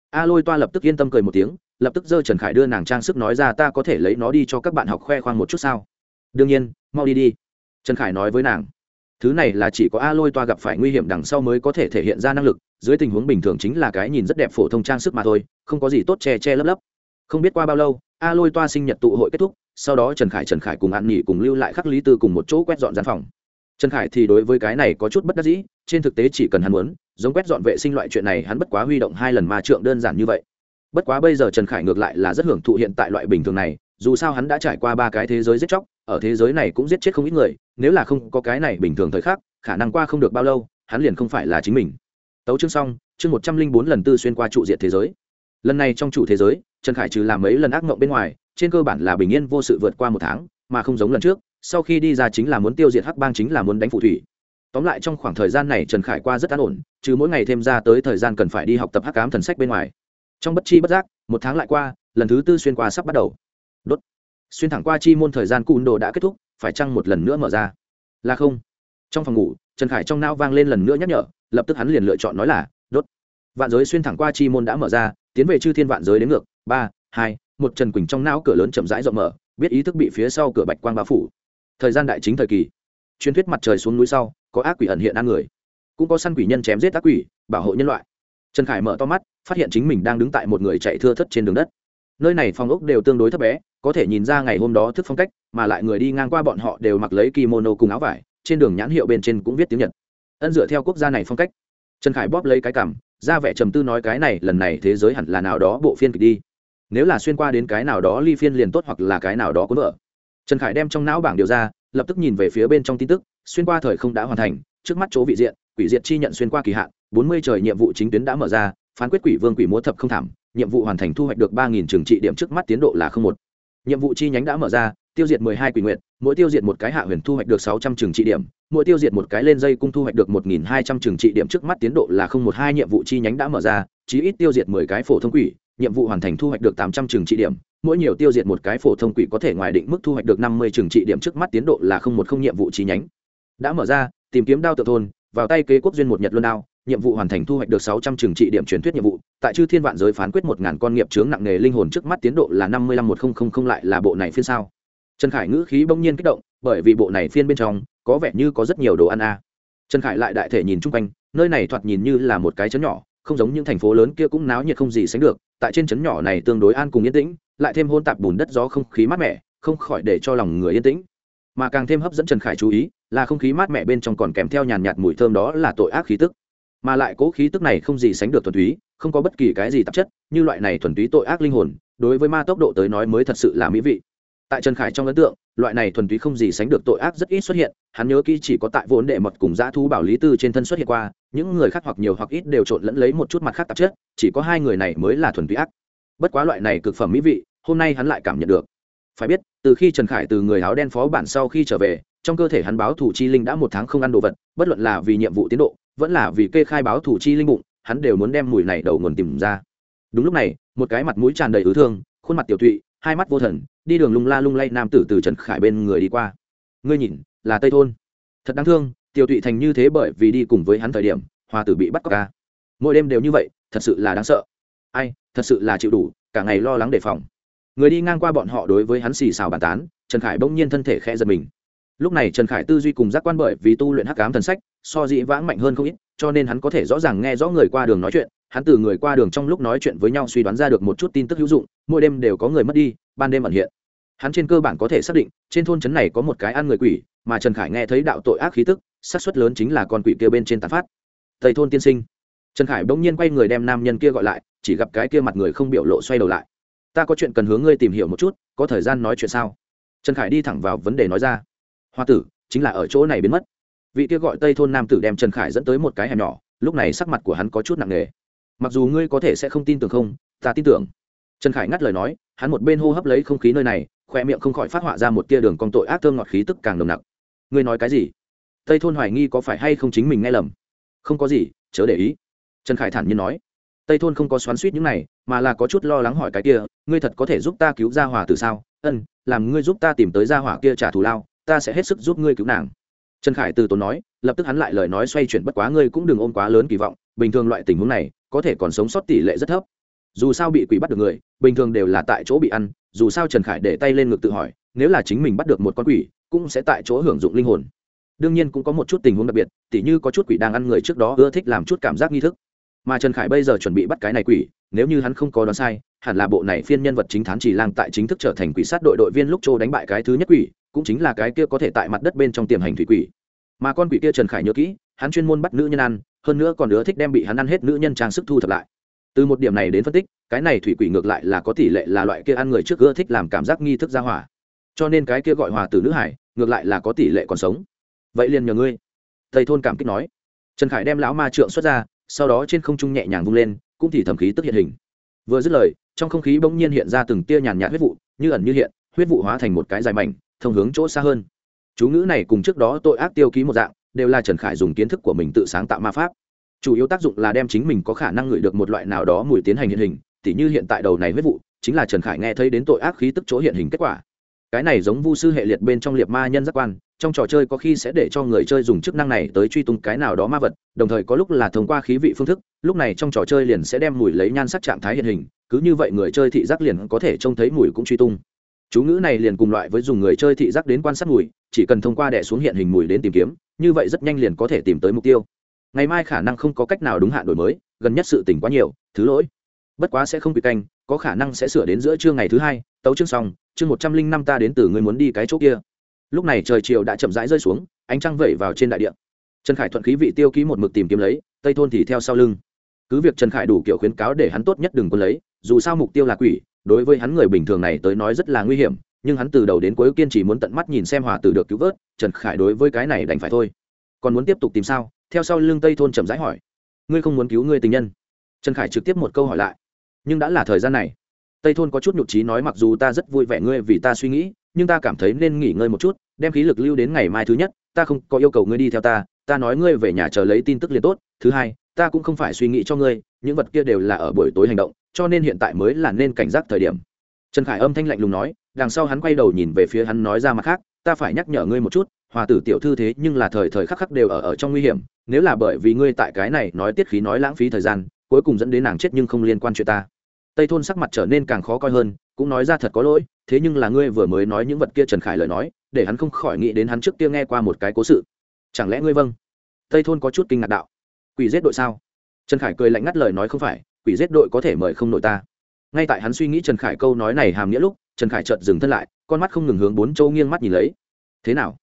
A lôi toa lập tức yên tâm cười một tiếng, lập tức giơ trần khải đưa nàng trang sức nói ra ta có thể lấy nó đi cho các bạn học khoe khoang một chút sao? Đương nhiên, mau đi đi. Trần khải nói với nàng thứ này là chỉ có a lôi toa gặp phải nguy hiểm đằng sau mới có thể thể hiện ra năng lực, dưới tình huống bình thường chính là cái nhìn rất đẹp phổ thông trang sức mà thôi, không có gì tốt che che lấp lấp. Không biết qua bao lâu, a lôi toa sinh nhật tụ hội kết thúc, sau đó trần khải trần khải cùng ăn nghỉ cùng lưu lại khắc lý tư cùng một chỗ quét dọn gian phòng. Trần khải thì đối với cái này có chút bất đắc dĩ, trên thực tế chỉ cần hắn muốn, giống quét dọn vệ sinh loại chuyện này hắn bất quá huy động hai lần ma trượng đơn giản như vậy. Bất quá bây giờ trần khải ngược lại là rất hưởng thụ hiện tại loại bình thường này dù sao hắn đã trải qua ba cái thế giới giết chóc, ở thế giới này cũng giết chết không ít người, nếu là không có cái này bình thường thời khắc, khả năng qua không được bao lâu, hắn liền không phải là chính mình. Tấu chương xong, chương một trăm linh bốn lần tư xuyên qua trụ diện thế giới. Lần này trong chủ thế giới, trần khải trừ làm mấy lần ác mộng bên ngoài, trên cơ bản là bình yên vô sự vượt qua một tháng, mà không giống lần trước, sau khi đi ra chính là muốn tiêu diệt hắc bang chính là muốn đánh phù thủy. Tóm lại trong khoảng thời gian này trần khải qua rất an ổn, trừ mỗi ngày thêm ra tới thời gian cần phải đi học tập hắc cám thần sách bên ngoài. Trong bất chi bất giác, một tháng lại qua, lần thứ tư xuyên qua sắp bắt đầu xuyên thẳng qua chi môn thời gian cùn đồ đã kết thúc, phải chăng một lần nữa mở ra? Là không. Trong phòng ngủ, trần khải trong não vang lên lần nữa nhắc nhở, lập tức hắn liền lựa chọn nói là, đốt. Vạn giới xuyên thẳng qua chi môn đã mở ra, tiến về chư thiên vạn giới đến ngược, ba, hai, một trần quỳnh trong não cửa lớn chậm rãi rộng mở, biết ý thức bị phía sau cửa bạch quang bao phủ. Thời gian đại chính thời kỳ. Truyền thuyết mặt trời xuống núi sau, có ác quỷ ẩn hiện ăn người, cũng có săn quỷ nhân chém giết ác quỷ, bảo hộ nhân loại. Trần khải mở to mắt, phát hiện chính mình đang đứng tại một người chạy thưa thất trên đường đất nơi này phòng ốc đều tương đối thấp bé, có thể nhìn ra ngày hôm đó thức phong cách, mà lại người đi ngang qua bọn họ đều mặc lấy kimono cùng áo vải, trên đường nhãn hiệu bên trên cũng viết tiếng nhật. Ân dựa theo quốc gia này phong cách. Trần khải bóp lấy cái cảm ra vẻ trầm tư nói cái này, lần này thế giới hẳn là nào đó bộ phiên kịch đi. Nếu là xuyên qua đến cái nào đó ly phiên liền tốt hoặc là cái nào đó cuốn vợ. Trần khải đem trong não bảng điều ra, lập tức nhìn về phía bên trong tin tức, xuyên qua thời không đã hoàn thành, trước mắt chỗ vị diện, quỷ diệt chi nhận xuyên qua kỳ hạn, bốn mươi trời nhiệm vụ chính tuyến đã mở ra, phán quyết quỷ vương quỷ múa thập không thảm nhiệm vụ hoàn thành thu hoạch được ba nghìn trường trị điểm trước mắt tiến độ là không một. Nhiệm vụ chi nhánh đã mở ra, tiêu diệt mười hai quỷ nguyện mỗi tiêu diệt một cái hạ huyền thu hoạch được sáu trăm trường trị điểm, mỗi tiêu diệt một cái lên dây cung thu hoạch được một nghìn hai trăm trường trị điểm trước mắt tiến độ là không một. Hai nhiệm vụ chi nhánh đã mở ra, chí ít tiêu diệt mười cái phổ thông quỷ, nhiệm vụ hoàn thành thu hoạch được tám trăm trường trị điểm, mỗi nhiều tiêu diệt một cái phổ thông quỷ có thể ngoài định mức thu hoạch được năm mươi trường trị điểm trước mắt tiến độ là không một không nhiệm vụ chi nhánh. Đã mở ra, tìm kiếm đao tự thôn, vào tay kế quốc duyên một nhật luân đao, nhiệm vụ hoàn thành thu hoạch được sáu trăm trường trị điểm truyền thuyết nhiệm vụ tại chư thiên vạn giới phán quyết một ngàn con nghiệp chướng nặng nề linh hồn trước mắt tiến độ là năm mươi lăm một không không không lại là bộ này phiên sao? Trần khải ngữ khí bỗng nhiên kích động, bởi vì bộ này phiên bên trong, có vẻ như có rất nhiều đồ ăn a. Trần khải lại đại thể nhìn chung quanh, nơi này thoạt nhìn như là một cái chấn nhỏ, không giống những thành phố lớn kia cũng náo nhiệt không gì sánh được, tại trên chấn nhỏ này tương đối an cùng yên tĩnh, lại thêm hôn tạp bùn đất gió không khí mát mẻ, không khỏi để cho lòng người yên tĩnh. Mà càng thêm hấp dẫn trần khải chú ý, là không khí mát mẻ bên trong còn kèm theo nhàn nhạt mùi thơm đó là tội ác khí tức. Mà lại cố khí tức này không gì sánh được thuần túy không có bất kỳ cái gì tạp chất, như loại này thuần túy tội ác linh hồn, đối với ma tốc độ tới nói mới thật sự là mỹ vị. Tại trần khải trong ấn tượng, loại này thuần túy không gì sánh được tội ác rất ít xuất hiện, hắn nhớ kỹ chỉ có tại vốn đệ mật cùng dã thu bảo lý tư trên thân xuất hiện qua, những người khác hoặc nhiều hoặc ít đều trộn lẫn lấy một chút mặt khác tạp chất, chỉ có hai người này mới là thuần túy ác. Bất quá loại này cực phẩm mỹ vị, hôm nay hắn lại cảm nhận được. Phải biết, từ khi trần khải từ người áo đen phó bản sau khi trở về, trong cơ thể hắn báo thủ chi linh đã một tháng không ăn đồ vật, bất luận là vì nhiệm vụ tiến độ, vẫn là vì kê khai báo thủ chi linh bụng hắn đều muốn đem mùi này đầu nguồn tìm ra. Đúng lúc này, một cái mặt mũi tràn đầy ứ thương, khuôn mặt tiểu thụy, hai mắt vô thần, đi đường lung la lung lay nam tử từ trần khải bên người đi qua. Ngươi nhìn, là tây thôn. Thật đáng thương, tiểu thụy thành như thế bởi vì đi cùng với hắn thời điểm, hoa tử bị bắt cóc ca. Mỗi đêm đều như vậy, thật sự là đáng sợ. Ai, thật sự là chịu đủ, cả ngày lo lắng đề phòng. Người đi ngang qua bọn họ đối với hắn xì xào bàn tán, trần khải bỗng nhiên thân thể khẽ giật mình. Lúc này trần khải tư duy cùng giác quan bởi vì tu luyện hắc cám thần sách, so dĩ vãng mạnh hơn không ít cho nên hắn có thể rõ ràng nghe rõ người qua đường nói chuyện, hắn từ người qua đường trong lúc nói chuyện với nhau suy đoán ra được một chút tin tức hữu dụng, mỗi đêm đều có người mất đi, ban đêm ẩn hiện. Hắn trên cơ bản có thể xác định, trên thôn trấn này có một cái ăn người quỷ, mà trần khải nghe thấy đạo tội ác khí tức, xác suất lớn chính là con quỷ kia bên trên tàn phát. Thầy thôn tiên sinh. Trần khải bỗng nhiên quay người đem nam nhân kia gọi lại, chỉ gặp cái kia mặt người không biểu lộ xoay đầu lại. Ta có chuyện cần hướng ngươi tìm hiểu một chút, có thời gian nói chuyện sao? Trần khải đi thẳng vào vấn đề nói ra. Hoa tử, chính là ở chỗ này biến mất vị kia gọi tây thôn nam tử đem trần khải dẫn tới một cái hẻm nhỏ, lúc này sắc mặt của hắn có chút nặng nề. Mặc dù ngươi có thể sẽ không tin tưởng không, ta tin tưởng. Trần khải ngắt lời nói, hắn một bên hô hấp lấy không khí nơi này, khoe miệng không khỏi phát họa ra một tia đường con tội ác thương ngọt khí tức càng nồng nặc. Ngươi nói cái gì? Tây thôn hoài nghi có phải hay không chính mình nghe lầm? Không có gì, chớ để ý. Trần khải thản nhiên nói. Tây thôn không có xoắn suýt những này, mà là có chút lo lắng hỏi cái kia, ngươi thật có thể giúp ta cứu gia hỏa từ sao? Ân, làm ngươi giúp ta tìm tới gia hỏa kia trả thù lao, ta sẽ hết sức giúp ngươi cứu nàng trần khải từ tốn nói, lập tức hắn lại lời nói xoay chuyển bất quá ngươi cũng đừng ôm quá lớn kỳ vọng, bình thường loại tình huống này, có thể còn sống sót tỷ lệ rất thấp. Dù sao bị quỷ bắt được người, bình thường đều là tại chỗ bị ăn, dù sao trần khải để tay lên ngực tự hỏi, nếu là chính mình bắt được một con quỷ, cũng sẽ tại chỗ hưởng dụng linh hồn. Đương nhiên cũng có một chút tình huống đặc biệt, tỉ như có chút quỷ đang ăn người trước đó ưa thích làm chút cảm giác nghi thức. Mà trần khải bây giờ chuẩn bị bắt cái này quỷ, nếu như hắn không có đoán sai, hẳn là bộ này phiên nhân vật chính thán chỉ lang tại chính thức trở thành quỷ sát đội đội viên lúc châu đánh bại cái thứ nhất quỷ, cũng chính là cái kia có thể tại mặt đất bên trong tiềm hành thủy quỷ mà con quỷ kia trần khải nhớ kỹ, hắn chuyên môn bắt nữ nhân ăn, hơn nữa còn ưa thích đem bị hắn ăn hết nữ nhân trang sức thu thập lại. Từ một điểm này đến phân tích, cái này thủy quỷ ngược lại là có tỷ lệ là loại kia ăn người trước ưa thích làm cảm giác nghi thức ra hỏa. Cho nên cái kia gọi hòa từ nữ hải, ngược lại là có tỷ lệ còn sống. Vậy liền nhờ ngươi. Thầy thôn cảm kích nói. Trần khải đem lão ma trượng xuất ra, sau đó trên không trung nhẹ nhàng vung lên, cũng thì thầm khí tức hiện hình. Vừa dứt lời, trong không khí bỗng nhiên hiện ra từng tia nhàn nhạt huyết vụ, như ẩn như hiện, huyết vụ hóa thành một cái dài mảnh, thông hướng chỗ xa hơn chú ngữ này cùng trước đó tội ác tiêu ký một dạng, đều là trần khải dùng kiến thức của mình tự sáng tạo ma pháp. Chủ yếu tác dụng là đem chính mình có khả năng ngửi được một loại nào đó mùi tiến hành hiện hình, tỉ như hiện tại đầu này huyết vụ, chính là trần khải nghe thấy đến tội ác khí tức chỗ hiện hình kết quả. Cái này giống vu sư hệ liệt bên trong liệt ma nhân giác quan, trong trò chơi có khi sẽ để cho người chơi dùng chức năng này tới truy tung cái nào đó ma vật, đồng thời có lúc là thông qua khí vị phương thức, lúc này trong trò chơi liền sẽ đem mùi lấy nhan sắc trạng thái hiện hình, cứ như vậy người chơi thị giác liền có thể trông thấy mùi cũng truy tung chú ngữ này liền cùng loại với dùng người chơi thị giác đến quan sát mùi, chỉ cần thông qua đẻ xuống hiện hình mùi đến tìm kiếm, như vậy rất nhanh liền có thể tìm tới mục tiêu. Ngày mai khả năng không có cách nào đúng hạn đổi mới, gần nhất sự tỉnh quá nhiều, thứ lỗi. Bất quá sẽ không bị canh, có khả năng sẽ sửa đến giữa trưa ngày thứ hai, tấu chương xong, chương một trăm linh năm ta đến từ người muốn đi cái chỗ kia. Lúc này trời chiều đã chậm rãi rơi xuống, ánh trăng vẩy vào trên đại địa. Trần khải thuận khí vị tiêu ký một mực tìm kiếm lấy, tây thôn thì theo sau lưng. Cứ việc trần khải đủ kiểu khuyến cáo để hắn tốt nhất đừng quân lấy, dù sao mục tiêu là quỷ đối với hắn người bình thường này tới nói rất là nguy hiểm, nhưng hắn từ đầu đến cuối kiên trì muốn tận mắt nhìn xem hòa tử được cứu vớt, trần khải đối với cái này đành phải thôi. Còn muốn tiếp tục tìm sao? Theo sau lương tây thôn trầm rãi hỏi. Ngươi không muốn cứu ngươi tình nhân? Trần khải trực tiếp một câu hỏi lại. Nhưng đã là thời gian này. Tây thôn có chút nhục trí nói mặc dù ta rất vui vẻ ngươi vì ta suy nghĩ, nhưng ta cảm thấy nên nghỉ ngơi một chút, đem khí lực lưu đến ngày mai thứ nhất, ta không có yêu cầu ngươi đi theo ta ta nói ngươi về nhà chờ lấy tin tức liền tốt. Thứ hai, ta cũng không phải suy nghĩ cho ngươi, những vật kia đều là ở buổi tối hành động cho nên hiện tại mới là nên cảnh giác thời điểm. Trần khải âm thanh lạnh lùng nói, đằng sau hắn quay đầu nhìn về phía hắn nói ra mặt khác, ta phải nhắc nhở ngươi một chút, hòa tử tiểu thư thế nhưng là thời thời khắc khắc đều ở ở trong nguy hiểm, nếu là bởi vì ngươi tại cái này nói tiết khí nói lãng phí thời gian, cuối cùng dẫn đến nàng chết nhưng không liên quan chuyện ta. Tây thôn sắc mặt trở nên càng khó coi hơn, cũng nói ra thật có lỗi, thế nhưng là ngươi vừa mới nói những vật kia trần khải lời nói, để hắn không khỏi nghĩ đến hắn trước kia nghe qua một cái cố sự. Chẳng lẽ ngươi vâng? Tây thôn có chút kinh ngạc đạo. Quỷ giết đội sao? Trần khải cười lạnh ngắt lời nói không phải quỷ giết đội có thể mời không nội ta. Ngay tại hắn suy nghĩ trần khải câu nói này hàm nghĩa lúc, trần khải chợt dừng thân lại, con mắt không ngừng hướng bốn châu nghiêng mắt nhìn lấy. Thế nào?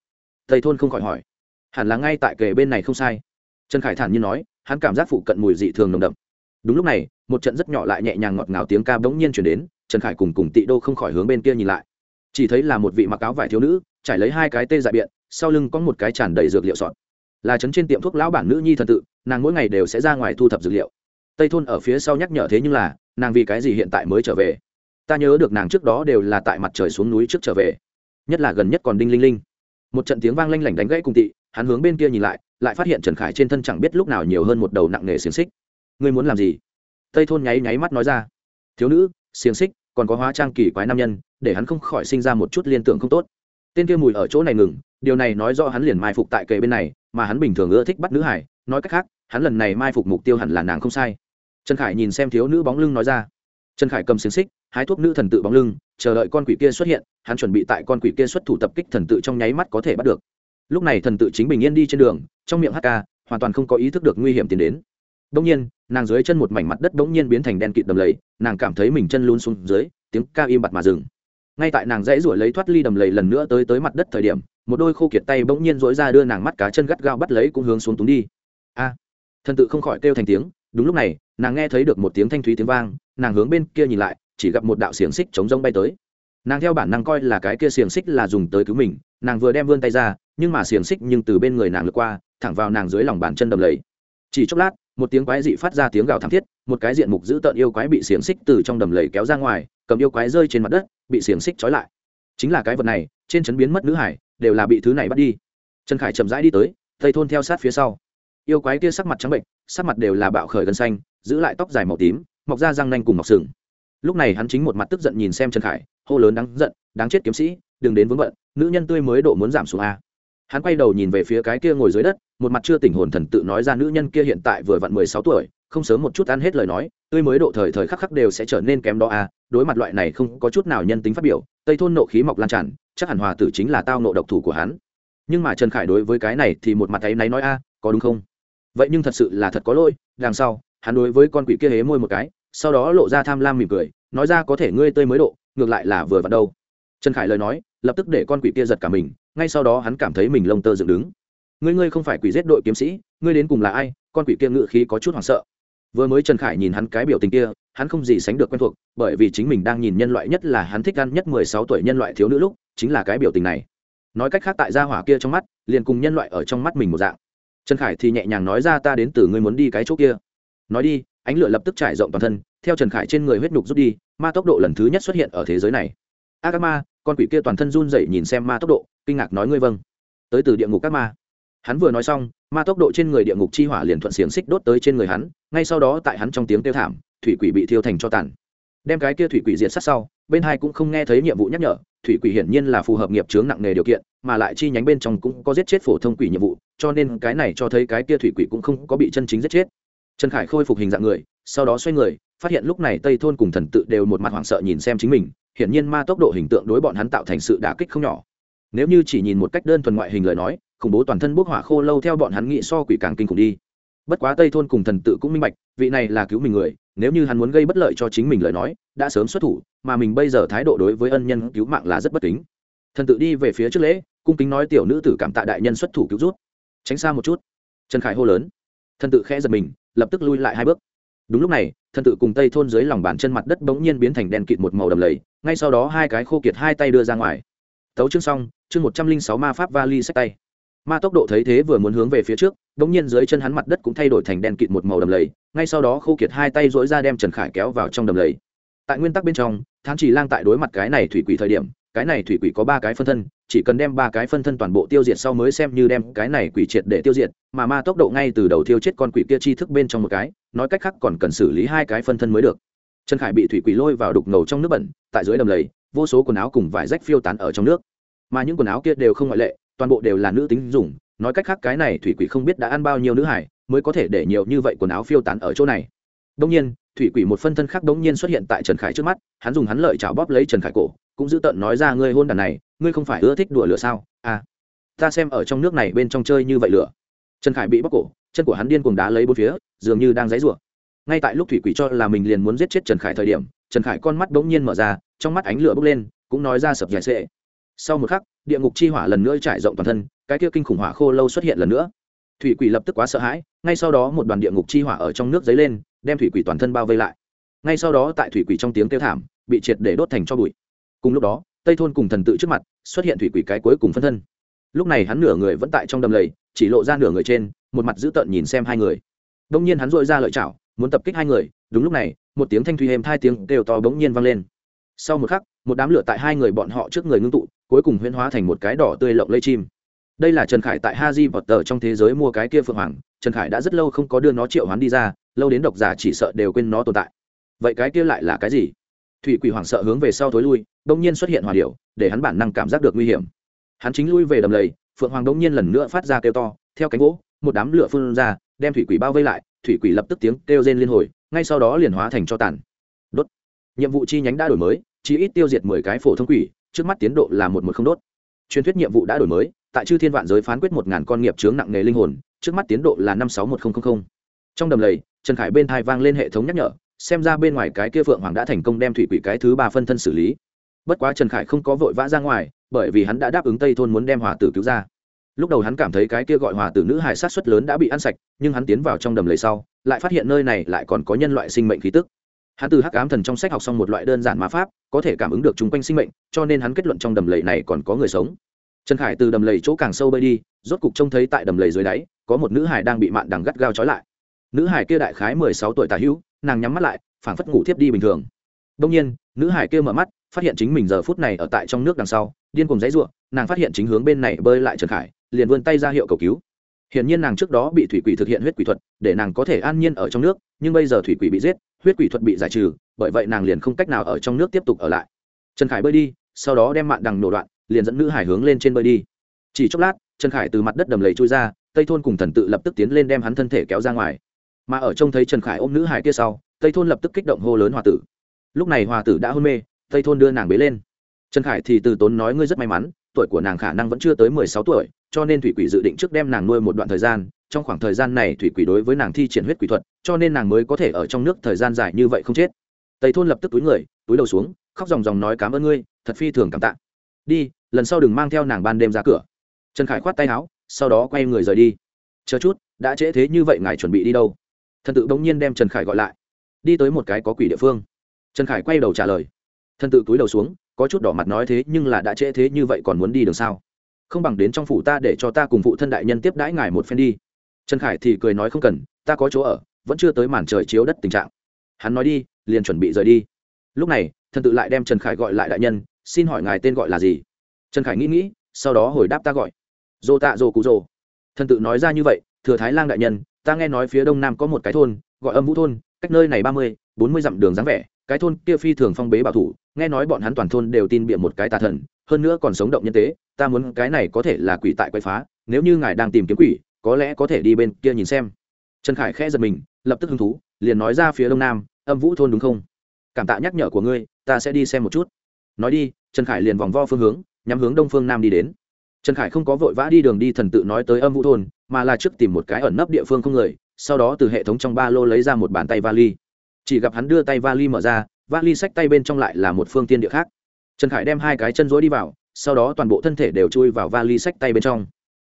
Thầy thôn không khỏi hỏi. Hẳn là ngay tại kề bên này không sai. Trần khải thản nhiên nói, hắn cảm giác phụ cận mùi dị thường nồng đậm. Đúng lúc này, một trận rất nhỏ lại nhẹ nhàng ngọt ngào tiếng ca bỗng nhiên chuyển đến, trần khải cùng cùng tị đô không khỏi hướng bên kia nhìn lại. Chỉ thấy là một vị mặc áo vải thiếu nữ, trải lấy hai cái tê dại biện, sau lưng có một cái tràn đầy dược liệu sọt. Là trấn trên tiệm thuốc lão bản nữ nhi thần tự, nàng mỗi ngày đều sẽ ra ngoài thu thập dược liệu tây thôn ở phía sau nhắc nhở thế nhưng là, nàng vì cái gì hiện tại mới trở về? Ta nhớ được nàng trước đó đều là tại mặt trời xuống núi trước trở về. Nhất là gần nhất còn đinh linh linh. Một trận tiếng vang lanh lảnh đánh gãy cùng tị, hắn hướng bên kia nhìn lại lại phát hiện trần khải trên thân chẳng biết lúc nào nhiều hơn một đầu nặng nề xiềng xích. Ngươi muốn làm gì? Tây thôn nháy nháy mắt nói ra. Thiếu nữ, xiềng xích, còn có hóa trang kỳ quái nam nhân, để hắn không khỏi sinh ra một chút liên tưởng không tốt. Tên kia mùi ở chỗ này ngừng, điều này nói do hắn liền mai phục tại kề bên này, mà hắn bình thường ưa thích bắt nữ hải nói cách khác, hắn lần này mai phục mục tiêu hẳn là nàng không sai trần khải nhìn xem thiếu nữ bóng lưng nói ra. Trần khải cầm xiềng xích, hái thuốc nữ thần tự bóng lưng, chờ đợi con quỷ kia xuất hiện, hắn chuẩn bị tại con quỷ kia xuất thủ tập kích thần tự trong nháy mắt có thể bắt được. Lúc này thần tự chính bình yên đi trên đường, trong miệng hk hoàn toàn không có ý thức được nguy hiểm tiến đến. Đông nhiên, nàng dưới chân một mảnh mặt đất bỗng nhiên biến thành đen kịt đầm lầy, nàng cảm thấy mình chân luôn xuống dưới, tiếng ca im bặt mà dừng. Ngay tại nàng dãy ruổi lấy thoát ly đầm lầy lần nữa tới tới mặt đất thời điểm, một đôi khô kiệt tay bỗng nhiên dối ra đưa nàng mắt cá chân gắt gao bắt lấy cũng hướng xuống túng đi. A! Thần tự không khỏi kêu thành tiếng, đúng lúc này nàng nghe thấy được một tiếng thanh thúy tiếng vang, nàng hướng bên kia nhìn lại, chỉ gặp một đạo xiềng xích chống rông bay tới. Nàng theo bản năng coi là cái kia xiềng xích là dùng tới cứu mình, nàng vừa đem vươn tay ra, nhưng mà xiềng xích nhưng từ bên người nàng lướt qua, thẳng vào nàng dưới lòng bàn chân đầm lầy. Chỉ chốc lát, một tiếng quái dị phát ra tiếng gào thảm thiết, một cái diện mục dữ tợn yêu quái bị xiềng xích từ trong đầm lầy kéo ra ngoài, cầm yêu quái rơi trên mặt đất, bị xiềng xích trói lại. Chính là cái vật này, trên chấn biến mất nữ hải, đều là bị thứ này bắt đi. Trần khải chậm rãi đi tới, tây thôn theo sát phía sau. Yêu quái kia sắc mặt trắng bệnh, sắc mặt đều là bạo khởi gân xanh giữ lại tóc dài màu tím, mọc ra răng nanh cùng mọc sừng. Lúc này hắn chính một mặt tức giận nhìn xem trần khải, hô lớn đáng giận, đáng chết kiếm sĩ, đừng đến vướng bận, nữ nhân tươi mới độ muốn giảm xuống a. Hắn quay đầu nhìn về phía cái kia ngồi dưới đất, một mặt chưa tỉnh hồn thần tự nói ra nữ nhân kia hiện tại vừa vặn mười sáu tuổi, không sớm một chút ăn hết lời nói, tươi mới độ thời thời khắc khắc đều sẽ trở nên kém đó a, đối mặt loại này không có chút nào nhân tính phát biểu, tây thôn nộ khí mọc lan tràn, chắc hẳn hòa tử chính là tao nộ độc thủ của hắn. Nhưng mà trần khải đối với cái này thì một mặt ấy náy nói a, có đúng không? Vậy nhưng thật sự là thật có lỗi, đằng sau hắn đối với con quỷ kia hế môi một cái, sau đó lộ ra tham lam mỉm cười, nói ra có thể ngươi tươi mới độ, ngược lại là vừa vặn đâu. Trần khải lời nói, lập tức để con quỷ kia giật cả mình, ngay sau đó hắn cảm thấy mình lông tơ dựng đứng. Ngươi ngươi không phải quỷ giết đội kiếm sĩ, ngươi đến cùng là ai? Con quỷ kia ngự khí có chút hoảng sợ. Vừa mới trần khải nhìn hắn cái biểu tình kia, hắn không gì sánh được quen thuộc, bởi vì chính mình đang nhìn nhân loại nhất là hắn thích ăn nhất mười sáu tuổi nhân loại thiếu nữ lúc, chính là cái biểu tình này. Nói cách khác tại gia hỏa kia trong mắt, liền cùng nhân loại ở trong mắt mình một dạng. Trần khải thì nhẹ nhàng nói ra ta đến từ ngươi muốn đi cái chỗ kia nói đi, ánh lửa lập tức trải rộng toàn thân, theo trần khải trên người huyết nhục rút đi, ma tốc độ lần thứ nhất xuất hiện ở thế giới này. A các ma con quỷ kia toàn thân run dậy nhìn xem ma tốc độ, kinh ngạc nói ngươi vâng. Tới từ địa ngục các ma. Hắn vừa nói xong, ma tốc độ trên người địa ngục chi hỏa liền thuận xiềng xích đốt tới trên người hắn, ngay sau đó tại hắn trong tiếng kêu thảm, thủy quỷ bị thiêu thành cho tàn. Đem cái kia thủy quỷ diệt sát sau, bên hai cũng không nghe thấy nhiệm vụ nhắc nhở, thủy quỷ hiển nhiên là phù hợp nghiệp chướng nặng nề điều kiện, mà lại chi nhánh bên trong cũng có giết chết phổ thông quỷ nhiệm vụ, cho nên cái này cho thấy cái kia thủy quỷ cũng không có bị chân chính giết chết trần khải khôi phục hình dạng người, sau đó xoay người, phát hiện lúc này tây thôn cùng thần tự đều một mặt hoảng sợ nhìn xem chính mình, hiển nhiên ma tốc độ hình tượng đối bọn hắn tạo thành sự đả kích không nhỏ. Nếu như chỉ nhìn một cách đơn thuần ngoại hình lời nói, khủng bố toàn thân bốc hỏa khô lâu theo bọn hắn nghĩ so quỷ càng kinh khủng đi. Bất quá tây thôn cùng thần tự cũng minh bạch, vị này là cứu mình người, nếu như hắn muốn gây bất lợi cho chính mình lời nói, đã sớm xuất thủ, mà mình bây giờ thái độ đối với ân nhân cứu mạng là rất bất kính. Thần tự đi về phía trước lễ, cung kính nói tiểu nữ tử cảm tạ đại nhân xuất thủ cứu rút. Tránh xa một chút. Trần khải hô lớn. Thần tự khẽ giật mình lập tức lui lại hai bước. Đúng lúc này, thần tự cùng tây thôn dưới lòng bàn chân mặt đất bỗng nhiên biến thành đen kịt một màu đầm lầy, ngay sau đó hai cái khô kiệt hai tay đưa ra ngoài. Tấu chương xong, chương một trăm linh sáu ma pháp vali sách tay. Ma tốc độ thấy thế vừa muốn hướng về phía trước, bỗng nhiên dưới chân hắn mặt đất cũng thay đổi thành đèn kịt một màu đầm lầy, ngay sau đó khô kiệt hai tay dỗi ra đem trần khải kéo vào trong đầm lầy. Tại nguyên tắc bên trong, thán chỉ lang tại đối mặt cái này thủy quỷ thời điểm cái này thủy quỷ có ba cái phân thân, chỉ cần đem ba cái phân thân toàn bộ tiêu diệt sau mới xem như đem cái này quỷ triệt để tiêu diệt, mà ma tốc độ ngay từ đầu tiêu chết con quỷ kia chi thức bên trong một cái, nói cách khác còn cần xử lý hai cái phân thân mới được. Trần khải bị thủy quỷ lôi vào đục ngầu trong nước bẩn, tại dưới đầm lầy, vô số quần áo cùng vải rách phiêu tán ở trong nước. Mà những quần áo kia đều không ngoại lệ, toàn bộ đều là nữ tính dùng, nói cách khác cái này thủy quỷ không biết đã ăn bao nhiêu nữ hải, mới có thể để nhiều như vậy quần áo phiêu tán ở chỗ này đông nhiên, thủy quỷ một phân thân khác đống nhiên xuất hiện tại trần khải trước mắt, hắn dùng hắn lợi chảo bóp lấy trần khải cổ, cũng giữ tợn nói ra, ngươi hôn đàn này, ngươi không phải ưa thích đùa lửa sao? À ta xem ở trong nước này bên trong chơi như vậy lửa. Trần khải bị bóp cổ, chân của hắn điên cuồng đá lấy bốn phía, dường như đang giãy giụa. ngay tại lúc thủy quỷ cho là mình liền muốn giết chết trần khải thời điểm, trần khải con mắt đống nhiên mở ra, trong mắt ánh lửa bốc lên, cũng nói ra sập dài sệ. Sau một khắc, địa ngục chi hỏa lần nữa trải rộng toàn thân, cái kia kinh khủng hỏa khô lâu xuất hiện lần nữa. Thủy quỷ lập tức quá sợ hãi, ngay sau đó một đoàn địa ngục chi hỏa ở trong nước dấy lên đem thủy quỷ toàn thân bao vây lại. Ngay sau đó tại thủy quỷ trong tiếng kêu thảm, bị triệt để đốt thành cho bụi. Cùng lúc đó, tây thôn cùng thần tự trước mặt, xuất hiện thủy quỷ cái cuối cùng phân thân. Lúc này hắn nửa người vẫn tại trong đầm lầy, chỉ lộ ra nửa người trên, một mặt dữ tợn nhìn xem hai người. Đông nhiên hắn dội ra lợi chảo, muốn tập kích hai người, đúng lúc này, một tiếng thanh thủy êm hai tiếng kêu to bỗng nhiên vang lên. Sau một khắc, một đám lửa tại hai người bọn họ trước người ngưng tụ, cuối cùng huyễn hóa thành một cái đỏ tươi lộng lây chim. Đây là trần khải tại ha di vọt tờ trong thế giới mua cái kia phượng hoàng trần khải đã rất lâu không có đưa nó triệu hoán đi ra, lâu đến độc giả chỉ sợ đều quên nó tồn tại. Vậy cái kia lại là cái gì? Thủy quỷ hoảng sợ hướng về sau thối lui đông nhiên xuất hiện hòa điệu để hắn bản năng cảm giác được nguy hiểm. Hắn chính lui về đầm lầy, phượng hoàng đông nhiên lần nữa phát ra kêu to, theo cánh gỗ, một đám lửa phun ra, đem thủy quỷ bao vây lại, thủy quỷ lập tức tiếng kêu rên liên hồi, ngay sau đó liền hóa thành cho tàn. Đốt. Nhiệm vụ chi nhánh đã đổi mới chỉ ít tiêu diệt mười cái phổ thông quỷ, trước mắt tiến độ là một một không đốt. Truyền thuyết nhiệm vụ đã đổi mới, tại chư thiên vạn giới phán quyết một ngàn con nghiệp chướng nặng nghề linh hồn trước mắt tiến độ là năm sáu một nghìn trong đầm lầy, trần khải bên thai vang lên hệ thống nhắc nhở, xem ra bên ngoài cái kia phượng hoàng đã thành công đem thủy quỷ cái thứ ba phân thân xử lý. Bất quá trần khải không có vội vã ra ngoài, bởi vì hắn đã đáp ứng tây thôn muốn đem hòa tử cứu ra. Lúc đầu hắn cảm thấy cái kia gọi hòa tử nữ hải sát xuất lớn đã bị ăn sạch, nhưng hắn tiến vào trong đầm lầy sau, lại phát hiện nơi này lại còn có nhân loại sinh mệnh khí tức. Hắn từ hắc ám thần trong sách học xong một loại đơn giản ma pháp, có thể cảm ứng được chung quanh sinh mệnh, cho nên hắn kết luận trong đầm lầy này còn có người sống. Trần khải từ đầm lầy chỗ càng sâu bơi đi rốt cục trông thấy tại đầm lầy dưới đáy, có một nữ hải đang bị mạn đằng gắt gao trói lại. Nữ hải kia đại khái mười sáu tuổi tà hữu, nàng nhắm mắt lại, phảng phất ngủ thiếp đi bình thường. Đông nhiên, nữ hải kia mở mắt, phát hiện chính mình giờ phút này ở tại trong nước đằng sau, điên cùng dãy ruộng, nàng phát hiện chính hướng bên này bơi lại trần khải, liền vươn tay ra hiệu cầu cứu. Hiển nhiên nàng trước đó bị thủy quỷ thực hiện huyết quỷ thuật, để nàng có thể an nhiên ở trong nước, nhưng bây giờ thủy quỷ bị giết, huyết quỷ thuật bị giải trừ, bởi vậy nàng liền không cách nào ở trong nước tiếp tục ở lại. Trần khải bơi đi, sau đó đem mạn đằng nổ đoạn, liền dẫn nữ hải hướng lên trên bơi đi. Chỉ chốc lát trần khải từ mặt đất đầm lầy trôi ra, tây thôn cùng thần tự lập tức tiến lên đem hắn thân thể kéo ra ngoài. Mà ở trông thấy trần khải ôm nữ hải kia sau, tây thôn lập tức kích động hô lớn hòa tử. Lúc này hòa tử đã hôn mê, tây thôn đưa nàng bế lên. Trần khải thì từ tốn nói ngươi rất may mắn, tuổi của nàng khả năng vẫn chưa tới mười sáu tuổi, cho nên thủy quỷ dự định trước đem nàng nuôi một đoạn thời gian, trong khoảng thời gian này thủy quỷ đối với nàng thi triển huyết quỷ thuật, cho nên nàng mới có thể ở trong nước thời gian dài như vậy không chết. Tây thôn lập tức túi người, túi đầu xuống, khóc dòng dòng nói cảm ơn ngươi, thật phi thường cảm tạ. Đi, lần sau đừng mang theo nàng ban đêm ra cửa trần khải khoát tay áo, sau đó quay người rời đi. Chờ chút, đã trễ thế như vậy ngài chuẩn bị đi đâu? Thần tự bỗng nhiên đem trần khải gọi lại. Đi tới một cái có quỷ địa phương. Trần khải quay đầu trả lời. Thần tự túi đầu xuống, có chút đỏ mặt nói thế nhưng là đã trễ thế như vậy còn muốn đi đường sao? Không bằng đến trong phủ ta để cho ta cùng phụ thân đại nhân tiếp đãi ngài một phen đi. Trần khải thì cười nói không cần, ta có chỗ ở, vẫn chưa tới màn trời chiếu đất tình trạng. Hắn nói đi, liền chuẩn bị rời đi. Lúc này, thần tự lại đem trần khải gọi lại đại nhân, xin hỏi ngài tên gọi là gì? Trần khải nghĩ nghĩ, sau đó hồi đáp ta gọi dô tạ dô cụ dô. Thần tự nói ra như vậy, thừa thái lang đại nhân, ta nghe nói phía đông nam có một cái thôn, gọi âm vũ thôn, cách nơi này ba mươi, bốn mươi dặm đường dáng vẻ. Cái thôn kia phi thường phong bế bảo thủ, nghe nói bọn hắn toàn thôn đều tin bịa một cái tà thần, hơn nữa còn sống động nhân tế, ta muốn cái này có thể là quỷ tại quậy phá, nếu như ngài đang tìm kiếm quỷ, có lẽ có thể đi bên kia nhìn xem. Trần khải khẽ giật mình, lập tức hứng thú, liền nói ra phía đông nam, âm vũ thôn đúng không? Cảm tạ nhắc nhở của ngươi, ta sẽ đi xem một chút. Nói đi, trần khải liền vòng vo phương hướng, nhắm hướng đông phương nam đi đến trần khải không có vội vã đi đường đi thần tự nói tới âm vũ thôn, mà là trước tìm một cái ẩn nấp địa phương không người, sau đó từ hệ thống trong ba lô lấy ra một bàn tay vali. Chỉ gặp hắn đưa tay vali mở ra, vali sách tay bên trong lại là một phương tiên địa khác. Trần khải đem hai cái chân rối đi vào, sau đó toàn bộ thân thể đều chui vào vali sách tay bên trong.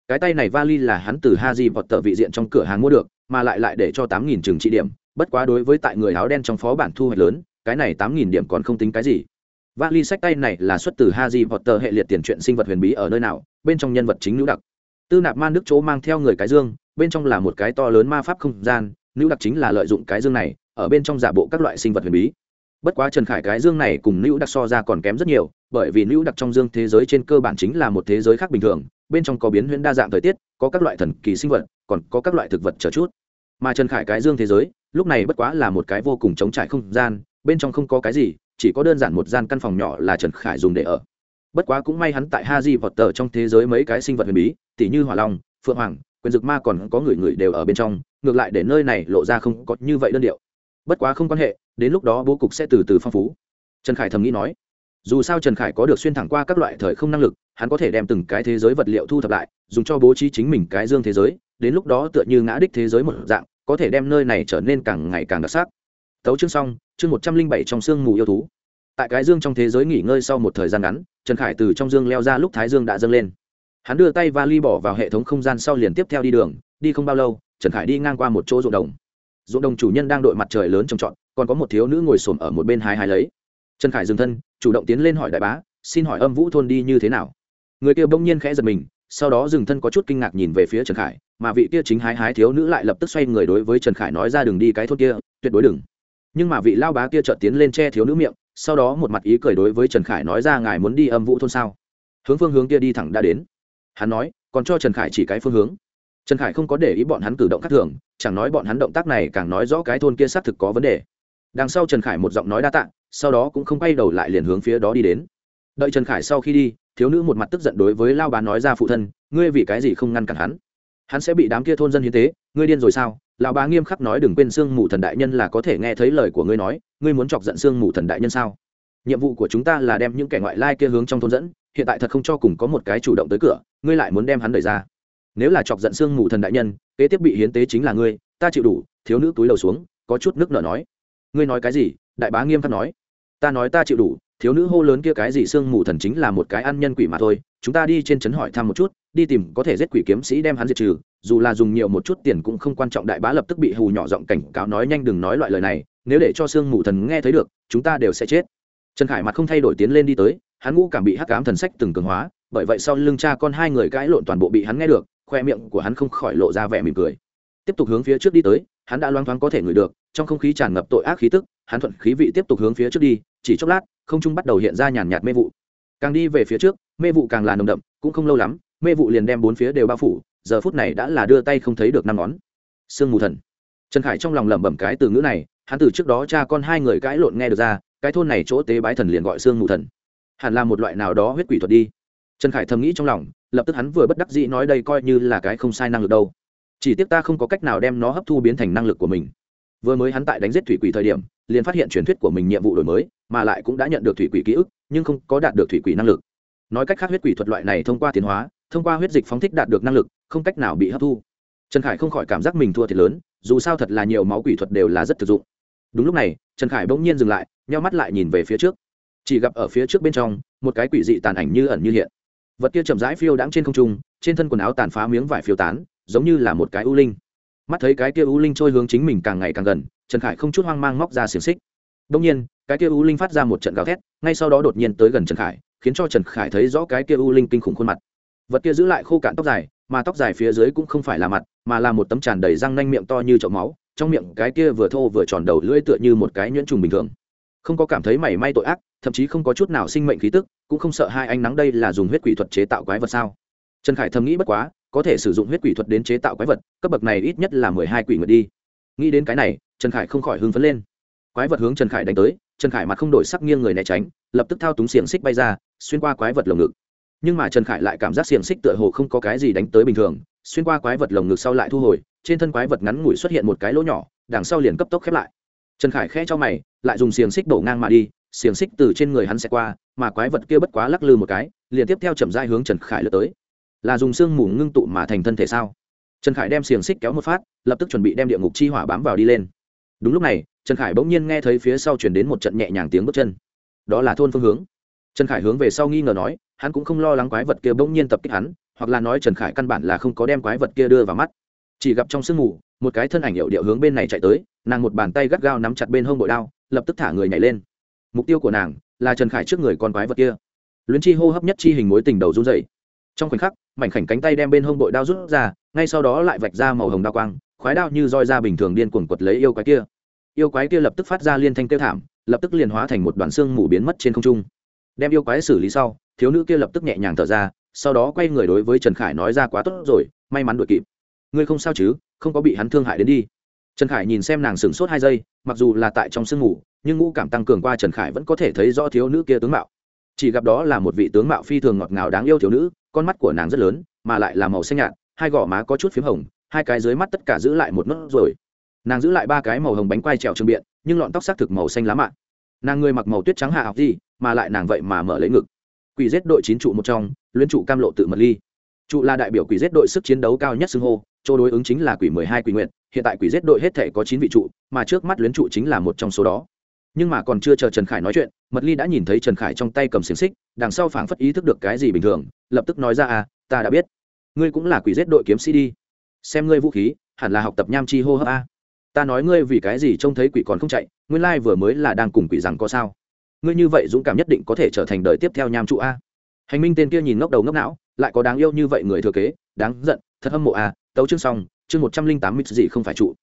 Cái tay này vali là hắn từ ha di vọt tờ vị diện trong cửa hàng mua được, mà lại lại để cho tám nghìn trường trị điểm, bất quá đối với tại người áo đen trong phó bản thu hoạch lớn, cái này tám nghìn điểm còn không tính cái gì. Vali sách tay này là xuất từ ha di vọt tờ hệ liệt tiền truyện sinh vật huyền bí ở nơi nào bên trong nhân vật chính nữ đặc. Tư nạp man nước chỗ mang theo người cái dương, bên trong là một cái to lớn ma pháp không gian, nữ đặc chính là lợi dụng cái dương này, ở bên trong giả bộ các loại sinh vật huyền bí. Bất quá trần khải cái dương này cùng nữ đặc so ra còn kém rất nhiều, bởi vì nữ đặc trong dương thế giới trên cơ bản chính là một thế giới khác bình thường, bên trong có biến huyễn đa dạng thời tiết, có các loại thần kỳ sinh vật, còn có các loại thực vật chờ chút. Mà trần khải cái dương thế giới, lúc này bất quá là một cái vô cùng chống trải không gian, bên trong không có cái gì, chỉ có đơn giản một gian căn phòng nhỏ là trần khải dùng để ở bất quá cũng may hắn tại ha di vọt tờ trong thế giới mấy cái sinh vật huyền bí, tỉ như hỏa long, phượng hoàng, quyền dực ma còn có người người đều ở bên trong, ngược lại để nơi này lộ ra không có như vậy đơn điệu. Bất quá không quan hệ, đến lúc đó bố cục sẽ từ từ phong phú. Trần khải thầm nghĩ nói, dù sao trần khải có được xuyên thẳng qua các loại thời không năng lực, hắn có thể đem từng cái thế giới vật liệu thu thập lại, dùng cho bố trí chính mình cái dương thế giới, đến lúc đó tựa như ngã đích thế giới một dạng, có thể đem nơi này trở nên càng ngày càng đặc sắc. Tấu chương xong, chương một trăm linh bảy trong sương mù yêu thú tại cái dương trong thế giới nghỉ ngơi sau một thời gian ngắn, trần khải từ trong dương leo ra lúc thái dương đã dâng lên. Hắn đưa tay và ly bỏ vào hệ thống không gian sau liền tiếp theo đi đường, đi không bao lâu, trần khải đi ngang qua một chỗ ruộng đồng. Ruộng đồng chủ nhân đang đội mặt trời lớn trồng trọt, còn có một thiếu nữ ngồi xổm ở một bên hai hai lấy. Trần khải dừng thân, chủ động tiến lên hỏi đại bá, xin hỏi âm vũ thôn đi như thế nào? Người kia bỗng nhiên khẽ giật mình, sau đó dừng thân có chút kinh ngạc nhìn về phía trần khải, mà vị kia chính hái hái thiếu nữ lại lập tức xoay người đối với trần khải nói ra đường đi cái thôn kia, tuyệt đối đừng. Nhưng mà vị lao bá kia chợt tiến lên che thiếu nữ miệng sau đó một mặt ý cười đối với trần khải nói ra, ngài muốn đi âm vũ thôn sao? Hướng phương hướng kia đi thẳng đã đến. Hắn nói, còn cho trần khải chỉ cái phương hướng. Trần khải không có để ý bọn hắn cử động khác thường, chẳng nói bọn hắn động tác này càng nói rõ cái thôn kia xác thực có vấn đề. Đằng sau trần khải một giọng nói đa t ạ sau đó cũng không quay đầu lại liền hướng phía đó đi đến. Đợi trần khải sau khi đi, thiếu nữ một mặt tức giận đối với lao bán nói ra, phụ thân, ngươi vì cái gì không ngăn cản hắn? Hắn sẽ bị đám kia thôn dân hiến tế, ngươi điên rồi sao? Lão bá nghiêm khắc nói đừng quên sương mù thần đại nhân là có thể nghe thấy lời của ngươi nói, ngươi muốn chọc giận sương mù thần đại nhân sao? Nhiệm vụ của chúng ta là đem những kẻ ngoại lai kia hướng trong thôn dẫn, hiện tại thật không cho cùng có một cái chủ động tới cửa, ngươi lại muốn đem hắn đẩy ra. Nếu là chọc giận sương mù thần đại nhân, kế tiếp bị hiến tế chính là ngươi, ta chịu đủ, thiếu nữ túi đầu xuống, có chút nước nở nói. Ngươi nói cái gì? Đại bá nghiêm khắc nói. Ta nói ta chịu đủ, thiếu nữ hô lớn kia cái gì sương mù thần chính là một cái ăn nhân quỷ mà thôi chúng ta đi trên trấn hỏi thăm một chút, đi tìm có thể giết quỷ kiếm sĩ đem hắn diệt trừ, dù là dùng nhiều một chút tiền cũng không quan trọng đại bá lập tức bị hù nhỏ giọng cảnh cáo nói nhanh đừng nói loại lời này, nếu để cho sương mù thần nghe thấy được, chúng ta đều sẽ chết. Trần khải mặt không thay đổi tiến lên đi tới, hắn ngũ cảm bị hắc cám thần sách từng cường hóa, bởi vậy sau lưng cha con hai người cãi lộn toàn bộ bị hắn nghe được, khoe miệng của hắn không khỏi lộ ra vẻ mỉm cười. Tiếp tục hướng phía trước đi tới, hắn đã loáng thoáng có thể ngửi được, trong không khí tràn ngập tội ác khí tức, hắn thuận khí vị tiếp tục hướng phía trước đi, chỉ chốc lát, không trung bắt đầu hiện ra nhàn nhạt mê vụ. Càng đi về phía trước mê vụ càng là nồng đậm, cũng không lâu lắm, mê vụ liền đem bốn phía đều bao phủ, giờ phút này đã là đưa tay không thấy được năm ngón. Sương mù thần. Trần khải trong lòng lẩm bẩm cái từ ngữ này, hắn từ trước đó cha con hai người cãi lộn nghe được ra, cái thôn này chỗ tế bái thần liền gọi sương mù thần. Hẳn là một loại nào đó huyết quỷ thuật đi. Trần khải thầm nghĩ trong lòng, lập tức hắn vừa bất đắc dĩ nói đây coi như là cái không sai năng lực đâu. Chỉ tiếc ta không có cách nào đem nó hấp thu biến thành năng lực của mình. Vừa mới hắn tại đánh giết thủy quỷ thời điểm, liền phát hiện truyền thuyết của mình nhiệm vụ đổi mới, mà lại cũng đã nhận được thủy quỷ ký ức, nhưng không có đạt được thủy quỷ năng lực nói cách khác huyết quỷ thuật loại này thông qua tiến hóa, thông qua huyết dịch phóng thích đạt được năng lực, không cách nào bị hấp thu. Trần khải không khỏi cảm giác mình thua thiệt lớn, dù sao thật là nhiều máu quỷ thuật đều là rất thực dụng. Đúng lúc này, trần khải bỗng nhiên dừng lại, nheo mắt lại nhìn về phía trước. Chỉ gặp ở phía trước bên trong, một cái quỷ dị tàn ảnh như ẩn như hiện. Vật kia chậm rãi phiêu đãng trên không trung, trên thân quần áo tàn phá miếng vải phiêu tán, giống như là một cái u linh. Mắt thấy cái kia u linh trôi hướng chính mình càng ngày càng gần, trần khải không chút hoang mang móc ra xiềng xích. Đông nhiên, cái kia u linh phát ra một trận gào thét, ngay sau đó đột nhiên tới gần trần khải khiến cho trần khải thấy rõ cái kia u linh kinh khủng khuôn mặt. Vật kia giữ lại khô cạn tóc dài, mà tóc dài phía dưới cũng không phải là mặt, mà là một tấm tràn đầy răng nanh miệng to như chậu máu, trong miệng cái kia vừa thô vừa tròn đầu lưỡi tựa như một cái nhuyễn trùng bình thường. Không có cảm thấy mảy may tội ác, thậm chí không có chút nào sinh mệnh khí tức, cũng không sợ hai ánh nắng đây là dùng huyết quỷ thuật chế tạo quái vật sao? Trần khải thầm nghĩ bất quá, có thể sử dụng huyết quỷ thuật đến chế tạo quái vật, cấp bậc này ít nhất là mười hai quỷ ngựa đi. Nghĩ đến cái này, trần khải không khỏi hưng phấn lên. Quái vật hướng trần khải đánh tới, trần khải mặt không đổi sắc nghiêng người né tránh, lập tức thao túng xiềng xích bay ra xuyên qua quái vật lồng ngực. Nhưng mà trần khải lại cảm giác xiềng xích tựa hồ không có cái gì đánh tới bình thường, xuyên qua quái vật lồng ngực sau lại thu hồi, trên thân quái vật ngắn ngủi xuất hiện một cái lỗ nhỏ, đằng sau liền cấp tốc khép lại. Trần khải khẽ cho mày, lại dùng xiềng xích đổ ngang mà đi, xiềng xích từ trên người hắn sẽ qua, mà quái vật kia bất quá lắc lư một cái, liền tiếp theo chậm dai hướng trần khải lướt tới. Là dùng xương mù ngưng tụ mà thành thân thể sao? Trần khải đem xiềng xích kéo một phát, lập tức chuẩn bị đem địa ngục chi hỏa bám vào đi lên. Đúng lúc này, trần khải bỗng nhiên nghe thấy phía sau chuyển đến một trận nhẹ nhàng tiếng bước chân. Đó là thôn phương hướng trần khải hướng về sau nghi ngờ nói, hắn cũng không lo lắng quái vật kia bỗng nhiên tập kích hắn, hoặc là nói trần khải căn bản là không có đem quái vật kia đưa vào mắt. Chỉ gặp trong sương mù, một cái thân ảnh hiệu điệu hướng bên này chạy tới, nàng một bàn tay gắt gao nắm chặt bên hông bội đao, lập tức thả người nhảy lên. Mục tiêu của nàng là trần khải trước người con quái vật kia. Luyến chi hô hấp nhất chi hình mối tình đầu run dày trong khoảnh khắc, mảnh khảnh cánh tay đem bên hông bội đao rút ra, ngay sau đó lại vạch ra màu hồng đao quang, khoái đao như roi ra bình thường điên cuồng quật lấy yêu quái kia. Yêu quái kia lập tức phát ra liên thanh kêu thảm, lập tức liền hóa thành một đoàn xương mù biến mất trên không trung đem yêu quái xử lý sau, thiếu nữ kia lập tức nhẹ nhàng thở ra, sau đó quay người đối với trần khải nói ra quá tốt rồi, may mắn đuổi kịp. Ngươi không sao chứ, không có bị hắn thương hại đến đi. Trần khải nhìn xem nàng sửng sốt hai giây, mặc dù là tại trong sương ngủ, nhưng ngũ cảm tăng cường qua trần khải vẫn có thể thấy rõ thiếu nữ kia tướng mạo. Chỉ gặp đó là một vị tướng mạo phi thường ngọt ngào đáng yêu thiếu nữ, con mắt của nàng rất lớn, mà lại là màu xanh nhạt, hai gò má có chút p h í m hồng, hai cái dưới mắt tất cả giữ lại một nốt rồi nàng giữ lại ba cái màu hồng bánh quai trèo trường biện, nhưng lọn tóc xác thực màu xanh lá mạ nàng người mặc màu tuyết trắng hạ học gì, mà lại nàng vậy mà mở lấy ngực. Quỷ giết đội chín trụ một trong, luyến trụ cam lộ tự mật ly. Trụ là đại biểu quỷ giết đội sức chiến đấu cao nhất xưng hô, chỗ đối ứng chính là quỷ mười hai quỷ nguyện, hiện tại quỷ giết đội hết thể có chín vị trụ, mà trước mắt luyến trụ chính là một trong số đó. Nhưng mà còn chưa chờ trần khải nói chuyện, mật ly đã nhìn thấy trần khải trong tay cầm xiềng xích, đằng sau phảng phất ý thức được cái gì bình thường, lập tức nói ra à ta đã biết. Ngươi cũng là quỷ giết đội kiếm sĩ đi. Xem ngươi vũ khí, hẳn là học tập nham chi hô hấp a ta nói ngươi vì cái gì trông thấy quỷ còn không chạy, nguyên lai vừa mới là đang cùng quỷ rằng có sao. Ngươi như vậy dũng cảm nhất định có thể trở thành đời tiếp theo nham trụ a. Hành minh tên kia nhìn ngốc đầu ngốc não, lại có đáng yêu như vậy người thừa kế, đáng giận, thật hâm mộ a, tấu chương xong, chương một trăm linh tám mít gì không phải trụ.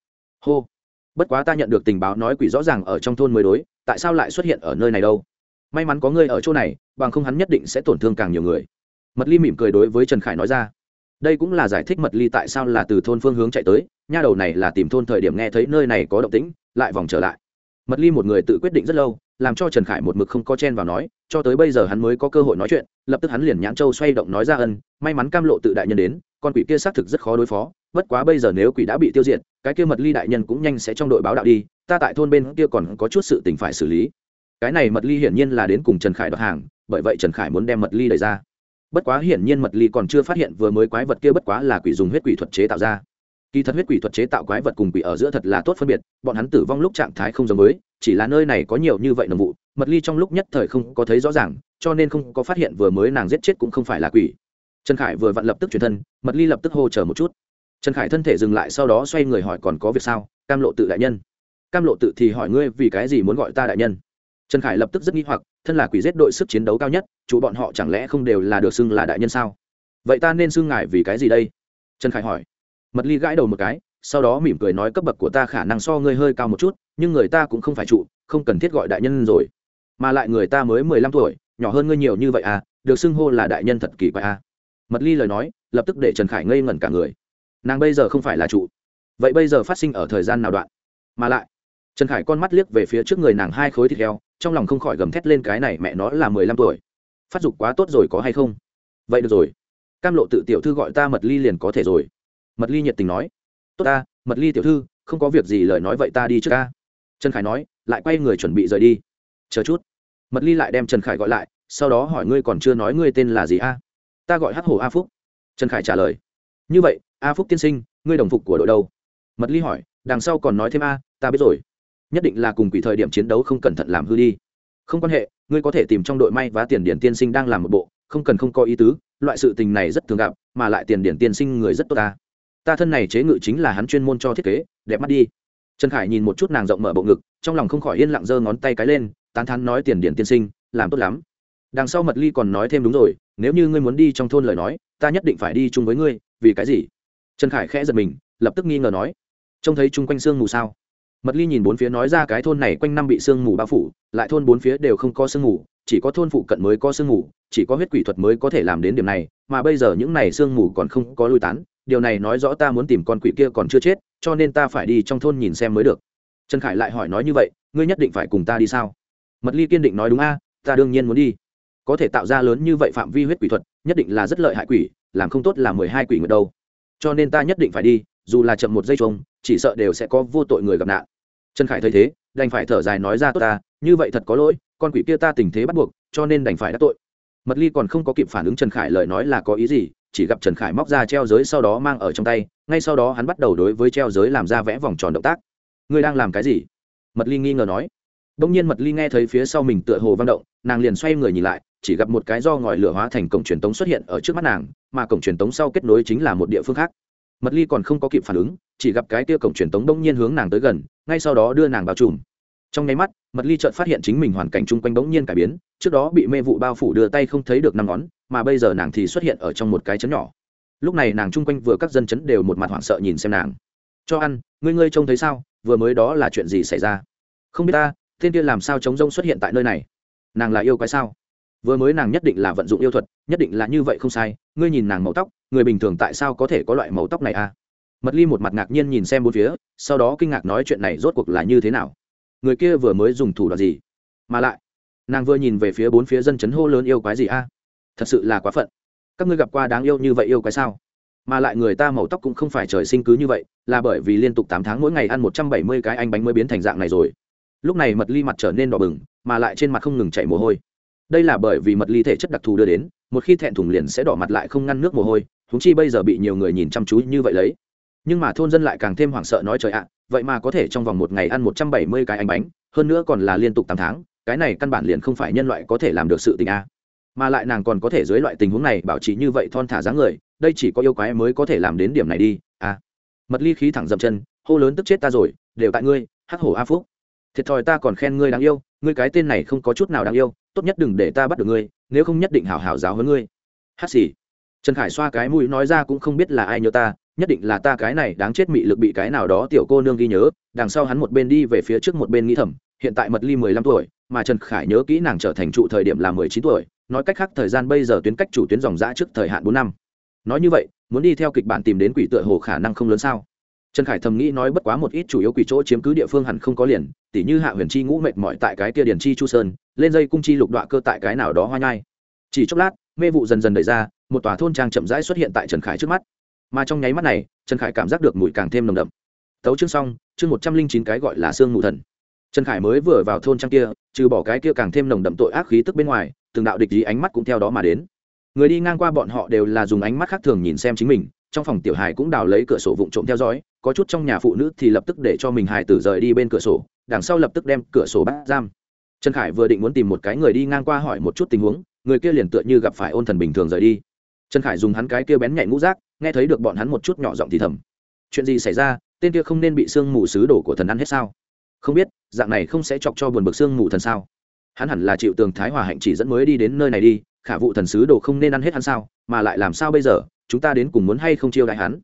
Hô. Bất quá ta nhận được tình báo nói quỷ rõ ràng ở trong thôn mới đối, tại sao lại xuất hiện ở nơi này đâu? May mắn có ngươi ở chỗ này, bằng không hắn nhất định sẽ tổn thương càng nhiều người. Mật ly mỉm cười đối với trần khải nói ra đây cũng là giải thích mật ly tại sao là từ thôn phương hướng chạy tới, nha đầu này là tìm thôn thời điểm nghe thấy nơi này có động tĩnh, lại vòng trở lại. Mật ly một người tự quyết định rất lâu, làm cho trần khải một mực không có chen vào nói, cho tới bây giờ hắn mới có cơ hội nói chuyện, lập tức hắn liền nhãn châu xoay động nói ra ân, may mắn cam lộ tự đại nhân đến, con quỷ kia xác thực rất khó đối phó, bất quá bây giờ nếu quỷ đã bị tiêu diệt, cái kia mật ly đại nhân cũng nhanh sẽ trong đội báo đạo đi, ta tại thôn bên kia còn có chút sự tình phải xử lý. Cái này mật ly hiển nhiên là đến cùng trần khải đoạt hàng, bởi vậy trần khải muốn đem mật ly đẩy ra bất quá hiển nhiên mật ly còn chưa phát hiện vừa mới quái vật kia bất quá là quỷ dùng huyết quỷ thuật chế tạo ra. Kỳ thật huyết quỷ thuật chế tạo quái vật cùng quỷ ở giữa thật là tốt phân biệt, bọn hắn tử vong lúc trạng thái không giống với, chỉ là nơi này có nhiều như vậy nồng vụ, mật ly trong lúc nhất thời không có thấy rõ ràng, cho nên không có phát hiện vừa mới nàng giết chết cũng không phải là quỷ. Trần khải vừa vặn lập tức chuyển thân, mật ly lập tức hô chờ một chút. Trần khải thân thể dừng lại sau đó xoay người hỏi còn có việc sao? Cam lộ tự đại nhân. Cam lộ tự thì hỏi ngươi vì cái gì muốn gọi ta đại nhân? Trần khải lập tức rất nghi hoặc, thân là quỷ giết đội sức chiến đấu cao nhất, chủ bọn họ chẳng lẽ không đều là được xưng là đại nhân sao? Vậy ta nên xưng ngài vì cái gì đây? Trần khải hỏi. Mật ly gãi đầu một cái, sau đó mỉm cười nói cấp bậc của ta khả năng so ngươi hơi cao một chút, nhưng người ta cũng không phải trụ, không cần thiết gọi đại nhân rồi. Mà lại người ta mới mười lăm tuổi, nhỏ hơn ngươi nhiều như vậy à được xưng hô là đại nhân thật kỳ quái à. Mật ly lời nói, lập tức để trần khải ngây ngẩn cả người. Nàng bây giờ không phải là trụ. Vậy bây giờ phát sinh ở thời gian nào đoạn? Mà lại, trần khải con mắt liếc về phía trước người nàng hai khối thịt heo trong lòng không khỏi gầm thét lên cái này mẹ nó là mười lăm tuổi. Phát dục quá tốt rồi có hay không? Vậy được rồi. Cam lộ tự tiểu thư gọi ta mật ly liền có thể rồi. Mật ly nhiệt tình nói. Tốt ta, mật ly tiểu thư, không có việc gì lời nói vậy ta đi trước ca. Trần khải nói, lại quay người chuẩn bị rời đi. Chờ chút. Mật ly lại đem trần khải gọi lại, sau đó hỏi ngươi còn chưa nói ngươi tên là gì a? Ta gọi hắc hồ a phúc. Trần khải trả lời. Như vậy, a phúc tiên sinh, ngươi đồng phục của đội đâu? Mật ly hỏi, đằng sau còn nói thêm a, ta biết rồi nhất định là cùng quỷ thời điểm chiến đấu không cẩn thận làm hư đi. Không quan hệ, ngươi có thể tìm trong đội may và tiền điển tiên sinh đang làm một bộ, không cần không có ý tứ, loại sự tình này rất thường gặp, mà lại tiền điển tiên sinh người rất tốt ta. Ta thân này chế ngự chính là hắn chuyên môn cho thiết kế, đẹp mắt đi. Trần khải nhìn một chút nàng rộng mở bộ ngực, trong lòng không khỏi yên lặng giơ ngón tay cái lên, tán thán nói tiền điển tiên sinh, làm tốt lắm. Đằng sau mật ly còn nói thêm đúng rồi, nếu như ngươi muốn đi trong thôn lời nói, ta nhất định phải đi chung với ngươi, vì cái gì? Trần khải khẽ giật mình, lập tức nghi ngờ nói. Trông thấy chung quanh sương mù sao? Mật ly nhìn bốn phía nói ra cái thôn này quanh năm bị sương mù bao phủ, lại thôn bốn phía đều không có sương mù, chỉ có thôn phụ cận mới có sương mù, chỉ có huyết quỷ thuật mới có thể làm đến điểm này, mà bây giờ những này sương mù còn không có lui tán, điều này nói rõ ta muốn tìm con quỷ kia còn chưa chết, cho nên ta phải đi trong thôn nhìn xem mới được. Trần khải lại hỏi nói như vậy, ngươi nhất định phải cùng ta đi sao? Mật ly kiên định nói đúng a, ta đương nhiên muốn đi. Có thể tạo ra lớn như vậy phạm vi huyết quỷ thuật, nhất định là rất lợi hại quỷ, làm không tốt là mười hai quỷ nguyệt đâu. Cho nên ta nhất định phải đi dù là chậm một giây chung, chỉ sợ đều sẽ có vô tội người gặp nạn. Trần khải thấy thế, đành phải thở dài nói ra, tốt ta, như vậy thật có lỗi, con quỷ kia ta tình thế bắt buộc, cho nên đành phải đắc tội. Mật ly còn không có kịp phản ứng trần khải lời nói là có ý gì, chỉ gặp trần khải móc ra treo giới sau đó mang ở trong tay, ngay sau đó hắn bắt đầu đối với treo giới làm ra vẽ vòng tròn động tác. Ngươi đang làm cái gì? Mật ly nghi ngờ nói. Đông nhiên mật ly nghe thấy phía sau mình tựa hồ vang động, nàng liền xoay người nhìn lại, chỉ gặp một cái do ngòi lửa hóa thành cổng truyền tống xuất hiện ở trước mắt nàng, mà cổng truyền tống sau kết nối chính là một địa phương khác mật ly còn không có kịp phản ứng, chỉ gặp cái kia cổng truyền tống đông nhiên hướng nàng tới gần, ngay sau đó đưa nàng vào trùm. Trong nháy mắt, mật ly chợt phát hiện chính mình hoàn cảnh chung quanh bỗng nhiên cải biến, trước đó bị mê vụ bao phủ đưa tay không thấy được năm ngón, mà bây giờ nàng thì xuất hiện ở trong một cái chấn nhỏ. Lúc này nàng chung quanh vừa các dân chấn đều một mặt hoảng sợ nhìn xem nàng. Cho ăn, ngươi ngươi trông thấy sao? Vừa mới đó là chuyện gì xảy ra? Không biết ta, tên kia làm sao chống rông xuất hiện tại nơi này? Nàng là yêu quái sao? Vừa mới nàng nhất định là vận dụng yêu thuật, nhất định là như vậy không sai, ngươi nhìn nàng màu tóc, người bình thường tại sao có thể có loại màu tóc này à? Mật ly một mặt ngạc nhiên nhìn xem bốn phía, sau đó kinh ngạc nói chuyện này rốt cuộc là như thế nào? Người kia vừa mới dùng thủ đoạn gì? Mà lại, nàng vừa nhìn về phía bốn phía dân chấn hô lớn yêu quái gì a thật sự là quá phận. Các ngươi gặp qua đáng yêu như vậy yêu quái sao? Mà lại người ta màu tóc cũng không phải trời sinh cứ như vậy, là bởi vì liên tục tám tháng mỗi ngày ăn một trăm bảy mươi cái anh bánh mới biến thành dạng này rồi. Lúc này mật ly mặt trở nên đỏ bừng, mà lại trên mặt không ngừng chảy mồ hôi đây là bởi vì mật ly thể chất đặc thù đưa đến, một khi thẹn thùng liền sẽ đỏ mặt lại không ngăn nước mồ hôi húng chi bây giờ bị nhiều người nhìn chăm chú như vậy lấy. Nhưng mà thôn dân lại càng thêm hoảng sợ nói trời ạ à, vậy mà có thể trong vòng một ngày ăn một trăm bảy mươi cái anh bánh, hơn nữa còn là liên tục tám tháng, cái này căn bản liền không phải nhân loại có thể làm được sự tình a. Mà lại nàng còn có thể dưới loại tình huống này bảo trì như vậy thon thả dáng người, đây chỉ có yêu quái mới có thể làm đến điểm này đi, a. Mật ly khí thẳng dậm chân, hô lớn tức chết ta rồi, đều tại ngươi, hắc hổ a phúc. Thiệt thòi ta còn khen ngươi đáng yêu, ngươi cái tên này không có chút nào đáng yêu tốt nhất đừng để ta bắt được ngươi, nếu không nhất định hảo hảo giáo hơn ngươi. Hát xì. Trần khải xoa cái mũi nói ra cũng không biết là ai nhớ ta, nhất định là ta cái này đáng chết mị lực bị cái nào đó tiểu cô nương ghi nhớ, đằng sau hắn một bên đi về phía trước một bên nghĩ thầm, hiện tại mật ly mười lăm tuổi, mà trần khải nhớ kỹ nàng trở thành trụ thời điểm là mười chín tuổi, nói cách khác thời gian bây giờ tuyến cách chủ tuyến dòng giã trước thời hạn bốn năm. Nói như vậy, muốn đi theo kịch bản tìm đến quỷ tựa hồ khả năng không lớn sao? Trần khải thầm nghĩ nói bất quá một ít chủ yếu quỷ chỗ chiếm cứ địa phương hẳn không có liền, tỉ như hạ huyền chi ngũ mệt mỏi tại cái kia điển chi chu sơn lên dây cung chi lục đoạn cơ tại cái nào đó hoa nhai. Chỉ chốc lát, mê vụ dần dần đẩy ra, một tòa thôn trang chậm rãi xuất hiện tại trần khải trước mắt. Mà trong nháy mắt này, trần khải cảm giác được mùi càng thêm nồng đậm. Tấu chương xong, chương một trăm linh chín cái gọi là sương mù thần. Trần khải mới vừa vào thôn trang kia, trừ bỏ cái kia càng thêm nồng đậm tội ác khí tức bên ngoài, từng đạo địch ý ánh mắt cũng theo đó mà đến. Người đi ngang qua bọn họ đều là dùng ánh mắt khác thường nhìn xem chính mình, trong phòng tiểu hài cũng đào lấy cửa sổ vụng trộm theo dõi, có chút trong nhà phụ nữ thì lập tức để cho mình hài tử rời đi bên cửa sổ, đằng sau lập tức đem cửa sổ bắt giam trần khải vừa định muốn tìm một cái người đi ngang qua hỏi một chút tình huống, người kia liền tựa như gặp phải ôn thần bình thường rời đi. Trần khải dùng hắn cái kia bén nhạy ngũ rác nghe thấy được bọn hắn một chút nhỏ giọng thì thầm. Chuyện gì xảy ra? Tên kia không nên bị sương mù sứ đổ của thần ăn hết sao? Không biết, dạng này không sẽ chọc cho buồn bực sương mù thần sao? Hắn hẳn là chịu tường thái hòa hạnh chỉ dẫn mới đi đến nơi này đi, khả vụ thần sứ đồ không nên ăn hết hắn sao? Mà lại làm sao bây giờ? Chúng ta đến cùng muốn hay không chiêu đại hắn?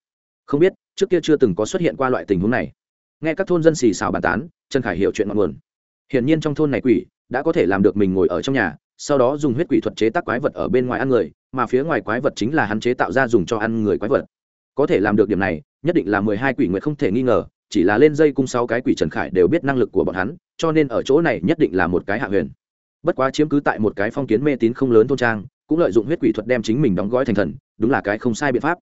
Không biết, trước kia chưa từng có xuất hiện qua loại tình huống này. Nghe các thôn dân xì xào bàn tán, trần khải hiểu chuyện ngọn nguồn hiển nhiên trong thôn này quỷ đã có thể làm được mình ngồi ở trong nhà, sau đó dùng huyết quỷ thuật chế tác quái vật ở bên ngoài ăn người, mà phía ngoài quái vật chính là hắn chế tạo ra dùng cho ăn người quái vật. Có thể làm được điểm này, nhất định là mười hai quỷ nguyện không thể nghi ngờ, chỉ là lên dây cung sáu cái quỷ trần khải đều biết năng lực của bọn hắn, cho nên ở chỗ này nhất định là một cái hạ huyền. Bất quá chiếm cứ tại một cái phong kiến mê tín không lớn thôn trang, cũng lợi dụng huyết quỷ thuật đem chính mình đóng gói thành thần, đúng là cái không sai biện pháp.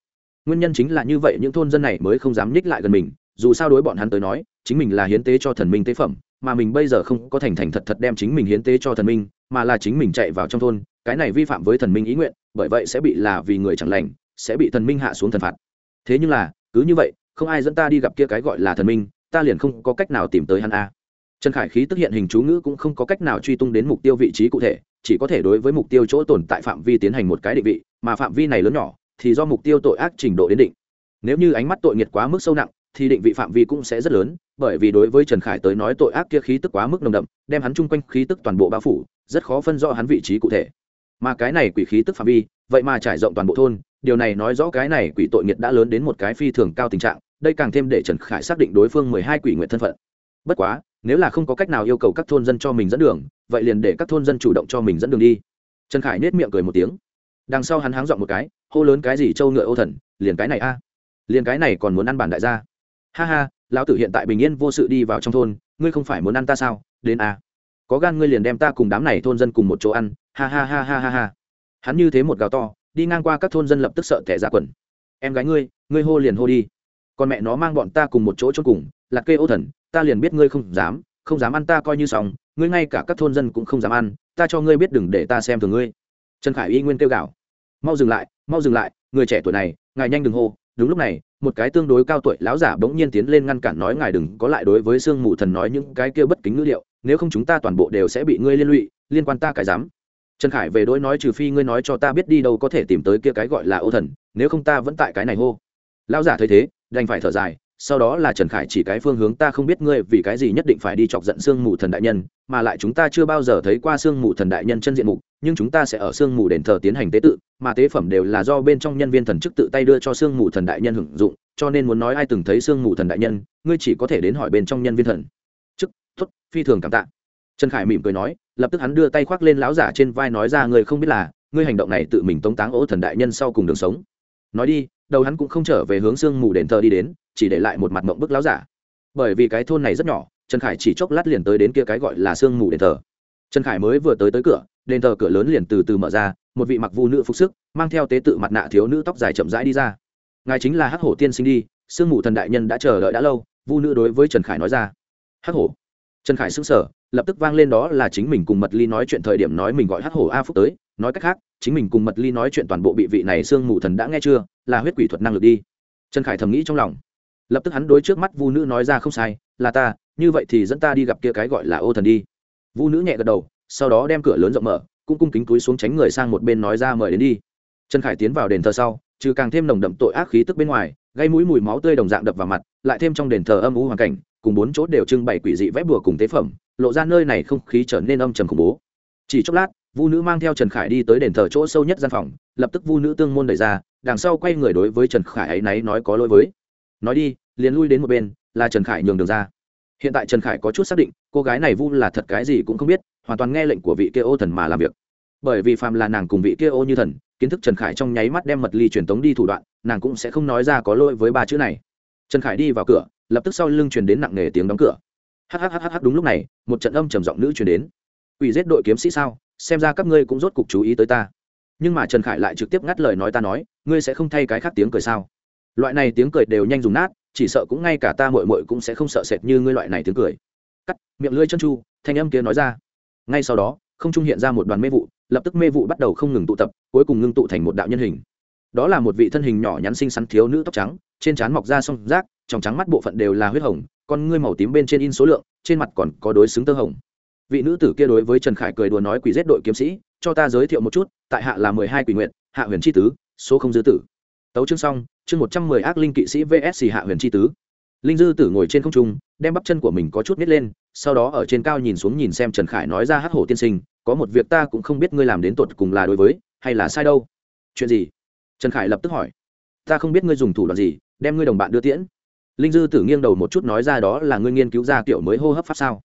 Nguyên nhân chính là như vậy, những thôn dân này mới không dám nhích lại gần mình, dù sao đối bọn hắn tới nói, chính mình là hiến tế cho thần minh tế phẩm mà mình bây giờ không có thành thành thật thật đem chính mình hiến tế cho thần minh, mà là chính mình chạy vào trong thôn, cái này vi phạm với thần minh ý nguyện, bởi vậy sẽ bị là vì người chẳng lành, sẽ bị thần minh hạ xuống thần phạt. Thế nhưng là, cứ như vậy, không ai dẫn ta đi gặp kia cái gọi là thần minh, ta liền không có cách nào tìm tới hắn a. Trần khải khí tức hiện hình chú ngữ cũng không có cách nào truy tung đến mục tiêu vị trí cụ thể, chỉ có thể đối với mục tiêu chỗ tồn tại phạm vi tiến hành một cái định vị, mà phạm vi này lớn nhỏ, thì do mục tiêu tội ác trình độ đến định. Nếu như ánh mắt tội nghiệt quá mức sâu nặng thì định vị phạm vi cũng sẽ rất lớn, bởi vì đối với trần khải tới nói tội ác kia khí tức quá mức nồng đậm, đem hắn chung quanh khí tức toàn bộ bao phủ, rất khó phân rõ hắn vị trí cụ thể. Mà cái này quỷ khí tức phạm vi, vậy mà trải rộng toàn bộ thôn, điều này nói rõ cái này quỷ tội nghiệt đã lớn đến một cái phi thường cao tình trạng, đây càng thêm để trần khải xác định đối phương mười hai quỷ nguyện thân phận. Bất quá, nếu là không có cách nào yêu cầu các thôn dân cho mình dẫn đường, vậy liền để các thôn dân chủ động cho mình dẫn đường đi. Trần khải nết miệng cười một tiếng. Đằng sau hắn háng dọn một cái, hô lớn cái gì trâu ngựa ô thần, liền cái này a. Liền cái này còn muốn ăn bản đại gia ha ha, lão tử hiện tại bình yên vô sự đi vào trong thôn, ngươi không phải muốn ăn ta sao? Đến à? có gan ngươi liền đem ta cùng đám này thôn dân cùng một chỗ ăn. Ha ha ha ha ha ha. Hắn như thế một gào to, đi ngang qua các thôn dân lập tức sợ tẻ ra quần. Em gái ngươi ngươi hô liền hô đi. Còn mẹ nó mang bọn ta cùng một chỗ chôn cùng là kê ô thần, ta liền biết ngươi không dám không dám ăn ta coi như xong, ngươi ngay cả các thôn dân cũng không dám ăn, ta cho ngươi biết đừng để ta xem thường ngươi. Trần khải y nguyên kêu gào. Mau dừng lại, mau dừng lại, người trẻ tuổi này, ngài nhanh đừng hô đúng lúc này, một cái tương đối cao tuổi lão giả bỗng nhiên tiến lên ngăn cản nói, ngài đừng có lại đối với sương mù thần nói những cái kia bất kính ngữ liệu nếu không chúng ta toàn bộ đều sẽ bị ngươi liên lụy, liên quan ta cái dám trần khải về đối nói, trừ phi ngươi nói cho ta biết đi đâu có thể tìm tới kia cái gọi là ô thần, nếu không ta vẫn tại cái này hô. Lão giả thấy thế, đành phải thở dài, sau đó là trần khải chỉ cái phương hướng, ta không biết ngươi vì cái gì nhất định phải đi chọc giận sương mù thần đại nhân mà lại chúng ta chưa bao giờ thấy qua sương mù thần đại nhân chân diện mục, nhưng chúng ta sẽ ở sương mù đền thờ tiến hành tế tự, mà tế phẩm đều là do bên trong nhân viên thần chức tự tay đưa cho sương mù thần đại nhân hưởng dụng, cho nên muốn nói ai từng thấy sương mù thần đại nhân, ngươi chỉ có thể đến hỏi bên trong nhân viên thần. Chức tuất phi thường cảm tạ. Trần khải mỉm cười nói, lập tức hắn đưa tay khoác lên lão giả trên vai nói ra ngươi không biết là, ngươi hành động này tự mình tống táng ố thần đại nhân sau cùng đường sống. Nói đi, đầu hắn cũng không trở về hướng sương mù đền thờ đi đến, chỉ để lại một mặt mộng bức láo giả. Bởi vì cái thôn này rất nhỏ trần khải chỉ chốc lát liền tới đến kia cái gọi là sương mù đền thờ. Trần khải mới vừa tới tới cửa, đền thờ cửa lớn liền từ từ mở ra, một vị mặc vu nữ phục sức, mang theo tế tự mặt nạ thiếu nữ tóc dài chậm rãi đi ra. Ngài chính là hắc hổ tiên sinh đi, sương mù thần đại nhân đã chờ đợi đã lâu, vu nữ đối với trần khải nói ra. Hắc hổ. Trần khải xứng sở lập tức vang lên đó là chính mình cùng mật ly nói chuyện thời điểm nói mình gọi hắc hổ a phúc tới, nói cách khác, chính mình cùng mật ly nói chuyện toàn bộ bị vị này sương mù thần đã nghe chưa, là huyết quỷ thuật năng lực đi. Trần khải thầm nghĩ trong lòng lập tức hắn đối trước mắt vu nữ nói ra không sai, là ta, như vậy thì dẫn ta đi gặp kia cái gọi là ô thần đi. Vu nữ nhẹ gật đầu, sau đó đem cửa lớn rộng mở, cũng cung kính túi xuống tránh người sang một bên nói ra mời đến đi. Trần khải tiến vào đền thờ sau, trừ càng thêm nồng đậm tội ác khí tức bên ngoài, gây mũi mùi máu tươi đồng dạng đập vào mặt, lại thêm trong đền thờ âm u hoàn cảnh, cùng bốn chỗ đều trưng bày quỷ dị vẽ bùa cùng tế phẩm, lộ ra nơi này không khí trở nên âm trầm khủng bố. Chỉ chốc lát, vu nữ mang theo trần khải đi tới đền thờ chỗ sâu nhất gian phòng, lập tức vu nữ tương môn đẩy ra, đằng sau quay người đối với trần khải ấy náy nói có lỗi với nói đi, liền lui đến một bên, là trần khải nhường đường ra. Hiện tại trần khải có chút xác định, cô gái này vu là thật cái gì cũng không biết, hoàn toàn nghe lệnh của vị kia ô thần mà làm việc. Bởi vì phàm là nàng cùng vị kia ô như thần, kiến thức trần khải trong nháy mắt đem mật ly truyền tống đi thủ đoạn, nàng cũng sẽ không nói ra có lỗi với ba chữ này. Trần khải đi vào cửa, lập tức sau lưng truyền đến nặng nề tiếng đóng cửa. Hhhh đúng lúc này, một trận âm trầm giọng nữ truyền đến. Ủy giết đội kiếm sĩ sao? Xem ra các ngươi cũng rốt cục chú ý tới ta. Nhưng mà trần khải lại trực tiếp ngắt lời nói ta nói, ngươi sẽ không thay cái khác tiếng cười sao? Loại này tiếng cười đều nhanh dùng nát, chỉ sợ cũng ngay cả ta mội mội cũng sẽ không sợ sệt như ngươi loại này tiếng cười. Cắt, miệng lưỡi chân chu, thanh âm kia nói ra. Ngay sau đó, không trung hiện ra một đoàn mê vụ, lập tức mê vụ bắt đầu không ngừng tụ tập, cuối cùng ngưng tụ thành một đạo nhân hình. Đó là một vị thân hình nhỏ nhắn xinh xắn thiếu nữ tóc trắng, trên trán mọc ra song rác, trong trắng mắt bộ phận đều là huyết hồng, con ngươi màu tím bên trên in số lượng, trên mặt còn có đối xứng tơ hồng. Vị nữ tử kia đối với trần khải cười đùa nói quỷ giết đội kiếm sĩ, cho ta giới thiệu một chút, tại hạ là mười hai quỷ nguyện hạ huyền tri tứ, số không dư tử. Tấu chương xong chương một trăm mười ác linh kỵ sĩ vs hạ huyền Chi tứ. Linh dư tử ngồi trên không trung, đem bắp chân của mình có chút nít lên, sau đó ở trên cao nhìn xuống nhìn xem trần khải nói ra hát hổ tiên sinh, có một việc ta cũng không biết ngươi làm đến tột cùng là đối với, hay là sai đâu? Chuyện gì? Trần khải lập tức hỏi. Ta không biết ngươi dùng thủ đoạn gì, đem ngươi đồng bạn đưa tiễn. Linh dư tử nghiêng đầu một chút nói ra đó là ngươi nghiên cứu ra kiểu mới hô hấp pháp sao?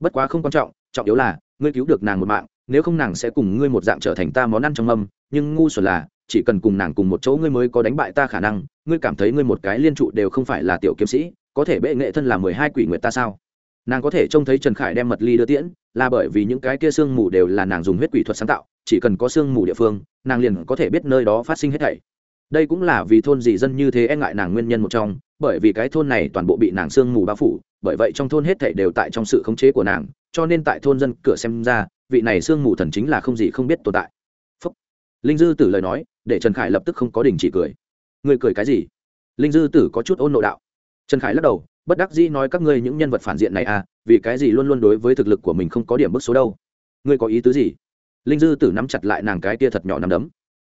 Bất quá không quan trọng trọng yếu là, ngươi cứu được nàng một mạng, nếu không nàng sẽ cùng ngươi một dạng trở thành ta món ăn trong mâm, nhưng ngu xuẩn là chỉ cần cùng nàng cùng một chỗ ngươi mới có đánh bại ta khả năng, ngươi cảm thấy ngươi một cái liên trụ đều không phải là tiểu kiếm sĩ, có thể bệ nghệ thân là mười hai quỷ nguyệt ta sao? Nàng có thể trông thấy trần khải đem mật ly đưa tiễn, là bởi vì những cái kia sương mù đều là nàng dùng huyết quỷ thuật sáng tạo, chỉ cần có sương mù địa phương, nàng liền có thể biết nơi đó phát sinh hết thảy. Đây cũng là vì thôn dị dân như thế e ngại nàng nguyên nhân một trong, bởi vì cái thôn này toàn bộ bị nàng sương mù bao phủ, bởi vậy trong thôn hết thảy đều tại trong sự khống chế của nàng, cho nên tại thôn dân cửa xem ra, vị này sương mù thần chính là không gì không biết tồn tại linh dư tử lời nói, để trần khải lập tức không có đình chỉ cười. Người cười cái gì? Linh dư tử có chút ôn nộ đạo. Trần khải lắc đầu, bất đắc dĩ nói các ngươi những nhân vật phản diện này à vì cái gì luôn luôn đối với thực lực của mình không có điểm bức số đâu? Ngươi có ý tứ gì? Linh dư tử nắm chặt lại nàng cái tia thật nhỏ nằm đấm.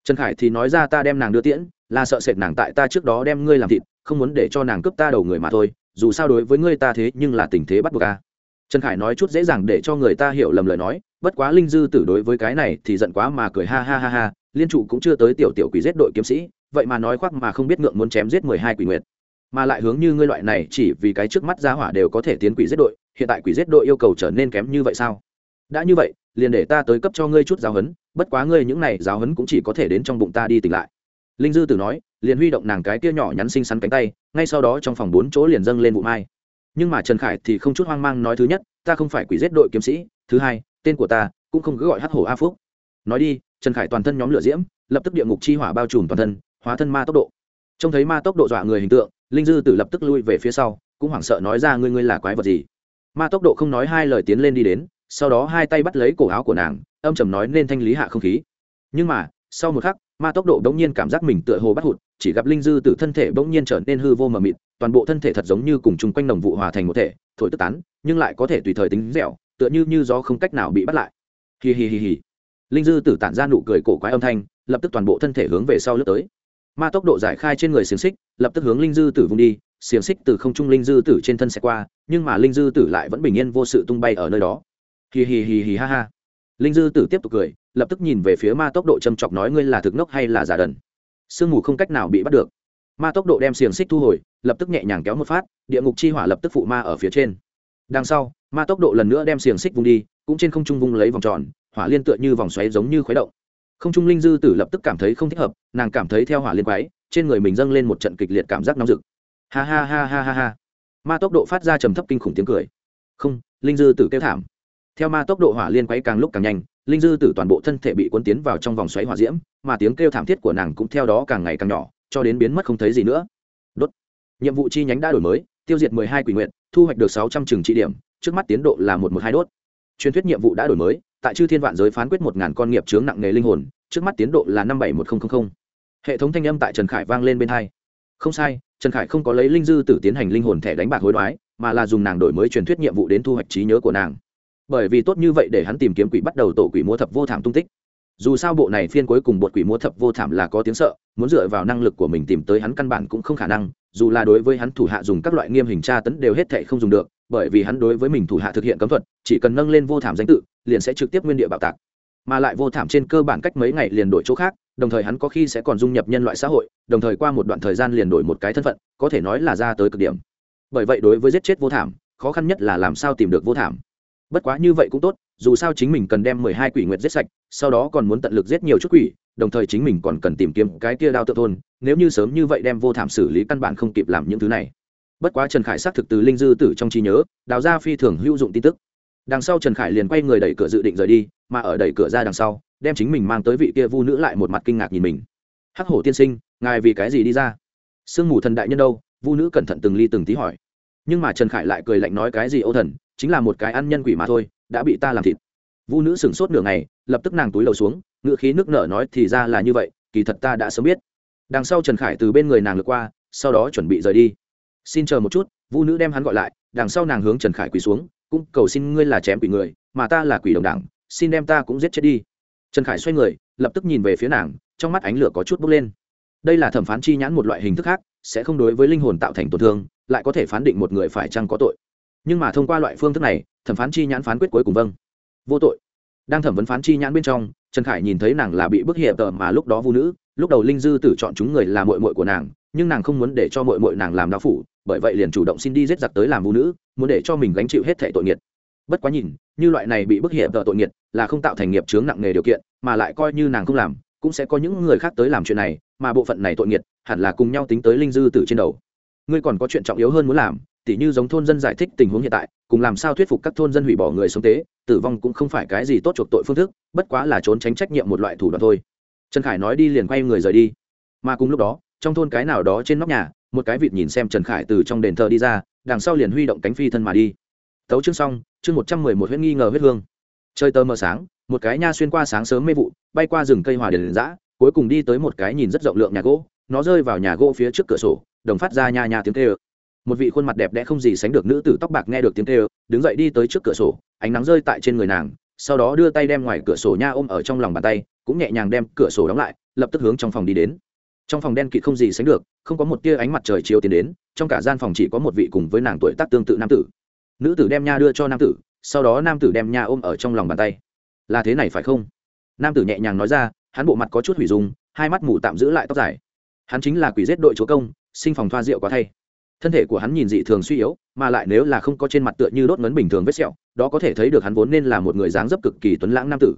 Trần khải thì nói ra ta đem nàng đưa tiễn, là sợ sệt nàng tại ta trước đó đem ngươi làm thịt, không muốn để cho nàng cướp ta đầu người mà thôi, dù sao đối với ngươi ta thế nhưng là tình thế bắt buộc à? trần khải nói chút dễ dàng để cho người ta hiểu lầm lời nói, bất quá linh dư tử đối với cái này thì giận quá mà cười ha ha ha ha liên trụ cũng chưa tới tiểu tiểu quỷ giết đội kiếm sĩ, vậy mà nói khoác mà không biết ngượng muốn chém giết mười hai quỷ nguyệt. Mà lại hướng như ngươi loại này chỉ vì cái trước mắt giá hỏa đều có thể tiến quỷ giết đội, hiện tại quỷ giết đội yêu cầu trở nên kém như vậy sao? Đã như vậy, liền để ta tới cấp cho ngươi chút giáo huấn, bất quá ngươi những này giáo huấn cũng chỉ có thể đến trong bụng ta đi tỉnh lại. Linh dư tử nói, liền huy động nàng cái kia nhỏ nhắn xinh xắn cánh tay, ngay sau đó trong phòng bốn chỗ liền dâng lên vụ mai. Nhưng mà trần khải thì không chút hoang mang nói thứ nhất, ta không phải quỷ giết đội kiếm sĩ, thứ hai, tên của ta cũng không cứ gọi hắc hổ a phúc. Nói đi trần khải toàn thân nhóm lửa diễm, lập tức địa ngục chi hỏa bao trùm toàn thân, hóa thân ma tốc độ. Trông thấy ma tốc độ dọa người hình tượng, linh dư tử lập tức lui về phía sau, cũng hoảng sợ nói ra ngươi ngươi là quái vật gì? Ma tốc độ không nói hai lời tiến lên đi đến, sau đó hai tay bắt lấy cổ áo của nàng, âm trầm nói nên thanh lý hạ không khí. Nhưng mà, sau một khắc, ma tốc độ bỗng nhiên cảm giác mình tựa hồ bắt hụt, chỉ gặp linh dư tử thân thể bỗng nhiên trở nên hư vô mờ mịt, toàn bộ thân thể thật giống như cùng chung quanh đồng vụ hòa thành một thể, thổi tức tán, nhưng lại có thể tùy thời tính dẻo, tựa như như gió không cách nào bị bắt lại. Hì hì hì hì linh dư tử tản ra nụ cười cổ quái âm thanh, lập tức toàn bộ thân thể hướng về sau lướt tới. Ma tốc độ giải khai trên người xiềng xích, lập tức hướng linh dư tử vung đi, xiềng xích từ không trung linh dư tử trên thân xe qua, nhưng mà linh dư tử lại vẫn bình yên vô sự tung bay ở nơi đó. Hì hì hì hì ha ha. Linh dư tử tiếp tục cười, lập tức nhìn về phía ma tốc độ châm chọc nói ngươi là thực nốc hay là giả đần. Sương mù không cách nào bị bắt được. Ma tốc độ đem xiềng xích thu hồi, lập tức nhẹ nhàng kéo một phát, địa ngục chi hỏa lập tức phụ ma ở phía trên. Đằng sau, ma tốc độ lần nữa đem xiềng xích vung đi, cũng trên không trung vung lấy vòng tròn hỏa liên tựa như vòng xoáy giống như khuấy động. Không trung linh dư tử lập tức cảm thấy không thích hợp, nàng cảm thấy theo hỏa liên quái, trên người mình dâng lên một trận kịch liệt cảm giác nóng rực. Ha ha ha ha ha ha. Ma tốc độ phát ra trầm thấp kinh khủng tiếng cười. Không, linh dư tử kêu thảm. Theo ma tốc độ hỏa liên quay càng lúc càng nhanh, linh dư tử toàn bộ thân thể bị cuốn tiến vào trong vòng xoáy hỏa diễm, mà tiếng kêu thảm thiết của nàng cũng theo đó càng ngày càng nhỏ, cho đến biến mất không thấy gì nữa. Đốt. Nhiệm vụ chi nhánh đã đổi mới, tiêu diệt mười hai quỷ nguyện, thu hoạch được sáu trăm trường trị điểm, trước mắt tiến độ là một một hai đốt. Truyền thuyết nhiệm vụ đã đổi mới tại chư thiên vạn giới phán quyết một ngàn con nghiệp chướng nặng nề linh hồn, trước mắt tiến độ là năm bảy một nghìn hệ thống thanh âm tại trần khải vang lên bên hai. Không sai, trần khải không có lấy linh dư tử tiến hành linh hồn thẻ đánh bạc hối đoái, mà là dùng nàng đổi mới truyền thuyết nhiệm vụ đến thu hoạch trí nhớ của nàng. Bởi vì tốt như vậy để hắn tìm kiếm quỷ bắt đầu tổ quỷ múa thập vô thảm tung tích. Dù sao bộ này phiên cuối cùng bột quỷ múa thập vô thảm là có tiếng sợ, muốn dựa vào năng lực của mình tìm tới hắn căn bản cũng không khả năng, dù là đối với hắn thủ hạ dùng các loại nghiêm hình tra tấn đều hết thệ không dùng được bởi vì hắn đối với mình thủ hạ thực hiện cấm thuật, chỉ cần nâng lên vô thảm danh tự, liền sẽ trực tiếp nguyên địa bạo tạc. Mà lại vô thảm trên cơ bản cách mấy ngày liền đổi chỗ khác, đồng thời hắn có khi sẽ còn dung nhập nhân loại xã hội, đồng thời qua một đoạn thời gian liền đổi một cái thân phận, có thể nói là ra tới cực điểm. Bởi vậy đối với giết chết vô thảm, khó khăn nhất là làm sao tìm được vô thảm. Bất quá như vậy cũng tốt, dù sao chính mình cần đem mười hai quỷ nguyệt giết sạch, sau đó còn muốn tận lực giết nhiều chút quỷ, đồng thời chính mình còn cần tìm kiếm cái kia đao tự thôn nếu như sớm như vậy đem vô thảm xử lý căn bản không kịp làm những thứ này bất quá trần khải xác thực từ linh dư tử trong trí nhớ, đào ra phi thường hữu dụng tin tức. Đằng sau trần khải liền quay người đẩy cửa dự định rời đi, mà ở đẩy cửa ra đằng sau, đem chính mình mang tới vị kia vu nữ lại một mặt kinh ngạc nhìn mình. Hắc hổ tiên sinh, ngài vì cái gì đi ra? Sương mù thần đại nhân đâu? Vu nữ cẩn thận từng ly từng tí hỏi. Nhưng mà trần khải lại cười lạnh nói cái gì ô thần, chính là một cái ăn nhân quỷ mà thôi, đã bị ta làm thịt. Vu nữ sửng sốt nửa ngày, lập tức nàng túi đầu xuống, ngựa khí nước nở nói thì ra là như vậy, kỳ thật ta đã sớm biết. Đằng sau trần khải từ bên người nàng lượt qua, sau đó chuẩn bị rời đi xin chờ một chút, vu nữ đem hắn gọi lại, đằng sau nàng hướng trần khải quỳ xuống, cũng cầu xin ngươi là chém quỷ người, mà ta là quỷ đồng đảng xin đem ta cũng giết chết đi. Trần khải xoay người, lập tức nhìn về phía nàng, trong mắt ánh lửa có chút bốc lên. Đây là thẩm phán chi nhãn một loại hình thức khác, sẽ không đối với linh hồn tạo thành tổn thương, lại có thể phán định một người phải chăng có tội. Nhưng mà thông qua loại phương thức này, thẩm phán chi nhãn phán quyết cuối cùng vâng. Vô tội. Đang thẩm vấn phán chi nhãn bên trong, trần khải nhìn thấy nàng là bị bức hiệp tờ mà lúc đó vũ nữ, lúc đầu linh dư tử chọn chúng người là mội mội của nàng nhưng nàng không muốn để cho mội mội nàng làm đao phủ, bởi vậy liền chủ động xin đi giết giặc tới làm vũ nữ, muốn để cho mình gánh chịu hết thể tội nghiệt. Bất quá nhìn, như loại này bị bức hiệp tờ tội nghiệt là không tạo thành nghiệp chướng nặng nề điều kiện, mà lại coi như nàng không làm, cũng sẽ có những người khác tới làm chuyện này, mà bộ phận này tội nghiệt hẳn là cùng nhau tính tới linh dư tử trên đầu. Ngươi còn có chuyện trọng yếu hơn muốn làm, tỉ như giống thôn dân giải thích tình huống hiện tại, cùng làm sao thuyết phục các thôn dân hủy bỏ người sống tế, tử vong cũng không phải cái gì tốt chuộc tội phương thức, bất quá là trốn tránh trách nhiệm một loại thủ đoạn thôi. Trần khải nói đi liền quay người rời đi. Mà cùng lúc đó trong thôn cái nào đó trên nóc nhà, một cái vịt nhìn xem trần khải từ trong đền thờ đi ra, đằng sau liền huy động cánh phi thân mà đi. Tấu chương xong, chương một trăm mười một huyết nghi ngờ huyết hương. Chơi tơ mờ sáng, một cái nha xuyên qua sáng sớm mê vụ, bay qua rừng cây hòa đền giã cuối cùng đi tới một cái nhìn rất rộng lượng nhà gỗ, nó rơi vào nhà gỗ phía trước cửa sổ, đồng phát ra nha nha tiếng kêu. Một vị khuôn mặt đẹp đẽ không gì sánh được nữ tử tóc bạc nghe được tiếng kêu, đứng dậy đi tới trước cửa sổ, ánh nắng rơi tại trên người nàng, sau đó đưa tay đem ngoài cửa sổ nha ôm ở trong lòng bàn tay, cũng nhẹ nhàng đem cửa sổ đóng lại, lập tức hướng trong phòng đi đến trong phòng đen kịt không gì sánh được, không có một tia ánh mặt trời chiếu tiến đến, trong cả gian phòng chỉ có một vị cùng với nàng tuổi tác tương tự nam tử. Nữ tử đem nha đưa cho nam tử, sau đó nam tử đem nha ôm ở trong lòng bàn tay. Là thế này phải không? Nam tử nhẹ nhàng nói ra, hắn bộ mặt có chút hủy dung, hai mắt mù tạm giữ lại tóc dài. Hắn chính là quỷ giết đội chúa công, sinh phòng thoa rượu quá thay. Thân thể của hắn nhìn dị thường suy yếu, mà lại nếu là không có trên mặt tựa như đốt ngấn bình thường vết sẹo, đó có thể thấy được hắn vốn nên là một người dáng dấp cực kỳ tuấn lãng nam tử.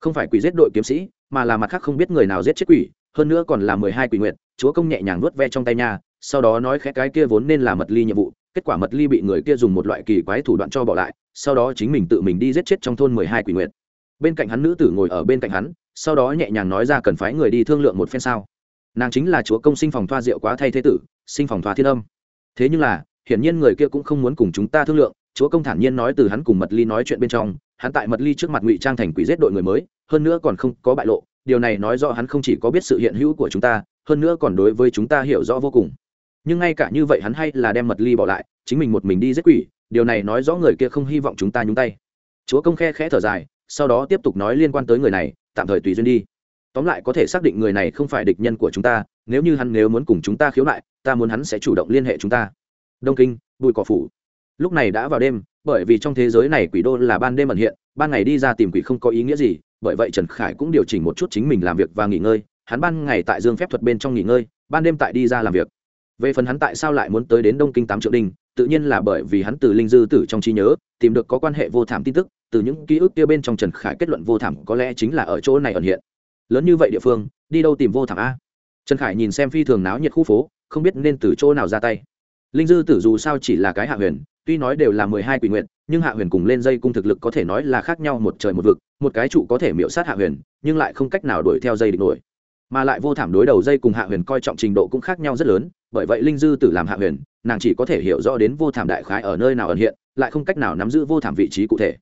Không phải quỷ giết đội kiếm sĩ, mà là mặt khác không biết người nào giết chết quỷ hơn nữa còn là mười hai quỷ nguyện chúa công nhẹ nhàng nuốt ve trong tay nha, sau đó nói khẽ cái kia vốn nên là mật ly nhiệm vụ, kết quả mật ly bị người kia dùng một loại kỳ quái thủ đoạn cho bỏ lại, sau đó chính mình tự mình đi giết chết trong thôn mười hai quỷ nguyện bên cạnh hắn nữ tử ngồi ở bên cạnh hắn, sau đó nhẹ nhàng nói ra cần phái người đi thương lượng một phen sao. Nàng chính là chúa công sinh phòng thoa rượu quá thay thế tử, sinh phòng thoa thiên âm. Thế nhưng là, hiển nhiên người kia cũng không muốn cùng chúng ta thương lượng, chúa công thản nhiên nói từ hắn cùng mật ly nói chuyện bên trong, hắn tại mật ly trước mặt ngụy trang thành quỷ giết đội người mới, hơn nữa còn không có bại lộ điều này nói rõ hắn không chỉ có biết sự hiện hữu của chúng ta, hơn nữa còn đối với chúng ta hiểu rõ vô cùng. Nhưng ngay cả như vậy hắn hay là đem mật ly bỏ lại, chính mình một mình đi giết quỷ, điều này nói rõ người kia không hy vọng chúng ta nhúng tay. Chúa công khe khẽ thở dài, sau đó tiếp tục nói liên quan tới người này, tạm thời tùy duyên đi. Tóm lại có thể xác định người này không phải địch nhân của chúng ta, nếu như hắn nếu muốn cùng chúng ta khiếu nại, ta muốn hắn sẽ chủ động liên hệ chúng ta. Đông kinh bụi cỏ phủ. Lúc này đã vào đêm, bởi vì trong thế giới này quỷ đô là ban đêm ẩn hiện, ban ngày đi ra tìm quỷ không có ý nghĩa gì bởi vậy trần khải cũng điều chỉnh một chút chính mình làm việc và nghỉ ngơi, hắn ban ngày tại dương phép thuật bên trong nghỉ ngơi, ban đêm tại đi ra làm việc. Về phần hắn tại sao lại muốn tới đến đông kinh tám triệu đình, tự nhiên là bởi vì hắn từ linh dư tử trong trí nhớ, tìm được có quan hệ vô thảm tin tức, từ những ký ức kia bên trong trần khải kết luận vô thảm có lẽ chính là ở chỗ này ẩn hiện. Lớn như vậy địa phương, đi đâu tìm vô thảm a? Trần khải nhìn xem phi thường náo nhiệt khu phố, không biết nên từ chỗ nào ra tay. Linh dư tử dù sao chỉ là cái hạ huyền tuy nói đều là mười hai quỷ nguyện nhưng hạ huyền cùng lên dây cung thực lực có thể nói là khác nhau một trời một vực, một cái trụ có thể miễu sát hạ huyền, nhưng lại không cách nào đuổi theo dây địch nổi. Mà lại vô thảm đối đầu dây cùng hạ huyền coi trọng trình độ cũng khác nhau rất lớn, bởi vậy linh dư tử làm hạ huyền, nàng chỉ có thể hiểu rõ đến vô thảm đại khái ở nơi nào ẩn hiện, lại không cách nào nắm giữ vô thảm vị trí cụ thể.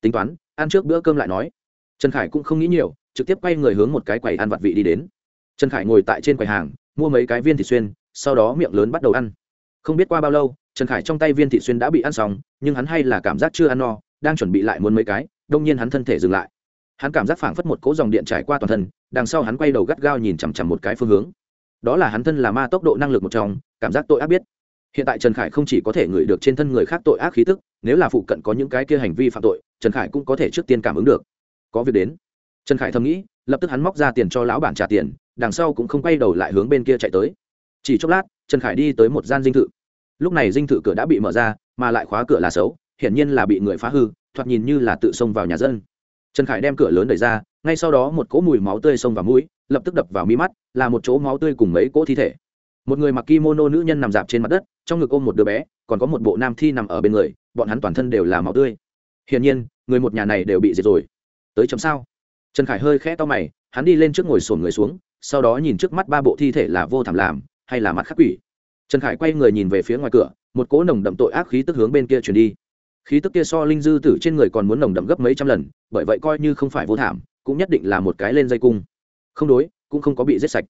Tính toán, ăn trước bữa cơm lại nói. Trần khải cũng không nghĩ nhiều, trực tiếp quay người hướng một cái quầy ăn vặt vị đi đến. Trần khải ngồi tại trên quầy hàng, mua mấy cái viên thịt xuyên, sau đó miệng lớn bắt đầu ăn. Không biết qua bao lâu trần khải trong tay viên Thị xuyên đã bị ăn xong, nhưng hắn hay là cảm giác chưa ăn no, đang chuẩn bị lại muốn mấy cái, đông nhiên hắn thân thể dừng lại. Hắn cảm giác phảng phất một cỗ dòng điện trải qua toàn thân, đằng sau hắn quay đầu gắt gao nhìn chằm chằm một cái phương hướng. Đó là hắn thân là ma tốc độ năng lực một trong, cảm giác tội ác biết. Hiện tại trần khải không chỉ có thể ngửi được trên thân người khác tội ác khí tức, nếu là phụ cận có những cái kia hành vi phạm tội, trần khải cũng có thể trước tiên cảm ứng được. Có việc đến. Trần khải thầm nghĩ, lập tức hắn móc ra tiền cho lão bản trả tiền, đằng sau cũng không quay đầu lại hướng bên kia chạy tới. Chỉ chốc lát, trần khải đi tới một gian dinh thự lúc này dinh thự cửa đã bị mở ra, mà lại khóa cửa là xấu, hiển nhiên là bị người phá hư, thoạt nhìn như là tự xông vào nhà dân. Trần khải đem cửa lớn đẩy ra, ngay sau đó một cỗ mùi máu tươi xông vào mũi, lập tức đập vào mi mắt, là một chỗ máu tươi cùng mấy cỗ thi thể. Một người mặc kimono nữ nhân nằm dạp trên mặt đất, trong ngực ôm một đứa bé, còn có một bộ nam thi nằm ở bên người, bọn hắn toàn thân đều là máu tươi. Hiển nhiên, người một nhà này đều bị diệt rồi. Tới chấm sao? Trần khải hơi khẽ to mày, hắn đi lên trước ngồi sổn người xuống, sau đó nhìn trước mắt ba bộ thi thể là vô thảm làm, hay là mặt khắc quỷ trần khải quay người nhìn về phía ngoài cửa, một cỗ nồng đậm tội ác khí tức hướng bên kia chuyển đi. Khí tức kia so linh dư tử trên người còn muốn nồng đậm gấp mấy trăm lần, bởi vậy coi như không phải vô thảm, cũng nhất định là một cái lên dây cung. Không đối, cũng không có bị giết sạch.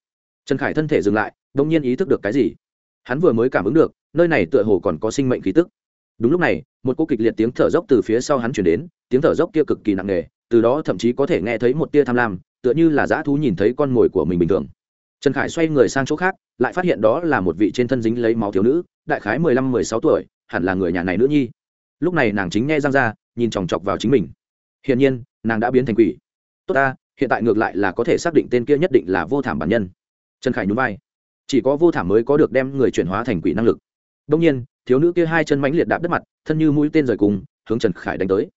Trần khải thân thể dừng lại đ ỗ n g nhiên ý thức được cái gì. Hắn vừa mới cảm ứng được, nơi này tựa hồ còn có sinh mệnh khí tức. Đúng lúc này, một cô kịch liệt tiếng thở dốc từ phía sau hắn chuyển đến, tiếng thở dốc kia cực kỳ nặng nề, từ đó thậm chí có thể nghe thấy một tia tham lam, tựa như là dã thú nhìn thấy con mồi của mình bình thường. Trần khải xoay người sang chỗ khác lại phát hiện đó là một vị trên thân dính lấy máu thiếu nữ, đại khái mười lăm, mười sáu tuổi, hẳn là người nhà này nữ nhi. Lúc này nàng chính nghe răng ra, nhìn chòng chọc vào chính mình. Hiển nhiên, nàng đã biến thành quỷ. Tốt ta, hiện tại ngược lại là có thể xác định tên kia nhất định là vô thảm bản nhân. Trần khải nhún vai. Chỉ có vô thảm mới có được đem người chuyển hóa thành quỷ năng lực. Đông nhiên, thiếu nữ kia hai chân mãnh liệt đạp đất mặt, thân như mũi tên rời cùng, hướng trần khải đánh tới.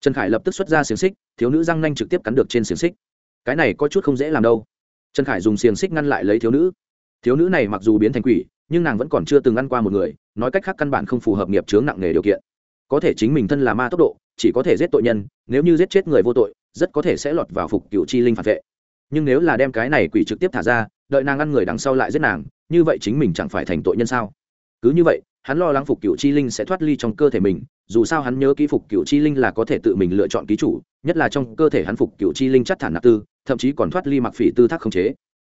Trần khải lập tức xuất ra xiềng xích, thiếu nữ răng nanh trực tiếp cắn được trên xiềng xích. Cái này có chút không dễ làm đâu. Trần khải dùng xiềng xích ngăn lại lấy thiếu nữ thiếu nữ này mặc dù biến thành quỷ, nhưng nàng vẫn còn chưa từng ăn qua một người, nói cách khác căn bản không phù hợp nghiệp chướng nặng nề điều kiện. Có thể chính mình thân là ma tốc độ, chỉ có thể giết tội nhân, nếu như giết chết người vô tội, rất có thể sẽ lọt vào phục cựu chi linh phản vệ. Nhưng nếu là đem cái này quỷ trực tiếp thả ra, đợi nàng ăn người đằng sau lại giết nàng, như vậy chính mình chẳng phải thành tội nhân sao? Cứ như vậy, hắn lo lắng phục cựu chi linh sẽ thoát ly trong cơ thể mình, dù sao hắn nhớ ký phục cựu chi linh là có thể tự mình lựa chọn ký chủ, nhất là trong cơ thể hắn phục cựu chi linh chắc thản nạp tư, thậm chí còn thoát ly mặc phỉ tư thác không chế.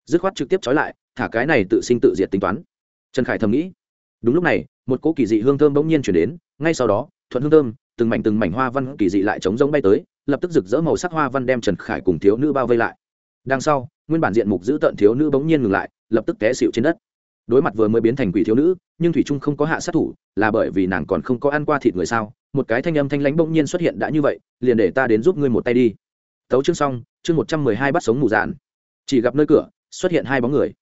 Dứt khoát trực tiếp trói lại thả cái này tự sinh tự diệt tính toán. Trần khải thầm nghĩ. Đúng lúc này, một cỗ kỳ dị hương thơm bỗng nhiên chuyển đến, ngay sau đó, thuận hương thơm, từng mảnh từng mảnh hoa văn kỳ dị lại chống rông bay tới, lập tức rực rỡ màu sắc hoa văn đem trần khải cùng thiếu nữ bao vây lại. Đằng sau, nguyên bản diện mục giữ tận thiếu nữ bỗng nhiên ngừng lại, lập tức té xịu trên đất. Đối mặt vừa mới biến thành quỷ thiếu nữ, nhưng thủy trung không có hạ sát thủ, là bởi vì nàng còn không có ăn qua thịt người sao? Một cái thanh âm thanh lãnh bỗng nhiên xuất hiện đã như vậy, liền để ta đến giúp ngươi một tay đi. Tấu chương xong, chương một trăm mười hai bắt sống mù dạn. Chỉ gặp nơi cửa, xuất hiện hai bóng người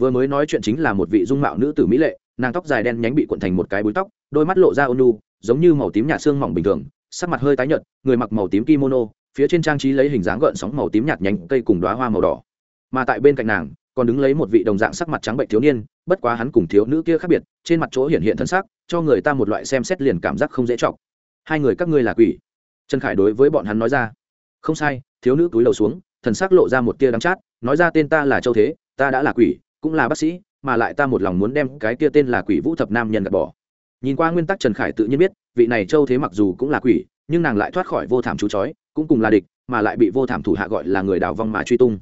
vừa mới nói chuyện chính là một vị dung mạo nữ tử mỹ lệ, nàng tóc dài đen nhánh bị cuộn thành một cái búi tóc, đôi mắt lộ ra ônu giống như màu tím nhạt xương mỏng bình thường, sắc mặt hơi tái nhợt, người mặc màu tím kimono, phía trên trang trí lấy hình dáng gợn sóng màu tím nhạt nhánh, cây cùng đóa hoa màu đỏ. Mà tại bên cạnh nàng, còn đứng lấy một vị đồng dạng sắc mặt trắng bệnh thiếu niên, bất quá hắn cùng thiếu nữ kia khác biệt, trên mặt chỗ hiện hiện thân xác cho người ta một loại xem xét liền cảm giác không dễ chọc. Hai người các ngươi là quỷ. Trần khải đối với bọn hắn nói ra. Không sai, thiếu nữ túi lầu xuống, thần sắc lộ ra một tia đắng chát, nói ra tên ta là châu thế, ta đã là quỷ cũng là bác sĩ, mà lại ta một lòng muốn đem cái kia tên là quỷ vũ thập nam nhân gạt bỏ. Nhìn qua nguyên tắc trần khải tự nhiên biết, vị này châu thế mặc dù cũng là quỷ, nhưng nàng lại thoát khỏi vô thảm chú chói, cũng cùng là địch, mà lại bị vô thảm thủ hạ gọi là người đào vong mà truy tung.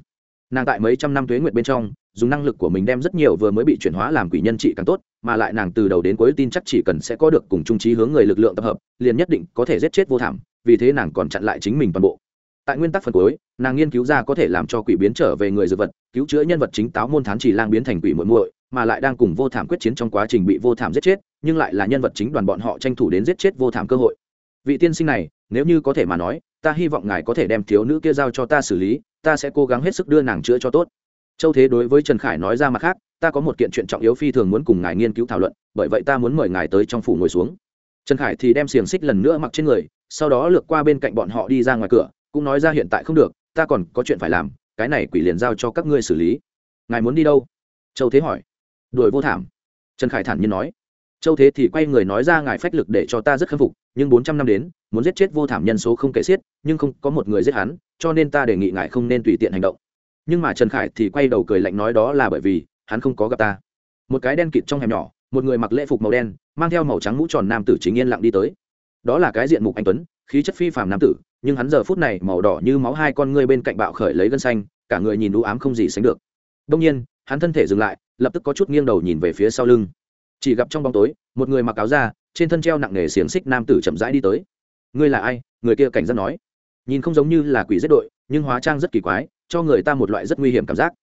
Nàng tại mấy trăm năm tuế nguyệt bên trong, dùng năng lực của mình đem rất nhiều vừa mới bị chuyển hóa làm quỷ nhân trị càng tốt, mà lại nàng từ đầu đến cuối tin chắc chỉ cần sẽ có được cùng trung trí hướng người lực lượng tập hợp, liền nhất định có thể giết chết vô thảm, vì thế nàng còn chặn lại chính mình toàn bộ tại nguyên tắc phần cuối, nàng nghiên cứu ra có thể làm cho quỷ biến trở về người dược vật, cứu chữa nhân vật chính táo môn thán chỉ lang biến thành quỷ muội muội, mà lại đang cùng vô thảm quyết chiến trong quá trình bị vô thảm giết chết, nhưng lại là nhân vật chính đoàn bọn họ tranh thủ đến giết chết vô thảm cơ hội. Vị tiên sinh này, nếu như có thể mà nói, ta hy vọng ngài có thể đem thiếu nữ kia giao cho ta xử lý, ta sẽ cố gắng hết sức đưa nàng chữa cho tốt. Châu thế đối với trần khải nói ra mặt khác, ta có một kiện chuyện trọng yếu phi thường muốn cùng ngài nghiên cứu thảo luận, bởi vậy ta muốn mời ngài tới trong phủ ngồi xuống. Trần khải thì đem xiềng xích lần nữa mặc trên người, sau đó lược qua bên cạnh bọn họ đi ra ngoài cửa cũng nói ra hiện tại không được, ta còn có chuyện phải làm, cái này quỷ liền giao cho các ngươi xử lý. Ngài muốn đi đâu? Châu thế hỏi. Đuổi vô thảm. Trần khải thản nhiên nói. Châu thế thì quay người nói ra ngài phách lực để cho ta rất khâm phục, nhưng bốn trăm năm đến, muốn giết chết vô thảm nhân số không kể xiết, nhưng không có một người giết hắn, cho nên ta đề nghị ngài không nên tùy tiện hành động. Nhưng mà trần khải thì quay đầu cười lạnh nói đó là bởi vì, hắn không có gặp ta. Một cái đen kịt trong hẻm nhỏ, một người mặc lễ phục màu đen, mang theo màu trắng mũ tròn nam tử chính yên lặng đi tới. Đó là cái diện mục anh tuấn, khí chất phi phàm nam tử nhưng hắn giờ phút này màu đỏ như máu hai con ngươi bên cạnh bạo khởi lấy gân xanh, cả người nhìn u ám không gì sánh được. Đông nhiên, hắn thân thể dừng lại, lập tức có chút nghiêng đầu nhìn về phía sau lưng. Chỉ gặp trong bóng tối, một người mặc áo da, trên thân treo nặng nề xiềng xích nam tử chậm rãi đi tới. Ngươi là ai? Người kia cảnh giác nói. Nhìn không giống như là quỷ giết đội, nhưng hóa trang rất kỳ quái, cho người ta một loại rất nguy hiểm cảm giác.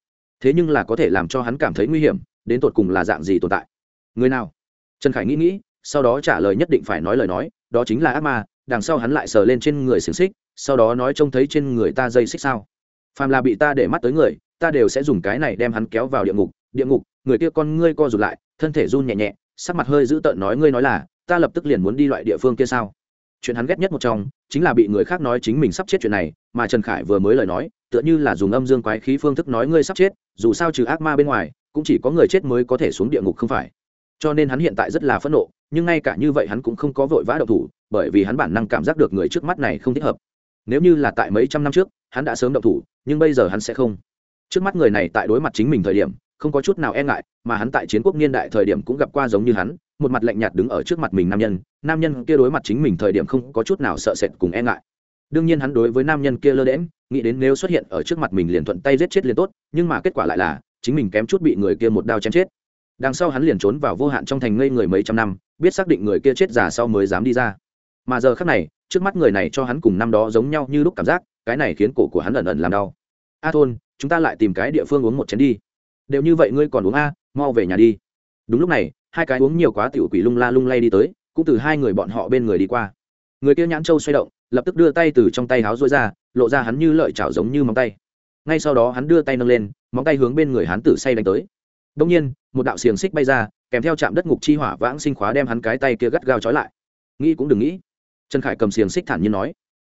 Thế nhưng là có thể làm cho hắn cảm thấy nguy hiểm, đến tột cùng là dạng gì tồn tại? Người nào? Trần khải nghĩ nghĩ, sau đó trả lời nhất định phải nói lời nói, đó chính là ác ma đằng sau hắn lại sờ lên trên người xiềng xích, sau đó nói trông thấy trên người ta dây xích sao. Phàm là bị ta để mắt tới người, ta đều sẽ dùng cái này đem hắn kéo vào địa ngục. Địa ngục, người kia con ngươi co rụt lại, thân thể run nhẹ nhẹ, sắc mặt hơi dữ tợn nói ngươi nói là, ta lập tức liền muốn đi loại địa phương kia sao? Chuyện hắn ghét nhất một trong, chính là bị người khác nói chính mình sắp chết chuyện này, mà trần khải vừa mới lời nói, tựa như là dùng âm dương quái khí phương thức nói ngươi sắp chết, dù sao trừ ác ma bên ngoài, cũng chỉ có người chết mới có thể xuống địa ngục không phải cho nên hắn hiện tại rất là phẫn nộ, nhưng ngay cả như vậy hắn cũng không có vội vã động thủ, bởi vì hắn bản năng cảm giác được người trước mắt này không thích hợp. Nếu như là tại mấy trăm năm trước, hắn đã sớm động thủ, nhưng bây giờ hắn sẽ không. Trước mắt người này tại đối mặt chính mình thời điểm, không có chút nào e ngại, mà hắn tại chiến quốc niên đại thời điểm cũng gặp qua giống như hắn, một mặt lạnh nhạt đứng ở trước mặt mình nam nhân nam nhân kia đối mặt chính mình thời điểm không có chút nào sợ sệt cùng e ngại. Đương nhiên hắn đối với nam nhân kia lơ đễm nghĩ đến nếu xuất hiện ở trước mặt mình liền thuận tay giết chết liền tốt, nhưng mà kết quả lại là, chính mình kém chút bị người kia một đao chém chết đằng sau hắn liền trốn vào vô hạn trong thành ngây người mấy trăm năm, biết xác định người kia chết già sau mới dám đi ra. Mà giờ khác này, trước mắt người này cho hắn cùng năm đó giống nhau như lúc cảm giác, cái này khiến cổ của hắn ẩn ẩn làm đau. A thôn, chúng ta lại tìm cái địa phương uống một chén đi. Đều như vậy ngươi còn uống a, mau về nhà đi. Đúng lúc này, hai cái uống nhiều quá tiểu quỷ lung la lung lay đi tới, cũng từ hai người bọn họ bên người đi qua. Người kia nhãn châu xoay động, lập tức đưa tay từ trong tay háo rối ra, lộ ra hắn như lợi chảo giống như móng tay. Ngay sau đó hắn đưa tay nâng lên, móng tay hướng bên người hắn tử say đánh tới đông nhiên, một đạo xiềng xích bay ra, kèm theo chạm đất ngục chi hỏa vãng sinh khóa đem hắn cái tay kia gắt gao trói lại. Nghĩ cũng đừng nghĩ. Trần khải cầm xiềng xích thản nhiên nói.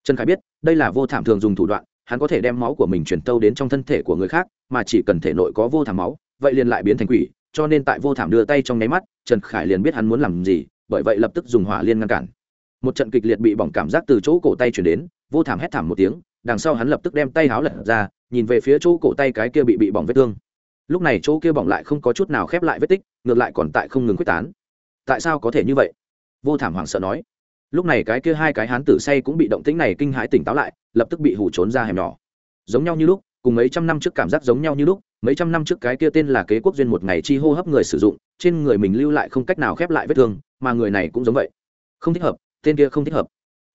Trần khải biết, đây là vô thảm thường dùng thủ đoạn, hắn có thể đem máu của mình truyền tâu đến trong thân thể của người khác, mà chỉ cần thể nội có vô thảm máu, vậy liền lại biến thành quỷ, cho nên tại vô thảm đưa tay trong nháy mắt, trần khải liền biết hắn muốn làm gì, bởi vậy lập tức dùng hỏa liên ngăn cản. Một trận kịch liệt bị bỏng cảm giác từ chỗ cổ tay truyền đến, vô thảm hét thảm một tiếng, đằng sau hắn lập tức đem tay háo lật ra, nhìn về phía chỗ cổ tay cái kia bị bị bỏng vết thương lúc này chỗ kia bỏng lại không có chút nào khép lại vết tích, ngược lại còn tại không ngừng quyết tán. Tại sao có thể như vậy? Vô thảm hoảng sợ nói. Lúc này cái kia hai cái hán tử say cũng bị động tĩnh này kinh hãi tỉnh táo lại, lập tức bị hủ trốn ra hẻm nhỏ. Giống nhau như lúc, cùng mấy trăm năm trước cảm giác giống nhau như lúc, mấy trăm năm trước cái kia tên là kế quốc duyên một ngày chi hô hấp người sử dụng, trên người mình lưu lại không cách nào khép lại vết thương, mà người này cũng giống vậy. Không thích hợp, tên kia không thích hợp.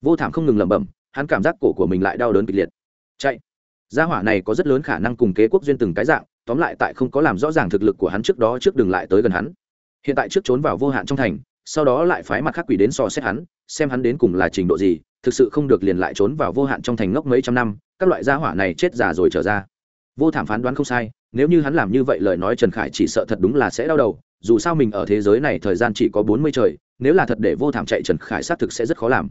Vô thảm không ngừng lẩm bẩm, hắn cảm giác cổ của mình lại đau đớn kịch liệt. Chạy. Gia hỏa này có rất lớn khả năng cùng kế quốc duyên từng cái dạng tóm lại tại không có làm rõ ràng thực lực của hắn trước đó trước đừng lại tới gần hắn. Hiện tại trước trốn vào vô hạn trong thành, sau đó lại phái mặt khác quỷ đến so xét hắn, xem hắn đến cùng là trình độ gì, thực sự không được liền lại trốn vào vô hạn trong thành ngốc mấy trăm năm, các loại gia hỏa này chết già rồi trở ra. Vô thảm phán đoán không sai, nếu như hắn làm như vậy lời nói trần khải chỉ sợ thật đúng là sẽ đau đầu, dù sao mình ở thế giới này thời gian chỉ có bốn mươi trời, nếu là thật để vô thảm chạy trần khải xác thực sẽ rất khó làm.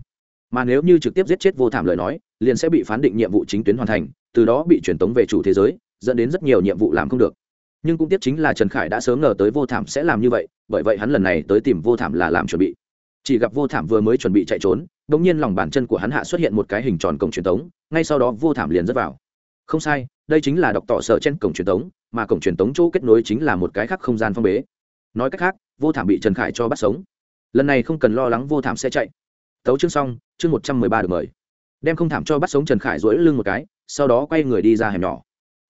Mà nếu như trực tiếp giết chết vô thảm lời nói, liền sẽ bị phán định nhiệm vụ chính tuyến hoàn thành, từ đó bị truyền tống về chủ thế giới dẫn đến rất nhiều nhiệm vụ làm không được. Nhưng cũng tiếp chính là trần khải đã sớm ngờ tới vô thảm sẽ làm như vậy, bởi vậy hắn lần này tới tìm vô thảm là làm chuẩn bị. Chỉ gặp vô thảm vừa mới chuẩn bị chạy trốn đ ỗ n g nhiên lòng bàn chân của hắn hạ xuất hiện một cái hình tròn cổng truyền tống, ngay sau đó vô thảm liền rớt vào. Không sai, đây chính là đọc tỏ sở trên cổng truyền tống, mà cổng truyền tống chỗ kết nối chính là một cái khác không gian phong bế. Nói cách khác, vô thảm bị trần khải cho bắt sống. Lần này không cần lo lắng vô thảm sẽ chạy. Tấu chương xong, chương một trăm mười ba được mời. Đem không thảm cho bắt sống trần khải dỗi lưng một cái, sau đó quay người đi ra hẻm nhỏ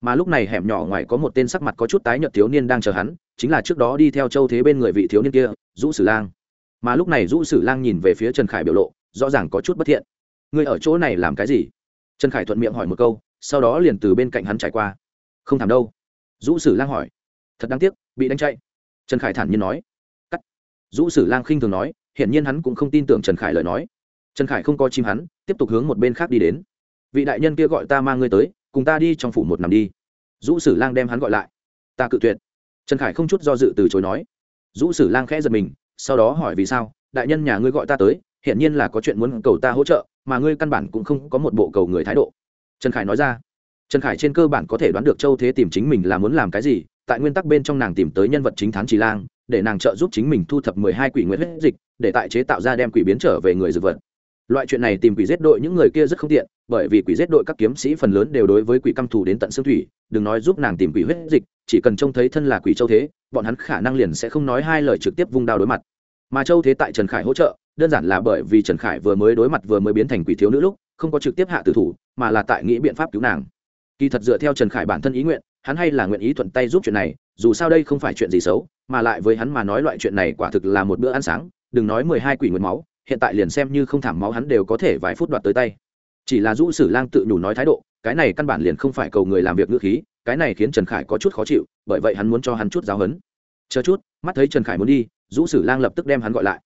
mà lúc này hẻm nhỏ ngoài có một tên sắc mặt có chút tái nhợt thiếu niên đang chờ hắn, chính là trước đó đi theo châu thế bên người vị thiếu niên kia, dũ sử lang. Mà lúc này dũ sử lang nhìn về phía trần khải biểu lộ, rõ ràng có chút bất thiện. Người ở chỗ này làm cái gì? Trần khải thuận miệng hỏi một câu, sau đó liền từ bên cạnh hắn trải qua. Không thảm đâu. Dũ sử lang hỏi. Thật đáng tiếc, bị đánh chạy. Trần khải thản nhiên nói. Cắt. Dũ sử lang khinh thường nói, hiển nhiên hắn cũng không tin tưởng trần khải lời nói. Trần khải không coi chim hắn, tiếp tục hướng một bên khác đi đến. Vị đại nhân kia gọi ta mang ngươi tới cùng ta đi trong phủ một nằm đi. Dũ sử lang đem hắn gọi lại. Ta cự tuyệt. Trần khải không chút do dự từ chối nói. Dũ sử lang khẽ giật mình, sau đó hỏi vì sao, đại nhân nhà ngươi gọi ta tới, hiển nhiên là có chuyện muốn cầu ta hỗ trợ, mà ngươi căn bản cũng không có một bộ cầu người thái độ. Trần khải nói ra. Trần khải trên cơ bản có thể đoán được châu thế tìm chính mình là muốn làm cái gì, tại nguyên tắc bên trong nàng tìm tới nhân vật chính thán trì lang, để nàng trợ giúp chính mình thu thập mười hai quỷ nguyện huyết dịch, để tại chế tạo ra đem quỷ biến trở về người dược vật loại chuyện này tìm quỷ giết đội những người kia rất không tiện, bởi vì quỷ giết đội các kiếm sĩ phần lớn đều đối với quỷ căm thù đến tận xương thủy, đừng nói giúp nàng tìm quỷ huyết dịch, chỉ cần trông thấy thân là quỷ châu thế, bọn hắn khả năng liền sẽ không nói hai lời trực tiếp vung đao đối mặt. Mà châu thế tại trần khải hỗ trợ, đơn giản là bởi vì trần khải vừa mới đối mặt vừa mới biến thành quỷ thiếu nữ lúc, không có trực tiếp hạ tử thủ, mà là tại nghĩ biện pháp cứu nàng. Kỳ thật dựa theo trần khải bản thân ý nguyện, hắn hay là nguyện ý thuận tay giúp chuyện này, dù sao đây không phải chuyện gì xấu, mà lại với hắn mà nói loại chuyện này quả thực là một bữa ăn sáng, đừng nói mười hai quỷ nguyện máu hiện tại liền xem như không thảm máu hắn đều có thể vài phút đoạt tới tay. Chỉ là Dụ sử lang tự nhủ nói thái độ, cái này căn bản liền không phải cầu người làm việc ngữ khí, cái này khiến trần khải có chút khó chịu, bởi vậy hắn muốn cho hắn chút giáo hấn chờ chút, mắt thấy trần khải muốn đi Dụ sử lang lập tức đem hắn gọi lại.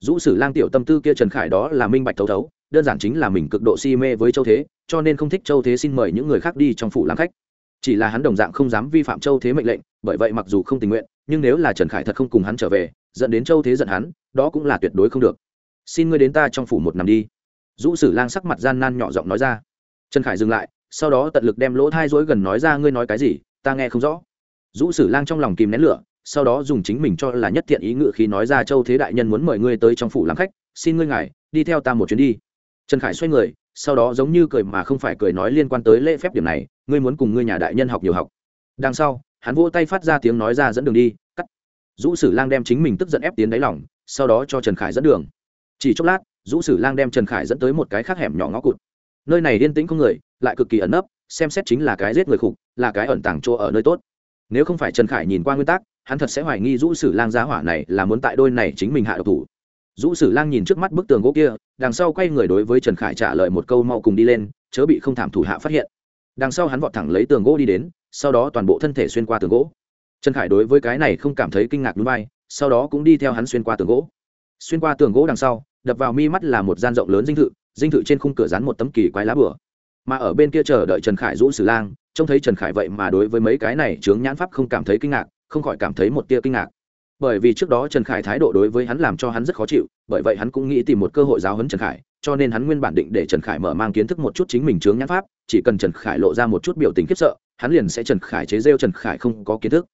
Dụ sử lang tiểu tâm tư kia trần khải đó là minh bạch thấu thấu, đơn giản chính là mình cực độ si mê với châu thế, cho nên không thích châu thế xin mời những người khác đi trong phủ làm khách. Chỉ là hắn đồng dạng không dám vi phạm châu thế mệnh lệnh, bởi vậy mặc dù không tình nguyện, nhưng nếu là trần khải thật không cùng hắn trở về, dẫn đến châu thế giận hắn, đó cũng là tuyệt đối không được xin ngươi đến ta trong phủ một năm đi. Dũ sử lang sắc mặt gian nan nhỏ giọng nói ra. Trần khải dừng lại, sau đó tận lực đem lỗ thai dối gần nói ra, ngươi nói cái gì? Ta nghe không rõ. Dũ sử lang trong lòng kìm nén lửa, sau đó dùng chính mình cho là nhất thiện ý ngự khi nói ra, châu thế đại nhân muốn mời ngươi tới trong phủ làm khách, xin ngươi ngài, đi theo ta một chuyến đi. Trần khải xoay người, sau đó giống như cười mà không phải cười nói liên quan tới lễ phép điểm này, ngươi muốn cùng ngươi nhà đại nhân học nhiều học. Đằng sau, hắn vỗ tay phát ra tiếng nói ra dẫn đường đi, cắt. Dũ sử lang đem chính mình tức giận ép tiến đáy lỏng sau đó cho trần khải dẫn đường chỉ chốc lát, dũ sử lang đem trần khải dẫn tới một cái khác hẻm nhỏ ngõ cụt. Nơi này yên tĩnh không người, lại cực kỳ ẩn nấp, xem xét chính là cái giết người khục là cái ẩn tàng chỗ ở nơi tốt. Nếu không phải trần khải nhìn qua nguyên tắc, hắn thật sẽ hoài nghi dũ sử lang giá hỏa này là muốn tại đôi này chính mình hạ độc thủ. Dũ sử lang nhìn trước mắt bức tường gỗ kia, đằng sau quay người đối với trần khải trả lời một câu mau cùng đi lên, chớ bị không thảm thủ hạ phát hiện. Đằng sau hắn vọt thẳng lấy tường gỗ đi đến, sau đó toàn bộ thân thể xuyên qua tường gỗ. Trần khải đối với cái này không cảm thấy kinh ngạc núi bay sau đó cũng đi theo hắn xuyên qua tường gỗ. Xuyên qua tường gỗ đằng sau đập vào mi mắt là một gian rộng lớn dinh thự dinh thự trên khung cửa dán một tấm kỳ quái lá bửa mà ở bên kia chờ đợi trần khải rũ sử lang, trông thấy trần khải vậy mà đối với mấy cái này chướng nhãn pháp không cảm thấy kinh ngạc, không khỏi cảm thấy một tia kinh ngạc. Bởi vì trước đó trần khải thái độ đối với hắn làm cho hắn rất khó chịu, bởi vậy hắn cũng nghĩ tìm một cơ hội giáo hấn trần khải, cho nên hắn nguyên bản định để trần khải mở mang kiến thức một chút chính mình chướng nhãn pháp, chỉ cần trần khải lộ ra một chút biểu tình khiếp sợ, hắn liền sẽ trần khải chế rêu trần khải không có kiến thức.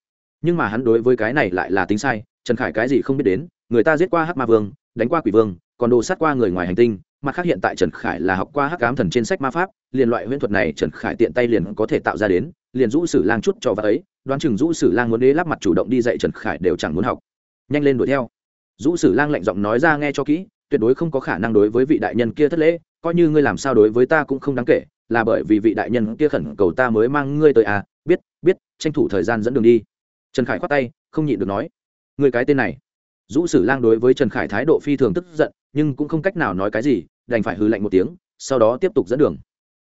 Nhưng mà hắn đối với cái này lại là tính sai, trần khải cái gì không biết đến, người ta giết qua hắc ma vương, đánh qua quỷ vương còn đồ sát qua người ngoài hành tinh mặt khác hiện tại trần khải là học qua hắc cám thần trên sách ma pháp, liền loại huyễn thuật này trần khải tiện tay liền có thể tạo ra đến, liền rũ sử lang chút cho vật ấy, đoán chừng rũ sử lang muốn đế lắp mặt chủ động đi dạy trần khải đều chẳng muốn học. Nhanh lên đuổi theo. Rũ sử lang lạnh giọng nói ra nghe cho kỹ, tuyệt đối không có khả năng đối với vị đại nhân kia thất lễ, coi như ngươi làm sao đối với ta cũng không đáng kể, là bởi vì vị đại nhân kia khẩn cầu ta mới mang ngươi tới à biết biết, tranh thủ thời gian dẫn đường đi. Trần khải khoát tay, không nhịn được nói người cái tên này. Dũ sử lang đối với trần khải thái độ phi thường tức giận nhưng cũng không cách nào nói cái gì, đành phải hư lạnh một tiếng, sau đó tiếp tục dẫn đường.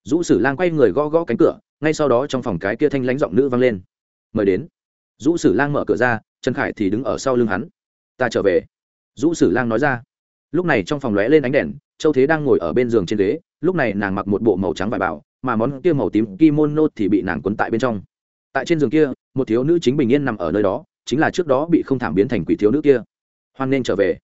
Dũ sử lang quay người gõ gõ cánh cửa, ngay sau đó trong phòng cái kia thanh lãnh giọng nữ vang lên. Mời đến. Dũ sử lang mở cửa ra, trần khải thì đứng ở sau lưng hắn. Ta trở về. Dũ sử lang nói ra. Lúc này trong phòng lóe lên ánh đèn, châu thế đang ngồi ở bên giường trên ghế, lúc này nàng mặc một bộ màu trắng vải bảo, mà món kia màu tím kimono thì bị nàng quấn tại bên trong. Tại trên giường kia, một thiếu nữ chính bình yên nằm ở nơi đó, chính là trước đó bị không thảm biến thành quỷ thiếu nữ kia. Hoan nên trở về.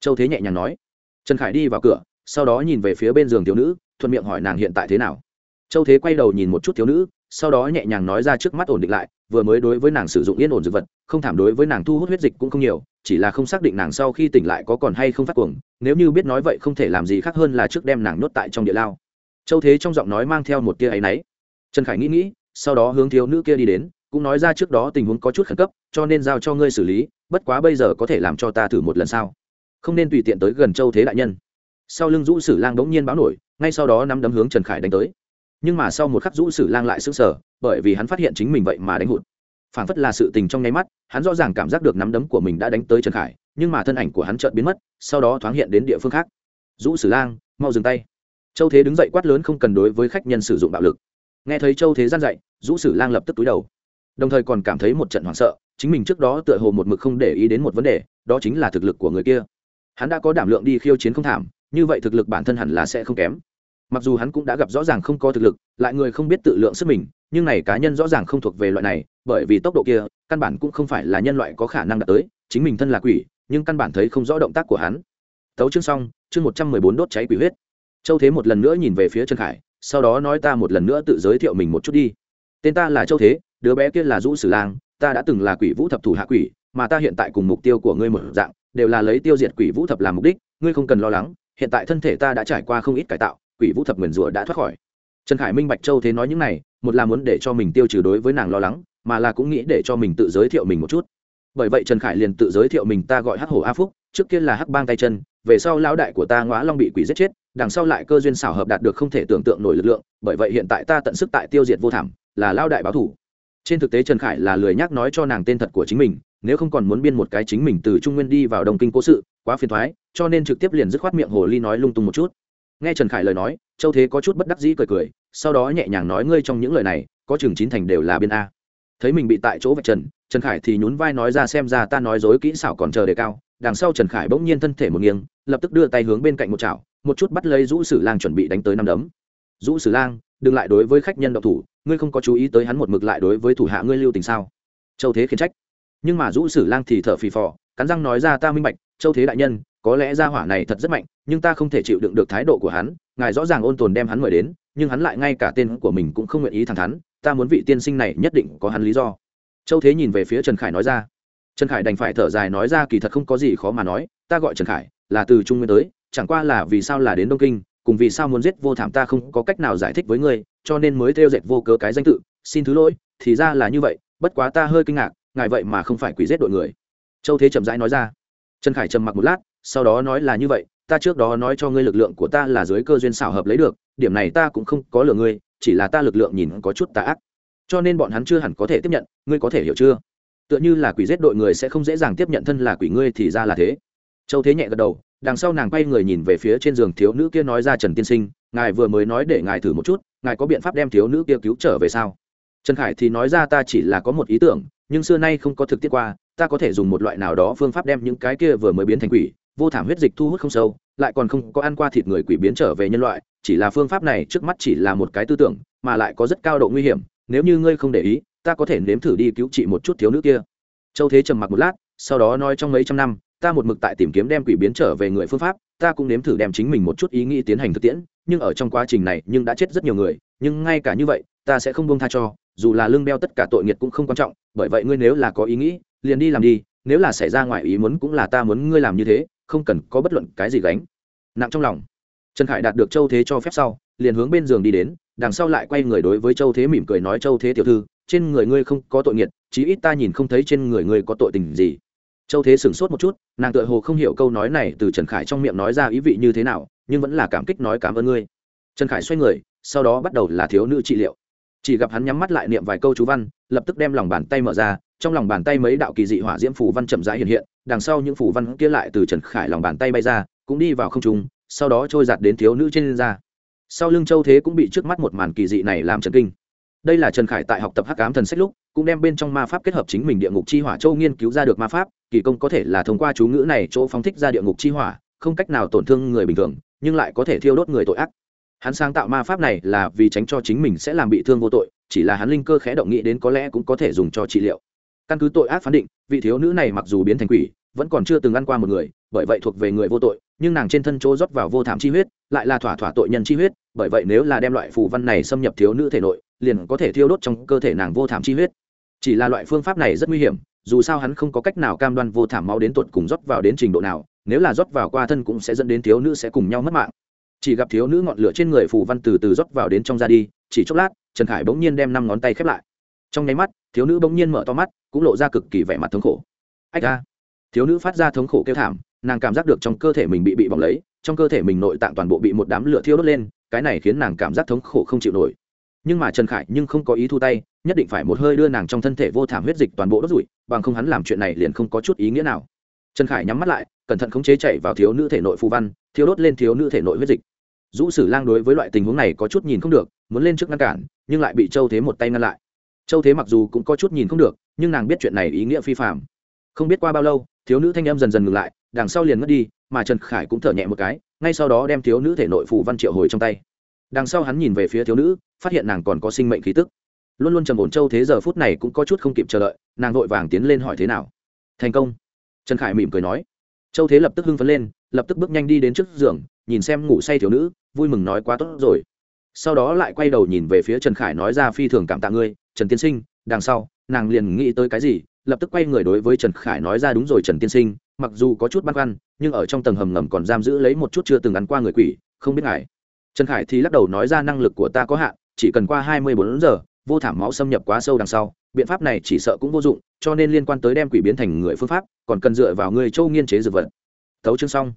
Châu thế nhẹ nhàng nói trần khải đi vào cửa, sau đó nhìn về phía bên giường thiếu nữ, thuận miệng hỏi nàng hiện tại thế nào. Châu thế quay đầu nhìn một chút thiếu nữ, sau đó nhẹ nhàng nói ra trước mắt ổn định lại, vừa mới đối với nàng sử dụng yên ổn dược vật, không thảm đối với nàng thu hút huyết dịch cũng không nhiều, chỉ là không xác định nàng sau khi tỉnh lại có còn hay không phát cuồng, nếu như biết nói vậy không thể làm gì khác hơn là trước đem nàng nhốt tại trong địa lao. Châu thế trong giọng nói mang theo một tia áy náy. Trần khải nghĩ nghĩ, sau đó hướng thiếu nữ kia đi đến, cũng nói ra trước đó tình huống có chút khẩn cấp, cho nên giao cho ngươi xử lý, bất quá bây giờ có thể làm cho ta thử một lần sao? Không nên tùy tiện tới gần châu thế đại nhân. Sau lưng rũ sử lang bỗng nhiên báo nổi, ngay sau đó nắm đấm hướng trần khải đánh tới. Nhưng mà sau một khắc rũ sử lang lại sững sờ, bởi vì hắn phát hiện chính mình vậy mà đánh hụt. Phản phất là sự tình trong nháy mắt, hắn rõ ràng cảm giác được nắm đấm của mình đã đánh tới trần khải, nhưng mà thân ảnh của hắn chợt biến mất, sau đó thoáng hiện đến địa phương khác. Rũ sử lang, mau dừng tay. Châu thế đứng dậy quát lớn không cần đối với khách nhân sử dụng bạo lực. Nghe thấy châu thế gian dậy rũ sử lang lập tức túi đầu. Đồng thời còn cảm thấy một trận hoảng sợ, chính mình trước đó tựa hồ một mực không để ý đến một vấn đề, đó chính là thực lực của người kia hắn đã có đảm lượng đi khiêu chiến không thảm, như vậy thực lực bản thân hẳn là sẽ không kém. Mặc dù hắn cũng đã gặp rõ ràng không có thực lực, lại người không biết tự lượng sức mình, nhưng này cá nhân rõ ràng không thuộc về loại này, bởi vì tốc độ kia, căn bản cũng không phải là nhân loại có khả năng đạt tới, chính mình thân là quỷ, nhưng căn bản thấy không rõ động tác của hắn. Tấu chương xong, chương một trăm mười bốn đốt cháy quỷ huyết. Châu thế một lần nữa nhìn về phía trần khải, sau đó nói ta một lần nữa tự giới thiệu mình một chút đi. Tên ta là châu thế, đứa bé kia là dũ sử lang, ta đã từng là quỷ vũ thập thủ hạ quỷ, mà ta hiện tại cùng mục tiêu của ngươi một dạng đều là lấy tiêu diệt quỷ vũ thập làm mục đích, ngươi không cần lo lắng, hiện tại thân thể ta đã trải qua không ít cải tạo, quỷ vũ thập nguyền rủa đã thoát khỏi. Trần khải minh bạch châu thế nói những này, một là muốn để cho mình tiêu trừ đối với nàng lo lắng, mà là cũng nghĩ để cho mình tự giới thiệu mình một chút. Bởi vậy trần khải liền tự giới thiệu mình ta gọi hắc hổ a phúc, trước kia là hắc bang tay chân, về sau lão đại của ta ngõa long bị quỷ giết chết, đằng sau lại cơ duyên xảo hợp đạt được không thể tưởng tượng nổi lực lượng, bởi vậy hiện tại ta tận sức tại tiêu diệt vô thảm, là lao đại báo thủ. Trên thực tế trần khải là lười nhắc nói cho nàng tên thật của chính mình nếu không còn muốn biên một cái chính mình từ trung nguyên đi vào đồng kinh cố sự, quá phiền thoái, cho nên trực tiếp liền dứt khoát miệng hồ ly nói lung tung một chút. Nghe trần khải lời nói, châu thế có chút bất đắc dĩ cười cười, sau đó nhẹ nhàng nói ngươi trong những lời này, có chừng chín thành đều là biên a. Thấy mình bị tại chỗ vạch trần trần khải thì nhún vai nói ra xem ra ta nói dối kỹ xảo còn chờ đề cao. Đằng sau trần khải bỗng nhiên thân thể một nghiêng, lập tức đưa tay hướng bên cạnh một chảo, một chút bắt lấy rũ sử lang chuẩn bị đánh tới năm đấm. Rũ sử lang, đừng lại đối với khách nhân độc thủ, ngươi không có chú ý tới hắn một mực lại đối với thủ hạ ngươi lưu tình sao? Châu thế khiến trách nhưng mà rũ sử lang thì thở phì phò, cắn răng nói ra, ta minh bạch, châu thế đại nhân, có lẽ gia hỏa này thật rất mạnh, nhưng ta không thể chịu đựng được thái độ của hắn, ngài rõ ràng ôn tồn đem hắn mời đến, nhưng hắn lại ngay cả tên của mình cũng không nguyện ý thẳng thắn, ta muốn vị tiên sinh này nhất định có hắn lý do. Châu thế nhìn về phía trần khải nói ra. Trần khải đành phải thở dài nói ra, kỳ thật không có gì khó mà nói, ta gọi trần khải, là từ trung nguyên tới, chẳng qua là vì sao là đến đông kinh, cùng vì sao muốn giết vô thảm ta không có cách nào giải thích với ngươi, cho nên mới theo dệt vô cớ cái danh tự, xin thứ lỗi, thì ra là như vậy, bất quá ta hơi kinh ngạc ngài vậy mà không phải quỷ giết đội người. Châu thế chậm rãi nói ra. Trần khải trầm mặc một lát, sau đó nói là như vậy, ta trước đó nói cho ngươi lực lượng của ta là dưới cơ duyên xảo hợp lấy được, điểm này ta cũng không có lừa ngươi, chỉ là ta lực lượng nhìn có chút tà ác. Cho nên bọn hắn chưa hẳn có thể tiếp nhận, ngươi có thể hiểu chưa? Tựa như là quỷ giết đội người sẽ không dễ dàng tiếp nhận thân là quỷ ngươi thì ra là thế. Châu thế nhẹ gật đầu, đằng sau nàng quay người nhìn về phía trên giường thiếu nữ kia nói ra trần tiên sinh, ngài vừa mới nói để ngài thử một chút, ngài có biện pháp đem thiếu nữ kia cứu trở về sao? Trần khải thì nói ra ta chỉ là có một ý tưởng nhưng xưa nay không có thực tiết qua, ta có thể dùng một loại nào đó phương pháp đem những cái kia vừa mới biến thành quỷ, vô thảm huyết dịch thu hút không sâu, lại còn không có ăn qua thịt người quỷ biến trở về nhân loại, chỉ là phương pháp này trước mắt chỉ là một cái tư tưởng, mà lại có rất cao độ nguy hiểm, nếu như ngươi không để ý, ta có thể nếm thử đi cứu trị một chút thiếu nữ kia. Châu thế trầm mặc một lát, sau đó nói trong mấy trăm năm, ta một mực tại tìm kiếm đem quỷ biến trở về người phương pháp, ta cũng nếm thử đem chính mình một chút ý nghĩ tiến hành thực tiễn, nhưng ở trong quá trình này nhưng đã chết rất nhiều người, nhưng ngay cả như vậy ta sẽ không buông tha cho, dù là lương đeo tất cả tội nghiệt cũng không quan trọng, bởi vậy ngươi nếu là có ý nghĩ, liền đi làm đi, nếu là xảy ra ngoài ý muốn cũng là ta muốn ngươi làm như thế, không cần có bất luận cái gì gánh. Nặng trong lòng. Trần khải đạt được châu thế cho phép sau, liền hướng bên giường đi đến, đằng sau lại quay người đối với châu thế mỉm cười nói, châu thế tiểu thư, trên người ngươi không có tội nghiệt chí ít ta nhìn không thấy trên người ngươi có tội tình gì. Châu thế sửng sốt một chút, nàng tựa hồ không hiểu câu nói này từ trần khải trong miệng nói ra ý vị như thế nào, nhưng vẫn là cảm kích nói cảm ơn ngươi. Trần khải xoay người, sau đó bắt đầu là thiếu nữ trị liệu chỉ gặp hắn nhắm mắt lại niệm vài câu chú văn, lập tức đem lòng bàn tay mở ra, trong lòng bàn tay mấy đạo kỳ dị hỏa diễm phủ văn chậm rãi hiện hiện, đằng sau những phủ văn kia lại từ trần khải lòng bàn tay bay ra, cũng đi vào không trung, sau đó trôi giạt đến thiếu nữ trên da. Sau lưng châu thế cũng bị trước mắt một màn kỳ dị này làm trần kinh. Đây là trần khải tại học tập hắc ám thần sách lúc, cũng đem bên trong ma pháp kết hợp chính mình địa ngục chi hỏa châu nghiên cứu ra được ma pháp, kỳ công có thể là thông qua chú ngữ này chỗ phóng thích ra địa ngục chi hỏa, không cách nào tổn thương người bình thường, nhưng lại có thể thiêu đốt người tội ác hắn sáng tạo ma pháp này là vì tránh cho chính mình sẽ làm bị thương vô tội, chỉ là hắn linh cơ khẽ động nghĩ đến có lẽ cũng có thể dùng cho trị liệu. Căn cứ tội ác phán định, vị thiếu nữ này mặc dù biến thành quỷ, vẫn còn chưa từng ăn qua một người, bởi vậy thuộc về người vô tội, nhưng nàng trên thân chỗ rót vào vô thảm chi huyết, lại là thỏa thỏa tội nhân chi huyết, bởi vậy nếu là đem loại phù văn này xâm nhập thiếu nữ thể nội, liền có thể thiêu đốt trong cơ thể nàng vô thảm chi huyết. Chỉ là loại phương pháp này rất nguy hiểm, dù sao hắn không có cách nào cam đoan vô thảm máu đến tuột cùng rót vào đến trình độ nào, nếu là rót vào qua thân cũng sẽ dẫn đến thiếu nữ sẽ cùng nhau mất mạng chỉ gặp thiếu nữ ngọn lửa trên người phù văn từ từ rót vào đến trong ra đi, chỉ chốc lát, trần khải bỗng nhiên đem năm ngón tay khép lại. Trong nháy mắt, thiếu nữ bỗng nhiên mở to mắt, cũng lộ ra cực kỳ vẻ mặt thống khổ. Ách ra thiếu nữ phát ra thống khổ kêu thảm, nàng cảm giác được trong cơ thể mình bị bị bỏng lấy, trong cơ thể mình nội tạng toàn bộ bị một đám lửa thiêu đốt lên, cái này khiến nàng cảm giác thống khổ không chịu nổi. Nhưng mà trần khải nhưng không có ý thu tay, nhất định phải một hơi đưa nàng trong thân thể vô thảm huyết dịch toàn bộ đốt rụi, bằng không hắn làm chuyện này liền không có chút ý nghĩa nào. Trần khải nhắm mắt lại, cẩn thận khống chế chạy vào thiếu nữ thể nội phù văn thiếu đốt lên thiếu nữ thể nội huyết dịch dũ sử lang đối với loại tình huống này có chút nhìn không được, muốn lên trước ngăn cản, nhưng lại bị châu thế một tay ngăn lại. Châu thế mặc dù cũng có chút nhìn không được, nhưng nàng biết chuyện này ý nghĩa phi phạm không biết qua bao lâu, thiếu nữ thanh em dần dần ngừng lại, đằng sau liền mất đi, mà trần khải cũng thở nhẹ một cái, ngay sau đó đem thiếu nữ thể nội phù văn triệu hồi trong tay. Đằng sau hắn nhìn về phía thiếu nữ, phát hiện nàng còn có sinh mệnh khí tức. Luôn luôn trầm ổn châu thế giờ phút này cũng có chút không kịp chờ đợi, nàng vội vàng tiến lên hỏi thế nào. Thành công. Trần khải mỉm cười nói. Châu thế lập tức hưng phấn lên lập tức bước nhanh đi đến trước giường, nhìn xem ngủ say thiếu nữ, vui mừng nói quá tốt rồi. Sau đó lại quay đầu nhìn về phía trần khải nói ra phi thường cảm tạ ngươi, trần tiên sinh, đằng sau, nàng liền nghĩ tới cái gì, lập tức quay người đối với trần khải nói ra đúng rồi trần tiên sinh, mặc dù có chút băn khoăn, nhưng ở trong tầng hầm ngầm còn giam giữ lấy một chút chưa từng ăn qua người quỷ, không biết ngài trần khải thì lắc đầu nói ra năng lực của ta có hạn, chỉ cần qua hai mươi bốn giờ, vô thảm máu xâm nhập quá sâu đằng sau, biện pháp này chỉ sợ cũng vô dụng, cho nên liên quan tới đem quỷ biến thành người phương pháp, còn cần dựa vào người châu nghiên chế dược vật. Thấu chương xong.